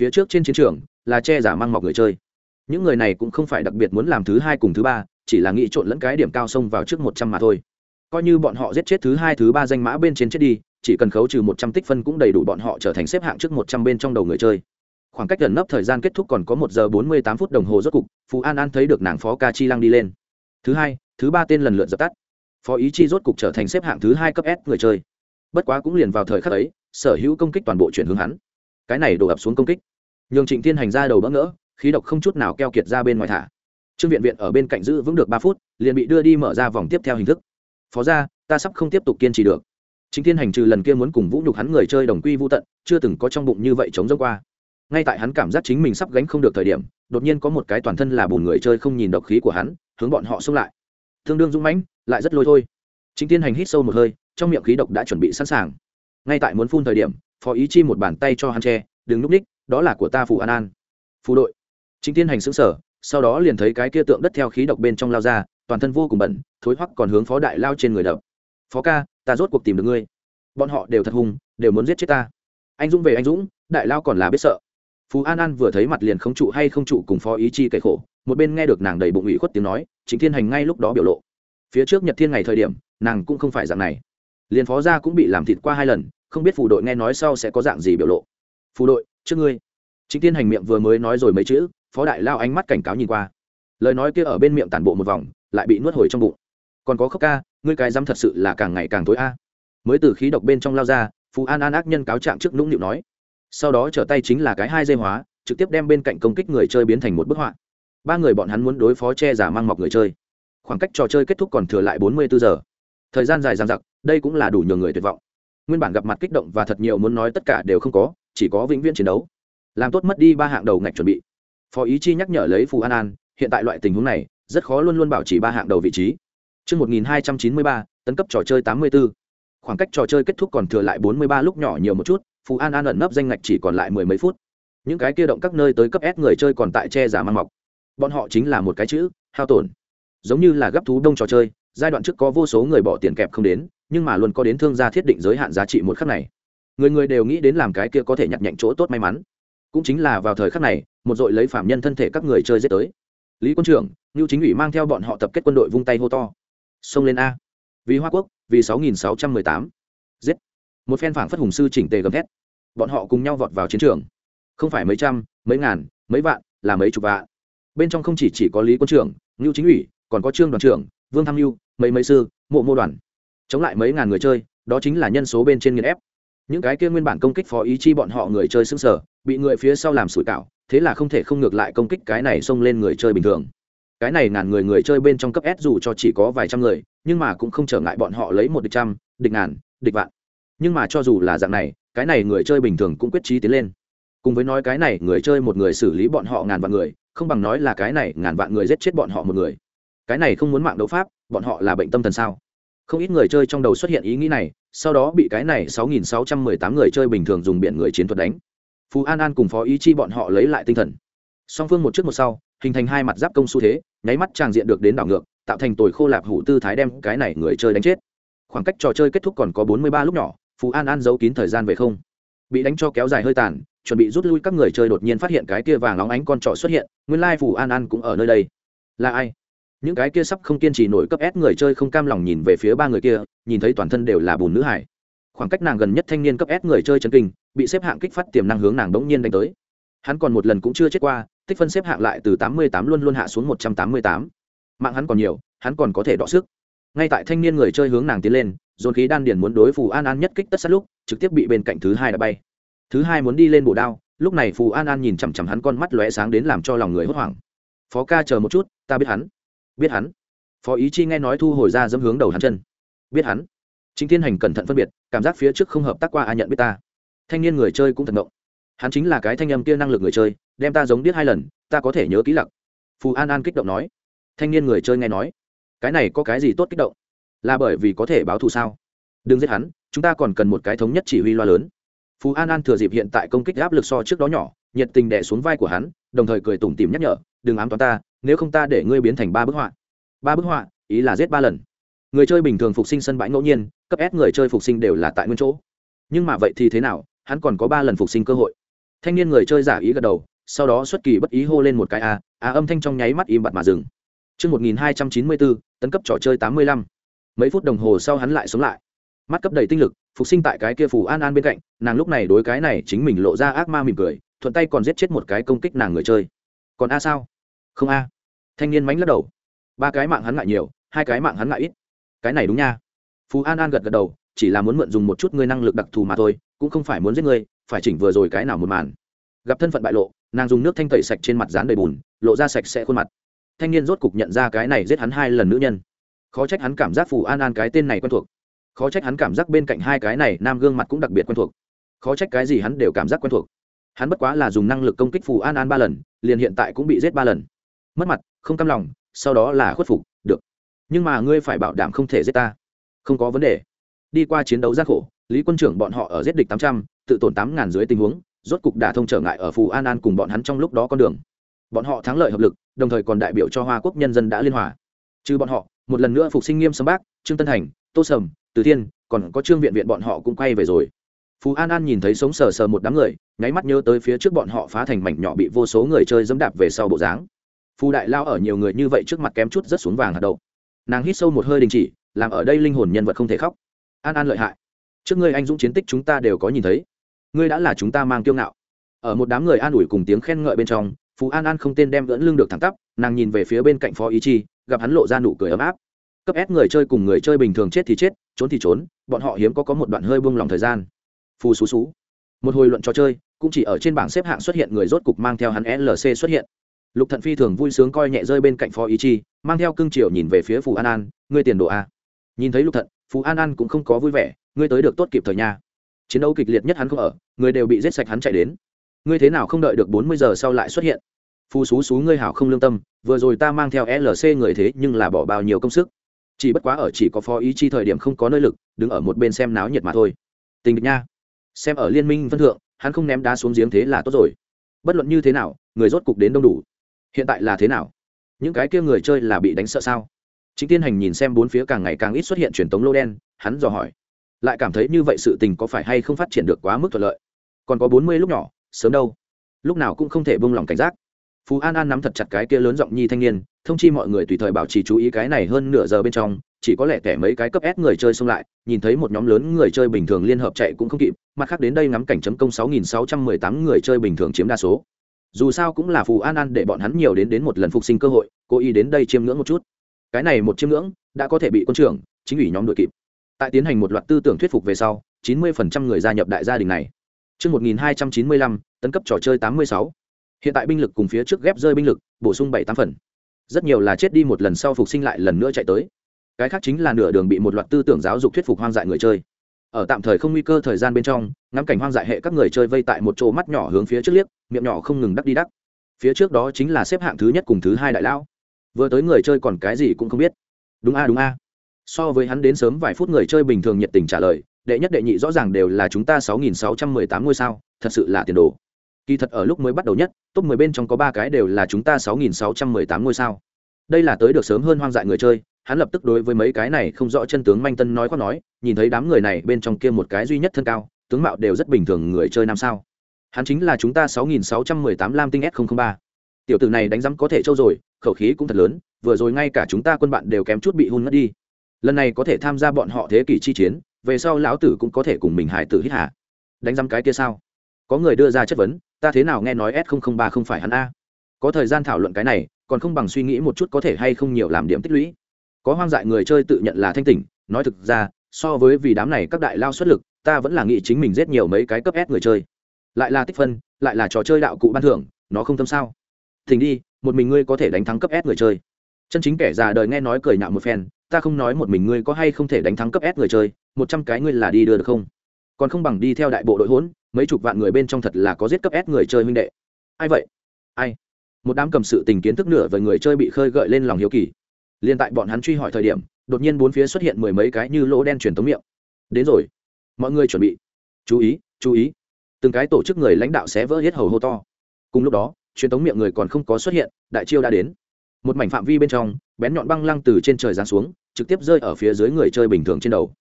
Phía trước trên chiến trường, là che giả mang mọc người chơi. Những người này cũng không phải đặc biệt muốn làm thứ hai cùng thứ ba, chỉ là nghĩ trộn lẫn cái điểm cao sông vào trước một trăm mà thôi. Coi như bọn họ giết chết thứ hai, thứ ba danh mã bên trên chết đi, chỉ cần khấu trừ một trăm tích phân cũng đầy đủ bọn họ trở thành xếp hạng trước một trăm bên trong đầu người chơi. Khoảng cách gần nấp thời gian kết thúc còn có một giờ bốn mươi tám phút đồng hồ rốt cục phú an an thấy được nàng phó ca chi lăng đi lên. Thứ hai, thứ ba tên lần lượt dập tắt phó ý chi rốt cục trở thành xếp hạng thứ hai cấp s người chơi. Bất quá cũng liền vào thời khắc ấy, sở hữu công kích toàn bộ chuyển hướng hắn. Cái này đổ ập xuống công kích. Nhường trịnh thiên hành ra đầu bỡ ngỡ, khí độc không chút nào keo kiệt ra bên ngoài thả. Trương viện viện ở bên cạnh giữ vững được ba phút, liền bị đưa đi mở ra vòng tiếp theo hình thức. Phó ra ta sắp không tiếp tục kiên trì được. Chính thiên hành trừ lần kia muốn cùng vũ nhục hắn người chơi đồng quy vô tận, chưa từng có trong bụng như vậy chống dốc qua. Ngay tại hắn cảm giác chính mình sắp gánh không được thời điểm, đột nhiên có một cái toàn thân là bùn người chơi không nhìn độc khí của hắn, hướng bọn họ xông lại. Tương đương dũng mãnh lại rất lôi thôi. Chính thiên hành hít sâu một hơi, trong miệng khí độc đã chuẩn bị sẵn sàng. Ngay tại muốn phun thời điểm, phó ý chi một bàn tay cho hắn che, đừng núp ních, đó là của ta phù an an. Phù đội. Chính thiên hành xứng sở sau đó liền thấy cái kia tượng đất theo khí độc bên trong lao ra, toàn thân vô cùng bẩn, thối hoắc còn hướng phó đại lao trên người đập. Phó ca, ta rốt cuộc tìm được ngươi. Bọn họ đều thật hung, đều muốn giết chết ta. Anh dũng về anh dũng, đại lao còn là biết sợ. Phú an an vừa thấy mặt liền không trụ hay không trụ cùng phó ý chi kể khổ, một bên nghe được nàng đầy bụng ủy khuất tiếng nói, chính thiên hành ngay lúc đó biểu lộ phía trước nhật thiên ngày thời điểm, nàng cũng không phải dạng này. Liền phó gia cũng bị làm thịt qua hai lần, không biết phù đội nghe nói sau sẽ có dạng gì biểu lộ. Phù đội, trước ngươi. Chính tiên hành miệng vừa mới nói rồi mấy chữ, phó đại lao ánh mắt cảnh cáo nhìn qua. Lời nói kia ở bên miệng tản bộ một vòng, lại bị nuốt hồi trong bụng. Còn có khóc ca, ngươi cái dám thật sự là càng ngày càng tối a. Mới từ khí độc bên trong lao ra phú an an ác nhân cáo trạng trước nũng nịu nói. Sau đó trở tay chính là cái hai dây hóa, trực tiếp đem bên cạnh công kích người chơi biến thành một bức họa. Ba người bọn hắn muốn đối phó che giả mang mọc người chơi khoảng cách trò chơi kết thúc còn thừa lại bốn mươi bốn giờ thời gian dài dằng dặc đây cũng là đủ nhiều người tuyệt vọng nguyên bản gặp mặt kích động và thật nhiều muốn nói tất cả đều không có chỉ có vĩnh viễn chiến đấu làm tốt mất đi ba hạng đầu ngạch chuẩn bị phó ý chi nhắc nhở lấy phù an an hiện tại loại tình huống này rất khó luôn luôn bảo trì ba hạng đầu vị trí Trước 1293, tấn cấp trò chơi 84. Khoảng cách trò chơi kết thúc còn thừa lại 43 lúc nhỏ nhiều một chút, phù An An ẩn nấp danh ngạch chỉ còn lại mười mấy phút. Những cái kia động các nơi tới cấp S người chơi còn tại che giả mang mọc. Bọn họ chính là một cái chữ, hao tổn. Giống như là gấp thú đông trò chơi, giai đoạn trước có vô số người bỏ tiền kẹp không đến, nhưng mà luôn có đến thương gia thiết định giới hạn giá trị một khắc này. Người người đều nghĩ đến làm cái kia có thể nhặt nhạnh chỗ tốt may mắn. Cũng chính là vào thời khắc này, một dội lấy phạm nhân thân thể các người chơi giết tới. Lý quân trưởng, Nưu chính ủy mang theo bọn họ tập kết quân đội vung tay hô to. Xông lên a. Vì hoa quốc vì sáu nghìn sáu trăm mười tám. Giết. Một phen phảng phất hùng sư chỉnh tề gầm thét. Bọn họ cùng nhau vọt vào chiến trường. Không phải mấy trăm mấy ngàn mấy vạn là mấy chục vạn. Bên trong không chỉ chỉ có lý quân trưởng ngưu chính ủy còn có trương đoàn trưởng, vương tham mưu, mấy mấy sư, mộ mô đoàn. Chống lại mấy ngàn người chơi, đó chính là nhân số bên trên nghiên ép. Những cái kia nguyên bản công kích phó ý chi bọn họ người chơi xứng sở bị người phía sau làm sủi cảo, thế là không thể không ngược lại công kích cái này xông lên người chơi bình thường. Cái này ngàn người người chơi bên trong cấp s dù cho chỉ có vài trăm người, nhưng mà cũng không trở ngại bọn họ lấy một địch trăm, địch ngàn, địch vạn. Nhưng mà cho dù là dạng này, cái này người chơi bình thường cũng quyết trí tiến lên. Cùng với nói cái này người chơi một người xử lý bọn họ ngàn vạn người, không bằng nói là cái này ngàn vạn người giết chết bọn họ một người cái này không muốn mạng đấu pháp, bọn họ là bệnh tâm thần sao? Không ít người chơi trong đầu xuất hiện ý nghĩ này, sau đó bị cái này 6.618 người chơi bình thường dùng biển người chiến thuật đánh. Phú an an cùng phó ý chi bọn họ lấy lại tinh thần. Song phương một trước một sau, hình thành hai mặt giáp công xu thế, nháy mắt tràng diện được đến đảo ngược, tạo thành tồi khô lạp hủ tư thái đem cái này người chơi đánh chết. Khoảng cách trò chơi kết thúc còn có bốn mươi ba lúc nhỏ, phú an an giấu kín thời gian về không. Bị đánh cho kéo dài hơi tàn, chuẩn bị rút lui các người chơi đột nhiên phát hiện cái kia vàng óng ánh con trọ xuất hiện, nguyên lai Phù an an cũng ở nơi đây. Là ai? Những cái kia sắp không kiên trì nổi cấp ép người chơi không cam lòng nhìn về phía ba người kia, nhìn thấy toàn thân đều là bùn nữ hải. Khoảng cách nàng gần nhất thanh niên cấp ép người chơi chấn kinh, bị xếp hạng kích phát tiềm năng hướng nàng đống nhiên đánh tới. Hắn còn một lần cũng chưa chết qua, tích phân xếp hạng lại từ tám mươi tám luôn luôn hạ xuống một trăm tám mươi tám. Mạng hắn còn nhiều, hắn còn có thể đọ sức. Ngay tại thanh niên người chơi hướng nàng tiến lên, dồn khí đan điền muốn đối phù an an nhất kích tất sát lúc, trực tiếp bị bên cạnh thứ hai đã bay. Thứ hai muốn đi lên bổ đao, lúc này phù an an nhìn chằm chằm hắn con mắt lóe sáng đến làm cho lòng người hốt hoảng. Phó ca chờ một chút, ta biết hắn biết hắn. Phó ý chi nghe nói thu hồi ra dẫm hướng đầu hắn chân. Biết hắn. Chính thiên hành cẩn thận phân biệt, cảm giác phía trước không hợp tác qua ai nhận biết ta. Thanh niên người chơi cũng thật động hắn chính là cái thanh âm kia năng lực người chơi, đem ta giống biết hai lần, ta có thể nhớ kỹ lặc. Phù an an kích động nói. Thanh niên người chơi nghe nói. Cái này có cái gì tốt kích động? Là bởi vì có thể báo thù sao? Đừng giết hắn, chúng ta còn cần một cái thống nhất chỉ huy loa lớn. Phú an an thừa dịp hiện tại công kích áp lực so trước đó nhỏ, nhiệt tình đẻ xuống vai của hắn, đồng thời cười tủm tìm nhắc nhở, đừng ám toán ta nếu không ta để ngươi biến thành ba bức họa. Ba bức họa ý là giết ba lần. Người chơi bình thường phục sinh sân bãi ngẫu nhiên cấp s người chơi phục sinh đều là tại nguyên chỗ. Nhưng mà vậy thì thế nào hắn còn có ba lần phục sinh cơ hội. Thanh niên người chơi giả ý gật đầu sau đó xuất kỳ bất ý hô lên một cái a a âm thanh trong nháy mắt im bặt mà dừng. Trước 1294, tấn cấp trò chơi 85. mấy phút đồng hồ sau hắn lại sống lại. Mắt cấp đầy tinh lực phục sinh tại cái kia phù an an bên cạnh nàng lúc này đối cái này chính mình lộ ra ác ma mỉm cười thuận tay còn giết chết một cái công kích nàng người chơi. Còn a sao? Không a. Thanh niên mánh lắc đầu. Ba cái mạng hắn ngại nhiều, hai cái mạng hắn ngại ít. Cái này đúng nha. Phú an an gật gật đầu, chỉ là muốn mượn dùng một chút ngươi năng lực đặc thù mà thôi, cũng không phải muốn giết ngươi, phải chỉnh vừa rồi cái nào một màn. Gặp thân phận bại lộ, nàng dùng nước thanh tẩy sạch trên mặt dán đầy bùn, lộ ra sạch sẽ khuôn mặt. Thanh niên rốt cục nhận ra cái này giết hắn hai lần nữ nhân. Khó trách hắn cảm giác phù an an cái tên này quen thuộc. Khó trách hắn cảm giác bên cạnh hai cái này nam gương mặt cũng đặc biệt quen thuộc. Khó trách cái gì hắn đều cảm giác quen thuộc. Hắn bất quá là dùng năng lực công kích phù an an ba lần, liền hiện tại cũng bị giết ba lần mất mặt, không cam lòng, sau đó là khuất phục, được. Nhưng mà ngươi phải bảo đảm không thể giết ta. Không có vấn đề. Đi qua chiến đấu gian khổ, lý quân trưởng bọn họ ở giết địch tám trăm, tự tổn tám ngàn dưới tình huống, rốt cục đả thông trở ngại ở phù an an cùng bọn hắn trong lúc đó con đường. Bọn họ thắng lợi hợp lực, đồng thời còn đại biểu cho hoa quốc nhân dân đã liên hòa. Trừ bọn họ, một lần nữa phục sinh nghiêm sâm bác, trương tân thành, tô sầm, từ thiên, còn có trương viện viện bọn họ cũng quay về rồi. Phú an an nhìn thấy sống sờ sờ một đám người, nháy mắt nhớ tới phía trước bọn họ phá thành mảnh nhỏ bị vô số người chơi dẫm đạp về sau bộ dáng phù đại lao ở nhiều người như vậy trước mặt kém chút rất xuống vàng hạt đầu. nàng hít sâu một hơi đình chỉ, làm ở đây linh hồn nhân vật không thể khóc. An an lợi hại. Trước ngươi anh dũng chiến tích chúng ta đều có nhìn thấy. Ngươi đã là chúng ta mang kiêu ngạo. Ở một đám người an ủi cùng tiếng khen ngợi bên trong phú an an không tên đem gỡn lưng được thẳng tắp, nàng nhìn về phía bên cạnh phó ý chi, gặp hắn lộ ra nụ cười ấm áp. Cấp ép người chơi cùng người chơi bình thường chết thì chết, trốn thì trốn, bọn họ hiếm có có một đoạn hơi buông lòng thời gian. Phù xú xú một hồi luận trò chơi, cũng chỉ ở trên bảng xếp hạng xuất hiện người rốt cục mang theo hắn lc xuất hiện lục thận phi thường vui sướng coi nhẹ rơi bên cạnh phó ý chi, mang theo cương triều nhìn về phía phù an an, ngươi tiền đồ a? Nhìn thấy lục thận, phù an an cũng không có vui vẻ, ngươi tới được tốt kịp thời nha. Chiến đấu kịch liệt nhất hắn không ở, người đều bị giết sạch hắn chạy đến. Ngươi thế nào không đợi được bốn mươi giờ sau lại xuất hiện? Phù xú xú, ngươi hảo không lương tâm, vừa rồi ta mang theo lc người thế nhưng là bỏ bao nhiêu công sức. Chỉ bất quá ở chỉ có phó ý chi thời điểm không có nơi lực, đứng ở một bên xem náo nhiệt mà thôi. Tình địch nha. Xem ở liên minh vân thượng, hắn không ném đá xuống giếng thế là tốt rồi. Bất luận như thế nào, người rốt cục đến đông đủ hiện tại là thế nào? Những cái kia người chơi là bị đánh sợ sao? Chính tiên hành nhìn xem bốn phía càng ngày càng ít xuất hiện truyền tống lô đen hắn dò hỏi. Lại cảm thấy như vậy sự tình có phải hay không phát triển được quá mức thuận lợi? Còn có bốn mươi lúc nhỏ sớm đâu. Lúc nào cũng không thể buông lỏng cảnh giác. Phú an an nắm thật chặt cái kia lớn giọng nhi thanh niên thông chi mọi người tùy thời bảo trì chú ý cái này hơn nửa giờ bên trong chỉ có lẽ kẻ mấy cái cấp S người chơi xông lại, nhìn thấy một nhóm lớn người chơi bình thường liên hợp chạy cũng không kịp, mặt khác đến đây ngắm cảnh chấm công 6618 người chơi bình thường chiếm đa số. Dù sao cũng là phù an an để bọn hắn nhiều đến đến một lần phục sinh cơ hội, cố ý đến đây chiêm ngưỡng một chút. Cái này một chiêm ngưỡng đã có thể bị quân trưởng, chính ủy nhóm đội kịp. Tại tiến hành một loạt tư tưởng thuyết phục về sau, 90% người gia nhập đại gia đình này. Trước 1295, tấn cấp trò chơi 86. Hiện tại binh lực cùng phía trước ghép rơi binh lực, bổ sung 7 8 phần. Rất nhiều là chết đi một lần sau phục sinh lại lần nữa chạy tới cái khác chính là nửa đường bị một loạt tư tưởng giáo dục thuyết phục hoang dại người chơi ở tạm thời không nguy cơ thời gian bên trong ngắm cảnh hoang dại hệ các người chơi vây tại một chỗ mắt nhỏ hướng phía trước liếc miệng nhỏ không ngừng đắc đi đắc phía trước đó chính là xếp hạng thứ nhất cùng thứ hai đại lão. Vừa tới người chơi còn cái gì cũng không biết. Đúng a đúng a. So với hắn đến sớm vài phút người chơi bình thường nhiệt tình trả lời, đệ nhất đệ nhị rõ ràng đều là chúng ta sáu nghìn sáu trăm mười tám ngôi sao, thật sự là tiền đồ. Kỳ thật ở lúc mới bắt đầu nhất, top mười bên trong có ba cái đều là chúng ta sáu nghìn sáu trăm mười tám ngôi sao. Đây là tới được sớm hơn hoang dại người chơi, hắn lập tức đối với mấy cái này không rõ chân tướng manh tân nói khoác nói, nhìn thấy đám người này bên trong kia một cái duy nhất thân cao, tướng mạo đều rất bình thường người chơi năm sao hắn chính là chúng ta sáu nghìn sáu trăm mười tám lam tinh s ba. Tiểu tử này đánh rắm có thể trâu rồi, khẩu khí cũng thật lớn, vừa rồi ngay cả chúng ta quân bạn đều kém chút bị hôn mất đi. Lần này có thể tham gia bọn họ thế kỷ chi chiến, về sau lão tử cũng có thể cùng mình hải tử hít hạ đánh rắm cái kia sao? Có người đưa ra chất vấn, ta thế nào nghe nói s ba không phải hắn a? Có thời gian thảo luận cái này, còn không bằng suy nghĩ một chút có thể hay không nhiều làm điểm tích lũy. Có hoang dại người chơi tự nhận là thanh tỉnh, nói thực ra, so với vì đám này các đại lao xuất lực, ta vẫn là nghĩ chính mình giết nhiều mấy cái cấp s người chơi lại là tích phân, lại là trò chơi đạo cụ ban thưởng, nó không tâm sao. Thỉnh đi, một mình ngươi có thể đánh thắng cấp s người chơi. Chân chính kẻ già đời nghe nói cười nhạo một phen, ta không nói một mình ngươi có hay không thể đánh thắng cấp s người chơi, một trăm cái ngươi là đi đưa được không? Còn không bằng đi theo đại bộ đội hỗn, mấy chục vạn người bên trong thật là có giết cấp s người chơi huynh đệ. Ai vậy? Ai? Một đám cầm sự tình kiến thức nửa với người chơi bị khơi gợi lên lòng hiếu kỳ. Liên tại bọn hắn truy hỏi thời điểm, đột nhiên bốn phía xuất hiện mười mấy cái như lỗ đen truyền tống miệng. Đến rồi. Mọi người chuẩn bị. Chú ý chú ý từng cái tổ chức người lãnh đạo sẽ vỡ hết hầu hô to. Cùng lúc đó, truyền tống miệng người còn không có xuất hiện, đại chiêu đã đến. Một mảnh phạm vi bên trong, bén nhọn băng lăng từ trên trời giáng xuống, trực tiếp rơi ở phía dưới người chơi bình thường trên đầu.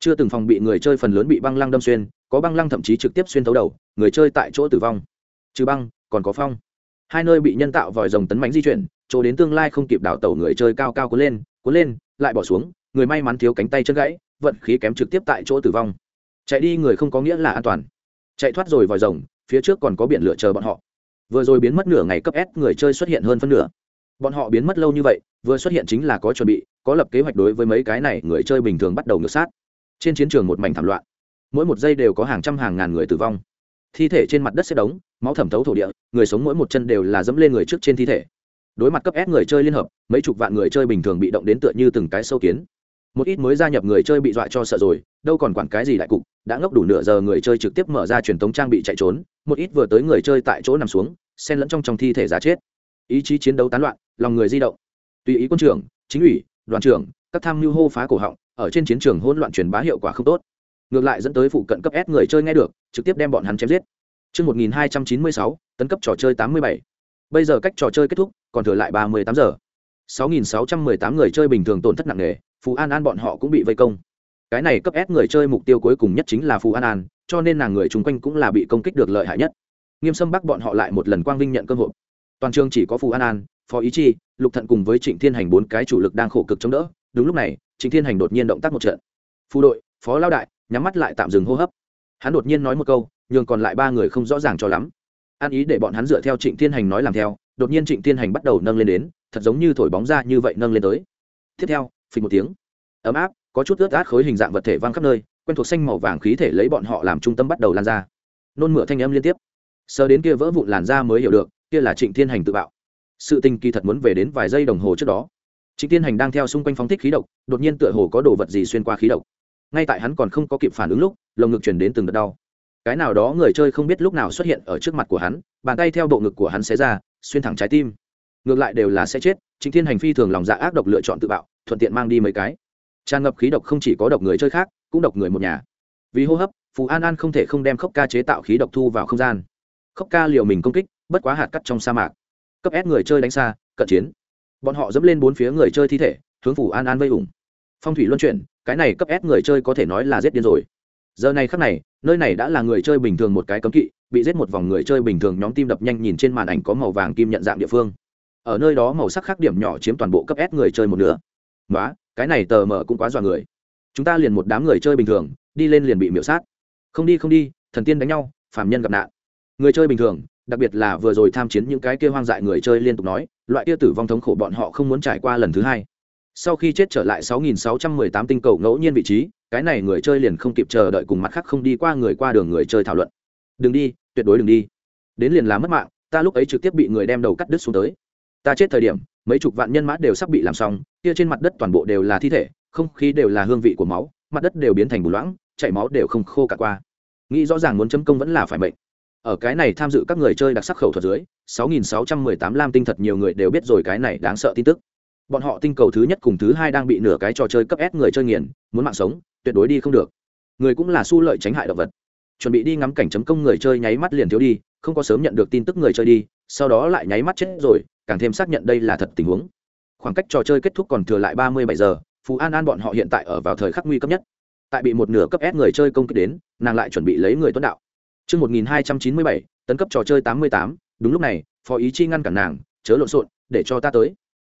Chưa từng phòng bị người chơi phần lớn bị băng lăng đâm xuyên, có băng lăng thậm chí trực tiếp xuyên thấu đầu, người chơi tại chỗ tử vong. Trừ băng, còn có phong. Hai nơi bị nhân tạo vòi rồng tấn bánh di chuyển, chỗ đến tương lai không kịp đảo tàu người chơi cao cao cuốn lên cuốn lên, lại bỏ xuống, người may mắn thiếu cánh tay chân gãy, vận khí kém trực tiếp tại chỗ tử vong. Chạy đi người không có nghĩa là an toàn chạy thoát rồi vòi rồng, phía trước còn có biển lửa chờ bọn họ. Vừa rồi biến mất nửa ngày cấp s người chơi xuất hiện hơn phân nửa. Bọn họ biến mất lâu như vậy, vừa xuất hiện chính là có chuẩn bị, có lập kế hoạch đối với mấy cái này người chơi bình thường bắt đầu ngược sát. Trên chiến trường một mảnh thảm loạn. Mỗi một giây đều có hàng trăm hàng ngàn người tử vong. Thi thể trên mặt đất xếp đống, máu thẩm thấu thổ địa, người sống mỗi một chân đều là dẫm lên người trước trên thi thể. Đối mặt cấp s người chơi liên hợp, mấy chục vạn người chơi bình thường bị động đến tựa như từng cái sâu kiến. Một ít mới gia nhập người chơi bị dọa cho sợ rồi, đâu còn quản cái gì đại cục đã ngốc đủ nửa giờ người chơi trực tiếp mở ra truyền thống trang bị chạy trốn một ít vừa tới người chơi tại chỗ nằm xuống xen lẫn trong trong thi thể giả chết ý chí chiến đấu tán loạn lòng người di động tùy ý quân trưởng chính ủy đoàn trưởng các tham mưu hô phá cổ họng ở trên chiến trường hỗn loạn truyền bá hiệu quả không tốt ngược lại dẫn tới phụ cận cấp S người chơi nghe được trực tiếp đem bọn hắn chém giết Trước 1296, tấn cấp trò chơi 87. Bây giờ cách trò chơi kết thúc, còn thừa lại 38 giờ. 6.618 người chơi bình thường tổn thất nặng nề, Phú An An bọn họ cũng bị vây công. Cái này cấp S người chơi mục tiêu cuối cùng nhất chính là phù An An, cho nên nàng người chung quanh cũng là bị công kích được lợi hại nhất. Nghiêm Sâm Bắc bọn họ lại một lần quang vinh nhận cơ hội. Toàn trường chỉ có phù An An, Phó Ý Chi, Lục Thận cùng với Trịnh Thiên Hành bốn cái chủ lực đang khổ cực chống đỡ. Đúng lúc này, Trịnh Thiên Hành đột nhiên động tác một trận. phù đội, Phó Lao đại, nhắm mắt lại tạm dừng hô hấp. Hắn đột nhiên nói một câu, nhường còn lại ba người không rõ ràng cho lắm. An ý để bọn hắn dựa theo Trịnh Thiên Hành nói làm theo, đột nhiên Trịnh Thiên Hành bắt đầu nâng lên đến, thật giống như thổi bóng ra như vậy nâng lên tới. Tiếp theo, phình một tiếng, ấm áp, có chút ướt át khối hình dạng vật thể văng khắp nơi, quen thuộc xanh màu vàng khí thể lấy bọn họ làm trung tâm bắt đầu lan ra. Nôn mửa thanh âm liên tiếp. Sờ đến kia vỡ vụn làn da mới hiểu được, kia là Trịnh Thiên Hành tự bạo. Sự tình kỳ thật muốn về đến vài giây đồng hồ trước đó. Trịnh Thiên Hành đang theo xung quanh phóng thích khí độc, đột nhiên tựa hồ có đồ vật gì xuyên qua khí độc. Ngay tại hắn còn không có kịp phản ứng lúc, lồng ngực truyền đến từng đợt đau. Cái nào đó người chơi không biết lúc nào xuất hiện ở trước mặt của hắn, bàn tay theo bộ ngực của hắn xé ra, xuyên thẳng trái tim. Ngược lại đều là sẽ chết, Trịnh Thiên Hành phi thường lòng dạ ác độc lựa chọn tự bạo, thuận tiện mang đi mấy cái. Tràn ngập khí độc không chỉ có độc người chơi khác, cũng độc người một nhà. Vì hô hấp, Phù An An không thể không đem khốc ca chế tạo khí độc thu vào không gian. Khốc ca liều mình công kích, bất quá hạt cắt trong sa mạc. Cấp ép người chơi đánh xa cận chiến. Bọn họ dẫm lên bốn phía người chơi thi thể hướng phủ an an vây ủng. Phong thủy luân chuyển cái này cấp ép người chơi có thể nói là giết điên rồi. Giờ này khắc này nơi này đã là người chơi bình thường một cái cấm kỵ bị giết một vòng người chơi bình thường nhóm tim đập nhanh nhìn trên màn ảnh có màu vàng kim nhận dạng địa phương. Ở nơi đó màu sắc khác điểm nhỏ chiếm toàn bộ cấp ép người chơi một nửa. Nói cái này tờ mờ cũng quá dọa người. Chúng ta liền một đám người chơi bình thường, đi lên liền bị miễu sát. Không đi không đi, thần tiên đánh nhau phạm nhân gặp nạn. Người chơi bình thường, đặc biệt là vừa rồi tham chiến những cái kia hoang dại người chơi liên tục nói, loại kia tử vong thống khổ bọn họ không muốn trải qua lần thứ hai. Sau khi chết trở lại 6.618 tinh cầu ngẫu nhiên vị trí, cái này người chơi liền không kịp chờ đợi cùng mặt khác không đi qua người qua đường người chơi thảo luận. Đừng đi, tuyệt đối đừng đi. Đến liền làm mất mạng, ta lúc ấy trực tiếp bị người đem đầu cắt đứt xuống tới. Ta chết thời điểm mấy chục vạn nhân mã đều sắp bị làm xong, kia trên mặt đất toàn bộ đều là thi thể, không khí đều là hương vị của máu, mặt đất đều biến thành bùn loãng, chảy máu đều không khô cả qua. Nghĩ rõ ràng muốn chấm công vẫn là phải mệnh. Ở cái này tham dự các người chơi đặc sắc khẩu thuật dưới 6.618 lam tinh thật nhiều người đều biết rồi cái này đáng sợ tin tức. Bọn họ tinh cầu thứ nhất cùng thứ hai đang bị nửa cái trò chơi cấp s người chơi nghiền, muốn mạng sống, tuyệt đối đi không được. Người cũng là su lợi tránh hại động vật. Chuẩn bị đi ngắm cảnh chấm công người chơi nháy mắt liền thiếu đi, không có sớm nhận được tin tức người chơi đi, sau đó lại nháy mắt chết rồi càng thêm xác nhận đây là thật tình huống khoảng cách trò chơi kết thúc còn thừa lại ba mươi bảy giờ phú an an bọn họ hiện tại ở vào thời khắc nguy cấp nhất tại bị một nửa cấp s người chơi công kích đến nàng lại chuẩn bị lấy người tuấn đạo Chương 1297, tấn cấp trò chơi 88, đúng lúc này, Phó Ý Chi ngăn cản nàng, chớ lộn xộn, để cho ta tới.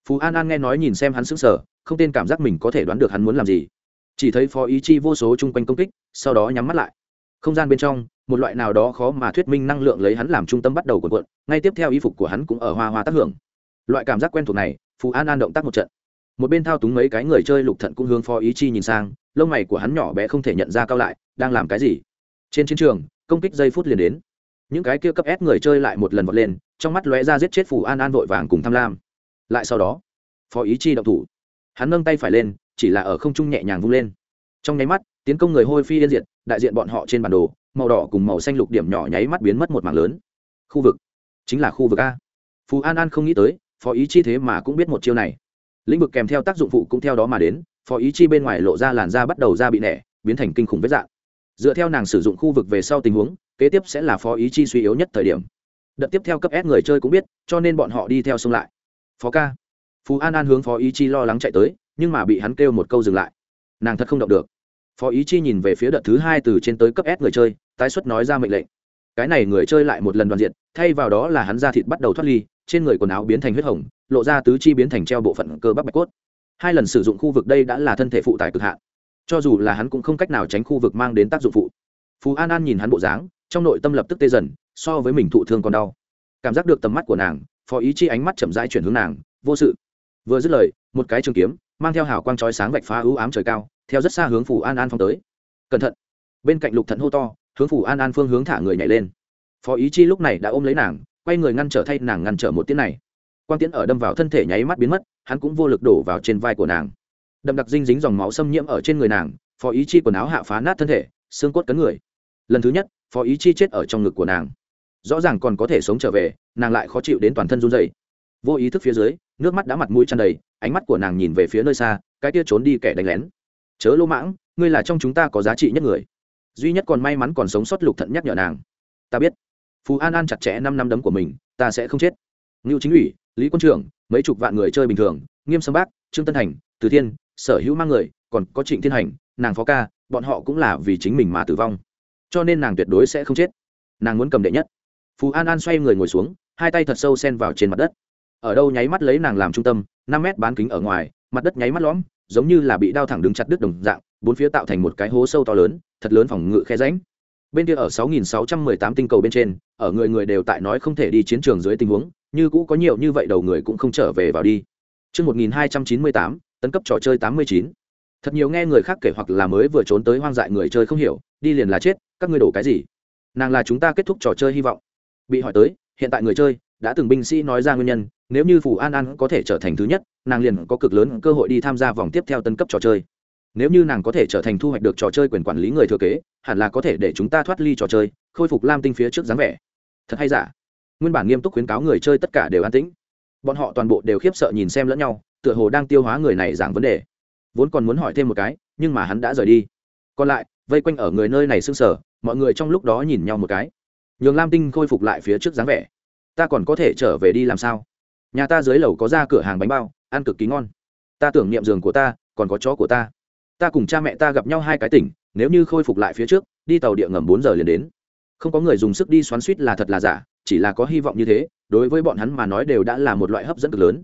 Phú An An nghe nói nhìn xem hắn sững sờ, không tên cảm giác mình có thể đoán được hắn muốn làm gì. Chỉ thấy Phó Ý Chi vô số chung quanh công kích, sau đó nhắm mắt lại. Không gian bên trong, một loại nào đó khó mà thuyết minh năng lượng lấy hắn làm trung tâm bắt đầu cuộn cuộn, ngay tiếp theo y phục của hắn cũng ở hoa hoa tác hưởng. Loại cảm giác quen thuộc này, Phú An An động tác một trận. Một bên thao túng mấy cái người chơi lục thận cũng hướng Phó Ý Chi nhìn sang, lông mày của hắn nhỏ bé không thể nhận ra cao lại, đang làm cái gì? Trên chiến trường, công kích giây phút liền đến những cái kia cấp ép người chơi lại một lần vọt lên trong mắt lóe ra giết chết phù an an vội vàng cùng tham lam lại sau đó phó ý chi động thủ hắn nâng tay phải lên chỉ là ở không trung nhẹ nhàng vung lên trong nháy mắt tiến công người hôi phi yên diệt đại diện bọn họ trên bản đồ, màu đỏ cùng màu xanh lục điểm nhỏ nháy mắt biến mất một mảng lớn. Khu vực. Chính là khu vực a. Phù an an không nghĩ tới, phó ý chi thế mà cũng biết một chiêu này. Lĩnh vực kèm theo tác dụng phụ cũng theo đó mà đến, phó ý chi bên ngoài lộ ra làn da bắt đầu ra bị nẻ, biến thành kinh khủng vết dạng. Dựa theo nàng sử dụng khu vực về sau tình huống, kế tiếp sẽ là phó ý chi suy yếu nhất thời điểm. Đợt tiếp theo cấp s người chơi cũng biết, cho nên bọn họ đi theo xông lại. Phó ca. Phú an an hướng phó ý chi lo lắng chạy tới, nhưng mà bị hắn kêu một câu dừng lại. Nàng thật không động được phó ý chi nhìn về phía đợt thứ hai từ trên tới cấp s người chơi, tái xuất nói ra mệnh lệnh. Cái này người chơi lại một lần đoàn diện, thay vào đó là hắn da thịt bắt đầu thoát ly, trên người quần áo biến thành huyết hồng, lộ ra tứ chi biến thành treo bộ phận cơ bắp bạch cốt. Hai lần sử dụng khu vực đây đã là thân thể phụ tải cực hạn. Cho dù là hắn cũng không cách nào tránh khu vực mang đến tác dụng phụ. Phú an an nhìn hắn bộ dáng, trong nội tâm lập tức tê dần, so với mình thụ thương còn đau. Cảm giác được tầm mắt của nàng, phó ý chi ánh mắt chậm rãi chuyển hướng nàng, vô sự. Vừa dứt lời, một cái trường kiếm mang theo hào quang chói sáng vạch phá ưu ám trời cao, theo rất xa hướng phủ an an phong tới. Cẩn thận. Bên cạnh lục thận hô to, hướng phủ an an phương hướng thả người nhảy lên. Phó ý chi lúc này đã ôm lấy nàng, quay người ngăn trở thay nàng ngăn trở một tiếng này. Quang tiễn ở đâm vào thân thể nháy mắt biến mất, hắn cũng vô lực đổ vào trên vai của nàng. Đậm đặc dinh dính dòng máu xâm nhiễm ở trên người nàng, phó ý chi quần áo hạ phá nát thân thể, xương cốt cấn người. Lần thứ nhất, phó ý chi chết ở trong ngực của nàng. Rõ ràng còn có thể sống trở về, nàng lại khó chịu đến toàn thân run dày vô ý thức phía dưới, nước mắt đã mặt mũi tràn đầy, ánh mắt của nàng nhìn về phía nơi xa, cái tia trốn đi kẻ đánh lén. Chớ lỗ mãng, ngươi là trong chúng ta có giá trị nhất người. Duy nhất còn may mắn còn sống sót lục thận nhắc nhở nàng. Ta biết. Phú an an chặt chẽ năm năm đấm của mình, ta sẽ không chết. Ngưu chính ủy, lý quân trưởng, mấy chục vạn người chơi bình thường, nghiêm sâm bác, trương tân thành, từ thiên, sở hữu mang người, còn có trịnh thiên hành, nàng phó ca, bọn họ cũng là vì chính mình mà tử vong. Cho nên nàng tuyệt đối sẽ không chết. Nàng muốn cầm đệ nhất. Phú an an xoay người ngồi xuống, hai tay thật sâu sen vào trên mặt đất ở đâu nháy mắt lấy nàng làm trung tâm năm mét bán kính ở ngoài mặt đất nháy mắt lõm giống như là bị đao thẳng đứng chặt đứt đồng dạng bốn phía tạo thành một cái hố sâu to lớn thật lớn phòng ngự khe ránh bên kia ở 6.618 tinh cầu bên trên ở người người đều tại nói không thể đi chiến trường dưới tình huống như cũ có nhiều như vậy đầu người cũng không trở về vào đi Chương 1298, tấn cấp trò chơi 89. Thật nhiều nghe người khác kể hoặc là mới vừa trốn tới hoang dại người chơi không hiểu, đi liền là chết, các ngươi đổ cái gì? Nàng là chúng ta kết thúc trò chơi hy vọng. Bị hỏi tới, hiện tại người chơi đã từng binh sĩ nói ra nguyên nhân, nếu như Phù An An có thể trở thành thứ nhất, nàng liền có cực lớn cơ hội đi tham gia vòng tiếp theo tân cấp trò chơi. Nếu như nàng có thể trở thành thu hoạch được trò chơi quyền quản lý người thừa kế, hẳn là có thể để chúng ta thoát ly trò chơi, khôi phục lam tinh phía trước dáng vẻ. Thật hay giả? Nguyên bản nghiêm túc khuyến cáo người chơi tất cả đều an tĩnh. Bọn họ toàn bộ đều khiếp sợ nhìn xem lẫn nhau, tựa hồ đang tiêu hóa người này giảng vấn đề vốn còn muốn hỏi thêm một cái nhưng mà hắn đã rời đi còn lại vây quanh ở người nơi này sưng sở mọi người trong lúc đó nhìn nhau một cái nhường lam tinh khôi phục lại phía trước dáng vẻ ta còn có thể trở về đi làm sao? Nhà ta dưới lầu có ra cửa hàng bánh bao, ăn cực kỳ ngon. Ta tưởng niệm giường của ta, còn có chó của ta. Ta cùng cha mẹ ta gặp nhau hai cái tỉnh, nếu như khôi phục lại phía trước, đi tàu địa ngầm bốn giờ liền đến. Không có người dùng sức đi xoắn suýt là thật là giả, chỉ là có hy vọng như thế, đối với bọn hắn mà nói đều đã là một loại hấp dẫn cực lớn.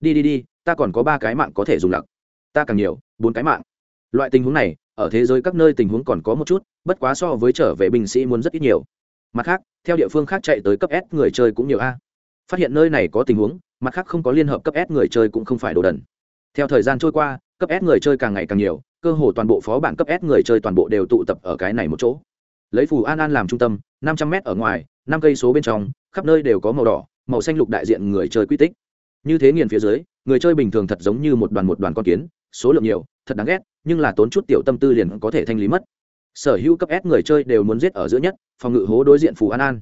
Đi đi đi, ta còn có ba cái mạng có thể dùng lặc. Ta càng nhiều, bốn cái mạng. Loại tình huống này, ở thế giới các nơi tình huống còn có một chút, bất quá so với trở về binh sĩ muốn rất ít nhiều mặt khác, theo địa phương khác chạy tới cấp s người chơi cũng nhiều a. Phát hiện nơi này có tình huống, mặt khác không có liên hợp cấp s người chơi cũng không phải đồ đần. Theo thời gian trôi qua, cấp s người chơi càng ngày càng nhiều, cơ hồ toàn bộ phó bản cấp s người chơi toàn bộ đều tụ tập ở cái này một chỗ. Lấy phù an an làm trung tâm, năm trăm m ở ngoài, năm cây số bên trong, khắp nơi đều có màu đỏ, màu xanh lục đại diện người chơi quy tích. Như thế nghiền phía dưới, người chơi bình thường thật giống như một đoàn một đoàn con kiến, số lượng nhiều, thật đáng ghét, nhưng là tốn chút tiểu tâm tư liền có thể thanh lý mất. Sở hữu cấp s người chơi đều muốn giết ở giữa nhất phòng ngự hố đối diện phù an an.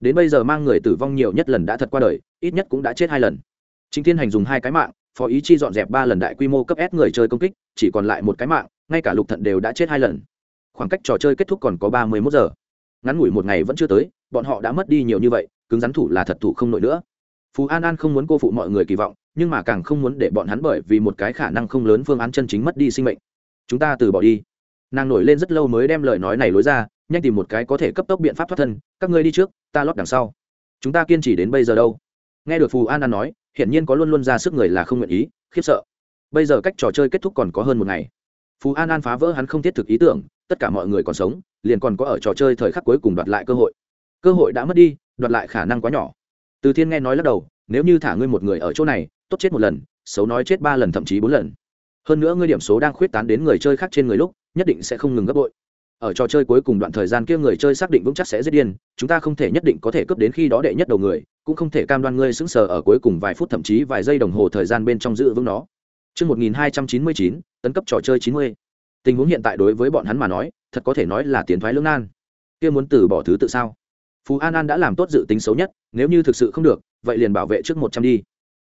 Đến bây giờ mang người tử vong nhiều nhất lần đã thật qua đời, ít nhất cũng đã chết hai lần. Chính thiên hành dùng hai cái mạng, phó ý chi dọn dẹp ba lần đại quy mô cấp s người chơi công kích, chỉ còn lại một cái mạng, ngay cả lục thận đều đã chết hai lần. Khoảng cách trò chơi kết thúc còn có ba mươi mốt giờ. Ngắn ngủi một ngày vẫn chưa tới, bọn họ đã mất đi nhiều như vậy, cứng rắn thủ là thật thủ không nổi nữa. Phú an an không muốn cô phụ mọi người kỳ vọng, nhưng mà càng không muốn để bọn hắn bởi vì một cái khả năng không lớn phương án chân chính mất đi sinh mệnh. Chúng ta từ bỏ đi. Nàng nổi lên rất lâu mới đem lời nói này lối ra nhanh tìm một cái có thể cấp tốc biện pháp thoát thân, các ngươi đi trước, ta lót đằng sau. Chúng ta kiên trì đến bây giờ đâu? Nghe được phù an an nói, hiển nhiên có luôn luôn ra sức người là không nguyện ý, khiếp sợ. Bây giờ cách trò chơi kết thúc còn có hơn một ngày. Phù an an phá vỡ hắn không thiết thực ý tưởng, tất cả mọi người còn sống, liền còn có ở trò chơi thời khắc cuối cùng đoạt lại cơ hội. Cơ hội đã mất đi, đoạt lại khả năng quá nhỏ. Từ thiên nghe nói lắc đầu, nếu như thả ngươi một người ở chỗ này, tốt chết một lần, xấu nói chết ba lần thậm chí bốn lần. Hơn nữa ngươi điểm số đang khuyết tán đến người chơi khác trên người lúc, nhất định sẽ không ngừng gấp bội ở trò chơi cuối cùng đoạn thời gian kia người chơi xác định vững chắc sẽ giết điên chúng ta không thể nhất định có thể cướp đến khi đó đệ nhất đầu người cũng không thể cam đoan ngươi sững sờ ở cuối cùng vài phút thậm chí vài giây đồng hồ thời gian bên trong giữ vững nó Trước 1299, tấn cấp trò chơi 90. Tình huống hiện tại đối với bọn hắn mà nói, thật có thể nói là tiến thoái lưỡng nan. Kia muốn từ bỏ thứ tự sao? phú an an đã làm tốt dự tính xấu nhất nếu như thực sự không được vậy liền bảo vệ trước một trăm đi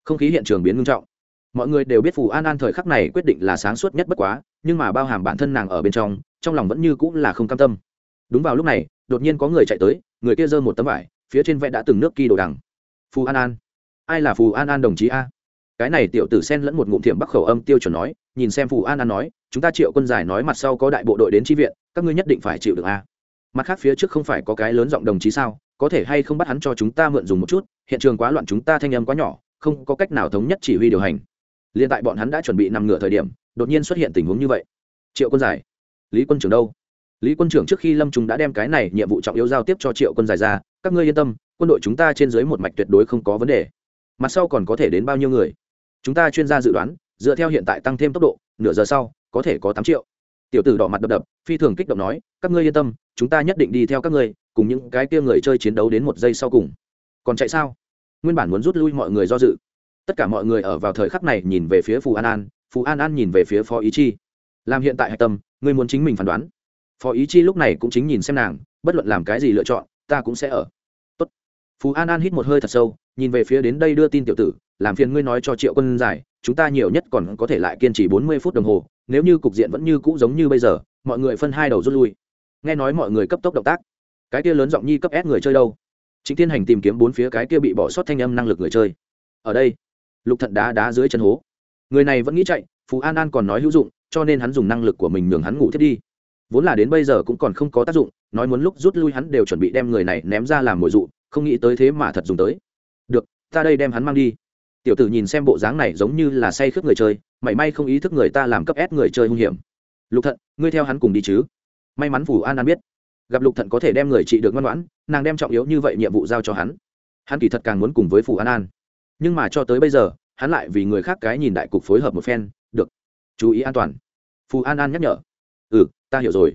không khí hiện trường biến nghiêm trọng mọi người đều biết phù an an thời khắc này quyết định là sáng suốt nhất bất quá nhưng mà bao hàm bản thân nàng ở bên trong trong lòng vẫn như cũng là không cam tâm. Đúng vào lúc này, đột nhiên có người chạy tới, người kia giơ một tấm vải, phía trên vẽ đã từng nước kỳ đồ đằng. Phù an an. Ai là phù an an đồng chí a? Cái này tiểu tử sen lẫn một ngụm thiệm bắc khẩu âm tiêu chuẩn nói, nhìn xem phù an an nói, chúng ta triệu quân giải nói mặt sau có đại bộ đội đến tri viện, các ngươi nhất định phải chịu được a. Mặt khác phía trước không phải có cái lớn giọng đồng chí sao, có thể hay không bắt hắn cho chúng ta mượn dùng một chút, hiện trường quá loạn chúng ta thanh âm quá nhỏ, không có cách nào thống nhất chỉ huy điều hành. Liền tại bọn hắn đã chuẩn bị nằm ngửa thời điểm, đột nhiên xuất hiện tình huống như vậy. Triệu quân giải lý quân trưởng đâu? Lý quân trưởng trước khi lâm trung đã đem cái này nhiệm vụ trọng yếu giao tiếp cho triệu quân dài ra, các ngươi yên tâm, quân đội chúng ta trên dưới một mạch tuyệt đối không có vấn đề. Mặt sau còn có thể đến bao nhiêu người? Chúng ta chuyên gia dự đoán, dựa theo hiện tại tăng thêm tốc độ, nửa giờ sau, có thể có tám triệu. Tiểu tử đỏ mặt đập đập, phi thường kích động nói, các ngươi yên tâm, chúng ta nhất định đi theo các ngươi, cùng những cái kia người chơi chiến đấu đến một giây sau cùng. Còn chạy sao? Nguyên bản muốn rút lui mọi người do dự. Tất cả mọi người ở vào thời khắc này nhìn về phía phù an an, phù an an nhìn về phía phó ý chi. Làm hiện tại hạch tâm ngươi muốn chính mình phán đoán. Phó ý chi lúc này cũng chính nhìn xem nàng, bất luận làm cái gì lựa chọn, ta cũng sẽ ở. Tốt. Phú an an hít một hơi thật sâu, nhìn về phía đến đây đưa tin tiểu tử, làm phiền ngươi nói cho triệu quân giải, chúng ta nhiều nhất còn có thể lại kiên trì bốn mươi phút đồng hồ, nếu như cục diện vẫn như cũ giống như bây giờ, mọi người phân hai đầu rút lui. Nghe nói mọi người cấp tốc động tác. Cái kia lớn giọng nhi cấp ép người chơi đâu? Chính thiên hành tìm kiếm bốn phía cái kia bị bỏ sót thanh âm năng lực người chơi. Ở đây. Lục thận đá đá dưới chân hố. Người này vẫn nghĩ chạy, phú an an còn nói hữu dụng cho nên hắn dùng năng lực của mình nhường hắn ngủ thiết đi. Vốn là đến bây giờ cũng còn không có tác dụng, nói muốn lúc rút lui hắn đều chuẩn bị đem người này ném ra làm mồi dụ, không nghĩ tới thế mà thật dùng tới. Được, ta đây đem hắn mang đi. Tiểu tử nhìn xem bộ dáng này giống như là say khướt người chơi, mảy may không ý thức người ta làm cấp ép người chơi hung hiểm. Lục thận, ngươi theo hắn cùng đi chứ? May mắn phủ an an biết. Gặp lục thận có thể đem người trị được ngoan ngoãn, nàng đem trọng yếu như vậy nhiệm vụ giao cho hắn. Hắn kỳ thật càng muốn cùng với phủ an an. Nhưng mà cho tới bây giờ, hắn lại vì người khác cái nhìn đại cục phối hợp một phen, được. Chú ý an toàn phù an an nhắc nhở. Ừ ta hiểu rồi.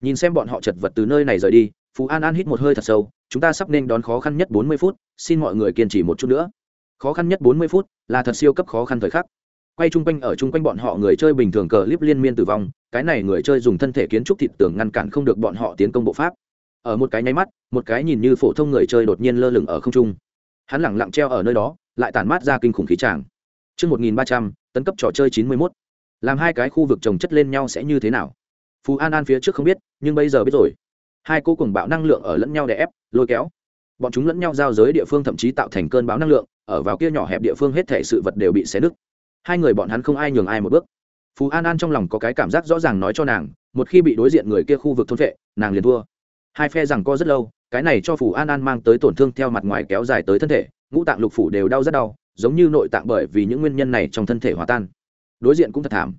Nhìn xem bọn họ chật vật từ nơi này rời đi phù an an hít một hơi thật sâu chúng ta sắp nên đón khó khăn nhất bốn mươi phút xin mọi người kiên trì một chút nữa. Khó khăn nhất bốn mươi phút là thật siêu cấp khó khăn thời khắc. Quay chung quanh ở chung quanh bọn họ người chơi bình thường cờ clip liên miên tử vong cái này người chơi dùng thân thể kiến trúc thịt tưởng ngăn cản không được bọn họ tiến công bộ pháp. Ở một cái nháy mắt một cái nhìn như phổ thông người chơi đột nhiên lơ lửng ở không trung. Hắn lẳng lặng treo ở nơi đó lại tản mát ra kinh khủng khí tràng. Trước 1300, tấn cấp trò chơi 91. Làm hai cái khu vực trồng chất lên nhau sẽ như thế nào? Phú An An phía trước không biết, nhưng bây giờ biết rồi. Hai cô cùng bạo năng lượng ở lẫn nhau để ép, lôi kéo. Bọn chúng lẫn nhau giao giới địa phương thậm chí tạo thành cơn bão năng lượng, ở vào kia nhỏ hẹp địa phương hết thể sự vật đều bị xé nứt. Hai người bọn hắn không ai nhường ai một bước. Phú An An trong lòng có cái cảm giác rõ ràng nói cho nàng, một khi bị đối diện người kia khu vực thôn vệ, nàng liền thua. Hai phe rằng co rất lâu, cái này cho Phù An An mang tới tổn thương theo mặt ngoài kéo dài tới thân thể, ngũ tạng lục phủ đều đau rất đau giống như nội tạng bởi vì những nguyên nhân này trong thân thể hòa tan đối diện cũng thật thảm.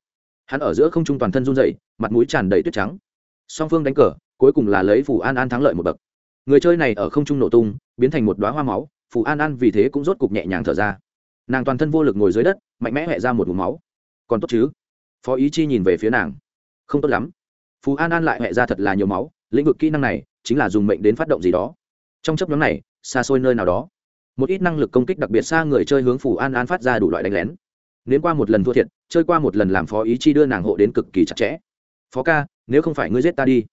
Hắn ở giữa không trung toàn thân run dậy mặt mũi tràn đầy tuyết trắng. Song phương đánh cờ, cuối cùng là lấy phù an an thắng lợi một bậc. Người chơi này ở không trung nổ tung, biến thành một đoá hoa máu, phù an an vì thế cũng rốt cục nhẹ nhàng thở ra. Nàng toàn thân vô lực ngồi dưới đất, mạnh mẽ hẹ ra một vùng máu. Còn tốt chứ? Phó ý chi nhìn về phía nàng. Không tốt lắm. Phù an an lại hẹ ra thật là nhiều máu, lĩnh vực kỹ năng này chính là dùng mệnh đến phát động gì đó. Trong chấp nhóm này, xa xôi nơi nào đó, một ít năng lực công kích đặc biệt xa người chơi hướng phù an an phát ra đủ loại đánh lén. Nếu qua một lần thua thiệt chơi qua một lần làm phó ý chi đưa nàng hộ đến cực kỳ chặt chẽ. Phó ca, nếu không phải ngươi giết ta đi.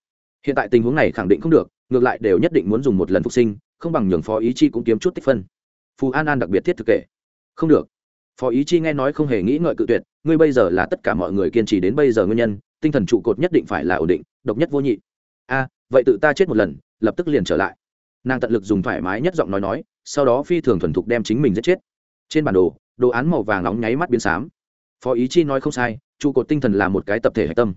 Hiện tại tình huống này khẳng định không được, ngược lại đều nhất định muốn dùng một lần phục sinh, không bằng nhường phó ý chi cũng kiếm chút tích phân. Phù an an đặc biệt thiết thực kể. Không được. Phó ý chi nghe nói không hề nghĩ ngợi cự tuyệt, ngươi bây giờ là tất cả mọi người kiên trì đến bây giờ nguyên nhân, tinh thần trụ cột nhất định phải là ổn định, độc nhất vô nhị. A, vậy tự ta chết một lần, lập tức liền trở lại. Nàng tận lực dùng thoải mái nhất giọng nói nói, sau đó phi thường thuần thục đem chính mình giết chết. Trên bản đồ đồ án màu vàng nóng nháy mắt biến xám phó ý chi nói không sai, trụ cột tinh thần là một cái tập thể hạch tâm.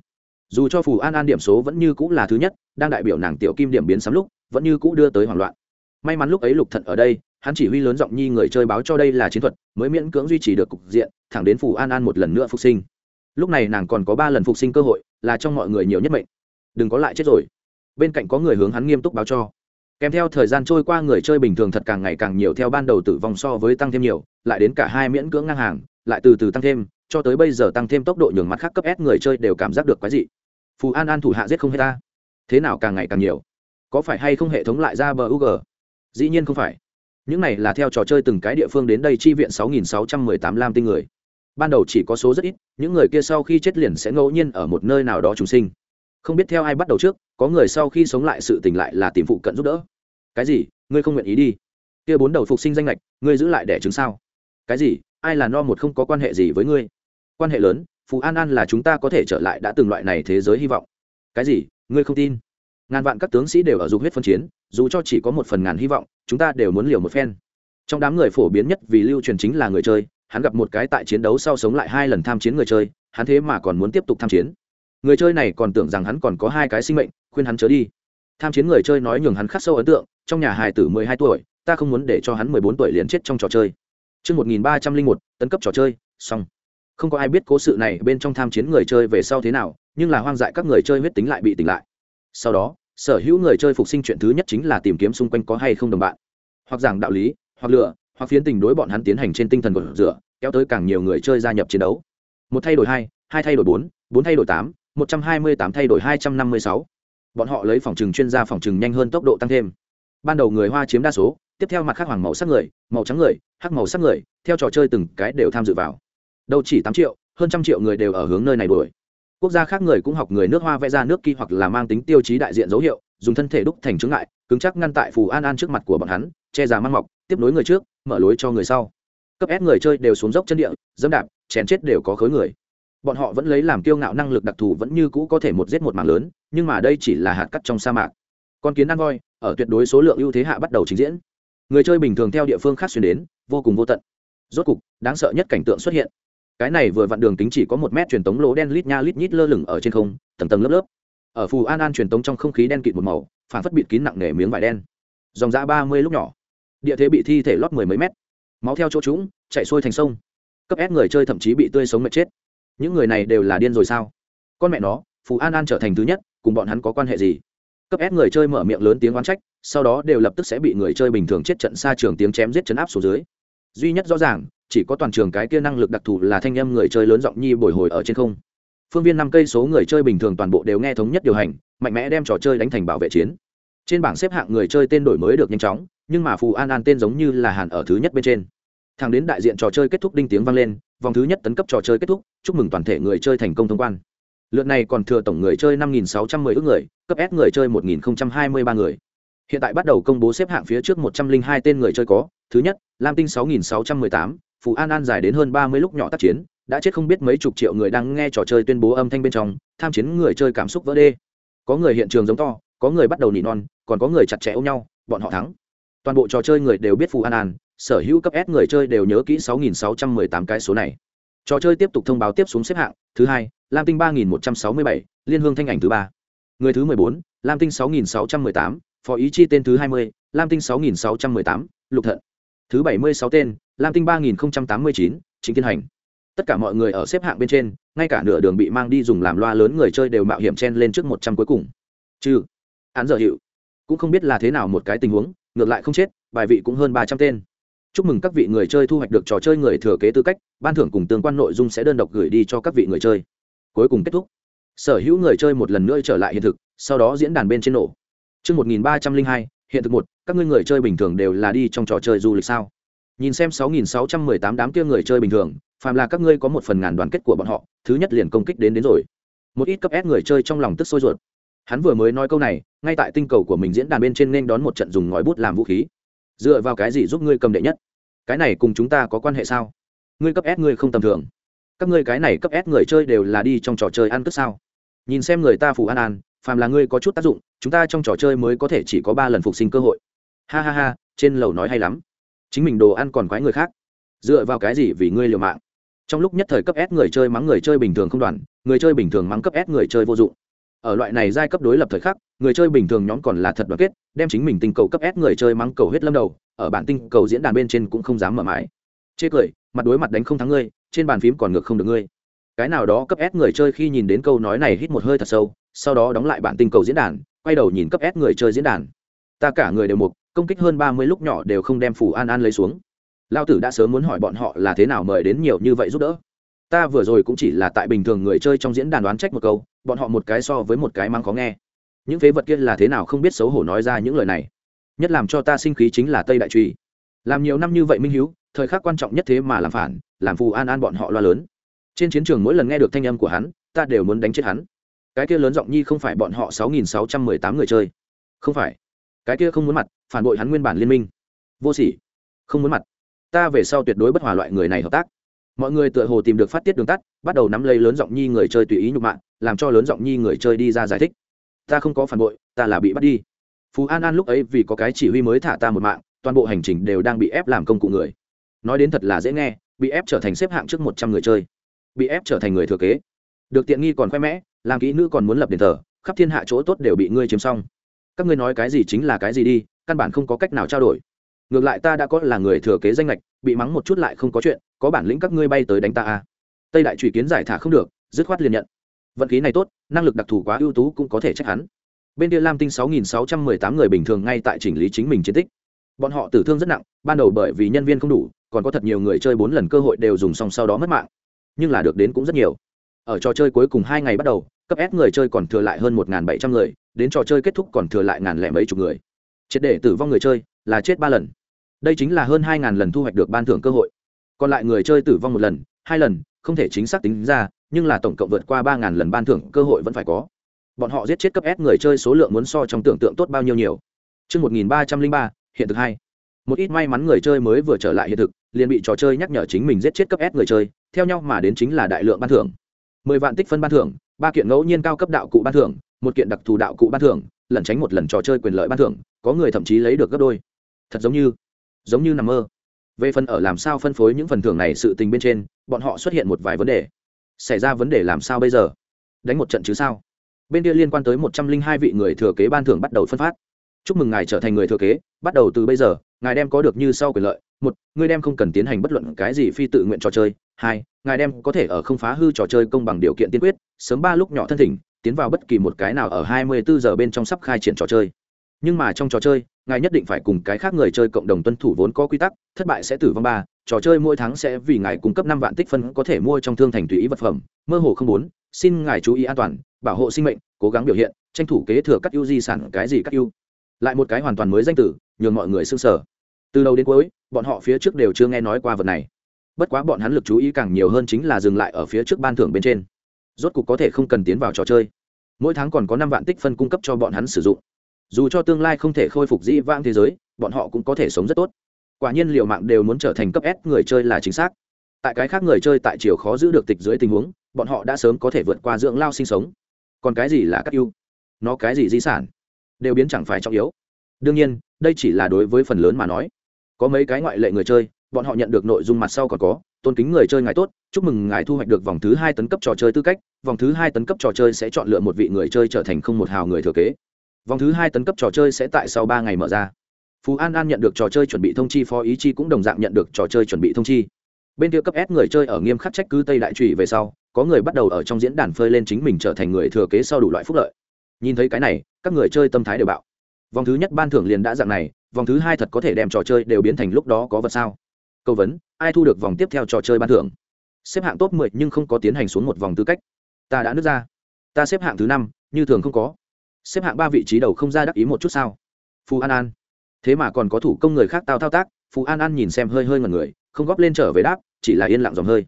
Dù cho phù an an điểm số vẫn như cũ là thứ nhất, đang đại biểu nàng tiểu kim điểm biến sắm lúc, vẫn như cũ đưa tới hoảng loạn. May mắn lúc ấy lục thận ở đây, hắn chỉ huy lớn giọng nhi người chơi báo cho đây là chiến thuật, mới miễn cưỡng duy trì được cục diện, thẳng đến phù an an một lần nữa phục sinh. Lúc này nàng còn có ba lần phục sinh cơ hội, là trong mọi người nhiều nhất mệnh. Đừng có lại chết rồi. Bên cạnh có người hướng hắn nghiêm túc báo cho. Kèm theo thời gian trôi qua người chơi bình thường thật càng ngày càng nhiều theo ban đầu tử vong so với tăng thêm nhiều, lại đến cả hai miễn cưỡng ngang hàng, lại từ từ tăng thêm cho tới bây giờ tăng thêm tốc độ nhường mắt khác cấp s người chơi đều cảm giác được quái dị. Phù an an thủ hạ giết không hết ta. Thế nào càng ngày càng nhiều? Có phải hay không hệ thống lại ra bờ u g? Dĩ nhiên không phải. Những này là theo trò chơi từng cái địa phương đến đây chi viện 6.618 lam tinh người. Ban đầu chỉ có số rất ít những người kia sau khi chết liền sẽ ngẫu nhiên ở một nơi nào đó trùng sinh. Không biết theo ai bắt đầu trước có người sau khi sống lại sự tình lại là tìm phụ cận giúp đỡ. Cái gì? Ngươi không nguyện ý đi? Kia bốn đầu phục sinh danh nghịch, ngươi giữ lại để trứng sao? Cái gì? Ai là no một không có quan hệ gì với ngươi? Quan hệ lớn phú an an là chúng ta có thể trở lại đã từng loại này thế giới hy vọng. Cái gì? Ngươi không tin? Ngàn vạn các tướng sĩ đều ở dục huyết phân chiến dù cho chỉ có một phần ngàn hy vọng chúng ta đều muốn liều một phen. Trong đám người phổ biến nhất vì lưu truyền chính là người chơi hắn gặp một cái tại chiến đấu sau sống lại hai lần tham chiến người chơi hắn thế mà còn muốn tiếp tục tham chiến. Người chơi này còn tưởng rằng hắn còn có hai cái sinh mệnh khuyên hắn chớ đi. Tham chiến người chơi nói nhường hắn khắc sâu ấn tượng trong nhà hài tử mười hai tuổi ta không muốn để cho hắn mười bốn tuổi liền chết trong trò chơi. Trước 1301, tấn cấp trò chơi, xong. Không có ai biết cố sự này bên trong tham chiến người chơi về sau thế nào, nhưng là hoang dại các người chơi huyết tính lại bị tỉnh lại. Sau đó, sở hữu người chơi phục sinh chuyện thứ nhất chính là tìm kiếm xung quanh có hay không đồng bạn. Hoặc giảng đạo lý, hoặc lựa, hoặc phiến tình đối bọn hắn tiến hành trên tinh thần của rửa, kéo tới càng nhiều người chơi gia nhập chiến đấu. Một thay đổi hai, hai thay đổi bốn, bốn thay đổi tám, một trăm hai mươi tám thay đổi hai trăm năm mươi sáu. Bọn họ lấy phòng trừng chuyên gia phòng trừng nhanh hơn tốc độ tăng thêm. Ban đầu người Hoa chiếm đa số, tiếp theo mặt khác hoàng màu sắc người màu trắng người hắc màu sắc người theo trò chơi từng cái đều tham dự vào đâu chỉ tám triệu, hơn trăm triệu người đều ở hướng nơi này đuổi. Quốc gia khác người cũng học người nước hoa vẽ ra nước kỳ hoặc là mang tính tiêu chí đại diện dấu hiệu, dùng thân thể đúc thành chứng ngại, cứng chắc ngăn tại phù an an trước mặt của bọn hắn, che giả mang mọc, tiếp nối người trước, mở lối cho người sau. Cấp ép người chơi đều xuống dốc chân địa, dẫm đạp, chèn chết đều có khối người. Bọn họ vẫn lấy làm kiêu ngạo năng lực đặc thù vẫn như cũ có thể một giết một mảng lớn, nhưng mà đây chỉ là hạt cắt trong sa mạc. Con kiến ăn voi, ở tuyệt đối số lượng ưu thế hạ bắt đầu trình diễn. Người chơi bình thường theo địa phương khác xuyên đến, vô cùng vô tận. Rốt cục, đáng sợ nhất cảnh tượng xuất hiện cái này vừa vặn đường kính chỉ có một mét truyền tống lỗ đen lít nha lít nhít lơ lửng ở trên không, tầng tầng lớp lớp. Ở phù an an truyền tống trong không khí đen kịt một màu, phản phất bịt kín nặng nề miếng vải đen. Dòng dã ba mươi lúc nhỏ. Địa thế bị thi thể lót mười mấy mét. Máu theo chỗ trũng, chạy xuôi thành sông. Cấp ép người chơi thậm chí bị tươi sống mệt chết. Những người này đều là điên rồi sao? Con mẹ nó, phù an an trở thành thứ nhất, cùng bọn hắn có quan hệ gì? Cấp ép người chơi mở miệng lớn tiếng oán trách, sau đó đều lập tức sẽ bị người chơi bình thường chết trận xa trường tiếng chém giết chấn áp xuống dưới. Duy nhất rõ ràng chỉ có toàn trường cái kia năng lực đặc thù là thanh âm người chơi lớn giọng nhi bồi hồi ở trên không. Phương viên năm cây số người chơi bình thường toàn bộ đều nghe thống nhất điều hành, mạnh mẽ đem trò chơi đánh thành bảo vệ chiến. Trên bảng xếp hạng người chơi tên đổi mới được nhanh chóng, nhưng mà phù an an tên giống như là hàn ở thứ nhất bên trên. Thằng đến đại diện trò chơi kết thúc đinh tiếng vang lên, vòng thứ nhất tấn cấp trò chơi kết thúc, chúc mừng toàn thể người chơi thành công thông quan. Lượt này còn thừa tổng người chơi năm sáu trăm 10 ước người, cấp s người chơi một hai mươi ba người. Hiện tại bắt đầu công bố xếp hạng phía trước một trăm linh hai tên người chơi có, thứ nhất, lam tinh sáu nghìn sáu trăm mười tám phù an an dài đến hơn ba mươi lúc nhỏ tác chiến, đã chết không biết mấy chục triệu người đang nghe trò chơi tuyên bố âm thanh bên trong, tham chiến người chơi cảm xúc vỡ đê. Có người hiện trường giống to, có người bắt đầu nỉ non, còn có người chặt chẽ ôm nhau, bọn họ thắng. Toàn bộ trò chơi người đều biết phù an an, sở hữu cấp s người chơi đều nhớ kỹ sáu nghìn sáu trăm mười tám cái số này. Trò chơi tiếp tục thông báo tiếp xuống xếp hạng, thứ hai, lam tinh ba nghìn một trăm sáu mươi bảy, liên hương thanh ảnh thứ ba. Người thứ mười bốn, lam tinh sáu nghìn sáu trăm mười tám, phó ý chi tên thứ hai mươi, lam tinh sáu nghìn sáu trăm mười tám, lục thận. Thứ bảy mươi sáu tên lam tinh ba nghìn tám mươi chín chính thiên hành. Tất cả mọi người ở xếp hạng bên trên ngay cả nửa đường bị mang đi dùng làm loa lớn người chơi đều mạo hiểm chen lên trước một trăm cuối cùng. Trừ án giờ hiệu cũng không biết là thế nào một cái tình huống ngược lại không chết bài vị cũng hơn ba trăm tên. Chúc mừng các vị người chơi thu hoạch được trò chơi người thừa kế tư cách ban thưởng cùng tương quan nội dung sẽ đơn độc gửi đi cho các vị người chơi. Cuối cùng kết thúc. Sở hữu người chơi một lần nữa trở lại hiện thực sau đó diễn đàn bên trên nổ. Chương 1302, hiện thực một, các ngươi người chơi bình thường đều là đi trong trò chơi du lịch sao? Nhìn xem 6618 đám kia người chơi bình thường, phàm là các ngươi có một phần ngàn đoàn kết của bọn họ, thứ nhất liền công kích đến đến rồi. Một ít cấp S người chơi trong lòng tức sôi ruột. Hắn vừa mới nói câu này, ngay tại tinh cầu của mình diễn đàn bên trên nên đón một trận dùng ngòi bút làm vũ khí. Dựa vào cái gì giúp ngươi cầm đệ nhất? Cái này cùng chúng ta có quan hệ sao? Ngươi cấp S ngươi không tầm thường. Các ngươi cái này cấp S người chơi đều là đi trong trò chơi ăn cướp sao? Nhìn xem người ta phủ an an, phàm là ngươi có chút tác dụng chúng ta trong trò chơi mới có thể chỉ có ba lần phục sinh cơ hội ha ha ha trên lầu nói hay lắm chính mình đồ ăn còn quái người khác. Dựa vào cái gì vì ngươi liều mạng? Trong lúc nhất thời cấp s người chơi mắng người chơi bình thường không đoàn, người chơi bình thường mắng cấp s người chơi vô dụng. Ở loại này giai cấp đối lập thời khắc, người chơi bình thường nhóm còn là thật đoàn kết, đem chính mình tinh cầu cấp s người chơi mắng cầu huyết lâm đầu, ở bản tinh cầu diễn đàn bên trên cũng không dám mở mãi. Chê cười, mặt đối mặt đánh không thắng ngươi, trên bàn phím còn ngược không được ngươi. Cái nào đó cấp s người chơi khi nhìn đến câu nói này hít một hơi thật sâu, sau đó đóng lại bản tinh cầu diễn đàn, quay đầu nhìn cấp s người chơi diễn đàn. Ta cả người đều mục công kích hơn ba mươi lúc nhỏ đều không đem phủ an an lấy xuống. Lao tử đã sớm muốn hỏi bọn họ là thế nào mời đến nhiều như vậy giúp đỡ. Ta vừa rồi cũng chỉ là tại bình thường người chơi trong diễn đàn đoán trách một câu, bọn họ một cái so với một cái mang khó nghe. Những phế vật kia là thế nào không biết xấu hổ nói ra những lời này. Nhất làm cho ta sinh khí chính là tây đại truy. Làm nhiều năm như vậy minh hiếu, thời khắc quan trọng nhất thế mà làm phản, làm phù an an bọn họ loa lớn. Trên chiến trường mỗi lần nghe được thanh âm của hắn, ta đều muốn đánh chết hắn. Cái kia lớn giọng nhi không phải bọn họ sáu nghìn sáu trăm mười tám người chơi. Không phải cái kia không muốn mặt, phản bội hắn nguyên bản liên minh. Vô sỉ. Không muốn mặt. Ta về sau tuyệt đối bất hòa loại người này hợp tác. Mọi người tựa hồ tìm được phát tiết đường tắt, bắt đầu nắm lấy lớn giọng nhi người chơi tùy ý nhục mạ, làm cho lớn giọng nhi người chơi đi ra giải thích. Ta không có phản bội, ta là bị bắt đi. Phú an an lúc ấy vì có cái chỉ huy mới thả ta một mạng, toàn bộ hành trình đều đang bị ép làm công cụ người. Nói đến thật là dễ nghe, bị ép trở thành xếp hạng trước một trăm người chơi. Bị ép trở thành người thừa kế. Được tiện nghi còn khoe mẽ, làm kỹ nữ còn muốn lập đền thờ, khắp thiên hạ chỗ tốt đều bị ngươi chiếm xong các ngươi nói cái gì chính là cái gì đi, căn bản không có cách nào trao đổi. Ngược lại ta đã có là người thừa kế danh lệch bị mắng một chút lại không có chuyện, có bản lĩnh các ngươi bay tới đánh ta à. tây đại trùy kiến giải thả không được, dứt khoát liền nhận. Vận khí này tốt, năng lực đặc thù quá ưu tú cũng có thể trách hắn. Bên kia lam tinh 6.618 người bình thường ngay tại chỉnh lý chính mình chiến tích. Bọn họ tử thương rất nặng, ban đầu bởi vì nhân viên không đủ, còn có thật nhiều người chơi bốn lần cơ hội đều dùng xong sau đó mất mạng. Nhưng là được đến cũng rất nhiều. Ở trò chơi cuối cùng hai ngày bắt đầu, cấp s người chơi còn thừa lại hơn một bảy trăm người đến trò chơi kết thúc còn thừa lại ngàn lẻ mấy chục người. Triệt để tử vong người chơi là chết ba lần. Đây chính là hơn hai ngàn lần thu hoạch được ban thưởng cơ hội. Còn lại người chơi tử vong một lần hai lần không thể chính xác tính ra nhưng là tổng cộng vượt qua ba ngàn lần ban thưởng cơ hội vẫn phải có. Bọn họ giết chết cấp s người chơi số lượng muốn so trong tưởng tượng tốt bao nhiêu nhiều. Trước 1303, hiện thực hai. Một ít may mắn người chơi mới vừa trở lại hiện thực liền bị trò chơi nhắc nhở chính mình giết chết cấp s người chơi theo nhau mà đến chính là đại lượng ban thưởng. Mười vạn tích phân ban thưởng ba kiện ngẫu nhiên cao cấp đạo cụ ban thưởng một kiện đặc thù đạo cụ ban thưởng, lẩn tránh một lần trò chơi quyền lợi ban thưởng, có người thậm chí lấy được gấp đôi. Thật giống như giống như nằm mơ. Về phần ở làm sao phân phối những phần thưởng này sự tình bên trên, bọn họ xuất hiện một vài vấn đề. Xảy ra vấn đề làm sao bây giờ? Đánh một trận chứ sao? Bên kia liên quan tới một trăm linh hai vị người thừa kế ban thưởng bắt đầu phân phát. Chúc mừng ngài trở thành người thừa kế, bắt đầu từ bây giờ, ngài đem có được như sau quyền lợi. Một người đem không cần tiến hành bất luận cái gì phi tự nguyện trò chơi. Hai, ngài đem có thể ở không phá hư trò chơi công bằng điều kiện tiên quyết, sớm ba lúc nhỏ thân thỉnh tiến vào bất kỳ một cái nào ở hai mươi bốn giờ bên trong sắp khai triển trò chơi. Nhưng mà trong trò chơi, ngài nhất định phải cùng cái khác người chơi cộng đồng tuân thủ vốn có quy tắc, thất bại sẽ tử vong ba, trò chơi mỗi tháng sẽ vì ngài cung cấp năm vạn tích phân có thể mua trong thương thành tùy ý vật phẩm. Mơ hồ không bốn xin ngài chú ý an toàn, bảo hộ sinh mệnh, cố gắng biểu hiện, tranh thủ kế thừa các ưu di sản cái gì các ưu. Lại một cái hoàn toàn mới danh tử, nhường mọi người s ư sở từ đầu đến cuối, bọn họ phía trước đều chưa nghe nói qua vật này. Bất quá bọn hắn lực chú ý càng nhiều hơn chính là dừng lại ở phía trước ban thưởng bên trên rốt cục có thể không cần tiến vào trò chơi. Mỗi tháng còn có năm vạn tích phân cung cấp cho bọn hắn sử dụng. Dù cho tương lai không thể khôi phục dĩ vãng thế giới, bọn họ cũng có thể sống rất tốt. Quả nhiên liệu mạng đều muốn trở thành cấp s người chơi là chính xác. Tại cái khác người chơi tại chiều khó giữ được tịch dưới tình huống, bọn họ đã sớm có thể vượt qua dưỡng lao sinh sống. Còn cái gì là các ưu? Nó cái gì di sản? Đều biến chẳng phải trọng yếu. Đương nhiên, đây chỉ là đối với phần lớn mà nói. Có mấy cái ngoại lệ người chơi, bọn họ nhận được nội dung mặt sau còn có tôn kính người chơi ngài tốt, chúc mừng ngài thu hoạch được vòng thứ hai tấn cấp trò chơi tư cách, vòng thứ hai tấn cấp trò chơi sẽ chọn lựa một vị người chơi trở thành không một hào người thừa kế. Vòng thứ hai tấn cấp trò chơi sẽ tại sau ba ngày mở ra. Phú an an nhận được trò chơi chuẩn bị thông chi, phó ý chi cũng đồng dạng nhận được trò chơi chuẩn bị thông chi. Bên kia cấp s người chơi ở nghiêm khắc trách cứ tây đại trụy về sau, có người bắt đầu ở trong diễn đàn phơi lên chính mình trở thành người thừa kế sau đủ loại phúc lợi. Nhìn thấy cái này, các người chơi tâm thái đều bạo. Vòng thứ nhất ban thưởng liền đã dạng này, vòng thứ hai thật có thể đem trò chơi đều biến thành lúc đó có vật sao? Câu vấn, ai thu được vòng tiếp theo trò chơi ban thưởng? Xếp hạng top 10 nhưng không có tiến hành xuống một vòng tư cách. Ta đã nứt ra. Ta xếp hạng thứ năm, như thường không có. Xếp hạng ba vị trí đầu không ra đắc ý một chút sao? Phù an an. Thế mà còn có thủ công người khác tao thao tác phù an an nhìn xem hơi hơi ngần người, không góp lên trở về đáp, chỉ là yên lặng dòng hơi.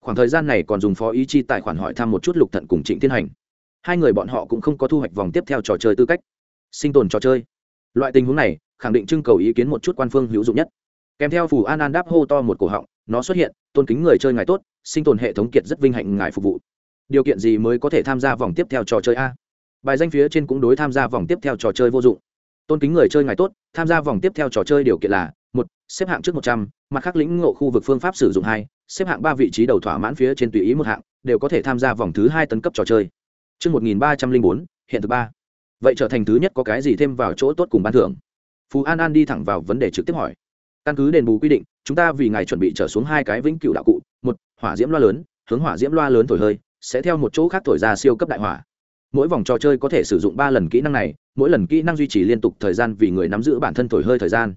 Khoảng thời gian này còn dùng phó ý chi tài khoản hỏi thăm một chút lục thận cùng trịnh thiên hành. Hai người bọn họ cũng không có thu hoạch vòng tiếp theo trò chơi tư cách. Sinh tồn trò chơi. Loại tình huống này, khẳng định trưng cầu ý kiến một chút quan phương hữu dụng nhất kèm theo phù an an đáp hô to một cổ họng nó xuất hiện tôn kính người chơi ngài tốt sinh tồn hệ thống kiệt rất vinh hạnh ngài phục vụ điều kiện gì mới có thể tham gia vòng tiếp theo trò chơi a bài danh phía trên cũng đối tham gia vòng tiếp theo trò chơi vô dụng tôn kính người chơi ngài tốt tham gia vòng tiếp theo trò chơi điều kiện là một xếp hạng trước một trăm mặt khác lĩnh ngộ khu vực phương pháp sử dụng hai xếp hạng ba vị trí đầu thỏa mãn phía trên tùy ý một hạng đều có thể tham gia vòng thứ hai tấn cấp trò chơi Trước 1304, hiện thứ ba. Vậy trở thành thứ nhất có cái gì thêm vào chỗ tốt cùng ban thưởng? Phú An An đi thẳng vào vấn đề trực tiếp hỏi. Căn cứ đền bù quy định, chúng ta vì ngài chuẩn bị trở xuống hai cái vĩnh cửu đạo cụ, một, hỏa diễm loa lớn, hướng hỏa diễm loa lớn thổi hơi, sẽ theo một chỗ khác thổi ra siêu cấp đại hỏa. Mỗi vòng trò chơi có thể sử dụng ba lần kỹ năng này, mỗi lần kỹ năng duy trì liên tục thời gian vì người nắm giữ bản thân thổi hơi thời gian.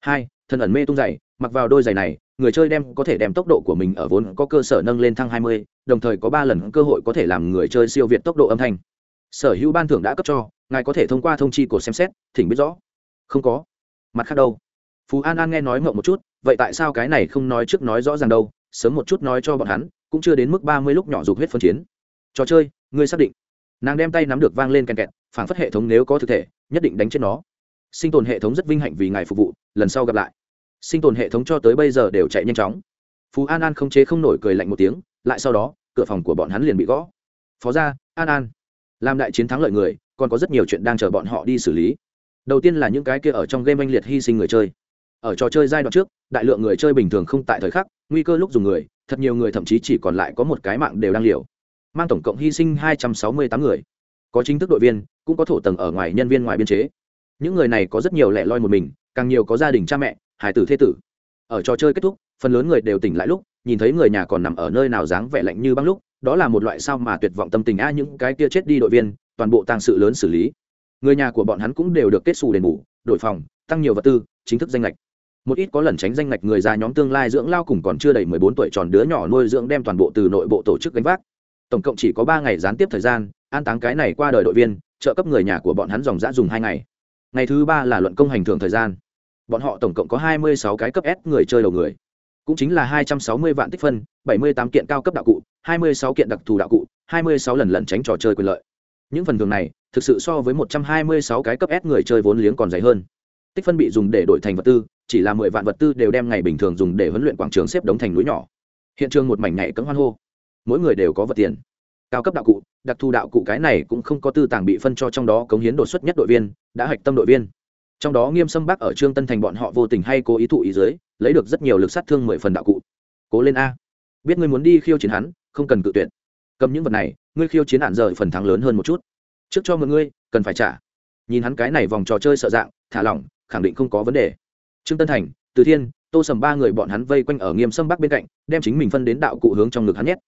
Hai, thân ẩn mê tung giày, mặc vào đôi giày này, người chơi đem có thể đem tốc độ của mình ở vốn có cơ sở nâng lên thăng 20, đồng thời có ba lần cơ hội có thể làm người chơi siêu việt tốc độ âm thanh. Sở hữu ban thưởng đã cấp cho, ngài có thể thông qua thông chi của xem xét, thỉnh biết rõ. Không có. Mặt khác đâu? Phú An An nghe nói ngậm một chút, vậy tại sao cái này không nói trước nói rõ ràng đâu, sớm một chút nói cho bọn hắn, cũng chưa đến mức 30 lúc nhỏ dục huyết phân chiến. Trò chơi, ngươi xác định. Nàng đem tay nắm được vang lên kèn kẹt, phản phất hệ thống nếu có thực thể, nhất định đánh chết nó. Sinh tồn hệ thống rất vinh hạnh vì ngài phục vụ, lần sau gặp lại sinh tồn hệ thống cho tới bây giờ đều chạy nhanh chóng phú an an không chế không nổi cười lạnh một tiếng lại sau đó cửa phòng của bọn hắn liền bị gõ phó gia an an làm đại chiến thắng lợi người còn có rất nhiều chuyện đang chờ bọn họ đi xử lý đầu tiên là những cái kia ở trong game anh liệt hy sinh người chơi ở trò chơi giai đoạn trước, đại lượng người chơi bình thường không tại thời khắc, nguy cơ lúc dùng người, thật nhiều người thậm chí chỉ còn lại có một cái mạng đều đang liều. Mang tổng cộng hy sinh hai trăm sáu mươi tám người. Có chính thức đội viên, cũng có thổ tầng ở ngoài nhân viên ngoài biên chế. Những người này có rất nhiều lẻ loi một mình, càng nhiều có gia đình cha mẹ hải tử thế tử. Ở trò chơi kết thúc, phần lớn người đều tỉnh lại lúc, nhìn thấy người nhà còn nằm ở nơi nào dáng vẻ lạnh như băng lúc, đó là một loại sao mà tuyệt vọng tâm tình a, những cái kia chết đi đội viên, toàn bộ tăng sự lớn xử lý. Người nhà của bọn hắn cũng đều được kết xù đền bù đội phòng, tăng nhiều vật tư, chính thức danh lệch một ít có lần tránh danh ngạch người già nhóm tương lai dưỡng lao cùng còn chưa đầy mười bốn tuổi tròn đứa nhỏ nuôi dưỡng đem toàn bộ từ nội bộ tổ chức gánh vác. Tổng cộng chỉ có ba ngày gián tiếp thời gian, an táng cái này qua đời đội viên, trợ cấp người nhà của bọn hắn dòng dã dùng hai ngày. Ngày thứ ba là luận công hành thường thời gian. Bọn họ tổng cộng có hai mươi sáu cái cấp s người chơi đầu người. Cũng chính là hai trăm sáu mươi vạn tích phân, bảy mươi tám kiện cao cấp đạo cụ, hai mươi sáu kiện đặc thù đạo cụ, hai mươi sáu lần lẩn tránh trò chơi quyền lợi. Những phần thưởng này, thực sự so với một trăm hai mươi sáu cái cấp s người chơi vốn liếng còn dày hơn. Tích phân bị dùng để đổi thành vật tư chỉ là mười vạn vật tư đều đem ngày bình thường dùng để huấn luyện quảng trường xếp đống thành núi nhỏ. Hiện trường một mảnh nhảy cấm hoan hô. Mỗi người đều có vật tiền. Cao cấp đạo cụ, đặc thù đạo cụ cái này cũng không có tư tàng bị phân cho trong đó cống hiến đột xuất nhất đội viên, đã hạch tâm đội viên. Trong đó nghiêm sâm bắc ở trương tân thành bọn họ vô tình hay cố ý thụ ý dưới, lấy được rất nhiều lực sát thương mười phần đạo cụ. Cố lên a. Biết ngươi muốn đi khiêu chiến hắn, không cần cự tuyệt. Cầm những vật này, ngươi khiêu chiến hạn rời phần thắng lớn hơn một chút. Trước cho mọi ngươi cần phải trả. Nhìn hắn cái này vòng trò chơi sợ dạng, thả lỏng, khẳng định không có vấn đề trương tân thành từ thiên tô sầm ba người bọn hắn vây quanh ở nghiêm sâm bắc bên cạnh đem chính mình phân đến đạo cụ hướng trong ngực hắn nhét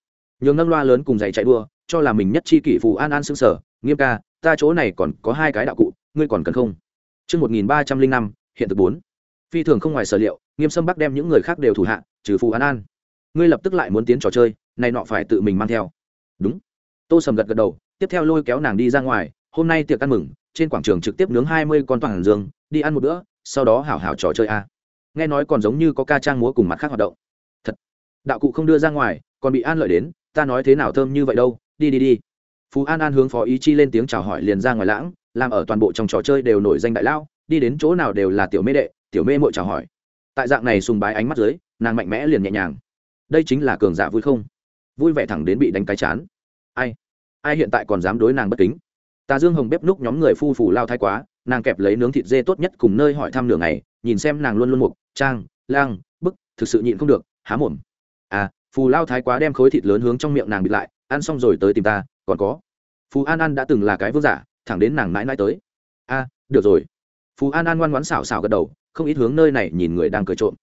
nhường nâng loa lớn cùng giày chạy đua cho là mình nhất chi kỷ phù an an xương sở nghiêm ca ta chỗ này còn có hai cái đạo cụ ngươi còn cần không Trước 1305, hiện thực 4. Phi thường không ngoài sở liệu, Nghiêm Sâm Bắc đem những người khác đều thủ hạ, trừ Phù An An. Ngươi lập tức lại muốn tiến trò chơi, này nọ phải tự mình mang theo. Đúng. Tô Sầm gật gật đầu, tiếp theo lôi kéo nàng đi ra ngoài, hôm nay tiệc ăn mừng, trên quảng trường trực tiếp nướng 20 con toàn dương, đi ăn một bữa, sau đó hảo hảo trò chơi a. Nghe nói còn giống như có ca trang múa cùng mặt khác hoạt động. Thật. Đạo cụ không đưa ra ngoài, còn bị An lợi đến, ta nói thế nào thơm như vậy đâu, đi đi đi. Phú An An hướng Phó Ý Chi lên tiếng chào hỏi liền ra ngoài lãng, làm ở toàn bộ trong trò chơi đều nổi danh đại lao đi đến chỗ nào đều là tiểu mê đệ tiểu mê mội chào hỏi tại dạng này sùng bái ánh mắt dưới nàng mạnh mẽ liền nhẹ nhàng đây chính là cường giả vui không vui vẻ thẳng đến bị đánh cái chán ai ai hiện tại còn dám đối nàng bất kính tà dương hồng bếp núc nhóm người phu phủ lao thái quá nàng kẹp lấy nướng thịt dê tốt nhất cùng nơi hỏi thăm nửa ngày, nhìn xem nàng luôn luôn mục, trang, lang, bức, thực sự nhịn không được, há mồm. À phù lao thái quá đem khối thịt lớn hướng trong miệng nàng bịt lại, ăn xong rồi tới tìm ta, còn có. Phù an an đã từng là cái vương giả, thẳng đến nàng mãi mãi tới. A được rồi. Phù an an ngoan ngoãn xảo xảo gật đầu, không ít hướng nơi này nhìn người đang cười trộm.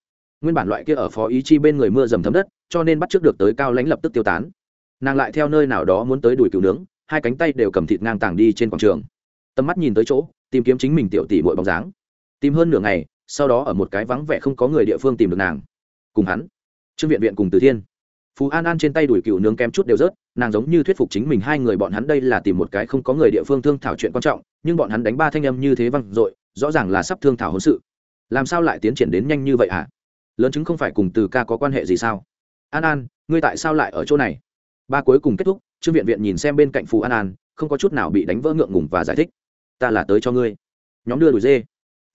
Nguyên bản loại kia ở phó ý chi bên người mưa dầm thấm đất, cho nên bắt trước được tới cao lãnh lập tức tiêu tán. Nàng lại theo nơi nào đó muốn tới đùi cừu nướng, hai cánh tay đều cầm thịt ngang tàng đi trên quảng trường tầm mắt nhìn tới chỗ, tìm kiếm chính mình tiểu tỷ bội bóng dáng. Tìm hơn nửa ngày, sau đó ở một cái vắng vẻ không có người địa phương tìm được nàng. Cùng hắn, trương viện viện cùng từ thiên. Phú an an trên tay đuổi cựu nướng kém chút đều rớt, nàng giống như thuyết phục chính mình hai người bọn hắn đây là tìm một cái không có người địa phương thương thảo chuyện quan trọng, nhưng bọn hắn đánh ba thanh âm như thế văng r rõ ràng là sắp thương thảo hôn sự. Làm sao lại tiến triển đến nhanh như vậy hả? Lớn chứng không phải cùng từ ca có quan hệ gì sao? An an, ngươi tại sao lại ở chỗ này? Ba cuối cùng kết thúc, trương viện viện nhìn xem bên cạnh phù an an, không có chút nào bị đánh vỡ ngượng ngùng và giải thích ta là tới cho ngươi. Nhóm đưa đuổi dê.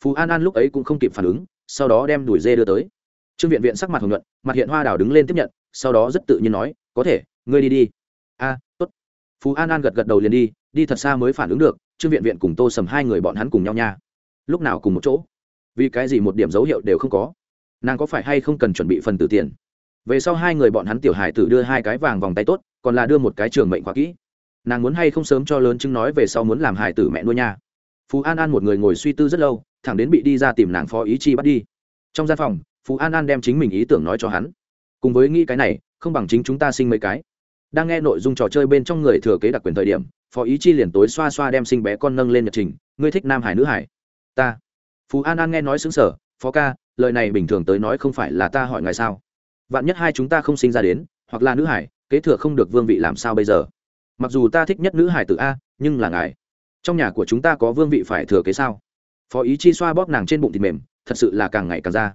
Phù an an lúc ấy cũng không kịp phản ứng, sau đó đem đuổi dê đưa tới. Trương viện viện sắc mặt hồng nhuận, mặt hiện hoa đào đứng lên tiếp nhận, sau đó rất tự nhiên nói, có thể, ngươi đi đi. A, tốt. Phú an an gật gật đầu liền đi đi thật xa mới phản ứng được, trương viện viện cùng tô sầm hai người bọn hắn cùng nhau nha. Lúc nào cùng một chỗ? Vì cái gì một điểm dấu hiệu đều không có? Nàng có phải hay không cần chuẩn bị phần từ tiền? Về sau hai người bọn hắn tiểu hải tử đưa hai cái vàng vòng tay tốt, còn là đưa một cái trường mệnh khóa kỹ nàng muốn hay không sớm cho lớn chứng nói về sau muốn làm hải tử mẹ nuôi nha. Phú an an một người ngồi suy tư rất lâu, thẳng đến bị đi ra tìm nàng phó ý chi bắt đi. Trong gian phòng, phú an an đem chính mình ý tưởng nói cho hắn. Cùng với nghĩ cái này, không bằng chính chúng ta sinh mấy cái. Đang nghe nội dung trò chơi bên trong người thừa kế đặc quyền thời điểm, phó ý chi liền tối xoa xoa đem sinh bé con nâng lên nhật trình, ngươi thích nam hải nữ hải? Ta. Phú an an nghe nói xứng sở phó ca, lời này bình thường tới nói không phải là ta hỏi ngài sao? Vạn nhất hai chúng ta không sinh ra đến, hoặc là nữ hải, kế thừa không được vương vị làm sao bây giờ? Mặc dù ta thích nhất nữ hải tử a, nhưng là ngài. Trong nhà của chúng ta có vương vị phải thừa kế sao? Phó ý chi xoa bóp nàng trên bụng thịt mềm, thật sự là càng ngày càng ra.